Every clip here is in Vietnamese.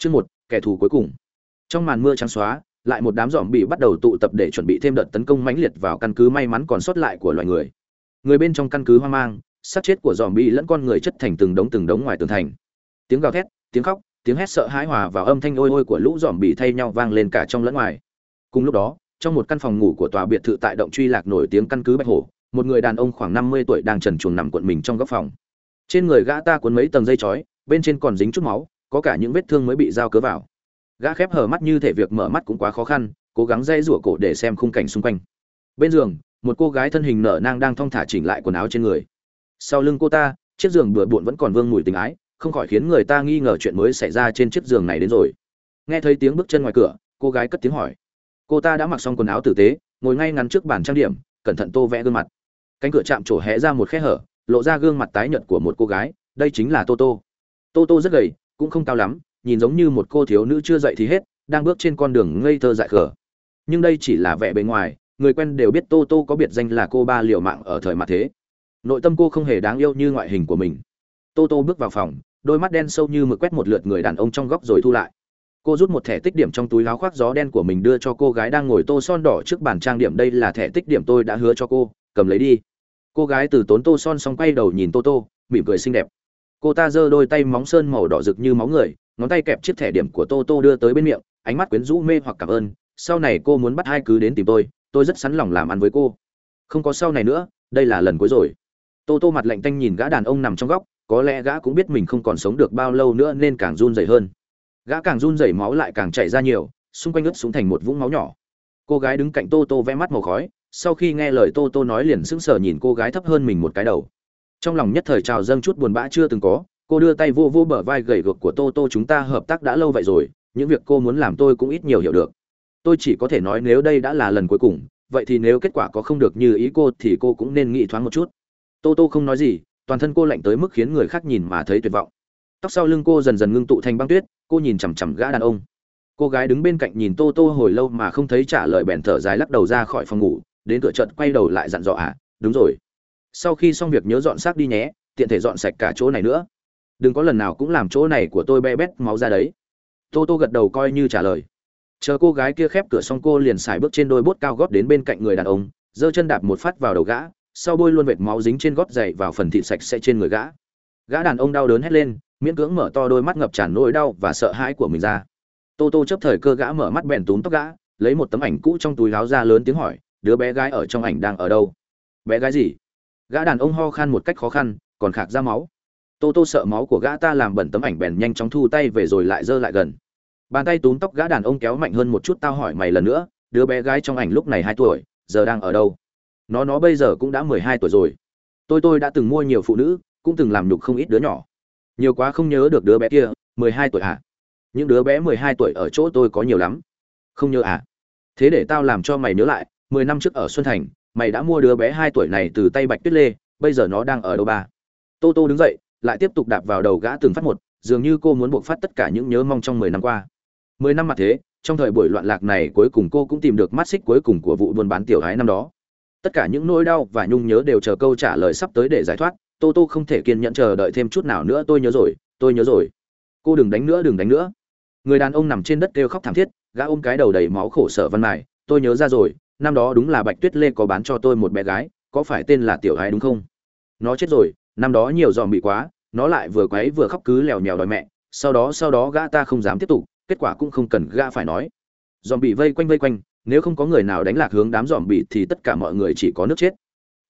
Chương một, kẻ thù cuối cùng. Trong màn mưa trắng xóa, lại một đám giòm bị bắt đầu tụ tập để chuẩn bị thêm đợt tấn công mãnh liệt vào căn cứ may mắn còn sót lại của loài người. Người bên trong căn cứ hoang mang, sát chết của giòm bị lẫn con người chất thành từng đống từng đống ngoài tường thành. Tiếng gào thét, tiếng khóc, tiếng hét sợ hãi hòa vào âm thanh ôi ôi của lũ giòm bị thay nhau vang lên cả trong lẫn ngoài. Cùng lúc đó, trong một căn phòng ngủ của tòa biệt thự tại động truy lạc nổi tiếng căn cứ Bạch Hổ, một người đàn ông khoảng 50 tuổi đang trần truồng nằm cuộn mình trong góc phòng. Trên người gã ta cuốn mấy tầng dây chói, bên trên còn dính chút máu, có cả những vết thương mới bị dao cớ vào. Gã khép hờ mắt như thể việc mở mắt cũng quá khó khăn, cố gắng dây rủa cổ để xem khung cảnh xung quanh. Bên giường, một cô gái thân hình nở nang đang thong thả chỉnh lại quần áo trên người. Sau lưng cô ta, chiếc giường bừa bộn vẫn còn vương mùi tình ái, không khỏi khiến người ta nghi ngờ chuyện mới xảy ra trên chiếc giường này đến rồi. Nghe thấy tiếng bước chân ngoài cửa, cô gái cất tiếng hỏi. Cô ta đã mặc xong quần áo tử tế, ngồi ngay ngắn trước bàn trang điểm, cẩn thận tô vẽ gương mặt. Cánh cửa chạm trổ hé ra một khe hở, lộ ra gương mặt tái nhợt của một cô gái, đây chính là tô tô. Tô tô rất gầy cũng không cao lắm, nhìn giống như một cô thiếu nữ chưa dậy thì hết, đang bước trên con đường ngây thơ dại khờ. Nhưng đây chỉ là vẻ bề ngoài, người quen đều biết tô tô có biệt danh là cô ba liều mạng ở thời mặt thế. Nội tâm cô không hề đáng yêu như ngoại hình của mình. Tô tô bước vào phòng, đôi mắt đen sâu như mực quét một lượt người đàn ông trong góc rồi thu lại. Cô rút một thẻ tích điểm trong túi láo khoác gió đen của mình đưa cho cô gái đang ngồi tô son đỏ trước bàn trang điểm. Đây là thẻ tích điểm tôi đã hứa cho cô, cầm lấy đi. Cô gái từ tốn tô son xong quay đầu nhìn tô tô, mỉm cười xinh đẹp cô ta giơ đôi tay móng sơn màu đỏ rực như máu người, ngón tay kẹp chiếc thẻ điểm của tô tô đưa tới bên miệng, ánh mắt quyến rũ mê hoặc cảm ơn, sau này cô muốn bắt hai cứ đến tìm tôi tôi rất sẵn lòng làm ăn với cô. Không có sau này nữa, đây là lần cuối rồi. Tô tô mặt lạnh tanh nhìn gã đàn ông nằm trong góc, có lẽ gã cũng biết mình không còn sống được bao lâu nữa nên càng run rẩy hơn. Gã càng run rẩy máu lại càng chảy ra nhiều, xung quanh ướt xuống thành một vũng máu nhỏ. Cô gái đứng cạnh tô tô vẽ mắt màu khói, sau khi nghe lời tô tô nói liền sững sờ nhìn cô gái thấp hơn mình một cái đầu trong lòng nhất thời trào dâng chút buồn bã chưa từng có, cô đưa tay vô vô bờ vai gầy gộc của tô tô, chúng ta hợp tác đã lâu vậy rồi, những việc cô muốn làm tôi cũng ít nhiều hiểu được. Tôi chỉ có thể nói nếu đây đã là lần cuối cùng, vậy thì nếu kết quả có không được như ý cô thì cô cũng nên nghĩ thoáng một chút. Tô tô không nói gì, toàn thân cô lạnh tới mức khiến người khác nhìn mà thấy tuyệt vọng. Tóc sau lưng cô dần dần ngưng tụ thành băng tuyết, cô nhìn chằm chằm gã đàn ông. Cô gái đứng bên cạnh nhìn tô tô hồi lâu mà không thấy trả lời bèn thở dài lắc đầu ra khỏi phòng ngủ, đến cửa trận quay đầu lại dặn dò à đúng rồi sau khi xong việc nhớ dọn xác đi nhé, tiện thể dọn sạch cả chỗ này nữa. Đừng có lần nào cũng làm chỗ này của tôi be bét máu ra đấy. Tô tô gật đầu coi như trả lời. Chờ cô gái kia khép cửa xong cô liền xài bước trên đôi bốt cao gót đến bên cạnh người đàn ông, giơ chân đạp một phát vào đầu gã, sau bôi luôn vệt máu dính trên gót giày vào phần thịt sạch sẽ trên người gã. Gã đàn ông đau đớn hét lên, miễn cưỡng mở to đôi mắt ngập tràn nỗi đau và sợ hãi của mình ra. Tô tô chấp thời cơ gã mở mắt bèn túm tóc gã, lấy một tấm ảnh cũ trong túi láo ra lớn tiếng hỏi, đứa bé gái ở trong ảnh đang ở đâu? Bé gái gì? Gã đàn ông ho khan một cách khó khăn, còn khạc ra máu. Tô tô sợ máu của gã ta làm bẩn tấm ảnh bèn nhanh chóng thu tay về rồi lại giơ lại gần. Bàn tay túm tóc gã đàn ông kéo mạnh hơn một chút tao hỏi mày lần nữa, đứa bé gái trong ảnh lúc này hai tuổi, giờ đang ở đâu? Nó nó bây giờ cũng đã mười hai tuổi rồi. Tôi tôi đã từng mua nhiều phụ nữ, cũng từng làm nhục không ít đứa nhỏ. Nhiều quá không nhớ được đứa bé kia, mười hai tuổi à? Những đứa bé mười hai tuổi ở chỗ tôi có nhiều lắm. Không nhớ à? Thế để tao làm cho mày nhớ lại, mười năm trước ở xuân thành mày đã mua đứa bé hai tuổi này từ tay bạch tuyết lê, bây giờ nó đang ở đâu ba? Tô tô đứng dậy, lại tiếp tục đạp vào đầu gã từng phát một, dường như cô muốn buộc phát tất cả những nhớ mong trong mười năm qua. Mười năm mà thế, trong thời buổi loạn lạc này cuối cùng cô cũng tìm được mắt xích cuối cùng của vụ buôn bán tiểu gái năm đó. Tất cả những nỗi đau và nhung nhớ đều chờ câu trả lời sắp tới để giải thoát, tô tô không thể kiên nhẫn chờ đợi thêm chút nào nữa, tôi nhớ rồi, tôi nhớ rồi. Cô đừng đánh nữa, đừng đánh nữa. Người đàn ông nằm trên đất kêu khóc thảm thiết, gã ôm cái đầu đầy máu khổ sở văn mài, tôi nhớ ra rồi năm đó đúng là bạch tuyết lê có bán cho tôi một bé gái, có phải tên là tiểu hái đúng không? Nó chết rồi, năm đó nhiều dòm bị quá, nó lại vừa quấy vừa khóc cứ lèo nhèo đòi mẹ, sau đó sau đó gã ta không dám tiếp tục, kết quả cũng không cần gã phải nói. Dòm bị vây quanh vây quanh, nếu không có người nào đánh lạc hướng đám dòm bị thì tất cả mọi người chỉ có nước chết.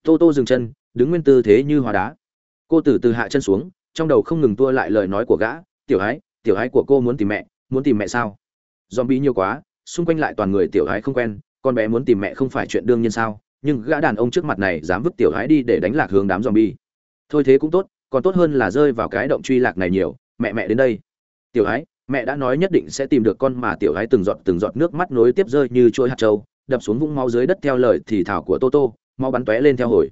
Tô tô dừng chân, đứng nguyên tư thế như hóa đá. Cô từ từ hạ chân xuống, trong đầu không ngừng tua lại lời nói của gã, tiểu ái tiểu ái của cô muốn tìm mẹ, muốn tìm mẹ sao? Dòm bị nhiều quá, xung quanh lại toàn người tiểu ái không quen con bé muốn tìm mẹ không phải chuyện đương nhiên sao, nhưng gã đàn ông trước mặt này dám vứt tiểu ái đi để đánh lạc hướng đám dòm bi thôi thế cũng tốt, còn tốt hơn là rơi vào cái động truy lạc này nhiều, mẹ mẹ đến đây. Tiểu ái mẹ đã nói nhất định sẽ tìm được con mà tiểu ái từng giọt từng giọt nước mắt nối tiếp rơi như chuỗi hạt trâu đập xuống vũng máu dưới đất theo lời thì thảo của tô tô mau bắn tóe lên theo hồi.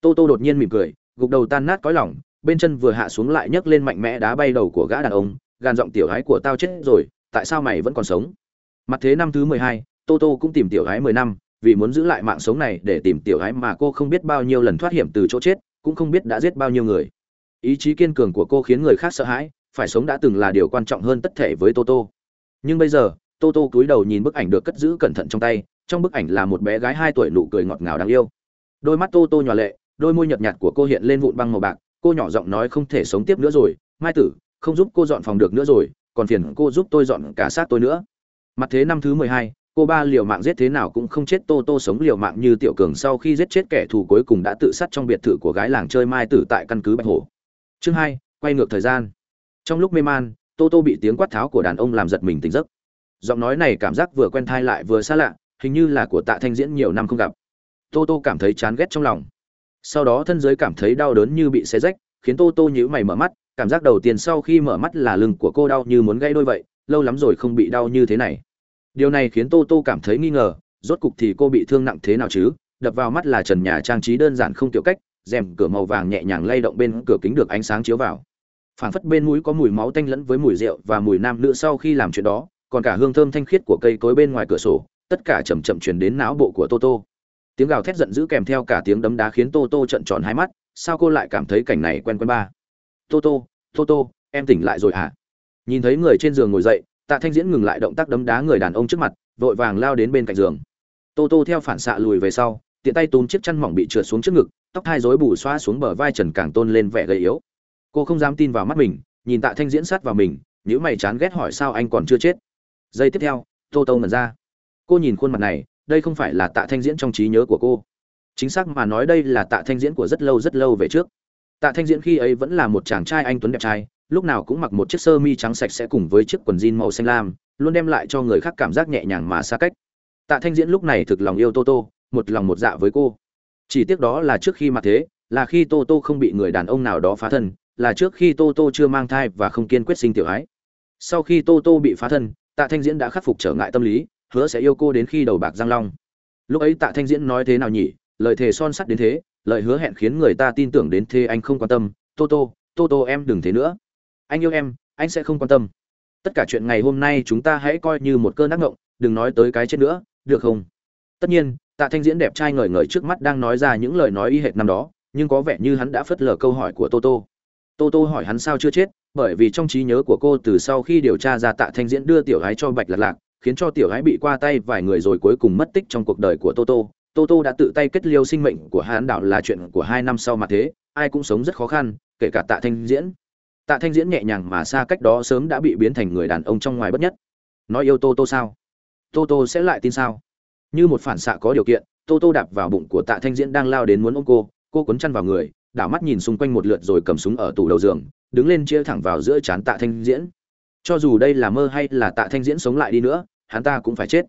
Tô tô đột nhiên mỉm cười, gục đầu tan nát cõi lỏng bên chân vừa hạ xuống lại nhấc lên mạnh mẽ đá bay đầu của gã đàn ông, gàn giọng tiểu ái của tao chết rồi, tại sao mày vẫn còn sống? Mặt thế năm thứ mười hai tô tô cũng tìm tiểu gái mười năm vì muốn giữ lại mạng sống này để tìm tiểu gái mà cô không biết bao nhiêu lần thoát hiểm từ chỗ chết cũng không biết đã giết bao nhiêu người ý chí kiên cường của cô khiến người khác sợ hãi phải sống đã từng là điều quan trọng hơn tất thể với Toto. Nhưng bây giờ, Toto cúi đầu nhìn bức ảnh được cất giữ cẩn thận trong tay, trong bức ảnh là một bé gái hai tuổi nụ cười ngọt ngào đáng yêu. Đôi mắt Toto nhòa lệ, đôi môi nhợt nhạt của cô hiện lên vụn băng màu bạc, cô nhỏ giọng nói không thể sống tiếp nữa rồi, Mai tử, không giúp cô dọn phòng được nữa rồi, còn phiền cô giúp tôi dọn cả xác tôi nữa. Mặt thế năm thứ mười hai, cô ba liều mạng giết thế nào cũng không chết, tô tô sống liều mạng như tiểu cường sau khi giết chết kẻ thù cuối cùng đã tự sát trong biệt thự của gái làng chơi mai tử tại căn cứ bạch hồ. chương hai, quay ngược thời gian. Trong lúc mê man, tô tô bị tiếng quát tháo của đàn ông làm giật mình tỉnh giấc. Giọng nói này cảm giác vừa quen thai lại vừa xa lạ, hình như là của tạ thanh diễn nhiều năm không gặp. Tô tô cảm thấy chán ghét trong lòng. Sau đó thân giới cảm thấy đau đớn như bị xé rách, khiến tô tô nhíu mày mở mắt, cảm giác đầu tiên sau khi mở mắt là lưng của cô đau như muốn gãy đôi vậy, lâu lắm rồi không bị đau như thế này điều này khiến tô tô cảm thấy nghi ngờ, rốt cục thì cô bị thương nặng thế nào chứ? Đập vào mắt là trần nhà trang trí đơn giản không tiểu cách, rèm cửa màu vàng nhẹ nhàng lay động bên cửa kính được ánh sáng chiếu vào. Phảng phất bên mũi có mùi máu tanh lẫn với mùi rượu và mùi nam nữ sau khi làm chuyện đó, còn cả hương thơm thanh khiết của cây cối bên ngoài cửa sổ, tất cả chậm chậm truyền đến não bộ của toto tiếng gào thét giận dữ kèm theo cả tiếng đấm đá khiến toto trợn tròn hai mắt, sao cô lại cảm thấy cảnh này quen quen ba? Toto toto em tỉnh lại rồi hả? Nhìn thấy người trên giường ngồi dậy tạ thanh diễn ngừng lại động tác đấm đá người đàn ông trước mặt, vội vàng lao đến bên cạnh giường. Tô tô theo phản xạ lùi về sau, tiện tay túm chiếc chăn mỏng bị trượt xuống trước ngực, tóc hai rối bù xoa xuống bờ vai trần càng tôn lên vẻ gầy yếu. Cô không dám tin vào mắt mình, nhìn tạ thanh diễn sát vào mình nếu mày chán ghét hỏi sao anh còn chưa chết. Giây tiếp theo, tô tô ngẩn ra. Cô nhìn khuôn mặt này, đây không phải là tạ thanh diễn trong trí nhớ của cô. Chính xác mà nói đây là tạ thanh diễn của rất lâu rất lâu về trước. Tạ thanh diễn khi ấy vẫn là một chàng trai anh tuấn đẹp trai lúc nào cũng mặc một chiếc sơ mi trắng sạch sẽ cùng với chiếc quần jean màu xanh lam, luôn đem lại cho người khác cảm giác nhẹ nhàng mà xa cách. Tạ Thanh Diễn lúc này thực lòng yêu Tô Tô, một lòng một dạ với cô. Chỉ tiếc đó là trước khi mà thế, là khi Tô Tô không bị người đàn ông nào đó phá thân, là trước khi Tô Tô chưa mang thai và không kiên quyết sinh tiểu ái. Sau khi Tô Tô bị phá thân, Tạ Thanh Diễn đã khắc phục trở ngại tâm lý, hứa sẽ yêu cô đến khi đầu bạc răng long. Lúc ấy Tạ Thanh Diễn nói thế nào nhỉ? Lời thề son sắt đến thế, lời hứa hẹn khiến người ta tin tưởng đến thế anh không quan tâm, Tô Tô, Tô Tô em đừng thế nữa anh yêu em, anh sẽ không quan tâm. Tất cả chuyện ngày hôm nay chúng ta hãy coi như một cơn ác ngộng đừng nói tới cái chết nữa, được không? Tất nhiên, tạ thanh diễn đẹp trai ngời ngời trước mắt đang nói ra những lời nói y hệt năm đó, nhưng có vẻ như hắn đã phớt lờ câu hỏi của toto toto hỏi hắn sao chưa chết, bởi vì trong trí nhớ của cô từ sau khi điều tra ra tạ thanh diễn đưa tiểu gái cho bạch lạc lạc, khiến cho tiểu gái bị qua tay vài người rồi cuối cùng mất tích trong cuộc đời của toto toto đã tự tay kết liêu sinh mệnh của hắn đạo là chuyện của hai năm sau mà thế, ai cũng sống rất khó khăn, kể cả tạ thanh diễn tạ thanh diễn nhẹ nhàng mà xa cách đó sớm đã bị biến thành người đàn ông trong ngoài bất nhất. Nói yêu tô tô sao? Tô tô sẽ lại tin sao? Như một phản xạ có điều kiện, tô tô đạp vào bụng của tạ thanh diễn đang lao đến muốn ôm cô cô cuốn chăn vào người, đảo mắt nhìn xung quanh một lượt rồi cầm súng ở tủ đầu giường, đứng lên chia thẳng vào giữa trán tạ thanh diễn. Cho dù đây là mơ hay là tạ thanh diễn sống lại đi nữa, hắn ta cũng phải chết.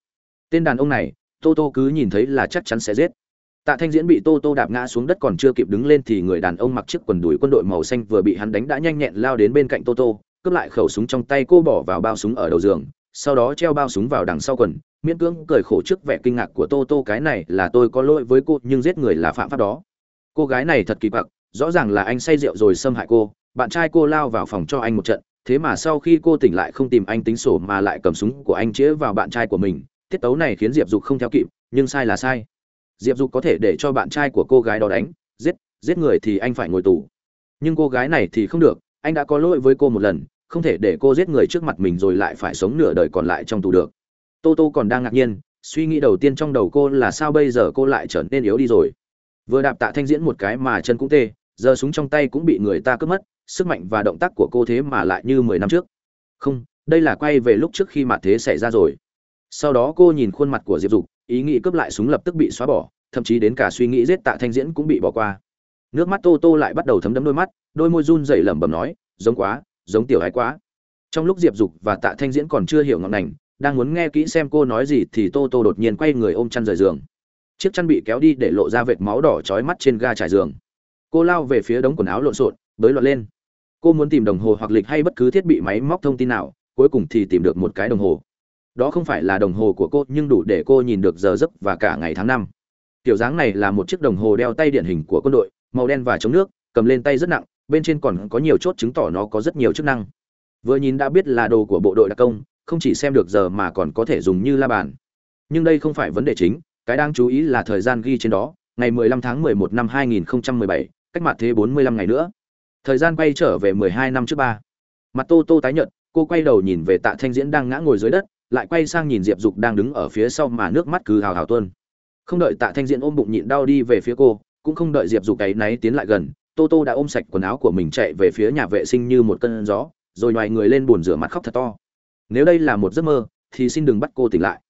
Tên đàn ông này, tô tô cứ nhìn thấy là chắc chắn sẽ giết. Tạ Thanh Diễn bị Tô Tô đạp ngã xuống đất còn chưa kịp đứng lên thì người đàn ông mặc chiếc quần đùi quân đội màu xanh vừa bị hắn đánh đã nhanh nhẹn lao đến bên cạnh Tô Tô, cướp lại khẩu súng trong tay cô bỏ vào bao súng ở đầu giường, sau đó treo bao súng vào đằng sau quần, miễn cưỡng cười khổ trước vẻ kinh ngạc của Tô Tô cái này là tôi có lỗi với cô nhưng giết người là phạm pháp đó. Cô gái này thật kỳ quặc, rõ ràng là anh say rượu rồi xâm hại cô, bạn trai cô lao vào phòng cho anh một trận, thế mà sau khi cô tỉnh lại không tìm anh tính sổ mà lại cầm súng của anh chĩa vào bạn trai của mình, tiết tấu này khiến Diệp Dục không theo kịp, nhưng sai là sai diệp dục có thể để cho bạn trai của cô gái đó đánh, giết giết người thì anh phải ngồi tù. Nhưng cô gái này thì không được, anh đã có lỗi với cô một lần, không thể để cô giết người trước mặt mình rồi lại phải sống nửa đời còn lại trong tù được. Tô tô còn đang ngạc nhiên, suy nghĩ đầu tiên trong đầu cô là sao bây giờ cô lại trở nên yếu đi rồi. Vừa đạp tạ thanh diễn một cái mà chân cũng tê, giờ súng trong tay cũng bị người ta cướp mất, sức mạnh và động tác của cô thế mà lại như mười năm trước. Không, đây là quay về lúc trước khi mà thế xảy ra rồi. Sau đó cô nhìn khuôn mặt của diệp dục ý nghĩ cướp lại súng lập tức bị xóa bỏ, thậm chí đến cả suy nghĩ giết tạ thanh diễn cũng bị bỏ qua. Nước mắt tô tô lại bắt đầu thấm đẫm đôi mắt, đôi môi run rẩy lẩm bẩm nói, giống quá, giống tiểu hái quá. Trong lúc diệp dục và tạ thanh diễn còn chưa hiểu ngọn ngành, đang muốn nghe kỹ xem cô nói gì thì tô tô đột nhiên quay người ôm chăn rời giường. Chiếc chăn bị kéo đi để lộ ra vệt máu đỏ chói mắt trên ga trải giường. Cô lao về phía đống quần áo lộn xộn, bới loạn lên. Cô muốn tìm đồng hồ hoặc lịch hay bất cứ thiết bị máy móc thông tin nào, cuối cùng thì tìm được một cái đồng hồ đó không phải là đồng hồ của cô nhưng đủ để cô nhìn được giờ giấc và cả ngày tháng năm. Kiểu dáng này là một chiếc đồng hồ đeo tay điển hình của quân đội màu đen và chống nước cầm lên tay rất nặng bên trên còn có nhiều chốt chứng tỏ nó có rất nhiều chức năng. Vừa nhìn đã biết là đồ của bộ đội đặc công không chỉ xem được giờ mà còn có thể dùng như la bàn. Nhưng đây không phải vấn đề chính cái đang chú ý là thời gian ghi trên đó ngày 15 tháng 11 năm 2017, cách mặt thế 45 ngày nữa. Thời gian quay trở về 12 năm trước ba. Mặt tô tô tái nhợt cô quay đầu nhìn về tạ thanh diễn đang ngã ngồi dưới đất lại quay sang nhìn diệp dục đang đứng ở phía sau mà nước mắt cứ hào hào tuôn. Không đợi tạ thanh diện ôm bụng nhịn đau đi về phía cô, cũng không đợi diệp dục ấy náy tiến lại gần, tô tô đã ôm sạch quần áo của mình chạy về phía nhà vệ sinh như một cơn gió, rồi ngoài người lên bồn rửa mặt khóc thật to. Nếu đây là một giấc mơ, thì xin đừng bắt cô tỉnh lại.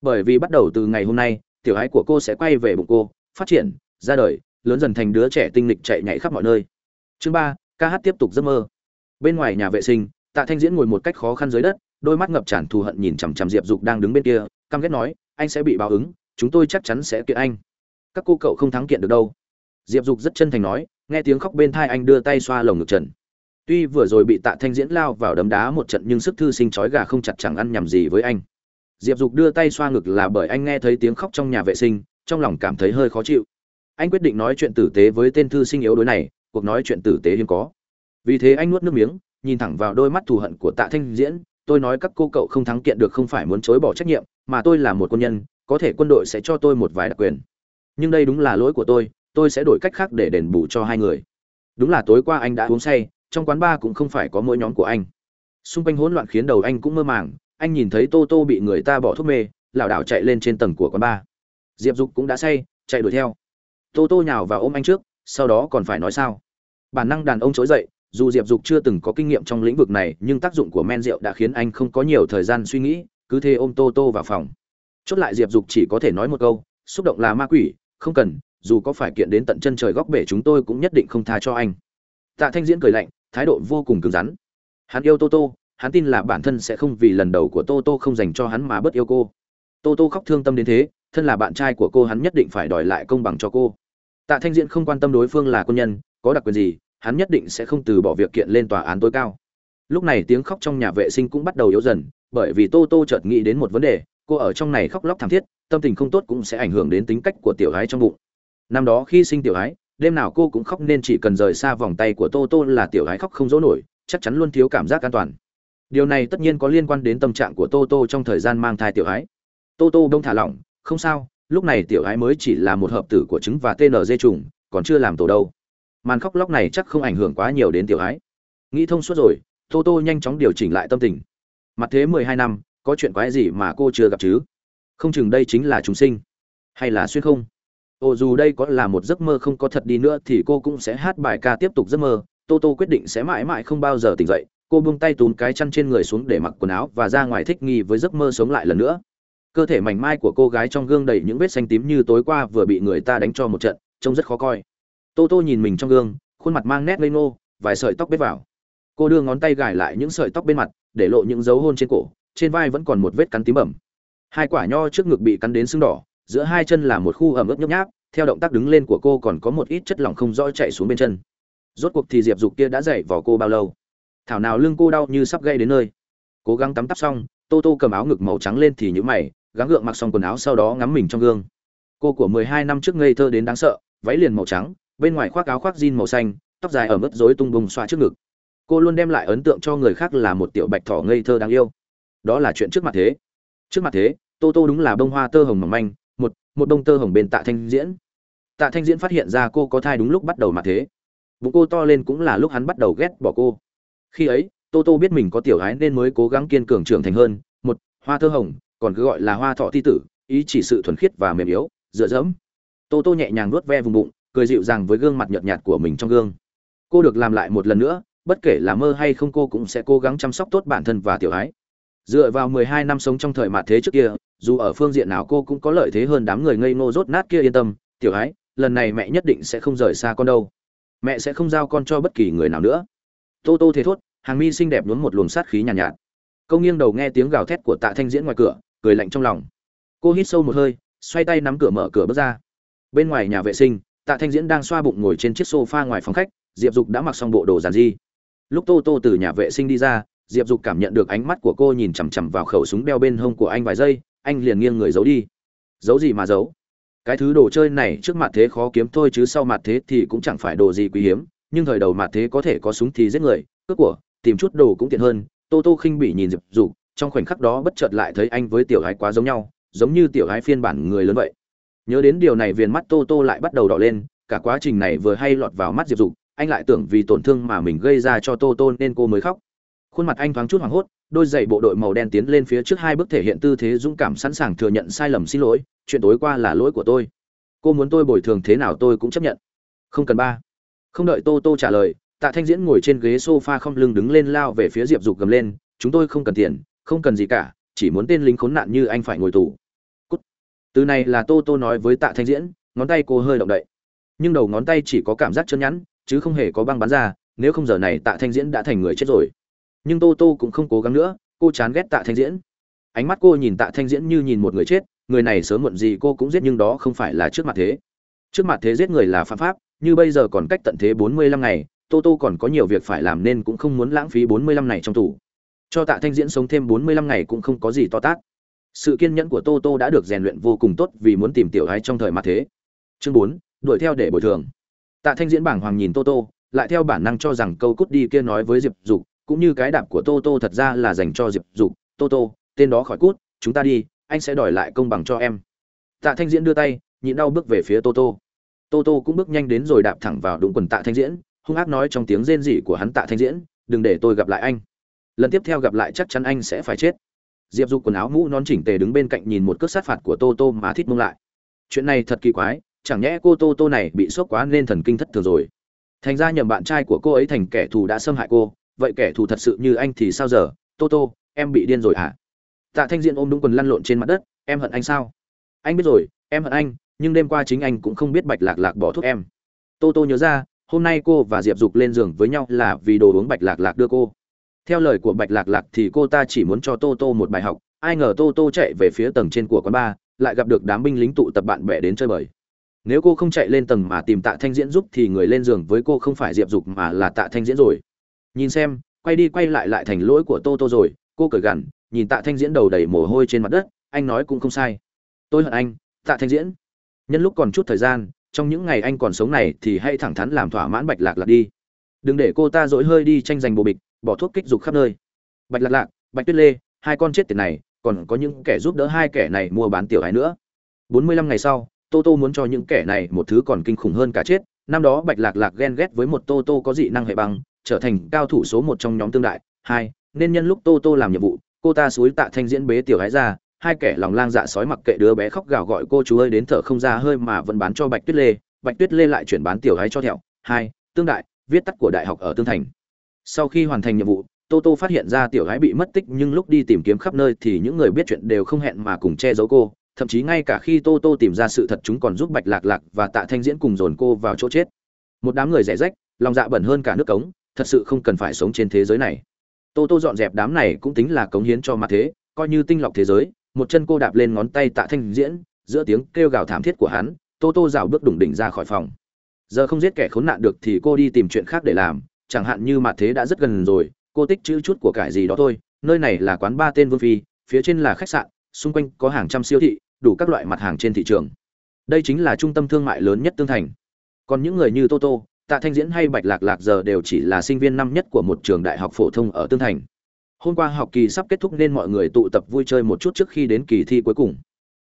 Bởi vì bắt đầu từ ngày hôm nay, tiểu ái của cô sẽ quay về bụng cô, phát triển, ra đời, lớn dần thành đứa trẻ tinh lịch chạy nhảy khắp mọi nơi. Chương ba, ca hát tiếp tục giấc mơ. Bên ngoài nhà vệ sinh, tạ thanh diễn ngồi một cách khó khăn dưới đất đôi mắt ngập tràn thù hận nhìn chằm chằm diệp dục đang đứng bên kia, căm ghét nói, anh sẽ bị báo ứng, chúng tôi chắc chắn sẽ kiện anh. Các cô cậu không thắng kiện được đâu. Diệp dục rất chân thành nói, nghe tiếng khóc bên thai anh đưa tay xoa lồng ngực trần. Tuy vừa rồi bị tạ thanh diễn lao vào đấm đá một trận nhưng sức thư sinh chói gà không chặt chẳng ăn nhầm gì với anh. Diệp dục đưa tay xoa ngực là bởi anh nghe thấy tiếng khóc trong nhà vệ sinh, trong lòng cảm thấy hơi khó chịu. Anh quyết định nói chuyện tử tế với tên thư sinh yếu đuối này, cuộc nói chuyện tử tế hiếm có. Vì thế anh nuốt nước miếng, nhìn thẳng vào đôi mắt thù hận của tạ thanh diễn tôi nói các cô cậu không thắng kiện được không phải muốn chối bỏ trách nhiệm, mà tôi là một quân nhân, có thể quân đội sẽ cho tôi một vài đặc quyền. Nhưng đây đúng là lỗi của tôi tôi sẽ đổi cách khác để đền bù cho hai người. Đúng là tối qua anh đã uống say, trong quán bar cũng không phải có mỗi nhóm của anh. Xung quanh hỗn loạn khiến đầu anh cũng mơ màng, anh nhìn thấy tô tô bị người ta bỏ thuốc mê, lảo đảo chạy lên trên tầng của quán bar. Diệp dục cũng đã say, chạy đuổi theo. Tô tô nhào vào ôm anh trước, sau đó còn phải nói sao? Bản năng đàn ông trỗi dậy dù diệp dục chưa từng có kinh nghiệm trong lĩnh vực này, nhưng tác dụng của men rượu đã khiến anh không có nhiều thời gian suy nghĩ, cứ thế ôm tô tô vào phòng. Chốt lại diệp dục chỉ có thể nói một câu, xúc động là ma quỷ, không cần, dù có phải kiện đến tận chân trời góc bể chúng tôi cũng nhất định không tha cho anh. Tạ thanh diễn cười lạnh, thái độ vô cùng cứng rắn. Hắn yêu tô tô, hắn tin là bản thân sẽ không vì lần đầu của tô tô không dành cho hắn mà bớt yêu cô. Tô tô khóc thương tâm đến thế, thân là bạn trai của cô hắn nhất định phải đòi lại công bằng cho cô. Tạ thanh diễn không quan tâm đối phương là quân nhân, có đặc quyền gì hắn nhất định sẽ không từ bỏ việc kiện lên tòa án tối cao. Lúc này tiếng khóc trong nhà vệ sinh cũng bắt đầu yếu dần, bởi vì tô tô chợt nghĩ đến một vấn đề, cô ở trong này khóc lóc thảm thiết, tâm tình không tốt cũng sẽ ảnh hưởng đến tính cách của tiểu gái trong bụng. Năm đó khi sinh tiểu gái đêm nào cô cũng khóc nên chỉ cần rời xa vòng tay của tô tô là tiểu gái khóc không dỗ nổi, chắc chắn luôn thiếu cảm giác an toàn. Điều này tất nhiên có liên quan đến tâm trạng của tô tô trong thời gian mang thai tiểu gái tô tô đông thả lỏng, không sao, lúc này tiểu gái mới chỉ là một hợp tử của trứng và tng trùng, còn chưa làm tổ đâu màn khóc lóc này chắc không ảnh hưởng quá nhiều đến tiểu Ái. nghĩ thông suốt rồi, tô tô nhanh chóng điều chỉnh lại tâm tình. Mặt thế mười hai năm, có chuyện quái gì mà cô chưa gặp chứ? Không chừng đây chính là chúng sinh. Hay là xuyên không? Ồ, dù đây có là một giấc mơ không có thật đi nữa thì cô cũng sẽ hát bài ca tiếp tục giấc mơ. Tô tô quyết định sẽ mãi mãi không bao giờ tỉnh dậy. Cô buông tay túm cái chăn trên người xuống để mặc quần áo và ra ngoài thích nghi với giấc mơ sống lại lần nữa. Cơ thể mảnh mai của cô gái trong gương đầy những vết xanh tím như tối qua vừa bị người ta đánh cho một trận, trông rất khó coi tô tô nhìn mình trong gương, khuôn mặt mang nét lây ngô, vài sợi tóc bết vào. Cô đưa ngón tay gài lại những sợi tóc bên mặt, để lộ những dấu hôn trên cổ, trên vai vẫn còn một vết cắn tím bẩm. Hai quả nho trước ngực bị cắn đến sưng đỏ, giữa hai chân là một khu ẩm ướt nhấp nháp, theo động tác đứng lên của cô còn có một ít chất lỏng không rõ chạy xuống bên chân. Rốt cuộc thì diệp dục kia đã dậy vào cô bao lâu? Thảo nào lưng cô đau như sắp gây đến nơi. Cố gắng tắm tắp xong, tô tô cầm áo ngực màu trắng lên thì nhữ mày, gắng gượng mặc xong quần áo sau đó ngắm mình trong gương. Cô của mười hai năm trước ngây thơ đến đáng sợ, váy liền màu trắng bên ngoài khoác áo khoác jean màu xanh, tóc dài ở mức rối tung bùng xoa trước ngực. Cô luôn đem lại ấn tượng cho người khác là một tiểu bạch thỏ ngây thơ đáng yêu. Đó là chuyện trước mặt thế. Trước mặt thế, tô tô đúng là bông hoa tơ hồng mỏng manh, một một bông tơ hồng bên tạ thanh diễn. Tạ thanh diễn phát hiện ra cô có thai đúng lúc bắt đầu mặt thế. Bụng cô to lên cũng là lúc hắn bắt đầu ghét bỏ cô. Khi ấy, tô tô biết mình có tiểu gái nên mới cố gắng kiên cường trưởng thành hơn, một, hoa tơ hồng, còn cứ gọi là hoa thọ thi tử, ý chỉ sự thuần khiết và mềm yếu, dựa dẫm. Tô tô nhẹ nhàng nuốt ve vùng bụng cười dịu dàng với gương mặt nhợt nhạt của mình trong gương. Cô được làm lại một lần nữa bất kể là mơ hay không cô cũng sẽ cố gắng chăm sóc tốt bản thân và tiểu ái. Dựa vào mười hai năm sống trong thời mạt thế trước kia dù ở phương diện nào cô cũng có lợi thế hơn đám người ngây ngô rốt nát kia yên tâm tiểu ái lần này mẹ nhất định sẽ không rời xa con đâu. Mẹ sẽ không giao con cho bất kỳ người nào nữa. Tô tô thế thốt hàng mi xinh đẹp nhuốm một luồng sát khí nhàn nhạt, nhạt. Câu nghiêng đầu nghe tiếng gào thét của tạ thanh diễn ngoài cửa cười lạnh trong lòng. Cô hít sâu một hơi xoay tay nắm cửa mở cửa bước ra. Bên ngoài nhà vệ sinh tạ thanh diễn đang xoa bụng ngồi trên chiếc sofa ngoài phòng khách, diệp dục đã mặc xong bộ đồ giản dị. lúc tô tô từ nhà vệ sinh đi ra, diệp dục cảm nhận được ánh mắt của cô nhìn chằm chằm vào khẩu súng đeo bên hông của anh vài giây, anh liền nghiêng người giấu đi. Giấu gì mà giấu? Cái thứ đồ chơi này trước mặt thế khó kiếm thôi chứ sau mặt thế thì cũng chẳng phải đồ gì quý hiếm, nhưng thời đầu mặt thế có thể có súng thì giết người, cướp của, tìm chút đồ cũng tiện hơn. Tô tô khinh bỉ nhìn diệp dục, trong khoảnh khắc đó bất chợt lại thấy anh với tiểu gái quá giống nhau, giống như tiểu gái phiên bản người lớn vậy nhớ đến điều này viền mắt tô tô lại bắt đầu đỏ lên, cả quá trình này vừa hay lọt vào mắt diệp dục, anh lại tưởng vì tổn thương mà mình gây ra cho tô tô nên cô mới khóc. Khuôn mặt anh thoáng chút hoảng hốt, đôi giày bộ đội màu đen tiến lên phía trước hai bước thể hiện tư thế dũng cảm sẵn sàng thừa nhận sai lầm xin lỗi, chuyện tối qua là lỗi của tôi. Cô muốn tôi bồi thường thế nào tôi cũng chấp nhận. Không cần ba. Không đợi tô tô trả lời, tạ thanh diễn ngồi trên ghế s o f a không lưng đứng lên lao về phía diệp dục gầm lên, chúng tôi không cần tiền, không cần gì cả, chỉ muốn tên lính khốn nạn như anh phải ngồi tù từ này là tô tô nói với tạ thanh diễn, ngón tay cô hơi động đậy. Nhưng đầu ngón tay chỉ có cảm giác chân nhẵn, chứ không hề có băng bắn ra, nếu không giờ này tạ thanh diễn đã thành người chết rồi. Nhưng tô tô cũng không cố gắng nữa, cô chán ghét tạ thanh diễn. Ánh mắt cô nhìn tạ thanh diễn như nhìn một người chết, người này sớm muộn gì cô cũng giết nhưng đó không phải là trước mặt thế. Trước mặt thế giết người là phạm pháp, như bây giờ còn cách tận thế bốn mươi lăm ngày, tô tô còn có nhiều việc phải làm nên cũng không muốn lãng phí bốn mươi lăm này trong tù. Cho tạ thanh diễn sống thêm bốn mươi lăm ngày cũng không có gì to tát sự kiên nhẫn của tô tô đã được rèn luyện vô cùng tốt vì muốn tìm tiểu gái trong thời mặt thế. Chương bốn, đuổi theo để bồi thường. Tạ thanh diễn bảng hoàng nhìn tô tô, lại theo bản năng cho rằng câu cút đi kia nói với diệp dục, cũng như cái đạp của tô tô thật ra là dành cho diệp dục. Tô tô, tên đó khỏi cút, chúng ta đi, anh sẽ đòi lại công bằng cho em. Tạ thanh diễn đưa tay, nhịn đau bước về phía tô tô. Tô tô cũng bước nhanh đến rồi đạp thẳng vào đụng quần tạ thanh diễn, hung ác nói trong tiếng rên rỉ của hắn, tạ thanh diễn, đừng để tôi gặp lại anh. Lần tiếp theo gặp lại chắc chắn anh sẽ phải chết diệp dục quần áo mũ non chỉnh tề đứng bên cạnh nhìn một cước sát phạt của tô tô mà thít mông lại. Chuyện này thật kỳ quái, chẳng nhẽ cô tô tô này bị sốt quá nên thần kinh thất thường rồi. Thành ra nhầm bạn trai của cô ấy thành kẻ thù đã xâm hại cô, vậy kẻ thù thật sự như anh thì sao giờ? Tô tô, em bị điên rồi hả? Tạ thanh diện ôm đúng quần lăn lộn trên mặt đất, em hận anh sao? Anh biết rồi, em hận anh, nhưng đêm qua chính anh cũng không biết bạch lạc lạc bỏ thuốc em. Tô tô nhớ ra, hôm nay cô và diệp dục lên giường với nhau là vì đồ uống bạch lạc lạc đưa cô theo lời của bạch lạc lạc thì cô ta chỉ muốn cho tô tô một bài học. Ai ngờ tô tô chạy về phía tầng trên của quán bar, lại gặp được đám binh lính tụ tập bạn bè đến chơi bời. Nếu cô không chạy lên tầng mà tìm tạ thanh diễn giúp thì người lên giường với cô không phải diệp dục mà là tạ thanh diễn rồi. Nhìn xem, quay đi quay lại lại thành lỗi của tô tô rồi. Cô cởi gằn, nhìn tạ thanh diễn đầu đầy mồ hôi trên mặt đất. Anh nói cũng không sai. Tôi hận anh, tạ thanh diễn. Nhân lúc còn chút thời gian, trong những ngày anh còn sống này thì hãy thẳng thắn làm thỏa mãn bạch lạc lạc đi. Đừng để cô ta dỗi hơi đi tranh giành bồ bịch bỏ thuốc kích dục khắp nơi. Bạch lạc lạc, bạch tuyết lê, hai con chết tiền này, còn có những kẻ giúp đỡ hai kẻ này mua bán tiểu hài nữa. Bốn mươi lăm ngày sau, tô tô muốn cho những kẻ này một thứ còn kinh khủng hơn cả chết. Năm đó bạch lạc lạc ghen ghét với một tô tô có dị năng hệ băng, trở thành cao thủ số một trong nhóm tương đại. Hai, nên nhân lúc tô tô làm nhiệm vụ, cô ta suối tạ thanh diễn bế tiểu hái ra. Hai kẻ lòng lang dạ sói mặc kệ đứa bé khóc gào gọi cô chú ơi đến thở không ra hơi mà vẫn bán cho bạch tuyết lê. Bạch tuyết lê lại chuyển bán tiểu hái cho thẹo. Hai, tương đại, viết tắt của đại học ở tương thành sau khi hoàn thành nhiệm vụ, tô tô phát hiện ra tiểu gái bị mất tích nhưng lúc đi tìm kiếm khắp nơi thì những người biết chuyện đều không hẹn mà cùng che giấu cô. Thậm chí ngay cả khi tô tô tìm ra sự thật chúng còn giúp bạch lạc lạc và tạ thanh diễn cùng dồn cô vào chỗ chết. Một đám người rẻ rách, lòng dạ bẩn hơn cả nước cống, thật sự không cần phải sống trên thế giới này. Tô tô dọn dẹp đám này cũng tính là cống hiến cho mặt thế, coi như tinh lọc thế giới, một chân cô đạp lên ngón tay tạ thanh diễn, giữa tiếng kêu gào thảm thiết của hắn, tô tô rào bước đủng đỉnh ra khỏi phòng. Giờ không giết kẻ khốn nạn được thì cô đi tìm chuyện khác để làm chẳng hạn như mặt thế đã rất gần rồi, cô tích chữ chút của cải gì đó thôi, nơi này là quán ba tên vương phi, phía trên là khách sạn, xung quanh có hàng trăm siêu thị, đủ các loại mặt hàng trên thị trường. Đây chính là trung tâm thương mại lớn nhất tương thành. Còn những người như toto, tạ thanh diễn hay bạch lạc lạc giờ đều chỉ là sinh viên năm nhất của một trường đại học phổ thông ở tương thành. Hôm qua học kỳ sắp kết thúc nên mọi người tụ tập vui chơi một chút trước khi đến kỳ thi cuối cùng.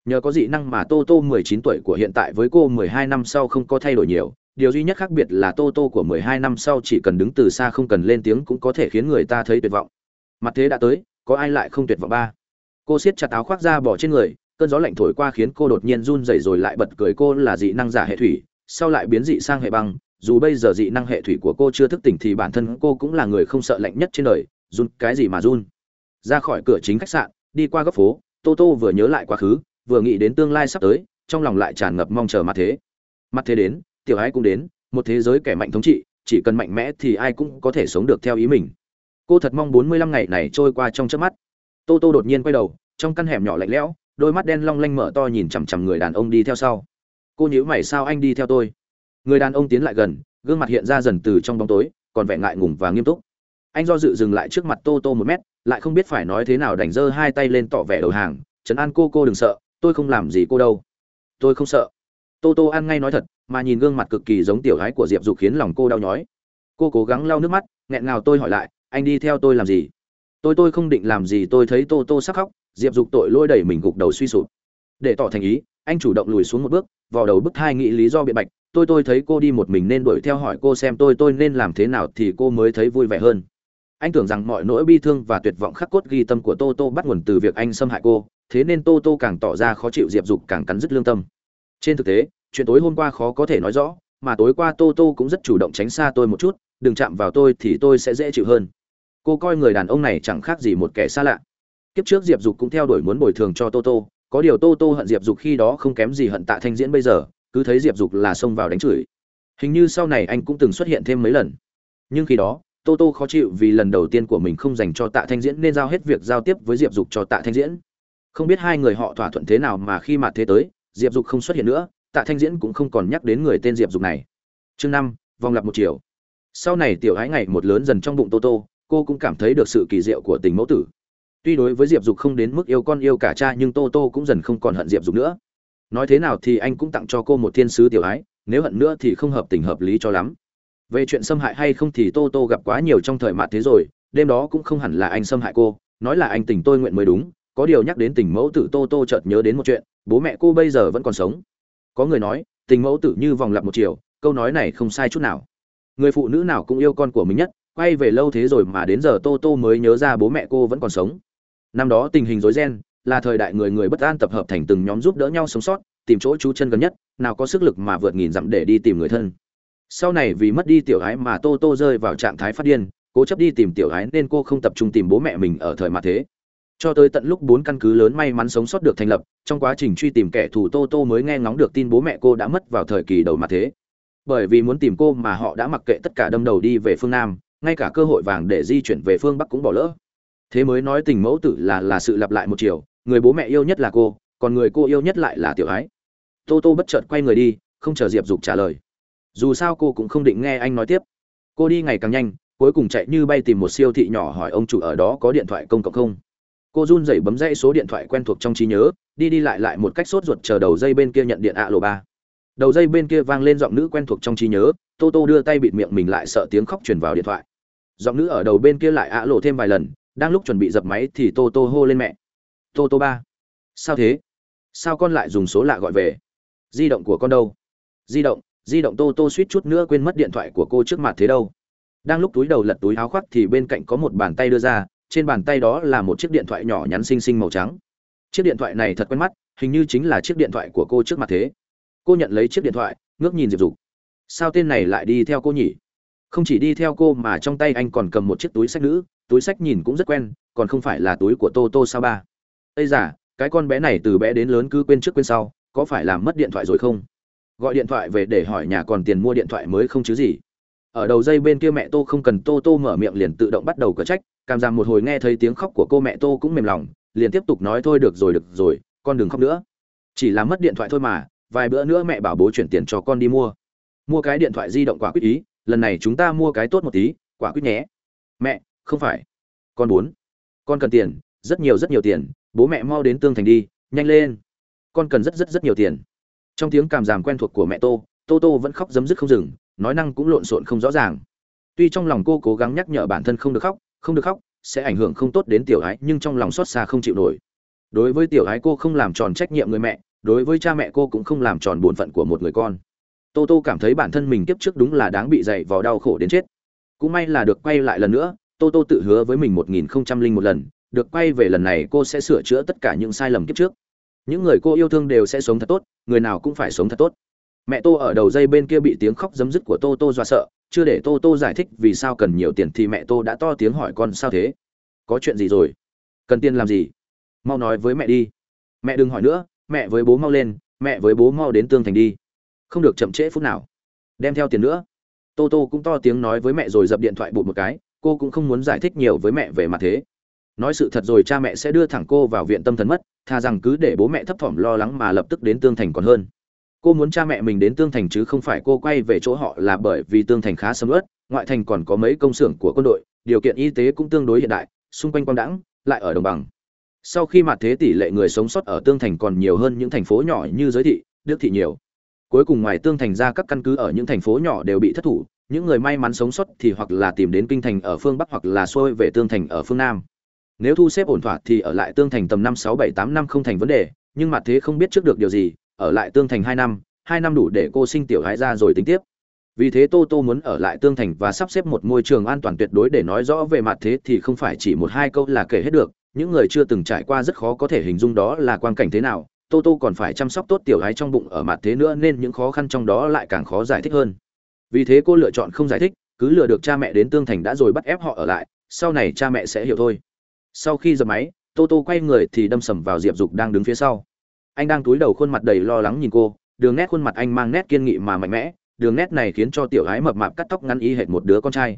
Nhờ có dị năng mà tô tô 19 tuổi của hiện tại với cô 12 năm sau không có thay đổi nhiều điều duy nhất khác biệt là tô tô của 12 năm sau chỉ cần đứng từ xa không cần lên tiếng cũng có thể khiến người ta thấy tuyệt vọng. Mặt thế đã tới, có ai lại không tuyệt vọng ba? Cô siết chặt áo khoác ra bỏ trên người, cơn gió lạnh thổi qua khiến cô đột nhiên run rẩy rồi lại bật cười cô là dị năng giả hệ thủy, sau lại biến dị sang hệ băng. Dù bây giờ dị năng hệ thủy của cô chưa thức tỉnh thì bản thân cô cũng là người không sợ lạnh nhất trên đời, run cái gì mà run? Ra khỏi cửa chính khách sạn, đi qua góc phố, tô tô vừa nhớ lại quá khứ, vừa nghĩ đến tương lai sắp tới, trong lòng lại tràn ngập mong chờ mặt thế. Mặt thế đến tiểu ái cũng đến, một thế giới kẻ mạnh thống trị, chỉ cần mạnh mẽ thì ai cũng có thể sống được theo ý mình. Cô thật mong bốn mươi lăm ngày này trôi qua trong chớp mắt. Tô tô đột nhiên quay đầu, trong căn hẻm nhỏ lạnh lẽo, đôi mắt đen long lanh mở to nhìn chằm chằm người đàn ông đi theo sau. Cô nhíu mày, sao anh đi theo tôi? Người đàn ông tiến lại gần, gương mặt hiện ra dần từ trong bóng tối, còn vẻ ngại ngùng và nghiêm túc. Anh do dự dừng lại trước mặt tô tô một mét, lại không biết phải nói thế nào đành giơ hai tay lên tỏ vẻ đầu hàng, trấn an cô cô đừng sợ, tôi không làm gì cô đâu. Tôi không sợ. Tô tô ăn ngay nói thật mà nhìn gương mặt cực kỳ giống tiểu gái của diệp dục khiến lòng cô đau nhói. Cô cố gắng lau nước mắt, nghẹn ngào tôi hỏi lại, anh đi theo tôi làm gì? Tôi tôi không định làm gì, tôi thấy tô tô sắc khóc. Diệp dục tội lôi đẩy mình gục đầu suy sụp. Để tỏ thành ý, anh chủ động lùi xuống một bước vào đầu bức hai nghĩ lý do biện bạch. Tôi tôi thấy cô đi một mình nên đuổi theo hỏi cô xem tôi tôi nên làm thế nào thì cô mới thấy vui vẻ hơn. Anh tưởng rằng mọi nỗi bi thương và tuyệt vọng khắc cốt ghi tâm của tô tô bắt nguồn từ việc anh xâm hại cô, thế nên tô tô càng tỏ ra khó chịu diệp dục càng cắn dứt lương tâm. Trên thực tế chuyện tối hôm qua khó có thể nói rõ, mà tối qua tô tô cũng rất chủ động tránh xa tôi một chút, đừng chạm vào tôi thì tôi sẽ dễ chịu hơn. Cô coi người đàn ông này chẳng khác gì một kẻ xa lạ. Kiếp trước diệp dục cũng theo đuổi muốn bồi thường cho tô tô, có điều tô tô hận diệp dục khi đó không kém gì hận tạ thanh diễn bây giờ, cứ thấy diệp dục là xông vào đánh chửi. Hình như sau này anh cũng từng xuất hiện thêm mấy lần. Nhưng khi đó, tô tô khó chịu vì lần đầu tiên của mình không dành cho tạ thanh diễn nên giao hết việc giao tiếp với diệp dục cho tạ thanh diễn. Không biết hai người họ thỏa thuận thế nào mà khi mặt thế tới, diệp dục không xuất hiện nữa tạ thanh diễn cũng không còn nhắc đến người tên diệp dục này. Chương năm, vòng lặp một chiều. Sau này tiểu ái ngày một lớn dần trong bụng tô tô, cô cũng cảm thấy được sự kỳ diệu của tình mẫu tử. Tuy đối với diệp dục không đến mức yêu con yêu cả cha, nhưng tô tô cũng dần không còn hận diệp dục nữa. Nói thế nào thì anh cũng tặng cho cô một thiên sứ tiểu ái nếu hận nữa thì không hợp tình hợp lý cho lắm. Về chuyện xâm hại hay không thì tô tô gặp quá nhiều trong thời mạt thế rồi, đêm đó cũng không hẳn là anh xâm hại cô, nói là anh tình tôi nguyện mới đúng, có điều nhắc đến tình mẫu tử tô tô chợt nhớ đến một chuyện, bố mẹ cô bây giờ vẫn còn sống có người nói, tình mẫu tử như vòng lặp một chiều, câu nói này không sai chút nào. Người phụ nữ nào cũng yêu con của mình nhất, quay về lâu thế rồi mà đến giờ tô tô mới nhớ ra bố mẹ cô vẫn còn sống. Năm đó tình hình rối ren, là thời đại người người bất an tập hợp thành từng nhóm giúp đỡ nhau sống sót, tìm chỗ trú chân gần nhất, nào có sức lực mà vượt nghìn dặm để đi tìm người thân. Sau này vì mất đi tiểu ái mà tô tô rơi vào trạng thái phát điên, cố chấp đi tìm tiểu ái nên cô không tập trung tìm bố mẹ mình ở thời mà thế cho tới tận lúc bốn căn cứ lớn may mắn sống sót được thành lập, trong quá trình truy tìm kẻ thù tô tô mới nghe ngóng được tin bố mẹ cô đã mất vào thời kỳ đầu mà thế. Bởi vì muốn tìm cô mà họ đã mặc kệ tất cả đâm đầu đi về phương nam, ngay cả cơ hội vàng để di chuyển về phương bắc cũng bỏ lỡ. Thế mới nói tình mẫu tử là là sự lặp lại một chiều, người bố mẹ yêu nhất là cô, còn người cô yêu nhất lại là tiểu ái. Tô tô bất chợt quay người đi, không chờ diệp dục trả lời. Dù sao cô cũng không định nghe anh nói tiếp. Cô đi ngày càng nhanh, cuối cùng chạy như bay tìm một siêu thị nhỏ hỏi ông chủ ở đó có điện thoại công cộng không cô run rẩy bấm dãy số điện thoại quen thuộc trong trí nhớ, đi đi lại lại một cách sốt ruột chờ đầu dây bên kia nhận điện ạ lộ ba. Đầu dây bên kia vang lên giọng nữ quen thuộc trong trí nhớ, tô tô đưa tay bịt miệng mình lại sợ tiếng khóc truyền vào điện thoại. Giọng nữ ở đầu bên kia lại ạ lộ thêm vài lần, đang lúc chuẩn bị dập máy thì tô tô hô lên mẹ. Tô tô ba. Sao thế? Sao con lại dùng số lạ gọi về? Di động của con đâu? Di động di động tô tô suýt chút nữa quên mất điện thoại của cô trước mặt thế đâu. Đang lúc túi đầu lật túi áo khoác thì bên cạnh có một bàn tay đưa ra trên bàn tay đó là một chiếc điện thoại nhỏ nhắn xinh xinh màu trắng. Chiếc điện thoại này thật quen mắt, hình như chính là chiếc điện thoại của cô trước mặt thế. Cô nhận lấy chiếc điện thoại, ngước nhìn diệp dục. Sao tên này lại đi theo cô nhỉ? Không chỉ đi theo cô mà trong tay anh còn cầm một chiếc túi sách nữ. Túi sách nhìn cũng rất quen, còn không phải là túi của tô tô sao ba? Ây giả cái con bé này từ bé đến lớn cứ quên trước quên sau, có phải làm mất điện thoại rồi không? Gọi điện thoại về để hỏi nhà còn tiền mua điện thoại mới không chứ gì. Ở đầu dây bên kia mẹ tô không cần tô tô mở miệng liền tự động bắt đầu cờ trách cảm giảm một hồi nghe thấy tiếng khóc của cô mẹ tô cũng mềm lòng, liền tiếp tục nói thôi được rồi được rồi, con đừng khóc nữa. Chỉ là mất điện thoại thôi mà, vài bữa nữa mẹ bảo bố chuyển tiền cho con đi mua. Mua cái điện thoại di động quả quyết ý, lần này chúng ta mua cái tốt một tí, quả quyết nhé. Mẹ, không phải. Con muốn. Con cần tiền, rất nhiều rất nhiều tiền, bố mẹ mau đến tương thành đi, nhanh lên. Con cần rất rất rất nhiều tiền. Trong tiếng cảm giảm quen thuộc của mẹ tô tô tô vẫn khóc dấm dứt không dừng, nói năng cũng lộn xộn không rõ ràng. Tuy trong lòng cô cố gắng nhắc nhở bản thân không được khóc không được khóc, sẽ ảnh hưởng không tốt đến tiểu ái, nhưng trong lòng xót xa không chịu nổi. Đối với tiểu ái cô không làm tròn trách nhiệm người mẹ, đối với cha mẹ cô cũng không làm tròn bổn phận của một người con. Tô tô cảm thấy bản thân mình kiếp trước đúng là đáng bị dày vào đau khổ đến chết. Cũng may là được quay lại lần nữa, tô tô tự hứa với mình một nghìn không trăm linh một lần, được quay về lần này cô sẽ sửa chữa tất cả những sai lầm kiếp trước. Những người cô yêu thương đều sẽ sống thật tốt, người nào cũng phải sống thật tốt. Mẹ tô ở đầu dây bên kia bị tiếng khóc giấm dứt của tô tô dọa sợ chưa để tô tô giải thích vì sao cần nhiều tiền thì mẹ tô đã to tiếng hỏi con sao thế? Có chuyện gì rồi? Cần tiền làm gì? Mau nói với mẹ đi. Mẹ đừng hỏi nữa, mẹ với bố mau lên, mẹ với bố mau đến tương thành đi. Không được chậm trễ phút nào. Đem theo tiền nữa. Tô tô cũng to tiếng nói với mẹ rồi dập điện thoại bụt một cái, cô cũng không muốn giải thích nhiều với mẹ về mặt thế. Nói sự thật rồi cha mẹ sẽ đưa thẳng cô vào viện tâm thần mất thà rằng cứ để bố mẹ thấp thỏm lo lắng mà lập tức đến tương thành còn hơn cô muốn cha mẹ mình đến tương thành chứ không phải cô quay về chỗ họ là bởi vì tương thành khá sầm ớt ngoại thành còn có mấy công xưởng của quân đội, điều kiện y tế cũng tương đối hiện đại, xung quanh quang đãng, lại ở đồng bằng. Sau khi mặt thế tỷ lệ người sống sót ở tương thành còn nhiều hơn những thành phố nhỏ như giới thị, đức thị nhiều. Cuối cùng ngoài tương thành ra các căn cứ ở những thành phố nhỏ đều bị thất thủ, những người may mắn sống sót thì hoặc là tìm đến kinh thành ở phương bắc hoặc là xuôi về tương thành ở phương nam. Nếu thu xếp ổn thỏa thì ở lại tương thành tầm năm, sáu, bảy, tám năm không thành vấn đề, nhưng mặt thế không biết trước được điều gì ở lại tương thành hai năm hai năm đủ để cô sinh tiểu gái ra rồi tính tiếp. Vì thế tô tô muốn ở lại tương thành và sắp xếp một môi trường an toàn tuyệt đối để nói rõ về mặt thế thì không phải chỉ một hai câu là kể hết được, những người chưa từng trải qua rất khó có thể hình dung đó là quan cảnh thế nào, tô tô còn phải chăm sóc tốt tiểu gái trong bụng ở mặt thế nữa nên những khó khăn trong đó lại càng khó giải thích hơn. Vì thế cô lựa chọn không giải thích, cứ lừa được cha mẹ đến tương thành đã rồi bắt ép họ ở lại, sau này cha mẹ sẽ hiểu thôi. Sau khi dập máy, tô tô quay người thì đâm sầm vào diệp dục đang đứng phía sau anh đang túi đầu khuôn mặt đầy lo lắng nhìn cô, đường nét khuôn mặt anh mang nét kiên nghị mà mạnh mẽ, đường nét này khiến cho tiểu gái mập mạp cắt tóc ngắn y hệt một đứa con trai.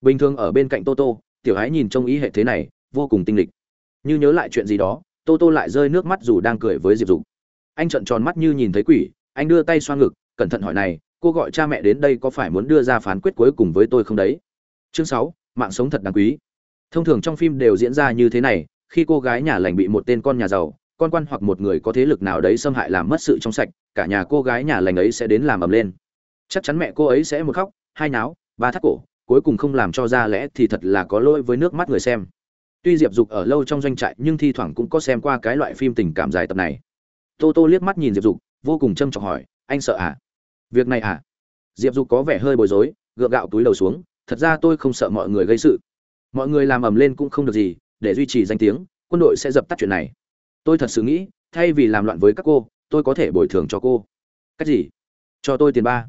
Bình thường ở bên cạnh tô tô, tiểu gái nhìn trông ý hệ thế này, vô cùng tinh lịch như nhớ lại chuyện gì đó, tô tô lại rơi nước mắt dù đang cười với diệp dục. Anh trợn tròn mắt như nhìn thấy quỷ, anh đưa tay xoa ngực, cẩn thận hỏi này, cô gọi cha mẹ đến đây có phải muốn đưa ra phán quyết cuối cùng với tôi không đấy? Chương sáu, mạng sống thật đáng quý. Thông thường trong phim đều diễn ra như thế này, khi cô gái nhà lành bị một tên con nhà giàu con quan hoặc một người có thế lực nào đấy xâm hại làm mất sự trong sạch, cả nhà cô gái nhà lành ấy sẽ đến làm ầm lên. Chắc chắn mẹ cô ấy sẽ một khóc, hai náo, ba thắt cổ, cuối cùng không làm cho ra lẽ thì thật là có lỗi với nước mắt người xem. Tuy diệp dục ở lâu trong doanh trại nhưng thi thoảng cũng có xem qua cái loại phim tình cảm dài tập này. Tô tô liếc mắt nhìn diệp dục, vô cùng trâm trọng hỏi, anh sợ à? Việc này à? Diệp dục có vẻ hơi bối rối, gượng gạo túi đầu xuống, thật ra tôi không sợ mọi người gây sự. Mọi người làm ầm lên cũng không được gì, để duy trì danh tiếng, quân đội sẽ dập tắt chuyện này tôi thật sự nghĩ, thay vì làm loạn với các cô, tôi có thể bồi thường cho cô. Cách gì? Cho tôi tiền ba.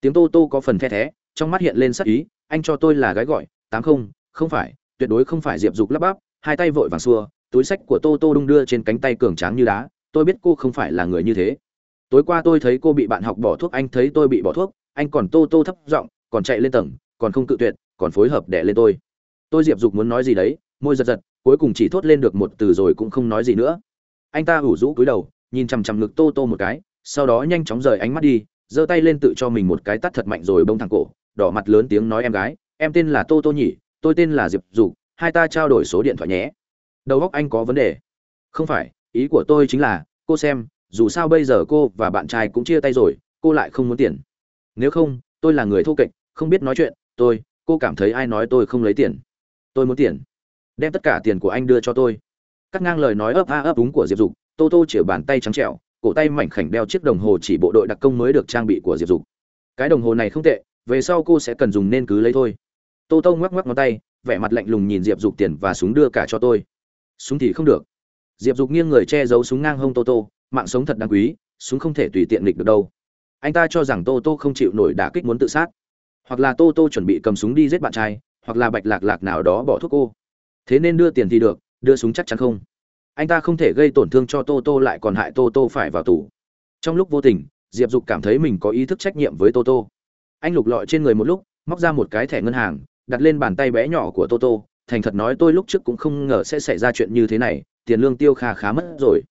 Tiếng tô tô có phần the thé, trong mắt hiện lên sắc ý, anh cho tôi là gái gọi, tám không không phải, tuyệt đối không phải diệp dục lắp bắp, hai tay vội vàng xua, túi sách của tô tô đung đưa trên cánh tay cường tráng như đá, tôi biết cô không phải là người như thế. Tối qua tôi thấy cô bị bạn học bỏ thuốc, anh thấy tôi bị bỏ thuốc, anh còn tô tô thấp giọng, còn chạy lên tầng, còn không cự tuyệt, còn phối hợp đẻ lên tôi. Tôi diệp dục muốn nói gì đấy, môi giật giật, cuối cùng chỉ thốt lên được một từ rồi cũng không nói gì nữa anh ta ủ rũ cúi đầu, nhìn chằm chằm ngực tô tô một cái, sau đó nhanh chóng rời ánh mắt đi, giơ tay lên tự cho mình một cái tắt thật mạnh rồi bông thẳng cổ, đỏ mặt lớn tiếng nói em gái, em tên là tô tô nhỉ, tôi tên là diệp dục, hai ta trao đổi số điện thoại nhé. Đầu óc anh có vấn đề. Không phải, ý của tôi chính là, cô xem, dù sao bây giờ cô và bạn trai cũng chia tay rồi, cô lại không muốn tiền. Nếu không, tôi là người thô kệch, không biết nói chuyện, tôi, cô cảm thấy ai nói tôi không lấy tiền. Tôi muốn tiền. Đem tất cả tiền của anh đưa cho tôi cắt ngang lời nói ấp a ấp úng của diệp dục, tô tô chĩa bàn tay trắng trẹo cổ tay mảnh khảnh đeo chiếc đồng hồ chỉ bộ đội đặc công mới được trang bị của diệp dục. Cái đồng hồ này không tệ, về sau cô sẽ cần dùng nên cứ lấy thôi. Tô tô ngoắc ngoắc ngón tay, vẻ mặt lạnh lùng nhìn diệp dục tiền và súng đưa cả cho tôi. Súng thì không được. Diệp dục nghiêng người che giấu súng ngang hông tô tô, mạng sống thật đáng quý, súng không thể tùy tiện nghịch được đâu. Anh ta cho rằng tô tô không chịu nổi đả kích muốn tự sát. Hoặc là tô tô chuẩn bị cầm súng đi giết bạn trai, hoặc là bạch lạc lạc nào đó bỏ thuốc cô. Thế nên đưa tiền thì được đưa súng chắc chắn không? Anh ta không thể gây tổn thương cho tô tô lại còn hại tô tô phải vào tù. Trong lúc vô tình, diệp dục cảm thấy mình có ý thức trách nhiệm với tô tô. Anh lục lọi trên người một lúc, móc ra một cái thẻ ngân hàng, đặt lên bàn tay bé nhỏ của tô tô, thành thật nói tôi lúc trước cũng không ngờ sẽ xảy ra chuyện như thế này, tiền lương tiêu kha khá mất rồi.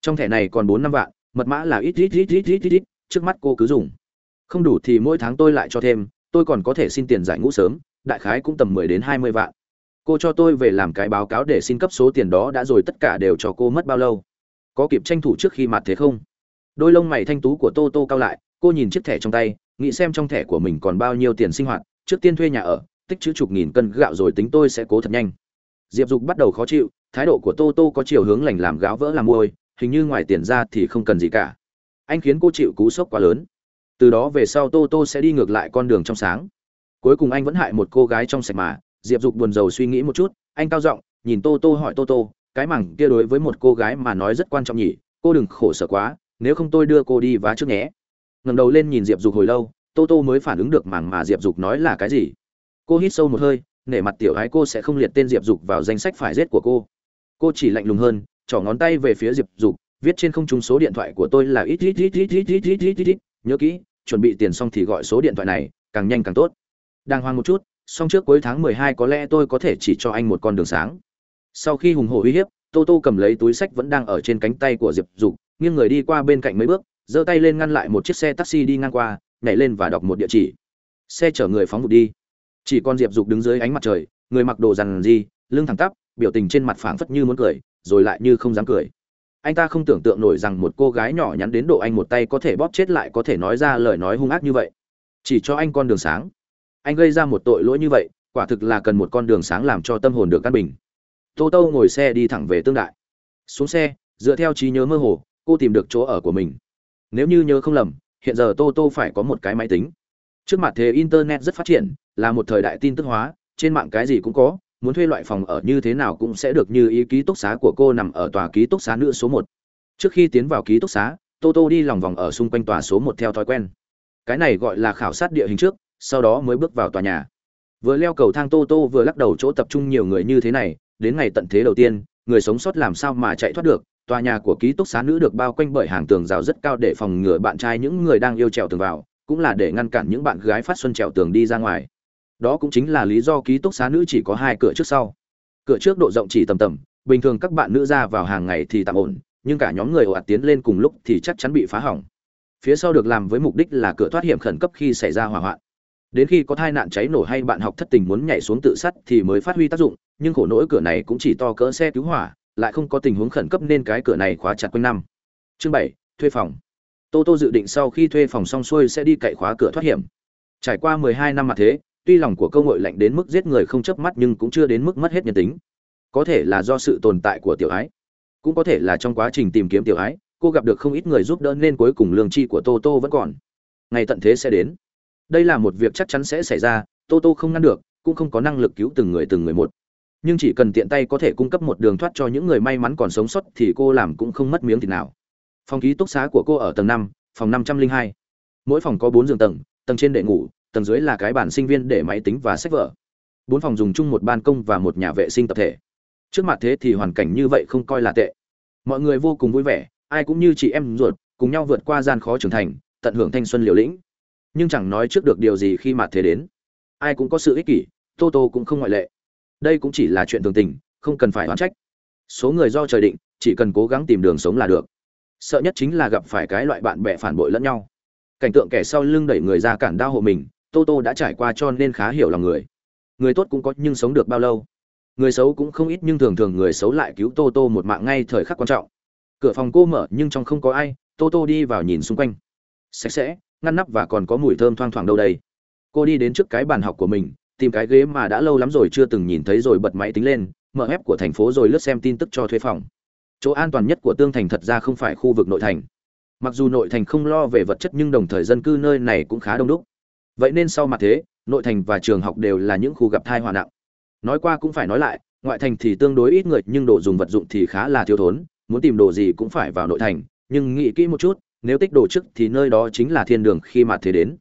Trong thẻ này còn bốn năm vạn, mật mã là ít ít ít ít ít ít ít, trước mắt cô cứ dùng. Không đủ thì mỗi tháng tôi lại cho thêm, tôi còn có thể xin tiền giải ngũ sớm, đại khái cũng tầm mười đến hai mươi vạn cô cho tôi về làm cái báo cáo để xin cấp số tiền đó đã rồi, tất cả đều cho cô mất bao lâu? Có kịp tranh thủ trước khi mặt thế không? Đôi lông mày thanh tú của tô tô cao lại, cô nhìn chiếc thẻ trong tay, nghĩ xem trong thẻ của mình còn bao nhiêu tiền sinh hoạt. Trước tiên thuê nhà ở, tích chữ chục nghìn cân gạo rồi tính tôi sẽ cố thật nhanh. Diệp dục bắt đầu khó chịu, thái độ của tô tô có chiều hướng lành làm gáo vỡ làm môi hình như ngoài tiền ra thì không cần gì cả. Anh khiến cô chịu cú sốc quá lớn. Từ đó về sau tô tô sẽ đi ngược lại con đường trong sáng. Cuối cùng anh vẫn hại một cô gái trong sạch mà diệp dục buồn rầu suy nghĩ một chút, anh cao giọng, nhìn tô tô hỏi tô tô, cái mảng kia đối với một cô gái mà nói rất quan trọng nhỉ, cô đừng khổ sở quá, nếu không tôi đưa cô đi vá trước nhé. Ngẩng đầu lên nhìn diệp dục hồi lâu, tô tô mới phản ứng được mảng mà diệp dục nói là cái gì. Cô hít sâu một hơi, nể mặt tiểu ái cô sẽ không liệt tên diệp dục vào danh sách phải giết của cô. Cô chỉ lạnh lùng hơn, trỏ ngón tay về phía diệp dục, viết trên không trung số điện thoại của tôi là ít ít ít ít ít ít ít ít ít ít, nhớ kỹ, chuẩn bị tiền xong thì gọi số điện thoại này, càng nhanh càng tốt. Đang hoang một chút song trước cuối tháng mười hai có lẽ tôi có thể chỉ cho anh một con đường sáng. Sau khi hùng hổ uy hiếp, tô tô cầm lấy túi sách vẫn đang ở trên cánh tay của diệp dục, nghiêng người đi qua bên cạnh mấy bước, giơ tay lên ngăn lại một chiếc xe taxi đi ngang qua, nhảy lên và đọc một địa chỉ. Xe chở người phóng vụt đi. Chỉ còn diệp dục đứng dưới ánh mặt trời, người mặc đồ rằn gì lưng thẳng tắp, biểu tình trên mặt phảng phất như muốn cười, rồi lại như không dám cười. Anh ta không tưởng tượng nổi rằng một cô gái nhỏ nhắn đến độ anh một tay có thể bóp chết lại có thể nói ra lời nói hung ác như vậy. Chỉ cho anh con đường sáng anh gây ra một tội lỗi như vậy, quả thực là cần một con đường sáng làm cho tâm hồn được căn bình. Tô tô ngồi xe đi thẳng về tương đại. Xuống xe, dựa theo trí nhớ mơ hồ, cô tìm được chỗ ở của mình. Nếu như nhớ không lầm, hiện giờ tô tô phải có một cái máy tính. Trước mặt thế internet rất phát triển, là một thời đại tin tức hóa, trên mạng cái gì cũng có, muốn thuê loại phòng ở như thế nào cũng sẽ được như ý ký túc xá của cô nằm ở tòa ký túc xá nữ số một. Trước khi tiến vào ký túc xá, tô tô đi lòng vòng ở xung quanh tòa số một theo thói quen. Cái này gọi là khảo sát địa hình trước sau đó mới bước vào tòa nhà. Vừa leo cầu thang tô tô vừa lắc đầu chỗ tập trung nhiều người như thế này, đến ngày tận thế đầu tiên, người sống sót làm sao mà chạy thoát được? Tòa nhà của ký túc xá nữ được bao quanh bởi hàng tường rào rất cao để phòng ngừa bạn trai những người đang yêu trèo tường vào, cũng là để ngăn cản những bạn gái phát xuân trèo tường đi ra ngoài. Đó cũng chính là lý do ký túc xá nữ chỉ có hai cửa trước sau. Cửa trước độ rộng chỉ tầm tầm, bình thường các bạn nữ ra vào hàng ngày thì tạm ổn, nhưng cả nhóm người ồ ạt tiến lên cùng lúc thì chắc chắn bị phá hỏng. Phía sau được làm với mục đích là cửa thoát hiểm khẩn cấp khi xảy ra hỏa hoạn đến khi có tai nạn cháy nổ hay bạn học thất tình muốn nhảy xuống tự sát thì mới phát huy tác dụng, nhưng khổ nỗi cửa này cũng chỉ to cỡ xe cứu hỏa, lại không có tình huống khẩn cấp nên cái cửa này khóa chặt quanh năm. Chương bảy, thuê phòng. Tô tô dự định sau khi thuê phòng xong xuôi sẽ đi cậy khóa cửa thoát hiểm. Trải qua mười hai năm mà thế, tuy lòng của câu ngội lạnh đến mức giết người không chớp mắt nhưng cũng chưa đến mức mất hết nhân tính. Có thể là do sự tồn tại của tiểu ái, cũng có thể là trong quá trình tìm kiếm tiểu ái, cô gặp được không ít người giúp đỡ nên cuối cùng lương tri của tô tô vẫn còn. Ngày tận thế sẽ đến đây là một việc chắc chắn sẽ xảy ra, tô tô không ngăn được, cũng không có năng lực cứu từng người từng người một. Nhưng chỉ cần tiện tay có thể cung cấp một đường thoát cho những người may mắn còn sống sót thì cô làm cũng không mất miếng thịt nào. Phòng ký túc xá của cô ở tầng năm, phòng năm trăm linh hai. Mỗi phòng có bốn giường tầng tầng trên để ngủ, tầng dưới là cái bàn sinh viên để máy tính và sách vở. Bốn phòng dùng chung một ban công và một nhà vệ sinh tập thể. Trước mặt thế thì hoàn cảnh như vậy không coi là tệ. Mọi người vô cùng vui vẻ, ai cũng như chị em ruột, cùng nhau vượt qua gian khó trưởng thành, tận hưởng thanh xuân liều lĩnh nhưng chẳng nói trước được điều gì khi mặt thế đến. Ai cũng có sự ích kỷ, tô tô cũng không ngoại lệ. Đây cũng chỉ là chuyện thường tình, không cần phải oán trách. Số người do trời định, chỉ cần cố gắng tìm đường sống là được. Sợ nhất chính là gặp phải cái loại bạn bè phản bội lẫn nhau. Cảnh tượng kẻ sau lưng đẩy người ra cản đau hộ mình, tô tô đã trải qua cho nên khá hiểu lòng người. Người tốt cũng có nhưng sống được bao lâu? Người xấu cũng không ít nhưng thường thường người xấu lại cứu tô tô một mạng ngay thời khắc quan trọng. Cửa phòng cô mở nhưng trong không có ai, tô tô đi vào nhìn xung quanh. Sạch sẽ ngăn nắp và còn có mùi thơm thoang thoảng đâu đây. Cô đi đến trước cái bàn học của mình, tìm cái ghế mà đã lâu lắm rồi chưa từng nhìn thấy rồi bật máy tính lên, mở ép của thành phố rồi lướt xem tin tức cho thuê phòng. Chỗ an toàn nhất của tương thành thật ra không phải khu vực nội thành. Mặc dù nội thành không lo về vật chất nhưng đồng thời dân cư nơi này cũng khá đông đúc. Vậy nên sau mặt thế, nội thành và trường học đều là những khu gặp thai hòa nặng. Nói qua cũng phải nói lại, ngoại thành thì tương đối ít người, nhưng đồ dùng vật dụng thì khá là thiếu thốn, muốn tìm đồ gì cũng phải vào nội thành, nhưng nghĩ kỹ một chút nếu tích đồ trước thì nơi đó chính là thiên đường khi mà thế đến.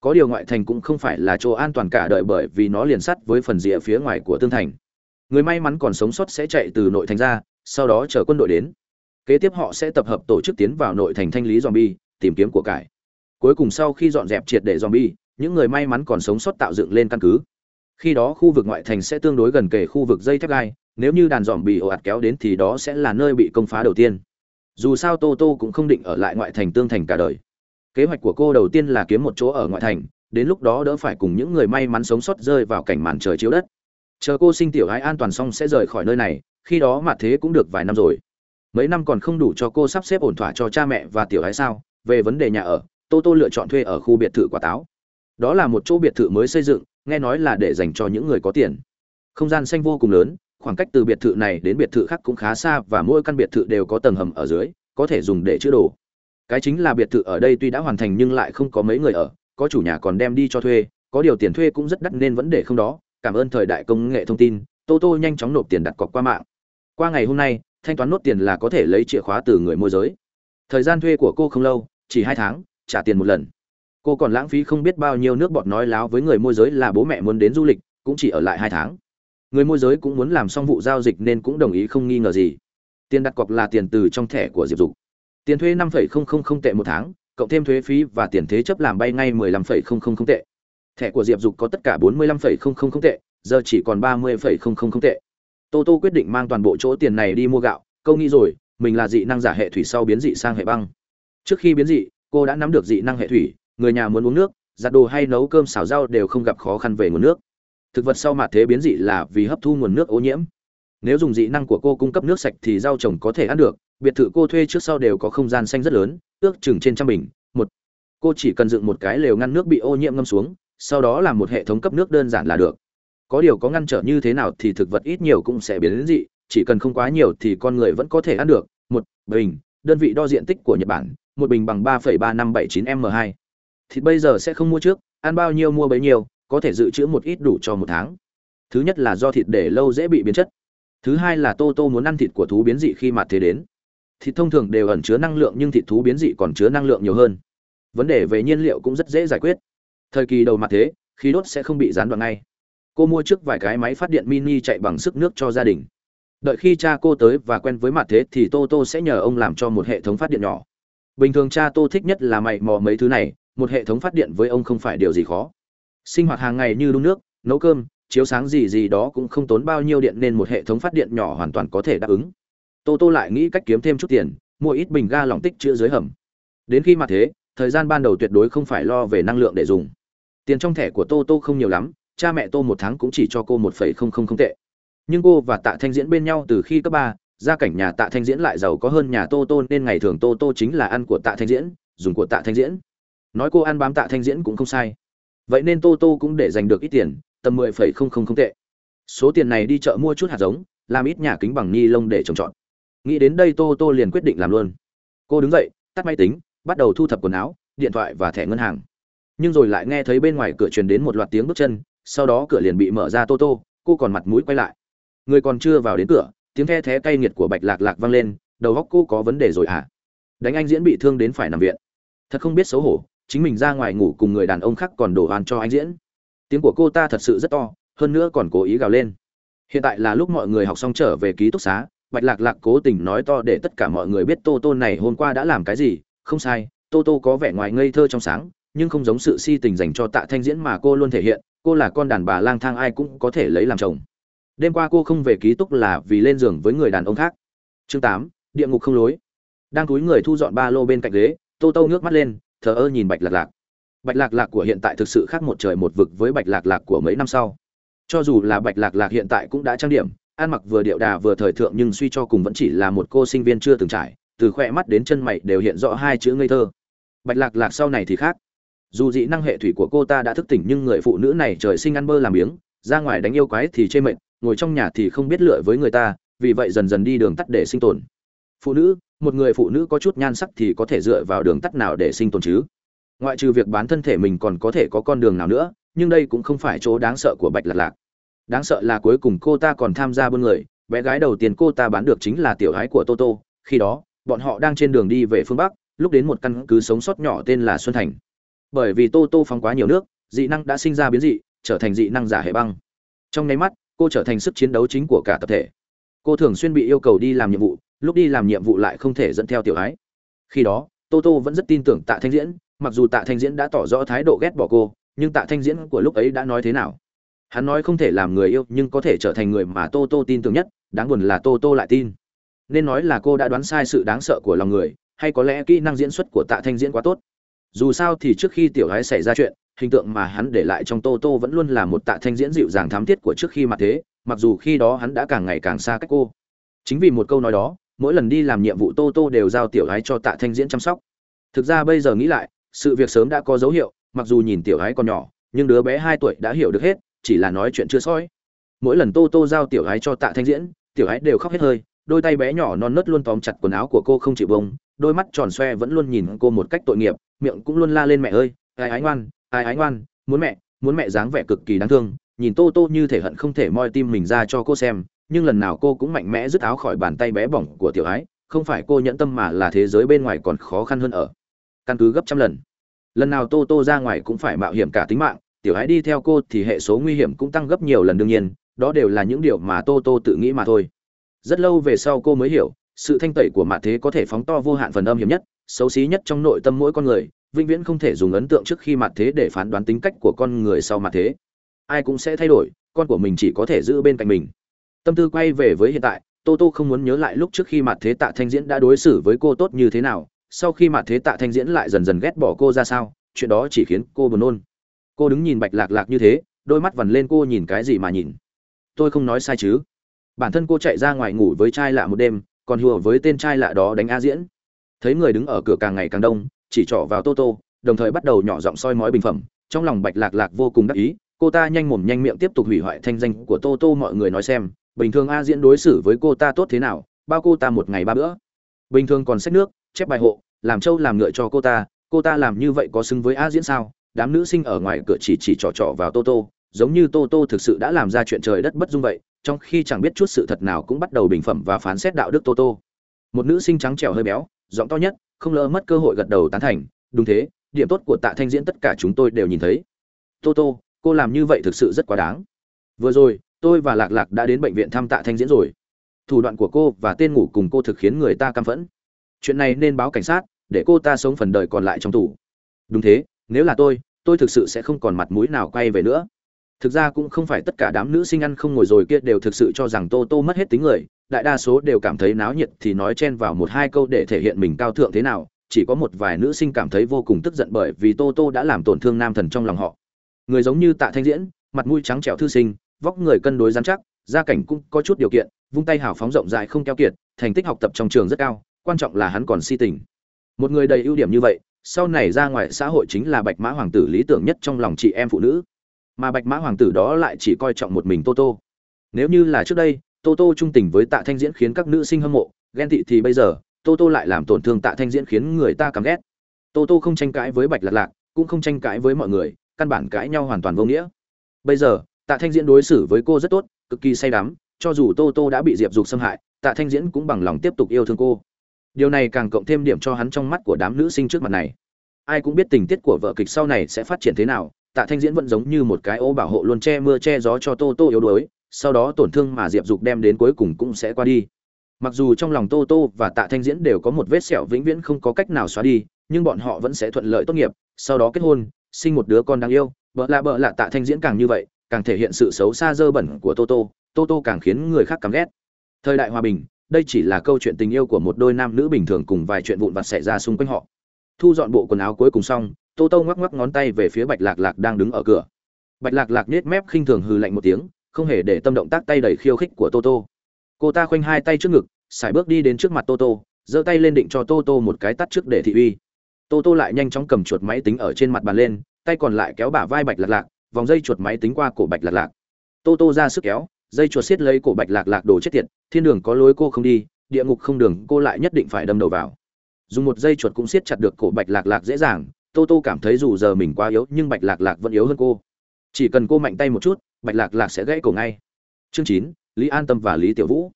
Có điều ngoại thành cũng không phải là chỗ an toàn cả đời bởi vì nó liền sắt với phần rìa phía ngoài của tương thành. Người may mắn còn sống sót sẽ chạy từ nội thành ra, sau đó chờ quân đội đến. Kế tiếp họ sẽ tập hợp tổ chức tiến vào nội thành thanh lý zombie, tìm kiếm của cải. Cuối cùng sau khi dọn dẹp triệt để zombie, những người may mắn còn sống sót tạo dựng lên căn cứ. Khi đó khu vực ngoại thành sẽ tương đối gần kề khu vực dây thép gai, nếu như đàn dòm bị ồ ạt kéo đến thì đó sẽ là nơi bị công phá đầu tiên dù sao tô tô cũng không định ở lại ngoại thành tương thành cả đời. Kế hoạch của cô đầu tiên là kiếm một chỗ ở ngoại thành, đến lúc đó đỡ phải cùng những người may mắn sống sót rơi vào cảnh màn trời chiếu đất. Chờ cô sinh tiểu gái an toàn xong sẽ rời khỏi nơi này, khi đó mà thế cũng được vài năm rồi. Mấy năm còn không đủ cho cô sắp xếp ổn thỏa cho cha mẹ và tiểu gái sao? Về vấn đề nhà ở, tô tô lựa chọn thuê ở khu biệt thự quả táo. Đó là một chỗ biệt thự mới xây dựng, nghe nói là để dành cho những người có tiền. Không gian xanh vô cùng lớn khoảng cách từ biệt thự này đến biệt thự khác cũng khá xa và mỗi căn biệt thự đều có tầng hầm ở dưới, có thể dùng để chứa đồ. Cái chính là biệt thự ở đây tuy đã hoàn thành nhưng lại không có mấy người ở, có chủ nhà còn đem đi cho thuê, có điều tiền thuê cũng rất đắt nên vấn đề không đó. Cảm ơn thời đại công nghệ thông tin, tô tô nhanh chóng nộp tiền đặt cọc qua mạng. Qua ngày hôm nay, thanh toán nốt tiền là có thể lấy chìa khóa từ người môi giới. Thời gian thuê của cô không lâu, chỉ hai tháng, trả tiền một lần. Cô còn lãng phí không biết bao nhiêu nước bọt nói láo với người môi giới là bố mẹ muốn đến du lịch, cũng chỉ ở lại hai tháng người môi giới cũng muốn làm xong vụ giao dịch nên cũng đồng ý không nghi ngờ gì. Tiền đặt cọc là tiền từ trong thẻ của diệp dục. Tiền thuê năm tệ một tháng, cộng thêm thuế phí và tiền thế chấp làm bay ngay mười lăm tệ. Thẻ của diệp dục có tất cả bốn mươi lăm tệ, giờ chỉ còn ba mươi tệ. Tô tô quyết định mang toàn bộ chỗ tiền này đi mua gạo, câu nghĩ rồi, mình là dị năng giả hệ thủy sau biến dị sang hệ băng. Trước khi biến dị, cô đã nắm được dị năng hệ thủy, người nhà muốn uống nước, giặt đồ hay nấu cơm xào rau đều không gặp khó khăn về nguồn nước thực vật sau mặt thế biến dị là vì hấp thu nguồn nước ô nhiễm. Nếu dùng dị năng của cô cung cấp nước sạch thì rau trồng có thể ăn được, biệt thự cô thuê trước sau đều có không gian xanh rất lớn, ước chừng trên trăm bình, một. Cô chỉ cần dựng một cái lều ngăn nước bị ô nhiễm ngâm xuống, sau đó làm một hệ thống cấp nước đơn giản là được. Có điều có ngăn trở như thế nào thì thực vật ít nhiều cũng sẽ biến đến dị, chỉ cần không quá nhiều thì con người vẫn có thể ăn được, một. Bình, đơn vị đo diện tích của nhật bản, một bình bằng ba ba năm bảy chín m hai. Thịt bây giờ sẽ không mua trước, ăn bao nhiêu mua bấy nhiêu có thể dự trữ một ít đủ cho một tháng. Thứ nhất là do thịt để lâu dễ bị biến chất. Thứ hai là tô tô muốn ăn thịt của thú biến dị khi mặt thế đến. Thịt thông thường đều ẩn chứa năng lượng nhưng thịt thú biến dị còn chứa năng lượng nhiều hơn. Vấn đề về nhiên liệu cũng rất dễ giải quyết. Thời kỳ đầu mặt thế, khí đốt sẽ không bị gián đoạn ngay. Cô mua trước vài cái máy phát điện mini chạy bằng sức nước cho gia đình. Đợi khi cha cô tới và quen với mặt thế thì tô tô sẽ nhờ ông làm cho một hệ thống phát điện nhỏ. Bình thường cha tô thích nhất là mày mò mấy thứ này, một hệ thống phát điện với ông không phải điều gì khó sinh hoạt hàng ngày như đun nước, nấu cơm, chiếu sáng gì gì đó cũng không tốn bao nhiêu điện nên một hệ thống phát điện nhỏ hoàn toàn có thể đáp ứng. Tô tô lại nghĩ cách kiếm thêm chút tiền, mua ít bình ga lỏng tích chữa dưới hầm. Đến khi mà thế, thời gian ban đầu tuyệt đối không phải lo về năng lượng để dùng. Tiền trong thẻ của tô tô không nhiều lắm, cha mẹ tô một tháng cũng chỉ cho cô một phẩy không không không tệ. Nhưng cô và tạ thanh diễn bên nhau từ khi cấp ba, gia cảnh nhà tạ thanh diễn lại giàu có hơn nhà tô tô nên ngày thường tô tô chính là ăn của tạ thanh diễn, dùng của tạ thanh diễn. Nói cô ăn bám tạ thanh diễn cũng không sai vậy nên tô tô cũng để dành được ít tiền, tầm mười phẩy không không không tệ. Số tiền này đi chợ mua chút hạt giống, làm ít nhà kính bằng ni lông để trồng trọt. Nghĩ đến đây tô tô liền quyết định làm luôn. Cô đứng dậy, tắt máy tính, bắt đầu thu thập quần áo, điện thoại và thẻ ngân hàng. Nhưng rồi lại nghe thấy bên ngoài cửa truyền đến một loạt tiếng bước chân, sau đó cửa liền bị mở ra tô tô, cô còn mặt mũi quay lại. Người còn chưa vào đến cửa, tiếng the thé cay nghiệt của bạch lạc lạc vang lên, đầu góc cô có vấn đề rồi à? Đánh anh diễn bị thương đến phải nằm viện. Thật không biết xấu hổ chính mình ra ngoài ngủ cùng người đàn ông khác còn đổ oan cho anh diễn. Tiếng của cô ta thật sự rất to, hơn nữa còn cố ý gào lên. Hiện tại là lúc mọi người học xong trở về ký túc xá, bạch lạc lạc cố tình nói to để tất cả mọi người biết tô tô này hôm qua đã làm cái gì. Không sai, tô tô có vẻ ngoài ngây thơ trong sáng, nhưng không giống sự si tình dành cho tạ thanh diễn mà cô luôn thể hiện, cô là con đàn bà lang thang ai cũng có thể lấy làm chồng. Đêm qua cô không về ký túc là vì lên giường với người đàn ông khác. Chương tám, địa ngục không lối. Đang túi người thu dọn ba lô bên cạnh ghế, tô tô nước mắt lên thờ ơ nhìn bạch lạc lạc. Bạch lạc lạc của hiện tại thực sự khác một trời một vực với bạch lạc lạc của mấy năm sau. Cho dù là bạch lạc lạc hiện tại cũng đã trang điểm ăn mặc vừa điệu đà vừa thời thượng nhưng suy cho cùng vẫn chỉ là một cô sinh viên chưa từng trải từ khoe mắt đến chân mày đều hiện rõ hai chữ ngây thơ. Bạch lạc lạc sau này thì khác. Dù dị năng hệ thủy của cô ta đã thức tỉnh nhưng người phụ nữ này trời sinh ăn bơ làm biếng ra ngoài đánh yêu quái thì chê mệt, ngồi trong nhà thì không biết lựa với người ta vì vậy dần dần đi đường tắt để sinh tồn. Phụ nữ một người phụ nữ có chút nhan sắc thì có thể dựa vào đường tắt nào để sinh tồn chứ? Ngoại trừ việc bán thân thể mình còn có thể có con đường nào nữa, nhưng đây cũng không phải chỗ đáng sợ của bạch lạc lạc. Đáng sợ là cuối cùng cô ta còn tham gia buôn người, bé gái đầu tiên cô ta bán được chính là tiểu gái của toto. Khi đó, bọn họ đang trên đường đi về phương bắc, lúc đến một căn cứ sống sót nhỏ tên là xuân thành. Bởi vì toto phóng quá nhiều nước, dị năng đã sinh ra biến dị, trở thành dị năng giả hệ băng. Trong nháy mắt, cô trở thành sức chiến đấu chính của cả tập thể. Cô thường xuyên bị yêu cầu đi làm nhiệm vụ lúc đi làm nhiệm vụ lại không thể dẫn theo tiểu ái. Khi đó toto vẫn rất tin tưởng tạ thanh diễn, mặc dù tạ thanh diễn đã tỏ rõ thái độ ghét bỏ cô, nhưng tạ thanh diễn của lúc ấy đã nói thế nào? Hắn nói không thể làm người yêu, nhưng có thể trở thành người mà tô tô tin tưởng nhất, đáng buồn là tô tô lại tin. Nên nói là cô đã đoán sai sự đáng sợ của lòng người, hay có lẽ kỹ năng diễn xuất của tạ thanh diễn quá tốt. Dù sao thì trước khi tiểu gái xảy ra chuyện, hình tượng mà hắn để lại trong tô tô vẫn luôn là một tạ thanh diễn dịu dàng thám thiết của trước khi mặt thế, mặc dù khi đó hắn đã càng ngày càng xa cách cô. Chính vì một câu nói đó mỗi lần đi làm nhiệm vụ tô tô đều giao tiểu Ái cho tạ thanh diễn chăm sóc. Thực ra bây giờ nghĩ lại, sự việc sớm đã có dấu hiệu, mặc dù nhìn tiểu Ái còn nhỏ, nhưng đứa bé hai tuổi đã hiểu được hết, chỉ là nói chuyện chưa sói. Mỗi lần tô tô giao tiểu Ái cho tạ thanh diễn, tiểu Ái đều khóc hết hơi, đôi tay bé nhỏ non nớt luôn tóm chặt quần áo của cô không chịu bông đôi mắt tròn xoe vẫn luôn nhìn cô một cách tội nghiệp, miệng cũng luôn la lên mẹ ơi, ai ái ngoan, ai ái ngoan, muốn mẹ muốn mẹ dáng vẻ cực kỳ đáng thương, nhìn tô tô như thể hận không thể moi tim mình ra cho cô xem nhưng lần nào cô cũng mạnh mẽ dứt áo khỏi bàn tay bé bỏng của tiểu ái, không phải cô nhẫn tâm mà là thế giới bên ngoài còn khó khăn hơn ở. Căn cứ gấp trăm lần. Lần nào tô tô ra ngoài cũng phải mạo hiểm cả tính mạng, tiểu ái đi theo cô thì hệ số nguy hiểm cũng tăng gấp nhiều lần đương nhiên, đó đều là những điều mà tô tô tự nghĩ mà thôi. Rất lâu về sau cô mới hiểu, sự thanh tẩy của mạ thế có thể phóng to vô hạn phần âm hiểm nhất, xấu xí nhất trong nội tâm mỗi con người, vĩnh viễn không thể dùng ấn tượng trước khi mạ thế để phán đoán tính cách của con người sau mạ thế. Ai cũng sẽ thay đổi, con của mình chỉ có thể giữ bên cạnh mình tâm tư quay về với hiện tại, tô tô không muốn nhớ lại lúc trước khi mặt thế tạ thanh diễn đã đối xử với cô tốt như thế nào, sau khi mặt thế tạ thanh diễn lại dần dần ghét bỏ cô ra sao, chuyện đó chỉ khiến cô buồn nôn. Cô đứng nhìn bạch lạc lạc như thế, đôi mắt vằn lên cô nhìn cái gì mà nhìn. Tôi không nói sai chứ. Bản thân cô chạy ra ngoài ngủ với trai lạ một đêm, còn hùa với tên trai lạ đó đánh a diễn. Thấy người đứng ở cửa càng ngày càng đông, chỉ trỏ vào tô tô, đồng thời bắt đầu nhỏ giọng soi mói bình phẩm. Trong lòng bạch lạc lạc vô cùng đắc ý, cô ta nhanh mồm nhanh miệng tiếp tục hủy hoại thanh danh của tô tô, mọi người nói xem bình thường a diễn đối xử với cô ta tốt thế nào, bao cô ta một ngày ba bữa. Bình thường còn sách nước, chép bài hộ, làm trâu làm ngựa cho cô ta cô ta làm như vậy có xứng với a diễn sao? Đám nữ sinh ở ngoài cửa chỉ chỉ trò trò vào tô tô, giống như tô tô thực sự đã làm ra chuyện trời đất bất dung vậy, trong khi chẳng biết chút sự thật nào cũng bắt đầu bình phẩm và phán xét đạo đức tô tô. Một nữ sinh trắng trẻo hơi béo, giọng to nhất, không lỡ mất cơ hội gật đầu tán thành, đúng thế, điểm tốt của tạ thanh diễn tất cả chúng tôi đều nhìn thấy. Tô tô, cô làm như vậy thực sự rất quá đáng. Vừa rồi tôi và lạc lạc đã đến bệnh viện thăm tạ thanh diễn rồi. Thủ đoạn của cô và tên ngủ cùng cô thực khiến người ta căm phẫn. Chuyện này nên báo cảnh sát, để cô ta sống phần đời còn lại trong tù. Đúng thế, nếu là tôi tôi thực sự sẽ không còn mặt mũi nào quay về nữa. Thực ra cũng không phải tất cả đám nữ sinh ăn không ngồi rồi kia đều thực sự cho rằng tô tô mất hết tính người. Đại đa số đều cảm thấy náo nhiệt thì nói chen vào một hai câu để thể hiện mình cao thượng thế nào. Chỉ có một vài nữ sinh cảm thấy vô cùng tức giận bởi vì tô tô đã làm tổn thương nam thần trong lòng họ. Người giống như tạ thanh diễn, mặt mũi trắng trẻo thư sinh vóc người cân đối rắn chắc, gia cảnh cũng có chút điều kiện, vung tay hào phóng rộng rãi không keo kiệt, thành tích học tập trong trường rất cao, quan trọng là hắn còn si tình. Một người đầy ưu điểm như vậy, sau này ra ngoài xã hội chính là bạch mã hoàng tử lý tưởng nhất trong lòng chị em phụ nữ. Mà bạch mã hoàng tử đó lại chỉ coi trọng một mình tô tô. Nếu như là trước đây, tô tô trung tình với tạ thanh diễn khiến các nữ sinh hâm mộ, ghen tị thì bây giờ, tô tô lại làm tổn thương tạ thanh diễn khiến người ta căm ghét. Tô tô không tranh cãi với bạch lạc lạc, cũng không tranh cãi với mọi người, căn bản cãi nhau hoàn toàn vô nghĩa. Bây giờ tạ thanh diễn đối xử với cô rất tốt, cực kỳ say đắm, cho dù tô tô đã bị diệp dục xâm hại, tạ thanh diễn cũng bằng lòng tiếp tục yêu thương cô. Điều này càng cộng thêm điểm cho hắn trong mắt của đám nữ sinh trước mặt này. Ai cũng biết tình tiết của vợ kịch sau này sẽ phát triển thế nào, tạ thanh diễn vẫn giống như một cái ô bảo hộ luôn che mưa che gió cho tô tô yếu đuối, sau đó tổn thương mà diệp dục đem đến cuối cùng cũng sẽ qua đi. Mặc dù trong lòng tô tô và tạ thanh diễn đều có một vết sẹo vĩnh viễn không có cách nào xóa đi, nhưng bọn họ vẫn sẽ thuận lợi tốt nghiệp, sau đó kết hôn, sinh một đứa con đáng yêu vợ lạ bợ lạ tạ thanh diễn càng như vậy càng thể hiện sự xấu xa dơ bẩn của Toto, Toto càng khiến người khác căm ghét. Thời đại hòa bình đây chỉ là câu chuyện tình yêu của một đôi nam nữ bình thường cùng vài chuyện vụn vặt xảy ra xung quanh họ. Thu dọn bộ quần áo cuối cùng xong Toto ngoắc ngoắc ngón tay về phía bạch lạc lạc đang đứng ở cửa. Bạch lạc lạc nhếch mép khinh thường hừ lạnh một tiếng không hề để tâm động tác tay đầy khiêu khích của Toto. cô ta khoanh hai tay trước ngực sải bước đi đến trước mặt Toto, giơ tay lên định cho Toto một cái tắt trước để thị uy. Tô tô lại nhanh chóng cầm chuột máy tính ở trên mặt bàn lên tay còn lại kéo bả vai bạch lạc lạc vòng dây chuột máy tính qua cổ bạch lạc lạc. Tô tô ra sức kéo, dây chuột xiết lấy cổ bạch lạc lạc đồ chết tiệt, thiên đường có lối cô không đi, địa ngục không đường, cô lại nhất định phải đâm đầu vào. Dùng một dây chuột cũng siết chặt được cổ bạch lạc lạc dễ dàng, tô tô cảm thấy dù giờ mình quá yếu, nhưng bạch lạc lạc vẫn yếu hơn cô. Chỉ cần cô mạnh tay một chút, bạch lạc lạc sẽ gãy cổ ngay. Chương chín, lý an tâm và lý tiểu vũ.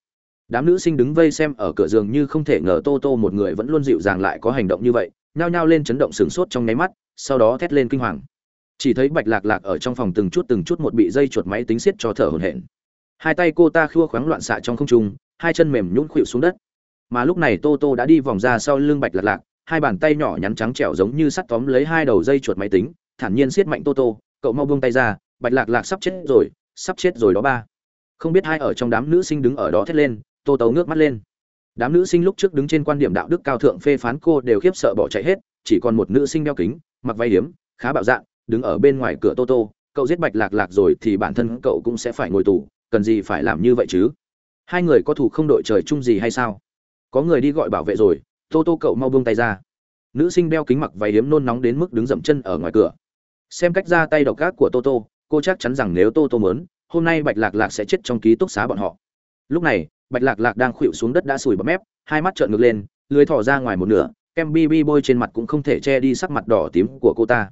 Đám nữ sinh đứng vây xem ở cửa giường như không thể ngờ tô tô một người vẫn luôn dịu dàng lại có hành động như vậy, nhao nhao lên chấn động sửng sốt trong nháy mắt, sau đó thét lên kinh hoàng chỉ thấy bạch lạc lạc ở trong phòng từng chút từng chút một bị dây chuột máy tính xiết cho thở hổn hển. Hai tay cô ta khua khoáng loạn xạ trong không trung, hai chân mềm nhũn khuỵu xuống đất. Mà lúc này tô tô đã đi vòng ra sau lưng bạch lạc lạc, hai bàn tay nhỏ nhắn trắng trẻo giống như sắt tóm lấy hai đầu dây chuột máy tính, thản nhiên siết mạnh tô tô, cậu mau buông tay ra, bạch lạc lạc sắp chết rồi, sắp chết rồi đó ba. Không biết hai ở trong đám nữ sinh đứng ở đó thét lên, tô tấu nước mắt lên. Đám nữ sinh lúc trước đứng trên quan điểm đạo đức cao thượng phê phán cô đều khiếp sợ bỏ chạy hết, chỉ còn một nữ sinh đeo kính, mặc váy hiếm, khá bạo dạng đứng ở bên ngoài cửa tô tô, cậu giết bạch lạc lạc rồi thì bản thân cậu cũng sẽ phải ngồi tù, cần gì phải làm như vậy chứ? Hai người có thủ không đội trời chung gì hay sao? Có người đi gọi bảo vệ rồi, tô tô cậu mau buông tay ra. Nữ sinh đeo kính mặc váy hiếm nôn nóng đến mức đứng dậm chân ở ngoài cửa. Xem cách ra tay độc ác của tô tô, cô chắc chắn rằng nếu tô tô mớn hôm nay bạch lạc lạc sẽ chết trong ký túc xá bọn họ. Lúc này, bạch lạc lạc đang khuỵu xuống đất đã sùi bọt mép, hai mắt trợn ngược lên, lưới thỏ ra ngoài một nửa, kem bb bôi trên mặt cũng không thể che đi sắc mặt đỏ tím của cô ta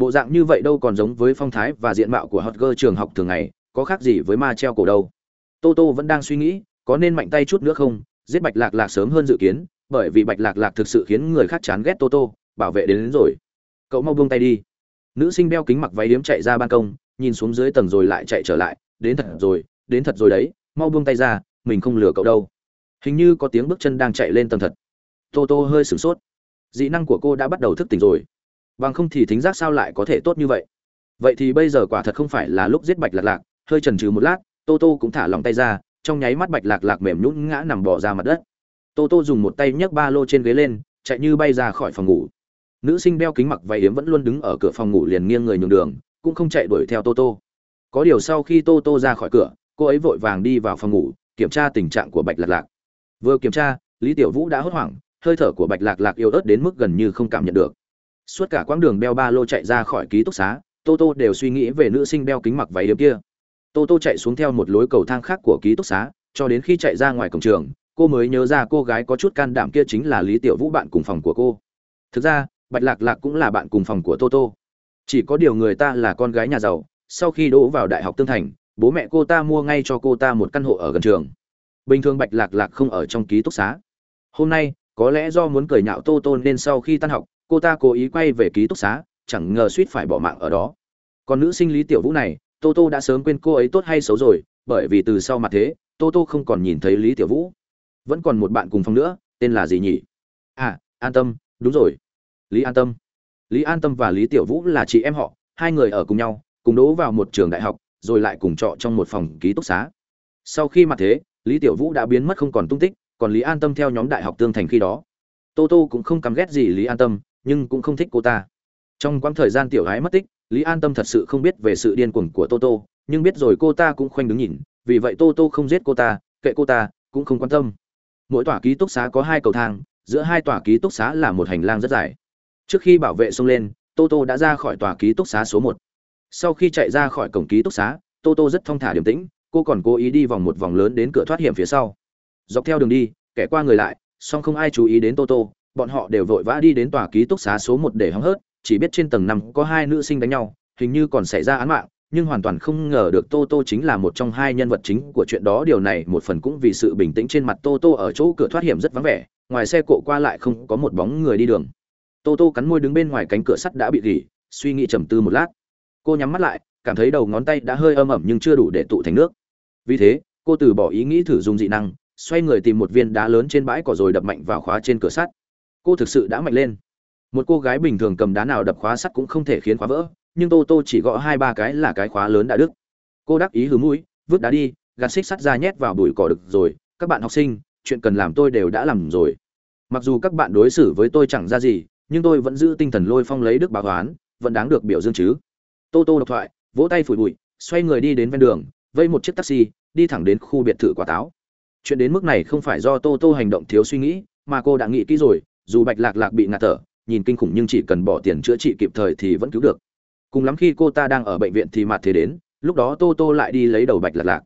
bộ dạng như vậy đâu còn giống với phong thái và diện mạo của hot girl trường học thường ngày có khác gì với ma treo cổ đâu. Tô tô vẫn đang suy nghĩ có nên mạnh tay chút nữa không? Giết bạch lạc lạc sớm hơn dự kiến bởi vì bạch lạc lạc thực sự khiến người khác chán ghét tô tô bảo vệ đến, đến rồi. Cậu mau buông tay đi. Nữ sinh đeo kính mặc váy điếm chạy ra ban công nhìn xuống dưới tầng rồi lại chạy trở lại. Đến thật rồi đến thật rồi đấy mau buông tay ra mình không lừa cậu đâu. Hình như có tiếng bước chân đang chạy lên tầng thật. Tô tô hơi sửng sốt. Dị năng của cô đã bắt đầu thức tỉnh rồi bằng không thì thính giác sao lại có thể tốt như vậy? Vậy thì bây giờ quả thật không phải là lúc giết bạch lạc lạc, hơi chần chừ một lát, tô tô cũng thả lòng tay ra, trong nháy mắt bạch lạc lạc mềm nhũn ngã nằm bò ra mặt đất. Tô tô dùng một tay nhấc ba lô trên ghế lên, chạy như bay ra khỏi phòng ngủ. Nữ sinh đeo kính mặc váy yếm vẫn luôn đứng ở cửa phòng ngủ liền nghiêng người nhường đường, cũng không chạy đuổi theo tô tô. Có điều sau khi tô tô ra khỏi cửa, cô ấy vội vàng đi vào phòng ngủ, kiểm tra tình trạng của bạch lạc lạc. Vừa kiểm tra, lý tiểu vũ đã hốt hoảng, hơi thở của bạch lạc lạc yếu ớt đến mức gần như không cảm nhận được suốt cả quãng đường đeo ba lô chạy ra khỏi ký túc xá, tô tô đều suy nghĩ về nữ sinh đeo kính mặc váy yếm kia. Tô tô chạy xuống theo một lối cầu thang khác của ký túc xá, cho đến khi chạy ra ngoài cổng trường, cô mới nhớ ra cô gái có chút can đảm kia chính là lý tiểu vũ bạn cùng phòng của cô. Thực ra, bạch lạc lạc cũng là bạn cùng phòng của tô tô. Chỉ có điều người ta là con gái nhà giàu, sau khi đỗ vào đại học tương thành, bố mẹ cô ta mua ngay cho cô ta một căn hộ ở gần trường. Bình thường bạch lạc lạc không ở trong ký túc xá. Hôm nay, có lẽ do muốn cười nhạo tô tô nên sau khi tan học cô ta cố ý quay về ký túc xá, chẳng ngờ suýt phải bỏ mạng ở đó. Còn nữ sinh lý tiểu vũ này, tô tô đã sớm quên cô ấy tốt hay xấu rồi, bởi vì từ sau mặt thế, tô tô không còn nhìn thấy lý tiểu vũ. Vẫn còn một bạn cùng phòng nữa, tên là gì nhỉ? À an tâm, đúng rồi. Lý an tâm. Lý an tâm và lý tiểu vũ là chị em họ, hai người ở cùng nhau, cùng đỗ vào một trường đại học, rồi lại cùng trọ trong một phòng ký túc xá. Sau khi mặt thế, lý tiểu vũ đã biến mất không còn tung tích, còn lý an tâm theo nhóm đại học tương thành khi đó. Tô tô cũng không căm ghét gì lý an tâm nhưng cũng không thích cô ta. Trong quãng thời gian tiểu gái mất tích, lý an tâm thật sự không biết về sự điên cuồng của tô tô, nhưng biết rồi cô ta cũng khoanh đứng nhìn, vì vậy tô tô không giết cô ta, kệ cô ta, cũng không quan tâm. Mỗi tòa ký túc xá có hai cầu thang, giữa hai tòa ký túc xá là một hành lang rất dài. Trước khi bảo vệ xông lên, tô tô đã ra khỏi tòa ký túc xá số một. Sau khi chạy ra khỏi cổng ký túc xá, tô tô rất thong thả điềm tĩnh, cô còn cố ý đi vòng một vòng lớn đến cửa thoát hiểm phía sau. Dọc theo đường đi, kẻ qua người lại, song không ai chú ý đến tô tô bọn họ đều vội vã đi đến tòa ký túc xá số một để hóng hớt, chỉ biết trên tầng năm có hai nữ sinh đánh nhau, hình như còn xảy ra án mạng, nhưng hoàn toàn không ngờ được tô tô chính là một trong hai nhân vật chính của chuyện đó. Điều này một phần cũng vì sự bình tĩnh trên mặt tô tô ở chỗ cửa thoát hiểm rất vắng vẻ, ngoài xe cộ qua lại không có một bóng người đi đường. Tô tô cắn môi đứng bên ngoài cánh cửa sắt đã bị gỉ, suy nghĩ trầm tư một lát. Cô nhắm mắt lại, cảm thấy đầu ngón tay đã hơi âm ẩm nhưng chưa đủ để tụ thành nước. Vì thế, cô từ bỏ ý nghĩ thử dùng dị năng, xoay người tìm một viên đá lớn trên bãi cỏ rồi đập mạnh vào khóa trên cửa sắt cô thực sự đã mạnh lên. Một cô gái bình thường cầm đá nào đập khóa sắt cũng không thể khiến khóa vỡ, nhưng tô tô chỉ gõ hai ba cái là cái khóa lớn đã đứt. Cô đắc ý hứ mũi, vứt đá đi, gạt xích sắt ra nhét vào bụi cỏ được rồi, các bạn học sinh, chuyện cần làm tôi đều đã làm rồi. Mặc dù các bạn đối xử với tôi chẳng ra gì, nhưng tôi vẫn giữ tinh thần lôi phong lấy đức báo toán vẫn đáng được biểu dương chứ. Tô tô độc thoại, vỗ tay phủi bụi, xoay người đi đến ven đường vây một chiếc taxi, đi thẳng đến khu biệt thự quả táo. Chuyện đến mức này không phải do tô tô hành động thiếu suy nghĩ, mà cô đã nghĩ kỹ rồi dù bạch lạc lạc bị ngạt thở, nhìn kinh khủng nhưng chỉ cần bỏ tiền chữa trị kịp thời thì vẫn cứu được. Cùng lắm khi cô ta đang ở bệnh viện thì mặt thế đến, lúc đó tô tô lại đi lấy đầu bạch lạc lạc.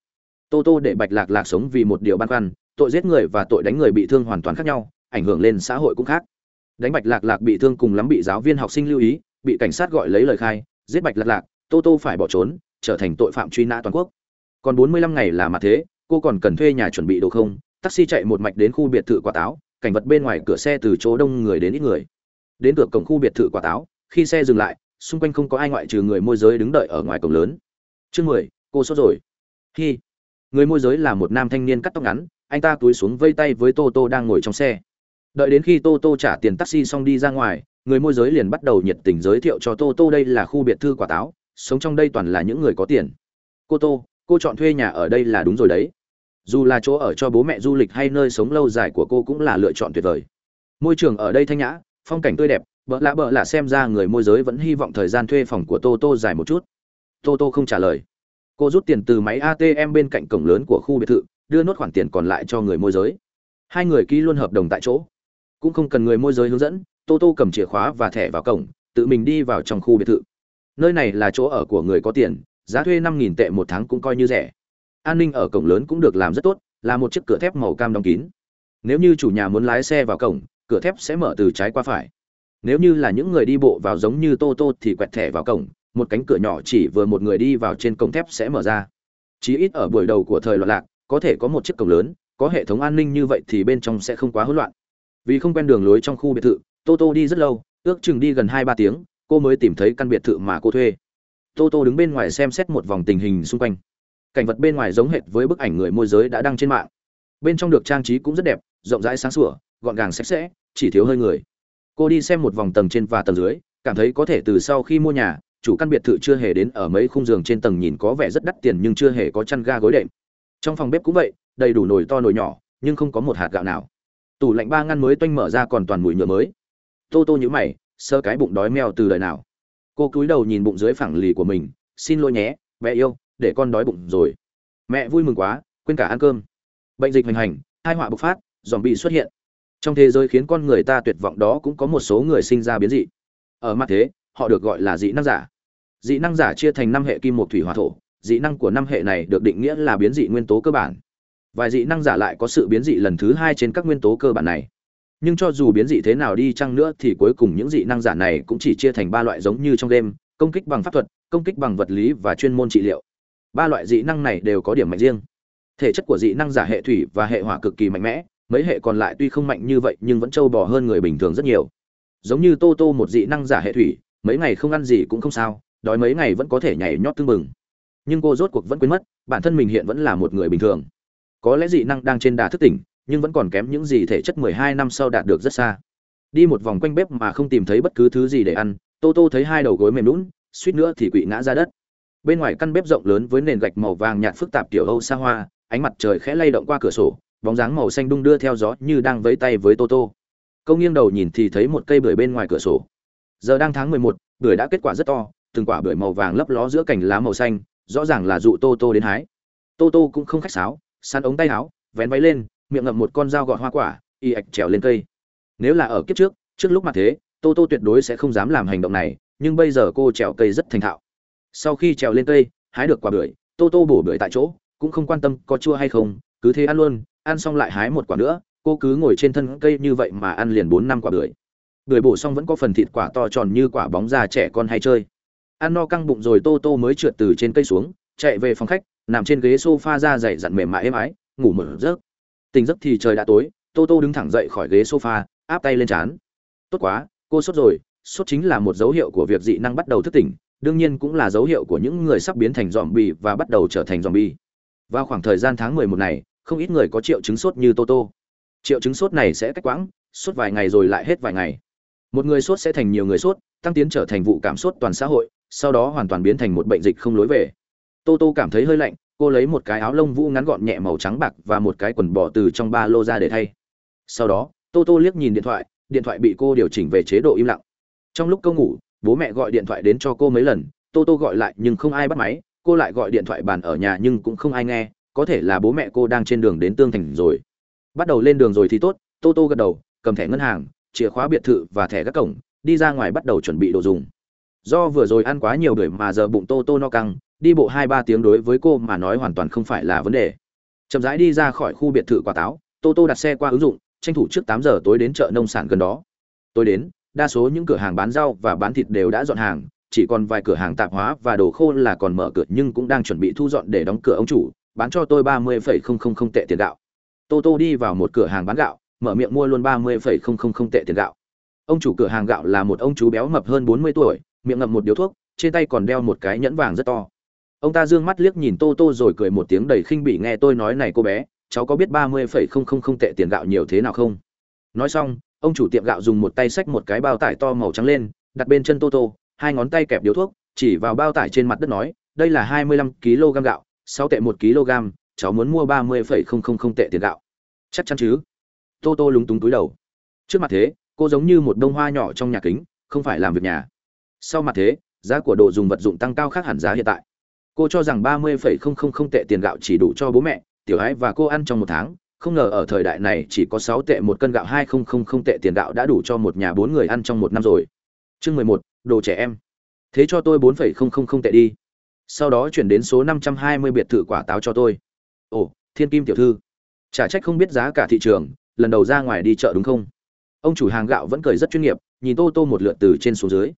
Tô tô để bạch lạc lạc sống vì một điều băn khoăn, tội giết người và tội đánh người bị thương hoàn toàn khác nhau, ảnh hưởng lên xã hội cũng khác. Đánh bạch lạc lạc bị thương cùng lắm bị giáo viên học sinh lưu ý, bị cảnh sát gọi lấy lời khai, giết bạch lạc lạc, tô tô phải bỏ trốn, trở thành tội phạm truy nã toàn quốc. Còn bốn mươi lăm ngày là mặt thế, cô còn cần thuê nhà chuẩn bị đồ không? Taxi chạy một mạch đến khu biệt thự quả táo cảnh vật bên ngoài cửa xe từ chỗ đông người đến ít người. Đến cửa cổng khu biệt thự quả táo, khi xe dừng lại, xung quanh không có ai ngoại trừ người môi giới đứng đợi ở ngoài cổng lớn. Chương mười, cô sốt rồi. Khi người môi giới là một nam thanh niên cắt tóc ngắn, anh ta túi xuống vây tay với tô tô đang ngồi trong xe. Đợi đến khi tô tô trả tiền taxi xong đi ra ngoài, người môi giới liền bắt đầu nhiệt tình giới thiệu cho tô tô đây là khu biệt thự quả táo, sống trong đây toàn là những người có tiền. Cô tô, cô chọn thuê nhà ở đây là đúng rồi đấy dù là chỗ ở cho bố mẹ du lịch hay nơi sống lâu dài của cô cũng là lựa chọn tuyệt vời. Môi trường ở đây thanh nhã, phong cảnh tươi đẹp bỡ lạ bỡ lạ xem ra người môi giới vẫn hy vọng thời gian thuê phòng của tô tô dài một chút. Tô tô không trả lời. Cô rút tiền từ máy atm bên cạnh cổng lớn của khu biệt thự, đưa nốt khoản tiền còn lại cho người môi giới. Hai người ký luôn hợp đồng tại chỗ. Cũng không cần người môi giới hướng dẫn, tô tô cầm chìa khóa và thẻ vào cổng, tự mình đi vào trong khu biệt thự. Nơi này là chỗ ở của người có tiền, giá thuê năm nghìn tệ một tháng cũng coi như rẻ an ninh ở cổng lớn cũng được làm rất tốt, là một chiếc cửa thép màu cam đóng kín. Nếu như chủ nhà muốn lái xe vào cổng, cửa thép sẽ mở từ trái qua phải. Nếu như là những người đi bộ vào giống như tô tô thì quẹt thẻ vào cổng, một cánh cửa nhỏ chỉ vừa một người đi vào trên cổng thép sẽ mở ra. Chí ít ở buổi đầu của thời loạn lạc, có thể có một chiếc cổng lớn, có hệ thống an ninh như vậy thì bên trong sẽ không quá hỗn loạn. Vì không quen đường lối trong khu biệt thự, tô tô đi rất lâu, ước chừng đi gần hai ba tiếng, cô mới tìm thấy căn biệt thự mà cô thuê. Tô tô đứng bên ngoài xem xét một vòng tình hình xung quanh cảnh vật bên ngoài giống hệt với bức ảnh người môi giới đã đăng trên mạng. Bên trong được trang trí cũng rất đẹp, rộng rãi sáng sủa, gọn gàng sạch sẽ, chỉ thiếu hơi người. Cô đi xem một vòng tầng trên và tầng dưới, cảm thấy có thể từ sau khi mua nhà, chủ căn biệt thự chưa hề đến ở mấy khung giường trên tầng nhìn có vẻ rất đắt tiền nhưng chưa hề có chăn ga gối đệm. Trong phòng bếp cũng vậy, đầy đủ nồi to nồi nhỏ, nhưng không có một hạt gạo nào. Tủ lạnh ba ngăn mới toanh mở ra còn toàn mùi nhựa mới. Tô tô nhữ mày, sơ cái bụng đói mèo từ đời nào. Cô cúi đầu nhìn bụng dưới phẳng lì của mình, xin lỗi nhé mẹ yêu để con đói bụng rồi. Mẹ vui mừng quá, quên cả ăn cơm. Bệnh dịch hoành hành hai họa bộc phát dòm bị xuất hiện. Trong thế giới khiến con người ta tuyệt vọng đó cũng có một số người sinh ra biến dị. Ở mặt thế, họ được gọi là dị năng giả. Dị năng giả chia thành năm hệ kim một thủy hỏa thổ, dị năng của năm hệ này được định nghĩa là biến dị nguyên tố cơ bản. Vài dị năng giả lại có sự biến dị lần thứ hai trên các nguyên tố cơ bản này. Nhưng cho dù biến dị thế nào đi chăng nữa thì cuối cùng những dị năng giả này cũng chỉ chia thành ba loại giống như trong game, công kích bằng pháp thuật, công kích bằng vật lý và chuyên môn trị liệu ba loại dị năng này đều có điểm mạnh riêng. Thể chất của dị năng giả hệ thủy và hệ hỏa cực kỳ mạnh mẽ, mấy hệ còn lại tuy không mạnh như vậy nhưng vẫn trâu bò hơn người bình thường rất nhiều. Giống như tô tô một dị năng giả hệ thủy, mấy ngày không ăn gì cũng không sao, đói mấy ngày vẫn có thể nhảy nhót tưng bừng. Nhưng cô rốt cuộc vẫn quên mất, bản thân mình hiện vẫn là một người bình thường. Có lẽ dị năng đang trên đà thức tỉnh, nhưng vẫn còn kém những gì thể chất mười hai năm sau đạt được rất xa. Đi một vòng quanh bếp mà không tìm thấy bất cứ thứ gì để ăn, tô tô thấy hai đầu gối mềm lún, suýt nữa thì quỵ ngã ra đất bên ngoài căn bếp rộng lớn với nền gạch màu vàng nhạt phức tạp tiểu âu xa hoa, ánh mặt trời khẽ lay động qua cửa sổ, bóng dáng màu xanh đung đưa theo gió như đang vẫy tay với tô tô. Câu nghiêng đầu nhìn thì thấy một cây bưởi bên ngoài cửa sổ. Giờ đang tháng mười một, bưởi đã kết quả rất to, từng quả bưởi màu vàng lấp ló giữa cành lá màu xanh, rõ ràng là dụ tô tô đến hái. Tô tô cũng không khách sáo, săn ống tay áo, vén váy lên, miệng ngậm một con dao gọt hoa quả, y ạch trèo lên cây. Nếu là ở kiếp trước trước lúc mà thế, tô tô tuyệt đối sẽ không dám làm hành động này, nhưng bây giờ cô trèo cây rất thành thạo sau khi trèo lên cây, hái được quả bưởi, tô tô bổ bưởi tại chỗ, cũng không quan tâm có chua hay không, cứ thế ăn luôn, ăn xong lại hái một quả nữa, cô cứ ngồi trên thân cây như vậy mà ăn liền bốn năm quả bưởi. Bưởi bổ xong vẫn có phần thịt quả to tròn như quả bóng da trẻ con hay chơi. Ăn no căng bụng rồi tô tô mới trượt từ trên cây xuống, chạy về phòng khách, nằm trên ghế sofa ra dày dặn mềm mại êm ái, ngủ mở rớt tỉnh giấc thì trời đã tối, tô tô đứng thẳng dậy khỏi ghế sofa, áp tay lên trán. Tốt quá, cô sốt rồi, sốt chính là một dấu hiệu của việc dị năng bắt đầu thức tỉnh đương nhiên cũng là dấu hiệu của những người sắp biến thành dòm bì và bắt đầu trở thành dòm bì vào khoảng thời gian tháng 11 này, không ít người có triệu chứng sốt như tô tô triệu chứng sốt này sẽ cách quãng, sốt vài ngày rồi lại hết vài ngày. Một người sốt sẽ thành nhiều người sốt, tăng tiến trở thành vụ cảm sốt toàn xã hội, sau đó hoàn toàn biến thành một bệnh dịch không lối về. Tô tô cảm thấy hơi lạnh, cô lấy một cái áo lông vũ ngắn gọn nhẹ màu trắng bạc và một cái quần bò từ trong ba lô ra để thay. Sau đó tô tô liếc nhìn điện thoại điện thoại bị cô điều chỉnh về chế độ im lặng. Trong lúc câu ngủ bố mẹ gọi điện thoại đến cho cô mấy lần, tô tô gọi lại nhưng không ai bắt máy, cô lại gọi điện thoại bàn ở nhà nhưng cũng không ai nghe, có thể là bố mẹ cô đang trên đường đến tương thành rồi. Bắt đầu lên đường rồi thì tốt, tô tô gật đầu, cầm thẻ ngân hàng, chìa khóa biệt thự và thẻ các cổng, đi ra ngoài bắt đầu chuẩn bị đồ dùng. Do vừa rồi ăn quá nhiều bưởi mà giờ bụng tô tô no căng, đi bộ hai ba tiếng đối với cô mà nói hoàn toàn không phải là vấn đề. Chậm rãi đi ra khỏi khu biệt thự quả táo, tô tô đặt xe qua ứng dụng, tranh thủ trước tám giờ tối đến chợ nông sản gần đó. Tôi đến đa số những cửa hàng bán rau và bán thịt đều đã dọn hàng, chỉ còn vài cửa hàng tạp hóa và đồ khô là còn mở cửa nhưng cũng đang chuẩn bị thu dọn để đóng cửa ông chủ, bán cho tôi ba mươi phẩy không không không tệ tiền gạo. Tô tô đi vào một cửa hàng bán gạo, mở miệng mua luôn ba mươi phẩy không không không tệ tiền gạo. Ông chủ cửa hàng gạo là một ông chú béo mập hơn bốn mươi tuổi, miệng ngậm một điếu thuốc, trên tay còn đeo một cái nhẫn vàng rất to. Ông ta dương mắt liếc nhìn tô tô rồi cười một tiếng đầy khinh bỉ nghe tôi nói này cô bé, cháu có biết ba mươi phẩy không không không tệ tiền gạo nhiều thế nào không? Nói xong ông chủ tiệm gạo dùng một tay xách một cái bao tải to màu trắng lên, đặt bên chân tô tô hai ngón tay kẹp điếu thuốc, chỉ vào bao tải trên mặt đất nói, đây là hai mươi lăm kg gạo, sáu tệ một kg, cháu muốn mua ba mươi phẩy không không không tệ tiền gạo. Chắc chắn chứ. Tô tô lúng túng túi đầu. Trước mặt thế, cô giống như một đông hoa nhỏ trong nhà kính, không phải làm việc nhà. Sau mặt thế, giá của đồ dùng vật dụng tăng cao khác hẳn giá hiện tại. Cô cho rằng ba mươi phẩy không không không tệ tiền gạo chỉ đủ cho bố mẹ, tiểu ái và cô ăn trong một tháng không ngờ ở thời đại này chỉ có sáu tệ một cân gạo, hai không không không tệ tiền gạo đã đủ cho một nhà bốn người ăn trong một năm rồi. Chương mười một, đồ trẻ em. Thế cho tôi bốn phẩy không không không tệ đi. Sau đó chuyển đến số năm trăm hai mươi biệt thự quả táo cho tôi. Ồ, thiên kim tiểu thư. Chả trách không biết giá cả thị trường, lần đầu ra ngoài đi chợ đúng không? Ông chủ hàng gạo vẫn cười rất chuyên nghiệp, nhìn tô tô một lượt từ trên xuống dưới.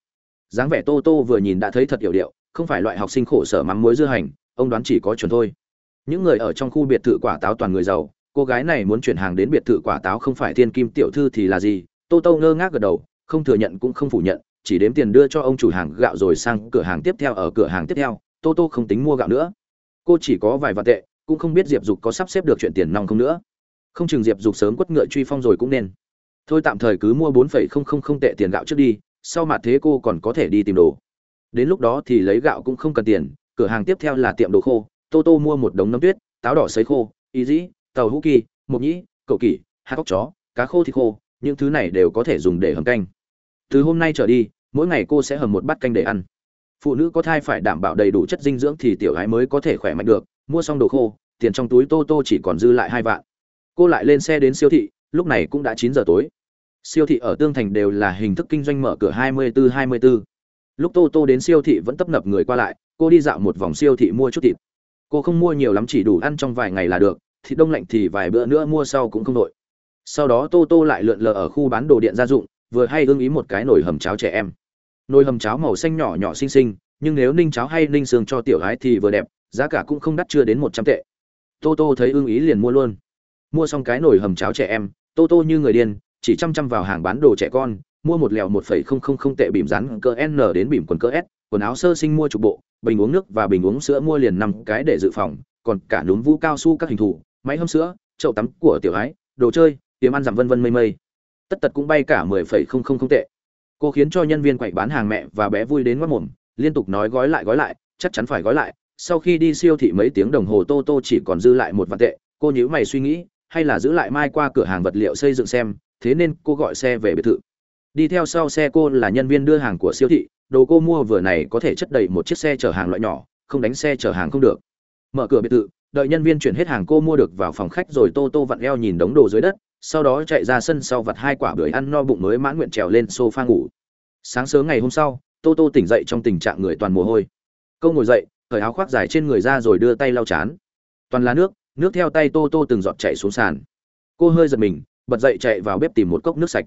Dáng vẻ tô tô vừa nhìn đã thấy thật hiểu điệu, không phải loại học sinh khổ sở mắm muối dưa hành, ông đoán chỉ có chuẩn thôi. Những người ở trong khu biệt thự quả táo toàn người giàu cô gái này muốn chuyển hàng đến biệt thự quả táo không phải thiên kim tiểu thư thì là gì? Tô tô ngơ ngác gật đầu, không thừa nhận cũng không phủ nhận, chỉ đếm tiền đưa cho ông chủ hàng gạo rồi sang cửa hàng tiếp theo, ở cửa hàng tiếp theo, tô tô không tính mua gạo nữa. Cô chỉ có vài vạn tệ, cũng không biết diệp dục có sắp xếp được chuyện tiền nong không nữa. Không chừng diệp dục sớm quất ngựa truy phong rồi cũng nên. Thôi tạm thời cứ mua bốn phẩy không không không tệ tiền gạo trước đi, sau mặt thế cô còn có thể đi tìm đồ. Đến lúc đó thì lấy gạo cũng không cần tiền, cửa hàng tiếp theo là tiệm đồ khô, tô tô mua một đống nấm tuyết, táo đỏ sấy khô ý dĩ tàu hũ kỳ, mộc nhĩ cậu kỷ, hạt cóc chó, cá khô thịt khô, những thứ này đều có thể dùng để hầm canh. Từ hôm nay trở đi, mỗi ngày cô sẽ hầm một bát canh để ăn. Phụ nữ có thai phải đảm bảo đầy đủ chất dinh dưỡng thì tiểu gái mới có thể khỏe mạnh được, mua xong đồ khô, tiền trong túi tô tô chỉ còn dư lại hai vạn. Cô lại lên xe đến siêu thị, lúc này cũng đã chín giờ tối. Siêu thị ở tương thành đều là hình thức kinh doanh mở cửa 24-24. lúc tô tô đến siêu thị vẫn tấp nập người qua lại, cô đi dạo một vòng siêu thị mua chút thịt. Cô không mua nhiều lắm, chỉ đủ ăn trong vài ngày là được thịt đông lạnh thì vài bữa nữa mua sau cũng không đội sau đó tô tô lại lượn lờ ở khu bán đồ điện gia dụng, vừa hay ưng ý một cái nồi hầm cháo trẻ em. Nồi hầm cháo màu xanh nhỏ nhỏ xinh xinh, nhưng nếu ninh cháo hay ninh xương cho tiểu gái thì vừa đẹp, giá cả cũng không đắt chưa đến một trăm tệ. Tô tô thấy ưng ý liền mua luôn. Mua xong cái nồi hầm cháo trẻ em, tô tô như người điên, chỉ chăm chăm vào hàng bán đồ trẻ con, mua một lèo một phẩy không không không tệ bìm rắn cỡ n đến bìm quần cỡ s, quần áo sơ sinh mua chục bộ, bình uống nước và bình uống sữa mua liền năm cái để dự phòng, còn cả núm vũ cao su các hình thù máy hâm sữa, chậu tắm của tiểu ái, đồ chơi, tiệm ăn giảm vân vân mây mây. Tất tật cũng bay cả mười phẩy không không không tệ. Cô khiến cho nhân viên quậy bán hàng mẹ và bé vui đến mất mồm, liên tục nói gói lại gói lại, chắc chắn phải gói lại. Sau khi đi siêu thị mấy tiếng đồng hồ tô tô chỉ còn dư lại một vạn tệ, cô nhíu mày suy nghĩ, hay là giữ lại mai qua cửa hàng vật liệu xây dựng xem, thế nên cô gọi xe về biệt thự. Đi theo sau xe cô là nhân viên đưa hàng của siêu thị, đồ cô mua vừa này có thể chất đầy một chiếc xe chở hàng loại nhỏ, không đánh xe chở hàng không được. Mở cửa biệt thự đợi nhân viên chuyển hết hàng cô mua được vào phòng khách rồi tô tô vặn eo nhìn đống đồ dưới đất, sau đó chạy ra sân sau vặt hai quả bưởi ăn no bụng mới mãn nguyện trèo lên sofa ngủ. Sáng sớm ngày hôm sau, tô tô tỉnh dậy trong tình trạng người toàn mồ hôi. Câu ngồi dậy, cởi áo khoác dài trên người ra rồi đưa tay lau chán. Toàn là nước nước theo tay tô tô từng giọt chạy xuống sàn. Cô hơi giật mình, bật dậy chạy vào bếp tìm một cốc nước sạch.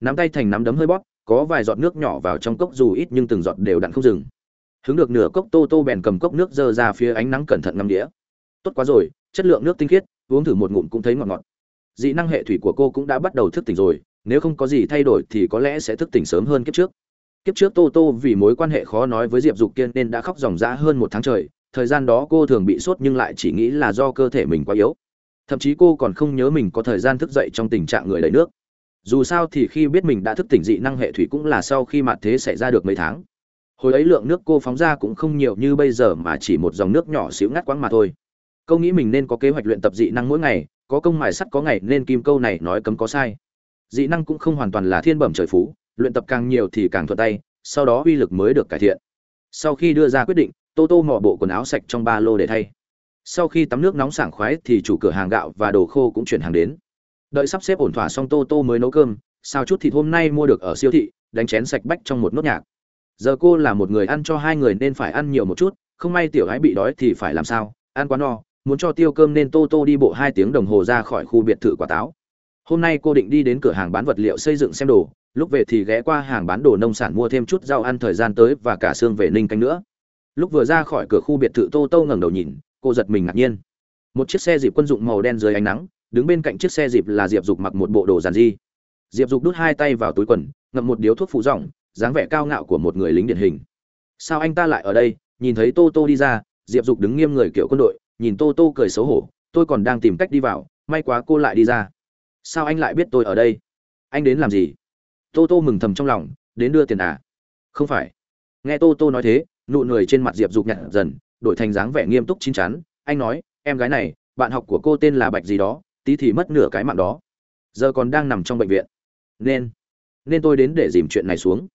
Nắm tay thành nắm đấm hơi bóp, có vài giọt nước nhỏ vào trong cốc dù ít nhưng từng giọt đều đặn không dừng. Hứng được nửa cốc tô tô bèn cầm cốc nước dơ ra phía ánh nắng cẩn thận ngâm đĩa tốt quá rồi, chất lượng nước tinh khiết, uống thử một ngụm cũng thấy ngọt ngọt. Dị năng hệ thủy của cô cũng đã bắt đầu thức tỉnh rồi, nếu không có gì thay đổi thì có lẽ sẽ thức tỉnh sớm hơn kiếp trước. Kiếp trước tô tô vì mối quan hệ khó nói với diệp dục kiên nên đã khóc dòng dã hơn một tháng trời, thời gian đó cô thường bị sốt nhưng lại chỉ nghĩ là do cơ thể mình quá yếu. Thậm chí cô còn không nhớ mình có thời gian thức dậy trong tình trạng người đầy nước. Dù sao thì khi biết mình đã thức tỉnh dị năng hệ thủy cũng là sau khi mạt thế xảy ra được mấy tháng. Hồi ấy lượng nước cô phóng ra cũng không nhiều như bây giờ mà chỉ một dòng nước nhỏ xíu ngắt quãng mà thôi câu nghĩ mình nên có kế hoạch luyện tập dị năng mỗi ngày, có công mài sắt có ngày nên kim câu này nói cấm có sai. Dị năng cũng không hoàn toàn là thiên bẩm trời phú, luyện tập càng nhiều thì càng thuận tay, sau đó uy lực mới được cải thiện. Sau khi đưa ra quyết định, tô tô mò bộ quần áo sạch trong ba lô để thay. Sau khi tắm nước nóng sảng khoái thì chủ cửa hàng gạo và đồ khô cũng chuyển hàng đến. Đợi sắp xếp ổn thỏa xong tô tô mới nấu cơm sao chút thịt hôm nay mua được ở siêu thị, đánh chén sạch bách trong một nốt nhạc. Giờ cô là một người ăn cho hai người nên phải ăn nhiều một chút, không may tiểu gái bị đói thì phải làm sao, ăn quá no muốn cho tiêu cơm nên tô tô đi bộ hai tiếng đồng hồ ra khỏi khu biệt thự quả táo. Hôm nay cô định đi đến cửa hàng bán vật liệu xây dựng xem đồ, lúc về thì ghé qua hàng bán đồ nông sản mua thêm chút rau ăn thời gian tới và cả xương về ninh canh nữa. Lúc vừa ra khỏi cửa khu biệt thự tô tô ngẩng đầu nhìn, cô giật mình ngạc nhiên. Một chiếc xe dịp quân dụng màu đen dưới ánh nắng, đứng bên cạnh chiếc xe dịp là diệp dục mặc một bộ đồ giàn di diệp dục đút hai tay vào túi quần, ngậm một điếu thuốc phụ rỏng dáng vẻ cao ngạo của một người lính điển hình. Sao anh ta lại ở đây? Nhìn thấy tô tô đi ra, diệp dục đứng nghiêm người kiểu quân đội nhìn tô tô cười xấu hổ, tôi còn đang tìm cách đi vào, may quá cô lại đi ra. Sao anh lại biết tôi ở đây? Anh đến làm gì? Tô tô mừng thầm trong lòng, đến đưa tiền à? Không phải. Nghe tô tô nói thế, nụ cười trên mặt diệp dục nhặt dần, đổi thành dáng vẻ nghiêm túc chín chắn. Anh nói, em gái này, bạn học của cô tên là bạch gì đó, tí thì mất nửa cái mạng đó. Giờ còn đang nằm trong bệnh viện. Nên nên tôi đến để dìm chuyện này xuống.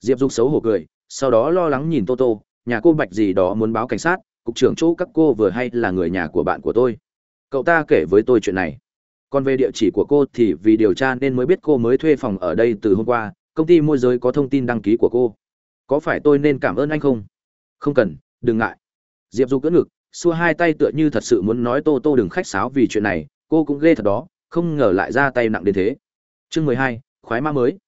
Diệp dục xấu hổ cười, sau đó lo lắng nhìn tô tô, nhà cô bạch gì đó muốn báo cảnh sát cục trưởng chỗ các cô vừa hay là người nhà của bạn của tôi. Cậu ta kể với tôi chuyện này. Còn về địa chỉ của cô thì vì điều tra nên mới biết cô mới thuê phòng ở đây từ hôm qua, công ty môi giới có thông tin đăng ký của cô. Có phải tôi nên cảm ơn anh không? Không cần, đừng ngại. Diệp du cỡ ngực, xua hai tay tựa như thật sự muốn nói tô tô đừng khách sáo vì chuyện này, cô cũng ghê thật đó, không ngờ lại ra tay nặng đến thế. Chương mười hai, khoái ma mới.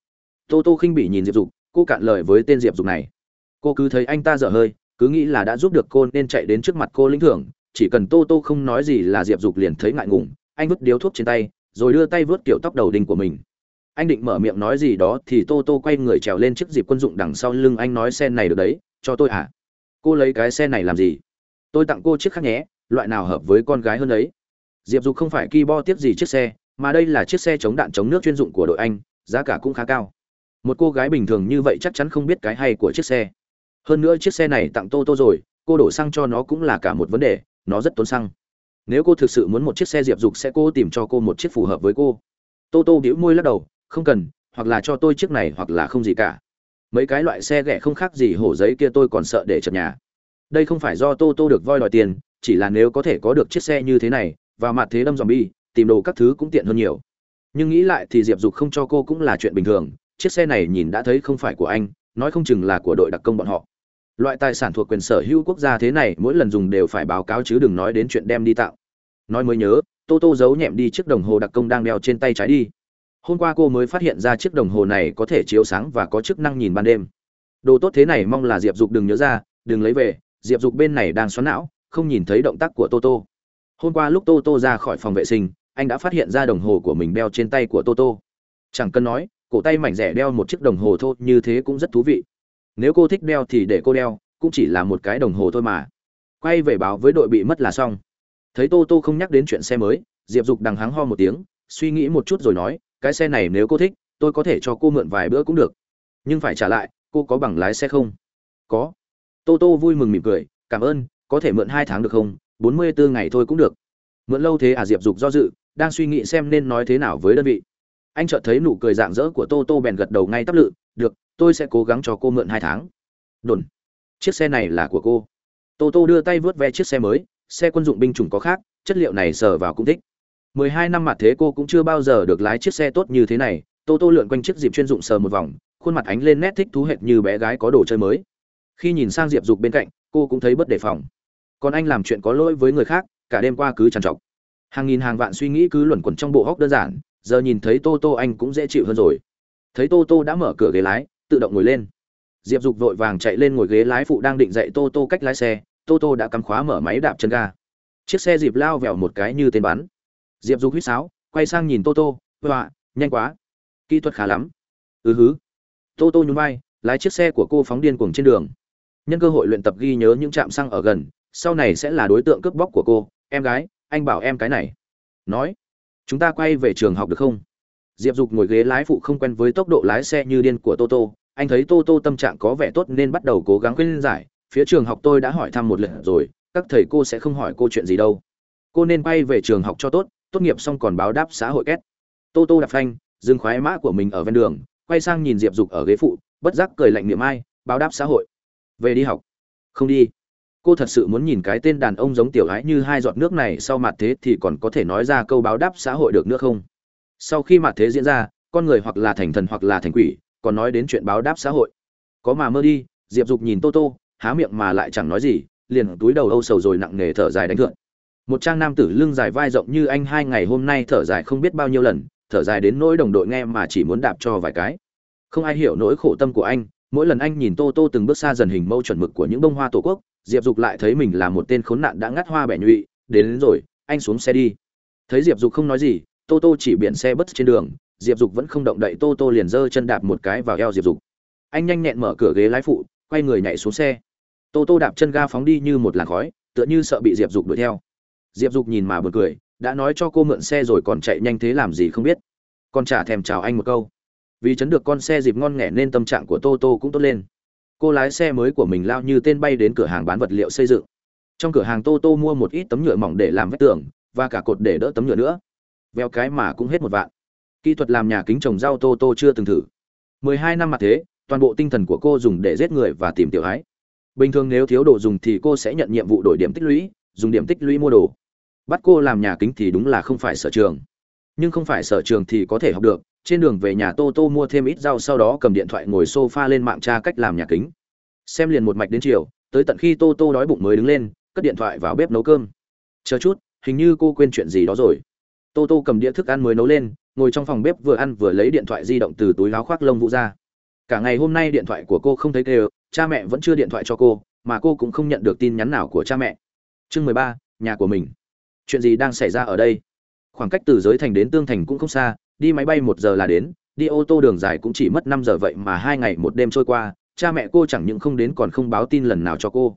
Tô tô khinh bỉ nhìn diệp dục, cô cạn lời với tên diệp dục này. Cô cứ thấy anh ta dở hơi cứ nghĩ là đã giúp được cô nên chạy đến trước mặt cô lĩnh thưởng, chỉ cần tô tô không nói gì là diệp dục liền thấy ngại ngùng, anh vứt điếu thuốc trên tay, rồi đưa tay vớt kiểu tóc đầu đinh của mình. Anh định mở miệng nói gì đó thì tô tô quay người trèo lên chiếc dịp quân dụng đằng sau lưng anh nói xe này được đấy, cho tôi à? Cô lấy cái xe này làm gì? Tôi tặng cô chiếc khác nhé, loại nào hợp với con gái hơn đấy? Diệp dục không phải ki bo tiếp gì chiếc xe, mà đây là chiếc xe chống đạn chống nước chuyên dụng của đội anh, giá cả cũng khá cao. Một cô gái bình thường như vậy chắc chắn không biết cái hay của chiếc xe hơn nữa chiếc xe này tặng tô tô rồi, cô đổ xăng cho nó cũng là cả một vấn đề, nó rất tốn xăng. Nếu cô thực sự muốn một chiếc xe diệp dục sẽ cô tìm cho cô một chiếc phù hợp với cô. Tô tô đĩu môi lắc đầu, không cần, hoặc là cho tôi chiếc này hoặc là không gì cả. Mấy cái loại xe ghẻ không khác gì hổ giấy kia tôi còn sợ để chật nhà. Đây không phải do tô tô được voi đòi tiền, chỉ là nếu có thể có được chiếc xe như thế này, và mặt thế đâm dòm bi tìm đồ các thứ cũng tiện hơn nhiều. Nhưng nghĩ lại thì diệp dục không cho cô cũng là chuyện bình thường, chiếc xe này nhìn đã thấy không phải của anh, nói không chừng là của đội đặc công bọn họ loại tài sản thuộc quyền sở hữu quốc gia thế này, mỗi lần dùng đều phải báo cáo chứ đừng nói đến chuyện đem đi tạo. Nói mới nhớ, tô tô giấu nhẹm đi chiếc đồng hồ đặc công đang đeo trên tay trái đi. Hôm qua cô mới phát hiện ra chiếc đồng hồ này có thể chiếu sáng và có chức năng nhìn ban đêm. Đồ tốt thế này mong là diệp dục đừng nhớ ra, đừng lấy về, diệp dục bên này đang xoắn não, không nhìn thấy động tác của tô tô. Hôm qua lúc tô tô ra khỏi phòng vệ sinh, anh đã phát hiện ra đồng hồ của mình đeo trên tay của tô tô. Chẳng cần nói, cổ tay mảnh rẻ đeo một chiếc đồng hồ thô như thế cũng rất thú vị nếu cô thích đeo thì để cô đeo, cũng chỉ là một cái đồng hồ thôi mà. Quay về báo với đội bị mất là xong. Thấy tô tô không nhắc đến chuyện xe mới, diệp dục đằng hắng ho một tiếng, suy nghĩ một chút rồi nói, cái xe này nếu cô thích, tôi có thể cho cô mượn vài bữa cũng được. Nhưng phải trả lại, cô có bằng lái xe không? Có. Tô tô vui mừng mỉm cười, cảm ơn, có thể mượn hai tháng được không? Bốn mươi bốn ngày thôi cũng được. Mượn lâu thế à diệp dục do dự, đang suy nghĩ xem nên nói thế nào với đơn vị. Anh chợt thấy nụ cười rạng rỡ của tô tô bèn gật đầu ngay tắp lự, được tôi sẽ cố gắng cho cô mượn hai tháng. Đồn. Chiếc xe này là của cô. Tô tô đưa tay vớt ve chiếc xe mới, xe quân dụng binh chủng có khác, chất liệu này sờ vào cũng thích. Mười hai năm mặt thế cô cũng chưa bao giờ được lái chiếc xe tốt như thế này, tô tô lượn quanh chiếc dịp chuyên dụng sờ một vòng, khuôn mặt ánh lên nét thích thú hệt như bé gái có đồ chơi mới. Khi nhìn sang diệp dục bên cạnh, cô cũng thấy bất đề phòng. Còn anh làm chuyện có lỗi với người khác, cả đêm qua cứ trằn trọc. Hàng nghìn hàng vạn suy nghĩ cứ luẩn quẩn trong bộ hóc đơn giản, giờ nhìn thấy tô tô anh cũng dễ chịu hơn rồi. Thấy tô tô đã mở cửa ghế lái tự động ngồi lên. Diệp dục vội vàng chạy lên ngồi ghế lái phụ đang định dạy tô tô cách lái xe, tô tô đã cắm khóa mở máy đạp chân ga. Chiếc xe dịp lao vèo một cái như tên bắn. Diệp dục huýt sáo, quay sang nhìn tô tô họa nhanh quá. Kỹ thuật khá lắm. Ừ hứ. Tô tô nhún vai, lái chiếc xe của cô phóng điên cuồng trên đường. Nhân cơ hội luyện tập ghi nhớ những trạm xăng ở gần, sau này sẽ là đối tượng cướp bóc của cô. Em gái, anh bảo em cái này. Nói, chúng ta quay về trường học được không? Diệp dục ngồi ghế lái phụ không quen với tốc độ lái xe như điên của toto anh thấy toto tâm trạng có vẻ tốt nên bắt đầu cố gắng khuyên giải. Phía trường học tôi đã hỏi thăm một lần rồi, các thầy cô sẽ không hỏi cô chuyện gì đâu. Cô nên quay về trường học cho tốt tốt nghiệp xong còn báo đáp xã hội két. Toto đạp phanh, dừng khoái mã của mình ở ven đường, quay sang nhìn diệp dục ở ghế phụ, bất giác cười lạnh miệng ai, báo đáp xã hội. Về đi học. Không đi. Cô thật sự muốn nhìn cái tên đàn ông giống tiểu ái như hai giọt nước này sau mặt thế thì còn có thể nói ra câu báo đáp xã hội được nữa không? Sau khi mặt thế diễn ra con người hoặc là thành thần hoặc là thành quỷ còn nói đến chuyện báo đáp xã hội. Có mà mơ đi diệp dục nhìn tô tô há miệng mà lại chẳng nói gì liền túi đầu âu sầu rồi nặng nề thở dài đánh thượng. Một trang nam tử lưng dài vai rộng như anh hai ngày hôm nay thở dài không biết bao nhiêu lần thở dài đến nỗi đồng đội nghe mà chỉ muốn đạp cho vài cái. Không ai hiểu nỗi khổ tâm của anh mỗi lần anh nhìn tô tô từng bước xa dần hình mâu chuẩn mực của những bông hoa tổ quốc diệp dục lại thấy mình là một tên khốn nạn đã ngắt hoa bẻ nhụy đến, đến rồi anh xuống xe đi. Thấy diệp dục không nói gì tô tô chỉ biển xe bất trên đường, diệp dục vẫn không động đậy, tô tô liền giơ chân đạp một cái vào eo diệp dục. Anh nhanh nhẹn mở cửa ghế lái phụ, quay người nhảy xuống xe. Tô tô đạp chân ga phóng đi như một làn khói, tựa như sợ bị diệp dục đuổi theo. Diệp dục nhìn mà bật cười, đã nói cho cô mượn xe rồi còn chạy nhanh thế làm gì không biết. Còn chả thèm chào anh một câu. Vì chấn được con xe dịp ngon nghẻ nên tâm trạng của tô tô cũng tốt lên. Cô lái xe mới của mình lao như tên bay đến cửa hàng bán vật liệu xây dựng. Trong cửa hàng tô tô mua một ít tấm nhựa mỏng để làm vách tường, và cả cột để đỡ tấm nhựa nữa veo cái mà cũng hết một vạn. Kỹ thuật làm nhà kính trồng rau tô tô chưa từng thử. Mười hai năm mặt thế, toàn bộ tinh thần của cô dùng để giết người và tìm tiểu ái bình thường nếu thiếu đồ dùng thì cô sẽ nhận nhiệm vụ đổi điểm tích lũy, dùng điểm tích lũy mua đồ. Bắt cô làm nhà kính thì đúng là không phải sở trường. Nhưng không phải sở trường thì có thể học được, trên đường về nhà tô tô mua thêm ít rau sau đó cầm điện thoại ngồi sofa lên mạng tra cách làm nhà kính. Xem liền một mạch đến chiều, tới tận khi tô tô đói bụng mới đứng lên, cất điện thoại vào bếp nấu cơm. Chờ chút, hình như cô quên chuyện gì đó rồi tô tô cầm đĩa thức ăn mới nấu lên, ngồi trong phòng bếp vừa ăn vừa lấy điện thoại di động từ túi láo khoác lông vũ ra. Cả ngày hôm nay điện thoại của cô không thấy kêu, cha mẹ vẫn chưa điện thoại cho cô, mà cô cũng không nhận được tin nhắn nào của cha mẹ. Chương mười ba, nhà của mình. Chuyện gì đang xảy ra ở đây? Khoảng cách từ giới thành đến tương thành cũng không xa, đi máy bay một giờ là đến, đi ô tô đường dài cũng chỉ mất năm giờ vậy mà hai ngày một đêm trôi qua, cha mẹ cô chẳng những không đến còn không báo tin lần nào cho cô.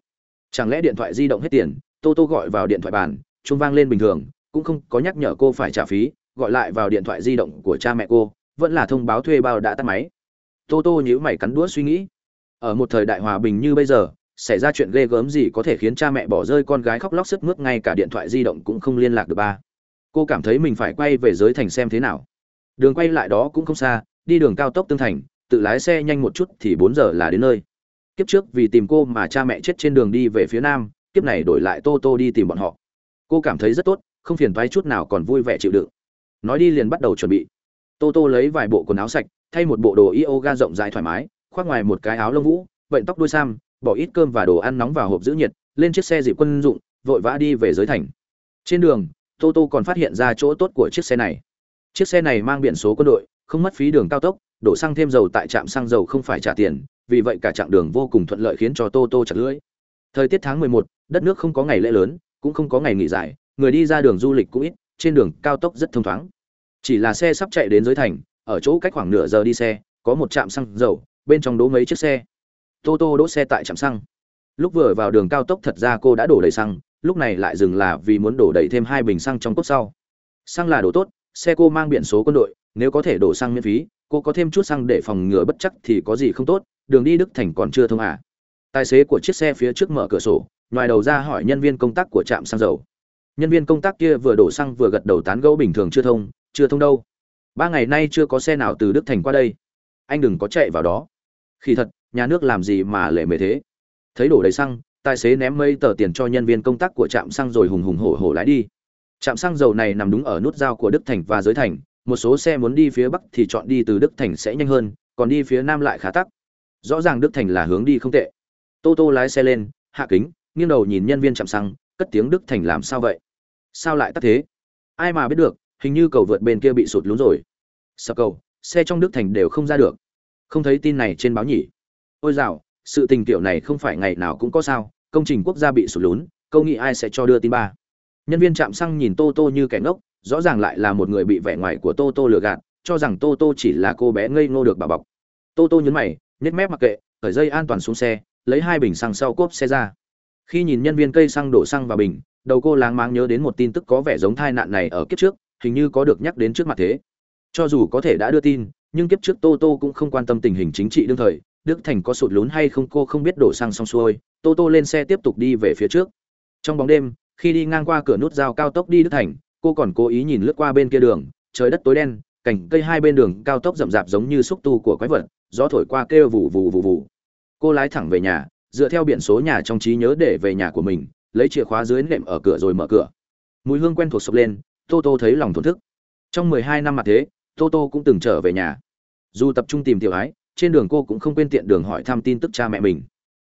Chẳng lẽ điện thoại di động hết tiền, tô tô gọi vào điện thoại bàn, chuông vang lên bình thường cũng không có nhắc nhở cô phải trả phí, gọi lại vào điện thoại di động của cha mẹ cô, vẫn là thông báo thuê bao đã tắt máy. Tô tô nhíu mày cắn đũa suy nghĩ. Ở một thời đại hòa bình như bây giờ, xảy ra chuyện ghê gớm gì có thể khiến cha mẹ bỏ rơi con gái khóc lóc sức mướt ngay cả điện thoại di động cũng không liên lạc được ba. Cô cảm thấy mình phải quay về giới thành xem thế nào. Đường quay lại đó cũng không xa, đi đường cao tốc tương thành, tự lái xe nhanh một chút thì bốn giờ là đến nơi. Kiếp trước vì tìm cô mà cha mẹ chết trên đường đi về phía nam, kiếp này đổi lại tô tô đi tìm bọn họ. Cô cảm thấy rất tốt không phiền thoái chút nào còn vui vẻ chịu đựng. Nói đi liền bắt đầu chuẩn bị. Tô tô lấy vài bộ quần áo sạch thay một bộ đồ yoga rộng rãi thoải mái khoác ngoài một cái áo lông vũ bệnh tóc đuôi sam bỏ ít cơm và đồ ăn nóng vào hộp giữ nhiệt lên chiếc xe dịp quân dụng vội vã đi về giới thành. Trên đường tô tô còn phát hiện ra chỗ tốt của chiếc xe này. Chiếc xe này mang biển số quân đội không mất phí đường cao tốc đổ xăng thêm dầu tại trạm xăng dầu không phải trả tiền vì vậy cả chặng đường vô cùng thuận lợi khiến cho tô tô chặt lưỡi. Thời tiết tháng 11, đất nước không có ngày lễ lớn cũng không có ngày nghỉ dài người đi ra đường du lịch cũng ít, trên đường cao tốc rất thông thoáng. Chỉ là xe sắp chạy đến dưới thành, ở chỗ cách khoảng nửa giờ đi xe, có một trạm xăng dầu, bên trong đỗ mấy chiếc xe. Tô tô đỗ xe tại trạm xăng. Lúc vừa vào đường cao tốc thật ra cô đã đổ đầy xăng, lúc này lại dừng là vì muốn đổ đầy thêm hai bình xăng trong cốc sau. Xăng là đồ tốt, xe cô mang biển số quân đội, nếu có thể đổ xăng miễn phí, cô có thêm chút xăng để phòng ngừa bất chắc thì có gì không tốt, đường đi đức thành còn chưa thông à. Tài xế của chiếc xe phía trước mở cửa sổ, ngoài đầu ra hỏi nhân viên công tác của trạm xăng dầu nhân viên công tác kia vừa đổ xăng vừa gật đầu tán gẫu bình thường chưa thông chưa thông đâu. Ba ngày nay chưa có xe nào từ đức thành qua đây. Anh đừng có chạy vào đó. Khi thật, nhà nước làm gì mà lệ mề thế? Thấy đổ đầy xăng, tài xế ném mấy tờ tiền cho nhân viên công tác của trạm xăng rồi hùng hùng hổ hổ lái đi. Trạm xăng dầu này nằm đúng ở nút giao của đức thành và giới thành, một số xe muốn đi phía bắc thì chọn đi từ đức thành sẽ nhanh hơn, còn đi phía nam lại khá tắc. Rõ ràng đức thành là hướng đi không tệ. Tô tô lái xe lên, hạ kính. Nghiêng đầu nhìn nhân viên chạm xăng, cất tiếng đức thành làm sao vậy? Sao lại tắt thế? Ai mà biết được, hình như cầu vượt bên kia bị sụt lún rồi. Sập cầu, xe trong đức thành đều không ra được. Không thấy tin này trên báo nhỉ? Ôi dạo sự tình tiểu này không phải ngày nào cũng có sao, công trình quốc gia bị sụt lún, câu nghĩ ai sẽ cho đưa tin ba? Nhân viên trạm xăng nhìn tô tô như kẻ ngốc, rõ ràng lại là một người bị vẻ ngoài của tô tô lừa gạt, cho rằng tô tô chỉ là cô bé ngây ngô được bà bọc. Tô tô nhấn mày nhét mép mặc kệ khởi dây an toàn xuống xe, lấy hai bình xăng sau cốp xe ra. Khi nhìn nhân viên cây xăng đổ xăng vào bình đầu cô láng máng nhớ đến một tin tức có vẻ giống tai nạn này ở kiếp trước, hình như có được nhắc đến trước mặt thế. Cho dù có thể đã đưa tin, nhưng kiếp trước tô tô cũng không quan tâm tình hình chính trị đương thời, đức thành có sụt lún hay không cô không biết đổ xăng xong xuôi, tô tô lên xe tiếp tục đi về phía trước. Trong bóng đêm, khi đi ngang qua cửa nút giao cao tốc đi đức thành, cô còn cố ý nhìn lướt qua bên kia đường, trời đất tối đen cảnh cây hai bên đường cao tốc rậm rạp giống như xúc tu của quái vật, gió thổi qua kêu vù vù vù vù. Cô lái thẳng về nhà, dựa theo biển số nhà trong trí nhớ để về nhà của mình lấy chìa khóa dưới nệm ở cửa rồi mở cửa. Mùi hương quen thuộc sộc lên, tô tô thấy lòng thổn thức. Trong mười hai năm mặt thế, tô tô cũng từng trở về nhà. Dù tập trung tìm tiểu ái, trên đường cô cũng không quên tiện đường hỏi thăm tin tức cha mẹ mình.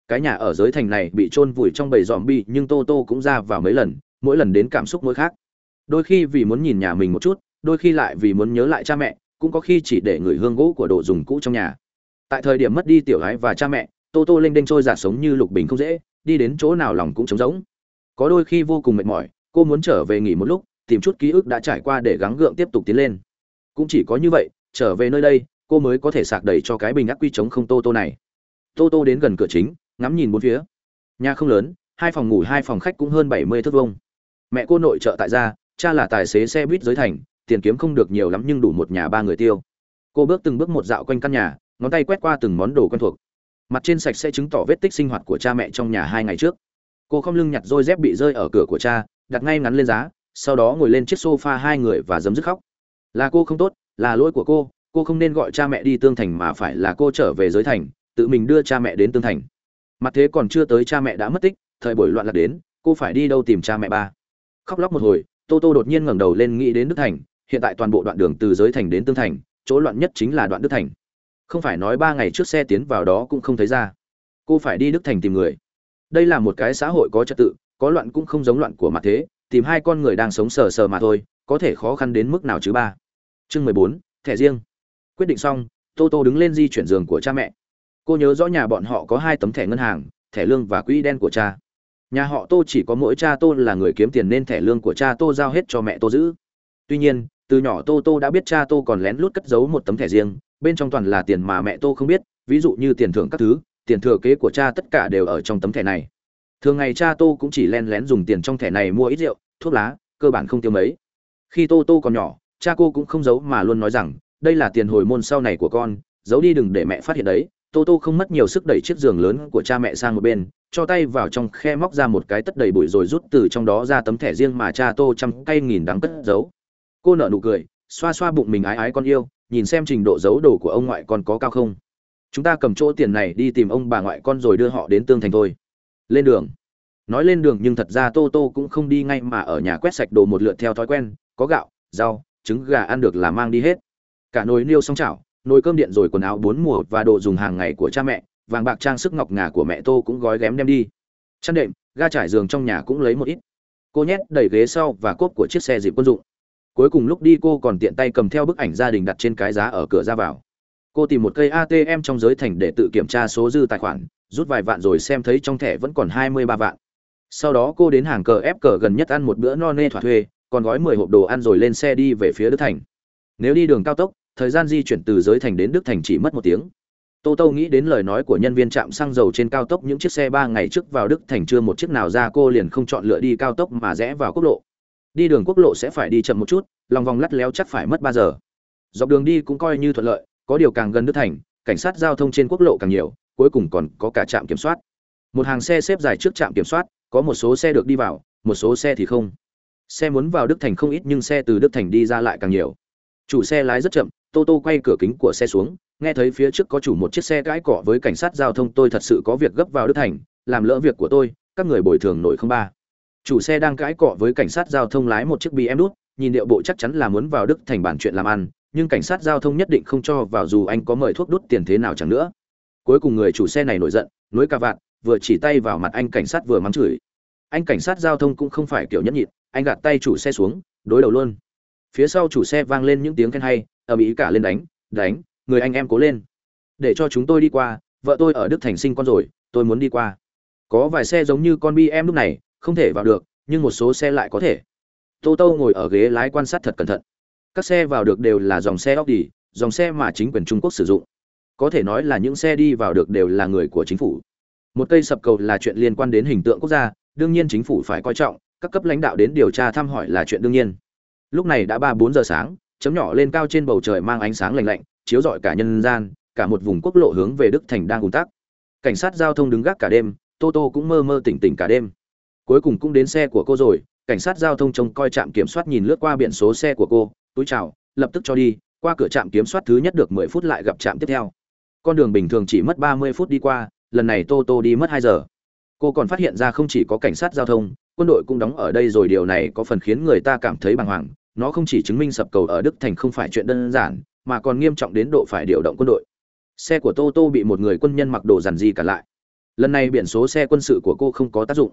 Cái nhà ở giới thành này bị chôn vùi trong bầy dòm bi nhưng tô tô cũng ra vào mấy lần, mỗi lần đến cảm xúc mỗi khác. Đôi khi vì muốn nhìn nhà mình một chút, đôi khi lại vì muốn nhớ lại cha mẹ, cũng có khi chỉ để người hương gỗ của đồ dùng cũ trong nhà. Tại thời điểm mất đi tiểu gái và cha mẹ, tô tô lênh đênh trôi giả sống như lục bình không dễ đi đến chỗ nào lòng cũng trống rỗng. Có đôi khi vô cùng mệt mỏi, cô muốn trở về nghỉ một lúc, tìm chút ký ức đã trải qua để gắng gượng tiếp tục tiến lên. Cũng chỉ có như vậy, trở về nơi đây, cô mới có thể sạc đầy cho cái bình ác quy chống không tô tô này. Tô tô đến gần cửa chính, ngắm nhìn bốn phía. Nhà không lớn, hai phòng ngủ hai phòng khách cũng hơn bảy mươi thước vông mẹ cô nội trợ tại gia, cha là tài xế xe buýt giới thành, tiền kiếm không được nhiều lắm nhưng đủ một nhà ba người tiêu. Cô bước từng bước một dạo quanh căn nhà, ngón tay quét qua từng món đồ quen thuộc mặt trên sạch sẽ chứng tỏ vết tích sinh hoạt của cha mẹ trong nhà hai ngày trước. Cô không lưng nhặt đôi dép bị rơi ở cửa của cha, đặt ngay ngắn lên giá, sau đó ngồi lên chiếc sofa hai người và giấm dứt khóc. Là cô không tốt, là lỗi của cô cô không nên gọi cha mẹ đi tương thành mà phải là cô trở về giới thành, tự mình đưa cha mẹ đến tương thành. Mặt thế còn chưa tới cha mẹ đã mất tích, thời buổi loạn lạc đến, cô phải đi đâu tìm cha mẹ ba? Khóc lóc một hồi, tô tô đột nhiên ngẩng đầu lên nghĩ đến đức thành, hiện tại toàn bộ đoạn đường từ giới thành đến tương thành, chỗ loạn nhất chính là đoạn đức thành không phải nói ba ngày trước xe tiến vào đó cũng không thấy ra. Cô phải đi đức thành tìm người. Đây là một cái xã hội có trật tự, có loạn cũng không giống loạn của mặt thế, tìm hai con người đang sống sờ sờ mà thôi, có thể khó khăn đến mức nào chứ ba? Chương mười bốn, thẻ riêng. Quyết định xong, tô tô đứng lên di chuyển giường của cha mẹ. Cô nhớ rõ nhà bọn họ có hai tấm thẻ ngân hàng, thẻ lương và quỹ đen của cha. Nhà họ tô chỉ có mỗi cha tô là người kiếm tiền nên thẻ lương của cha tô giao hết cho mẹ tô giữ. Tuy nhiên từ nhỏ tô tô đã biết cha tô còn lén lút cất giấu một tấm thẻ riêng, bên trong toàn là tiền mà mẹ tô không biết, ví dụ như tiền thưởng các thứ, tiền thừa kế của cha tất cả đều ở trong tấm thẻ này. Thường ngày cha tô cũng chỉ len lén dùng tiền trong thẻ này mua ít rượu, thuốc lá, cơ bản không tiêu mấy. Khi tô tô còn nhỏ, cha cô cũng không giấu mà luôn nói rằng, đây là tiền hồi môn sau này của con, giấu đi đừng để mẹ phát hiện đấy. Tô tô không mất nhiều sức đẩy chiếc giường lớn của cha mẹ sang một bên, cho tay vào trong khe móc ra một cái tất đầy bụi rồi rút từ trong đó ra tấm thẻ riêng mà cha tô chăm cây nghìn đắng cất giấu cô nở nụ cười, xoa xoa bụng mình ái ái con yêu, nhìn xem trình độ giấu đồ của ông ngoại con có cao không? Chúng ta cầm chỗ tiền này đi tìm ông bà ngoại con rồi đưa họ đến tương thành thôi. Lên đường. Nói lên đường nhưng thật ra tô tô cũng không đi ngay mà ở nhà quét sạch đồ một lượt theo thói quen, có gạo, rau, trứng, gà ăn được là mang đi hết. Cả nồi niêu xong chảo, nồi cơm điện rồi quần áo bốn mùa và đồ dùng hàng ngày của cha mẹ, vàng bạc trang sức ngọc ngà của mẹ tô cũng gói ghém đem đi. Chăn đệm, ga trải giường trong nhà cũng lấy một ít. Cô nhét đẩy ghế sau và cốp của chiếc xe dịp quân dụng cuối cùng lúc đi cô còn tiện tay cầm theo bức ảnh gia đình đặt trên cái giá ở cửa ra vào. Cô tìm một cây atm trong giới thành để tự kiểm tra số dư tài khoản, rút vài vạn rồi xem thấy trong thẻ vẫn còn hai mươi ba vạn. Sau đó cô đến hàng cờ ép cờ gần nhất ăn một bữa no nê thỏa thuê, còn gói mười hộp đồ ăn rồi lên xe đi về phía đức thành. Nếu đi đường cao tốc, thời gian di chuyển từ giới thành đến đức thành chỉ mất một tiếng. Tô tô nghĩ đến lời nói của nhân viên trạm xăng dầu trên cao tốc, những chiếc xe ba ngày trước vào đức thành chưa một chiếc nào ra, cô liền không chọn lựa đi cao tốc mà rẽ vào quốc lộ đi đường quốc lộ sẽ phải đi chậm một chút, lòng vòng lắt léo chắc phải mất ba giờ. Dọc đường đi cũng coi như thuận lợi, có điều càng gần đức thành, cảnh sát giao thông trên quốc lộ càng nhiều, cuối cùng còn có cả trạm kiểm soát. Một hàng xe xếp dài trước trạm kiểm soát, có một số xe được đi vào, một số xe thì không. Xe muốn vào đức thành không ít nhưng xe từ đức thành đi ra lại càng nhiều. Chủ xe lái rất chậm, tô tô quay cửa kính của xe xuống, nghe thấy phía trước có chủ một chiếc xe cãi cọ với cảnh sát giao thông, tôi thật sự có việc gấp vào đức thành, làm lỡ việc của tôi, các người bồi thường nổi không ba chủ xe đang cãi cọ với cảnh sát giao thông lái một chiếc bm đút, nhìn điệu bộ chắc chắn là muốn vào đức thành bản chuyện làm ăn, nhưng cảnh sát giao thông nhất định không cho vào dù anh có mời thuốc đút tiền thế nào chẳng nữa. Cuối cùng người chủ xe này nổi giận nối cà vạt, vừa chỉ tay vào mặt anh cảnh sát vừa mắng chửi. Anh cảnh sát giao thông cũng không phải kiểu nhẫn nhịn, anh gạt tay chủ xe xuống, đối đầu luôn. Phía sau chủ xe vang lên những tiếng khen hay, ầm ĩ cả lên đánh đánh, người anh em cố lên. Để cho chúng tôi đi qua, vợ tôi ở đức thành sinh con rồi, tôi muốn đi qua. Có vài xe giống như con bi em lúc này không thể vào được nhưng một số xe lại có thể tô tô ngồi ở ghế lái quan sát thật cẩn thận các xe vào được đều là dòng xe Audi, dòng xe mà chính quyền Trung Quốc sử dụng. Có thể nói là những xe đi vào được đều là người của chính phủ. Một cây sập cầu là chuyện liên quan đến hình tượng quốc gia, đương nhiên chính phủ phải coi trọng, các cấp lãnh đạo đến điều tra thăm hỏi là chuyện đương nhiên. Lúc này đã ba bốn giờ sáng, chấm nhỏ lên cao trên bầu trời mang ánh sáng lạnh lạnh, chiếu rọi cả nhân gian, cả một vùng quốc lộ hướng về Đức Thành đang ùn tắc. Cảnh sát giao thông đứng gác cả đêm, Tô Tô cũng mơ mơ tỉnh tỉnh cả đêm. Cuối cùng cũng đến xe của cô rồi, cảnh sát giao thông trông coi trạm kiểm soát nhìn lướt qua biển số xe của cô, túi chào, lập tức cho đi, qua cửa trạm kiểm soát thứ nhất được 10 phút lại gặp trạm tiếp theo. Con đường bình thường chỉ mất 30 phút đi qua, lần này Tô Tô đi mất hai giờ. Cô còn phát hiện ra không chỉ có cảnh sát giao thông, quân đội cũng đóng ở đây rồi điều này có phần khiến người ta cảm thấy bàng hoàng, nó không chỉ chứng minh sập cầu ở Đức Thành không phải chuyện đơn giản, mà còn nghiêm trọng đến độ phải điều động quân đội. Xe của Tô Tô bị một người quân nhân mặc đồ giản dị cả lại. Lần này biển số xe quân sự của cô không có tác dụng.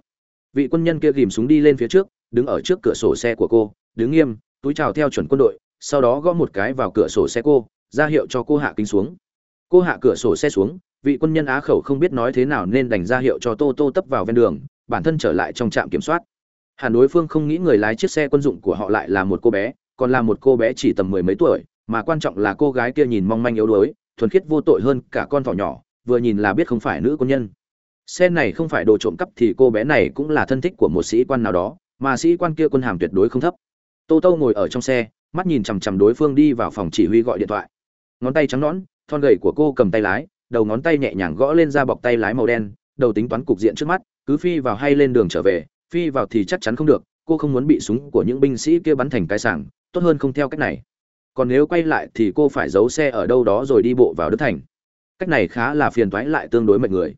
Vị quân nhân kia ghìm súng đi lên phía trước, đứng ở trước cửa sổ xe của cô, đứng nghiêm, túi chào theo chuẩn quân đội sau đó gõ một cái vào cửa sổ xe cô ra hiệu cho cô hạ kính xuống. Cô hạ cửa sổ xe xuống vị quân nhân á khẩu không biết nói thế nào nên đành ra hiệu cho tô tô tấp vào ven đường bản thân trở lại trong trạm kiểm soát. Hẳn đối phương không nghĩ người lái chiếc xe quân dụng của họ lại là một cô bé còn là một cô bé chỉ tầm mười mấy tuổi mà quan trọng là cô gái kia nhìn mong manh yếu đuối thuần khiết vô tội hơn cả con thỏ nhỏ vừa nhìn là biết không phải nữ quân nhân xe này không phải đồ trộm cắp thì cô bé này cũng là thân thích của một sĩ quan nào đó, mà sĩ quan kia quân hàm tuyệt đối không thấp. Tô tô ngồi ở trong xe, mắt nhìn chằm chằm đối phương đi vào phòng chỉ huy gọi điện thoại. Ngón tay trắng nõn, thon gậy của cô cầm tay lái, đầu ngón tay nhẹ nhàng gõ lên ra bọc tay lái màu đen, đầu tính toán cục diện trước mắt, cứ phi vào hay lên đường trở về, phi vào thì chắc chắn không được, cô không muốn bị súng của những binh sĩ kia bắn thành cái sảng, tốt hơn không theo cách này. Còn nếu quay lại thì cô phải giấu xe ở đâu đó rồi đi bộ vào đất thành. Cách này khá là phiền toái lại tương đối mệt người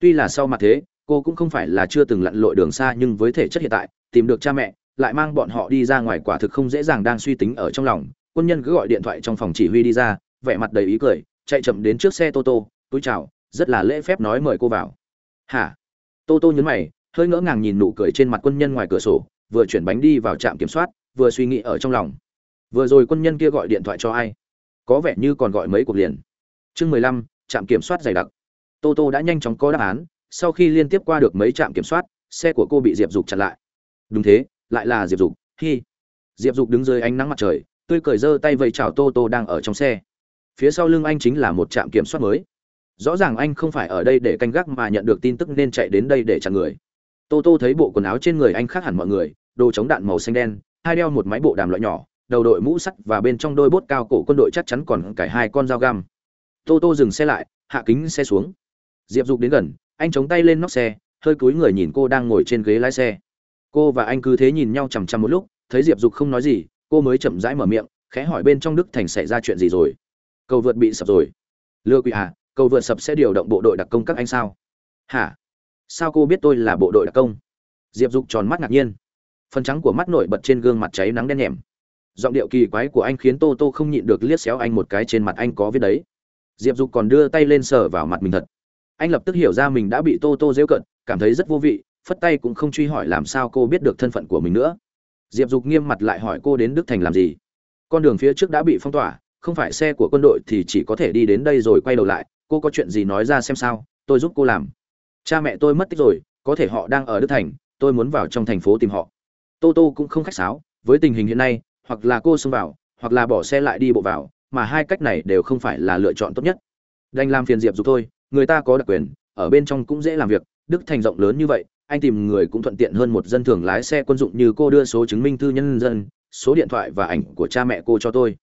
tuy là sau mặt thế, cô cũng không phải là chưa từng lặn lội đường xa nhưng với thể chất hiện tại, tìm được cha mẹ, lại mang bọn họ đi ra ngoài quả thực không dễ dàng đang suy tính ở trong lòng. Quân nhân cứ gọi điện thoại trong phòng chỉ huy đi ra, vẻ mặt đầy ý cười, chạy chậm đến trước xe tô tô túi chào, rất là lễ phép nói mời cô vào. Hả? Tô tô nhấn mày, hơi ngỡ ngàng nhìn nụ cười trên mặt quân nhân ngoài cửa sổ, vừa chuyển bánh đi vào trạm kiểm soát, vừa suy nghĩ ở trong lòng. Vừa rồi quân nhân kia gọi điện thoại cho ai? Có vẻ như còn gọi mấy cuộc liền. Chương mười lăm, trạm kiểm soát dày đặc tô tô đã nhanh chóng có đáp án, sau khi liên tiếp qua được mấy trạm kiểm soát, xe của cô bị diệp dục chặn lại. Đúng thế, lại là diệp dục, hi. Diệp dục đứng dưới ánh nắng mặt trời, tươi cười giơ tay vẫy chào tô tô đang ở trong xe. Phía sau lưng anh chính là một trạm kiểm soát mới. Rõ ràng anh không phải ở đây để canh gác mà nhận được tin tức nên chạy đến đây để chặn người. Tô tô thấy bộ quần áo trên người anh khác hẳn mọi người, đồ chống đạn màu xanh đen, hai đeo một máy bộ đàm loại nhỏ, đầu đội mũ sắt và bên trong đôi bốt cao cổ quân đội chắc chắn còn cải hai con dao găm. Tô tô dừng xe lại, hạ kính xe xuống diệp dục đến gần, anh chống tay lên nóc xe, hơi cúi người nhìn cô đang ngồi trên ghế lái xe. Cô và anh cứ thế nhìn nhau chằm chằm một lúc, thấy diệp dục không nói gì, cô mới chậm rãi mở miệng, khẽ hỏi bên trong đức thành xảy ra chuyện gì rồi? Cầu vượt bị sập rồi. Lừa quỷ à cầu vượt sập sẽ điều động bộ đội đặc công các anh sao? Hả? Sao cô biết tôi là bộ đội đặc công? Diệp dục tròn mắt ngạc nhiên. Phần trắng của mắt nổi bật trên gương mặt cháy nắng đen nhèm giọng điệu kỳ quái của anh khiến tô tô không nhịn được liếc xéo anh một cái trên mặt anh có viết đấy. Diệp dục còn đưa tay lên sờ vào mặt mình thật anh lập tức hiểu ra mình đã bị tô tô dễu cận cảm thấy rất vô vị, phất tay cũng không truy hỏi làm sao cô biết được thân phận của mình nữa. Diệp dục nghiêm mặt lại hỏi cô đến đức thành làm gì. Con đường phía trước đã bị phong tỏa, không phải xe của quân đội thì chỉ có thể đi đến đây rồi quay đầu lại, cô có chuyện gì nói ra xem sao, tôi giúp cô làm. Cha mẹ tôi mất tích rồi, có thể họ đang ở đức thành, tôi muốn vào trong thành phố tìm họ. Tô tô cũng không khách sáo, với tình hình hiện nay, hoặc là cô xông vào, hoặc là bỏ xe lại đi bộ vào, mà hai cách này đều không phải là lựa chọn tốt nhất. Đành làm phiền diệp dục thôi người ta có đặc quyền, ở bên trong cũng dễ làm việc, đức thành rộng lớn như vậy, anh tìm người cũng thuận tiện hơn một dân thường lái xe quân dụng như cô đưa số chứng minh thư nhân dân, số điện thoại và ảnh của cha mẹ cô cho tôi.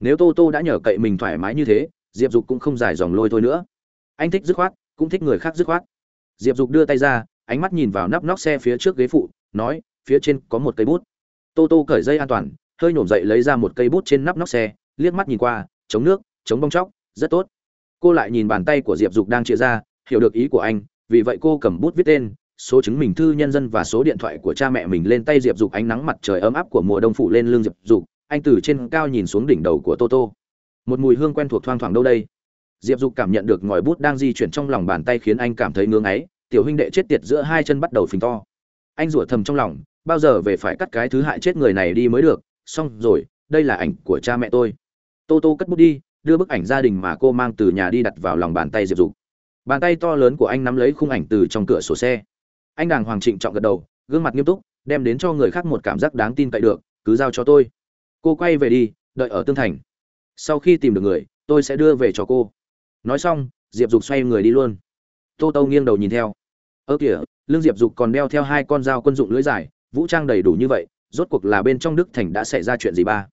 Nếu tô tô đã nhờ cậy mình thoải mái như thế, diệp dục cũng không dài dòng lôi thôi nữa. Anh thích dứt khoát, cũng thích người khác dứt khoát. Diệp dục đưa tay ra, ánh mắt nhìn vào nắp nóc xe phía trước ghế phụ, nói, phía trên có một cây bút. Tô tô cởi dây an toàn, hơi nhổm dậy lấy ra một cây bút trên nắp nóc xe, liếc mắt nhìn qua, chống nước, chống bong chóc, rất tốt cô lại nhìn bàn tay của diệp dục đang chia ra, hiểu được ý của anh, vì vậy cô cầm bút viết tên, số chứng minh thư nhân dân và số điện thoại của cha mẹ mình lên tay diệp dục ánh nắng mặt trời ấm áp của mùa đông phủ lên lưng diệp dục, anh từ trên cao nhìn xuống đỉnh đầu của toto một mùi hương quen thuộc thoang thoảng đâu đây? Diệp dục cảm nhận được ngòi bút đang di chuyển trong lòng bàn tay khiến anh cảm thấy ngưỡng ấy tiểu huynh đệ chết tiệt giữa hai chân bắt đầu phình to. Anh rủa thầm trong lòng, bao giờ về phải cắt cái thứ hại chết người này đi mới được, xong rồi, đây là ảnh của cha mẹ tôi. Tô tô cất bút đi đưa bức ảnh gia đình mà cô mang từ nhà đi đặt vào lòng bàn tay diệp dục. Bàn tay to lớn của anh nắm lấy khung ảnh từ trong cửa sổ xe. Anh đàng hoàng trịnh trọng gật đầu, gương mặt nghiêm túc, đem đến cho người khác một cảm giác đáng tin cậy được, cứ giao cho tôi. Cô quay về đi, đợi ở tương thành. Sau khi tìm được người, tôi sẽ đưa về cho cô. Nói xong, diệp dục xoay người đi luôn. Tô tô nghiêng đầu nhìn theo. Ơ kìa lương diệp dục còn đeo theo hai con dao quân dụng lưỡi dài, vũ trang đầy đủ như vậy, rốt cuộc là bên trong đức thành đã xảy ra chuyện gì ba?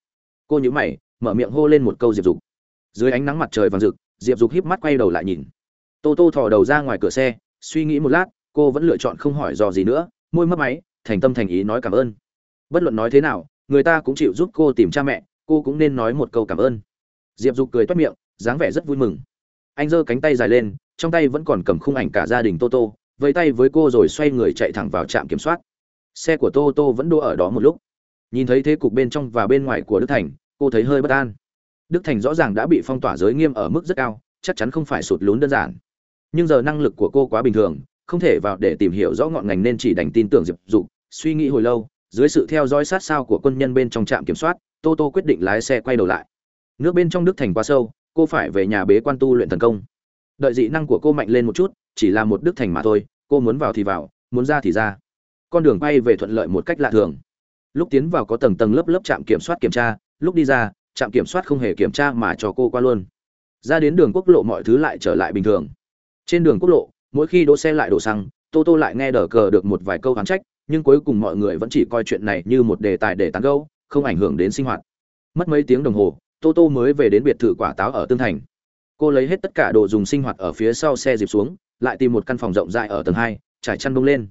Cô nhữ mày, mở miệng hô lên một câu diệp dục dưới ánh nắng mặt trời vàng rực, diệp dục híp mắt quay đầu lại nhìn. Tô tô thò đầu ra ngoài cửa xe, suy nghĩ một lát, cô vẫn lựa chọn không hỏi dò gì nữa, môi mất máy, thành tâm thành ý nói cảm ơn. Bất luận nói thế nào, người ta cũng chịu giúp cô tìm cha mẹ, cô cũng nên nói một câu cảm ơn. Diệp dục cười toát miệng, dáng vẻ rất vui mừng. Anh giơ cánh tay dài lên, trong tay vẫn còn cầm khung ảnh cả gia đình tô tô, vẫy tay với cô rồi xoay người chạy thẳng vào trạm kiểm soát. Xe của tô tô vẫn đỗ ở đó một lúc. Nhìn thấy thế cục bên trong và bên ngoài của đức thành, cô thấy hơi bất an đức thành rõ ràng đã bị phong tỏa giới nghiêm ở mức rất cao, chắc chắn không phải sụt lún đơn giản. Nhưng giờ năng lực của cô quá bình thường, không thể vào để tìm hiểu rõ ngọn ngành nên chỉ đành tin tưởng diệp dục, suy nghĩ hồi lâu, dưới sự theo dõi sát sao của quân nhân bên trong trạm kiểm soát, tô tô quyết định lái xe quay đầu lại. Nước bên trong đức thành quá sâu, cô phải về nhà bế quan tu luyện thần công. Đợi dị năng của cô mạnh lên một chút, chỉ là một đức thành mà thôi, cô muốn vào thì vào, muốn ra thì ra. Con đường bay về thuận lợi một cách lạ thường. Lúc tiến vào có tầng tầng lớp lớp trạm kiểm soát kiểm tra, lúc đi ra trạm kiểm soát không hề kiểm tra mà cho cô qua luôn. Ra đến đường quốc lộ mọi thứ lại trở lại bình thường. Trên đường quốc lộ, mỗi khi đỗ xe lại đổ xăng, tô tô lại nghe đờ cờ được một vài câu hán trách, nhưng cuối cùng mọi người vẫn chỉ coi chuyện này như một đề tài để tán gẫu, không ảnh hưởng đến sinh hoạt. Mất mấy tiếng đồng hồ, tô tô mới về đến biệt thự quả táo ở tương thành. Cô lấy hết tất cả đồ dùng sinh hoạt ở phía sau xe dịp xuống, lại tìm một căn phòng rộng rãi ở tầng hai, trải chăn bông lên.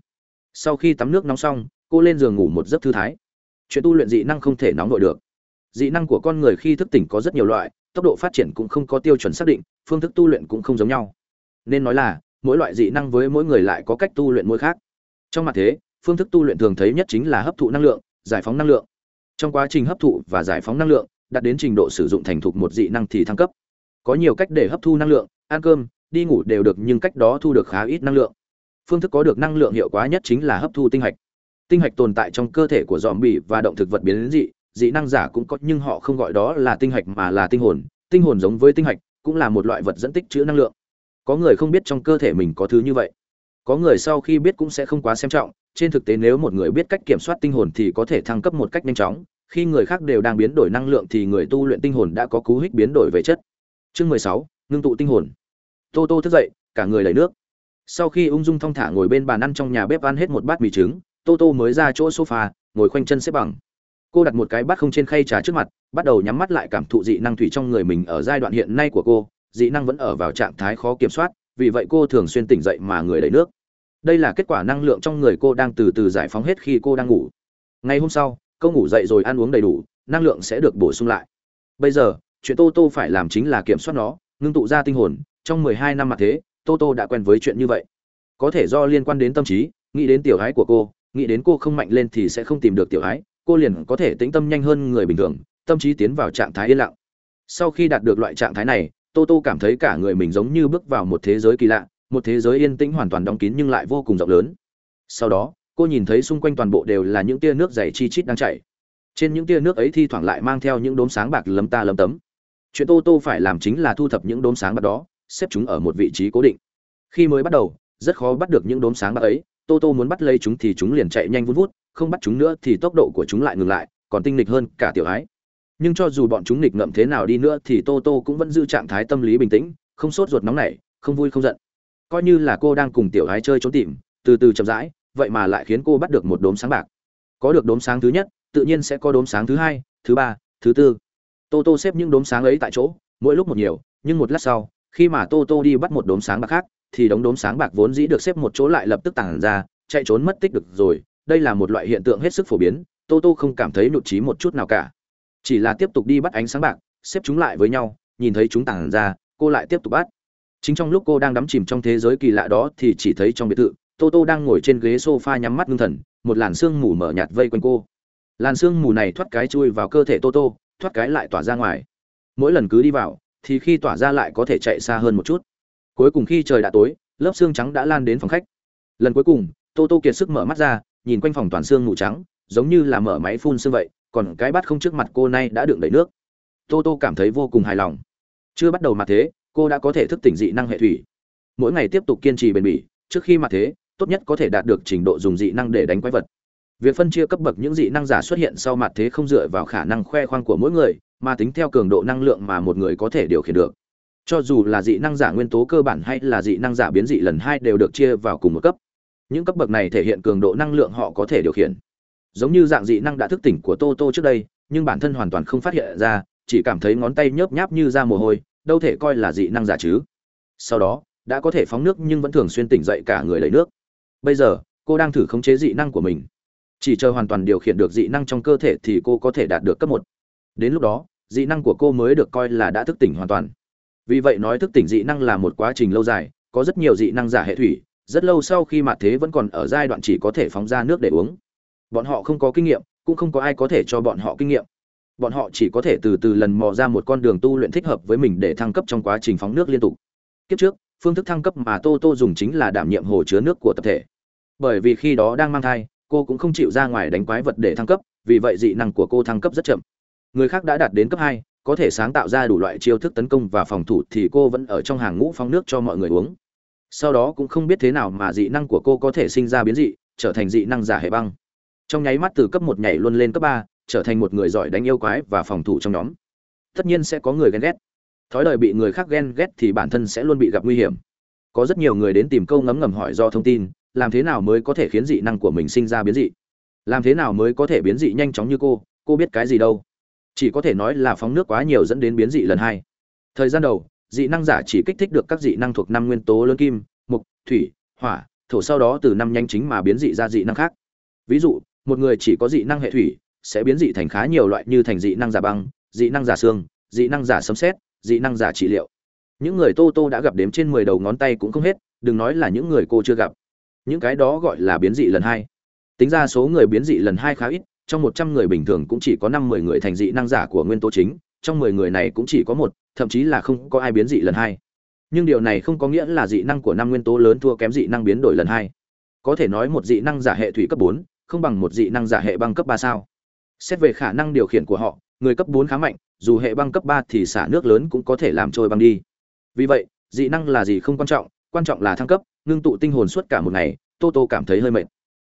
Sau khi tắm nước nóng xong, cô lên giường ngủ một giấc thư thái. Chuyện tu luyện dị năng không thể nóng nổi được dị năng của con người khi thức tỉnh có rất nhiều loại, tốc độ phát triển cũng không có tiêu chuẩn xác định, phương thức tu luyện cũng không giống nhau. Nên nói là, mỗi loại dị năng với mỗi người lại có cách tu luyện mỗi khác. Trong mặt thế, phương thức tu luyện thường thấy nhất chính là hấp thụ năng lượng, giải phóng năng lượng. Trong quá trình hấp thụ và giải phóng năng lượng, đạt đến trình độ sử dụng thành thục một dị năng thì thăng cấp. Có nhiều cách để hấp thu năng lượng, ăn cơm, đi ngủ đều được nhưng cách đó thu được khá ít năng lượng. Phương thức có được năng lượng hiệu quả nhất chính là hấp thu tinh hạch. Tinh hạch tồn tại trong cơ thể của dòm bỉ và động thực vật biến dị dị năng giả cũng có, nhưng họ không gọi đó là tinh hạch mà là tinh hồn. Tinh hồn giống với tinh hạch, cũng là một loại vật dẫn tích chữ năng lượng. Có người không biết trong cơ thể mình có thứ như vậy. Có người sau khi biết cũng sẽ không quá xem trọng. Trên thực tế nếu một người biết cách kiểm soát tinh hồn thì có thể thăng cấp một cách nhanh chóng. Khi người khác đều đang biến đổi năng lượng thì người tu luyện tinh hồn đã có cú hích biến đổi về chất. Chương mười sáu, ngưng tụ tinh hồn. Tô tô thức dậy, cả người lấy nước. Sau khi ung dung thong thả ngồi bên bàn ăn trong nhà bếp ăn hết một bát mì trứng, tô tô mới ra chỗ sofa, ngồi khoanh chân xếp bằng cô đặt một cái bát không trên khay trà trước mặt, bắt đầu nhắm mắt lại cảm thụ dị năng thủy trong người mình ở giai đoạn hiện nay của cô. Dị năng vẫn ở vào trạng thái khó kiểm soát, vì vậy cô thường xuyên tỉnh dậy mà người đầy nước. Đây là kết quả năng lượng trong người cô đang từ từ giải phóng hết khi cô đang ngủ. Ngày hôm sau, cô ngủ dậy rồi ăn uống đầy đủ, năng lượng sẽ được bổ sung lại. Bây giờ, chuyện tô tô phải làm chính là kiểm soát nó, ngưng tụ ra tinh hồn. Trong mười hai năm mặt thế, tô tô đã quen với chuyện như vậy. Có thể do liên quan đến tâm trí, nghĩ đến tiểu ái của cô, nghĩ đến cô không mạnh lên thì sẽ không tìm được tiểu ái cô liền có thể tĩnh tâm nhanh hơn người bình thường, tâm trí tiến vào trạng thái yên lặng. Sau khi đạt được loại trạng thái này tô tô cảm thấy cả người mình giống như bước vào một thế giới kỳ lạ, một thế giới yên tĩnh hoàn toàn đóng kín nhưng lại vô cùng rộng lớn. Sau đó, cô nhìn thấy xung quanh toàn bộ đều là những tia nước dày chi chít đang chảy. Trên những tia nước ấy thi thoảng lại mang theo những đốm sáng bạc lấm ta lấm tấm. Chuyện tô tô phải làm chính là thu thập những đốm sáng bạc đó, xếp chúng ở một vị trí cố định. Khi mới bắt đầu, rất khó bắt được những đốm sáng bạc ấy tô tô muốn bắt lấy chúng thì chúng liền chạy nhanh vun vút không bắt chúng nữa thì tốc độ của chúng lại ngừng lại, còn tinh nghịch hơn cả tiểu ái nhưng cho dù bọn chúng nghịch ngợm thế nào đi nữa thì tô tô cũng vẫn giữ trạng thái tâm lý bình tĩnh, không sốt ruột nóng nảy, không vui không giận. Coi như là cô đang cùng tiểu ái chơi trốn tìm, từ từ chậm rãi, vậy mà lại khiến cô bắt được một đốm sáng bạc. Có được đốm sáng thứ nhất, tự nhiên sẽ có đốm sáng thứ hai, thứ ba, thứ tư. Tô tô xếp những đốm sáng ấy tại chỗ, mỗi lúc một nhiều, nhưng một lát sau, khi mà tô tô đi bắt một đốm sáng bạc khác, thì đống đốm sáng bạc vốn dĩ được xếp một chỗ lại lập tức tản ra, chạy trốn mất tích được rồi đây là một loại hiện tượng hết sức phổ biến, tô tô không cảm thấy nhụt trí một chút nào cả. Chỉ là tiếp tục đi bắt ánh sáng bạc, xếp chúng lại với nhau, nhìn thấy chúng tản ra, cô lại tiếp tục bắt. Chính trong lúc cô đang đắm chìm trong thế giới kỳ lạ đó thì chỉ thấy trong biệt thự, tô tô đang ngồi trên ghế sofa nhắm mắt ngưng thần, một làn sương mù mở nhạt vây quanh cô. Làn sương mù này thoát cái chui vào cơ thể tô tô, thoát cái lại tỏa ra ngoài. Mỗi lần cứ đi vào, thì khi tỏa ra lại có thể chạy xa hơn một chút. Cuối cùng khi trời đã tối, lớp xương trắng đã lan đến phòng khách. Lần cuối cùng, tô tô kiệt sức mở mắt ra nhìn quanh phòng toàn xương mù trắng, giống như là mở máy phun xương vậy, còn cái bát không trước mặt cô nay đã đựng đầy nước. Tô tô cảm thấy vô cùng hài lòng. Chưa bắt đầu mà thế, cô đã có thể thức tỉnh dị năng hệ thủy. Mỗi ngày tiếp tục kiên trì bền bỉ, trước khi mặt thế, tốt nhất có thể đạt được trình độ dùng dị năng để đánh quái vật. Việc phân chia cấp bậc những dị năng giả xuất hiện sau mặt thế không dựa vào khả năng khoe khoang của mỗi người, mà tính theo cường độ năng lượng mà một người có thể điều khiển được. Cho dù là dị năng giả nguyên tố cơ bản hay là dị năng giả biến dị lần hai đều được chia vào cùng một cấp những cấp bậc này thể hiện cường độ năng lượng họ có thể điều khiển. Giống như dạng dị năng đã thức tỉnh của tô tô trước đây, nhưng bản thân hoàn toàn không phát hiện ra, chỉ cảm thấy ngón tay nhớp nháp như ra mồ hôi, đâu thể coi là dị năng giả chứ. Sau đó, đã có thể phóng nước nhưng vẫn thường xuyên tỉnh dậy cả người lấy nước. Bây giờ, cô đang thử khống chế dị năng của mình. Chỉ chờ hoàn toàn điều khiển được dị năng trong cơ thể thì cô có thể đạt được cấp một. Đến lúc đó, dị năng của cô mới được coi là đã thức tỉnh hoàn toàn. Vì vậy nói thức tỉnh dị năng là một quá trình lâu dài, có rất nhiều dị năng giả hệ thủy rất lâu sau khi mặt thế vẫn còn ở giai đoạn chỉ có thể phóng ra nước để uống. Bọn họ không có kinh nghiệm, cũng không có ai có thể cho bọn họ kinh nghiệm. Bọn họ chỉ có thể từ từ lần mò ra một con đường tu luyện thích hợp với mình để thăng cấp trong quá trình phóng nước liên tục. Kiếp trước, phương thức thăng cấp mà tô tô dùng chính là đảm nhiệm hồ chứa nước của tập thể. Bởi vì khi đó đang mang thai, cô cũng không chịu ra ngoài đánh quái vật để thăng cấp, vì vậy dị năng của cô thăng cấp rất chậm. Người khác đã đạt đến cấp hai, có thể sáng tạo ra đủ loại chiêu thức tấn công và phòng thủ thì cô vẫn ở trong hàng ngũ phóng nước cho mọi người uống sau đó cũng không biết thế nào mà dị năng của cô có thể sinh ra biến dị, trở thành dị năng giả hệ băng. Trong nháy mắt từ cấp một nhảy luôn lên cấp ba, trở thành một người giỏi đánh yêu quái và phòng thủ trong nhóm. Tất nhiên sẽ có người ghen ghét. Thói đời bị người khác ghen ghét thì bản thân sẽ luôn bị gặp nguy hiểm. Có rất nhiều người đến tìm câu ngấm ngầm hỏi do thông tin, làm thế nào mới có thể khiến dị năng của mình sinh ra biến dị? Làm thế nào mới có thể biến dị nhanh chóng như cô? Cô biết cái gì đâu? Chỉ có thể nói là phóng nước quá nhiều dẫn đến biến dị lần hai. Thời gian đầu dị năng giả chỉ kích thích được các dị năng thuộc năm nguyên tố lớn kim, mục, thủy, hỏa, thổ sau đó từ năm nhanh chính mà biến dị ra dị năng khác. Ví dụ, một người chỉ có dị năng hệ thủy, sẽ biến dị thành khá nhiều loại như thành dị năng giả băng, dị năng giả xương, dị năng giả sấm xét dị năng giả trị liệu. Những người tô tô đã gặp đếm trên mười đầu ngón tay cũng không hết, đừng nói là những người cô chưa gặp. Những cái đó gọi là biến dị lần hai. Tính ra số người biến dị lần hai khá ít, trong một trăm người bình thường cũng chỉ có năm mười người thành dị năng giả của nguyên tố chính, trong mười người này cũng chỉ có một thậm chí là không có ai biến dị lần hai. Nhưng điều này không có nghĩa là dị năng của năm nguyên tố lớn thua kém dị năng biến đổi lần hai. Có thể nói một dị năng giả hệ thủy cấp bốn, không bằng một dị năng giả hệ băng cấp ba sao. Xét về khả năng điều khiển của họ, người cấp bốn khá mạnh, dù hệ băng cấp ba thì xả nước lớn cũng có thể làm trôi băng đi. Vì vậy, dị năng là gì không quan trọng quan trọng là thăng cấp, ngưng tụ tinh hồn suốt cả một ngày, tô tô cảm thấy hơi mệt.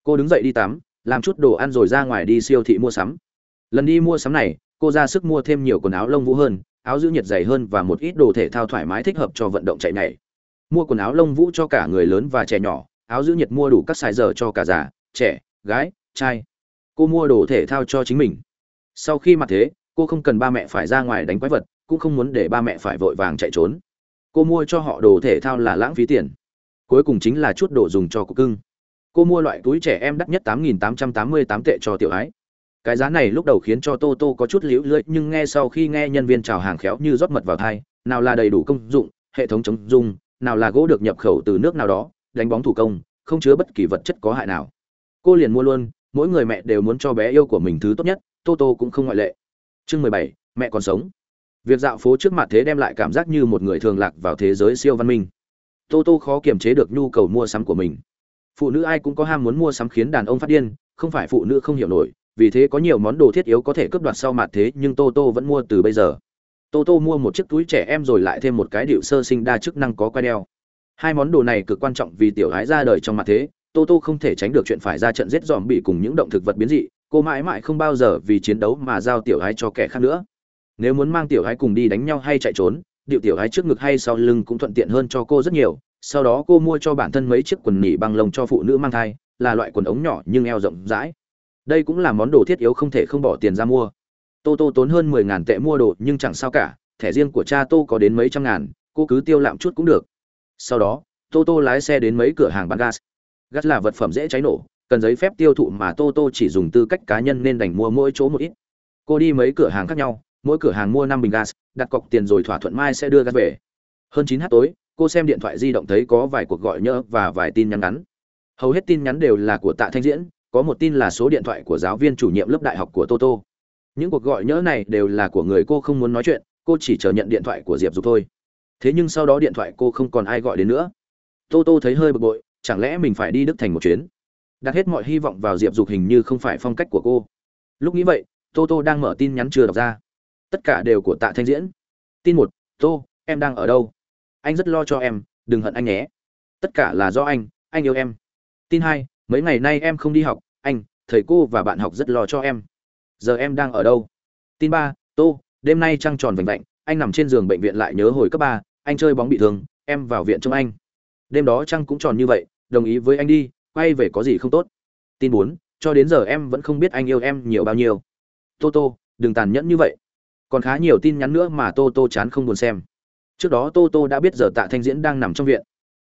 Cô đứng dậy đi tắm, làm chút đồ ăn rồi ra ngoài đi siêu thị mua sắm. Lần đi mua sắm này, cô ra sức mua thêm nhiều quần áo lông vũ hơn áo giữ nhiệt dày hơn và một ít đồ thể thao thoải mái thích hợp cho vận động chạy nhảy. Mua quần áo lông vũ cho cả người lớn và trẻ nhỏ, áo giữ nhiệt mua đủ các size giờ cho cả già, trẻ, gái, trai. Cô mua đồ thể thao cho chính mình. Sau khi mặt thế, cô không cần ba mẹ phải ra ngoài đánh quái vật, cũng không muốn để ba mẹ phải vội vàng chạy trốn. Cô mua cho họ đồ thể thao là lãng phí tiền. Cuối cùng chính là chút đồ dùng cho cụ cưng. Cô mua loại túi trẻ em đắt nhất tám nghìn tám trăm tám mươi tám tệ cho tiểu ái cái giá này lúc đầu khiến cho tô tô có chút liễu lưỡi, nhưng nghe sau khi nghe nhân viên chào hàng khéo như rót mật vào thai, nào là đầy đủ công dụng, hệ thống chống dung nào là gỗ được nhập khẩu từ nước nào đó, đánh bóng thủ công, không chứa bất kỳ vật chất có hại nào. Cô liền mua luôn, mỗi người mẹ đều muốn cho bé yêu của mình thứ tốt nhất, tô tô cũng không ngoại lệ. Chương mười bảy, mẹ còn sống. Việc dạo phố trước mặt thế đem lại cảm giác như một người thường lạc vào thế giới siêu văn minh. Tô tô khó kiềm chế được nhu cầu mua sắm của mình. Phụ nữ ai cũng có ham muốn mua sắm khiến đàn ông phát điên, không phải phụ nữ không hiểu nổi vì thế có nhiều món đồ thiết yếu có thể cướp đoạt sau mặt thế, nhưng tô tô vẫn mua từ bây giờ. Tô tô mua một chiếc túi trẻ em rồi lại thêm một cái điệu sơ sinh đa chức năng có quai đeo. Hai món đồ này cực quan trọng vì tiểu gái ra đời trong mặt thế, tô tô không thể tránh được chuyện phải ra trận giết dòm bị cùng những động thực vật biến dị, cô mãi mãi không bao giờ vì chiến đấu mà giao tiểu gái cho kẻ khác nữa. Nếu muốn mang tiểu gái cùng đi đánh nhau hay chạy trốn, điệu tiểu gái trước ngực hay sau lưng cũng thuận tiện hơn cho cô rất nhiều. Sau đó cô mua cho bản thân mấy chiếc quần nỉ bằng lông cho phụ nữ mang thai, là loại quần ống nhỏ nhưng eo rộng rãi đây cũng là món đồ thiết yếu không thể không bỏ tiền ra mua. Tô tô tốn hơn mười ngàn tệ mua đồ, nhưng chẳng sao cả, thẻ riêng của cha tô có đến mấy trăm ngàn, cô cứ tiêu lạm chút cũng được. Sau đó, tô tô lái xe đến mấy cửa hàng bán gas. Gas là vật phẩm dễ cháy nổ, cần giấy phép tiêu thụ mà tô tô chỉ dùng tư cách cá nhân nên đành mua mỗi chỗ một ít. Cô đi mấy cửa hàng khác nhau, mỗi cửa hàng mua năm bình gas, đặt cọc tiền rồi thỏa thuận mai sẽ đưa gas về. Hơn chín h tối, cô xem điện thoại di động thấy có vài cuộc gọi nhỡ và vài tin nhắn ngắn. Hầu hết tin nhắn đều là của tạ thanh diễn có một tin là số điện thoại của giáo viên chủ nhiệm lớp đại học của toto. Những cuộc gọi nhỡ này đều là của người cô không muốn nói chuyện, cô chỉ chờ nhận điện thoại của diệp dục thôi. Thế nhưng sau đó điện thoại cô không còn ai gọi đến nữa. Toto thấy hơi bực bội, chẳng lẽ mình phải đi đức thành một chuyến? Đặt hết mọi hy vọng vào diệp dục hình như không phải phong cách của cô. Lúc nghĩ vậy, toto đang mở tin nhắn chưa đọc ra. Tất cả đều của tạ thanh diễn. Tin một, tô, em đang ở đâu? Anh rất lo cho em, đừng hận anh nhé. Tất cả là do anh anh yêu em. Tin hai, mấy ngày nay em không đi học anh, thầy cô và bạn học rất lo cho em. Giờ em đang ở đâu? Tin ba, tô, đêm nay trăng tròn vành vạnh, anh nằm trên giường bệnh viện lại nhớ hồi cấp ba, anh chơi bóng bị thương, em vào viện trông anh. Đêm đó trăng cũng tròn như vậy, đồng ý với anh đi, quay về có gì không tốt. Tin bốn, cho đến giờ em vẫn không biết anh yêu em nhiều bao nhiêu. Tô tô, đừng tàn nhẫn như vậy. Còn khá nhiều tin nhắn nữa mà tô tô chán không buồn xem. Trước đó tô tô đã biết giờ tạ thanh diễn đang nằm trong viện.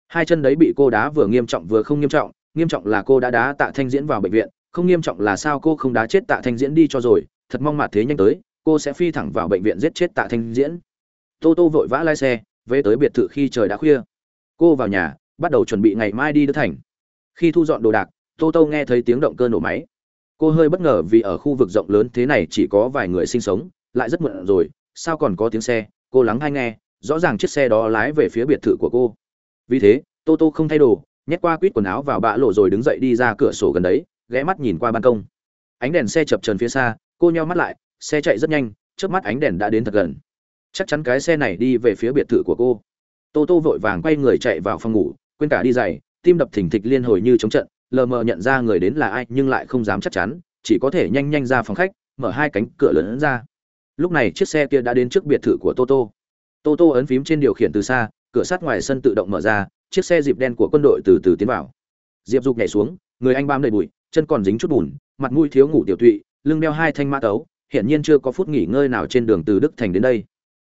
Hai chân đấy bị cô đá vừa nghiêm trọng vừa không nghiêm trọng nghiêm trọng là cô đã đá tạ thanh diễn vào bệnh viện, không nghiêm trọng là sao cô không đá chết tạ thanh diễn đi cho rồi, thật mong mặt thế nhanh tới, cô sẽ phi thẳng vào bệnh viện giết chết tạ thanh diễn. Tô tô vội vã lái xe, về tới biệt thự khi trời đã khuya. Cô vào nhà, bắt đầu chuẩn bị ngày mai đi đức thành. Khi thu dọn đồ đạc, tô tô nghe thấy tiếng động cơ nổ máy. Cô hơi bất ngờ vì ở khu vực rộng lớn thế này chỉ có vài người sinh sống, lại rất muộn rồi, sao còn có tiếng xe, cô lắng hay nghe, rõ ràng chiếc xe đó lái về phía biệt thự của cô. Vì thế, tô tô không thay đồ nhét qua quýt quần áo vào bã lộ rồi đứng dậy đi ra cửa sổ gần đấy, ghé mắt nhìn qua ban công. Ánh đèn xe chập trần phía xa, cô nheo mắt lại, xe chạy rất nhanh trước mắt ánh đèn đã đến thật gần. Chắc chắn cái xe này đi về phía biệt thự của cô. Tô tô vội vàng quay người chạy vào phòng ngủ, quên cả đi giày, tim đập thình thịch liên hồi như chống trận, lờ mờ nhận ra người đến là ai nhưng lại không dám chắc chắn, chỉ có thể nhanh nhanh ra phòng khách, mở hai cánh cửa lớn ra. Lúc này chiếc xe kia đã đến trước biệt thự của tô. Tô tô ấn phím trên điều khiển từ xa, cửa sắt ngoài sân tự động mở ra chiếc xe dịp đen của quân đội từ từ tiến vào. Diệp dục nhảy xuống, người anh bám đầy bụi, chân còn dính chút bùn, mặt mũi thiếu ngủ tiểu tụy, lưng đeo hai thanh mã tấu, hiển nhiên chưa có phút nghỉ ngơi nào trên đường từ đức thành đến đây.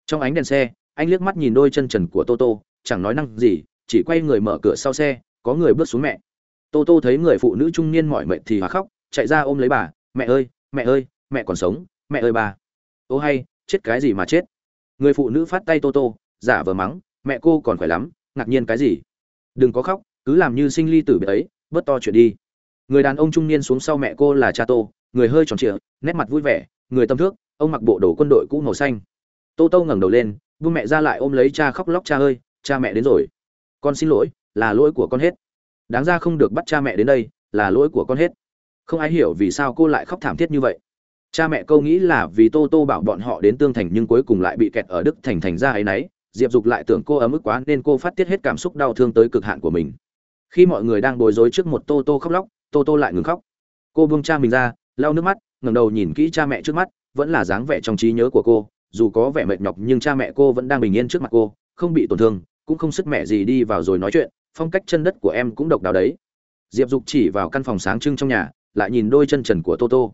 Trong ánh đèn xe, anh liếc mắt nhìn đôi chân trần của toto chẳng nói năng gì, chỉ quay người mở cửa sau xe, có người bước xuống mẹ. Toto thấy người phụ nữ trung niên mỏi mệt thì hòa khóc, chạy ra ôm lấy bà, mẹ ơi mẹ ơi, mẹ còn sống, mẹ ơi bà. Ô hay, chết cái gì mà chết. Người phụ nữ phát tay toto giả vờ mắng, mẹ cô còn khỏe lắm, ngạc nhiên cái gì? Đừng có khóc, cứ làm như sinh ly tử biệt ấy, bớt to chuyện đi. Người đàn ông trung niên xuống sau mẹ cô là cha tô, người hơi tròn trịa, nét mặt vui vẻ, người tâm thước, ông mặc bộ đồ quân đội cũ màu xanh. Tô tô ngẩng đầu lên, buông mẹ ra lại ôm lấy cha khóc lóc, cha ơi, cha mẹ đến rồi. Con xin lỗi, là lỗi của con hết. Đáng ra không được bắt cha mẹ đến đây, là lỗi của con hết. Không ai hiểu vì sao cô lại khóc thảm thiết như vậy. Cha mẹ câu nghĩ là vì tô tô bảo bọn họ đến tương thành nhưng cuối cùng lại bị kẹt ở đức thành thành ra ấy nấy diệp dục lại tưởng cô ấm ức quá nên cô phát tiết hết cảm xúc đau thương tới cực hạn của mình. Khi mọi người đang bối rối trước một tô tô khóc lóc, tô tô lại ngừng khóc. Cô buông cha mình ra, lau nước mắt, ngẩng đầu nhìn kỹ cha mẹ trước mắt, vẫn là dáng vẻ trong trí nhớ của cô, dù có vẻ mệt nhọc nhưng cha mẹ cô vẫn đang bình yên trước mặt cô, không bị tổn thương, cũng không sức mẹ gì đi vào rồi nói chuyện, phong cách chân đất của em cũng độc đáo đấy. Diệp dục chỉ vào căn phòng sáng trưng trong nhà, lại nhìn đôi chân trần của tô tô.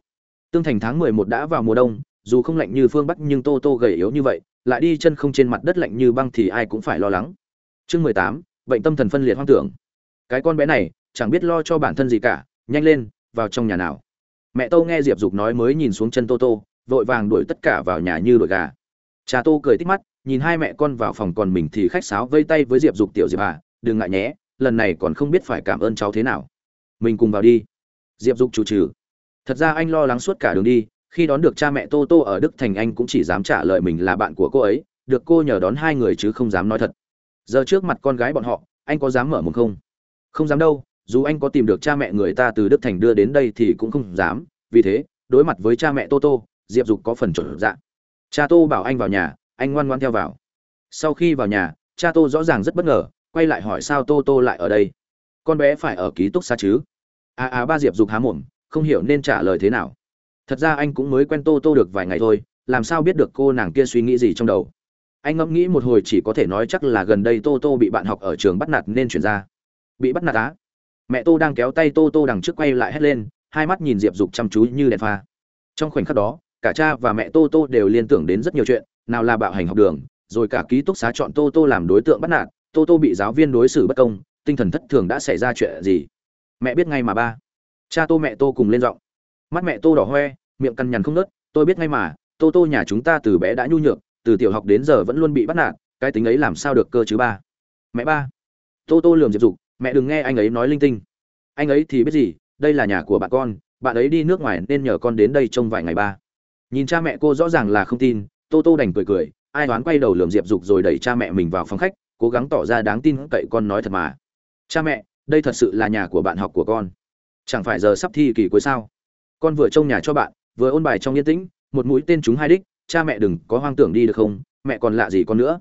Tương thành tháng mười một đã vào mùa đông dù không lạnh như phương bắc nhưng tô tô gầy yếu như vậy, lại đi chân không trên mặt đất lạnh như băng thì ai cũng phải lo lắng. Chương mười tám, bệnh tâm thần phân liệt hoang tưởng. Cái con bé này, chẳng biết lo cho bản thân gì cả, nhanh lên, vào trong nhà nào. Mẹ tô nghe diệp dục nói mới nhìn xuống chân tô tô, vội vàng đuổi tất cả vào nhà như đuổi gà. Cha tô cười tích mắt, nhìn hai mẹ con vào phòng còn mình thì khách sáo vây tay với diệp dục, tiểu diệp à đừng ngại nhé, lần này còn không biết phải cảm ơn cháu thế nào. Mình cùng vào đi. Diệp dục chủ trừ. Thật ra anh lo lắng suốt cả đường đi khi đón được cha mẹ tô tô ở đức thành anh cũng chỉ dám trả lời mình là bạn của cô ấy, được cô nhờ đón hai người chứ không dám nói thật. Giờ trước mặt con gái bọn họ, anh có dám mở mồm không? Không dám đâu, dù anh có tìm được cha mẹ người ta từ đức thành đưa đến đây thì cũng không dám. Vì thế, đối mặt với cha mẹ tô tô, diệp dục có phần chuẩn dạ. Cha tô bảo anh vào nhà, anh ngoan ngoan theo vào. Sau khi vào nhà, cha tô rõ ràng rất bất ngờ, quay lại hỏi sao tô tô lại ở đây? Con bé phải ở ký túc xá chứ? À à ba diệp dục há mồm, không hiểu nên trả lời thế nào thật ra anh cũng mới quen tô tô được vài ngày thôi, làm sao biết được cô nàng kia suy nghĩ gì trong đầu? Anh ngẫm nghĩ một hồi chỉ có thể nói chắc là gần đây tô tô bị bạn học ở trường bắt nạt nên chuyển ra. Bị bắt nạt á? Mẹ tô đang kéo tay tô tô đằng trước quay lại hét lên, hai mắt nhìn diệp dục chăm chú như đèn pha. Trong khoảnh khắc đó, cả cha và mẹ tô tô đều liên tưởng đến rất nhiều chuyện, nào là bạo hành học đường, rồi cả ký túc xá chọn tô tô làm đối tượng bắt nạt, tô tô bị giáo viên đối xử bất công, tinh thần thất thường đã xảy ra chuyện gì? Mẹ biết ngay mà ba. Cha tô mẹ tô cùng lên giọng mắt mẹ tô đỏ hoe, miệng cằn nhằn không nớt tôi biết ngay mà, tô tô nhà chúng ta từ bé đã nhu nhược, từ tiểu học đến giờ vẫn luôn bị bắt nạt, cái tính ấy làm sao được cơ chứ ba? Mẹ ba. Tô tô lườm diệp dục, mẹ đừng nghe anh ấy nói linh tinh. Anh ấy thì biết gì, đây là nhà của bạn con, bạn ấy đi nước ngoài nên nhờ con đến đây trông vài ngày ba. Nhìn cha mẹ cô rõ ràng là không tin, tô tô đành cười cười, ai đoán quay đầu lườm diệp dục rồi đẩy cha mẹ mình vào phòng khách, cố gắng tỏ ra đáng tin cậy con nói thật mà. Cha mẹ, đây thật sự là nhà của bạn học của con. Chẳng phải giờ sắp thi kỳ cuối sao? Con vừa trông nhà cho bạn, vừa ôn bài trong yên tĩnh, một mũi tên chúng hai đích, cha mẹ đừng có hoang tưởng đi được không, mẹ còn lạ gì con nữa.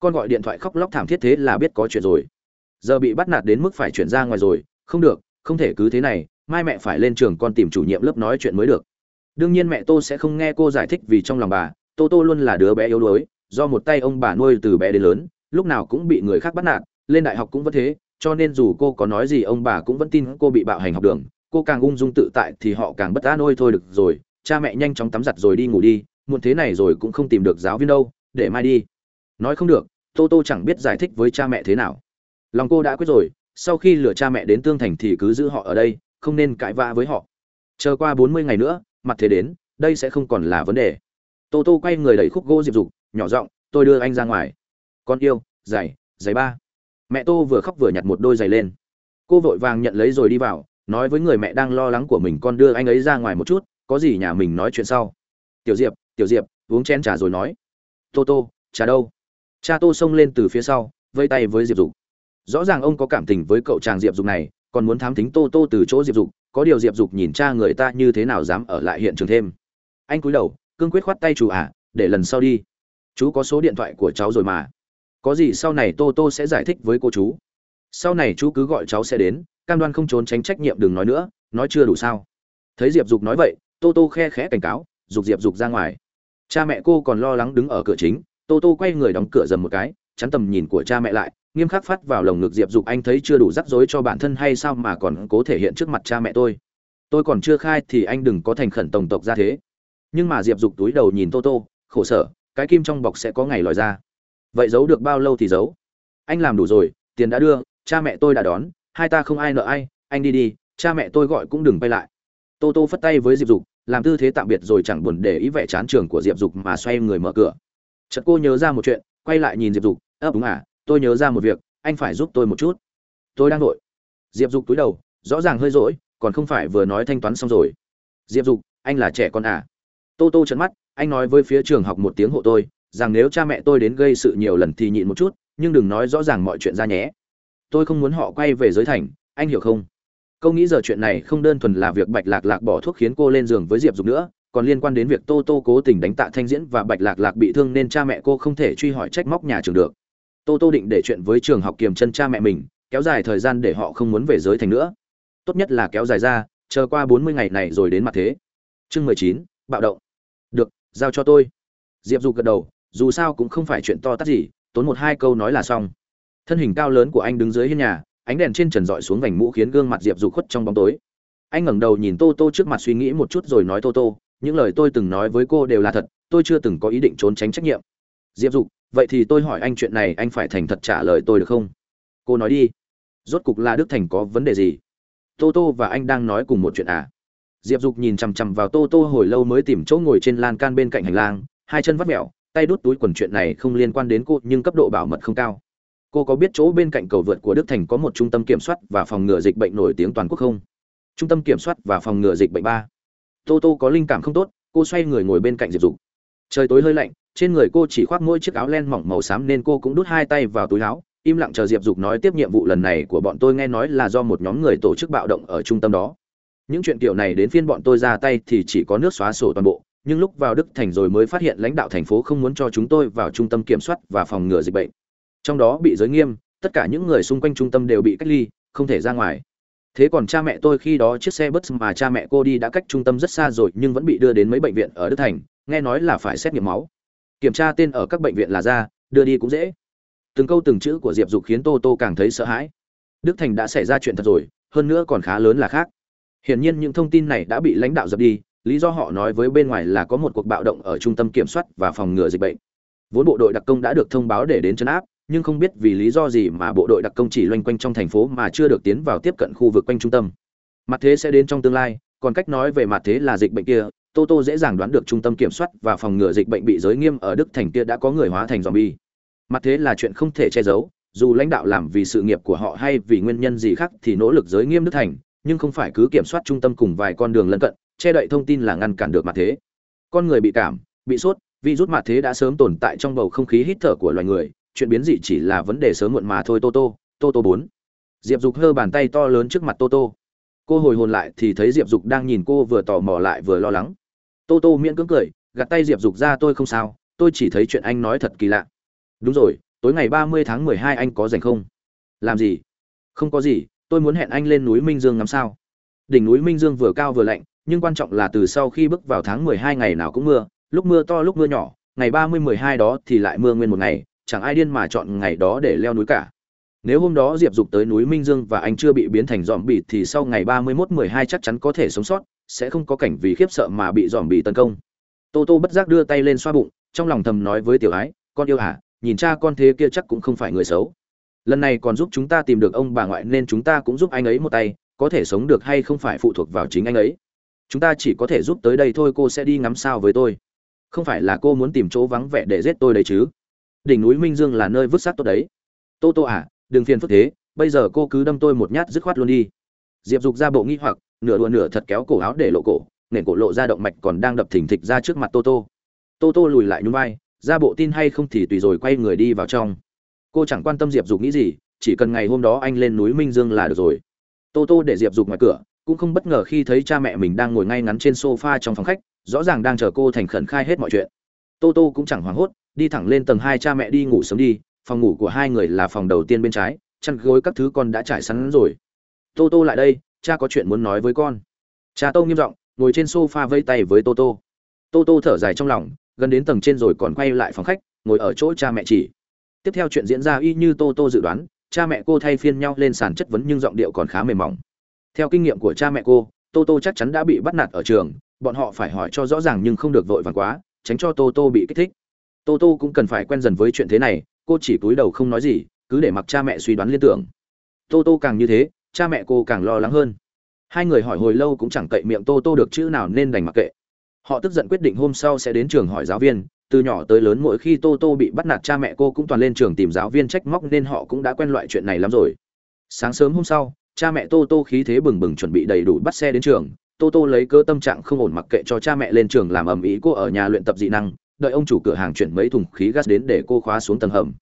Con gọi điện thoại khóc lóc thảm thiết thế là biết có chuyện rồi. Giờ bị bắt nạt đến mức phải chuyển ra ngoài rồi, không được, không thể cứ thế này, mai mẹ phải lên trường con tìm chủ nhiệm lớp nói chuyện mới được. Đương nhiên mẹ tô sẽ không nghe cô giải thích vì trong lòng bà, tô tô luôn là đứa bé yếu đuối, do một tay ông bà nuôi từ bé đến lớn, lúc nào cũng bị người khác bắt nạt, lên đại học cũng vẫn thế, cho nên dù cô có nói gì ông bà cũng vẫn tin cô bị bạo hành học đường cô càng ung dung tự tại thì họ càng bất an, ôi, thôi được rồi, cha mẹ nhanh chóng tắm giặt rồi đi ngủ đi, muộn thế này rồi cũng không tìm được giáo viên đâu, để mai đi. Nói không được, tô tô chẳng biết giải thích với cha mẹ thế nào. Lòng cô đã quyết rồi, sau khi lừa cha mẹ đến tương thành thì cứ giữ họ ở đây, không nên cãi vã với họ. Chờ qua bốn mươi ngày nữa, mặt thế đến, đây sẽ không còn là vấn đề. Tô tô quay người đẩy khúc gỗ diệp dục, nhỏ giọng, tôi đưa anh ra ngoài. Con yêu, giày giày ba. Mẹ tô vừa khóc vừa nhặt một đôi giày lên. Cô vội vàng nhận lấy rồi đi vào nói với người mẹ đang lo lắng của mình con đưa anh ấy ra ngoài một chút, có gì nhà mình nói chuyện sau. Tiểu diệp tiểu diệp, uống chén trà rồi nói. Tô tô, trà đâu? Cha tô xông lên từ phía sau vây tay với diệp dục. Rõ ràng ông có cảm tình với cậu chàng diệp dục này, còn muốn thám tính tô tô từ chỗ diệp dục, có điều diệp dục nhìn cha người ta như thế nào dám ở lại hiện trường thêm. Anh cúi đầu, cương quyết khoát tay chủ à để lần sau đi. Chú có số điện thoại của cháu rồi mà. Có gì sau này tô tô sẽ giải thích với cô chú. Sau này chú cứ gọi cháu sẽ đến cam đoan không trốn tránh trách nhiệm đừng nói nữa, nói chưa đủ sao? Thấy diệp dục nói vậy, tô tô khe khẽ cảnh cáo, dục diệp dục ra ngoài. Cha mẹ cô còn lo lắng đứng ở cửa chính, tô tô quay người đóng cửa dầm một cái, chắn tầm nhìn của cha mẹ lại, nghiêm khắc phát vào lồng ngực diệp dục, anh thấy chưa đủ rắc rối cho bản thân hay sao mà còn cố thể hiện trước mặt cha mẹ tôi? Tôi còn chưa khai thì anh đừng có thành khẩn tổng tộc ra thế. Nhưng mà diệp dục túi đầu nhìn tô tô, khổ sở, cái kim trong bọc sẽ có ngày lòi ra. Vậy giấu được bao lâu thì giấu? Anh làm đủ rồi, tiền đã đưa, cha mẹ tôi đã đón hai ta không ai nợ ai, anh đi đi, cha mẹ tôi gọi cũng đừng quay lại. Tô tô phất tay với diệp dục, làm tư thế tạm biệt rồi chẳng buồn để ý vẻ chán trường của diệp dục mà xoay người mở cửa. Chợt cô nhớ ra một chuyện, quay lại nhìn diệp dục ấp đúng à tôi nhớ ra một việc, anh phải giúp tôi một chút. Tôi đang vội. Diệp dục túi đầu, rõ ràng hơi rỗi, còn không phải vừa nói thanh toán xong rồi. Diệp dục, anh là trẻ con à? Tô tô trận mắt, anh nói với phía trường học một tiếng hộ tôi, rằng nếu cha mẹ tôi đến gây sự nhiều lần thì nhịn một chút, nhưng đừng nói rõ ràng mọi chuyện ra nhé tôi không muốn họ quay về giới thành, anh hiểu không? Câu nghĩ giờ chuyện này không đơn thuần là việc bạch lạc lạc bỏ thuốc khiến cô lên giường với diệp dục nữa, còn liên quan đến việc tô tô cố tình đánh tạ thanh diễn và bạch lạc lạc bị thương nên cha mẹ cô không thể truy hỏi trách móc nhà trường được. Tô tô định để chuyện với trường học kiềm chân cha mẹ mình, kéo dài thời gian để họ không muốn về giới thành nữa. Tốt nhất là kéo dài ra, chờ qua bốn mươi ngày này rồi đến mặt thế. Chương mười chín, bạo động. Được, giao cho tôi. Diệp dục gật đầu, dù sao cũng không phải chuyện to tát gì, tốn một hai câu nói là xong thân hình cao lớn của anh đứng dưới hiên nhà, ánh đèn trên trần dọi xuống vành mũ khiến gương mặt diệp dục khuất trong bóng tối. Anh ngẩng đầu nhìn tô tô trước mặt suy nghĩ một chút rồi nói tô tô, những lời tôi từng nói với cô đều là thật, tôi chưa từng có ý định trốn tránh trách nhiệm. Diệp dục, vậy thì tôi hỏi anh chuyện này, anh phải thành thật trả lời tôi được không? Cô nói đi. Rốt cục là đức thành có vấn đề gì? Tô tô và anh đang nói cùng một chuyện à? Diệp dục nhìn chằm chằm vào tô tô hồi lâu mới tìm chỗ ngồi trên lan can bên cạnh hành lang, hai chân vắt mẹo, tay đút túi quần chuyện này không liên quan đến cô, nhưng cấp độ bảo mật không cao cô có biết chỗ bên cạnh cầu vượt của đức thành có một trung tâm kiểm soát và phòng ngừa dịch bệnh nổi tiếng toàn quốc không? Trung tâm kiểm soát và phòng ngừa dịch bệnh ba. Tô tô có linh cảm không tốt, cô xoay người ngồi bên cạnh diệp dục. Trời tối hơi lạnh, trên người cô chỉ khoác mỗi chiếc áo len mỏng màu xám nên cô cũng đút hai tay vào túi áo, im lặng chờ diệp dục nói tiếp nhiệm vụ lần này của bọn tôi nghe nói là do một nhóm người tổ chức bạo động ở trung tâm đó. Những chuyện kiểu này đến phiên bọn tôi ra tay thì chỉ có nước xóa sổ toàn bộ, nhưng lúc vào đức thành rồi mới phát hiện lãnh đạo thành phố không muốn cho chúng tôi vào trung tâm kiểm soát và phòng ngừa dịch bệnh trong đó bị giới nghiêm, tất cả những người xung quanh trung tâm đều bị cách ly, không thể ra ngoài. Thế còn cha mẹ tôi khi đó chiếc xe bus mà cha mẹ cô đi đã cách trung tâm rất xa rồi nhưng vẫn bị đưa đến mấy bệnh viện ở đức thành, nghe nói là phải xét nghiệm máu. Kiểm tra tên ở các bệnh viện là ra, đưa đi cũng dễ. Từng câu từng chữ của diệp dục khiến tô tô càng thấy sợ hãi. Đức thành đã xảy ra chuyện thật rồi, hơn nữa còn khá lớn là khác. Hiển nhiên những thông tin này đã bị lãnh đạo dập đi, lý do họ nói với bên ngoài là có một cuộc bạo động ở trung tâm kiểm soát và phòng ngừa dịch bệnh. Vốn bộ đội đặc công đã được thông báo để đến chấn áp nhưng không biết vì lý do gì mà bộ đội đặc công chỉ loanh quanh trong thành phố mà chưa được tiến vào tiếp cận khu vực quanh trung tâm. Mặt thế sẽ đến trong tương lai, còn cách nói về mặt thế là dịch bệnh kia, tô tô dễ dàng đoán được trung tâm kiểm soát và phòng ngừa dịch bệnh bị giới nghiêm ở đức thành kia đã có người hóa thành zombie. Mặt thế là chuyện không thể che giấu, dù lãnh đạo làm vì sự nghiệp của họ hay vì nguyên nhân gì khác thì nỗ lực giới nghiêm đức thành, nhưng không phải cứ kiểm soát trung tâm cùng vài con đường lân cận, che đậy thông tin là ngăn cản được mặt thế. Con người bị cảm, bị sốt, virus mặt thế đã sớm tồn tại trong bầu không khí hít thở của loài người chuyện biến dị chỉ là vấn đề sớm muộn mà thôi tô tô tô tô bốn. Diệp dục hơ bàn tay to lớn trước mặt tô tô cô hồi hồn lại thì thấy diệp dục đang nhìn cô vừa tò mò lại vừa lo lắng. Tô tô miễn cưỡng cười, gạt tay diệp dục ra, tôi không sao, tôi chỉ thấy chuyện anh nói thật kỳ lạ. Đúng rồi, tối ngày ba mươi tháng mười hai anh có rảnh không? Làm gì? Không có gì, tôi muốn hẹn anh lên núi minh dương ngắm sao. Đỉnh núi minh dương vừa cao vừa lạnh, nhưng quan trọng là từ sau khi bước vào tháng mười hai ngày nào cũng mưa, lúc mưa to lúc mưa nhỏ, ngày ba mươi mười hai đó thì lại mưa nguyên một ngày chẳng ai điên mà chọn ngày đó để leo núi cả. Nếu hôm đó diệp dục tới núi minh dương và anh chưa bị biến thành dòm bịt thì sau ngày ba mươi mốt mười hai chắc chắn có thể sống sót, sẽ không có cảnh vì khiếp sợ mà bị dòm bị tấn công. Tô tô bất giác đưa tay lên xoa bụng, trong lòng thầm nói với tiểu ái, con yêu hả? Nhìn cha con thế kia chắc cũng không phải người xấu. Lần này còn giúp chúng ta tìm được ông bà ngoại nên chúng ta cũng giúp anh ấy một tay, có thể sống được hay không phải phụ thuộc vào chính anh ấy. Chúng ta chỉ có thể giúp tới đây thôi, cô sẽ đi ngắm sao với tôi. Không phải là cô muốn tìm chỗ vắng vẻ để giết tôi đấy chứ? Đỉnh núi minh dương là nơi vứt xác tốt đấy. Tô tô à đừng phiền phức thế, bây giờ cô cứ đâm tôi một nhát dứt khoát luôn đi. Diệp dục ra bộ nghi hoặc, nửa đùa nửa thật kéo cổ áo để lộ cổ, nền cổ lộ ra động mạch còn đang đập thình thịch ra trước mặt tô tô. Tô tô lùi lại nhún vai, ra bộ tin hay không thì tùy rồi quay người đi vào trong. Cô chẳng quan tâm diệp dục nghĩ gì, chỉ cần ngày hôm đó anh lên núi minh dương là được rồi. Tô tô để diệp dục ngoài cửa, cũng không bất ngờ khi thấy cha mẹ mình đang ngồi ngay ngắn trên sofa trong phòng khách, rõ ràng đang chờ cô thành khẩn khai hết mọi chuyện. Tô tô cũng chẳng hoảng hốt đi thẳng lên tầng hai cha mẹ đi ngủ sớm đi, phòng ngủ của hai người là phòng đầu tiên bên trái, chăn gối các thứ con đã trải sẵn rồi. Tô tô lại đây, cha có chuyện muốn nói với con. Cha tô nghiêm giọng, ngồi trên sofa vây tay với tô tô. Tô tô thở dài trong lòng, gần đến tầng trên rồi còn quay lại phòng khách, ngồi ở chỗ cha mẹ chỉ. Tiếp theo chuyện diễn ra y như tô tô dự đoán, cha mẹ cô thay phiên nhau lên sàn chất vấn nhưng giọng điệu còn khá mềm mỏng. Theo kinh nghiệm của cha mẹ cô, tô tô chắc chắn đã bị bắt nạt ở trường, bọn họ phải hỏi cho rõ ràng nhưng không được vội vàng quá, tránh cho tô tô bị kích thích tô tô cũng cần phải quen dần với chuyện thế này, cô chỉ cúi đầu không nói gì, cứ để mặc cha mẹ suy đoán liên tưởng. Tô tô càng như thế, cha mẹ cô càng lo lắng hơn. Hai người hỏi hồi lâu cũng chẳng cậy miệng tô tô được chữ nào nên đành mặc kệ. Họ tức giận quyết định hôm sau sẽ đến trường hỏi giáo viên, từ nhỏ tới lớn mỗi khi tô tô bị bắt nạt cha mẹ cô cũng toàn lên trường tìm giáo viên trách móc nên họ cũng đã quen loại chuyện này lắm rồi. Sáng sớm hôm sau, cha mẹ tô tô khí thế bừng bừng chuẩn bị đầy đủ bắt xe đến trường. Tô tô lấy cơ tâm trạng không ổn mặc kệ cho cha mẹ lên trường làm ầm ĩ cô ở nhà luyện tập dị năng đợi ông chủ cửa hàng chuyển mấy thùng khí gas đến để cô khóa xuống tầng hầm.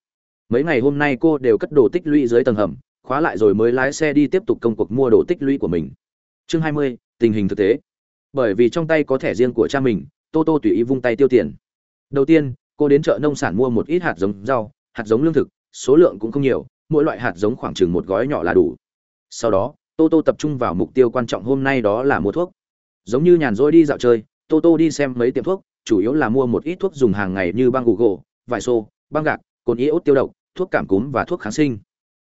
Mấy ngày hôm nay cô đều cất đồ tích lũy dưới tầng hầm khóa lại rồi mới lái xe đi tiếp tục công cuộc mua đồ tích lũy của mình. Chương 20, tình hình thực tế. Bởi vì trong tay có thẻ riêng của cha mình tô tô tùy ý vung tay tiêu tiền. Đầu tiên cô đến chợ nông sản mua một ít hạt giống rau hạt giống lương thực số lượng cũng không nhiều mỗi loại hạt giống khoảng chừng một gói nhỏ là đủ. Sau đó tô tô tập trung vào mục tiêu quan trọng hôm nay đó là mua thuốc. Giống như nhàn rỗi đi dạo chơi tô tô đi xem mấy tiệm thuốc chủ yếu là mua một ít thuốc dùng hàng ngày như băng gù gỗ, vải xô, băng gạc, cồn iốt tiêu độc, thuốc cảm cúm và thuốc kháng sinh.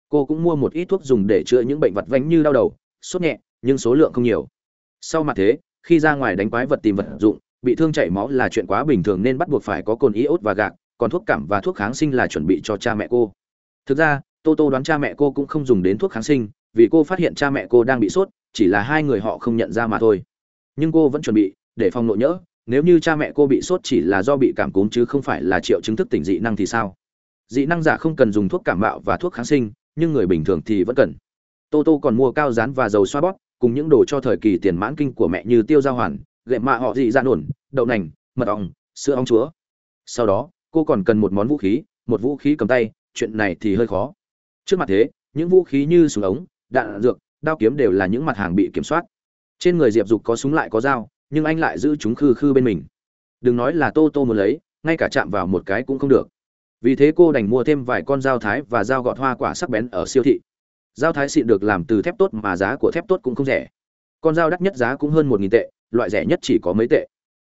Cô cũng mua một ít thuốc dùng để chữa những bệnh vật vánh như đau đầu, sốt nhẹ, nhưng số lượng không nhiều. Sau mặt thế, khi ra ngoài đánh quái vật tìm vật dụng, bị thương chảy máu là chuyện quá bình thường nên bắt buộc phải có cồn iốt và gạc, còn thuốc cảm và thuốc kháng sinh là chuẩn bị cho cha mẹ cô. Thực ra, tô tô đoán cha mẹ cô cũng không dùng đến thuốc kháng sinh, vì cô phát hiện cha mẹ cô đang bị sốt, chỉ là hai người họ không nhận ra mà thôi. Nhưng cô vẫn chuẩn bị để phòng nội nhỡ nếu như cha mẹ cô bị sốt chỉ là do bị cảm cúm chứ không phải là triệu chứng thức tỉnh dị năng thì sao? Dị năng giả không cần dùng thuốc cảm mạo và thuốc kháng sinh, nhưng người bình thường thì vẫn cần. Tô tô còn mua cao rán và dầu xoa bóp, cùng những đồ cho thời kỳ tiền mãn kinh của mẹ như tiêu giao hoàn, gậy mạ họ dị dạ ra ổn đậu nành, mật ong, sữa ong chúa. Sau đó, cô còn cần một món vũ khí, một vũ khí cầm tay, chuyện này thì hơi khó. Trước mặt thế, những vũ khí như súng ống, đạn, dược, đao kiếm đều là những mặt hàng bị kiểm soát. Trên người diệp dục có súng lại có dao nhưng anh lại giữ chúng khư khư bên mình. Đừng nói là tô tô muốn lấy, ngay cả chạm vào một cái cũng không được. Vì thế cô đành mua thêm vài con dao thái và dao gọt hoa quả sắc bén ở siêu thị. Dao thái xịn được làm từ thép tốt mà giá của thép tốt cũng không rẻ. Con dao đắt nhất giá cũng hơn một nghìn tệ, loại rẻ nhất chỉ có mấy tệ.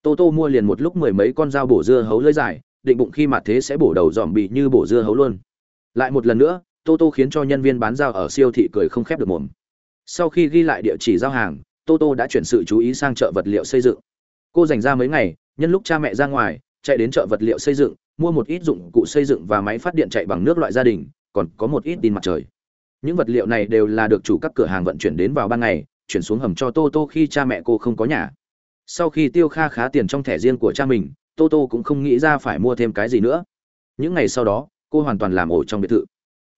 Tô tô mua liền một lúc mười mấy con dao bổ dưa hấu lưỡi dài, định bụng khi mặt thế sẽ bổ đầu dòm bị như bổ dưa hấu luôn. Lại một lần nữa, tô tô khiến cho nhân viên bán dao ở siêu thị cười không khép được mồm. Sau khi ghi lại địa chỉ giao hàng tô tô đã chuyển sự chú ý sang chợ vật liệu xây dựng. Cô dành ra mấy ngày, nhân lúc cha mẹ ra ngoài, chạy đến chợ vật liệu xây dựng, mua một ít dụng cụ xây dựng và máy phát điện chạy bằng nước loại gia đình, còn có một ít tin mặt trời. Những vật liệu này đều là được chủ các cửa hàng vận chuyển đến vào ban ngày, chuyển xuống hầm cho tô tô khi cha mẹ cô không có nhà. Sau khi tiêu kha khá tiền trong thẻ riêng của cha mình, tô tô cũng không nghĩ ra phải mua thêm cái gì nữa. Những ngày sau đó, cô hoàn toàn làm ổ trong biệt thự.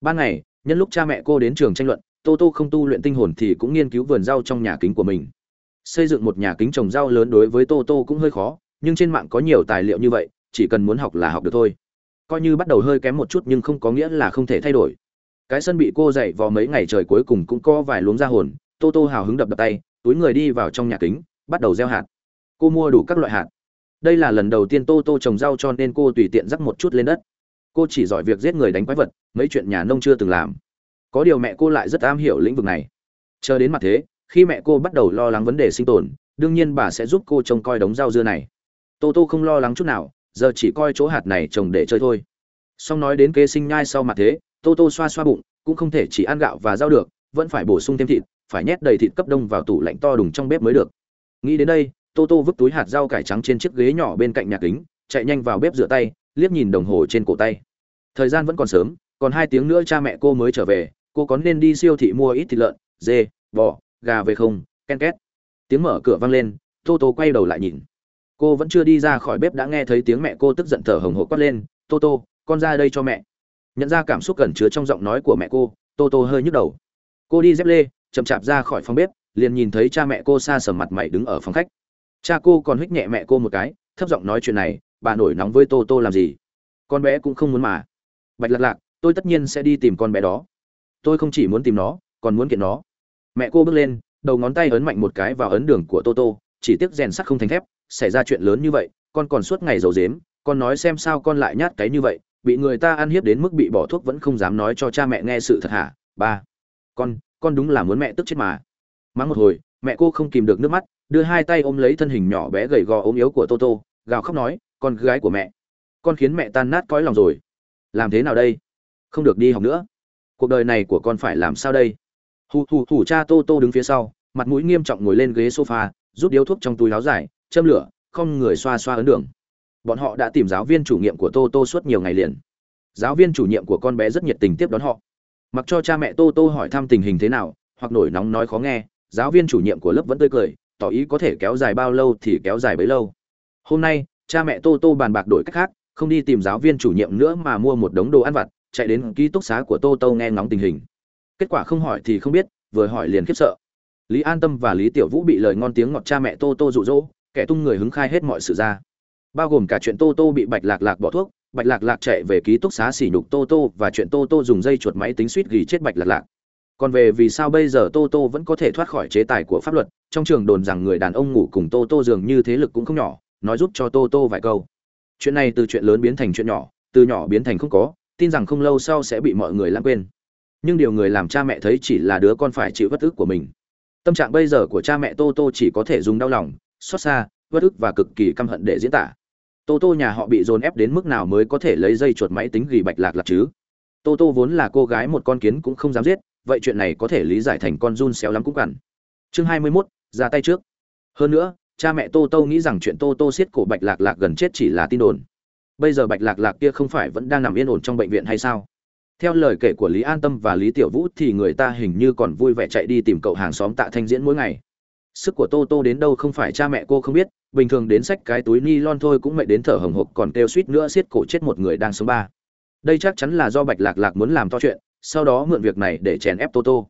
Ban ngày, nhân lúc cha mẹ cô đến trường tranh luận tô tô không tu luyện tinh hồn thì cũng nghiên cứu vườn rau trong nhà kính của mình. Xây dựng một nhà kính trồng rau lớn đối với tô tô cũng hơi khó, nhưng trên mạng có nhiều tài liệu như vậy, chỉ cần muốn học là học được thôi. Coi như bắt đầu hơi kém một chút nhưng không có nghĩa là không thể thay đổi. Cái sân bị cô dậy vào mấy ngày trời cuối cùng cũng có vài luống ra hồn, tô tô hào hứng đập đập tay, túi người đi vào trong nhà kính, bắt đầu gieo hạt. Cô mua đủ các loại hạt. Đây là lần đầu tiên tô tô trồng rau cho nên cô tùy tiện rắc một chút lên đất. Cô chỉ giỏi việc giết người đánh quái vật, mấy chuyện nhà nông chưa từng làm có điều mẹ cô lại rất am hiểu lĩnh vực này. Chờ đến mặt thế, khi mẹ cô bắt đầu lo lắng vấn đề sinh tồn, đương nhiên bà sẽ giúp cô trông coi đống rau dưa này. Tô tô không lo lắng chút nào, giờ chỉ coi chỗ hạt này trồng để chơi thôi. Xong nói đến kế sinh nhai sau mặt thế, tô tô xoa xoa bụng, cũng không thể chỉ ăn gạo và rau được, vẫn phải bổ sung thêm thịt, phải nhét đầy thịt cấp đông vào tủ lạnh to đùng trong bếp mới được. Nghĩ đến đây, tô tô vứt túi hạt rau cải trắng trên chiếc ghế nhỏ bên cạnh nhà kính, chạy nhanh vào bếp rửa tay, liếc nhìn đồng hồ trên cổ tay. Thời gian vẫn còn sớm, còn hai tiếng nữa cha mẹ cô mới trở về cô có nên đi siêu thị mua ít thịt lợn, dê, bò, gà về không? Ken két. Tiếng mở cửa vang lên tô tô quay đầu lại nhìn. Cô vẫn chưa đi ra khỏi bếp đã nghe thấy tiếng mẹ cô tức giận thở hồng hộc quát lên tô tô con ra đây cho mẹ. Nhận ra cảm xúc cẩn chứa trong giọng nói của mẹ cô tô tô hơi nhức đầu. Cô đi dép lê, chậm chạp ra khỏi phòng bếp, liền nhìn thấy cha mẹ cô xa sầm mặt mày đứng ở phòng khách. Cha cô còn hích nhẹ mẹ cô một cái, thấp giọng nói chuyện này, bà nổi nóng với tô tô làm gì? Con bé cũng không muốn mà. Bạch lạc lạc, tôi tất nhiên sẽ đi tìm con bé đó tôi không chỉ muốn tìm nó còn muốn kiện nó. Mẹ cô bước lên đầu ngón tay ấn mạnh một cái vào ấn đường của Toto, chỉ tiếc rèn sắt không thành thép xảy ra chuyện lớn như vậy con còn suốt ngày dầu dếm con nói xem sao con lại nhát cái như vậy bị người ta ăn hiếp đến mức bị bỏ thuốc vẫn không dám nói cho cha mẹ nghe sự thật hả? Ba con con đúng là muốn mẹ tức chết mà. Mắng một hồi mẹ cô không kìm được nước mắt đưa hai tay ôm lấy thân hình nhỏ bé gầy gò ốm yếu của toto gào khóc nói con gái của mẹ con khiến mẹ tan nát cõi lòng rồi. Làm thế nào đây? Không được đi học nữa cuộc đời này của con phải làm sao đây? Hù hù hù, cha tô tô đứng phía sau, mặt mũi nghiêm trọng ngồi lên ghế sofa, rút điếu thuốc trong túi láo dài, châm lửa, không người xoa xoa ấn đường. Bọn họ đã tìm giáo viên chủ nhiệm của tô tô suốt nhiều ngày liền. Giáo viên chủ nhiệm của con bé rất nhiệt tình tiếp đón họ. Mặc cho cha mẹ tô tô hỏi thăm tình hình thế nào, hoặc nổi nóng nói khó nghe, giáo viên chủ nhiệm của lớp vẫn tươi cười, tỏ ý có thể kéo dài bao lâu thì kéo dài bấy lâu. Hôm nay, cha mẹ tô tô bàn bạc đổi cách khác, không đi tìm giáo viên chủ nhiệm nữa mà mua một đống đồ ăn vặt chạy đến ký túc xá của tô tô nghe ngóng tình hình. Kết quả không hỏi thì không biết, vừa hỏi liền khiếp sợ. Lý an tâm và lý tiểu vũ bị lời ngon tiếng ngọt cha mẹ tô tô rụ rỗ kẻ tung người hứng khai hết mọi sự ra. Bao gồm cả chuyện tô tô bị bạch lạc lạc bỏ thuốc, bạch lạc lạc chạy về ký túc xá xỉ nhục tô tô và chuyện tô tô dùng dây chuột máy tính suýt ghi chết bạch lạc lạc. Còn về vì sao bây giờ tô tô vẫn có thể thoát khỏi chế tài của pháp luật, trong trường đồn rằng người đàn ông ngủ cùng tô tô dường như thế lực cũng không nhỏ, nói giúp cho tô tô vài câu. Chuyện này từ chuyện lớn biến thành chuyện nhỏ, từ nhỏ biến thành không có tin rằng không lâu sau sẽ bị mọi người lãng quên. Nhưng điều người làm cha mẹ thấy chỉ là đứa con phải chịu bất ức của mình. Tâm trạng bây giờ của cha mẹ tô tô chỉ có thể dùng đau lòng xót xa bất ức và cực kỳ căm hận để diễn tả. Tô tô nhà họ bị dồn ép đến mức nào mới có thể lấy dây chuột máy tính ghi bạch lạc lạc chứ? Tô tô vốn là cô gái một con kiến cũng không dám giết vậy chuyện này có thể lý giải thành con run xéo lắm cũng cằn chương hai mươi 21, ra tay trước. Hơn nữa cha mẹ tô tô nghĩ rằng chuyện tô tô siết cổ bạch lạc lạc gần chết chỉ là tin đồn bây giờ bạch lạc lạc kia không phải vẫn đang nằm yên ổn trong bệnh viện hay sao? Theo lời kể của lý an tâm và lý tiểu vũ thì người ta hình như còn vui vẻ chạy đi tìm cậu hàng xóm tạ thanh diễn mỗi ngày. Sức của tô tô đến đâu không phải cha mẹ cô không biết, bình thường đến sách cái túi ni lon thôi cũng mệt đến thở hồng hộc còn kêu suýt nữa siết cổ chết một người đang sống ba. Đây chắc chắn là do bạch lạc lạc muốn làm to chuyện, sau đó mượn việc này để chèn ép tô tô.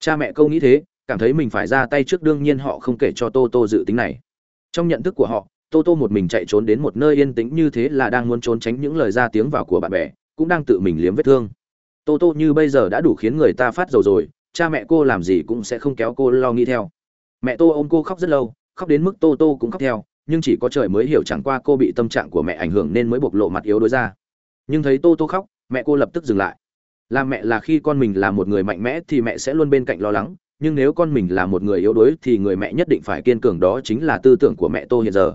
Cha mẹ câu nghĩ thế, cảm thấy mình phải ra tay trước đương nhiên họ không kể cho tô tô dự tính này. Trong nhận thức của họ tô tô một mình chạy trốn đến một nơi yên tĩnh như thế là đang muốn trốn tránh những lời ra tiếng vào của bạn bè, cũng đang tự mình liếm vết thương. Tô tô như bây giờ đã đủ khiến người ta phát dầu rồi, cha mẹ cô làm gì cũng sẽ không kéo cô lo nghĩ theo. Mẹ tô ôm cô khóc rất lâu, khóc đến mức tô tô cũng khóc theo, nhưng chỉ có trời mới hiểu chẳng qua cô bị tâm trạng của mẹ ảnh hưởng nên mới bộc lộ mặt yếu đối ra. Nhưng thấy tô tô khóc, mẹ cô lập tức dừng lại. Là mẹ là khi con mình là một người mạnh mẽ thì mẹ sẽ luôn bên cạnh lo lắng, nhưng nếu con mình là một người yếu đuối thì người mẹ nhất định phải kiên cường, đó chính là tư tưởng của mẹ tô hiện giờ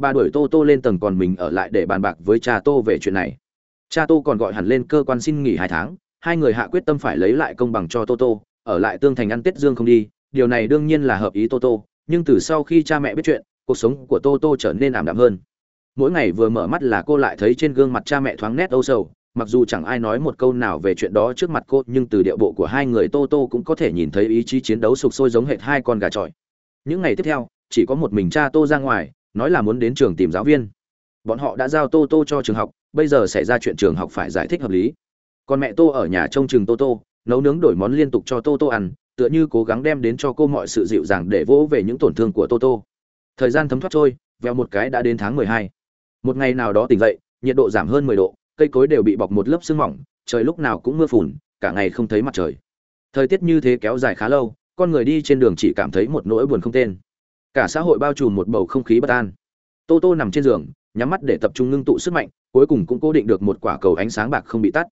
bà đuổi tô tô lên tầng còn mình ở lại để bàn bạc với cha tô về chuyện này. Cha tô còn gọi hẳn lên cơ quan xin nghỉ hai tháng, hai người hạ quyết tâm phải lấy lại công bằng cho tô tô, ở lại tương thành ăn tết dương không đi, điều này đương nhiên là hợp ý tô tô, nhưng từ sau khi cha mẹ biết chuyện, cuộc sống của tô tô trở nên ảm đạm hơn. Mỗi ngày vừa mở mắt là cô lại thấy trên gương mặt cha mẹ thoáng nét âu sầu, mặc dù chẳng ai nói một câu nào về chuyện đó trước mặt cô, nhưng từ điệu bộ của hai người tô tô cũng có thể nhìn thấy ý chí chiến đấu sục sôi giống hệt hai con gà trọi. Những ngày tiếp theo, chỉ có một mình cha tô ra ngoài nói là muốn đến trường tìm giáo viên. Bọn họ đã giao tô tô cho trường học, bây giờ xảy ra chuyện trường học phải giải thích hợp lý. Còn mẹ tô ở nhà trông chừng tô tô, nấu nướng đổi món liên tục cho tô tô ăn, tựa như cố gắng đem đến cho cô mọi sự dịu dàng để vỗ về những tổn thương của tô tô. Thời gian thấm thoát trôi, vèo một cái đã đến tháng mười hai. Một ngày nào đó tỉnh dậy, nhiệt độ giảm hơn mười độ, cây cối đều bị bọc một lớp sương mỏng, trời lúc nào cũng mưa phùn, cả ngày không thấy mặt trời. Thời tiết như thế kéo dài khá lâu, con người đi trên đường chỉ cảm thấy một nỗi buồn không tên cả xã hội bao trùm một bầu không khí bất an. Tô tô nằm trên giường, nhắm mắt để tập trung ngưng tụ sức mạnh, cuối cùng cũng cố định được một quả cầu ánh sáng bạc không bị tắt.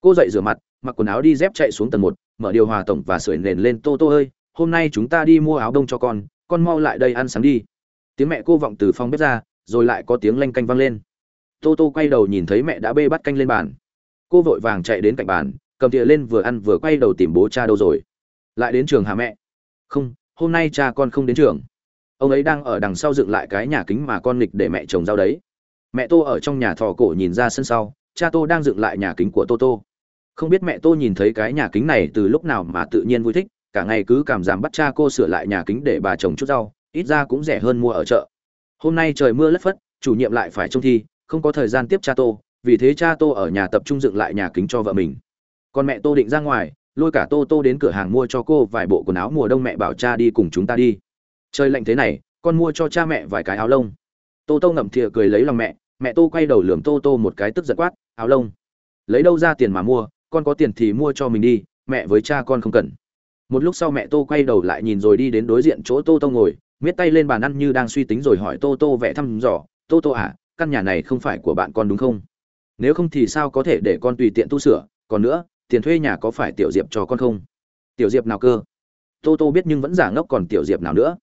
Cô dậy rửa mặt, mặc quần áo đi dép chạy xuống tầng một, mở điều hòa tổng và sưởi nền lên, tô tô ơi, hôm nay chúng ta đi mua áo đông cho con con mau lại đây ăn sáng đi. Tiếng mẹ cô vọng từ phòng bếp ra, rồi lại có tiếng lanh canh vang lên. Tô tô quay đầu nhìn thấy mẹ đã bê bắt canh lên bàn. Cô vội vàng chạy đến cạnh bàn, cầm thìa lên vừa ăn vừa quay đầu tìm bố cha đâu rồi. Lại đến trường hả mẹ? Không, hôm nay cha con không đến trường ông ấy đang ở đằng sau dựng lại cái nhà kính mà con nghịch để mẹ chồng rau đấy. Mẹ tô ở trong nhà thò cổ nhìn ra sân sau, cha tô đang dựng lại nhà kính của tô tô. Không biết mẹ tô nhìn thấy cái nhà kính này từ lúc nào mà tự nhiên vui thích, cả ngày cứ cảm giảm bắt cha cô sửa lại nhà kính để bà chồng chút rau, ít ra cũng rẻ hơn mua ở chợ. Hôm nay trời mưa lất phất, chủ nhiệm lại phải trông thi, không có thời gian tiếp cha tô, vì thế cha tô ở nhà tập trung dựng lại nhà kính cho vợ mình. Còn mẹ tô định ra ngoài, lôi cả tô tô đến cửa hàng mua cho cô vài bộ quần áo mùa đông mẹ bảo cha đi cùng chúng ta đi trời lạnh thế này, con mua cho cha mẹ vài cái áo lông. Tô tô ngậm thìa cười lấy lòng mẹ mẹ tô quay đầu lườm tô tô một cái tức giận quát, áo lông? Lấy đâu ra tiền mà mua, con có tiền thì mua cho mình đi, mẹ với cha con không cần. Một lúc sau mẹ tô quay đầu lại nhìn rồi đi đến đối diện chỗ tô tô ngồi, miết tay lên bàn ăn như đang suy tính rồi hỏi tô tô vẽ thăm dò, tô tô à căn nhà này không phải của bạn con đúng không? Nếu không thì sao có thể để con tùy tiện tu sửa, còn nữa, tiền thuê nhà có phải tiểu diệp cho con không? Tiểu diệp nào cơ? Tô tô biết nhưng vẫn giả ngốc còn tiểu diệp nào nữa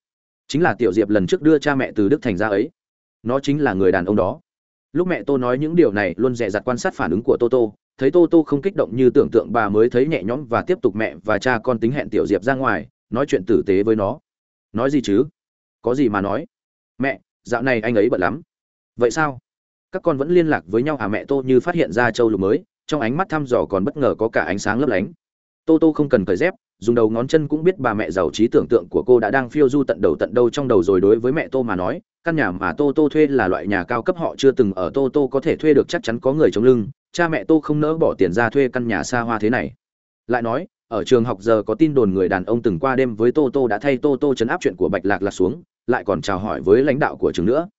chính là tiểu diệp lần trước đưa cha mẹ từ đức thành ra ấy. Nó chính là người đàn ông đó. Lúc mẹ tô nói những điều này, luôn dè dặt quan sát phản ứng của tô tô. Thấy tô tô không kích động như tưởng tượng, bà mới thấy nhẹ nhõm và tiếp tục mẹ và cha con tính hẹn tiểu diệp ra ngoài, nói chuyện tử tế với nó. Nói gì chứ? Có gì mà nói? Mẹ, dạo này anh ấy bận lắm. Vậy sao? Các con vẫn liên lạc với nhau à mẹ tô như phát hiện ra châu lục mới, trong ánh mắt thăm dò còn bất ngờ có cả ánh sáng lấp lánh. Tô tô không cần cởi dép dùng đầu ngón chân cũng biết bà mẹ giàu trí tưởng tượng của cô đã đang phiêu du tận đầu tận đâu trong đầu rồi đối với mẹ tô mà nói, căn nhà mà tô tô thuê là loại nhà cao cấp họ chưa từng ở tô tô có thể thuê được chắc chắn có người chống lưng, cha mẹ tô không nỡ bỏ tiền ra thuê căn nhà xa hoa thế này. Lại nói, ở trường học giờ có tin đồn người đàn ông từng qua đêm với tô tô đã thay tô tô chấn áp chuyện của bạch lạc lạc xuống, lại còn chào hỏi với lãnh đạo của trường nữa.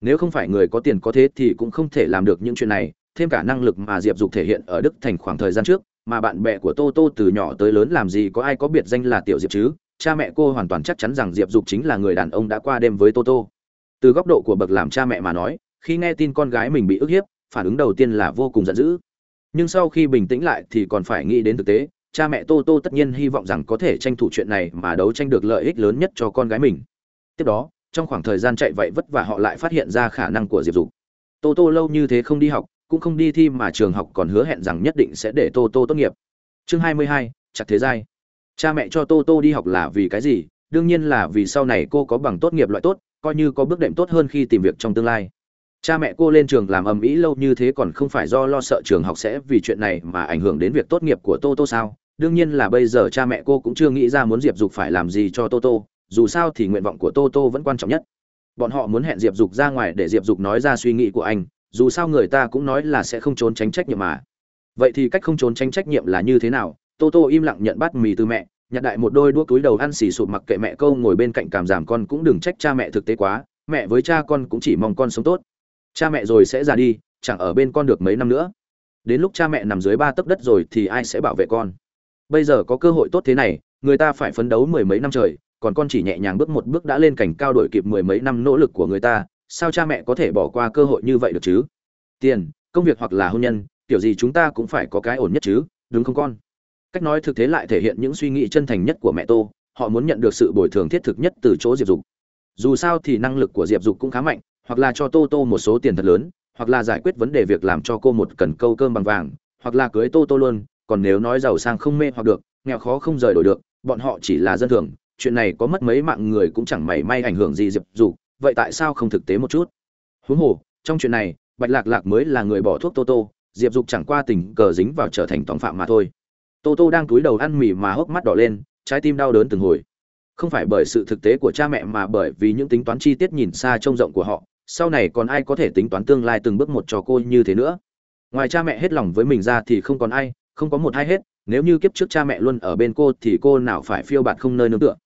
Nếu không phải người có tiền có thế thì cũng không thể làm được những chuyện này, thêm cả năng lực mà diệp dục thể hiện ở đức thành khoảng thời gian trước mà bạn bè của tô tô từ nhỏ tới lớn làm gì có ai có biệt danh là tiểu diệp chứ? Cha mẹ cô hoàn toàn chắc chắn rằng diệp dục chính là người đàn ông đã qua đêm với tô tô. Từ góc độ của bậc làm cha mẹ mà nói, khi nghe tin con gái mình bị ức hiếp, phản ứng đầu tiên là vô cùng giận dữ. Nhưng sau khi bình tĩnh lại thì còn phải nghĩ đến thực tế, cha mẹ tô tô tất nhiên hy vọng rằng có thể tranh thủ chuyện này mà đấu tranh được lợi ích lớn nhất cho con gái mình. Tiếp đó, trong khoảng thời gian chạy vậy vất vả họ lại phát hiện ra khả năng của diệp dục. Tô tô lâu như thế không đi học cũng không đi thi mà trường học còn hứa hẹn rằng nhất định sẽ để tô tô tốt nghiệp. Chương hai mươi hai, chặt thế giai. Cha mẹ cho tô tô đi học là vì cái gì? Đương nhiên là vì sau này cô có bằng tốt nghiệp loại tốt, coi như có bước đệm tốt hơn khi tìm việc trong tương lai. Cha mẹ cô lên trường làm ầm ĩ lâu như thế còn không phải do lo sợ trường học sẽ vì chuyện này mà ảnh hưởng đến việc tốt nghiệp của tô tô sao? Đương nhiên là bây giờ cha mẹ cô cũng chưa nghĩ ra muốn diệp dục phải làm gì cho tô tô, dù sao thì nguyện vọng của tô tô vẫn quan trọng nhất. Bọn họ muốn hẹn diệp dục ra ngoài để diệp dục nói ra suy nghĩ của anh dù sao người ta cũng nói là sẽ không trốn tránh trách nhiệm mà. Vậy thì cách không trốn tránh trách nhiệm là như thế nào? Tô tô im lặng nhận bát mì từ mẹ, nhặt đại một đôi đuốc túi đầu ăn xì sụp mặc kệ mẹ câu ngồi bên cạnh cảm giảm con cũng đừng trách cha mẹ thực tế quá, mẹ với cha con cũng chỉ mong con sống tốt. Cha mẹ rồi sẽ ra đi, chẳng ở bên con được mấy năm nữa. Đến lúc cha mẹ nằm dưới ba tấc đất rồi thì ai sẽ bảo vệ con? Bây giờ có cơ hội tốt thế này, người ta phải phấn đấu mười mấy năm trời, còn con chỉ nhẹ nhàng bước một bước đã lên cảnh cao đổi kịp mười mấy năm nỗ lực của người ta sao cha mẹ có thể bỏ qua cơ hội như vậy được chứ? Tiền, công việc hoặc là hôn nhân, kiểu gì chúng ta cũng phải có cái ổn nhất chứ, đúng không con? Cách nói thực tế lại thể hiện những suy nghĩ chân thành nhất của mẹ tô, họ muốn nhận được sự bồi thường thiết thực nhất từ chỗ diệp dục. Dù sao thì năng lực của diệp dục cũng khá mạnh, hoặc là cho tô tô một số tiền thật lớn, hoặc là giải quyết vấn đề việc làm cho cô một cần câu cơm bằng vàng, hoặc là cưới tô tô luôn, còn nếu nói giàu sang không mê hoặc được, nghèo khó không rời đổi được, bọn họ chỉ là dân thường, chuyện này có mất mấy mạng người cũng chẳng mảy may ảnh hưởng gì diệp dục vậy tại sao không thực tế một chút? Huống hồ, trong chuyện này, bạch lạc lạc mới là người bỏ thuốc tô tô, diệp dục chẳng qua tình cờ dính vào trở thành tòng phạm mà thôi. Tô tô đang túi đầu ăn mì mà hốc mắt đỏ lên, trái tim đau đớn từng hồi. Không phải bởi sự thực tế của cha mẹ mà bởi vì những tính toán chi tiết nhìn xa trông rộng của họ, sau này còn ai có thể tính toán tương lai từng bước một cho cô như thế nữa? Ngoài cha mẹ hết lòng với mình ra thì không còn ai, không có một ai hết, nếu như kiếp trước cha mẹ luôn ở bên cô thì cô nào phải phiêu bạt không nơi nương tựa.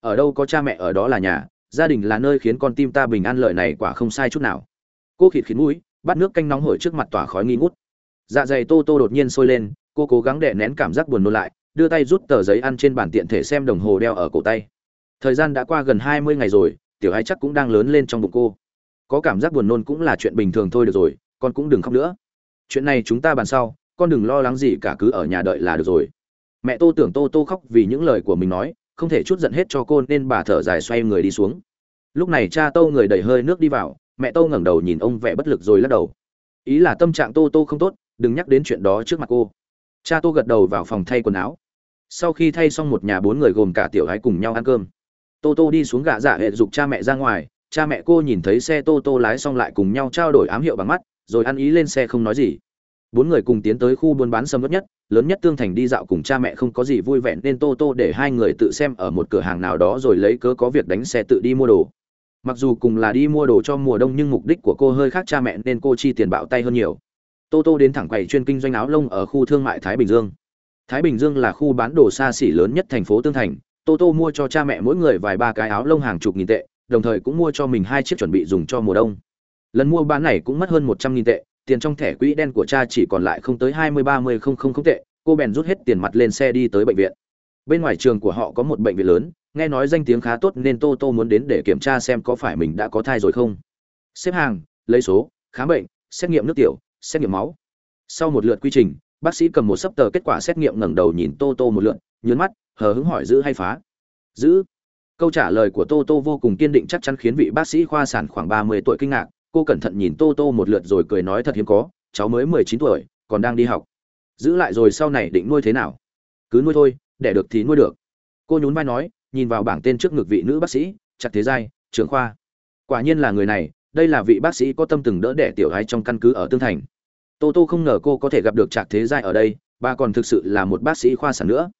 Ở đâu có cha mẹ ở đó là nhà gia đình là nơi khiến con tim ta bình an lợi này quả không sai chút nào. Cô khịt khịt mũi, bắt nước canh nóng hổi trước mặt tỏa khói nghi ngút. Dạ dày tô tô đột nhiên sôi lên, cô cố gắng đè nén cảm giác buồn nôn lại, đưa tay rút tờ giấy ăn trên bàn tiện thể xem đồng hồ đeo ở cổ tay. Thời gian đã qua gần hai mươi ngày rồi, tiểu hai chắc cũng đang lớn lên trong bụng cô. Có cảm giác buồn nôn cũng là chuyện bình thường thôi được rồi, con cũng đừng khóc nữa. Chuyện này chúng ta bàn sau, con đừng lo lắng gì cả, cứ ở nhà đợi là được rồi. Mẹ tô tưởng tô tô khóc vì những lời của mình nói không thể chút giận hết cho cô nên bà thở dài xoay người đi xuống. Lúc này cha tô người đầy hơi nước đi vào, mẹ tô ngẩng đầu nhìn ông vẻ bất lực rồi lắc đầu. Ý là tâm trạng tô tô không tốt, đừng nhắc đến chuyện đó trước mặt cô. Cha tô gật đầu vào phòng thay quần áo. Sau khi thay xong một nhà bốn người gồm cả tiểu gái cùng nhau ăn cơm. Tô tô đi xuống gạ dạ hệ dục cha mẹ ra ngoài, cha mẹ cô nhìn thấy xe tô tô lái xong lại cùng nhau trao đổi ám hiệu bằng mắt, rồi ăn ý lên xe không nói gì bốn người cùng tiến tới khu buôn bán sầm ớt nhất, lớn nhất tương thành đi dạo cùng cha mẹ không có gì vui vẻ nên tô tô để hai người tự xem ở một cửa hàng nào đó rồi lấy cớ có việc đánh xe tự đi mua đồ. Mặc dù cùng là đi mua đồ cho mùa đông nhưng mục đích của cô hơi khác cha mẹ nên cô chi tiền bạo tay hơn nhiều. Tô tô đến thẳng quầy chuyên kinh doanh áo lông ở khu thương mại thái bình dương. Thái bình dương là khu bán đồ xa xỉ lớn nhất thành phố tương thành. Tô tô mua cho cha mẹ mỗi người vài ba cái áo lông hàng chục nghìn tệ, đồng thời cũng mua cho mình hai chiếc chuẩn bị dùng cho mùa đông. Lần mua bán này cũng mất hơn một trăm nghìn tệ tiền trong thẻ quỹ đen của cha chỉ còn lại không tới hai mươi, ba mươi, không không không tệ, cô bèn rút hết tiền mặt lên xe đi tới bệnh viện. Bên ngoài trường của họ có một bệnh viện lớn, nghe nói danh tiếng khá tốt nên tô tô muốn đến để kiểm tra xem có phải mình đã có thai rồi không. Xếp hàng, lấy số, khám bệnh, xét nghiệm nước tiểu, xét nghiệm máu. Sau một lượt quy trình, bác sĩ cầm một sấp tờ kết quả xét nghiệm ngẩng đầu nhìn tô tô một lượt nhớn mắt, hờ hứng hỏi giữ hay phá? Giữ. Câu trả lời của tô tô vô cùng kiên định chắc chắn khiến vị bác sĩ khoa sản khoảng ba mươi tuổi kinh ngạc cô cẩn thận nhìn tô tô một lượt rồi cười nói thật hiếm có, cháu mới mười chín tuổi, còn đang đi học. Giữ lại rồi sau này định nuôi thế nào? Cứ nuôi thôi, đẻ được thì nuôi được. Cô nhún vai nói, nhìn vào bảng tên trước ngực vị nữ bác sĩ, chặt thế giai trưởng khoa, quả nhiên là người này, đây là vị bác sĩ có tâm từng đỡ đẻ tiểu gái trong căn cứ ở tương thành. Tô tô không ngờ cô có thể gặp được trạc thế giai ở đây, bà còn thực sự là một bác sĩ khoa sản nữa.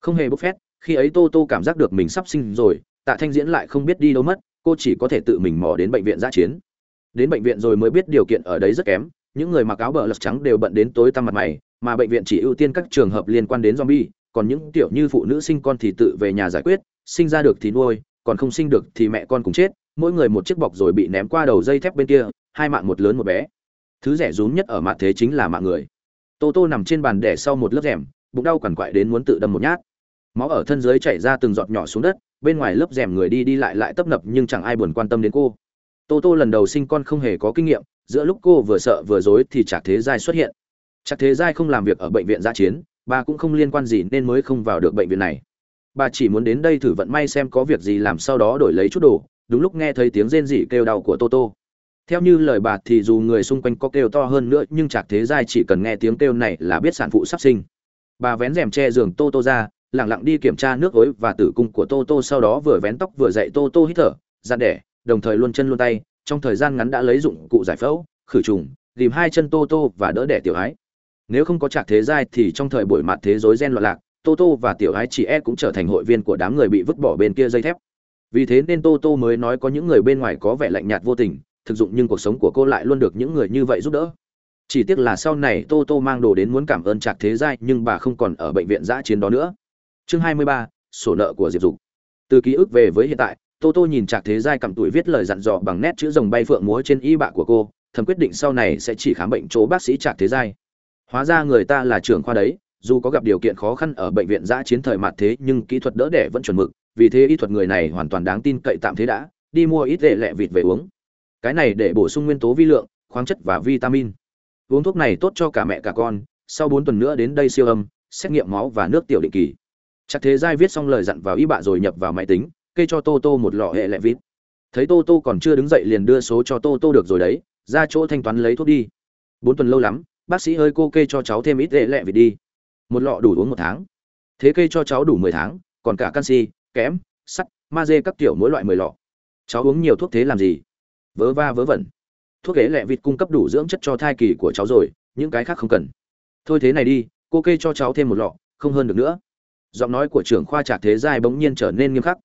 Không hề bốc phét, khi ấy tô tô cảm giác được mình sắp sinh rồi, tạ thanh diễn lại không biết đi đâu mất, cô chỉ có thể tự mình mò đến bệnh viện giã chiến đến bệnh viện rồi mới biết điều kiện ở đấy rất kém. Những người mặc áo bờ lật trắng đều bận đến tối tăm mặt mày, mà bệnh viện chỉ ưu tiên các trường hợp liên quan đến zombie. Còn những tiểu như phụ nữ sinh con thì tự về nhà giải quyết, sinh ra được thì nuôi, còn không sinh được thì mẹ con cùng chết. Mỗi người một chiếc bọc rồi bị ném qua đầu dây thép bên kia, hai mạng một lớn một bé. Thứ rẻ rúm nhất ở mạng thế chính là mạng người. Tô tô nằm trên bàn đẻ sau một lớp rèm, bụng đau quằn quại đến muốn tự đâm một nhát. Máu ở thân dưới chảy ra từng giọt nhỏ xuống đất, bên ngoài lớp rèm người đi đi lại lại tấp nập nhưng chẳng ai buồn quan tâm đến cô tô tô lần đầu sinh con không hề có kinh nghiệm, giữa lúc cô vừa sợ vừa dối thì trạc thế giai xuất hiện. Trạc thế giai không làm việc ở bệnh viện giã chiến, bà cũng không liên quan gì nên mới không vào được bệnh viện này. Bà chỉ muốn đến đây thử vận may xem có việc gì làm sau đó đổi lấy chút đồ, đúng lúc nghe thấy tiếng rên rỉ kêu đau của tô tô. Theo như lời bà thì dù người xung quanh có kêu to hơn nữa, nhưng trạc thế giai chỉ cần nghe tiếng kêu này là biết sản phụ sắp sinh. Bà vén rèm che giường tô tô ra lẳng lặng đi kiểm tra nước ối và tử cung của tô tô, sau đó vừa vén tóc vừa dậy tô tô hít thở gian đẻ đồng thời luôn chân luôn tay, trong thời gian ngắn đã lấy dụng cụ giải phẫu, khử trùng, tìm hai chân tô tô và đỡ đẻ tiểu ái. Nếu không có trạc thế giai thì trong thời buổi mặt thế giới gen loạn lạc, tô tô và tiểu ái chị e cũng trở thành hội viên của đám người bị vứt bỏ bên kia dây thép. Vì thế nên tô tô mới nói có những người bên ngoài có vẻ lạnh nhạt vô tình, thực dụng nhưng cuộc sống của cô lại luôn được những người như vậy giúp đỡ. Chỉ tiếc là sau này tô tô mang đồ đến muốn cảm ơn trạc thế giai nhưng bà không còn ở bệnh viện giã chiến đó nữa. Chương hai mươi ba, sổ nợ của diệp dục. Từ ký ức về với hiện tại tô tô nhìn trạc thế giai cầm tuổi viết lời dặn dò bằng nét chữ rồng bay phượng múa trên y bạ của cô, thầm quyết định sau này sẽ chỉ khám bệnh chỗ bác sĩ trạc thế giai. Hóa ra người ta là trưởng khoa đấy, dù có gặp điều kiện khó khăn ở bệnh viện giã chiến thời mặt thế nhưng kỹ thuật đỡ đẻ vẫn chuẩn mực, vì thế y thuật người này hoàn toàn đáng tin cậy tạm thế đã, đi mua ít lệ lẹ vịt về uống. Cái này để bổ sung nguyên tố vi lượng, khoáng chất và vitamin. Uống thuốc này tốt cho cả mẹ cả con, sau bốn tuần nữa đến đây siêu âm, xét nghiệm máu và nước tiểu định kỳ. Chắc thế giai viết xong lời dặn vào y bạ rồi nhập vào máy tính kê cho tô tô một lọ hệ lệ vít thấy tô tô còn chưa đứng dậy liền đưa số cho tô tô được rồi đấy, ra chỗ thanh toán lấy thuốc đi. Bốn tuần lâu lắm, bác sĩ hơi cô kê cho cháu thêm ít hệ lệ vịt đi. Một lọ đủ uống một tháng. Thế kê cho cháu đủ mười tháng, còn cả canxi, kẽm, sắt magie các kiểu mỗi loại mười lọ. Cháu uống nhiều thuốc thế làm gì? Vớ va vớ vẩn. Thuốc ghế lẹ vịt cung cấp đủ dưỡng chất cho thai kỳ của cháu rồi, những cái khác không cần. Thôi thế này đi, cô kê cho cháu thêm một lọ, không hơn được nữa. Giọng nói của trưởng khoa trạc thế giai bỗng nhiên trở nên nghiêm khắc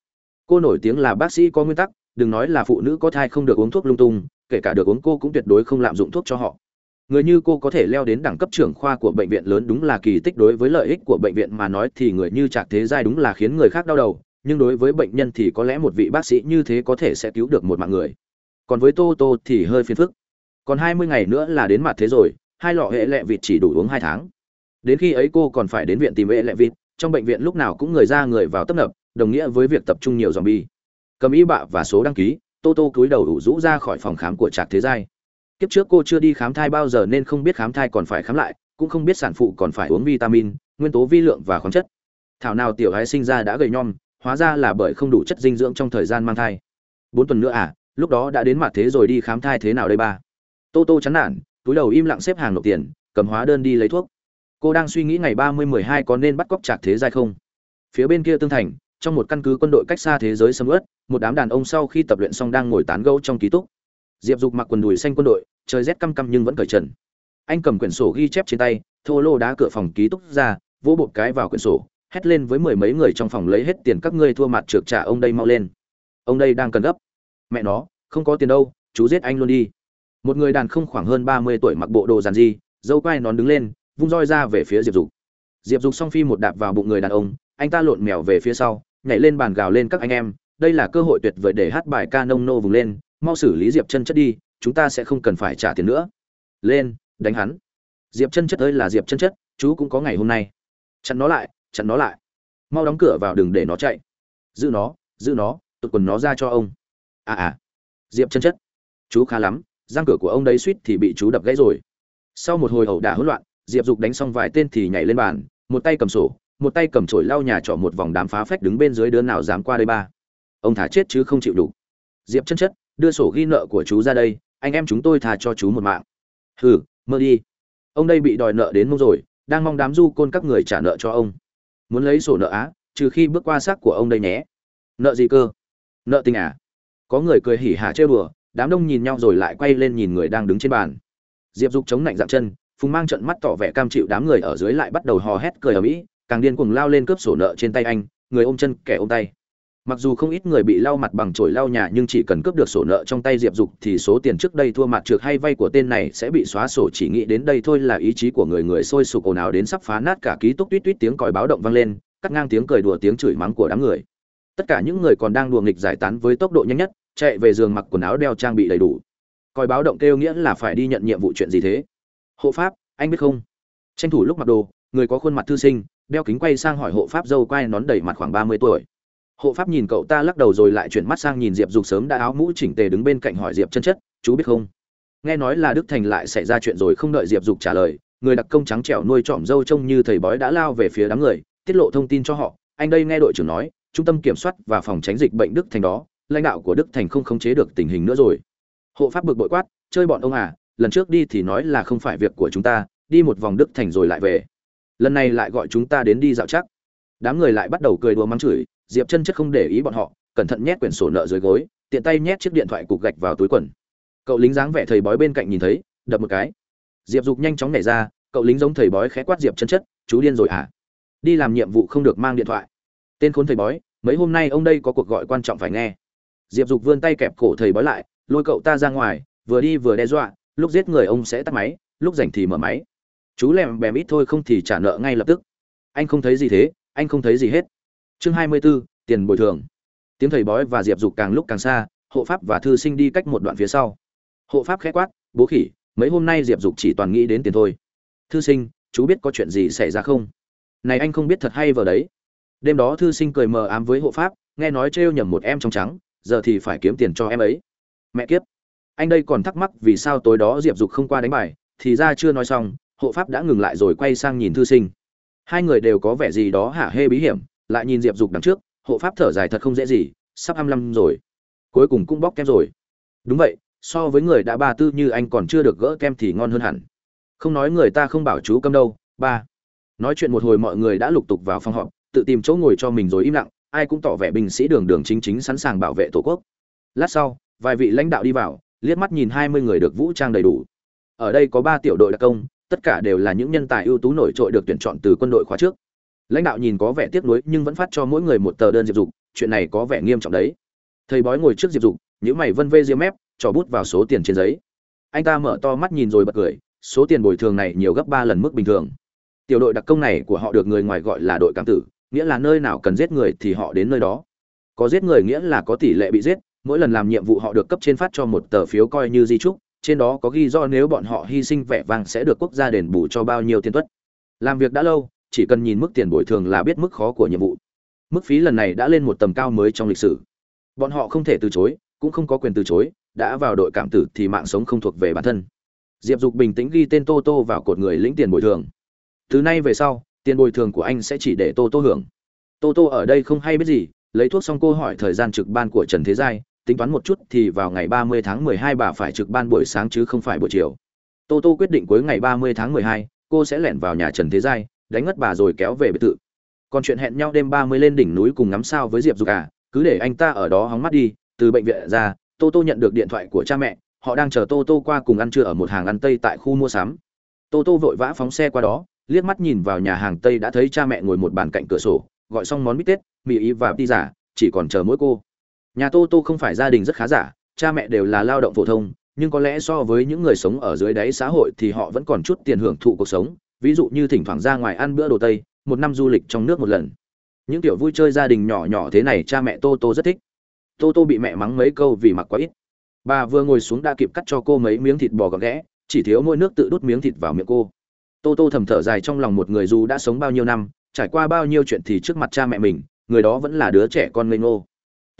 cô nổi tiếng là bác sĩ có nguyên tắc, đừng nói là phụ nữ có thai không được uống thuốc lung tung, kể cả được uống cô cũng tuyệt đối không lạm dụng thuốc cho họ. Người như cô có thể leo đến đẳng cấp trưởng khoa của bệnh viện lớn đúng là kỳ tích đối với lợi ích của bệnh viện mà nói thì người như trạc thế giai đúng là khiến người khác đau đầu, nhưng đối với bệnh nhân thì có lẽ một vị bác sĩ như thế có thể sẽ cứu được một mạng người. Còn với tô tô thì hơi phiền phức. Còn hai mươi ngày nữa là đến mặt thế rồi, hai lọ hệ lẹ vịt chỉ đủ uống hai tháng. Đến khi ấy cô còn phải đến viện tìm hệ lẹ vịt, trong bệnh viện lúc nào cũng người ra người vào tấp nập đồng nghĩa với việc tập trung nhiều dòm bi cầm y bạ và số đăng ký, tô tô cúi đầu ủ rũ ra khỏi phòng khám của trạc thế giai. Kiếp trước cô chưa đi khám thai bao giờ nên không biết khám thai còn phải khám lại, cũng không biết sản phụ còn phải uống vitamin, nguyên tố vi lượng và khoáng chất. Thảo nào tiểu gái sinh ra đã gầy nhom, hóa ra là bởi không đủ chất dinh dưỡng trong thời gian mang thai. Bốn tuần nữa à lúc đó đã đến mặt thế rồi đi khám thai thế nào đây ba? Tô tô chán nản, túi đầu im lặng xếp hàng nộp tiền, cầm hóa đơn đi lấy thuốc. Cô đang suy nghĩ ngày ba mươi mười hai có nên bắt cóc trạc thế giai không? Phía bên kia tương thành trong một căn cứ quân đội cách xa thế giới sầm ướt một đám đàn ông sau khi tập luyện xong đang ngồi tán gẫu trong ký túc. Diệp dục mặc quần đùi xanh quân đội, trời rét căm căm nhưng vẫn cởi trần. Anh cầm quyển sổ ghi chép trên tay, thô lô đá cửa phòng ký túc ra, vỗ bột cái vào quyển sổ, hét lên với mười mấy người trong phòng lấy hết tiền các ngươi thua mặt trượt trả ông đây mau lên. Ông đây đang cần gấp. Mẹ nó, không có tiền đâu, chú giết anh luôn đi. Một người đàn không khoảng hơn ba mươi tuổi mặc bộ đồ giàn di dâu quai nón đứng lên, vung roi ra về phía diệp dục. Diệp dục song phi một đạp vào bụng người đàn ông, anh ta lộn mèo về phía sau nhảy lên bàn gào lên các anh em, đây là cơ hội tuyệt vời để hát bài ca nông nô vùng lên, mau xử lý diệp chân chất đi, chúng ta sẽ không cần phải trả tiền nữa. Lên, đánh hắn. Diệp chân chất ơi là diệp chân chất, chú cũng có ngày hôm nay. Chặn nó lại, chặn nó lại. Mau đóng cửa vào đừng để nó chạy. Giữ nó giữ nó, tụt quần nó ra cho ông. À à. Diệp chân chất. Chú khá lắm giang cửa của ông đấy suýt thì bị chú đập gãy rồi. Sau một hồi ẩu đả hỗn loạn, diệp dục đánh xong vài tên thì nhảy lên bàn, một tay cầm sổ một tay cầm chổi lau nhà trọ một vòng đám phá phách đứng bên dưới đứa nào dám qua đây ba. Ông thả chết chứ không chịu đủ. Diệp chân chất, đưa sổ ghi nợ của chú ra đây, anh em chúng tôi thà cho chú một mạng. Hừ, mơ đi. Ông đây bị đòi nợ đến mông rồi, đang mong đám du côn các người trả nợ cho ông. Muốn lấy sổ nợ á, trừ khi bước qua xác của ông đây nhé. Nợ gì cơ? Nợ tình à? Có người cười hỉ hả trêu đùa, đám đông nhìn nhau rồi lại quay lên nhìn người đang đứng trên bàn. Diệp dục chống lạnh dặm chân, phùng mang trận mắt tỏ vẻ cam chịu đám người ở dưới lại bắt đầu hò hét cười ở mỹ càng điên cuồng lao lên cướp sổ nợ trên tay anh, người ôm chân kẻ ôm tay. Mặc dù không ít người bị lau mặt bằng chổi lau nhà nhưng chỉ cần cướp được sổ nợ trong tay diệp dục thì số tiền trước đây thua mặt trượt hay vay của tên này sẽ bị xóa sổ. Chỉ nghĩ đến đây thôi là ý chí của người người sôi sục ồn ào đến sắp phá nát cả ký túc tuýt tuýt tiếng còi báo động vang lên, cắt ngang tiếng cười đùa tiếng chửi mắng của đám người. Tất cả những người còn đang đùa nghịch giải tán với tốc độ nhanh nhất, chạy về giường mặc quần áo đeo trang bị đầy đủ. Còi báo động kêu nghĩa là phải đi nhận nhiệm vụ chuyện gì thế? Hộ pháp, anh biết không? Tranh thủ lúc mặc đồ, người có khuôn mặt thư sinh đeo kính quay sang hỏi hộ pháp dâu quai nón đầy mặt khoảng ba mươi tuổi. Hộ pháp nhìn cậu ta lắc đầu rồi lại chuyển mắt sang nhìn diệp dục sớm đã áo mũ chỉnh tề đứng bên cạnh hỏi diệp chân chất, chú biết không? Nghe nói là đức thành lại xảy ra chuyện rồi không đợi diệp dục trả lời, người đặc công trắng trẻo nuôi trọm dâu trông như thầy bói đã lao về phía đám người, tiết lộ thông tin cho họ. Anh đây nghe đội trưởng nói, trung tâm kiểm soát và phòng tránh dịch bệnh đức thành đó, lãnh đạo của đức thành không khống chế được tình hình nữa rồi. Hộ pháp bực bội quát, chơi bọn ông à lần trước đi thì nói là không phải việc của chúng ta, đi một vòng đức thành rồi lại về lần này lại gọi chúng ta đến đi dạo chắc. Đám người lại bắt đầu cười đùa mắng chửi, diệp chân chất không để ý bọn họ, cẩn thận nhét quyển sổ nợ dưới gối, tiện tay nhét chiếc điện thoại cục gạch vào túi quần. Cậu lính dáng vẻ thầy bói bên cạnh nhìn thấy, đập một cái. Diệp dục nhanh chóng nảy ra, cậu lính giống thầy bói khẽ quát diệp chân chất, chú điên rồi à đi làm nhiệm vụ không được mang điện thoại. Tên khốn thầy bói, mấy hôm nay ông đây có cuộc gọi quan trọng phải nghe. Diệp dục vươn tay kẹp cổ thầy bói lại, lôi cậu ta ra ngoài, vừa đi vừa đe dọa, lúc giết người ông sẽ tắt máy, lúc rảnh thì mở máy chú lèm bèm ít thôi không thì trả nợ ngay lập tức. Anh không thấy gì thế anh không thấy gì hết. Chương hai mươi 24, tiền bồi thường. Tiếng thầy bói và diệp dục càng lúc càng xa hộ pháp và thư sinh đi cách một đoạn phía sau. Hộ pháp khẽ quát bố khỉ mấy hôm nay diệp dục chỉ toàn nghĩ đến tiền thôi. Thư sinh chú biết có chuyện gì xảy ra không? Này anh không biết thật hay vờ đấy. Đêm đó thư sinh cười mờ ám với hộ pháp nghe nói trêu nhầm một em trong trắng giờ thì phải kiếm tiền cho em ấy. Mẹ kiếp. Anh đây còn thắc mắc vì sao tối đó diệp dục không qua đánh bài thì ra chưa nói xong hộ pháp đã ngừng lại rồi quay sang nhìn thư sinh. Hai người đều có vẻ gì đó hả hê bí hiểm, lại nhìn diệp dục đằng trước, hộ pháp thở dài thật không dễ gì, sắp hai lăm rồi. Cuối cùng cũng bóc kem rồi. Đúng vậy, so với người đã ba tư như anh còn chưa được gỡ kem thì ngon hơn hẳn. Không nói người ta không bảo chú câm đâu, ba. Nói chuyện một hồi mọi người đã lục tục vào phòng họp, tự tìm chỗ ngồi cho mình rồi im lặng, ai cũng tỏ vẻ binh sĩ đường đường chính chính sẵn sàng bảo vệ tổ quốc. Lát sau, vài vị lãnh đạo đi vào, liếc mắt nhìn hai mươi người được vũ trang đầy đủ. Ở đây có ba tiểu đội đặc công tất cả đều là những nhân tài ưu tú nổi trội được tuyển chọn từ quân đội khóa trước. Lãnh đạo nhìn có vẻ tiếc nuối nhưng vẫn phát cho mỗi người một tờ đơn diệp dục, chuyện này có vẻ nghiêm trọng đấy. Thầy bói ngồi trước diệp dục những mày vân vê diêm mép, cho bút vào số tiền trên giấy. Anh ta mở to mắt nhìn rồi bật cười, số tiền bồi thường này nhiều gấp ba lần mức bình thường. Tiểu đội đặc công này của họ được người ngoài gọi là đội cảm tử, nghĩa là nơi nào cần giết người thì họ đến nơi đó. Có giết người nghĩa là có tỷ lệ bị giết, mỗi lần làm nhiệm vụ họ được cấp trên phát cho một tờ phiếu coi như di trúc trên đó có ghi do nếu bọn họ hy sinh vẻ vang sẽ được quốc gia đền bù cho bao nhiêu tiền tuất. Làm việc đã lâu, chỉ cần nhìn mức tiền bồi thường là biết mức khó của nhiệm vụ. Mức phí lần này đã lên một tầm cao mới trong lịch sử. Bọn họ không thể từ chối, cũng không có quyền từ chối, đã vào đội cảm tử thì mạng sống không thuộc về bản thân. Diệp dục bình tĩnh ghi tên tô tô vào cột người lĩnh tiền bồi thường. Từ nay về sau, tiền bồi thường của anh sẽ chỉ để tô tô hưởng. Tô tô ở đây không hay biết gì, lấy thuốc xong cô hỏi thời gian trực ban của trần thế giai tính toán một chút thì vào ngày ba mươi tháng mười hai bà phải trực ban buổi sáng chứ không phải buổi chiều. Tô tô quyết định cuối ngày ba mươi tháng mười hai cô sẽ lẻn vào nhà trần thế giai đánh ngất bà rồi kéo về biệt thự. Còn chuyện hẹn nhau đêm ba mươi lên đỉnh núi cùng ngắm sao với diệp dục à cứ để anh ta ở đó hóng mắt đi từ bệnh viện ra tô tô nhận được điện thoại của cha mẹ họ đang chờ tô tô qua cùng ăn trưa ở một hàng ăn tây tại khu mua sắm. Tô tô vội vã phóng xe qua đó liếc mắt nhìn vào nhà hàng tây đã thấy cha mẹ ngồi một bàn cạnh cửa sổ gọi xong món bít tết mì ý và pizza, chỉ còn chờ mỗi cô nhà tô tô không phải gia đình rất khá giả, cha mẹ đều là lao động phổ thông, nhưng có lẽ so với những người sống ở dưới đáy xã hội thì họ vẫn còn chút tiền hưởng thụ cuộc sống, ví dụ như thỉnh thoảng ra ngoài ăn bữa đồ tây, một năm du lịch trong nước một lần. Những kiểu vui chơi gia đình nhỏ nhỏ thế này cha mẹ tô tô rất thích. Tô tô bị mẹ mắng mấy câu vì mặc quá ít. Bà vừa ngồi xuống đã kịp cắt cho cô mấy miếng thịt bò gọt ghẽ, chỉ thiếu mỗi nước tự đút miếng thịt vào miệng cô. Tô tô thầm thở dài trong lòng một người dù đã sống bao nhiêu năm, trải qua bao nhiêu chuyện thì trước mặt cha mẹ mình, người đó vẫn là đứa trẻ con ngây ngô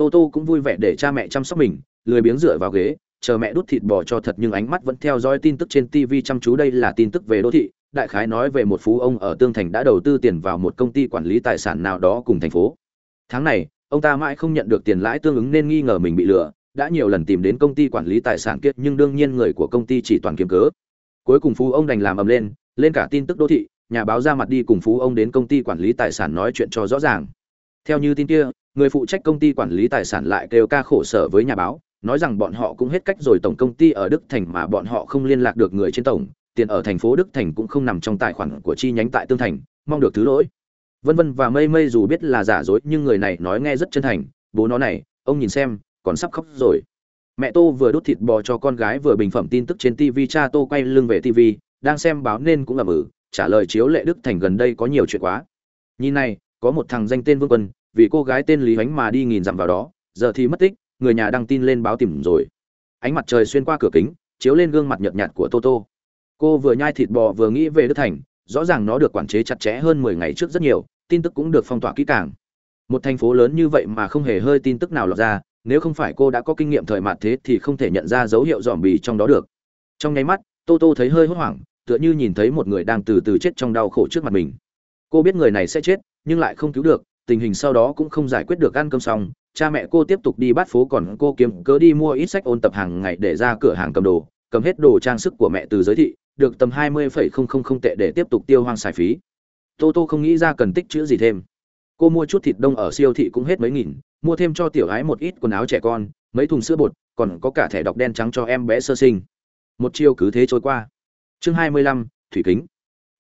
tô tô cũng vui vẻ để cha mẹ chăm sóc mình, lười biếng dựa vào ghế, chờ mẹ đút thịt bò cho thật nhưng ánh mắt vẫn theo dõi tin tức trên tv chăm chú. Đây là tin tức về đô thị, đại khái nói về một phú ông ở tương thành đã đầu tư tiền vào một công ty quản lý tài sản nào đó cùng thành phố. Tháng này, ông ta mãi không nhận được tiền lãi tương ứng nên nghi ngờ mình bị lừa, đã nhiều lần tìm đến công ty quản lý tài sản kiệt nhưng đương nhiên người của công ty chỉ toàn kiếm cớ. Cuối cùng phú ông đành làm ầm lên lên cả tin tức đô thị, nhà báo ra mặt đi cùng phú ông đến công ty quản lý tài sản nói chuyện cho rõ ràng. Theo như tin kia người phụ trách công ty quản lý tài sản lại kêu ca khổ sở với nhà báo, nói rằng bọn họ cũng hết cách rồi tổng công ty ở đức thành mà bọn họ không liên lạc được người trên tổng, tiền ở thành phố đức thành cũng không nằm trong tài khoản của chi nhánh tại tương thành, mong được thứ lỗi. Vân vân và mây mây dù biết là giả dối nhưng người này nói nghe rất chân thành, bố nó này, ông nhìn xem, còn sắp khóc rồi. Mẹ tô vừa đốt thịt bò cho con gái vừa bình phẩm tin tức trên tv cha tô quay lưng về tv đang xem báo nên cũng ầm ử trả lời chiếu lệ đức thành gần đây có nhiều chuyện quá. Nhìn này, có một thằng danh tên vương quân vì cô gái tên lý ánh mà đi nghìn dặm vào đó, giờ thì mất tích, người nhà đăng tin lên báo tìm rồi. Ánh mặt trời xuyên qua cửa kính, chiếu lên gương mặt nhợt nhạt của toto cô vừa nhai thịt bò vừa nghĩ về đức thành, rõ ràng nó được quản chế chặt chẽ hơn mười ngày trước rất nhiều, tin tức cũng được phong tỏa kỹ càng. Một thành phố lớn như vậy mà không hề hơi tin tức nào lọt ra, nếu không phải cô đã có kinh nghiệm thời mạt thế thì không thể nhận ra dấu hiệu dòm bì trong đó được. Trong nháy mắt, tô tô thấy hơi hốt hoảng, tựa như nhìn thấy một người đang từ từ chết trong đau khổ trước mặt mình. Cô biết người này sẽ chết, nhưng lại không cứu được tình hình sau đó cũng không giải quyết được ăn cơm xong, cha mẹ cô tiếp tục đi bắt phố còn cô kiếm cớ đi mua ít sách ôn tập hàng ngày để ra cửa hàng cầm đồ, cầm hết đồ trang sức của mẹ từ giới thị, được tầm hai mươi phẩy không không không tệ để tiếp tục tiêu hoang xài phí. Tô tô không nghĩ ra cần tích chữ gì thêm. Cô mua chút thịt đông ở siêu thị cũng hết mấy nghìn, mua thêm cho tiểu gái một ít quần áo trẻ con, mấy thùng sữa bột, còn có cả thẻ đọc đen trắng cho em bé sơ sinh. Một chiều cứ thế trôi qua. Chương hai mươi lăm, thủy kính.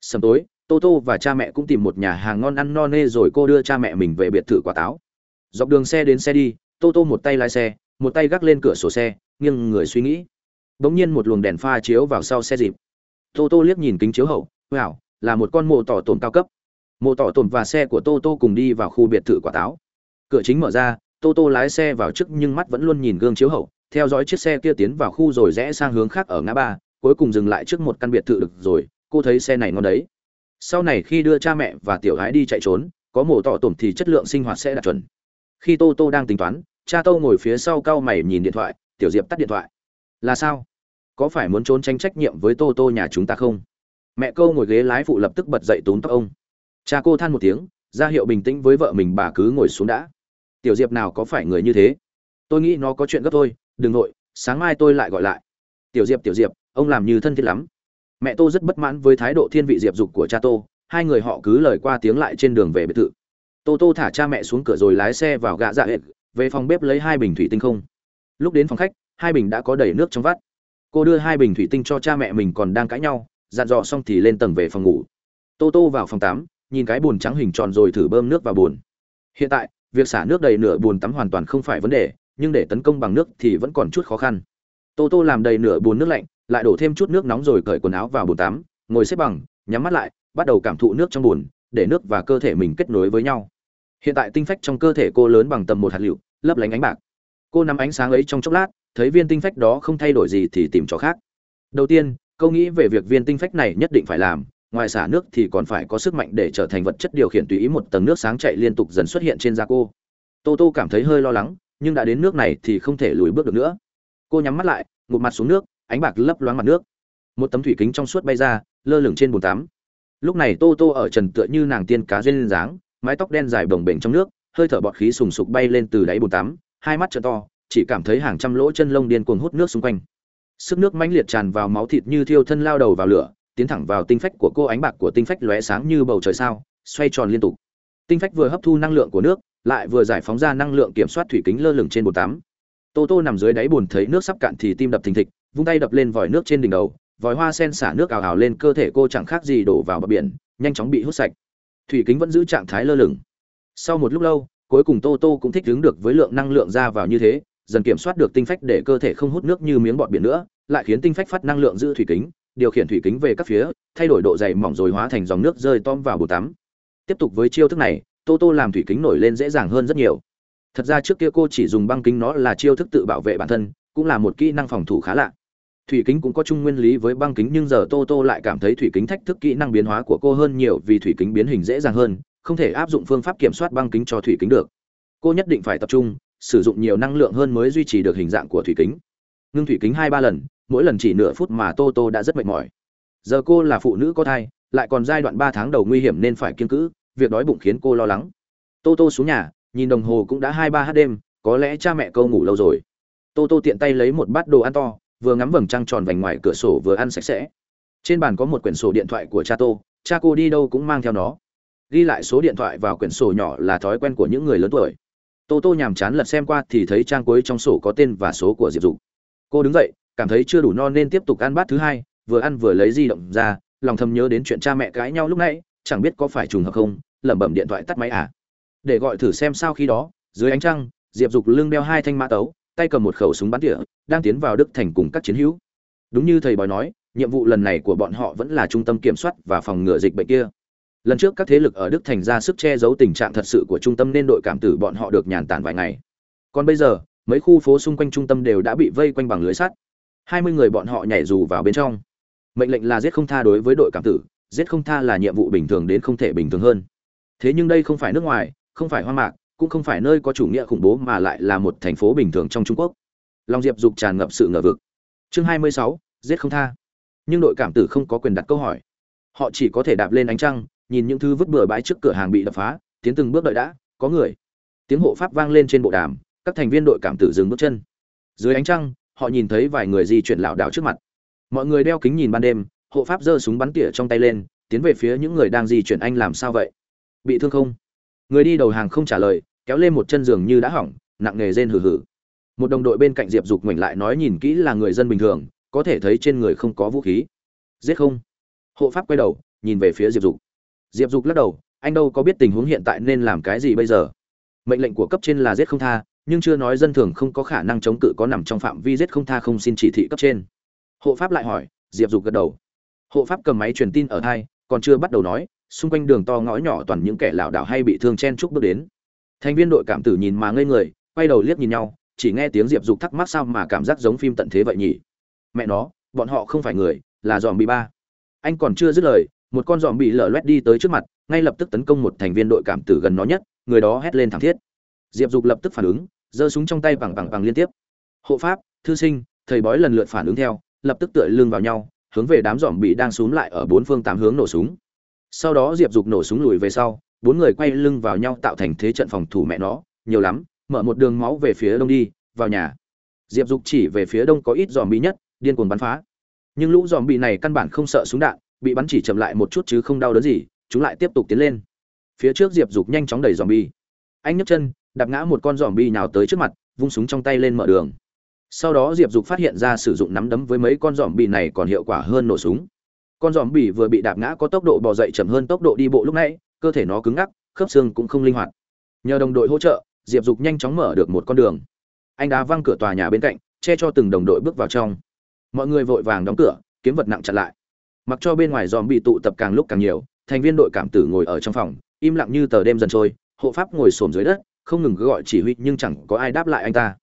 Sầm tối tô tô và cha mẹ cũng tìm một nhà hàng ngon ăn no nê rồi cô đưa cha mẹ mình về biệt thự quả táo. Dọc đường xe đến xe đi, tô tô một tay lái xe, một tay gác lên cửa sổ xe, nghiêng người suy nghĩ. Đ ỗ n g nhiên một luồng đèn pha chiếu vào sau xe dịp. Tô tô liếc nhìn kính chiếu hậu, wow, là một con mộ tỏ tồn cao cấp. Mộ tỏ tồn và xe của tô tô cùng đi vào khu biệt thự quả táo. Cửa chính mở ra, tô tô lái xe vào trước nhưng mắt vẫn luôn nhìn gương chiếu hậu, theo dõi chiếc xe kia tiến vào khu rồi rẽ sang hướng khác ở ngã ba, cuối cùng dừng lại trước một căn biệt thự được rồi, cô thấy xe này ngon đấy sau này khi đưa cha mẹ và tiểu gái đi chạy trốn, có mổ tỏ tổm thì chất lượng sinh hoạt sẽ đạt chuẩn. Khi tô tô đang tính toán, cha tô ngồi phía sau cau mày nhìn điện thoại, tiểu diệp tắt điện thoại. Là sao? Có phải muốn trốn tránh trách nhiệm với tô tô nhà chúng ta không? Mẹ câu ngồi ghế lái phụ lập tức bật dậy túm tóc ông. Cha cô than một tiếng, ra hiệu bình tĩnh với vợ mình, bà cứ ngồi xuống đã. Tiểu diệp nào có phải người như thế? Tôi nghĩ nó có chuyện gấp thôi, đừng nội sáng mai tôi lại gọi lại. Tiểu diệp tiểu diệp, ông làm như thân thiết lắm mẹ tô rất bất mãn với thái độ thiên vị diệp dục của cha tô, hai người họ cứ lời qua tiếng lại trên đường về biệt thự. Tô tô thả cha mẹ xuống cửa rồi lái xe vào gạ dạ hệt, về phòng bếp lấy hai bình thủy tinh không. Lúc đến phòng khách, hai bình đã có đầy nước trong vắt. Cô đưa hai bình thủy tinh cho cha mẹ mình còn đang cãi nhau, dặn dò xong thì lên tầng về phòng ngủ. Tô tô vào phòng tắm, nhìn cái bồn trắng hình tròn rồi thử bơm nước vào bồn. Hiện tại, việc xả nước đầy nửa bồn tắm hoàn toàn không phải vấn đề, nhưng để tấn công bằng nước thì vẫn còn chút khó khăn tô tô làm đầy nửa bồn nước lạnh, lại đổ thêm chút nước nóng rồi cởi quần áo vào bồn tắm, ngồi xếp bằng, nhắm mắt lại, bắt đầu cảm thụ nước trong bồn, để nước và cơ thể mình kết nối với nhau. Hiện tại tinh phách trong cơ thể cô lớn bằng tầm một hạt lựu, lấp lánh ánh bạc. Cô nắm ánh sáng ấy trong chốc lát, thấy viên tinh phách đó không thay đổi gì thì tìm chỗ khác. Đầu tiên câu nghĩ về việc viên tinh phách này nhất định phải làm, ngoài xả nước thì còn phải có sức mạnh để trở thành vật chất điều khiển tùy ý một tầng nước sáng chạy liên tục dần xuất hiện trên da cô. Tô tô cảm thấy hơi lo lắng, nhưng đã đến nước này thì không thể lùi bước được nữa cô nhắm mắt lại ngụt mặt xuống nước, ánh bạc lấp loáng mặt nước. Một tấm thủy kính trong suốt bay ra, lơ lửng trên bồn tắm. Lúc này tô tô ở trần tựa như nàng tiên cá duyên dáng, mái tóc đen dài bồng bềnh trong nước, hơi thở bọt khí sùng sục bay lên từ đáy bồn tắm, hai mắt trợ to, chỉ cảm thấy hàng trăm lỗ chân lông điên cuồng hút nước xung quanh. Sức nước mãnh liệt tràn vào máu thịt như thiêu thân lao đầu vào lửa, tiến thẳng vào tinh phách của cô ánh bạc của tinh phách lóe sáng như bầu trời sao, xoay tròn liên tục. Tinh phách vừa hấp thu năng lượng của nước, lại vừa giải phóng ra năng lượng kiểm soát thủy kính lơ lửng trên bồn tắm tô tô nằm dưới đáy bồn thấy nước sắp cạn thì tim đập thình thịch, vung tay đập lên vòi nước trên đỉnh đầu, vòi hoa sen xả nước ào ào lên, cơ thể cô chẳng khác gì đổ vào bờ biển, nhanh chóng bị hút sạch. Thủy kính vẫn giữ trạng thái lơ lửng. Sau một lúc lâu, cuối cùng tô tô cũng thích ứng được với lượng năng lượng ra vào như thế, dần kiểm soát được tinh phách để cơ thể không hút nước như miếng bọt biển nữa, lại khiến tinh phách phát năng lượng giữ thủy kính, điều khiển thủy kính về các phía, thay đổi độ dày mỏng rồi hóa thành dòng nước rơi tom vào bồn tắm. Tiếp tục với chiêu thức này, tô tô làm thủy kính nổi lên dễ dàng hơn rất nhiều thật ra trước kia cô chỉ dùng băng kính nó là chiêu thức tự bảo vệ bản thân, cũng là một kỹ năng phòng thủ khá lạ. Thủy kính cũng có chung nguyên lý với băng kính nhưng giờ tô tô lại cảm thấy thủy kính thách thức kỹ năng biến hóa của cô hơn nhiều vì thủy kính biến hình dễ dàng hơn, không thể áp dụng phương pháp kiểm soát băng kính cho thủy kính được. Cô nhất định phải tập trung, sử dụng nhiều năng lượng hơn mới duy trì được hình dạng của thủy kính. Ngưng thủy kính hai ba lần, mỗi lần chỉ nửa phút mà tô tô đã rất mệt mỏi. Giờ cô là phụ nữ có thai, lại còn giai đoạn ba tháng đầu nguy hiểm nên phải kiên cữ, việc đói bụng khiến cô lo lắng. Tô tô xuống nhà nhìn đồng hồ cũng đã hai ba h đêm, có lẽ cha mẹ câu ngủ lâu rồi. Tô tô tiện tay lấy một bát đồ ăn to, vừa ngắm vầng trăng tròn vành ngoài cửa sổ vừa ăn sạch sẽ. Trên bàn có một quyển sổ điện thoại của cha tô, cha cô đi đâu cũng mang theo nó. Ghi lại số điện thoại vào quyển sổ nhỏ là thói quen của những người lớn tuổi. Tô tô nhàm chán lật xem qua thì thấy trang cuối trong sổ có tên và số của diệp dục. Cô đứng dậy, cảm thấy chưa đủ no nên tiếp tục ăn bát thứ hai, vừa ăn vừa lấy di động ra, lòng thầm nhớ đến chuyện cha mẹ cãi nhau lúc nãy, chẳng biết có phải trùng hợp không, lẩm bẩm điện thoại tắt máy à để gọi thử xem sao khi đó, dưới ánh trăng, diệp dục lưng đeo hai thanh mã tấu, tay cầm một khẩu súng bắn tỉa, đang tiến vào đức thành cùng các chiến hữu. Đúng như thầy bói nói, nhiệm vụ lần này của bọn họ vẫn là trung tâm kiểm soát và phòng ngừa dịch bệnh kia. Lần trước các thế lực ở đức thành ra sức che giấu tình trạng thật sự của trung tâm nên đội cảm tử bọn họ được nhàn tản vài ngày. Còn bây giờ, mấy khu phố xung quanh trung tâm đều đã bị vây quanh bằng lưới sắt. Hai mươi người bọn họ nhảy dù vào bên trong. Mệnh lệnh là giết không tha đối với đội cảm tử, giết không tha là nhiệm vụ bình thường đến không thể bình thường hơn. Thế nhưng đây không phải nước ngoài không phải hoang mạc, cũng không phải nơi có chủ nghĩa khủng bố mà lại là một thành phố bình thường trong trung quốc. Long diệp dục tràn ngập sự ngờ vực. Chương hai mươi sáu, giết không tha. Nhưng đội cảm tử không có quyền đặt câu hỏi. Họ chỉ có thể đạp lên ánh trăng, nhìn những thứ vứt bừa bãi trước cửa hàng bị đập phá, tiến từng bước đợi đã, có người. Tiếng hộ pháp vang lên trên bộ đàm, các thành viên đội cảm tử dừng bước chân. Dưới ánh trăng, họ nhìn thấy vài người di chuyển lảo đảo trước mặt. Mọi người đeo kính nhìn ban đêm, hộ pháp giơ súng bắn tỉa trong tay lên, tiến về phía những người đang di chuyển anh làm sao vậy? Bị thương không? Người đi đầu hàng không trả lời, kéo lên một chân giường như đã hỏng, nặng nề rên hừ hừ. Một đồng đội bên cạnh diệp dục ngoảnh lại nói nhìn kỹ là người dân bình thường, có thể thấy trên người không có vũ khí. Giết không? Hộ pháp quay đầu, nhìn về phía diệp dục. Diệp dục lắc đầu, anh đâu có biết tình huống hiện tại nên làm cái gì bây giờ. Mệnh lệnh của cấp trên là giết không tha, nhưng chưa nói dân thường không có khả năng chống cự có nằm trong phạm vi giết không tha không xin chỉ thị cấp trên. Hộ pháp lại hỏi, diệp dục gật đầu. Hộ pháp cầm máy truyền tin ở thai, còn chưa bắt đầu nói xung quanh đường to ngõ nhỏ toàn những kẻ lảo đảo hay bị thương chen chúc bước đến. Thành viên đội cảm tử nhìn mà ngây người, quay đầu liếc nhìn nhau, chỉ nghe tiếng diệp dục thắc mắc sao mà cảm giác giống phim tận thế vậy nhỉ? Mẹ nó, bọn họ không phải người, là dòm bị ba. Anh còn chưa dứt lời, một con dòm bị lở loét đi tới trước mặt, ngay lập tức tấn công một thành viên đội cảm tử gần nó nhất, người đó hét lên thảm thiết. Diệp dục lập tức phản ứng, giơ súng trong tay bằng bằng bằng liên tiếp. Hộ pháp, thư sinh, thầy bói lần lượt phản ứng theo, lập tức tựa lưng vào nhau, hướng về đám dòm bị đang xúm lại ở bốn phương tám hướng nổ súng sau đó diệp dục nổ súng lùi về sau, bốn người quay lưng vào nhau tạo thành thế trận phòng thủ mẹ nó, nhiều lắm, mở một đường máu về phía đông đi, vào nhà. Diệp dục chỉ về phía đông có ít dòm bị nhất, điên cuồng bắn phá. Nhưng lũ dòm bị này căn bản không sợ súng đạn, bị bắn chỉ chậm lại một chút chứ không đau đớn gì, chúng lại tiếp tục tiến lên. Phía trước diệp dục nhanh chóng đẩy dòm bi anh nhấc chân, đạp ngã một con dòm bi nào tới trước mặt, vung súng trong tay lên mở đường. Sau đó diệp dục phát hiện ra sử dụng nắm đấm với mấy con dòm bi này còn hiệu quả hơn nổ súng con giòm bỉ vừa bị đạp ngã có tốc độ bò dậy chậm hơn tốc độ đi bộ lúc nãy, cơ thể nó cứng ngắc, khớp xương cũng không linh hoạt. Nhờ đồng đội hỗ trợ, diệp dục nhanh chóng mở được một con đường. Anh đá văng cửa tòa nhà bên cạnh, che cho từng đồng đội bước vào trong. Mọi người vội vàng đóng cửa, kiếm vật nặng chặn lại. Mặc cho bên ngoài dòm bị tụ tập càng lúc càng nhiều, thành viên đội cảm tử ngồi ở trong phòng, im lặng như tờ đêm dần trôi, hộ pháp ngồi xổm dưới đất, không ngừng gọi chỉ huy nhưng chẳng có ai đáp lại anh ta.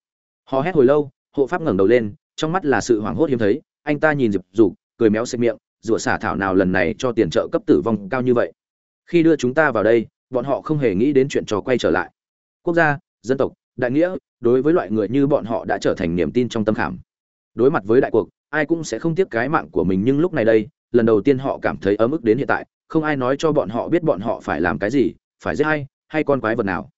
Hò hét hồi lâu, hộ pháp ngẩng đầu lên, trong mắt là sự hoảng hốt hiếm thấy, anh ta nhìn diệp dục, cười méo xếp miệng rủa xả thảo nào lần này cho tiền trợ cấp tử vong cao như vậy. Khi đưa chúng ta vào đây, bọn họ không hề nghĩ đến chuyện trò quay trở lại. Quốc gia, dân tộc, đại nghĩa, đối với loại người như bọn họ đã trở thành niềm tin trong tâm khảm. Đối mặt với đại cuộc, ai cũng sẽ không tiếc cái mạng của mình nhưng lúc này đây, lần đầu tiên họ cảm thấy ấm ức đến hiện tại, không ai nói cho bọn họ biết bọn họ phải làm cái gì, phải giết hay hay con quái vật nào.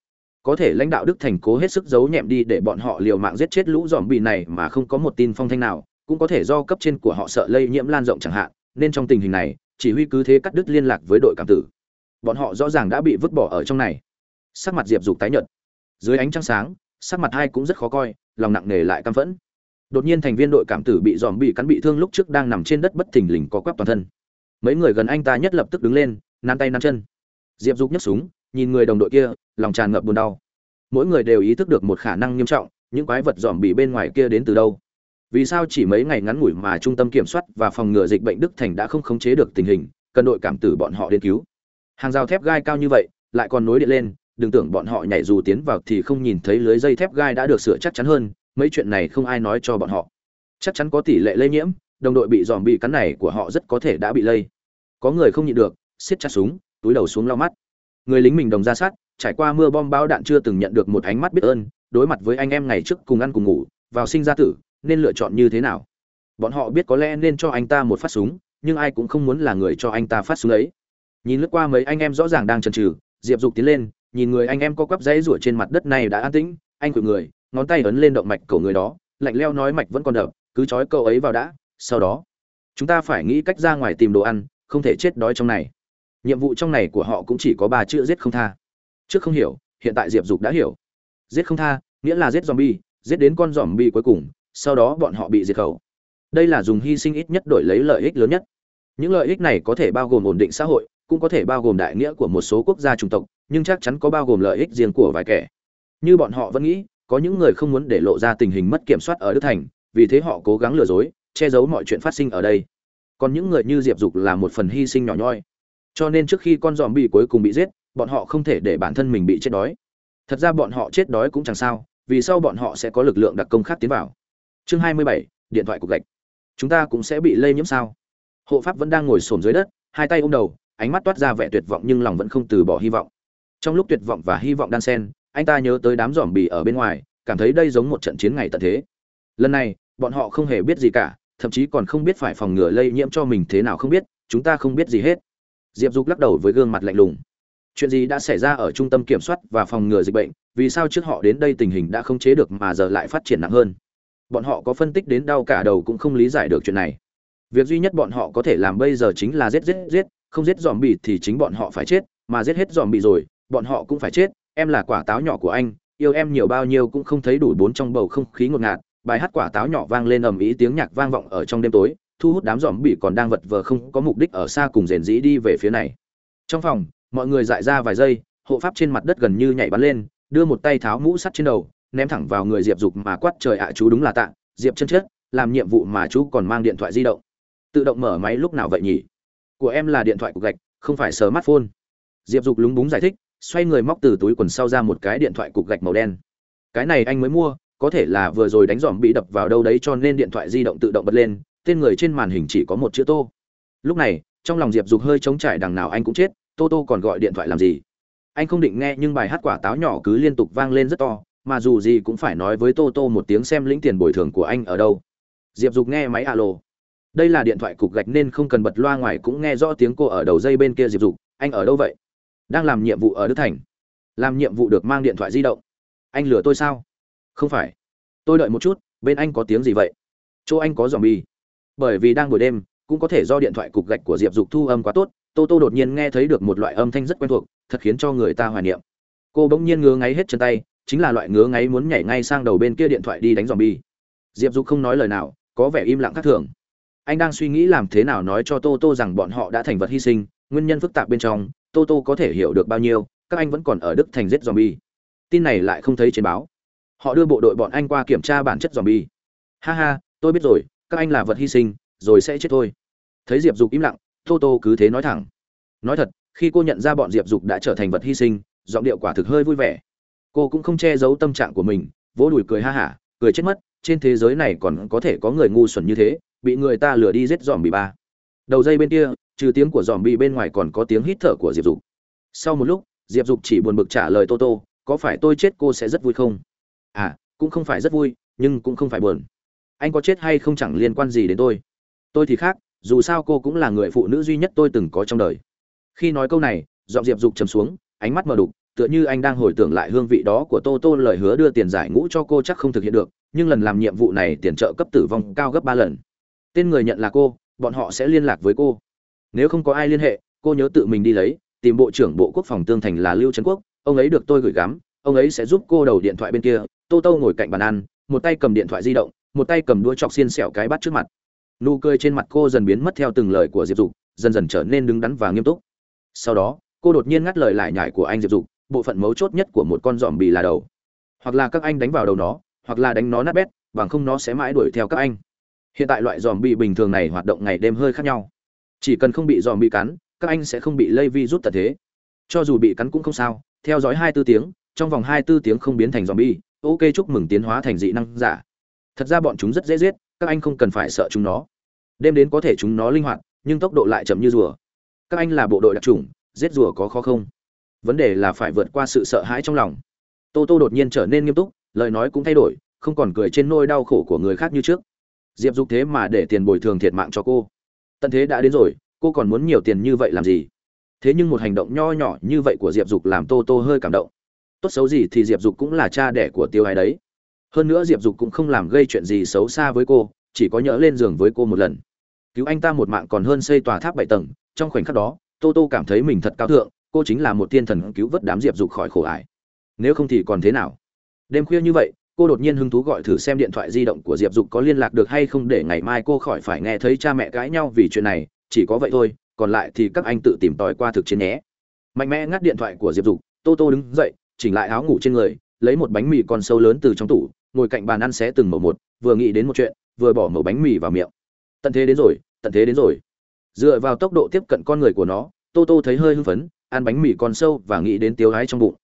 Có thể lãnh đạo đức thành cố hết sức giấu nhẹm đi để bọn họ liều mạng giết chết lũ dòm bị này mà không có một tin phong thanh nào, cũng có thể do cấp trên của họ sợ lây nhiễm lan rộng chẳng hạn nên trong tình hình này, chỉ huy cứ thế cắt đứt liên lạc với đội cảm tử. Bọn họ rõ ràng đã bị vứt bỏ ở trong này. Sắc mặt diệp dục tái nhợt. Dưới ánh trăng sáng, sắc mặt hai cũng rất khó coi, lòng nặng nề lại căm phẫn. Đột nhiên thành viên đội cảm tử bị dòm bị cắn bị thương lúc trước đang nằm trên đất bất thình lình có quắp toàn thân. Mấy người gần anh ta nhất lập tức đứng lên nan tay nan chân. Diệp dục nhấc súng, nhìn người đồng đội kia, lòng tràn ngập buồn đau. Mỗi người đều ý thức được một khả năng nghiêm trọng, những quái vật dòm bị bên ngoài kia đến từ đâu vì sao chỉ mấy ngày ngắn ngủi mà trung tâm kiểm soát và phòng ngừa dịch bệnh đức thành đã không khống chế được tình hình, cần đội cảm tử bọn họ đến cứu? Hàng rào thép gai cao như vậy, lại còn nối điện lên, đừng tưởng bọn họ nhảy dù tiến vào thì không nhìn thấy lưới dây thép gai đã được sửa chắc chắn hơn, mấy chuyện này không ai nói cho bọn họ. Chắc chắn có tỷ lệ lây nhiễm, đồng đội bị dòm bị cắn này của họ rất có thể đã bị lây. Có người không nhịn được, siết chặt súng, túi đầu xuống lau mắt. Người lính mình đồng ra sát, trải qua mưa bom bão đạn chưa từng nhận được một ánh mắt biết ơn, đối mặt với anh em ngày trước cùng ăn cùng ngủ, vào sinh ra tử nên lựa chọn như thế nào? Bọn họ biết có lẽ nên cho anh ta một phát súng, nhưng ai cũng không muốn là người cho anh ta phát súng ấy. Nhìn lướt qua mấy anh em rõ ràng đang chần chừ, diệp dục tiến lên, nhìn người anh em có quắp dãy rủa trên mặt đất này đã an tĩnh, anh cự người, ngón tay ấn lên động mạch cổ người đó, lạnh leo nói mạch vẫn còn đập, cứ trói cậu ấy vào đã, sau đó, chúng ta phải nghĩ cách ra ngoài tìm đồ ăn, không thể chết đói trong này. Nhiệm vụ trong này của họ cũng chỉ có ba chữ giết không tha. Trước không hiểu, hiện tại diệp dục đã hiểu. Giết không tha, nghĩa là giết zombie, giết đến con zombie cuối cùng sau đó bọn họ bị diệt khẩu. Đây là dùng hy sinh ít nhất đổi lấy lợi ích lớn nhất. Những lợi ích này có thể bao gồm ổn định xã hội, cũng có thể bao gồm đại nghĩa của một số quốc gia chủng tộc, nhưng chắc chắn có bao gồm lợi ích riêng của vài kẻ. Như bọn họ vẫn nghĩ, có những người không muốn để lộ ra tình hình mất kiểm soát ở đức thành, vì thế họ cố gắng lừa dối, che giấu mọi chuyện phát sinh ở đây. Còn những người như diệp dục là một phần hy sinh nhỏ nhoi. Cho nên trước khi con dòm bị cuối cùng bị giết, bọn họ không thể để bản thân mình bị chết đói. Thật ra bọn họ chết đói cũng chẳng sao, vì sau bọn họ sẽ có lực lượng đặc công khác tiến vào chương 27, điện thoại cục gạch. Chúng ta cũng sẽ bị lây nhiễm sao? Hộ pháp vẫn đang ngồi sồn dưới đất hai tay ôm đầu ánh mắt toát ra vẻ tuyệt vọng nhưng lòng vẫn không từ bỏ hy vọng. Trong lúc tuyệt vọng và hy vọng đan sen anh ta nhớ tới đám giòm bì ở bên ngoài cảm thấy đây giống một trận chiến ngày tận thế. Lần này bọn họ không hề biết gì cả thậm chí còn không biết phải phòng ngừa lây nhiễm cho mình thế nào không biết chúng ta không biết gì hết. Diệp dục lắc đầu với gương mặt lạnh lùng. Chuyện gì đã xảy ra ở trung tâm kiểm soát và phòng ngừa dịch bệnh vì sao trước họ đến đây tình hình đã không chế được mà giờ lại phát triển nặng hơn? Bọn họ có phân tích đến đau cả đầu cũng không lý giải được chuyện này. Việc duy nhất bọn họ có thể làm bây giờ chính là giết giết giết, không giết dòm bị thì chính bọn họ phải chết, mà giết hết dòm bị rồi, bọn họ cũng phải chết. Em là quả táo nhỏ của anh, yêu em nhiều bao nhiêu cũng không thấy đủ bốn trong bầu không khí ngột ngạt. Bài hát quả táo nhỏ vang lên ầm ĩ, tiếng nhạc vang vọng ở trong đêm tối, thu hút đám dòm bị còn đang vật vờ không có mục đích ở xa cùng rền dĩ đi về phía này. Trong phòng, mọi người dại ra vài giây, hộ pháp trên mặt đất gần như nhảy bắn lên, đưa một tay tháo mũ sắt trên đầu ném thẳng vào người diệp dục mà quát, trời ạ, chú đúng là tạ, diệp chân chết, làm nhiệm vụ mà chú còn mang điện thoại di động. Tự động mở máy lúc nào vậy nhỉ? Của em là điện thoại cục gạch, không phải sờ mắt phôn diệp dục lúng búng giải thích, xoay người móc từ túi quần sau ra một cái điện thoại cục gạch màu đen. Cái này anh mới mua, có thể là vừa rồi đánh dòm bị đập vào đâu đấy cho nên điện thoại di động tự động bật lên, tên người trên màn hình chỉ có một chữ tô. Lúc này, trong lòng diệp dục hơi trống trải, đằng nào anh cũng chết, tô tô còn gọi điện thoại làm gì? Anh không định nghe nhưng bài hát quả táo nhỏ cứ liên tục vang lên rất to mà dù gì cũng phải nói với tô tô một tiếng xem lĩnh tiền bồi thường của anh ở đâu. Diệp dục nghe máy alo. Đây là điện thoại cục gạch nên không cần bật loa ngoài cũng nghe rõ tiếng cô ở đầu dây bên kia diệp dục. Anh ở đâu vậy? Đang làm nhiệm vụ ở đức thành. Làm nhiệm vụ được mang điện thoại di động. Anh lừa tôi sao? Không phải. Tôi đợi một chút, bên anh có tiếng gì vậy? Chỗ anh có dòm bi bởi vì đang buổi đêm, cũng có thể do điện thoại cục gạch của diệp dục thu âm quá tốt, tô tô đột nhiên nghe thấy được một loại âm thanh rất quen thuộc, thật khiến cho người ta hoài niệm. Cô bỗng nhiên ngứa ngáy hết chân tay chính là loại ngứa ngáy muốn nhảy ngay sang đầu bên kia điện thoại đi đánh dòm bi diệp dục không nói lời nào, có vẻ im lặng khác thường. Anh đang suy nghĩ làm thế nào nói cho tô tô rằng bọn họ đã thành vật hy sinh, nguyên nhân phức tạp bên trong, tô tô có thể hiểu được bao nhiêu, các anh vẫn còn ở đức thành giết dòm bi tin này lại không thấy trên báo. Họ đưa bộ đội bọn anh qua kiểm tra bản chất dòm bi ha ha, tôi biết rồi, các anh là vật hy sinh, rồi sẽ chết thôi. Thấy diệp dục im lặng, tô tô cứ thế nói thẳng. Nói thật, khi cô nhận ra bọn diệp dục đã trở thành vật hy sinh, giọng điệu quả thực hơi vui vẻ cô cũng không che giấu tâm trạng của mình, vỗ đùi cười ha hả, cười chết mất, trên thế giới này còn có thể có người ngu xuẩn như thế, bị người ta lừa đi giết dòm bị ba. Đầu dây bên kia, trừ tiếng của dòm bị bên ngoài còn có tiếng hít thở của diệp dục. Sau một lúc, diệp dục chỉ buồn bực trả lời tô tô, có phải tôi chết cô sẽ rất vui không? À cũng không phải rất vui, nhưng cũng không phải buồn. Anh có chết hay không chẳng liên quan gì đến tôi. Tôi thì khác, dù sao cô cũng là người phụ nữ duy nhất tôi từng có trong đời. Khi nói câu này, giọng diệp dục trầm xuống, ánh mắt mờ đục tựa như anh đang hồi tưởng lại hương vị đó của tô tô lời hứa đưa tiền giải ngũ cho cô chắc không thực hiện được, nhưng lần làm nhiệm vụ này tiền trợ cấp tử vong cao gấp ba lần. Tên người nhận là cô, bọn họ sẽ liên lạc với cô. Nếu không có ai liên hệ, cô nhớ tự mình đi lấy, tìm bộ trưởng bộ quốc phòng tương thành là lưu trấn quốc, ông ấy được tôi gửi gắm, ông ấy sẽ giúp cô đầu điện thoại bên kia. Tô tô ngồi cạnh bàn ăn, một tay cầm điện thoại di động, một tay cầm đuôi chọc xiên xẻo cái bắt trước mặt. Nụ cười trên mặt cô dần biến mất theo từng lời của diệp dục, dần dần trở nên đứng đắn và nghiêm túc. Sau đó, cô đột nhiên ngắt lời lại nhải của anh diệp dục bộ phận mấu chốt nhất của một con dòm bì là đầu. Hoặc là các anh đánh vào đầu nó hoặc là đánh nó nát bét bằng không nó sẽ mãi đuổi theo các anh. Hiện tại loại dòm bì bình thường này hoạt động ngày đêm hơi khác nhau. Chỉ cần không bị dòm bì cắn các anh sẽ không bị lây vi rút tật thế. Cho dù bị cắn cũng không sao theo dõi hai tư tiếng trong vòng hai tư tiếng không biến thành dòm bì, ok chúc mừng tiến hóa thành dị năng giả. Thật ra bọn chúng rất dễ giết các anh không cần phải sợ chúng nó. Đêm đến có thể chúng nó linh hoạt nhưng tốc độ lại chậm như rùa. Các anh là bộ đội đặc trùng giết rùa có khó không? Vấn đề là phải vượt qua sự sợ hãi trong lòng. Tô tô đột nhiên trở nên nghiêm túc, lời nói cũng thay đổi, không còn cười trên nôi đau khổ của người khác như trước. Diệp dục thế mà để tiền bồi thường thiệt mạng cho cô. Tận thế đã đến rồi, cô còn muốn nhiều tiền như vậy làm gì? Thế nhưng một hành động nho nhỏ như vậy của diệp dục làm tô tô hơi cảm động. Tốt xấu gì thì diệp dục cũng là cha đẻ của tiêu ai đấy. Hơn nữa diệp dục cũng không làm gây chuyện gì xấu xa với cô, chỉ có nhỡ lên giường với cô một lần. Cứu anh ta một mạng còn hơn xây tòa tháp bảy tầng, trong khoảnh khắc đó, tô tô cảm thấy mình thật cao thượng cô chính là một thiên thần cứu vớt đám diệp dục khỏi khổ ải. Nếu không thì còn thế nào? Đêm khuya như vậy, cô đột nhiên hứng thú gọi thử xem điện thoại di động của diệp dục có liên lạc được hay không để ngày mai cô khỏi phải nghe thấy cha mẹ cãi nhau vì chuyện này. Chỉ có vậy thôi, còn lại thì các anh tự tìm tòi qua thực chiến nhé. Mạnh mẽ ngắt điện thoại của diệp dục, tô tô đứng dậy, chỉnh lại áo ngủ trên người, lấy một bánh mì còn sâu lớn từ trong tủ, ngồi cạnh bàn ăn xé từng mẩu một, vừa nghĩ đến một chuyện, vừa bỏ mẩu bánh mì vào miệng. Tận thế đến rồi, tận thế đến rồi. Dựa vào tốc độ tiếp cận con người của nó, tô tô thấy hơi hưng phấn ăn bánh mì còn sâu và nghĩ đến tiêu hái trong bụng.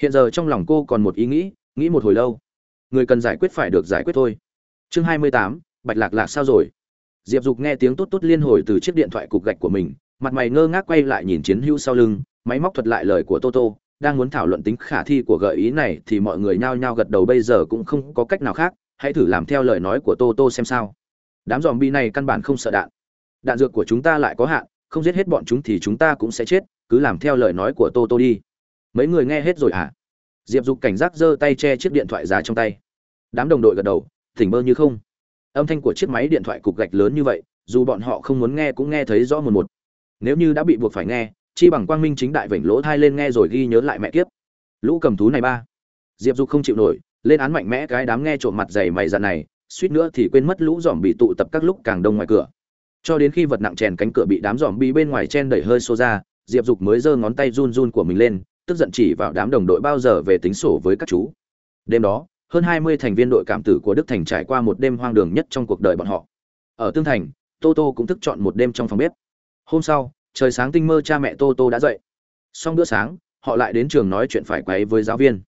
Hiện giờ trong lòng cô còn một ý nghĩ nghĩ một hồi lâu. Người cần giải quyết phải được giải quyết thôi. Chương hai mươi tám, bạch lạc lạc sao rồi? Diệp dục nghe tiếng tốt tốt liên hồi từ chiếc điện thoại cục gạch của mình, mặt mày ngơ ngác quay lại nhìn chiến hữu sau lưng, máy móc thuật lại lời của toto đang muốn thảo luận tính khả thi của gợi ý này thì mọi người nhao nhao gật đầu bây giờ cũng không có cách nào khác, hãy thử làm theo lời nói của toto xem sao. Đám dòm bi này căn bản không sợ đạn. Đạn dược của chúng ta lại có hạn không giết hết bọn chúng thì chúng ta cũng sẽ chết, cứ làm theo lời nói của Tô Tô đi. Mấy người nghe hết rồi à diệp dục cảnh giác giơ tay che chiếc điện thoại giá trong tay. Đám đồng đội gật đầu thỉnh mơ như không. Âm thanh của chiếc máy điện thoại cục gạch lớn như vậy, dù bọn họ không muốn nghe cũng nghe thấy rõ một một. Nếu như đã bị buộc phải nghe, chi bằng quang minh chính đại vểnh lỗ thai lên nghe rồi ghi nhớ lại mẹ kiếp. Lũ cầm thú này ba. Diệp dục không chịu nổi, lên án mạnh mẽ cái đám nghe trộm mặt dày mày dặn này, suýt nữa thì quên mất lũ dòm bị tụ tập các lúc càng đông ngoài cửa cho đến khi vật nặng chèn cánh cửa bị đám dòm bị bên ngoài chen đẩy hơi xô ra, diệp dục mới giơ ngón tay run run của mình lên, tức giận chỉ vào đám đồng đội bao giờ về tính sổ với các chú. Đêm đó, hơn hai mươi thành viên đội cảm tử của đức thành trải qua một đêm hoang đường nhất trong cuộc đời bọn họ. Ở tương thành, tô tô cũng thức chọn một đêm trong phòng bếp. Hôm sau, trời sáng tinh mơ cha mẹ tô tô đã dậy. Xong bữa sáng, họ lại đến trường nói chuyện phải quấy với giáo viên.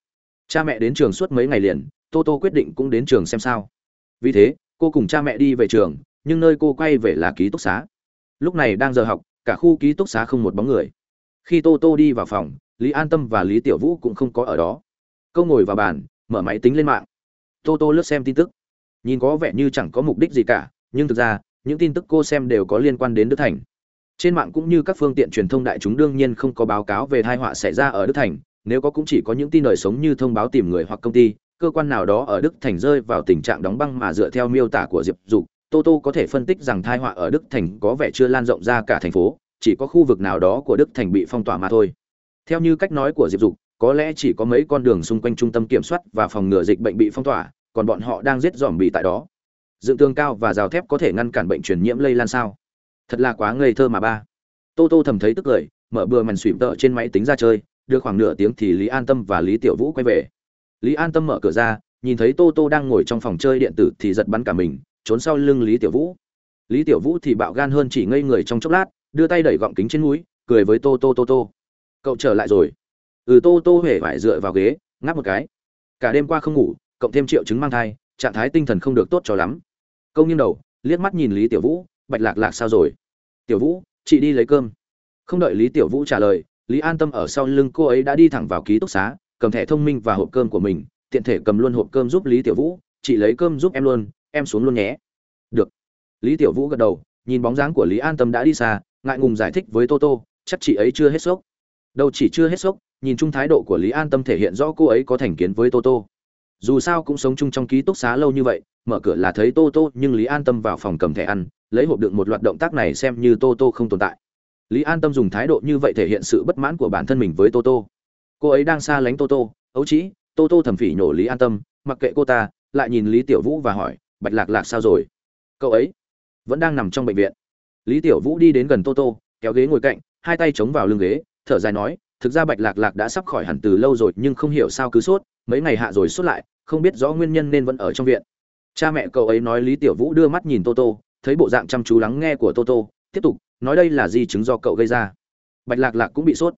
Cha mẹ đến trường suốt mấy ngày liền, tô tô quyết định cũng đến trường xem sao. Vì thế, cô cùng cha mẹ đi về trường nhưng nơi cô quay về là ký túc xá. Lúc này đang giờ học, cả khu ký túc xá không một bóng người. Khi tô tô đi vào phòng, lý an tâm và lý tiểu vũ cũng không có ở đó. Câu ngồi vào bàn, mở máy tính lên mạng. Tô tô lướt xem tin tức. Nhìn có vẻ như chẳng có mục đích gì cả, nhưng thực ra, những tin tức cô xem đều có liên quan đến đức thành. Trên mạng cũng như các phương tiện truyền thông đại chúng đương nhiên không có báo cáo về tai họa xảy ra ở đức thành, nếu có cũng chỉ có những tin đời sống như thông báo tìm người hoặc công ty, cơ quan nào đó ở đức thành rơi vào tình trạng đóng băng mà dựa theo miêu tả của diệp dục tô tô có thể phân tích rằng tai họa ở đức thành có vẻ chưa lan rộng ra cả thành phố, chỉ có khu vực nào đó của đức thành bị phong tỏa mà thôi. Theo như cách nói của diệp dục, có lẽ chỉ có mấy con đường xung quanh trung tâm kiểm soát và phòng ngừa dịch bệnh bị phong tỏa, còn bọn họ đang giết dòm bị tại đó. Dựng tường cao và rào thép có thể ngăn cản bệnh truyền nhiễm lây lan sao? Thật là quá ngây thơ mà ba. Tô tô thầm thấy tức cười, mở bừa màn suỵm tợ trên máy tính ra chơi, đưa khoảng nửa tiếng thì lý an tâm và lý tiểu vũ quay về. Lý an tâm mở cửa ra, nhìn thấy tô tô đang ngồi trong phòng chơi điện tử thì giật bắn cả mình trốn sau lưng lý tiểu vũ. Lý tiểu vũ thì bạo gan hơn chỉ ngây người trong chốc lát, đưa tay đẩy gọng kính trên núi cười với tô tô tô tô. Cậu trở lại rồi. Ừ tô tô huệ phải dựa vào ghế, ngáp một cái. Cả đêm qua không ngủ, cộng thêm triệu chứng mang thai, trạng thái tinh thần không được tốt cho lắm. Câu nghiêng đầu, liếc mắt nhìn lý tiểu vũ, bạch lạc lạc sao rồi? Tiểu vũ, chị đi lấy cơm. Không đợi lý tiểu vũ trả lời, lý an tâm ở sau lưng cô ấy đã đi thẳng vào ký túc xá, cầm thẻ thông minh và hộp cơm của mình, tiện thể cầm luôn hộp cơm giúp lý tiểu vũ, chị lấy cơm giúp em luôn em xuống luôn nhé. Được. Lý tiểu vũ gật đầu, nhìn bóng dáng của lý an tâm đã đi xa, ngại ngùng giải thích với toto chắc chị ấy chưa hết sốc. Đâu chỉ chưa hết sốc, nhìn chung thái độ của lý an tâm thể hiện rõ cô ấy có thành kiến với toto dù sao cũng sống chung trong ký túc xá lâu như vậy, mở cửa là thấy tô tô, nhưng lý an tâm vào phòng cầm thẻ ăn, lấy hộp đựng một loạt động tác này xem như tô tô không tồn tại. Lý an tâm dùng thái độ như vậy thể hiện sự bất mãn của bản thân mình với tô tô. Cô ấy đang xa lánh tô tô, ấu trĩ, tô tô thầm phỉ nhổ lý an tâm, mặc kệ cô ta, lại nhìn lý tiểu vũ và hỏi bạch lạc lạc sao rồi? Cậu ấy vẫn đang nằm trong bệnh viện. Lý tiểu vũ đi đến gần tô tô, kéo ghế ngồi cạnh, hai tay chống vào lưng ghế, thở dài nói, thực ra bạch lạc lạc đã sắp khỏi hẳn từ lâu rồi nhưng không hiểu sao cứ sốt, mấy ngày hạ rồi sốt lại, không biết rõ nguyên nhân nên vẫn ở trong viện. Cha mẹ cậu ấy nói lý tiểu vũ đưa mắt nhìn tô tô, thấy bộ dạng chăm chú lắng nghe của tô tô, tiếp tục, nói đây là di chứng do cậu gây ra. Bạch lạc lạc cũng bị sốt.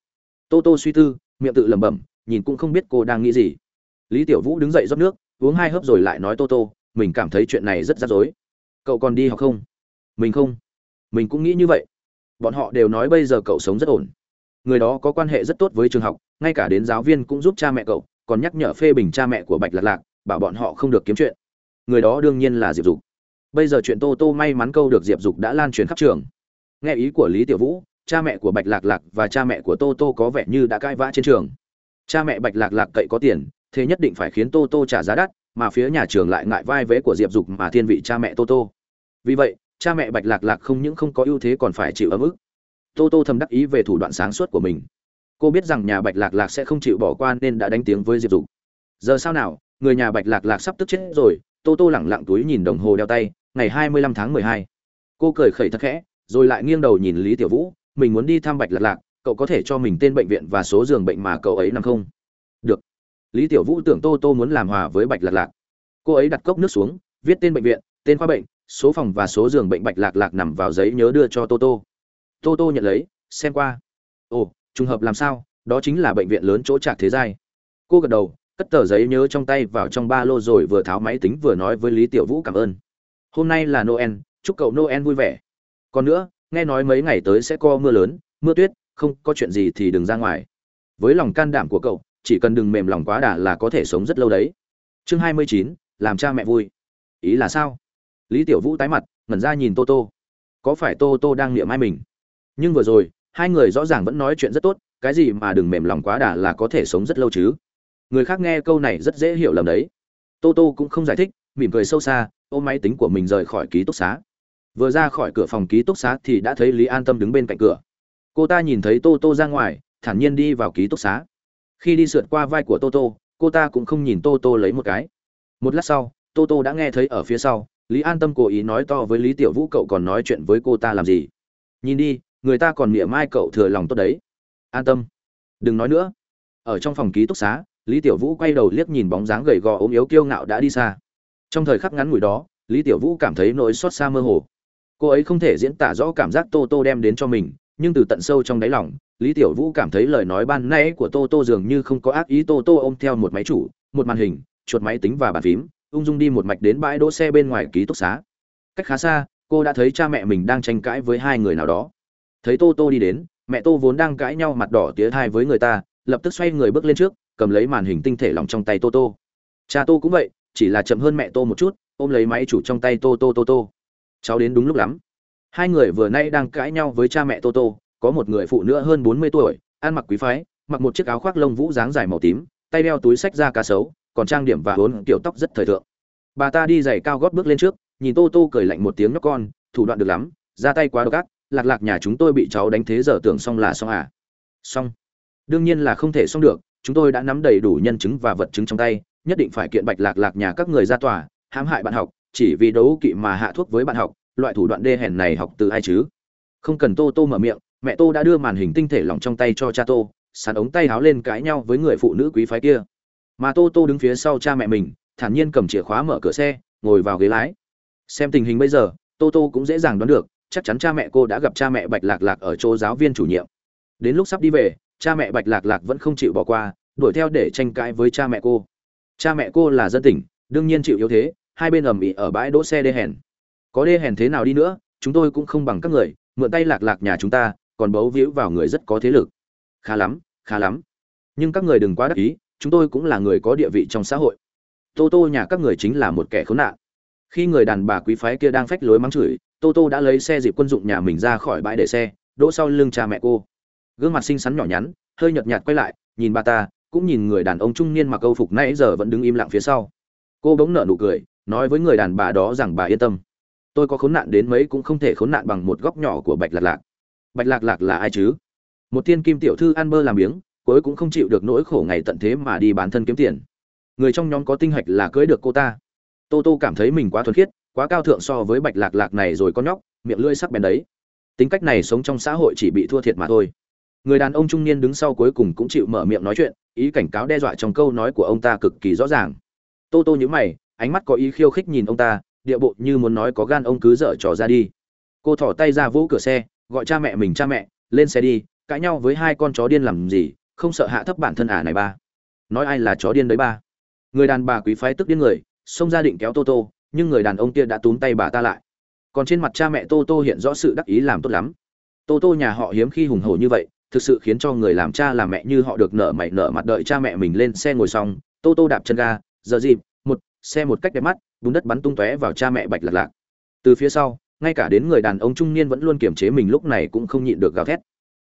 Tô tô suy tư, miệng tự lẩm bẩm, nhìn cũng không biết cô đang nghĩ gì. Lý tiểu vũ đứng dậy rót nước, uống hai hớp rồi lại nói tô tô mình cảm thấy chuyện này rất rắc rối. Cậu còn đi học không? Mình không. Mình cũng nghĩ như vậy. Bọn họ đều nói bây giờ cậu sống rất ổn. Người đó có quan hệ rất tốt với trường học, ngay cả đến giáo viên cũng giúp cha mẹ cậu, còn nhắc nhở phê bình cha mẹ của bạch lạc lạc, bảo bọn họ không được kiếm chuyện. Người đó đương nhiên là diệp dục. Bây giờ chuyện tô tô may mắn câu được diệp dục đã lan truyền khắp trường. Nghe ý của lý tiểu vũ, cha mẹ của bạch lạc lạc và cha mẹ của tô tô có vẻ như đã cãi vã trên trường. Cha mẹ bạch lạc lạc cậy có tiền, thế nhất định phải khiến tô tô trả giá đắt mà phía nhà trường lại ngại vai vế của diệp dục mà thiên vị cha mẹ tô tô. Vì vậy, cha mẹ bạch lạc lạc không những không có ưu thế còn phải chịu ấm ức. Tô tô thầm đắc ý về thủ đoạn sáng suốt của mình. Cô biết rằng nhà bạch lạc lạc sẽ không chịu bỏ qua nên đã đánh tiếng với diệp dục. Giờ sao nào, người nhà bạch lạc lạc sắp tức chết rồi, tô tô lẳng lặng túi nhìn đồng hồ đeo tay, ngày hai mươi lăm tháng mười hai. Cô cười khẩy thật khẽ, rồi lại nghiêng đầu nhìn lý tiểu vũ, mình muốn đi thăm bạch lạc lạc, cậu có thể cho mình tên bệnh viện và số giường bệnh mà cậu ấy nằm không? Lý tiểu vũ tưởng tô tô muốn làm hòa với bạch lạc lạc. Cô ấy đặt cốc nước xuống, viết tên bệnh viện, tên khoa bệnh, số phòng và số giường bệnh bạch lạc lạc nằm vào giấy nhớ đưa cho tô tô. Tô tô nhận lấy, xem qua. Ồ, trùng hợp làm sao? Đó chính là bệnh viện lớn chỗ trạc thế giai. Cô gật đầu, cất tờ giấy nhớ trong tay vào trong ba lô rồi vừa tháo máy tính vừa nói với lý tiểu vũ cảm ơn. Hôm nay là noel, chúc cậu noel vui vẻ. Còn nữa, nghe nói mấy ngày tới sẽ có mưa lớn, mưa tuyết, không có chuyện gì thì đừng ra ngoài. Với lòng can đảm của cậu chỉ cần đừng mềm lòng quá đà là có thể sống rất lâu đấy. Chương hai mươi chín, làm cha mẹ vui. Ý là sao? Lý tiểu vũ tái mặt, ngẩn ra nhìn tô tô. Có phải tô tô đang niệm ai mình? Nhưng vừa rồi, hai người rõ ràng vẫn nói chuyện rất tốt, cái gì mà đừng mềm lòng quá đà là có thể sống rất lâu chứ? Người khác nghe câu này rất dễ hiểu lầm đấy. Tô tô cũng không giải thích, mỉm cười sâu xa ôm máy tính của mình rời khỏi ký túc xá. Vừa ra khỏi cửa phòng ký túc xá thì đã thấy lý an tâm đứng bên cạnh cửa. Cô ta nhìn thấy tô tô ra ngoài, thản nhiên đi vào ký túc xá khi đi sượt qua vai của Toto, cô ta cũng không nhìn Toto lấy một cái. Một lát sau Toto đã nghe thấy ở phía sau lý an tâm cố ý nói to với lý tiểu vũ cậu còn nói chuyện với cô ta làm gì. Nhìn đi người ta còn mỉa mai cậu thừa lòng tốt đấy. An tâm đừng nói nữa. Ở trong phòng ký túc xá lý tiểu vũ quay đầu liếc nhìn bóng dáng gầy gò ốm yếu kiêu ngạo đã đi xa. Trong thời khắc ngắn ngủi đó lý tiểu vũ cảm thấy nỗi xót xa mơ hồ. Cô ấy không thể diễn tả rõ cảm giác tô tô đem đến cho mình nhưng từ tận sâu trong đáy lòng lý tiểu vũ cảm thấy lời nói ban nay của tô tô dường như không có ác ý. Tô tô ôm theo một máy chủ, một màn hình, chuột máy tính và bàn phím, ung dung đi một mạch đến bãi đỗ xe bên ngoài ký túc xá. Cách khá xa, cô đã thấy cha mẹ mình đang tranh cãi với hai người nào đó. Thấy tô tô đi đến, mẹ tô vốn đang cãi nhau mặt đỏ tía thai với người ta, lập tức xoay người bước lên trước, cầm lấy màn hình tinh thể lỏng trong tay tô tô. Cha tô cũng vậy, chỉ là chậm hơn mẹ tô một chút, ôm lấy máy chủ trong tay tô tô tô tô. Cháu đến đúng lúc lắm. Hai người vừa nay đang cãi nhau với cha mẹ tô tô có một người phụ nữ hơn bốn mươi tuổi, ăn mặc quý phái, mặc một chiếc áo khoác lông vũ dáng dài màu tím, tay đeo túi sách da cá sấu, còn trang điểm và hốn kiểu tóc rất thời thượng. Bà ta đi giày cao gót bước lên trước, nhìn tô tô cười lạnh một tiếng nhóc con, thủ đoạn được lắm, ra tay quá độc ác, lạc lạc nhà chúng tôi bị cháu đánh thế giờ tưởng xong là xong à. Xong. Đương nhiên là không thể xong được, chúng tôi đã nắm đầy đủ nhân chứng và vật chứng trong tay, nhất định phải kiện bạch lạc lạc nhà các người ra tòa, hãm hại bạn học, chỉ vì đấu kỵ mà hạ thuốc với bạn học, loại thủ đoạn đê hèn này học từ ai chứ? Không cần tô tô mở miệng mẹ tô đã đưa màn hình tinh thể lỏng trong tay cho cha tô sàn ống tay háo lên cãi nhau với người phụ nữ quý phái kia. Mà tô tô đứng phía sau cha mẹ mình, thản nhiên cầm chìa khóa mở cửa xe, ngồi vào ghế lái. Xem tình hình bây giờ, tô tô cũng dễ dàng đoán được, chắc chắn cha mẹ cô đã gặp cha mẹ bạch lạc lạc ở chỗ giáo viên chủ nhiệm. Đến lúc sắp đi về, cha mẹ bạch lạc lạc vẫn không chịu bỏ qua, đuổi theo để tranh cãi với cha mẹ cô. Cha mẹ cô là dân tỉnh, đương nhiên chịu yếu thế, hai bên ầm ĩ ở bãi đỗ xe đê hèn. Có đê hèn thế nào đi nữa, chúng tôi cũng không bằng các người, mượn tay lạc lạc nhà chúng ta còn bấu víu vào người rất có thế lực. Khá lắm khá lắm. Nhưng các người đừng quá đắc ý, chúng tôi cũng là người có địa vị trong xã hội. Tô tô nhà các người chính là một kẻ khốn nạn. Khi người đàn bà quý phái kia đang phách lối mắng chửi, tô tô đã lấy xe dịp quân dụng nhà mình ra khỏi bãi để xe, đỗ sau lưng cha mẹ cô. Gương mặt xinh xắn nhỏ nhắn, hơi nhợt nhạt quay lại, nhìn bà ta, cũng nhìn người đàn ông trung niên mặc câu phục nãy giờ vẫn đứng im lặng phía sau. Cô bỗng nở nụ cười, nói với người đàn bà đó rằng bà yên tâm. Tôi có khốn nạn đến mấy cũng không thể khốn nạn bằng một góc nhỏ của bạch lạc lạc bạch lạc lạc là ai chứ? Một tiên kim tiểu thư ăn bơ làm biếng, cuối cũng không chịu được nỗi khổ ngày tận thế mà đi bán thân kiếm tiền. Người trong nhóm có tinh hạch là cưới được cô ta. Tô tô cảm thấy mình quá thuần khiết, quá cao thượng so với bạch lạc lạc này rồi con nhóc, miệng lưỡi sắc bén đấy. Tính cách này sống trong xã hội chỉ bị thua thiệt mà thôi. Người đàn ông trung niên đứng sau cuối cùng cũng chịu mở miệng nói chuyện, ý cảnh cáo đe dọa trong câu nói của ông ta cực kỳ rõ ràng. Tô tô nhữ mày, ánh mắt có ý khiêu khích nhìn ông ta, địa bộ như muốn nói có gan ông cứ dở trò ra đi. Cô thỏ tay ra vỗ cửa xe gọi cha mẹ mình cha mẹ, lên xe đi, cãi nhau với hai con chó điên làm gì, không sợ hạ thấp bản thân à này ba. Nói ai là chó điên đấy ba? Người đàn bà quý phái tức điên người, xông ra định kéo tô tô, nhưng người đàn ông kia đã túm tay bà ta lại. Còn trên mặt cha mẹ tô tô hiện rõ sự đắc ý làm tốt lắm. Tô tô nhà họ hiếm khi hùng hổ như vậy, thực sự khiến cho người làm cha làm mẹ như họ được nở mày nở mặt đợi cha mẹ mình lên xe ngồi xong, tô tô đạp chân ga giờ dịp, một, xe một cách đẹp mắt, bùn đất bắn tung tóe vào cha mẹ bạch lạc lạc. Từ phía sau ngay cả đến người đàn ông trung niên vẫn luôn kiềm chế mình lúc này cũng không nhịn được gào thét.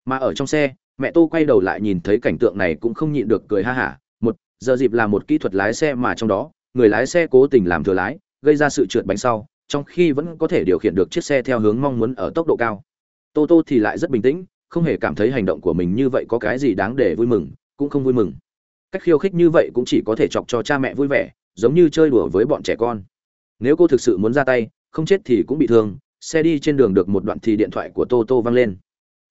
Mà ở trong xe, mẹ tô quay đầu lại nhìn thấy cảnh tượng này cũng không nhịn được cười ha hả, một, giờ dịp là một kỹ thuật lái xe mà trong đó, người lái xe cố tình làm thừa lái, gây ra sự trượt bánh sau, trong khi vẫn có thể điều khiển được chiếc xe theo hướng mong muốn ở tốc độ cao. Tô tô thì lại rất bình tĩnh, không hề cảm thấy hành động của mình như vậy có cái gì đáng để vui mừng, cũng không vui mừng. Cách khiêu khích như vậy cũng chỉ có thể chọc cho cha mẹ vui vẻ, giống như chơi đùa với bọn trẻ con. Nếu cô thực sự muốn ra tay không chết thì cũng bị thương, xe đi trên đường được một đoạn thì điện thoại của tô tô văng lên.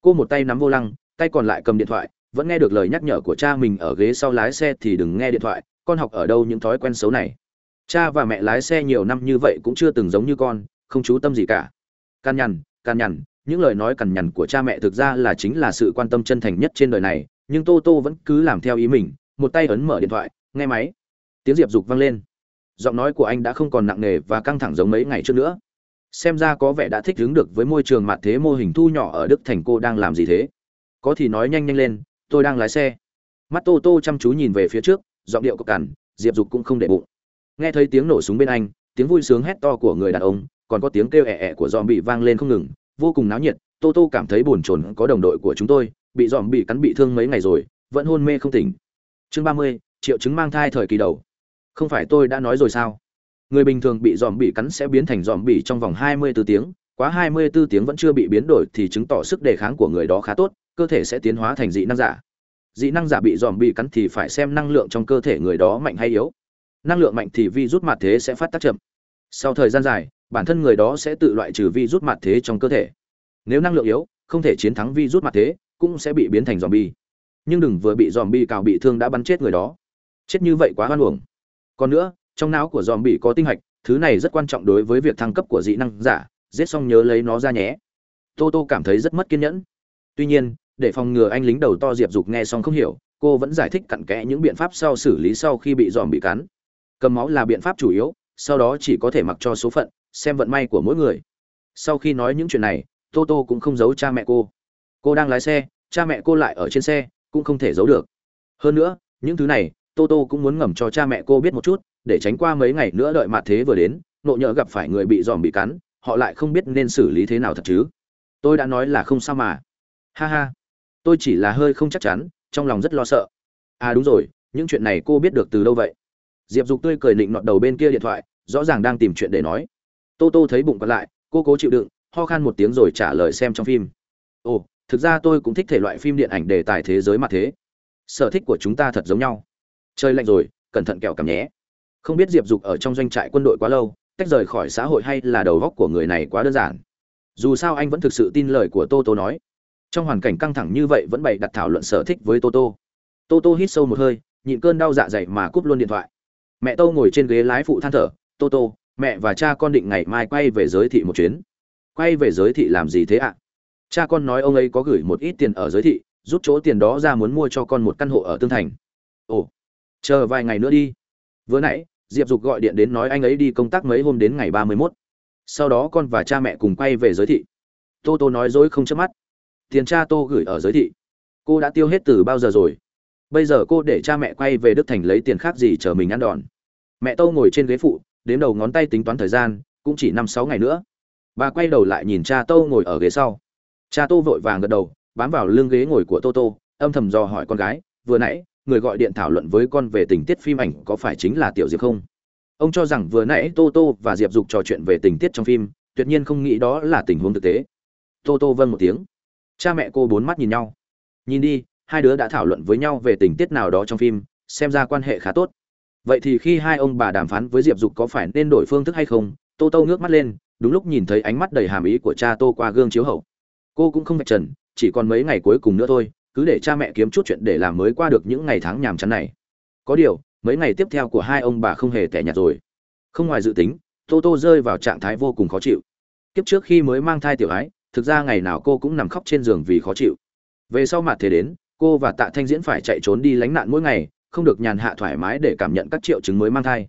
Cô một tay nắm vô lăng, tay còn lại cầm điện thoại, vẫn nghe được lời nhắc nhở của cha mình ở ghế sau lái xe thì đừng nghe điện thoại, con học ở đâu những thói quen xấu này. Cha và mẹ lái xe nhiều năm như vậy cũng chưa từng giống như con, không chú tâm gì cả. Can nhằn can nhằn, những lời nói cằn nhằn của cha mẹ thực ra là chính là sự quan tâm chân thành nhất trên đời này, nhưng tô tô vẫn cứ làm theo ý mình, một tay ấn mở điện thoại, nghe máy. Tiếng diệp dục vang lên giọng nói của anh đã không còn nặng nề và căng thẳng giống mấy ngày trước nữa. Xem ra có vẻ đã thích ứng được với môi trường mặt thế mô hình thu nhỏ ở đức thành cô đang làm gì thế? Có thì nói nhanh nhanh lên, tôi đang lái xe. Mắt tô tô chăm chú nhìn về phía trước, giọng điệu cộc cằn, diệp dục cũng không để bụng. Nghe thấy tiếng nổ súng bên anh, tiếng vui sướng hét to của người đàn ông, còn có tiếng kêu ẹ ẹ của dòm bị vang lên không ngừng, vô cùng náo nhiệt. Tô tô cảm thấy buồn chồn có đồng đội của chúng tôi, bị dòm bị cắn bị thương mấy ngày rồi, vẫn hôn mê không tỉnh. Chương ba mươi, triệu chứng mang thai thời kỳ đầu không phải tôi đã nói rồi sao? Người bình thường bị dòm bị cắn sẽ biến thành dòm bị trong vòng 24 tiếng, quá 24 tiếng vẫn chưa bị biến đổi thì chứng tỏ sức đề kháng của người đó khá tốt, cơ thể sẽ tiến hóa thành dị năng giả. Dị năng giả bị dòm bị cắn thì phải xem năng lượng trong cơ thể người đó mạnh hay yếu. Năng lượng mạnh thì vi rút mặt thế sẽ phát tác chậm. Sau thời gian dài, bản thân người đó sẽ tự loại trừ vi rút mặt thế trong cơ thể. Nếu năng lượng yếu, không thể chiến thắng vi rút mặt thế, cũng sẽ bị biến thành dòm bi nhưng đừng vừa bị dòm bi cào bị thương đã bắn chết người đó. Chết như vậy quá hoan uổng còn nữa, trong não của zombie có tinh hạch, thứ này rất quan trọng đối với việc thăng cấp của dị năng giả, giết xong nhớ lấy nó ra nhé. Tô tô cảm thấy rất mất kiên nhẫn. Tuy nhiên, để phòng ngừa anh lính đầu to diệp dục nghe xong không hiểu, cô vẫn giải thích cặn kẽ những biện pháp sau xử lý sau khi bị zombie cắn. Cầm máu là biện pháp chủ yếu, sau đó chỉ có thể mặc cho số phận, xem vận may của mỗi người. Sau khi nói những chuyện này, tô tô cũng không giấu cha mẹ cô. Cô đang lái xe, cha mẹ cô lại ở trên xe, cũng không thể giấu được. Hơn nữa, những thứ này tô tô cũng muốn ngầm cho cha mẹ cô biết một chút, để tránh qua mấy ngày nữa đợi mặt thế vừa đến nộ nhỡ gặp phải người bị dòm bị cắn, họ lại không biết nên xử lý thế nào thật chứ. Tôi đã nói là không sao mà. Ha ha. Tôi chỉ là hơi không chắc chắn, trong lòng rất lo sợ. À đúng rồi, những chuyện này cô biết được từ đâu vậy? Diệp dục tươi cười nịnh nọt đầu bên kia điện thoại, rõ ràng đang tìm chuyện để nói. Tô tô thấy bụng còn lại, cô cố chịu đựng, ho khan một tiếng rồi trả lời xem trong phim. Ồ, thực ra tôi cũng thích thể loại phim điện ảnh đề tài thế giới mặt thế. Sở thích của chúng ta thật giống nhau. Trời lạnh rồi, cẩn thận kẹo cảm nhé. Không biết diệp dục ở trong doanh trại quân đội quá lâu, tách rời khỏi xã hội hay là đầu góc của người này quá đơn giản. Dù sao anh vẫn thực sự tin lời của tô tô nói. Trong hoàn cảnh căng thẳng như vậy vẫn bày đặt thảo luận sở thích với tô tô. Tô tô hít sâu một hơi, nhịn cơn đau dạ dày mà cúp luôn điện thoại. Mẹ tô ngồi trên ghế lái phụ than thở, tô tô, mẹ và cha con định ngày mai quay về giới thị một chuyến. Quay về giới thị làm gì thế ạ? Cha con nói ông ấy có gửi một ít tiền ở giới thị, rút chỗ tiền đó ra muốn mua cho con một căn hộ ở tương thành. Ồ chờ vài ngày nữa đi. Vừa nãy, diệp dục gọi điện đến nói anh ấy đi công tác mấy hôm đến ngày ba mươi mốt. Sau đó con và cha mẹ cùng quay về giới thị. Tô tô nói dối không chớp mắt. Tiền cha tô gửi ở giới thị. Cô đã tiêu hết từ bao giờ rồi? Bây giờ cô để cha mẹ quay về đức thành lấy tiền khác gì chờ mình ăn đòn? Mẹ tô ngồi trên ghế phụ, đếm đầu ngón tay tính toán thời gian, cũng chỉ năm sáu ngày nữa. Bà quay đầu lại nhìn cha tô ngồi ở ghế sau. Cha tô vội vàng gật đầu, bám vào lưng ghế ngồi của tô tô, âm thầm dò hỏi con gái, vừa nãy người gọi điện thảo luận với con về tình tiết phim ảnh có phải chính là tiểu diệp không? Ông cho rằng vừa nãy tô tô và diệp dục trò chuyện về tình tiết trong phim, tuyệt nhiên không nghĩ đó là tình huống thực tế. Tô tô vâng một tiếng. Cha mẹ cô bốn mắt nhìn nhau. Nhìn đi, hai đứa đã thảo luận với nhau về tình tiết nào đó trong phim, xem ra quan hệ khá tốt. Vậy thì khi hai ông bà đàm phán với diệp dục có phải nên đổi phương thức hay không, tô tô ngước mắt lên, đúng lúc nhìn thấy ánh mắt đầy hàm ý của cha tô qua gương chiếu hậu. Cô cũng không vạch trần, chỉ còn mấy ngày cuối cùng nữa thôi cứ để cha mẹ kiếm chút chuyện để làm mới qua được những ngày tháng nhàm chán này. Có điều, mấy ngày tiếp theo của hai ông bà không hề tẻ nhạt rồi. Không ngoài dự tính, tô tô rơi vào trạng thái vô cùng khó chịu. Kiếp trước khi mới mang thai tiểu ái, thực ra ngày nào cô cũng nằm khóc trên giường vì khó chịu. Về sau mặt thế đến, cô và tạ thanh diễn phải chạy trốn đi lánh nạn mỗi ngày, không được nhàn hạ thoải mái để cảm nhận các triệu chứng mới mang thai.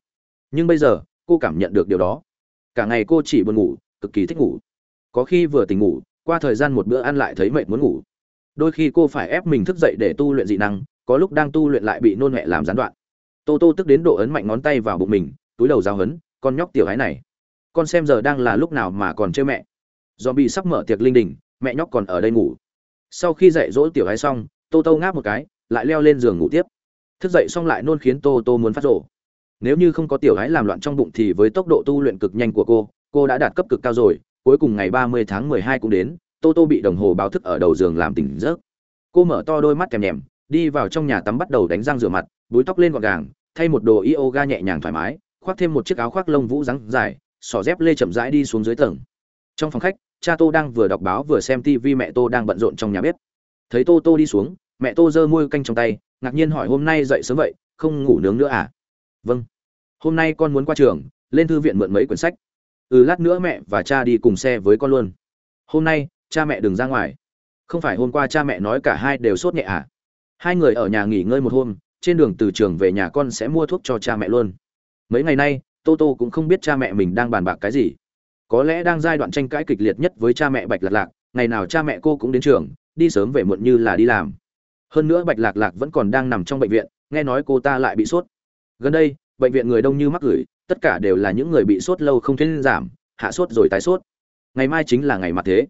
Nhưng bây giờ, cô cảm nhận được điều đó. Cả ngày cô chỉ buồn ngủ, cực kỳ thích ngủ. Có khi vừa tỉnh ngủ, qua thời gian một bữa ăn lại thấy mệt muốn ngủ đôi khi cô phải ép mình thức dậy để tu luyện dị năng, có lúc đang tu luyện lại bị nôn mẹ làm gián đoạn. Tô tô tức đến độ ấn mạnh ngón tay vào bụng mình, túi đầu giao hấn, con nhóc tiểu hái này, con xem giờ đang là lúc nào mà còn chơi mẹ. Do bị sắp mở tiệc linh đình, mẹ nhóc còn ở đây ngủ. Sau khi dạy dỗ tiểu hái xong, tô tô ngáp một cái, lại leo lên giường ngủ tiếp. Thức dậy xong lại nôn khiến tô tô muốn phát rổ nếu như không có tiểu hái làm loạn trong bụng thì với tốc độ tu luyện cực nhanh của cô cô đã đạt cấp cực cao rồi, cuối cùng ngày ba mươi tháng mười hai cũng đến tô tô bị đồng hồ báo thức ở đầu giường làm tỉnh giấc. Cô mở to đôi mắt kèm nhèm, đi vào trong nhà tắm bắt đầu đánh răng rửa mặt, búi tóc lên gọn gàng, thay một đồ yoga nhẹ nhàng thoải mái, khoác thêm một chiếc áo khoác lông vũ rắn dài, xỏ dép lê chậm rãi đi xuống dưới tầng. Trong phòng khách, cha tô đang vừa đọc báo vừa xem tv mẹ tô đang bận rộn trong nhà bếp. Thấy tô tô đi xuống, mẹ tô giơ môi canh trong tay, ngạc nhiên hỏi, hôm nay dậy sớm vậy, không ngủ nướng nữa à? Vâng. Hôm nay con muốn qua trường, lên thư viện mượn mấy quyển sách. Ừ lát nữa mẹ và cha đi cùng xe với con luôn. Hôm nay cha mẹ đừng ra ngoài. Không phải hôm qua cha mẹ nói cả hai đều sốt nhẹ à? Hai người ở nhà nghỉ ngơi một hôm, trên đường từ trường về nhà con sẽ mua thuốc cho cha mẹ luôn. Mấy ngày nay, tô tô cũng không biết cha mẹ mình đang bàn bạc cái gì. Có lẽ đang giai đoạn tranh cãi kịch liệt nhất với cha mẹ bạch lạc lạc, ngày nào cha mẹ cô cũng đến trường, đi sớm về muộn như là đi làm. Hơn nữa bạch lạc lạc vẫn còn đang nằm trong bệnh viện, nghe nói cô ta lại bị sốt. Gần đây, bệnh viện người đông như mắc gửi, tất cả đều là những người bị sốt lâu không thể giảm, hạ sốt rồi tái sốt. Ngày mai chính là ngày mặt thế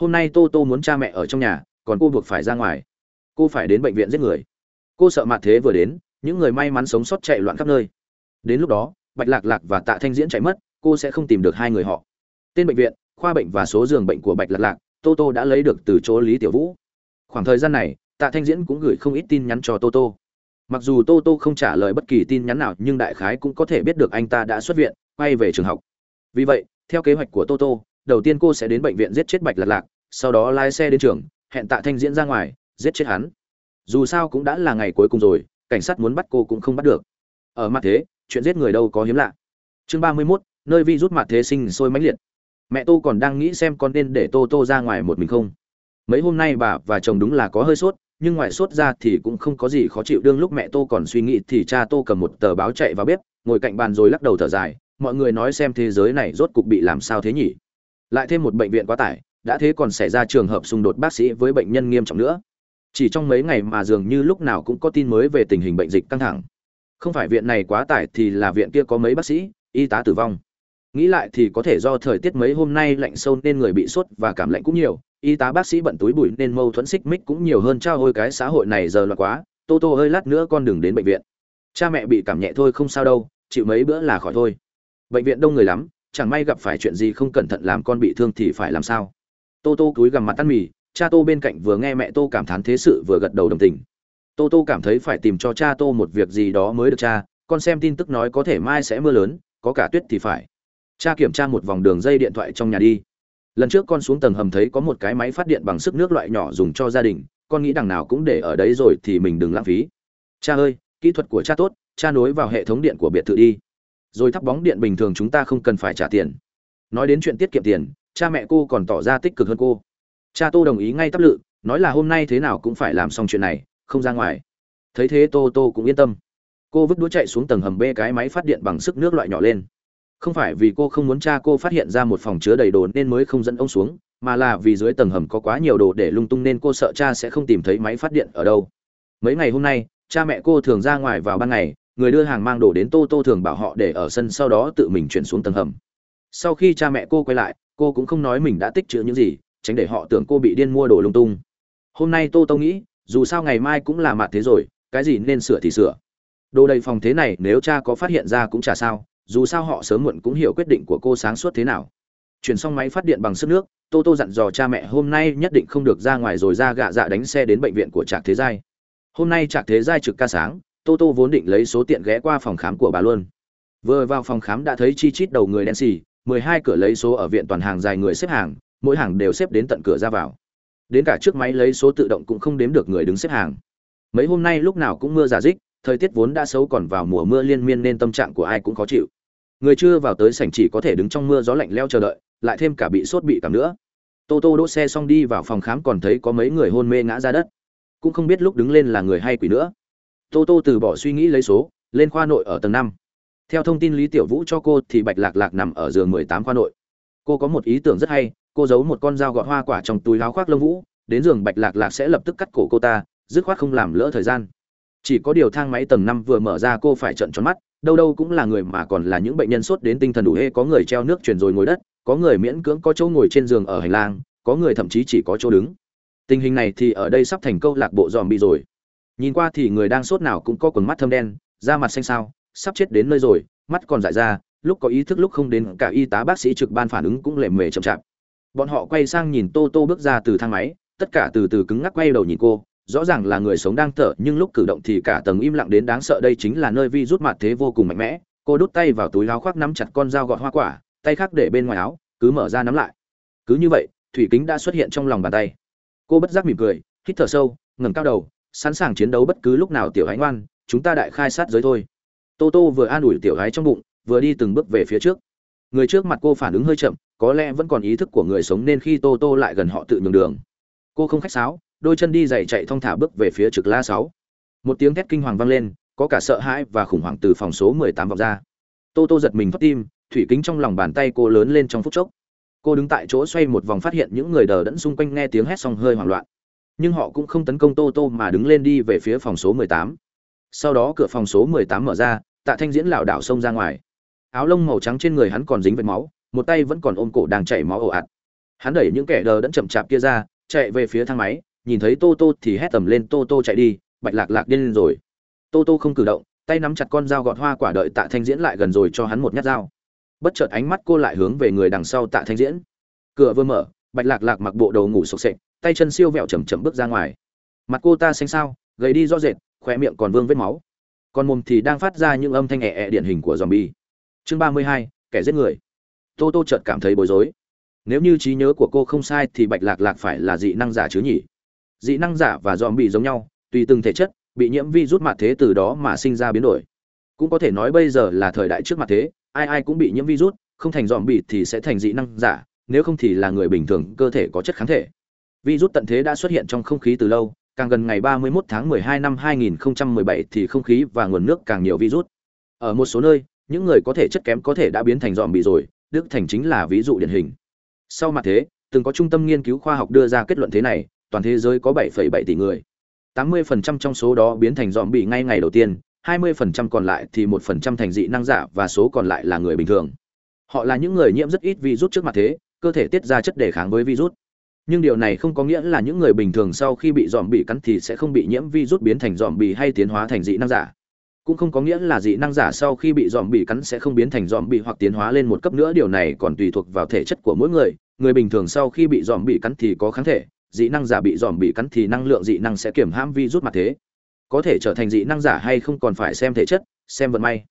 hôm nay tô tô muốn cha mẹ ở trong nhà, còn cô buộc phải ra ngoài. Cô phải đến bệnh viện giết người. Cô sợ mạ thế vừa đến, những người may mắn sống sót chạy loạn khắp nơi. Đến lúc đó, bạch lạc lạc và tạ thanh diễn chạy mất, cô sẽ không tìm được hai người họ. Tên bệnh viện, khoa bệnh và số giường bệnh của bạch lạc lạc, tô tô đã lấy được từ chỗ lý tiểu vũ. Khoảng thời gian này, tạ thanh diễn cũng gửi không ít tin nhắn cho tô tô. Mặc dù tô tô không trả lời bất kỳ tin nhắn nào, nhưng đại khái cũng có thể biết được anh ta đã xuất viện, quay về trường học. Vì vậy, theo kế hoạch của tô tô đầu tiên cô sẽ đến bệnh viện giết chết bạch lạc lạc, sau đó lái xe đến trường, hẹn tạ thanh diễn ra ngoài, giết chết hắn. Dù sao cũng đã là ngày cuối cùng rồi, cảnh sát muốn bắt cô cũng không bắt được. Ở mặt thế, chuyện giết người đâu có hiếm lạ. Chương ba mươi mốt, nơi vi rút mặt thế sinh sôi mãnh liệt. Mẹ tô còn đang nghĩ xem con nên để tô tô ra ngoài một mình không. Mấy hôm nay bà và chồng đúng là có hơi sốt, nhưng ngoài sốt ra thì cũng không có gì khó chịu. Đương lúc mẹ tô còn suy nghĩ thì cha tô cầm một tờ báo chạy vào bếp, ngồi cạnh bàn rồi lắc đầu thở dài. Mọi người nói xem thế giới này rốt cục bị làm sao thế nhỉ? Lại thêm một bệnh viện quá tải, đã thế còn xảy ra trường hợp xung đột bác sĩ với bệnh nhân nghiêm trọng nữa. Chỉ trong mấy ngày mà dường như lúc nào cũng có tin mới về tình hình bệnh dịch căng thẳng. Không phải viện này quá tải thì là viện kia có mấy bác sĩ, y tá tử vong. Nghĩ lại thì có thể do thời tiết mấy hôm nay lạnh sâu nên người bị sốt và cảm lạnh cũng nhiều, y tá bác sĩ bận túi bụi nên mâu thuẫn xích mích cũng nhiều hơn trao hôi cái xã hội này giờ là quá, tô tô hơi lát nữa con đừng đến bệnh viện. Cha mẹ bị cảm nhẹ thôi không sao đâu, chịu mấy bữa là khỏi thôi. Bệnh viện đông người lắm chẳng may gặp phải chuyện gì không cẩn thận làm con bị thương thì phải làm sao? Tô tô cúi gằm mặt ăn mì, cha tô bên cạnh vừa nghe mẹ tô cảm thán thế sự vừa gật đầu đồng tình. Tô tô cảm thấy phải tìm cho cha tô một việc gì đó mới được cha, con xem tin tức nói có thể mai sẽ mưa lớn, có cả tuyết thì phải. Cha kiểm tra một vòng đường dây điện thoại trong nhà đi. Lần trước con xuống tầng hầm thấy có một cái máy phát điện bằng sức nước loại nhỏ dùng cho gia đình, con nghĩ đằng nào cũng để ở đấy rồi thì mình đừng lãng phí. Cha ơi, kỹ thuật của cha tốt, cha nối vào hệ thống điện của biệt thự đi rồi thắp bóng điện bình thường chúng ta không cần phải trả tiền. Nói đến chuyện tiết kiệm tiền, cha mẹ cô còn tỏ ra tích cực hơn cô. Cha tô đồng ý ngay tắp lự, nói là hôm nay thế nào cũng phải làm xong chuyện này, không ra ngoài. Thấy thế tô tô cũng yên tâm. Cô vứt đũa chạy xuống tầng hầm bê cái máy phát điện bằng sức nước loại nhỏ lên. Không phải vì cô không muốn cha cô phát hiện ra một phòng chứa đầy đồ nên mới không dẫn ông xuống, mà là vì dưới tầng hầm có quá nhiều đồ để lung tung nên cô sợ cha sẽ không tìm thấy máy phát điện ở đâu. Mấy ngày hôm nay, cha mẹ cô thường ra ngoài vào ban ngày người đưa hàng mang đồ đến tô tô thường bảo họ để ở sân sau đó tự mình chuyển xuống tầng hầm. Sau khi cha mẹ cô quay lại, cô cũng không nói mình đã tích trữ những gì, tránh để họ tưởng cô bị điên mua đồ lung tung. Hôm nay tô tô nghĩ, dù sao ngày mai cũng là mặt thế rồi, cái gì nên sửa thì sửa. Đồ đầy phòng thế này nếu cha có phát hiện ra cũng chả sao, dù sao họ sớm muộn cũng hiểu quyết định của cô sáng suốt thế nào. Chuyển xong máy phát điện bằng sức nước, tô tô dặn dò cha mẹ hôm nay nhất định không được ra ngoài rồi ra gạ dạ đánh xe đến bệnh viện của trạc thế giai. Hôm nay trạc thế giai trực ca sáng tô tô vốn định lấy số tiện ghé qua phòng khám của bà luôn. Vừa vào phòng khám đã thấy chi chít đầu người đen xì, mười hai cửa lấy số ở viện toàn hàng dài người xếp hàng, mỗi hàng đều xếp đến tận cửa ra vào. Đến cả chiếc máy lấy số tự động cũng không đếm được người đứng xếp hàng. Mấy hôm nay lúc nào cũng mưa giả dích, thời tiết vốn đã xấu còn vào mùa mưa liên miên nên tâm trạng của ai cũng khó chịu. Người chưa vào tới sảnh chỉ có thể đứng trong mưa gió lạnh leo chờ đợi, lại thêm cả bị sốt bị cảm nữa. Tô tô đỗ xe xong đi vào phòng khám còn thấy có mấy người hôn mê ngã ra đất. Cũng không biết lúc đứng lên là người hay quỷ nữa tô tô từ bỏ suy nghĩ lấy số, lên khoa nội ở tầng năm. Theo thông tin lý tiểu vũ cho cô thì bạch lạc lạc nằm ở giường mười tám khoa nội. Cô có một ý tưởng rất hay, cô giấu một con dao gọt hoa quả trong túi láo khoác lông vũ, đến giường bạch lạc lạc sẽ lập tức cắt cổ cô ta, dứt khoát không làm lỡ thời gian. Chỉ có điều thang máy tầng năm vừa mở ra cô phải trợn tròn mắt, đâu đâu cũng là người mà còn là những bệnh nhân sốt đến tinh thần đủ hê, có người treo nước chuyển rồi ngồi đất, có người miễn cưỡng có chỗ ngồi trên giường ở hành lang, có người thậm chí chỉ có chỗ đứng. Tình hình này thì ở đây sắp thành câu lạc bộ dòm bị rồi nhìn qua thì người đang sốt nào cũng có quần mắt thâm đen, da mặt xanh xao, sắp chết đến nơi rồi, mắt còn dại ra, lúc có ý thức lúc không đến, cả y tá bác sĩ trực ban phản ứng cũng lệ mề chậm chạp. Bọn họ quay sang nhìn tô tô bước ra từ thang máy, tất cả từ từ cứng ngắc quay đầu nhìn cô, rõ ràng là người sống đang thở, nhưng lúc cử động thì cả tầng im lặng đến đáng sợ, đây chính là nơi vi rút mặt thế vô cùng mạnh mẽ. Cô đút tay vào túi áo khoác nắm chặt con dao gọt hoa quả, tay khác để bên ngoài áo, cứ mở ra nắm lại. Cứ như vậy, thủy kính đã xuất hiện trong lòng bàn tay. Cô bất giác mỉm cười, hít thở sâu, ngẩng cao đầu sẵn sàng chiến đấu bất cứ lúc nào tiểu hãy ngoan, chúng ta đại khai sát giới thôi. Tô tô vừa an ủi tiểu gái trong bụng, vừa đi từng bước về phía trước. Người trước mặt cô phản ứng hơi chậm, có lẽ vẫn còn ý thức của người sống nên khi tô tô lại gần họ tự nhường đường. Cô không khách sáo, đôi chân đi dày chạy thong thả bước về phía trực la sáu. Một tiếng thét kinh hoàng vang lên, có cả sợ hãi và khủng hoảng từ phòng số mười tám vọng ra. Tô tô giật mình thoát tim, thủy kính trong lòng bàn tay cô lớn lên trong phút chốc. Cô đứng tại chỗ xoay một vòng phát hiện những người đờ đẫn xung quanh nghe tiếng hét xong hơi hoảng loạn nhưng họ cũng không tấn công tô tô mà đứng lên đi về phía phòng số mười tám. Sau đó cửa phòng số mười tám mở ra, tạ thanh diễn lảo đảo xông ra ngoài. Áo lông màu trắng trên người hắn còn dính vết máu, một tay vẫn còn ôm cổ đang chảy máu ồ ạt. Hắn đẩy những kẻ đờ đẫn chậm chạp kia ra, chạy về phía thang máy, nhìn thấy tô tô thì hét tầm lên, tô tô chạy đi, bạch lạc lạc điên lên rồi. Tô tô không cử động, tay nắm chặt con dao gọt hoa quả đợi tạ thanh diễn lại gần rồi cho hắn một nhát dao. Bất chợt ánh mắt cô lại hướng về người đằng sau tạ thanh diễn. Cửa vừa mở bạch lạc lạc mặc bộ đồ ngủ sộc sệ, tay chân siêu vẹo chầm chậm bước ra ngoài. Mặt cô ta xanh xao gầy đi rõ rệt khỏe miệng còn vương vết máu. Còn mồm thì đang phát ra những âm thanh ẹ ẹ điển hình của zombie. Chương ba mươi hai kẻ giết người. Tô tô chợt cảm thấy bối rối. Nếu như trí nhớ của cô không sai thì bạch lạc lạc phải là dị năng giả chứ nhỉ? Dị năng giả và dòm bị giống nhau tùy từng thể chất bị nhiễm vi rút mặt thế từ đó mà sinh ra biến đổi. Cũng có thể nói bây giờ là thời đại trước mặt thế ai ai cũng bị nhiễm virus không thành dòm bị thì sẽ thành dị năng giả nếu không thì là người bình thường cơ thể có chất kháng thể virus tận thế đã xuất hiện trong không khí từ lâu càng gần ngày 31 tháng 12 năm 2017 thì không khí và nguồn nước càng nhiều virus ở một số nơi những người có thể chất kém có thể đã biến thành dòm bị rồi đức thành chính là ví dụ điển hình sau mặt thế từng có trung tâm nghiên cứu khoa học đưa ra kết luận thế này toàn thế giới có 7,7 tỷ người. 80% trong số đó biến thành zombie ngay ngày đầu tiên, 20% còn lại thì 1% thành dị năng giả và số còn lại là người bình thường. họ là những người nhiễm rất ít virus trước mặt thế cơ thể tiết ra chất đề kháng với virus. Nhưng điều này không có nghĩa là những người bình thường sau khi bị dòm bị cắn thì sẽ không bị nhiễm virus biến thành dòm bị hay tiến hóa thành dị năng giả. Cũng không có nghĩa là dị năng giả sau khi bị dòm bị cắn sẽ không biến thành dòm bị hoặc tiến hóa lên một cấp nữa, điều này còn tùy thuộc vào thể chất của mỗi người. Người bình thường sau khi bị dòm bị cắn thì có kháng thể, dị năng giả bị dòm bị cắn thì năng lượng dị năng sẽ kiểm hãm virus mặt thế. Có thể trở thành dị năng giả hay không còn phải xem thể chất, xem vận may.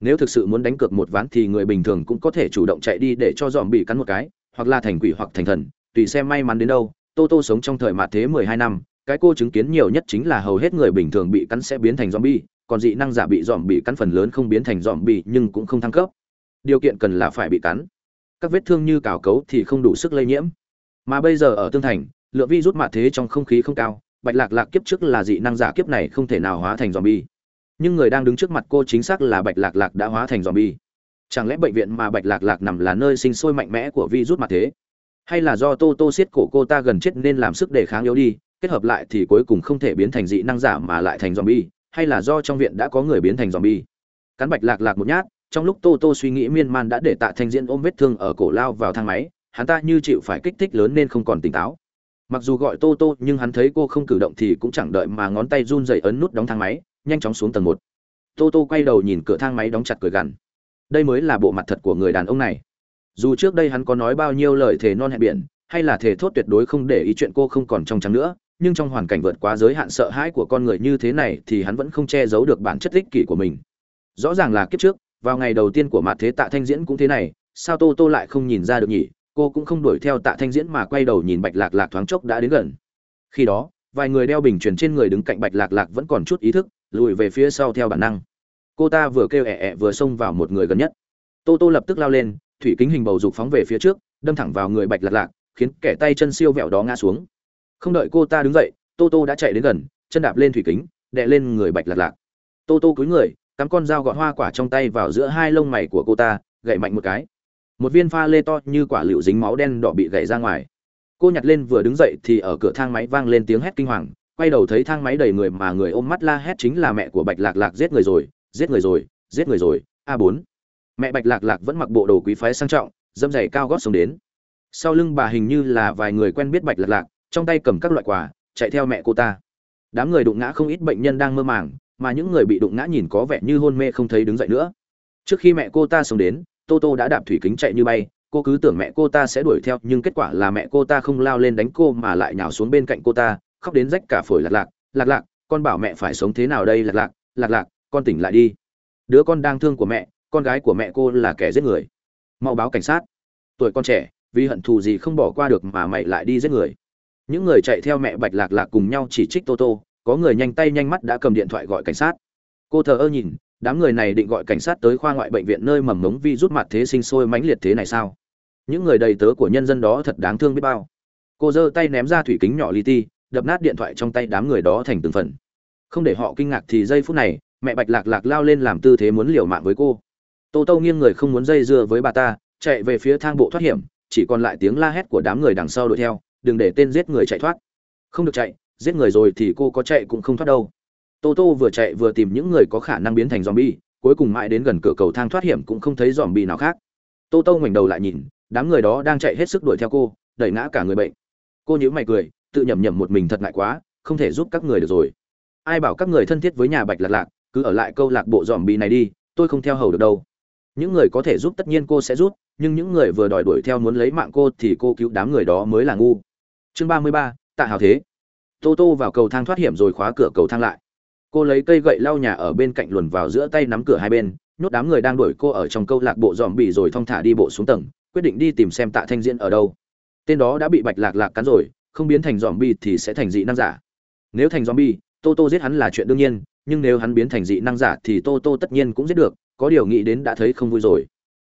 Nếu thực sự muốn đánh cược một ván thì người bình thường cũng có thể chủ động chạy đi để cho dòm bị cắn một cái hoặc là thành quỷ hoặc thành thần tùy xem may mắn đến đâu tô tô sống trong thời mạt thế mười hai năm cái cô chứng kiến nhiều nhất chính là hầu hết người bình thường bị cắn sẽ biến thành zombie, còn dị năng giả bị dòm bị cắn phần lớn không biến thành zombie nhưng cũng không thăng cấp. Điều kiện cần là phải bị cắn. Các vết thương như cào cấu thì không đủ sức lây nhiễm. Mà bây giờ ở tương thành, lượng virus mạt thế trong không khí không cao, Bạch Lạc Lạc kiếp trước là dị năng giả kiếp này không thể nào hóa thành zombie. Nhưng người đang đứng trước mặt cô chính xác là Bạch Lạc Lạc đã hóa thành zombie. Chẳng lẽ bệnh viện mà Bạch Lạc Lạc nằm là nơi sinh sôi mạnh mẽ của virus mà thế? Hay là do Tô Tô siết cổ cô ta gần chết nên làm sức đề kháng yếu đi, kết hợp lại thì cuối cùng không thể biến thành dị năng giả mà lại thành zombie, hay là do trong viện đã có người biến thành zombie. Cắn Bạch Lạc Lạc một nhát, trong lúc Tô Tô suy nghĩ miên man đã để Tạ Thanh Diễn ôm vết thương ở cổ lao vào thang máy, hắn ta như chịu phải kích thích lớn nên không còn tỉnh táo. Mặc dù gọi Tô Tô, nhưng hắn thấy cô không cử động thì cũng chẳng đợi mà ngón tay run rẩy ấn nút đóng thang máy, nhanh chóng xuống tầng một. Tô Tô quay đầu nhìn cửa thang máy đóng chặt cười gằn. Đây mới là bộ mặt thật của người đàn ông này. Dù trước đây hắn có nói bao nhiêu lời thề non hẹn biển, hay là thề thốt tuyệt đối không để ý chuyện cô không còn trong trắng nữa, nhưng trong hoàn cảnh vượt quá giới hạn sợ hãi của con người như thế này thì hắn vẫn không che giấu được bản chất ích kỷ của mình. Rõ ràng là kiếp trước vào ngày đầu tiên của mặt thế tạ thanh diễn cũng thế này sao tô tô lại không nhìn ra được nhỉ? Cô cũng không đuổi theo tạ thanh diễn mà quay đầu nhìn bạch lạc lạc thoáng chốc đã đến gần. Khi đó vài người đeo bình truyền trên người đứng cạnh bạch lạc lạc vẫn còn chút ý thức lùi về phía sau theo bản năng cô ta vừa kêu ẹ ẹ vừa xông vào một người gần nhất. Tô tô lập tức lao lên, thủy kính hình bầu dục phóng về phía trước, đâm thẳng vào người bạch lạc lạc, khiến kẻ tay chân siêu vẹo đó ngã xuống. Không đợi cô ta đứng dậy, tô tô đã chạy đến gần, chân đạp lên thủy kính, đè lên người bạch lạc lạc. Tô tô cúi người, cắm con dao gọt hoa quả trong tay vào giữa hai lông mày của cô ta, gậy mạnh một cái. Một viên pha lê to như quả lựu dính máu đen đỏ bị gậy ra ngoài. Cô nhặt lên vừa đứng dậy thì ở cửa thang máy vang lên tiếng hét kinh hoàng, quay đầu thấy thang máy đầy người mà người ôm mắt la hét chính là mẹ của bạch lạc lạc giết người rồi giết người rồi, giết người rồi, a bốn. Mẹ bạch lạc lạc vẫn mặc bộ đồ quý phái sang trọng dâm dày cao gót xuống đến. Sau lưng bà hình như là vài người quen biết bạch lạc lạc, trong tay cầm các loại quà, chạy theo mẹ cô ta. Đám người đụng ngã không ít bệnh nhân đang mơ màng, mà những người bị đụng ngã nhìn có vẻ như hôn mê không thấy đứng dậy nữa. Trước khi mẹ cô ta sống đến, tô tô đã đạp thủy kính chạy như bay, cô cứ tưởng mẹ cô ta sẽ đuổi theo, nhưng kết quả là mẹ cô ta không lao lên đánh cô mà lại nhào xuống bên cạnh cô ta, khóc đến rách cả phổi lạc lạc. Lạc lạc, con bảo mẹ phải sống thế nào đây, lạc lạc? Lạc lạc con tỉnh lại đi. Đứa con đang thương của mẹ, con gái của mẹ cô là kẻ giết người. Mau báo cảnh sát. Tuổi con trẻ, vì hận thù gì không bỏ qua được mà mày lại đi giết người. Những người chạy theo mẹ bạch lạc lạc cùng nhau chỉ trích tô tô, có người nhanh tay nhanh mắt đã cầm điện thoại gọi cảnh sát. Cô thờ ơ nhìn, đám người này định gọi cảnh sát tới khoa ngoại bệnh viện nơi mầm mống vi rút mặt thế sinh sôi mãnh liệt thế này sao? Những người đầy tớ của nhân dân đó thật đáng thương biết bao. Cô giơ tay ném ra thủy kính nhỏ li ti, đập nát điện thoại trong tay đám người đó thành từng phần. Không để họ kinh ngạc thì giây phút này mẹ bạch lạc lạc lao lên làm tư thế muốn liều mạng với cô. Tô tô nghiêng người không muốn dây dưa với bà ta, chạy về phía thang bộ thoát hiểm, chỉ còn lại tiếng la hét của đám người đằng sau đuổi theo, đừng để tên giết người chạy thoát. Không được chạy, giết người rồi thì cô có chạy cũng không thoát đâu. Tô tô vừa chạy vừa tìm những người có khả năng biến thành zombie, cuối cùng mãi đến gần cửa cầu thang thoát hiểm cũng không thấy zombie nào khác. Tô tô ngoảnh đầu lại nhìn, đám người đó đang chạy hết sức đuổi theo cô, đẩy ngã cả người bệnh. Cô nhíu mày cười, tự nhẩm nhẩm một mình thật ngại quá, không thể giúp các người được rồi. Ai bảo các người thân thiết với nhà bạch lạc lạc cứ ở lại câu lạc bộ dòm bị này đi, tôi không theo hầu được đâu. Những người có thể giúp tất nhiên cô sẽ giúp, nhưng những người vừa đòi đuổi theo muốn lấy mạng cô thì cô cứu đám người đó mới là ngu. Chương ba mươi ba, tạ hào thế. Tô tô vào cầu thang thoát hiểm rồi khóa cửa cầu thang lại. Cô lấy cây gậy lau nhà ở bên cạnh luồn vào giữa tay nắm cửa hai bên, nhốt đám người đang đuổi cô ở trong câu lạc bộ dòm bì rồi thong thả đi bộ xuống tầng, quyết định đi tìm xem tạ thanh diễn ở đâu. Tên đó đã bị bạch lạc lạc cắn rồi, không biến thành dòm bì thì sẽ thành dị năng giả. Nếu thành dòm bì tô tô giết hắn là chuyện đương nhiên nhưng nếu hắn biến thành dị năng giả thì tô tô tất nhiên cũng giết được, có điều nghĩ đến đã thấy không vui rồi.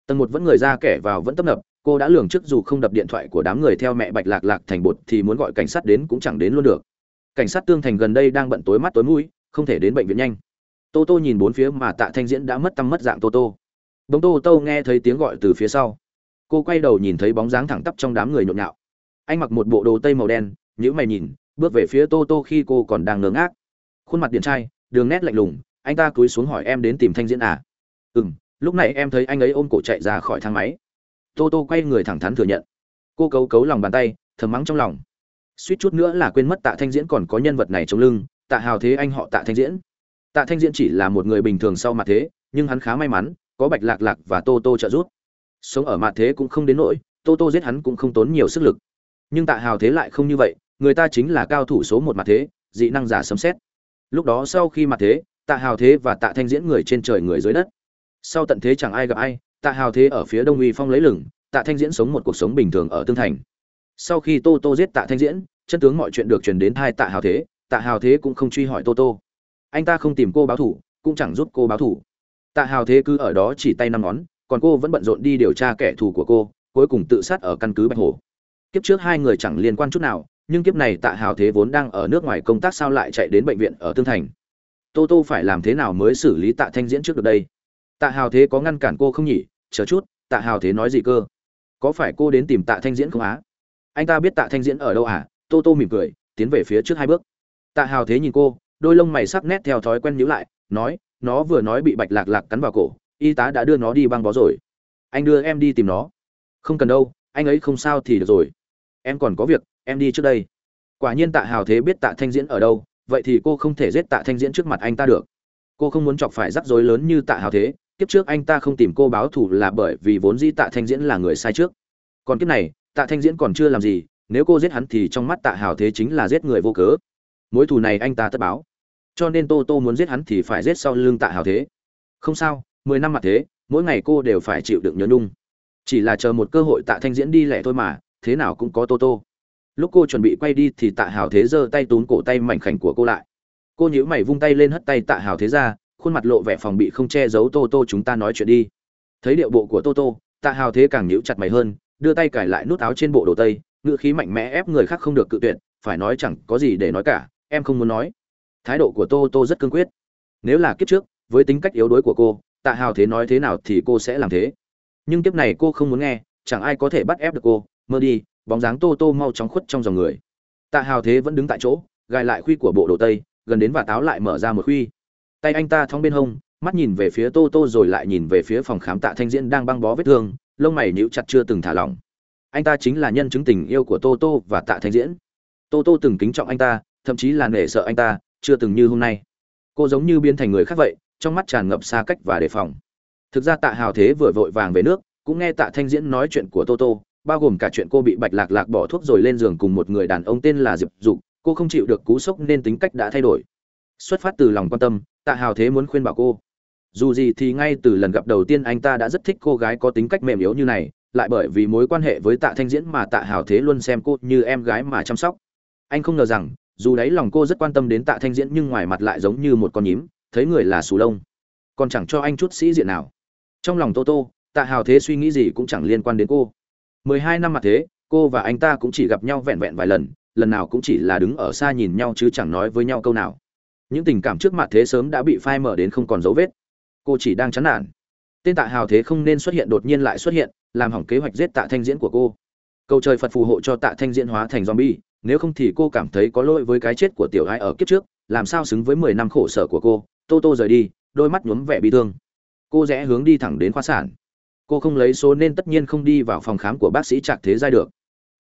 Tầng một vẫn người ra kẻ vào vẫn tấp nập, cô đã lường trước dù không đập điện thoại của đám người theo mẹ bạch lạc lạc thành bột thì muốn gọi cảnh sát đến cũng chẳng đến luôn được. Cảnh sát tương thành gần đây đang bận tối mắt tối mũi, không thể đến bệnh viện nhanh. Tô tô nhìn bốn phía mà tạ thanh diễn đã mất tâm mất dạng tô tô. Bóng tô tô nghe thấy tiếng gọi từ phía sau. Cô quay đầu nhìn thấy bóng dáng thẳng tắp trong đám người nhộn nhạo. Anh mặc một bộ đồ tây màu đen nhữ mày nhìn, bước về phía tô tô khi cô còn đang ngớ ngác. Khuôn mặt điện trai đường nét lạnh lùng, anh ta cúi xuống hỏi em đến tìm thanh diễn à? Ừ m lúc này em thấy anh ấy ôm cổ chạy ra khỏi thang máy. Tô tô quay người thẳng thắn thừa nhận. Cô cấu cấu lòng bàn tay, thầm mắng trong lòng. Suýt chút nữa là quên mất tạ thanh diễn còn có nhân vật này trong lưng, tạ hào thế anh họ tạ thanh diễn. Tạ thanh diễn chỉ là một người bình thường sau mặt thế, nhưng hắn khá may mắn, có bạch lạc lạc và tô tô trợ giúp. Sống ở mặt thế cũng không đến nỗi, tô tô giết hắn cũng không tốn nhiều sức lực. Nhưng tạ hào thế lại không như vậy, người ta chính là cao thủ số một mặt thế, dị năng giả sấm xét lúc đó sau khi mặt thế tạ hào thế và tạ thanh diễn người trên trời người dưới đất. Sau tận thế chẳng ai gặp ai tạ hào thế ở phía đông uy phong lấy lửng, tạ thanh diễn sống một cuộc sống bình thường ở tương thành. Sau khi tô tô giết tạ thanh diễn chân tướng mọi chuyện được truyền đến hai tạ hào thế tạ hào thế cũng không truy hỏi tô tô. Anh ta không tìm cô báo thủ cũng chẳng giúp cô báo thủ. Tạ hào thế cứ ở đó chỉ tay năm ngón còn cô vẫn bận rộn đi điều tra kẻ thù của cô cuối cùng tự sát ở căn cứ bạch hồ kiếp trước hai người chẳng liên quan chút nào nhưng kiếp này tạ hào thế vốn đang ở nước ngoài công tác sao lại chạy đến bệnh viện ở tương thành? Tô tô phải làm thế nào mới xử lý tạ thanh diễn trước được đây? Tạ hào thế có ngăn cản cô không nhỉ? Chờ chút, tạ hào thế nói gì cơ? Có phải cô đến tìm tạ thanh diễn không á? Anh ta biết tạ thanh diễn ở đâu à? Tô tô mỉm cười, tiến về phía trước hai bước. Tạ hào thế nhìn cô, đôi lông mày sắc nét theo thói quen nhíu lại, nói, nó vừa nói bị bạch lạc lạc cắn vào cổ, y tá đã đưa nó đi băng bó rồi. Anh đưa em đi tìm nó. Không cần đâu, anh ấy không sao thì được rồi. Em còn có việc em đi trước đây. Quả nhiên tạ hào thế biết tạ thanh diễn ở đâu, vậy thì cô không thể giết tạ thanh diễn trước mặt anh ta được. Cô không muốn chọc phải rắc rối lớn như tạ hào thế, kiếp trước anh ta không tìm cô báo thù là bởi vì vốn dĩ tạ thanh diễn là người sai trước. Còn kiếp này, tạ thanh diễn còn chưa làm gì, nếu cô giết hắn thì trong mắt tạ hào thế chính là giết người vô cớ. Mối thù này anh ta tất báo. Cho nên tô tô muốn giết hắn thì phải giết sau lưng tạ hào thế. Không sao, mười năm mặt thế, mỗi ngày cô đều phải chịu đựng nhớ nhung. Chỉ là chờ một cơ hội tạ thanh diễn đi lẻ thôi mà, thế nào cũng có tô tô lúc cô chuẩn bị quay đi thì tạ hào thế giơ tay túm cổ tay mảnh khảnh của cô lại. Cô nhíu mày vung tay lên hất tay tạ hào thế ra, khuôn mặt lộ vẻ phòng bị không che giấu tô tô chúng ta nói chuyện đi. Thấy điệu bộ của tô tô, tạ hào thế càng nhíu chặt mày hơn, đưa tay cải lại nút áo trên bộ đồ tây, ngữ khí mạnh mẽ ép người khác không được cự tuyệt, phải nói chẳng có gì để nói cả, em không muốn nói. Thái độ của tô tô rất cương quyết. Nếu là kiếp trước, với tính cách yếu đuối của cô, tạ hào thế nói thế nào thì cô sẽ làm thế. Nhưng kiếp này cô không muốn nghe, chẳng ai có thể bắt ép được cô, mơ đi bóng dáng tô tô mau chóng khuất trong dòng người. Tạ hào thế vẫn đứng tại chỗ, gài lại khuy của bộ đồ tây, gần đến và táo lại mở ra một khuy. Tay anh ta thong bên hông, mắt nhìn về phía tô tô rồi lại nhìn về phía phòng khám tạ thanh diễn đang băng bó vết thương, lông mày níu chặt chưa từng thả lỏng. Anh ta chính là nhân chứng tình yêu của tô tô và tạ thanh diễn. Tô tô từng kính trọng anh ta, thậm chí là nể sợ anh ta, chưa từng như hôm nay. Cô giống như biến thành người khác vậy, trong mắt tràn ngập xa cách và đề phòng. Thực ra tạ hào thế vừa vội vàng về nước, cũng nghe tạ thanh diễn nói chuyện của tô tô bao gồm cả chuyện cô bị bạch lạc lạc bỏ thuốc rồi lên giường cùng một người đàn ông tên là diệp dục, cô không chịu được cú sốc nên tính cách đã thay đổi. Xuất phát từ lòng quan tâm, tạ hào thế muốn khuyên bảo cô. Dù gì thì ngay từ lần gặp đầu tiên anh ta đã rất thích cô gái có tính cách mềm yếu như này, lại bởi vì mối quan hệ với tạ thanh diễn mà tạ hào thế luôn xem cô như em gái mà chăm sóc. Anh không ngờ rằng, dù đấy lòng cô rất quan tâm đến tạ thanh diễn nhưng ngoài mặt lại giống như một con nhím, thấy người là xù lông. Còn chẳng cho anh chút sĩ diện nào. Trong lòng tô tô, tạ hào thế suy nghĩ gì cũng chẳng liên quan đến cô mười hai năm mặt thế, cô và anh ta cũng chỉ gặp nhau vẹn vẹn vài lần lần nào cũng chỉ là đứng ở xa nhìn nhau chứ chẳng nói với nhau câu nào. Những tình cảm trước mặt thế sớm đã bị phai mở đến không còn dấu vết. Cô chỉ đang chán nản. Tên tạ hào thế không nên xuất hiện đột nhiên lại xuất hiện, làm hỏng kế hoạch giết tạ thanh diễn của cô. Cầu trời phật phù hộ cho tạ thanh diễn hóa thành zombie, nếu không thì cô cảm thấy có lỗi với cái chết của tiểu gái ở kiếp trước, làm sao xứng với mười năm khổ sở của cô. Tô tô rời đi, đôi mắt nhuốm vẻ bi thương. Cô rẽ hướng đi thẳng đến khoa sản cô không lấy số nên tất nhiên không đi vào phòng khám của bác sĩ trạc thế giai được.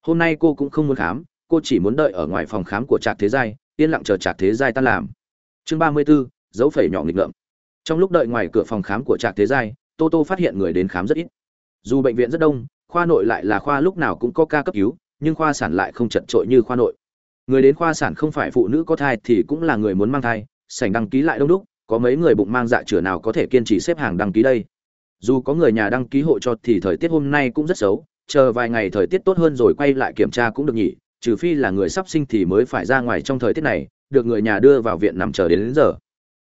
Hôm nay cô cũng không muốn khám, cô chỉ muốn đợi ở ngoài phòng khám của trạc thế giai, yên lặng chờ trạc thế giai tan làm. Chương ba mươi b ố dấu phẩy nhỏ nghịch ngợm. Trong lúc đợi ngoài cửa phòng khám của trạc thế giai, tô tô phát hiện người đến khám rất ít. Dù bệnh viện rất đông, khoa nội lại là khoa lúc nào cũng có ca cấp cứu, nhưng khoa sản lại không chật trội như khoa nội. Người đến khoa sản không phải phụ nữ có thai thì cũng là người muốn mang thai, sảnh đăng ký lại đông đúc, có mấy người bụng mang dạ chửa nào có thể kiên trì xếp hàng đăng ký đây? Dù có người nhà đăng ký hộ cho thì thời tiết hôm nay cũng rất xấu chờ vài ngày thời tiết tốt hơn rồi quay lại kiểm tra cũng được nhỉ trừ phi là người sắp sinh thì mới phải ra ngoài trong thời tiết này được người nhà đưa vào viện nằm chờ đến, đến giờ.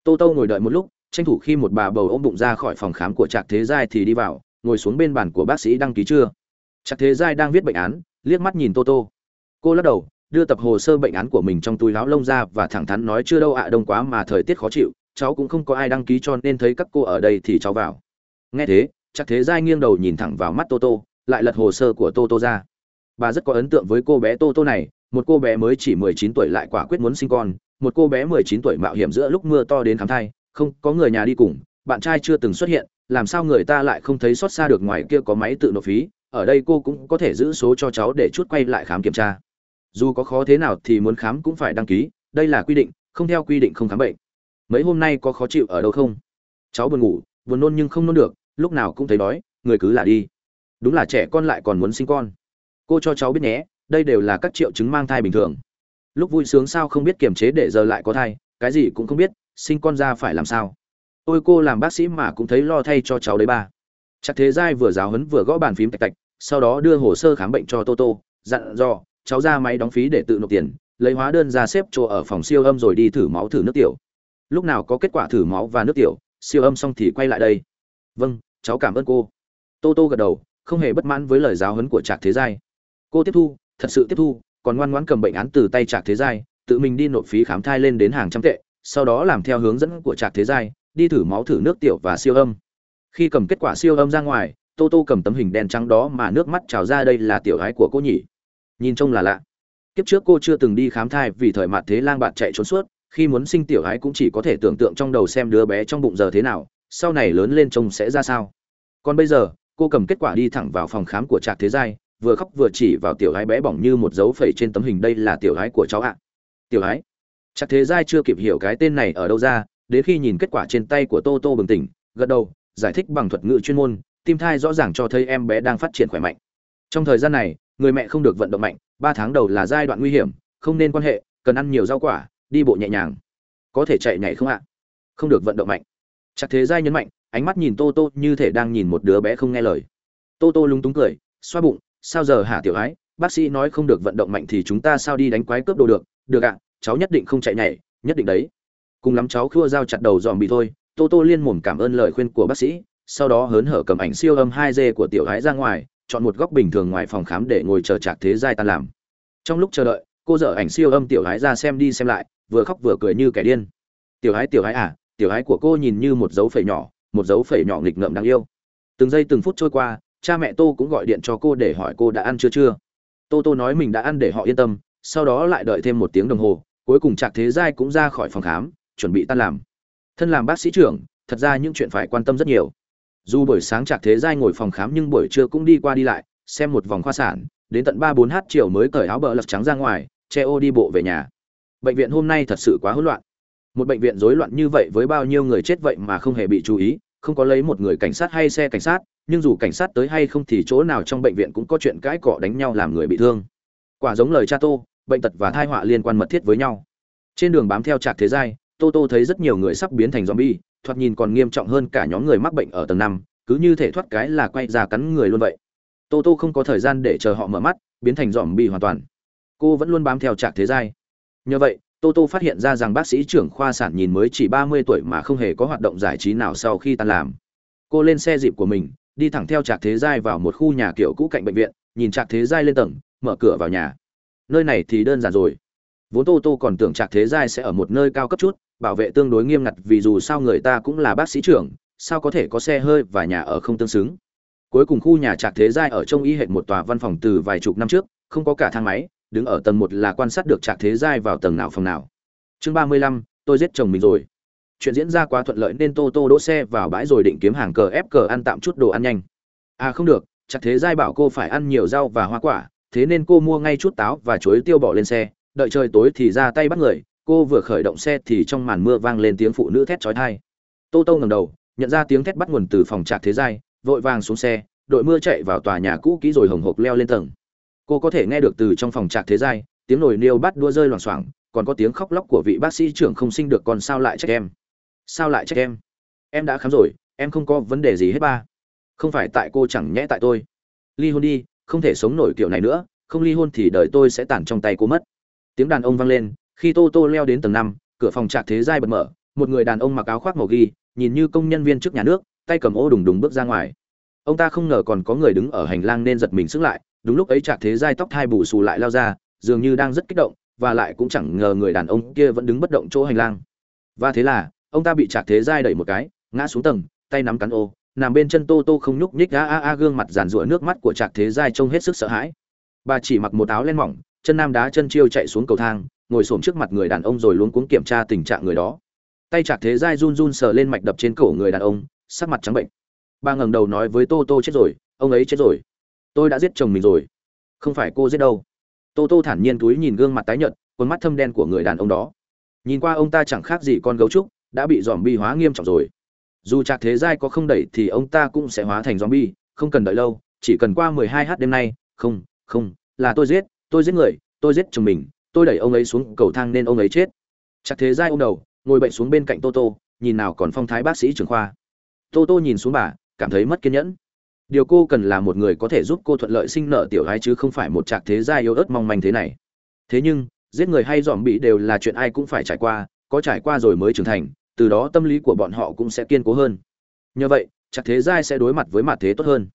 Tô tô ngồi đợi một lúc tranh thủ khi một bà bầu ôm bụng ra khỏi phòng khám của trạc thế giai thì đi vào ngồi xuống bên bàn của bác sĩ đăng ký chưa? Trạc thế giai đang viết bệnh án liếc mắt nhìn tô tô. Cô lắc đầu đưa tập hồ sơ bệnh án của mình trong túi láo lông ra và thẳng thắn nói chưa đâu ạ đông quá mà thời tiết khó chịu cháu cũng không có ai đăng ký cho nên thấy các cô ở đây thì cháu vào nghe thế, chắc thế giai nghiêng đầu nhìn thẳng vào mắt tô tô, lại lật hồ sơ của tô tô ra. Bà rất có ấn tượng với cô bé tô tô này, một cô bé mới chỉ mười chín tuổi lại quả quyết muốn sinh con, một cô bé mười chín tuổi mạo hiểm giữa lúc mưa to đến khám thai, không có người nhà đi cùng, bạn trai chưa từng xuất hiện, làm sao người ta lại không thấy xót xa được ngoài kia có máy tự nộp phí, ở đây cô cũng có thể giữ số cho cháu để chút quay lại khám kiểm tra. Dù có khó thế nào thì muốn khám cũng phải đăng ký, đây là quy định, không theo quy định không khám bệnh. Mấy hôm nay có khó chịu ở đâu không? Cháu buồn ngủ, buồn nôn nhưng không nôn được lúc nào cũng thấy đói, người cứ là đi. Đúng là trẻ con lại còn muốn sinh con. Cô cho cháu biết nhé, đây đều là các triệu chứng mang thai bình thường. Lúc vui sướng sao không biết kiềm chế để giờ lại có thai, cái gì cũng không biết, sinh con ra phải làm sao. Ôi cô làm bác sĩ mà cũng thấy lo thay cho cháu đấy ba. Chắc thế giai vừa giáo huấn vừa gõ bàn phím tạch tạch, sau đó đưa hồ sơ khám bệnh cho toto dặn dò, cháu ra máy đóng phí để tự nộp tiền, lấy hóa đơn ra xếp chỗ ở phòng siêu âm rồi đi thử máu thử nước tiểu. Lúc nào có kết quả thử máu và nước tiểu, siêu âm xong thì quay lại đây vâng cháu cảm ơn cô. Tô tô gật đầu, không hề bất mãn với lời giáo huấn của trạc thế giai. Cô tiếp thu, thật sự tiếp thu, còn ngoan ngoãn cầm bệnh án từ tay trạc thế giai, tự mình đi nộp phí khám thai lên đến hàng trăm tệ, sau đó làm theo hướng dẫn của trạc thế giai, đi thử máu thử nước tiểu và siêu âm. Khi cầm kết quả siêu âm ra ngoài, tô tô cầm tấm hình đen trắng đó mà nước mắt trào ra đây là tiểu gái của cô nhỉ. Nhìn trông là lạ. Kiếp trước cô chưa từng đi khám thai vì thời mạt thế lang bạn chạy trốn suốt, khi muốn sinh tiểu gái cũng chỉ có thể tưởng tượng trong đầu xem đứa bé trong bụng giờ thế nào sau này lớn lên trông sẽ ra sao? Còn bây giờ, cô cầm kết quả đi thẳng vào phòng khám của trạc thế giai, vừa khóc vừa chỉ vào tiểu gái bé bỏng như một dấu phẩy trên tấm hình đây là tiểu gái của cháu ạ. Tiểu gái? Trạc thế giai chưa kịp hiểu cái tên này ở đâu ra, đến khi nhìn kết quả trên tay của tô tô bừng tỉnh, gật đầu, giải thích bằng thuật ngữ chuyên môn, tim thai rõ ràng cho thấy em bé đang phát triển khỏe mạnh. Trong thời gian này, người mẹ không được vận động mạnh, ba tháng đầu là giai đoạn nguy hiểm, không nên quan hệ, cần ăn nhiều rau quả, đi bộ nhẹ nhàng. Có thể chạy nhảy không ạ? Không được vận động mạnh chắc thế giai nhấn mạnh, ánh mắt nhìn tô tô như thể đang nhìn một đứa bé không nghe lời. Tô tô lúng túng cười, xoa bụng, sao giờ hả, tiểu ái? Bác sĩ nói không được vận động mạnh thì chúng ta sao đi đánh quái cướp đồ được? Được ạ, cháu nhất định không chạy nhảy, nhất định đấy. Cùng lắm cháu khua dao chặt đầu dòm bị thôi, tô tô liên mồm cảm ơn lời khuyên của bác sĩ, sau đó hớn hở cầm ảnh siêu âm hai d của tiểu ái ra ngoài, chọn một góc bình thường ngoài phòng khám để ngồi chờ chạc thế giai tan làm. Trong lúc chờ đợi, cô dở ảnh siêu âm tiểu ái ra xem đi xem lại, vừa khóc vừa cười như kẻ điên. Tiểu ái tiểu ái à tiểu ái của cô nhìn như một dấu phẩy nhỏ, một dấu phẩy nhỏ nghịch ngợm đáng yêu. Từng giây từng phút trôi qua, cha mẹ tô cũng gọi điện cho cô để hỏi cô đã ăn chưa chưa. Tô tô nói mình đã ăn để họ yên tâm, sau đó lại đợi thêm một tiếng đồng hồ, cuối cùng trạc thế giai cũng ra khỏi phòng khám, chuẩn bị tan làm. Thân làm bác sĩ trưởng, thật ra những chuyện phải quan tâm rất nhiều. Dù buổi sáng trạc thế giai ngồi phòng khám nhưng buổi trưa cũng đi qua đi lại, xem một vòng khoa sản, đến tận ba bốn h chiều mới cởi áo bờ lật trắng ra ngoài, che ô đi bộ về nhà. Bệnh viện hôm nay thật sự quá hỗn loạn một bệnh viện rối loạn như vậy với bao nhiêu người chết vậy mà không hề bị chú ý, không có lấy một người cảnh sát hay xe cảnh sát, nhưng dù cảnh sát tới hay không thì chỗ nào trong bệnh viện cũng có chuyện cãi cọ đánh nhau làm người bị thương. Quả giống lời cha tô, bệnh tật và thai họa liên quan mật thiết với nhau. Trên đường bám theo trạc thế giai, tô tô thấy rất nhiều người sắp biến thành zombie, thoạt nhìn còn nghiêm trọng hơn cả nhóm người mắc bệnh ở tầng năm, cứ như thể thoát cái là quay ra cắn người luôn vậy. Tô tô không có thời gian để chờ họ mở mắt, biến thành zombie hoàn toàn. Cô vẫn luôn bám theo trạc thế giai. Nhờ vậy tô tô phát hiện ra rằng bác sĩ trưởng khoa sản nhìn mới chỉ ba mươi tuổi mà không hề có hoạt động giải trí nào sau khi tan làm. Cô lên xe dịp của mình, đi thẳng theo trạc thế giai vào một khu nhà kiểu cũ cạnh bệnh viện, nhìn trạc thế giai lên tầng, mở cửa vào nhà. Nơi này thì đơn giản rồi. Vốn tô tô còn tưởng trạc thế giai sẽ ở một nơi cao cấp chút, bảo vệ tương đối nghiêm ngặt vì dù sao người ta cũng là bác sĩ trưởng, sao có thể có xe hơi và nhà ở không tương xứng. Cuối cùng khu nhà trạc thế giai ở trong y hệt một tòa văn phòng từ vài chục năm trước, không có cả thang máy đứng ở tầng một là quan sát được trạc thế giai vào tầng nào phòng nào. Chương ba mươi lăm, tôi giết chồng mình rồi. Chuyện diễn ra quá thuận lợi nên tô tô đỗ xe vào bãi rồi định kiếm hàng cờ ép cờ ăn tạm chút đồ ăn nhanh. À không được chắc thế giai bảo cô phải ăn nhiều rau và hoa quả, thế nên cô mua ngay chút táo và chuối tiêu bỏ lên xe. Đợi trời tối thì ra tay bắt người, cô vừa khởi động xe thì trong màn mưa vang lên tiếng phụ nữ thét chói tai. Tô tô ngẩng đầu, nhận ra tiếng thét bắt nguồn từ phòng trạc thế giai, vội vàng xuống xe, đội mưa chạy vào tòa nhà cũ kỹ rồi hồng hộc leo lên tầng cô có thể nghe được từ trong phòng trạc thế giai, tiếng nồi niêu bắt đua rơi loảng xoảng, còn có tiếng khóc lóc của vị bác sĩ trưởng không sinh được còn sao lại trách em? Sao lại trách em? Em đã khám rồi, em không có vấn đề gì hết ba. Không phải tại cô chẳng nhẽ tại tôi. Ly hôn đi, không thể sống nổi kiểu này nữa, không ly hôn thì đời tôi sẽ tản trong tay cô mất. Tiếng đàn ông vang lên, khi tô tô leo đến tầng năm, cửa phòng trạc thế giai bật mở, một người đàn ông mặc áo khoác màu ghi, nhìn như công nhân viên trước nhà nước, tay cầm ô đùng đùng bước ra ngoài ông ta không ngờ còn có người đứng ở hành lang nên giật mình sững lại, đúng lúc ấy trạc thế giai tóc thai bù xù lại lao ra, dường như đang rất kích động, và lại cũng chẳng ngờ người đàn ông kia vẫn đứng bất động chỗ hành lang. Và thế là, ông ta bị trạc thế giai đẩy một cái, ngã xuống tầng, tay nắm cắn ô, nằm bên chân tô tô không nhúc nhích, a a a, gương mặt giàn rủa nước mắt của trạc thế giai trông hết sức sợ hãi. Bà chỉ mặc một áo len mỏng, chân nam đá chân chiêu chạy xuống cầu thang, ngồi xổm trước mặt người đàn ông rồi luống cuống kiểm tra tình trạng người đó. Tay trạc thế giai run run sờ lên mạch đập trên cổ người đàn ông, sắc mặt trắng bệnh bà ngẩng đầu nói với tô tô chết rồi, ông ấy chết rồi. Tôi đã giết chồng mình rồi. Không phải cô giết đâu. Tô tô thản nhiên túi nhìn gương mặt tái nhợt con mắt thâm đen của người đàn ông đó. Nhìn qua ông ta chẳng khác gì con gấu trúc, đã bị dòm bi hóa nghiêm trọng rồi. Dù trạc thế giai có không đẩy thì ông ta cũng sẽ hóa thành zombie, không cần đợi lâu, chỉ cần qua 12 h đêm nay. Không không, là tôi giết tôi giết người, tôi giết chồng mình, tôi đẩy ông ấy xuống cầu thang nên ông ấy chết. Trạc thế giai ôm đầu, ngồi bệnh xuống bên cạnh tô tô, nhìn nào còn phong thái bác sĩ trưởng khoa. Tô tô nhìn xuống bà cảm thấy mất kiên nhẫn. Điều cô cần là một người có thể giúp cô thuận lợi sinh nợ tiểu gái chứ không phải một trạc thế gia yếu ớt mong manh thế này. Thế nhưng, giết người hay dòm bị đều là chuyện ai cũng phải trải qua, có trải qua rồi mới trưởng thành, từ đó tâm lý của bọn họ cũng sẽ kiên cố hơn. Nhờ vậy, trạc thế giai sẽ đối mặt với mặt thế tốt hơn.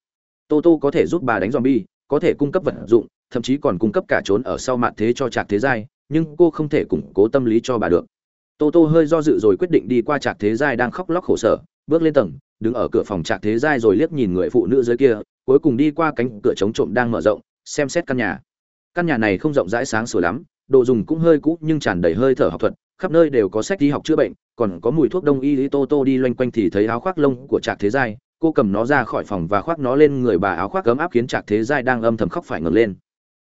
Tô tô có thể giúp bà đánh dòm bi có thể cung cấp vật dụng, thậm chí còn cung cấp cả trốn ở sau mặt thế cho trạc thế giai nhưng cô không thể củng cố tâm lý cho bà được. Tô tô hơi do dự rồi quyết định đi qua trạc thế giai đang khóc lóc khổ sở, bước lên tầng đứng ở cửa phòng trạc thế giai rồi liếc nhìn người phụ nữ dưới kia, cuối cùng đi qua cánh cửa chống trộm đang mở rộng, xem xét căn nhà. Căn nhà này không rộng rãi sáng sủa lắm, đồ dùng cũng hơi cũ nhưng tràn đầy hơi thở học thuật, khắp nơi đều có sách đi học chữa bệnh, còn có mùi thuốc đông y lý tô tô đi loanh quanh thì thấy áo khoác lông của trạc thế giai, cô cầm nó ra khỏi phòng và khoác nó lên người bà áo khoác cấm áp khiến trạc thế giai đang âm thầm khóc phải ngẩng lên.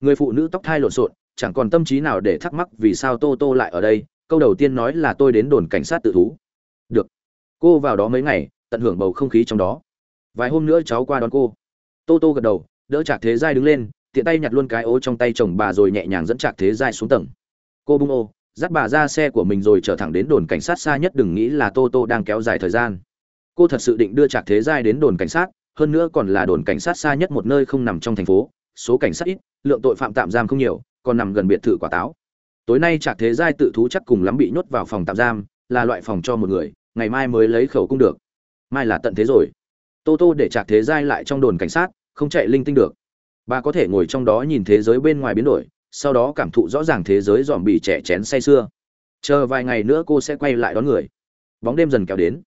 Người phụ nữ tóc thai lộn xộn, chẳng còn tâm trí nào để thắc mắc vì sao tô tô lại ở đây, câu đầu tiên nói là tôi đến đồn cảnh sát tự thú. Được. Cô vào đó mấy ngày tận hưởng bầu không khí trong đó. Vài hôm nữa cháu qua đón cô. Tô tô gật đầu, đỡ trạc thế giai đứng lên, tiện tay nhặt luôn cái ô trong tay chồng bà rồi nhẹ nhàng dẫn trạc thế giai xuống tầng. Cô bung ô, dắt bà ra xe của mình rồi trở thẳng đến đồn cảnh sát xa nhất, đừng nghĩ là tô tô đang kéo dài thời gian. Cô thật sự định đưa trạc thế giai đến đồn cảnh sát, hơn nữa còn là đồn cảnh sát xa nhất một nơi không nằm trong thành phố, số cảnh sát ít, lượng tội phạm tạm giam không nhiều, còn nằm gần biệt thự quả táo. Tối nay trạc thế giai tự thú chắc cùng lắm bị nhốt vào phòng tạm giam, là loại phòng cho một người, ngày mai mới lấy khẩu cung được mai là tận thế rồi. Tô tô để chạc thế giai lại trong đồn cảnh sát, không chạy linh tinh được. Bà có thể ngồi trong đó nhìn thế giới bên ngoài biến đổi, sau đó cảm thụ rõ ràng thế giới dòm bị trẻ chén say sưa. Chờ vài ngày nữa cô sẽ quay lại đón người. Bóng đêm dần kéo đến.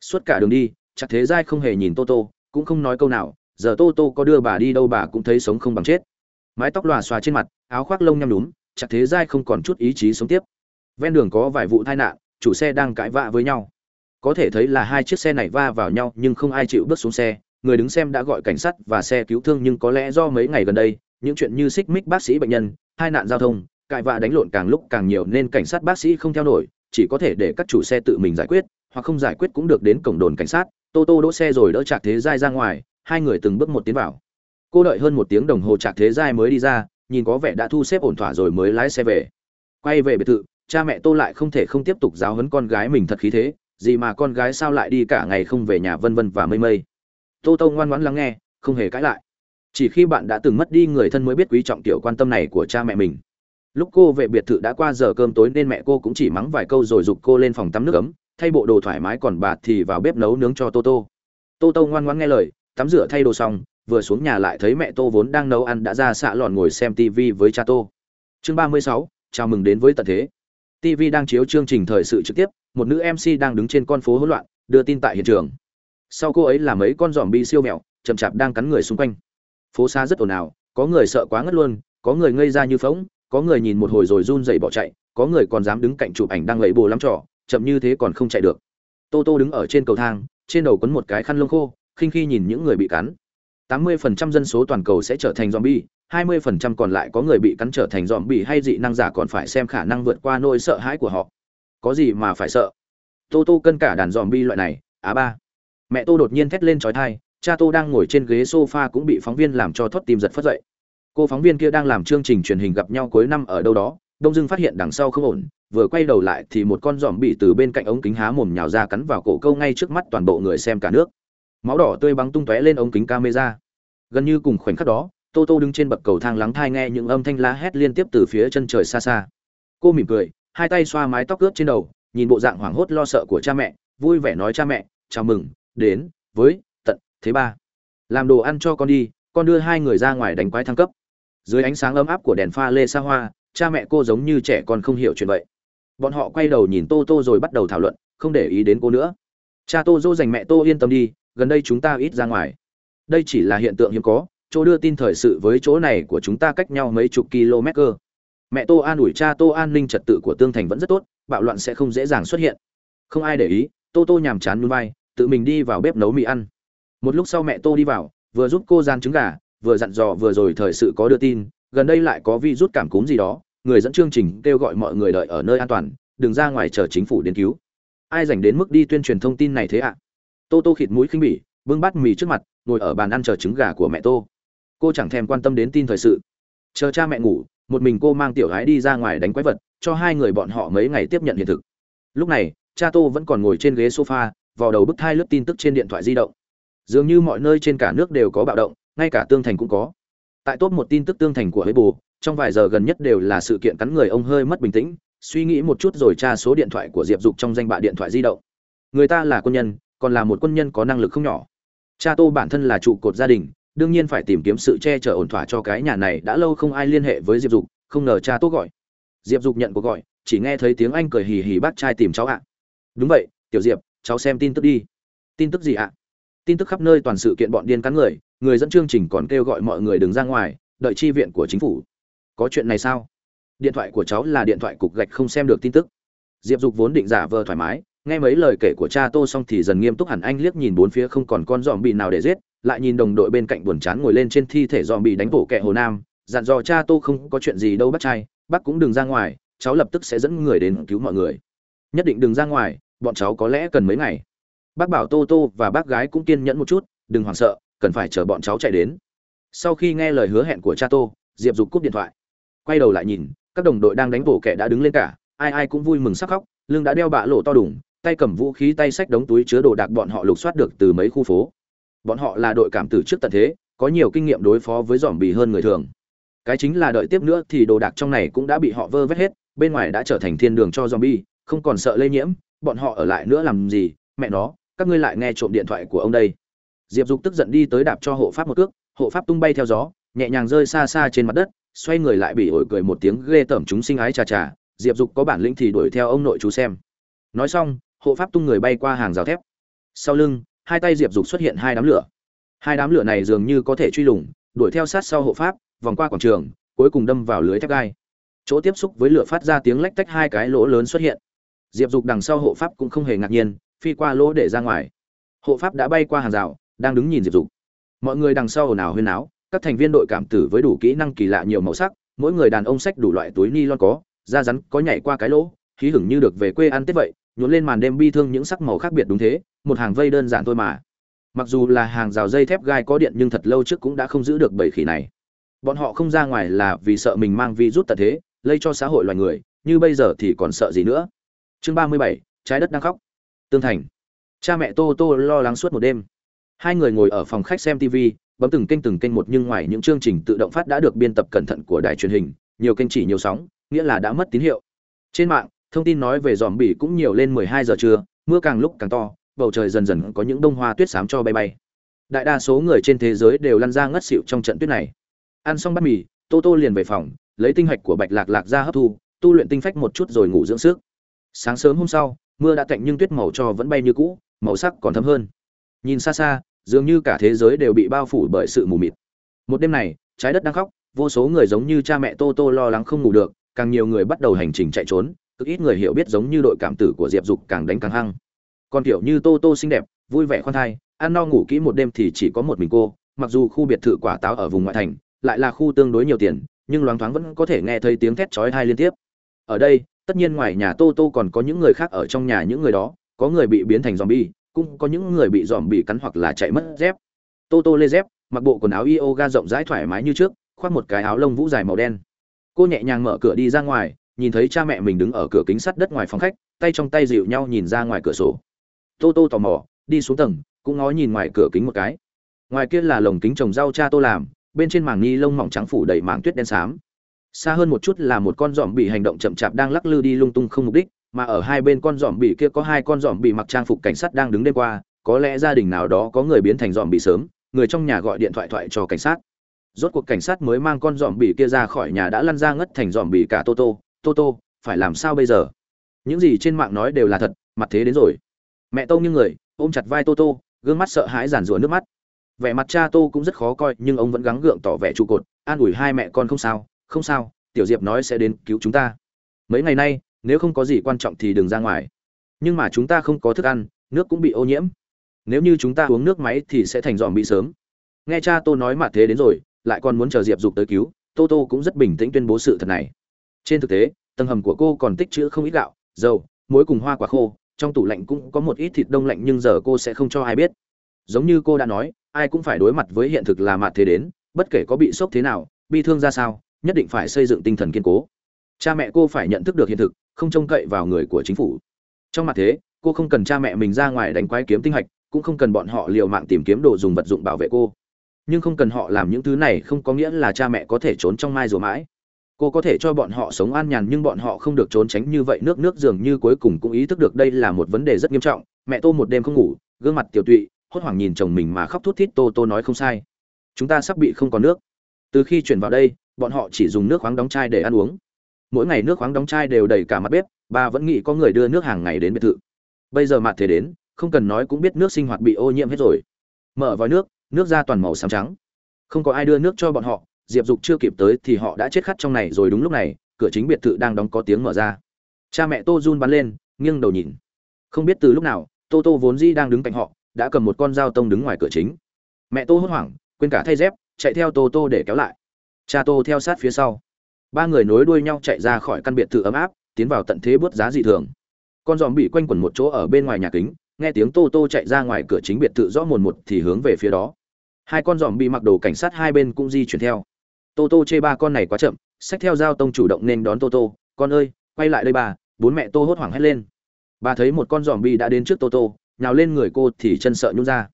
Suốt cả đường đi chắc thế giai không hề nhìn tô tô, cũng không nói câu nào, giờ tô tô có đưa bà đi đâu bà cũng thấy sống không bằng chết. Mái tóc lòa xòa trên mặt, áo khoác lông nhăm đúng chắc thế giai không còn chút ý chí sống tiếp. Ven đường có vài vụ tai nạn, chủ xe đang cãi vã với nhau có thể thấy là hai chiếc xe này va vào nhau nhưng không ai chịu bước xuống xe. Người đứng xem đã gọi cảnh sát và xe cứu thương nhưng có lẽ do mấy ngày gần đây, những chuyện như xích mích bác sĩ bệnh nhân hai nạn giao thông, cãi vã đánh lộn càng lúc càng nhiều nên cảnh sát bác sĩ không theo nổi, chỉ có thể để các chủ xe tự mình giải quyết, hoặc không giải quyết cũng được đến cổng đồn cảnh sát. Tô tô đỗ xe rồi đỡ trạc thế giai ra ngoài, hai người từng bước một tiến vào. Cô đợi hơn một tiếng đồng hồ trạc thế giai mới đi ra, nhìn có vẻ đã thu xếp ổn thỏa rồi mới lái xe về. Quay về biệt thự, cha mẹ tô lại không thể không tiếp tục giáo huấn con gái mình thật khí thế gì mà con gái sao lại đi cả ngày không về nhà vân vân và mây mây. Tô tô ngoan ngoãn lắng nghe, không hề cãi lại. Chỉ khi bạn đã từng mất đi người thân mới biết quý trọng tiểu quan tâm này của cha mẹ mình. Lúc cô về biệt thự đã qua giờ cơm tối nên mẹ cô cũng chỉ mắng vài câu rồi giục cô lên phòng tắm nước ấm, thay bộ đồ thoải mái còn bà thì vào bếp nấu nướng cho tô tô. Tô tô ngoan ngoãn nghe lời, tắm rửa thay đồ xong, vừa xuống nhà lại thấy mẹ tô vốn đang nấu ăn đã ra xạ lòn ngồi xem tv với cha tô. Chương ba mươi sáu, chào mừng đến với tận thế tv đang chiếu chương trình thời sự trực tiếp một nữ mc đang đứng trên con phố hỗn loạn đưa tin tại hiện trường. Sau cô ấy là mấy con zombie siêu mèo, chậm chạp đang cắn người xung quanh. Phố xa rất ồn ào có người sợ quá ngất luôn có người ngây ra như phỗng, có người nhìn một hồi rồi run rẩy bỏ chạy có người còn dám đứng cạnh chụp ảnh đang lẩy bồ lắm trò chậm như thế còn không chạy được. Tô tô đứng ở trên cầu thang trên đầu quấn một cái khăn lông khô khinh khi nhìn những người bị cắn. 80% dân số toàn cầu sẽ trở thành zombie, 20% còn lại có người bị cắn trở thành zombie hay dị năng giả còn phải xem khả năng vượt qua nỗi sợ hãi của họ. Có gì mà phải sợ? Tô Tô cân cả đàn zombie loại này, á ba. Mẹ Tô đột nhiên thét lên chói tai, cha Tô đang ngồi trên ghế sofa cũng bị phóng viên làm cho thoát tim giật phất dậy. Cô phóng viên kia đang làm chương trình truyền hình gặp nhau cuối năm ở đâu đó, đông dưng phát hiện đằng sau không ổn, vừa quay đầu lại thì một con giòm bị từ bên cạnh ống kính há mồm nhào ra cắn vào cổ câu ngay trước mắt toàn bộ người xem cả nước máu đỏ tươi bắn tung tóe lên ống kính camera gần như cùng khoảnh khắc đó tô tô đứng trên bậc cầu thang lắng thai nghe những âm thanh la hét liên tiếp từ phía chân trời xa xa. Cô mỉm cười, hai tay xoa mái tóc ướt trên đầu, nhìn bộ dạng hoảng hốt lo sợ của cha mẹ, vui vẻ nói cha mẹ, chào mừng, đến với tận thế ba. Làm đồ ăn cho con đi, con đưa hai người ra ngoài đánh quái thăng cấp. Dưới ánh sáng ấm áp của đèn pha lê xa hoa, cha mẹ cô giống như trẻ con không hiểu chuyện vậy. Bọn họ quay đầu nhìn tô tô rồi bắt đầu thảo luận, không để ý đến cô nữa. Cha tô dỗ dành mẹ tô yên tâm đi, gần đây chúng ta ít ra ngoài. Đây chỉ là hiện tượng hiếm có chỗ đưa tin thời sự với chỗ này của chúng ta cách nhau mấy chục km cơ. Mẹ tô an ủi cha tô an ninh trật tự của tương thành vẫn rất tốt, bạo loạn sẽ không dễ dàng xuất hiện. Không ai để ý, tô tô nhàm chán núi vai, tự mình đi vào bếp nấu mì ăn. Một lúc sau mẹ tô đi vào, vừa giúp cô gian trứng gà, vừa dặn dò vừa rồi thời sự có đưa tin, gần đây lại có vi rút cảm cúm gì đó, người dẫn chương trình kêu gọi mọi người đợi ở nơi an toàn, đừng ra ngoài chờ chính phủ đến cứu. Ai dành đến mức đi tuyên truyền thông tin này thế ạ? À? tô tô khịt mũi khinh bỉ, bưng bát mì trước mặt, ngồi ở bàn ăn chờ trứng gà của mẹ tô cô chẳng thèm quan tâm đến tin thời sự. Chờ cha mẹ ngủ, một mình cô mang tiểu gái đi ra ngoài đánh quái vật, cho hai người bọn họ mấy ngày tiếp nhận hiện thực. Lúc này, cha tô vẫn còn ngồi trên ghế sofa vào đầu bức thai lướt tin tức trên điện thoại di động. Dường như mọi nơi trên cả nước đều có bạo động, ngay cả tương thành cũng có. Tại top một tin tức tương thành của hơi bù trong vài giờ gần nhất đều là sự kiện cắn người ông hơi mất bình tĩnh, suy nghĩ một chút rồi tra số điện thoại của diệp dục trong danh bạ điện thoại di động. Người ta là quân nhân, còn là một quân nhân có năng lực không nhỏ. Cha tô bản thân là trụ cột gia đình đương nhiên phải tìm kiếm sự che chở ổn thỏa cho cái nhà này đã lâu không ai liên hệ với diệp dục, không ngờ cha tốt gọi. Diệp dục nhận cuộc gọi, chỉ nghe thấy tiếng anh cười hì hì bác trai tìm cháu ạ. Đúng vậy, tiểu diệp, cháu xem tin tức đi. Tin tức gì ạ? Tin tức khắp nơi toàn sự kiện bọn điên cắn người người dẫn chương trình còn kêu gọi mọi người đừng ra ngoài, đợi chi viện của chính phủ. Có chuyện này sao? Điện thoại của cháu là điện thoại cục gạch không xem được tin tức. Diệp dục vốn định giả vờ thoải mái, nghe mấy lời kể của cha tô xong thì dần nghiêm túc hẳn anh liếc nhìn bốn phía không còn con dòm bị nào để giết lại nhìn đồng đội bên cạnh buồn chán ngồi lên trên thi thể dòm bị đánh bổ kẹ hồ nam, dặn dò cha tô không có chuyện gì đâu bác trai, bác cũng đừng ra ngoài, cháu lập tức sẽ dẫn người đến cứu mọi người. Nhất định đừng ra ngoài, bọn cháu có lẽ cần mấy ngày. Bác bảo tô tô và bác gái cũng kiên nhẫn một chút, đừng hoảng sợ, cần phải chờ bọn cháu chạy đến. Sau khi nghe lời hứa hẹn của cha tô, diệp dục cúp điện thoại. Quay đầu lại nhìn, các đồng đội đang đánh bổ kẻ đã đứng lên cả, ai ai cũng vui mừng sắc khóc, lưng đã đeo bạ lộ to đủng tay cầm vũ khí tay sách đống túi chứa đồ đạc bọn họ lục soát được từ mấy khu phố bọn họ là đội cảm tử trước tận thế, có nhiều kinh nghiệm đối phó với dòm bì hơn người thường. Cái chính là đợi tiếp nữa thì đồ đạc trong này cũng đã bị họ vơ vét hết, bên ngoài đã trở thành thiên đường cho zombie, không còn sợ lây nhiễm, bọn họ ở lại nữa làm gì? Mẹ nó, các ngươi lại nghe trộm điện thoại của ông đây. Diệp dục tức giận đi tới đạp cho hộ pháp một cước, hộ pháp tung bay theo gió, nhẹ nhàng rơi xa xa trên mặt đất, xoay người lại bị ổi cười một tiếng ghê tởm chúng sinh ái chà chà diệp dục có bản lĩnh thì đuổi theo ông nội chú xem. Nói xong, hộ pháp tung người bay qua hàng rào thép. Sau lưng hai tay diệp dục xuất hiện hai đám lửa. Hai đám lửa này dường như có thể truy lùng, đuổi theo sát sau hộ pháp, vòng qua quảng trường, cuối cùng đâm vào lưới thép gai. Chỗ tiếp xúc với lửa phát ra tiếng lách tách hai cái lỗ lớn xuất hiện. Diệp dục đằng sau hộ pháp cũng không hề ngạc nhiên, phi qua lỗ để ra ngoài. Hộ pháp đã bay qua hàng rào, đang đứng nhìn diệp dục. Mọi người đằng sau ồn ào huyên áo các thành viên đội cảm tử với đủ kỹ năng kỳ lạ nhiều màu sắc, mỗi người đàn ông xách đủ loại túi ni lon có, da rắn có nhảy qua cái lỗ, khí hửng như được về quê ăn tết vậy, nhuộn lên màn đêm bi thương những sắc màu khác biệt đúng thế một hàng vây đơn giản thôi mà. Mặc dù là hàng rào dây thép gai có điện nhưng thật lâu trước cũng đã không giữ được bảy khỉ này. Bọn họ không ra ngoài là vì sợ mình mang virus tật thế, lây cho xã hội loài người, như bây giờ thì còn sợ gì nữa. Chương ba mươi bảy, trái đất đang khóc. Tương thành. Cha mẹ tô tô lo lắng suốt một đêm. Hai người ngồi ở phòng khách xem tv bấm từng kênh từng kênh một nhưng ngoài những chương trình tự động phát đã được biên tập cẩn thận của đài truyền hình, nhiều kênh chỉ nhiều sóng, nghĩa là đã mất tín hiệu. Trên mạng, thông tin nói về dòm bỉ cũng nhiều lên 12 giờ trưa, mưa càng lúc càng to bầu trời dần dần có những bông hoa tuyết xám cho bay bay. Đại đa số người trên thế giới đều lăn ra ngất xỉu trong trận tuyết này. Ăn xong bát mì, tô tô liền về phòng, lấy tinh hạch của bạch lạc lạc ra hấp thu, tu luyện tinh phách một chút rồi ngủ dưỡng sức. Sáng sớm hôm sau, mưa đã tạnh nhưng tuyết màu cho vẫn bay như cũ, màu sắc còn thấm hơn. Nhìn xa xa, dường như cả thế giới đều bị bao phủ bởi sự mù mịt. Một đêm này, trái đất đang khóc, vô số người giống như cha mẹ tô tô lo lắng không ngủ được, càng nhiều người bắt đầu hành trình chạy trốn, cực ít người hiểu biết giống như đội cảm tử của diệp dục càng đánh càng hăng còn kiểu như tô tô xinh đẹp, vui vẻ khoan thai, ăn no ngủ kỹ một đêm thì chỉ có một mình cô, mặc dù khu biệt thự quả táo ở vùng ngoại thành, lại là khu tương đối nhiều tiền, nhưng loáng thoáng vẫn có thể nghe thấy tiếng thét chói tai liên tiếp. Ở đây, tất nhiên ngoài nhà tô tô còn có những người khác ở trong nhà những người đó, có người bị biến thành zombie, cũng có những người bị dòm bị cắn hoặc là chạy mất dép. Tô tô lê dép, mặc bộ quần áo yoga rộng rãi thoải mái như trước, khoác một cái áo lông vũ dài màu đen. Cô nhẹ nhàng mở cửa đi ra ngoài, nhìn thấy cha mẹ mình đứng ở cửa kính sắt đất ngoài phòng khách, tay trong tay dịu nhau nhìn ra ngoài cửa sổ tô tô tò mò, đi xuống tầng, cũng ngó nhìn ngoài cửa kính một cái. Ngoài kia là lồng kính trồng rau cha tô làm, bên trên màng ni lông mỏng trắng phủ đầy mảng tuyết đen xám. Xa hơn một chút là một con giòm bị hành động chậm chạp đang lắc lư đi lung tung không mục đích, mà ở hai bên con giòm bị kia có hai con giòm bị mặc trang phục cảnh sát đang đứng đêm qua, có lẽ gia đình nào đó có người biến thành giòm bị sớm, người trong nhà gọi điện thoại thoại cho cảnh sát. Rốt cuộc cảnh sát mới mang con giòm bị kia ra khỏi nhà đã lăn ra ngất thành giòm bị cả tô tô. Tô tô, phải làm sao bây giờ? Những gì trên mạng nói đều là thật, mặt thế đến rồi mẹ tâu như người, ôm chặt vai tô tô, gương mắt sợ hãi giàn rủa nước mắt. Vẻ mặt cha tô cũng rất khó coi, nhưng ông vẫn gắng gượng tỏ vẻ trụ cột, an ủi hai mẹ con không sao không sao, tiểu diệp nói sẽ đến cứu chúng ta. Mấy ngày nay, nếu không có gì quan trọng thì đừng ra ngoài. Nhưng mà chúng ta không có thức ăn, nước cũng bị ô nhiễm. Nếu như chúng ta uống nước máy thì sẽ thành dòm bị sớm. Nghe cha tô nói mà thế đến rồi, lại còn muốn chờ diệp dục tới cứu, tô tô cũng rất bình tĩnh tuyên bố sự thật này. Trên thực tế, tầng hầm của cô còn tích trữ không ít gạo, dầu, muối cùng hoa quả khô trong tủ lạnh cũng có một ít thịt đông lạnh nhưng giờ cô sẽ không cho ai biết. Giống như cô đã nói, ai cũng phải đối mặt với hiện thực là mạt thế đến, bất kể có bị sốc thế nào, bi thương ra sao, nhất định phải xây dựng tinh thần kiên cố. Cha mẹ cô phải nhận thức được hiện thực, không trông cậy vào người của chính phủ. Trong mặt thế, cô không cần cha mẹ mình ra ngoài đánh quái kiếm tinh hạch, cũng không cần bọn họ liều mạng tìm kiếm đồ dùng vật dụng bảo vệ cô. Nhưng không cần họ làm những thứ này không có nghĩa là cha mẹ có thể trốn trong mai rùa mãi cô có thể cho bọn họ sống an nhàn nhưng bọn họ không được trốn tránh như vậy, nước nước dường như cuối cùng cũng ý thức được đây là một vấn đề rất nghiêm trọng. Mẹ tô một đêm không ngủ, gương mặt tiểu tụy, hốt hoảng nhìn chồng mình mà khóc thút thít, tô tô nói không sai. Chúng ta sắp bị không có nước. Từ khi chuyển vào đây, bọn họ chỉ dùng nước khoáng đóng chai để ăn uống. Mỗi ngày nước khoáng đóng chai đều đầy cả mặt bếp, bà vẫn nghĩ có người đưa nước hàng ngày đến biệt thự. Bây giờ mặt thế đến, không cần nói cũng biết nước sinh hoạt bị ô nhiễm hết rồi. Mở vòi nước nước ra toàn màu xám trắng. Không có ai đưa nước cho bọn họ diệp dục chưa kịp tới thì họ đã chết khát trong này rồi đúng lúc này, cửa chính biệt thự đang đóng có tiếng mở ra. Cha mẹ tô run bắn lên, nghiêng đầu nhìn. Không biết từ lúc nào, tô tô vốn di đang đứng cạnh họ, đã cầm một con dao tông đứng ngoài cửa chính. Mẹ tô hốt hoảng, quên cả thay dép, chạy theo tô tô để kéo lại. Cha tô theo sát phía sau. Ba người nối đuôi nhau chạy ra khỏi căn biệt thự ấm áp, tiến vào tận thế bớt giá dị thường. Con giòm bị quanh quẩn một chỗ ở bên ngoài nhà kính, nghe tiếng tô tô chạy ra ngoài cửa chính biệt thự rõ mồn một thì hướng về phía đó. Hai con giòm bị mặc đồ cảnh sát hai bên cũng di chuyển theo tô tô chê ba con này quá chậm sách theo dao tông chủ động nên đón tô tô, con ơi, quay lại đây bà, bốn mẹ tô hốt hoảng hét lên. Bà thấy một con giòm bi đã đến trước tô tô, nhào lên người cô thì chân sợ nhún ra.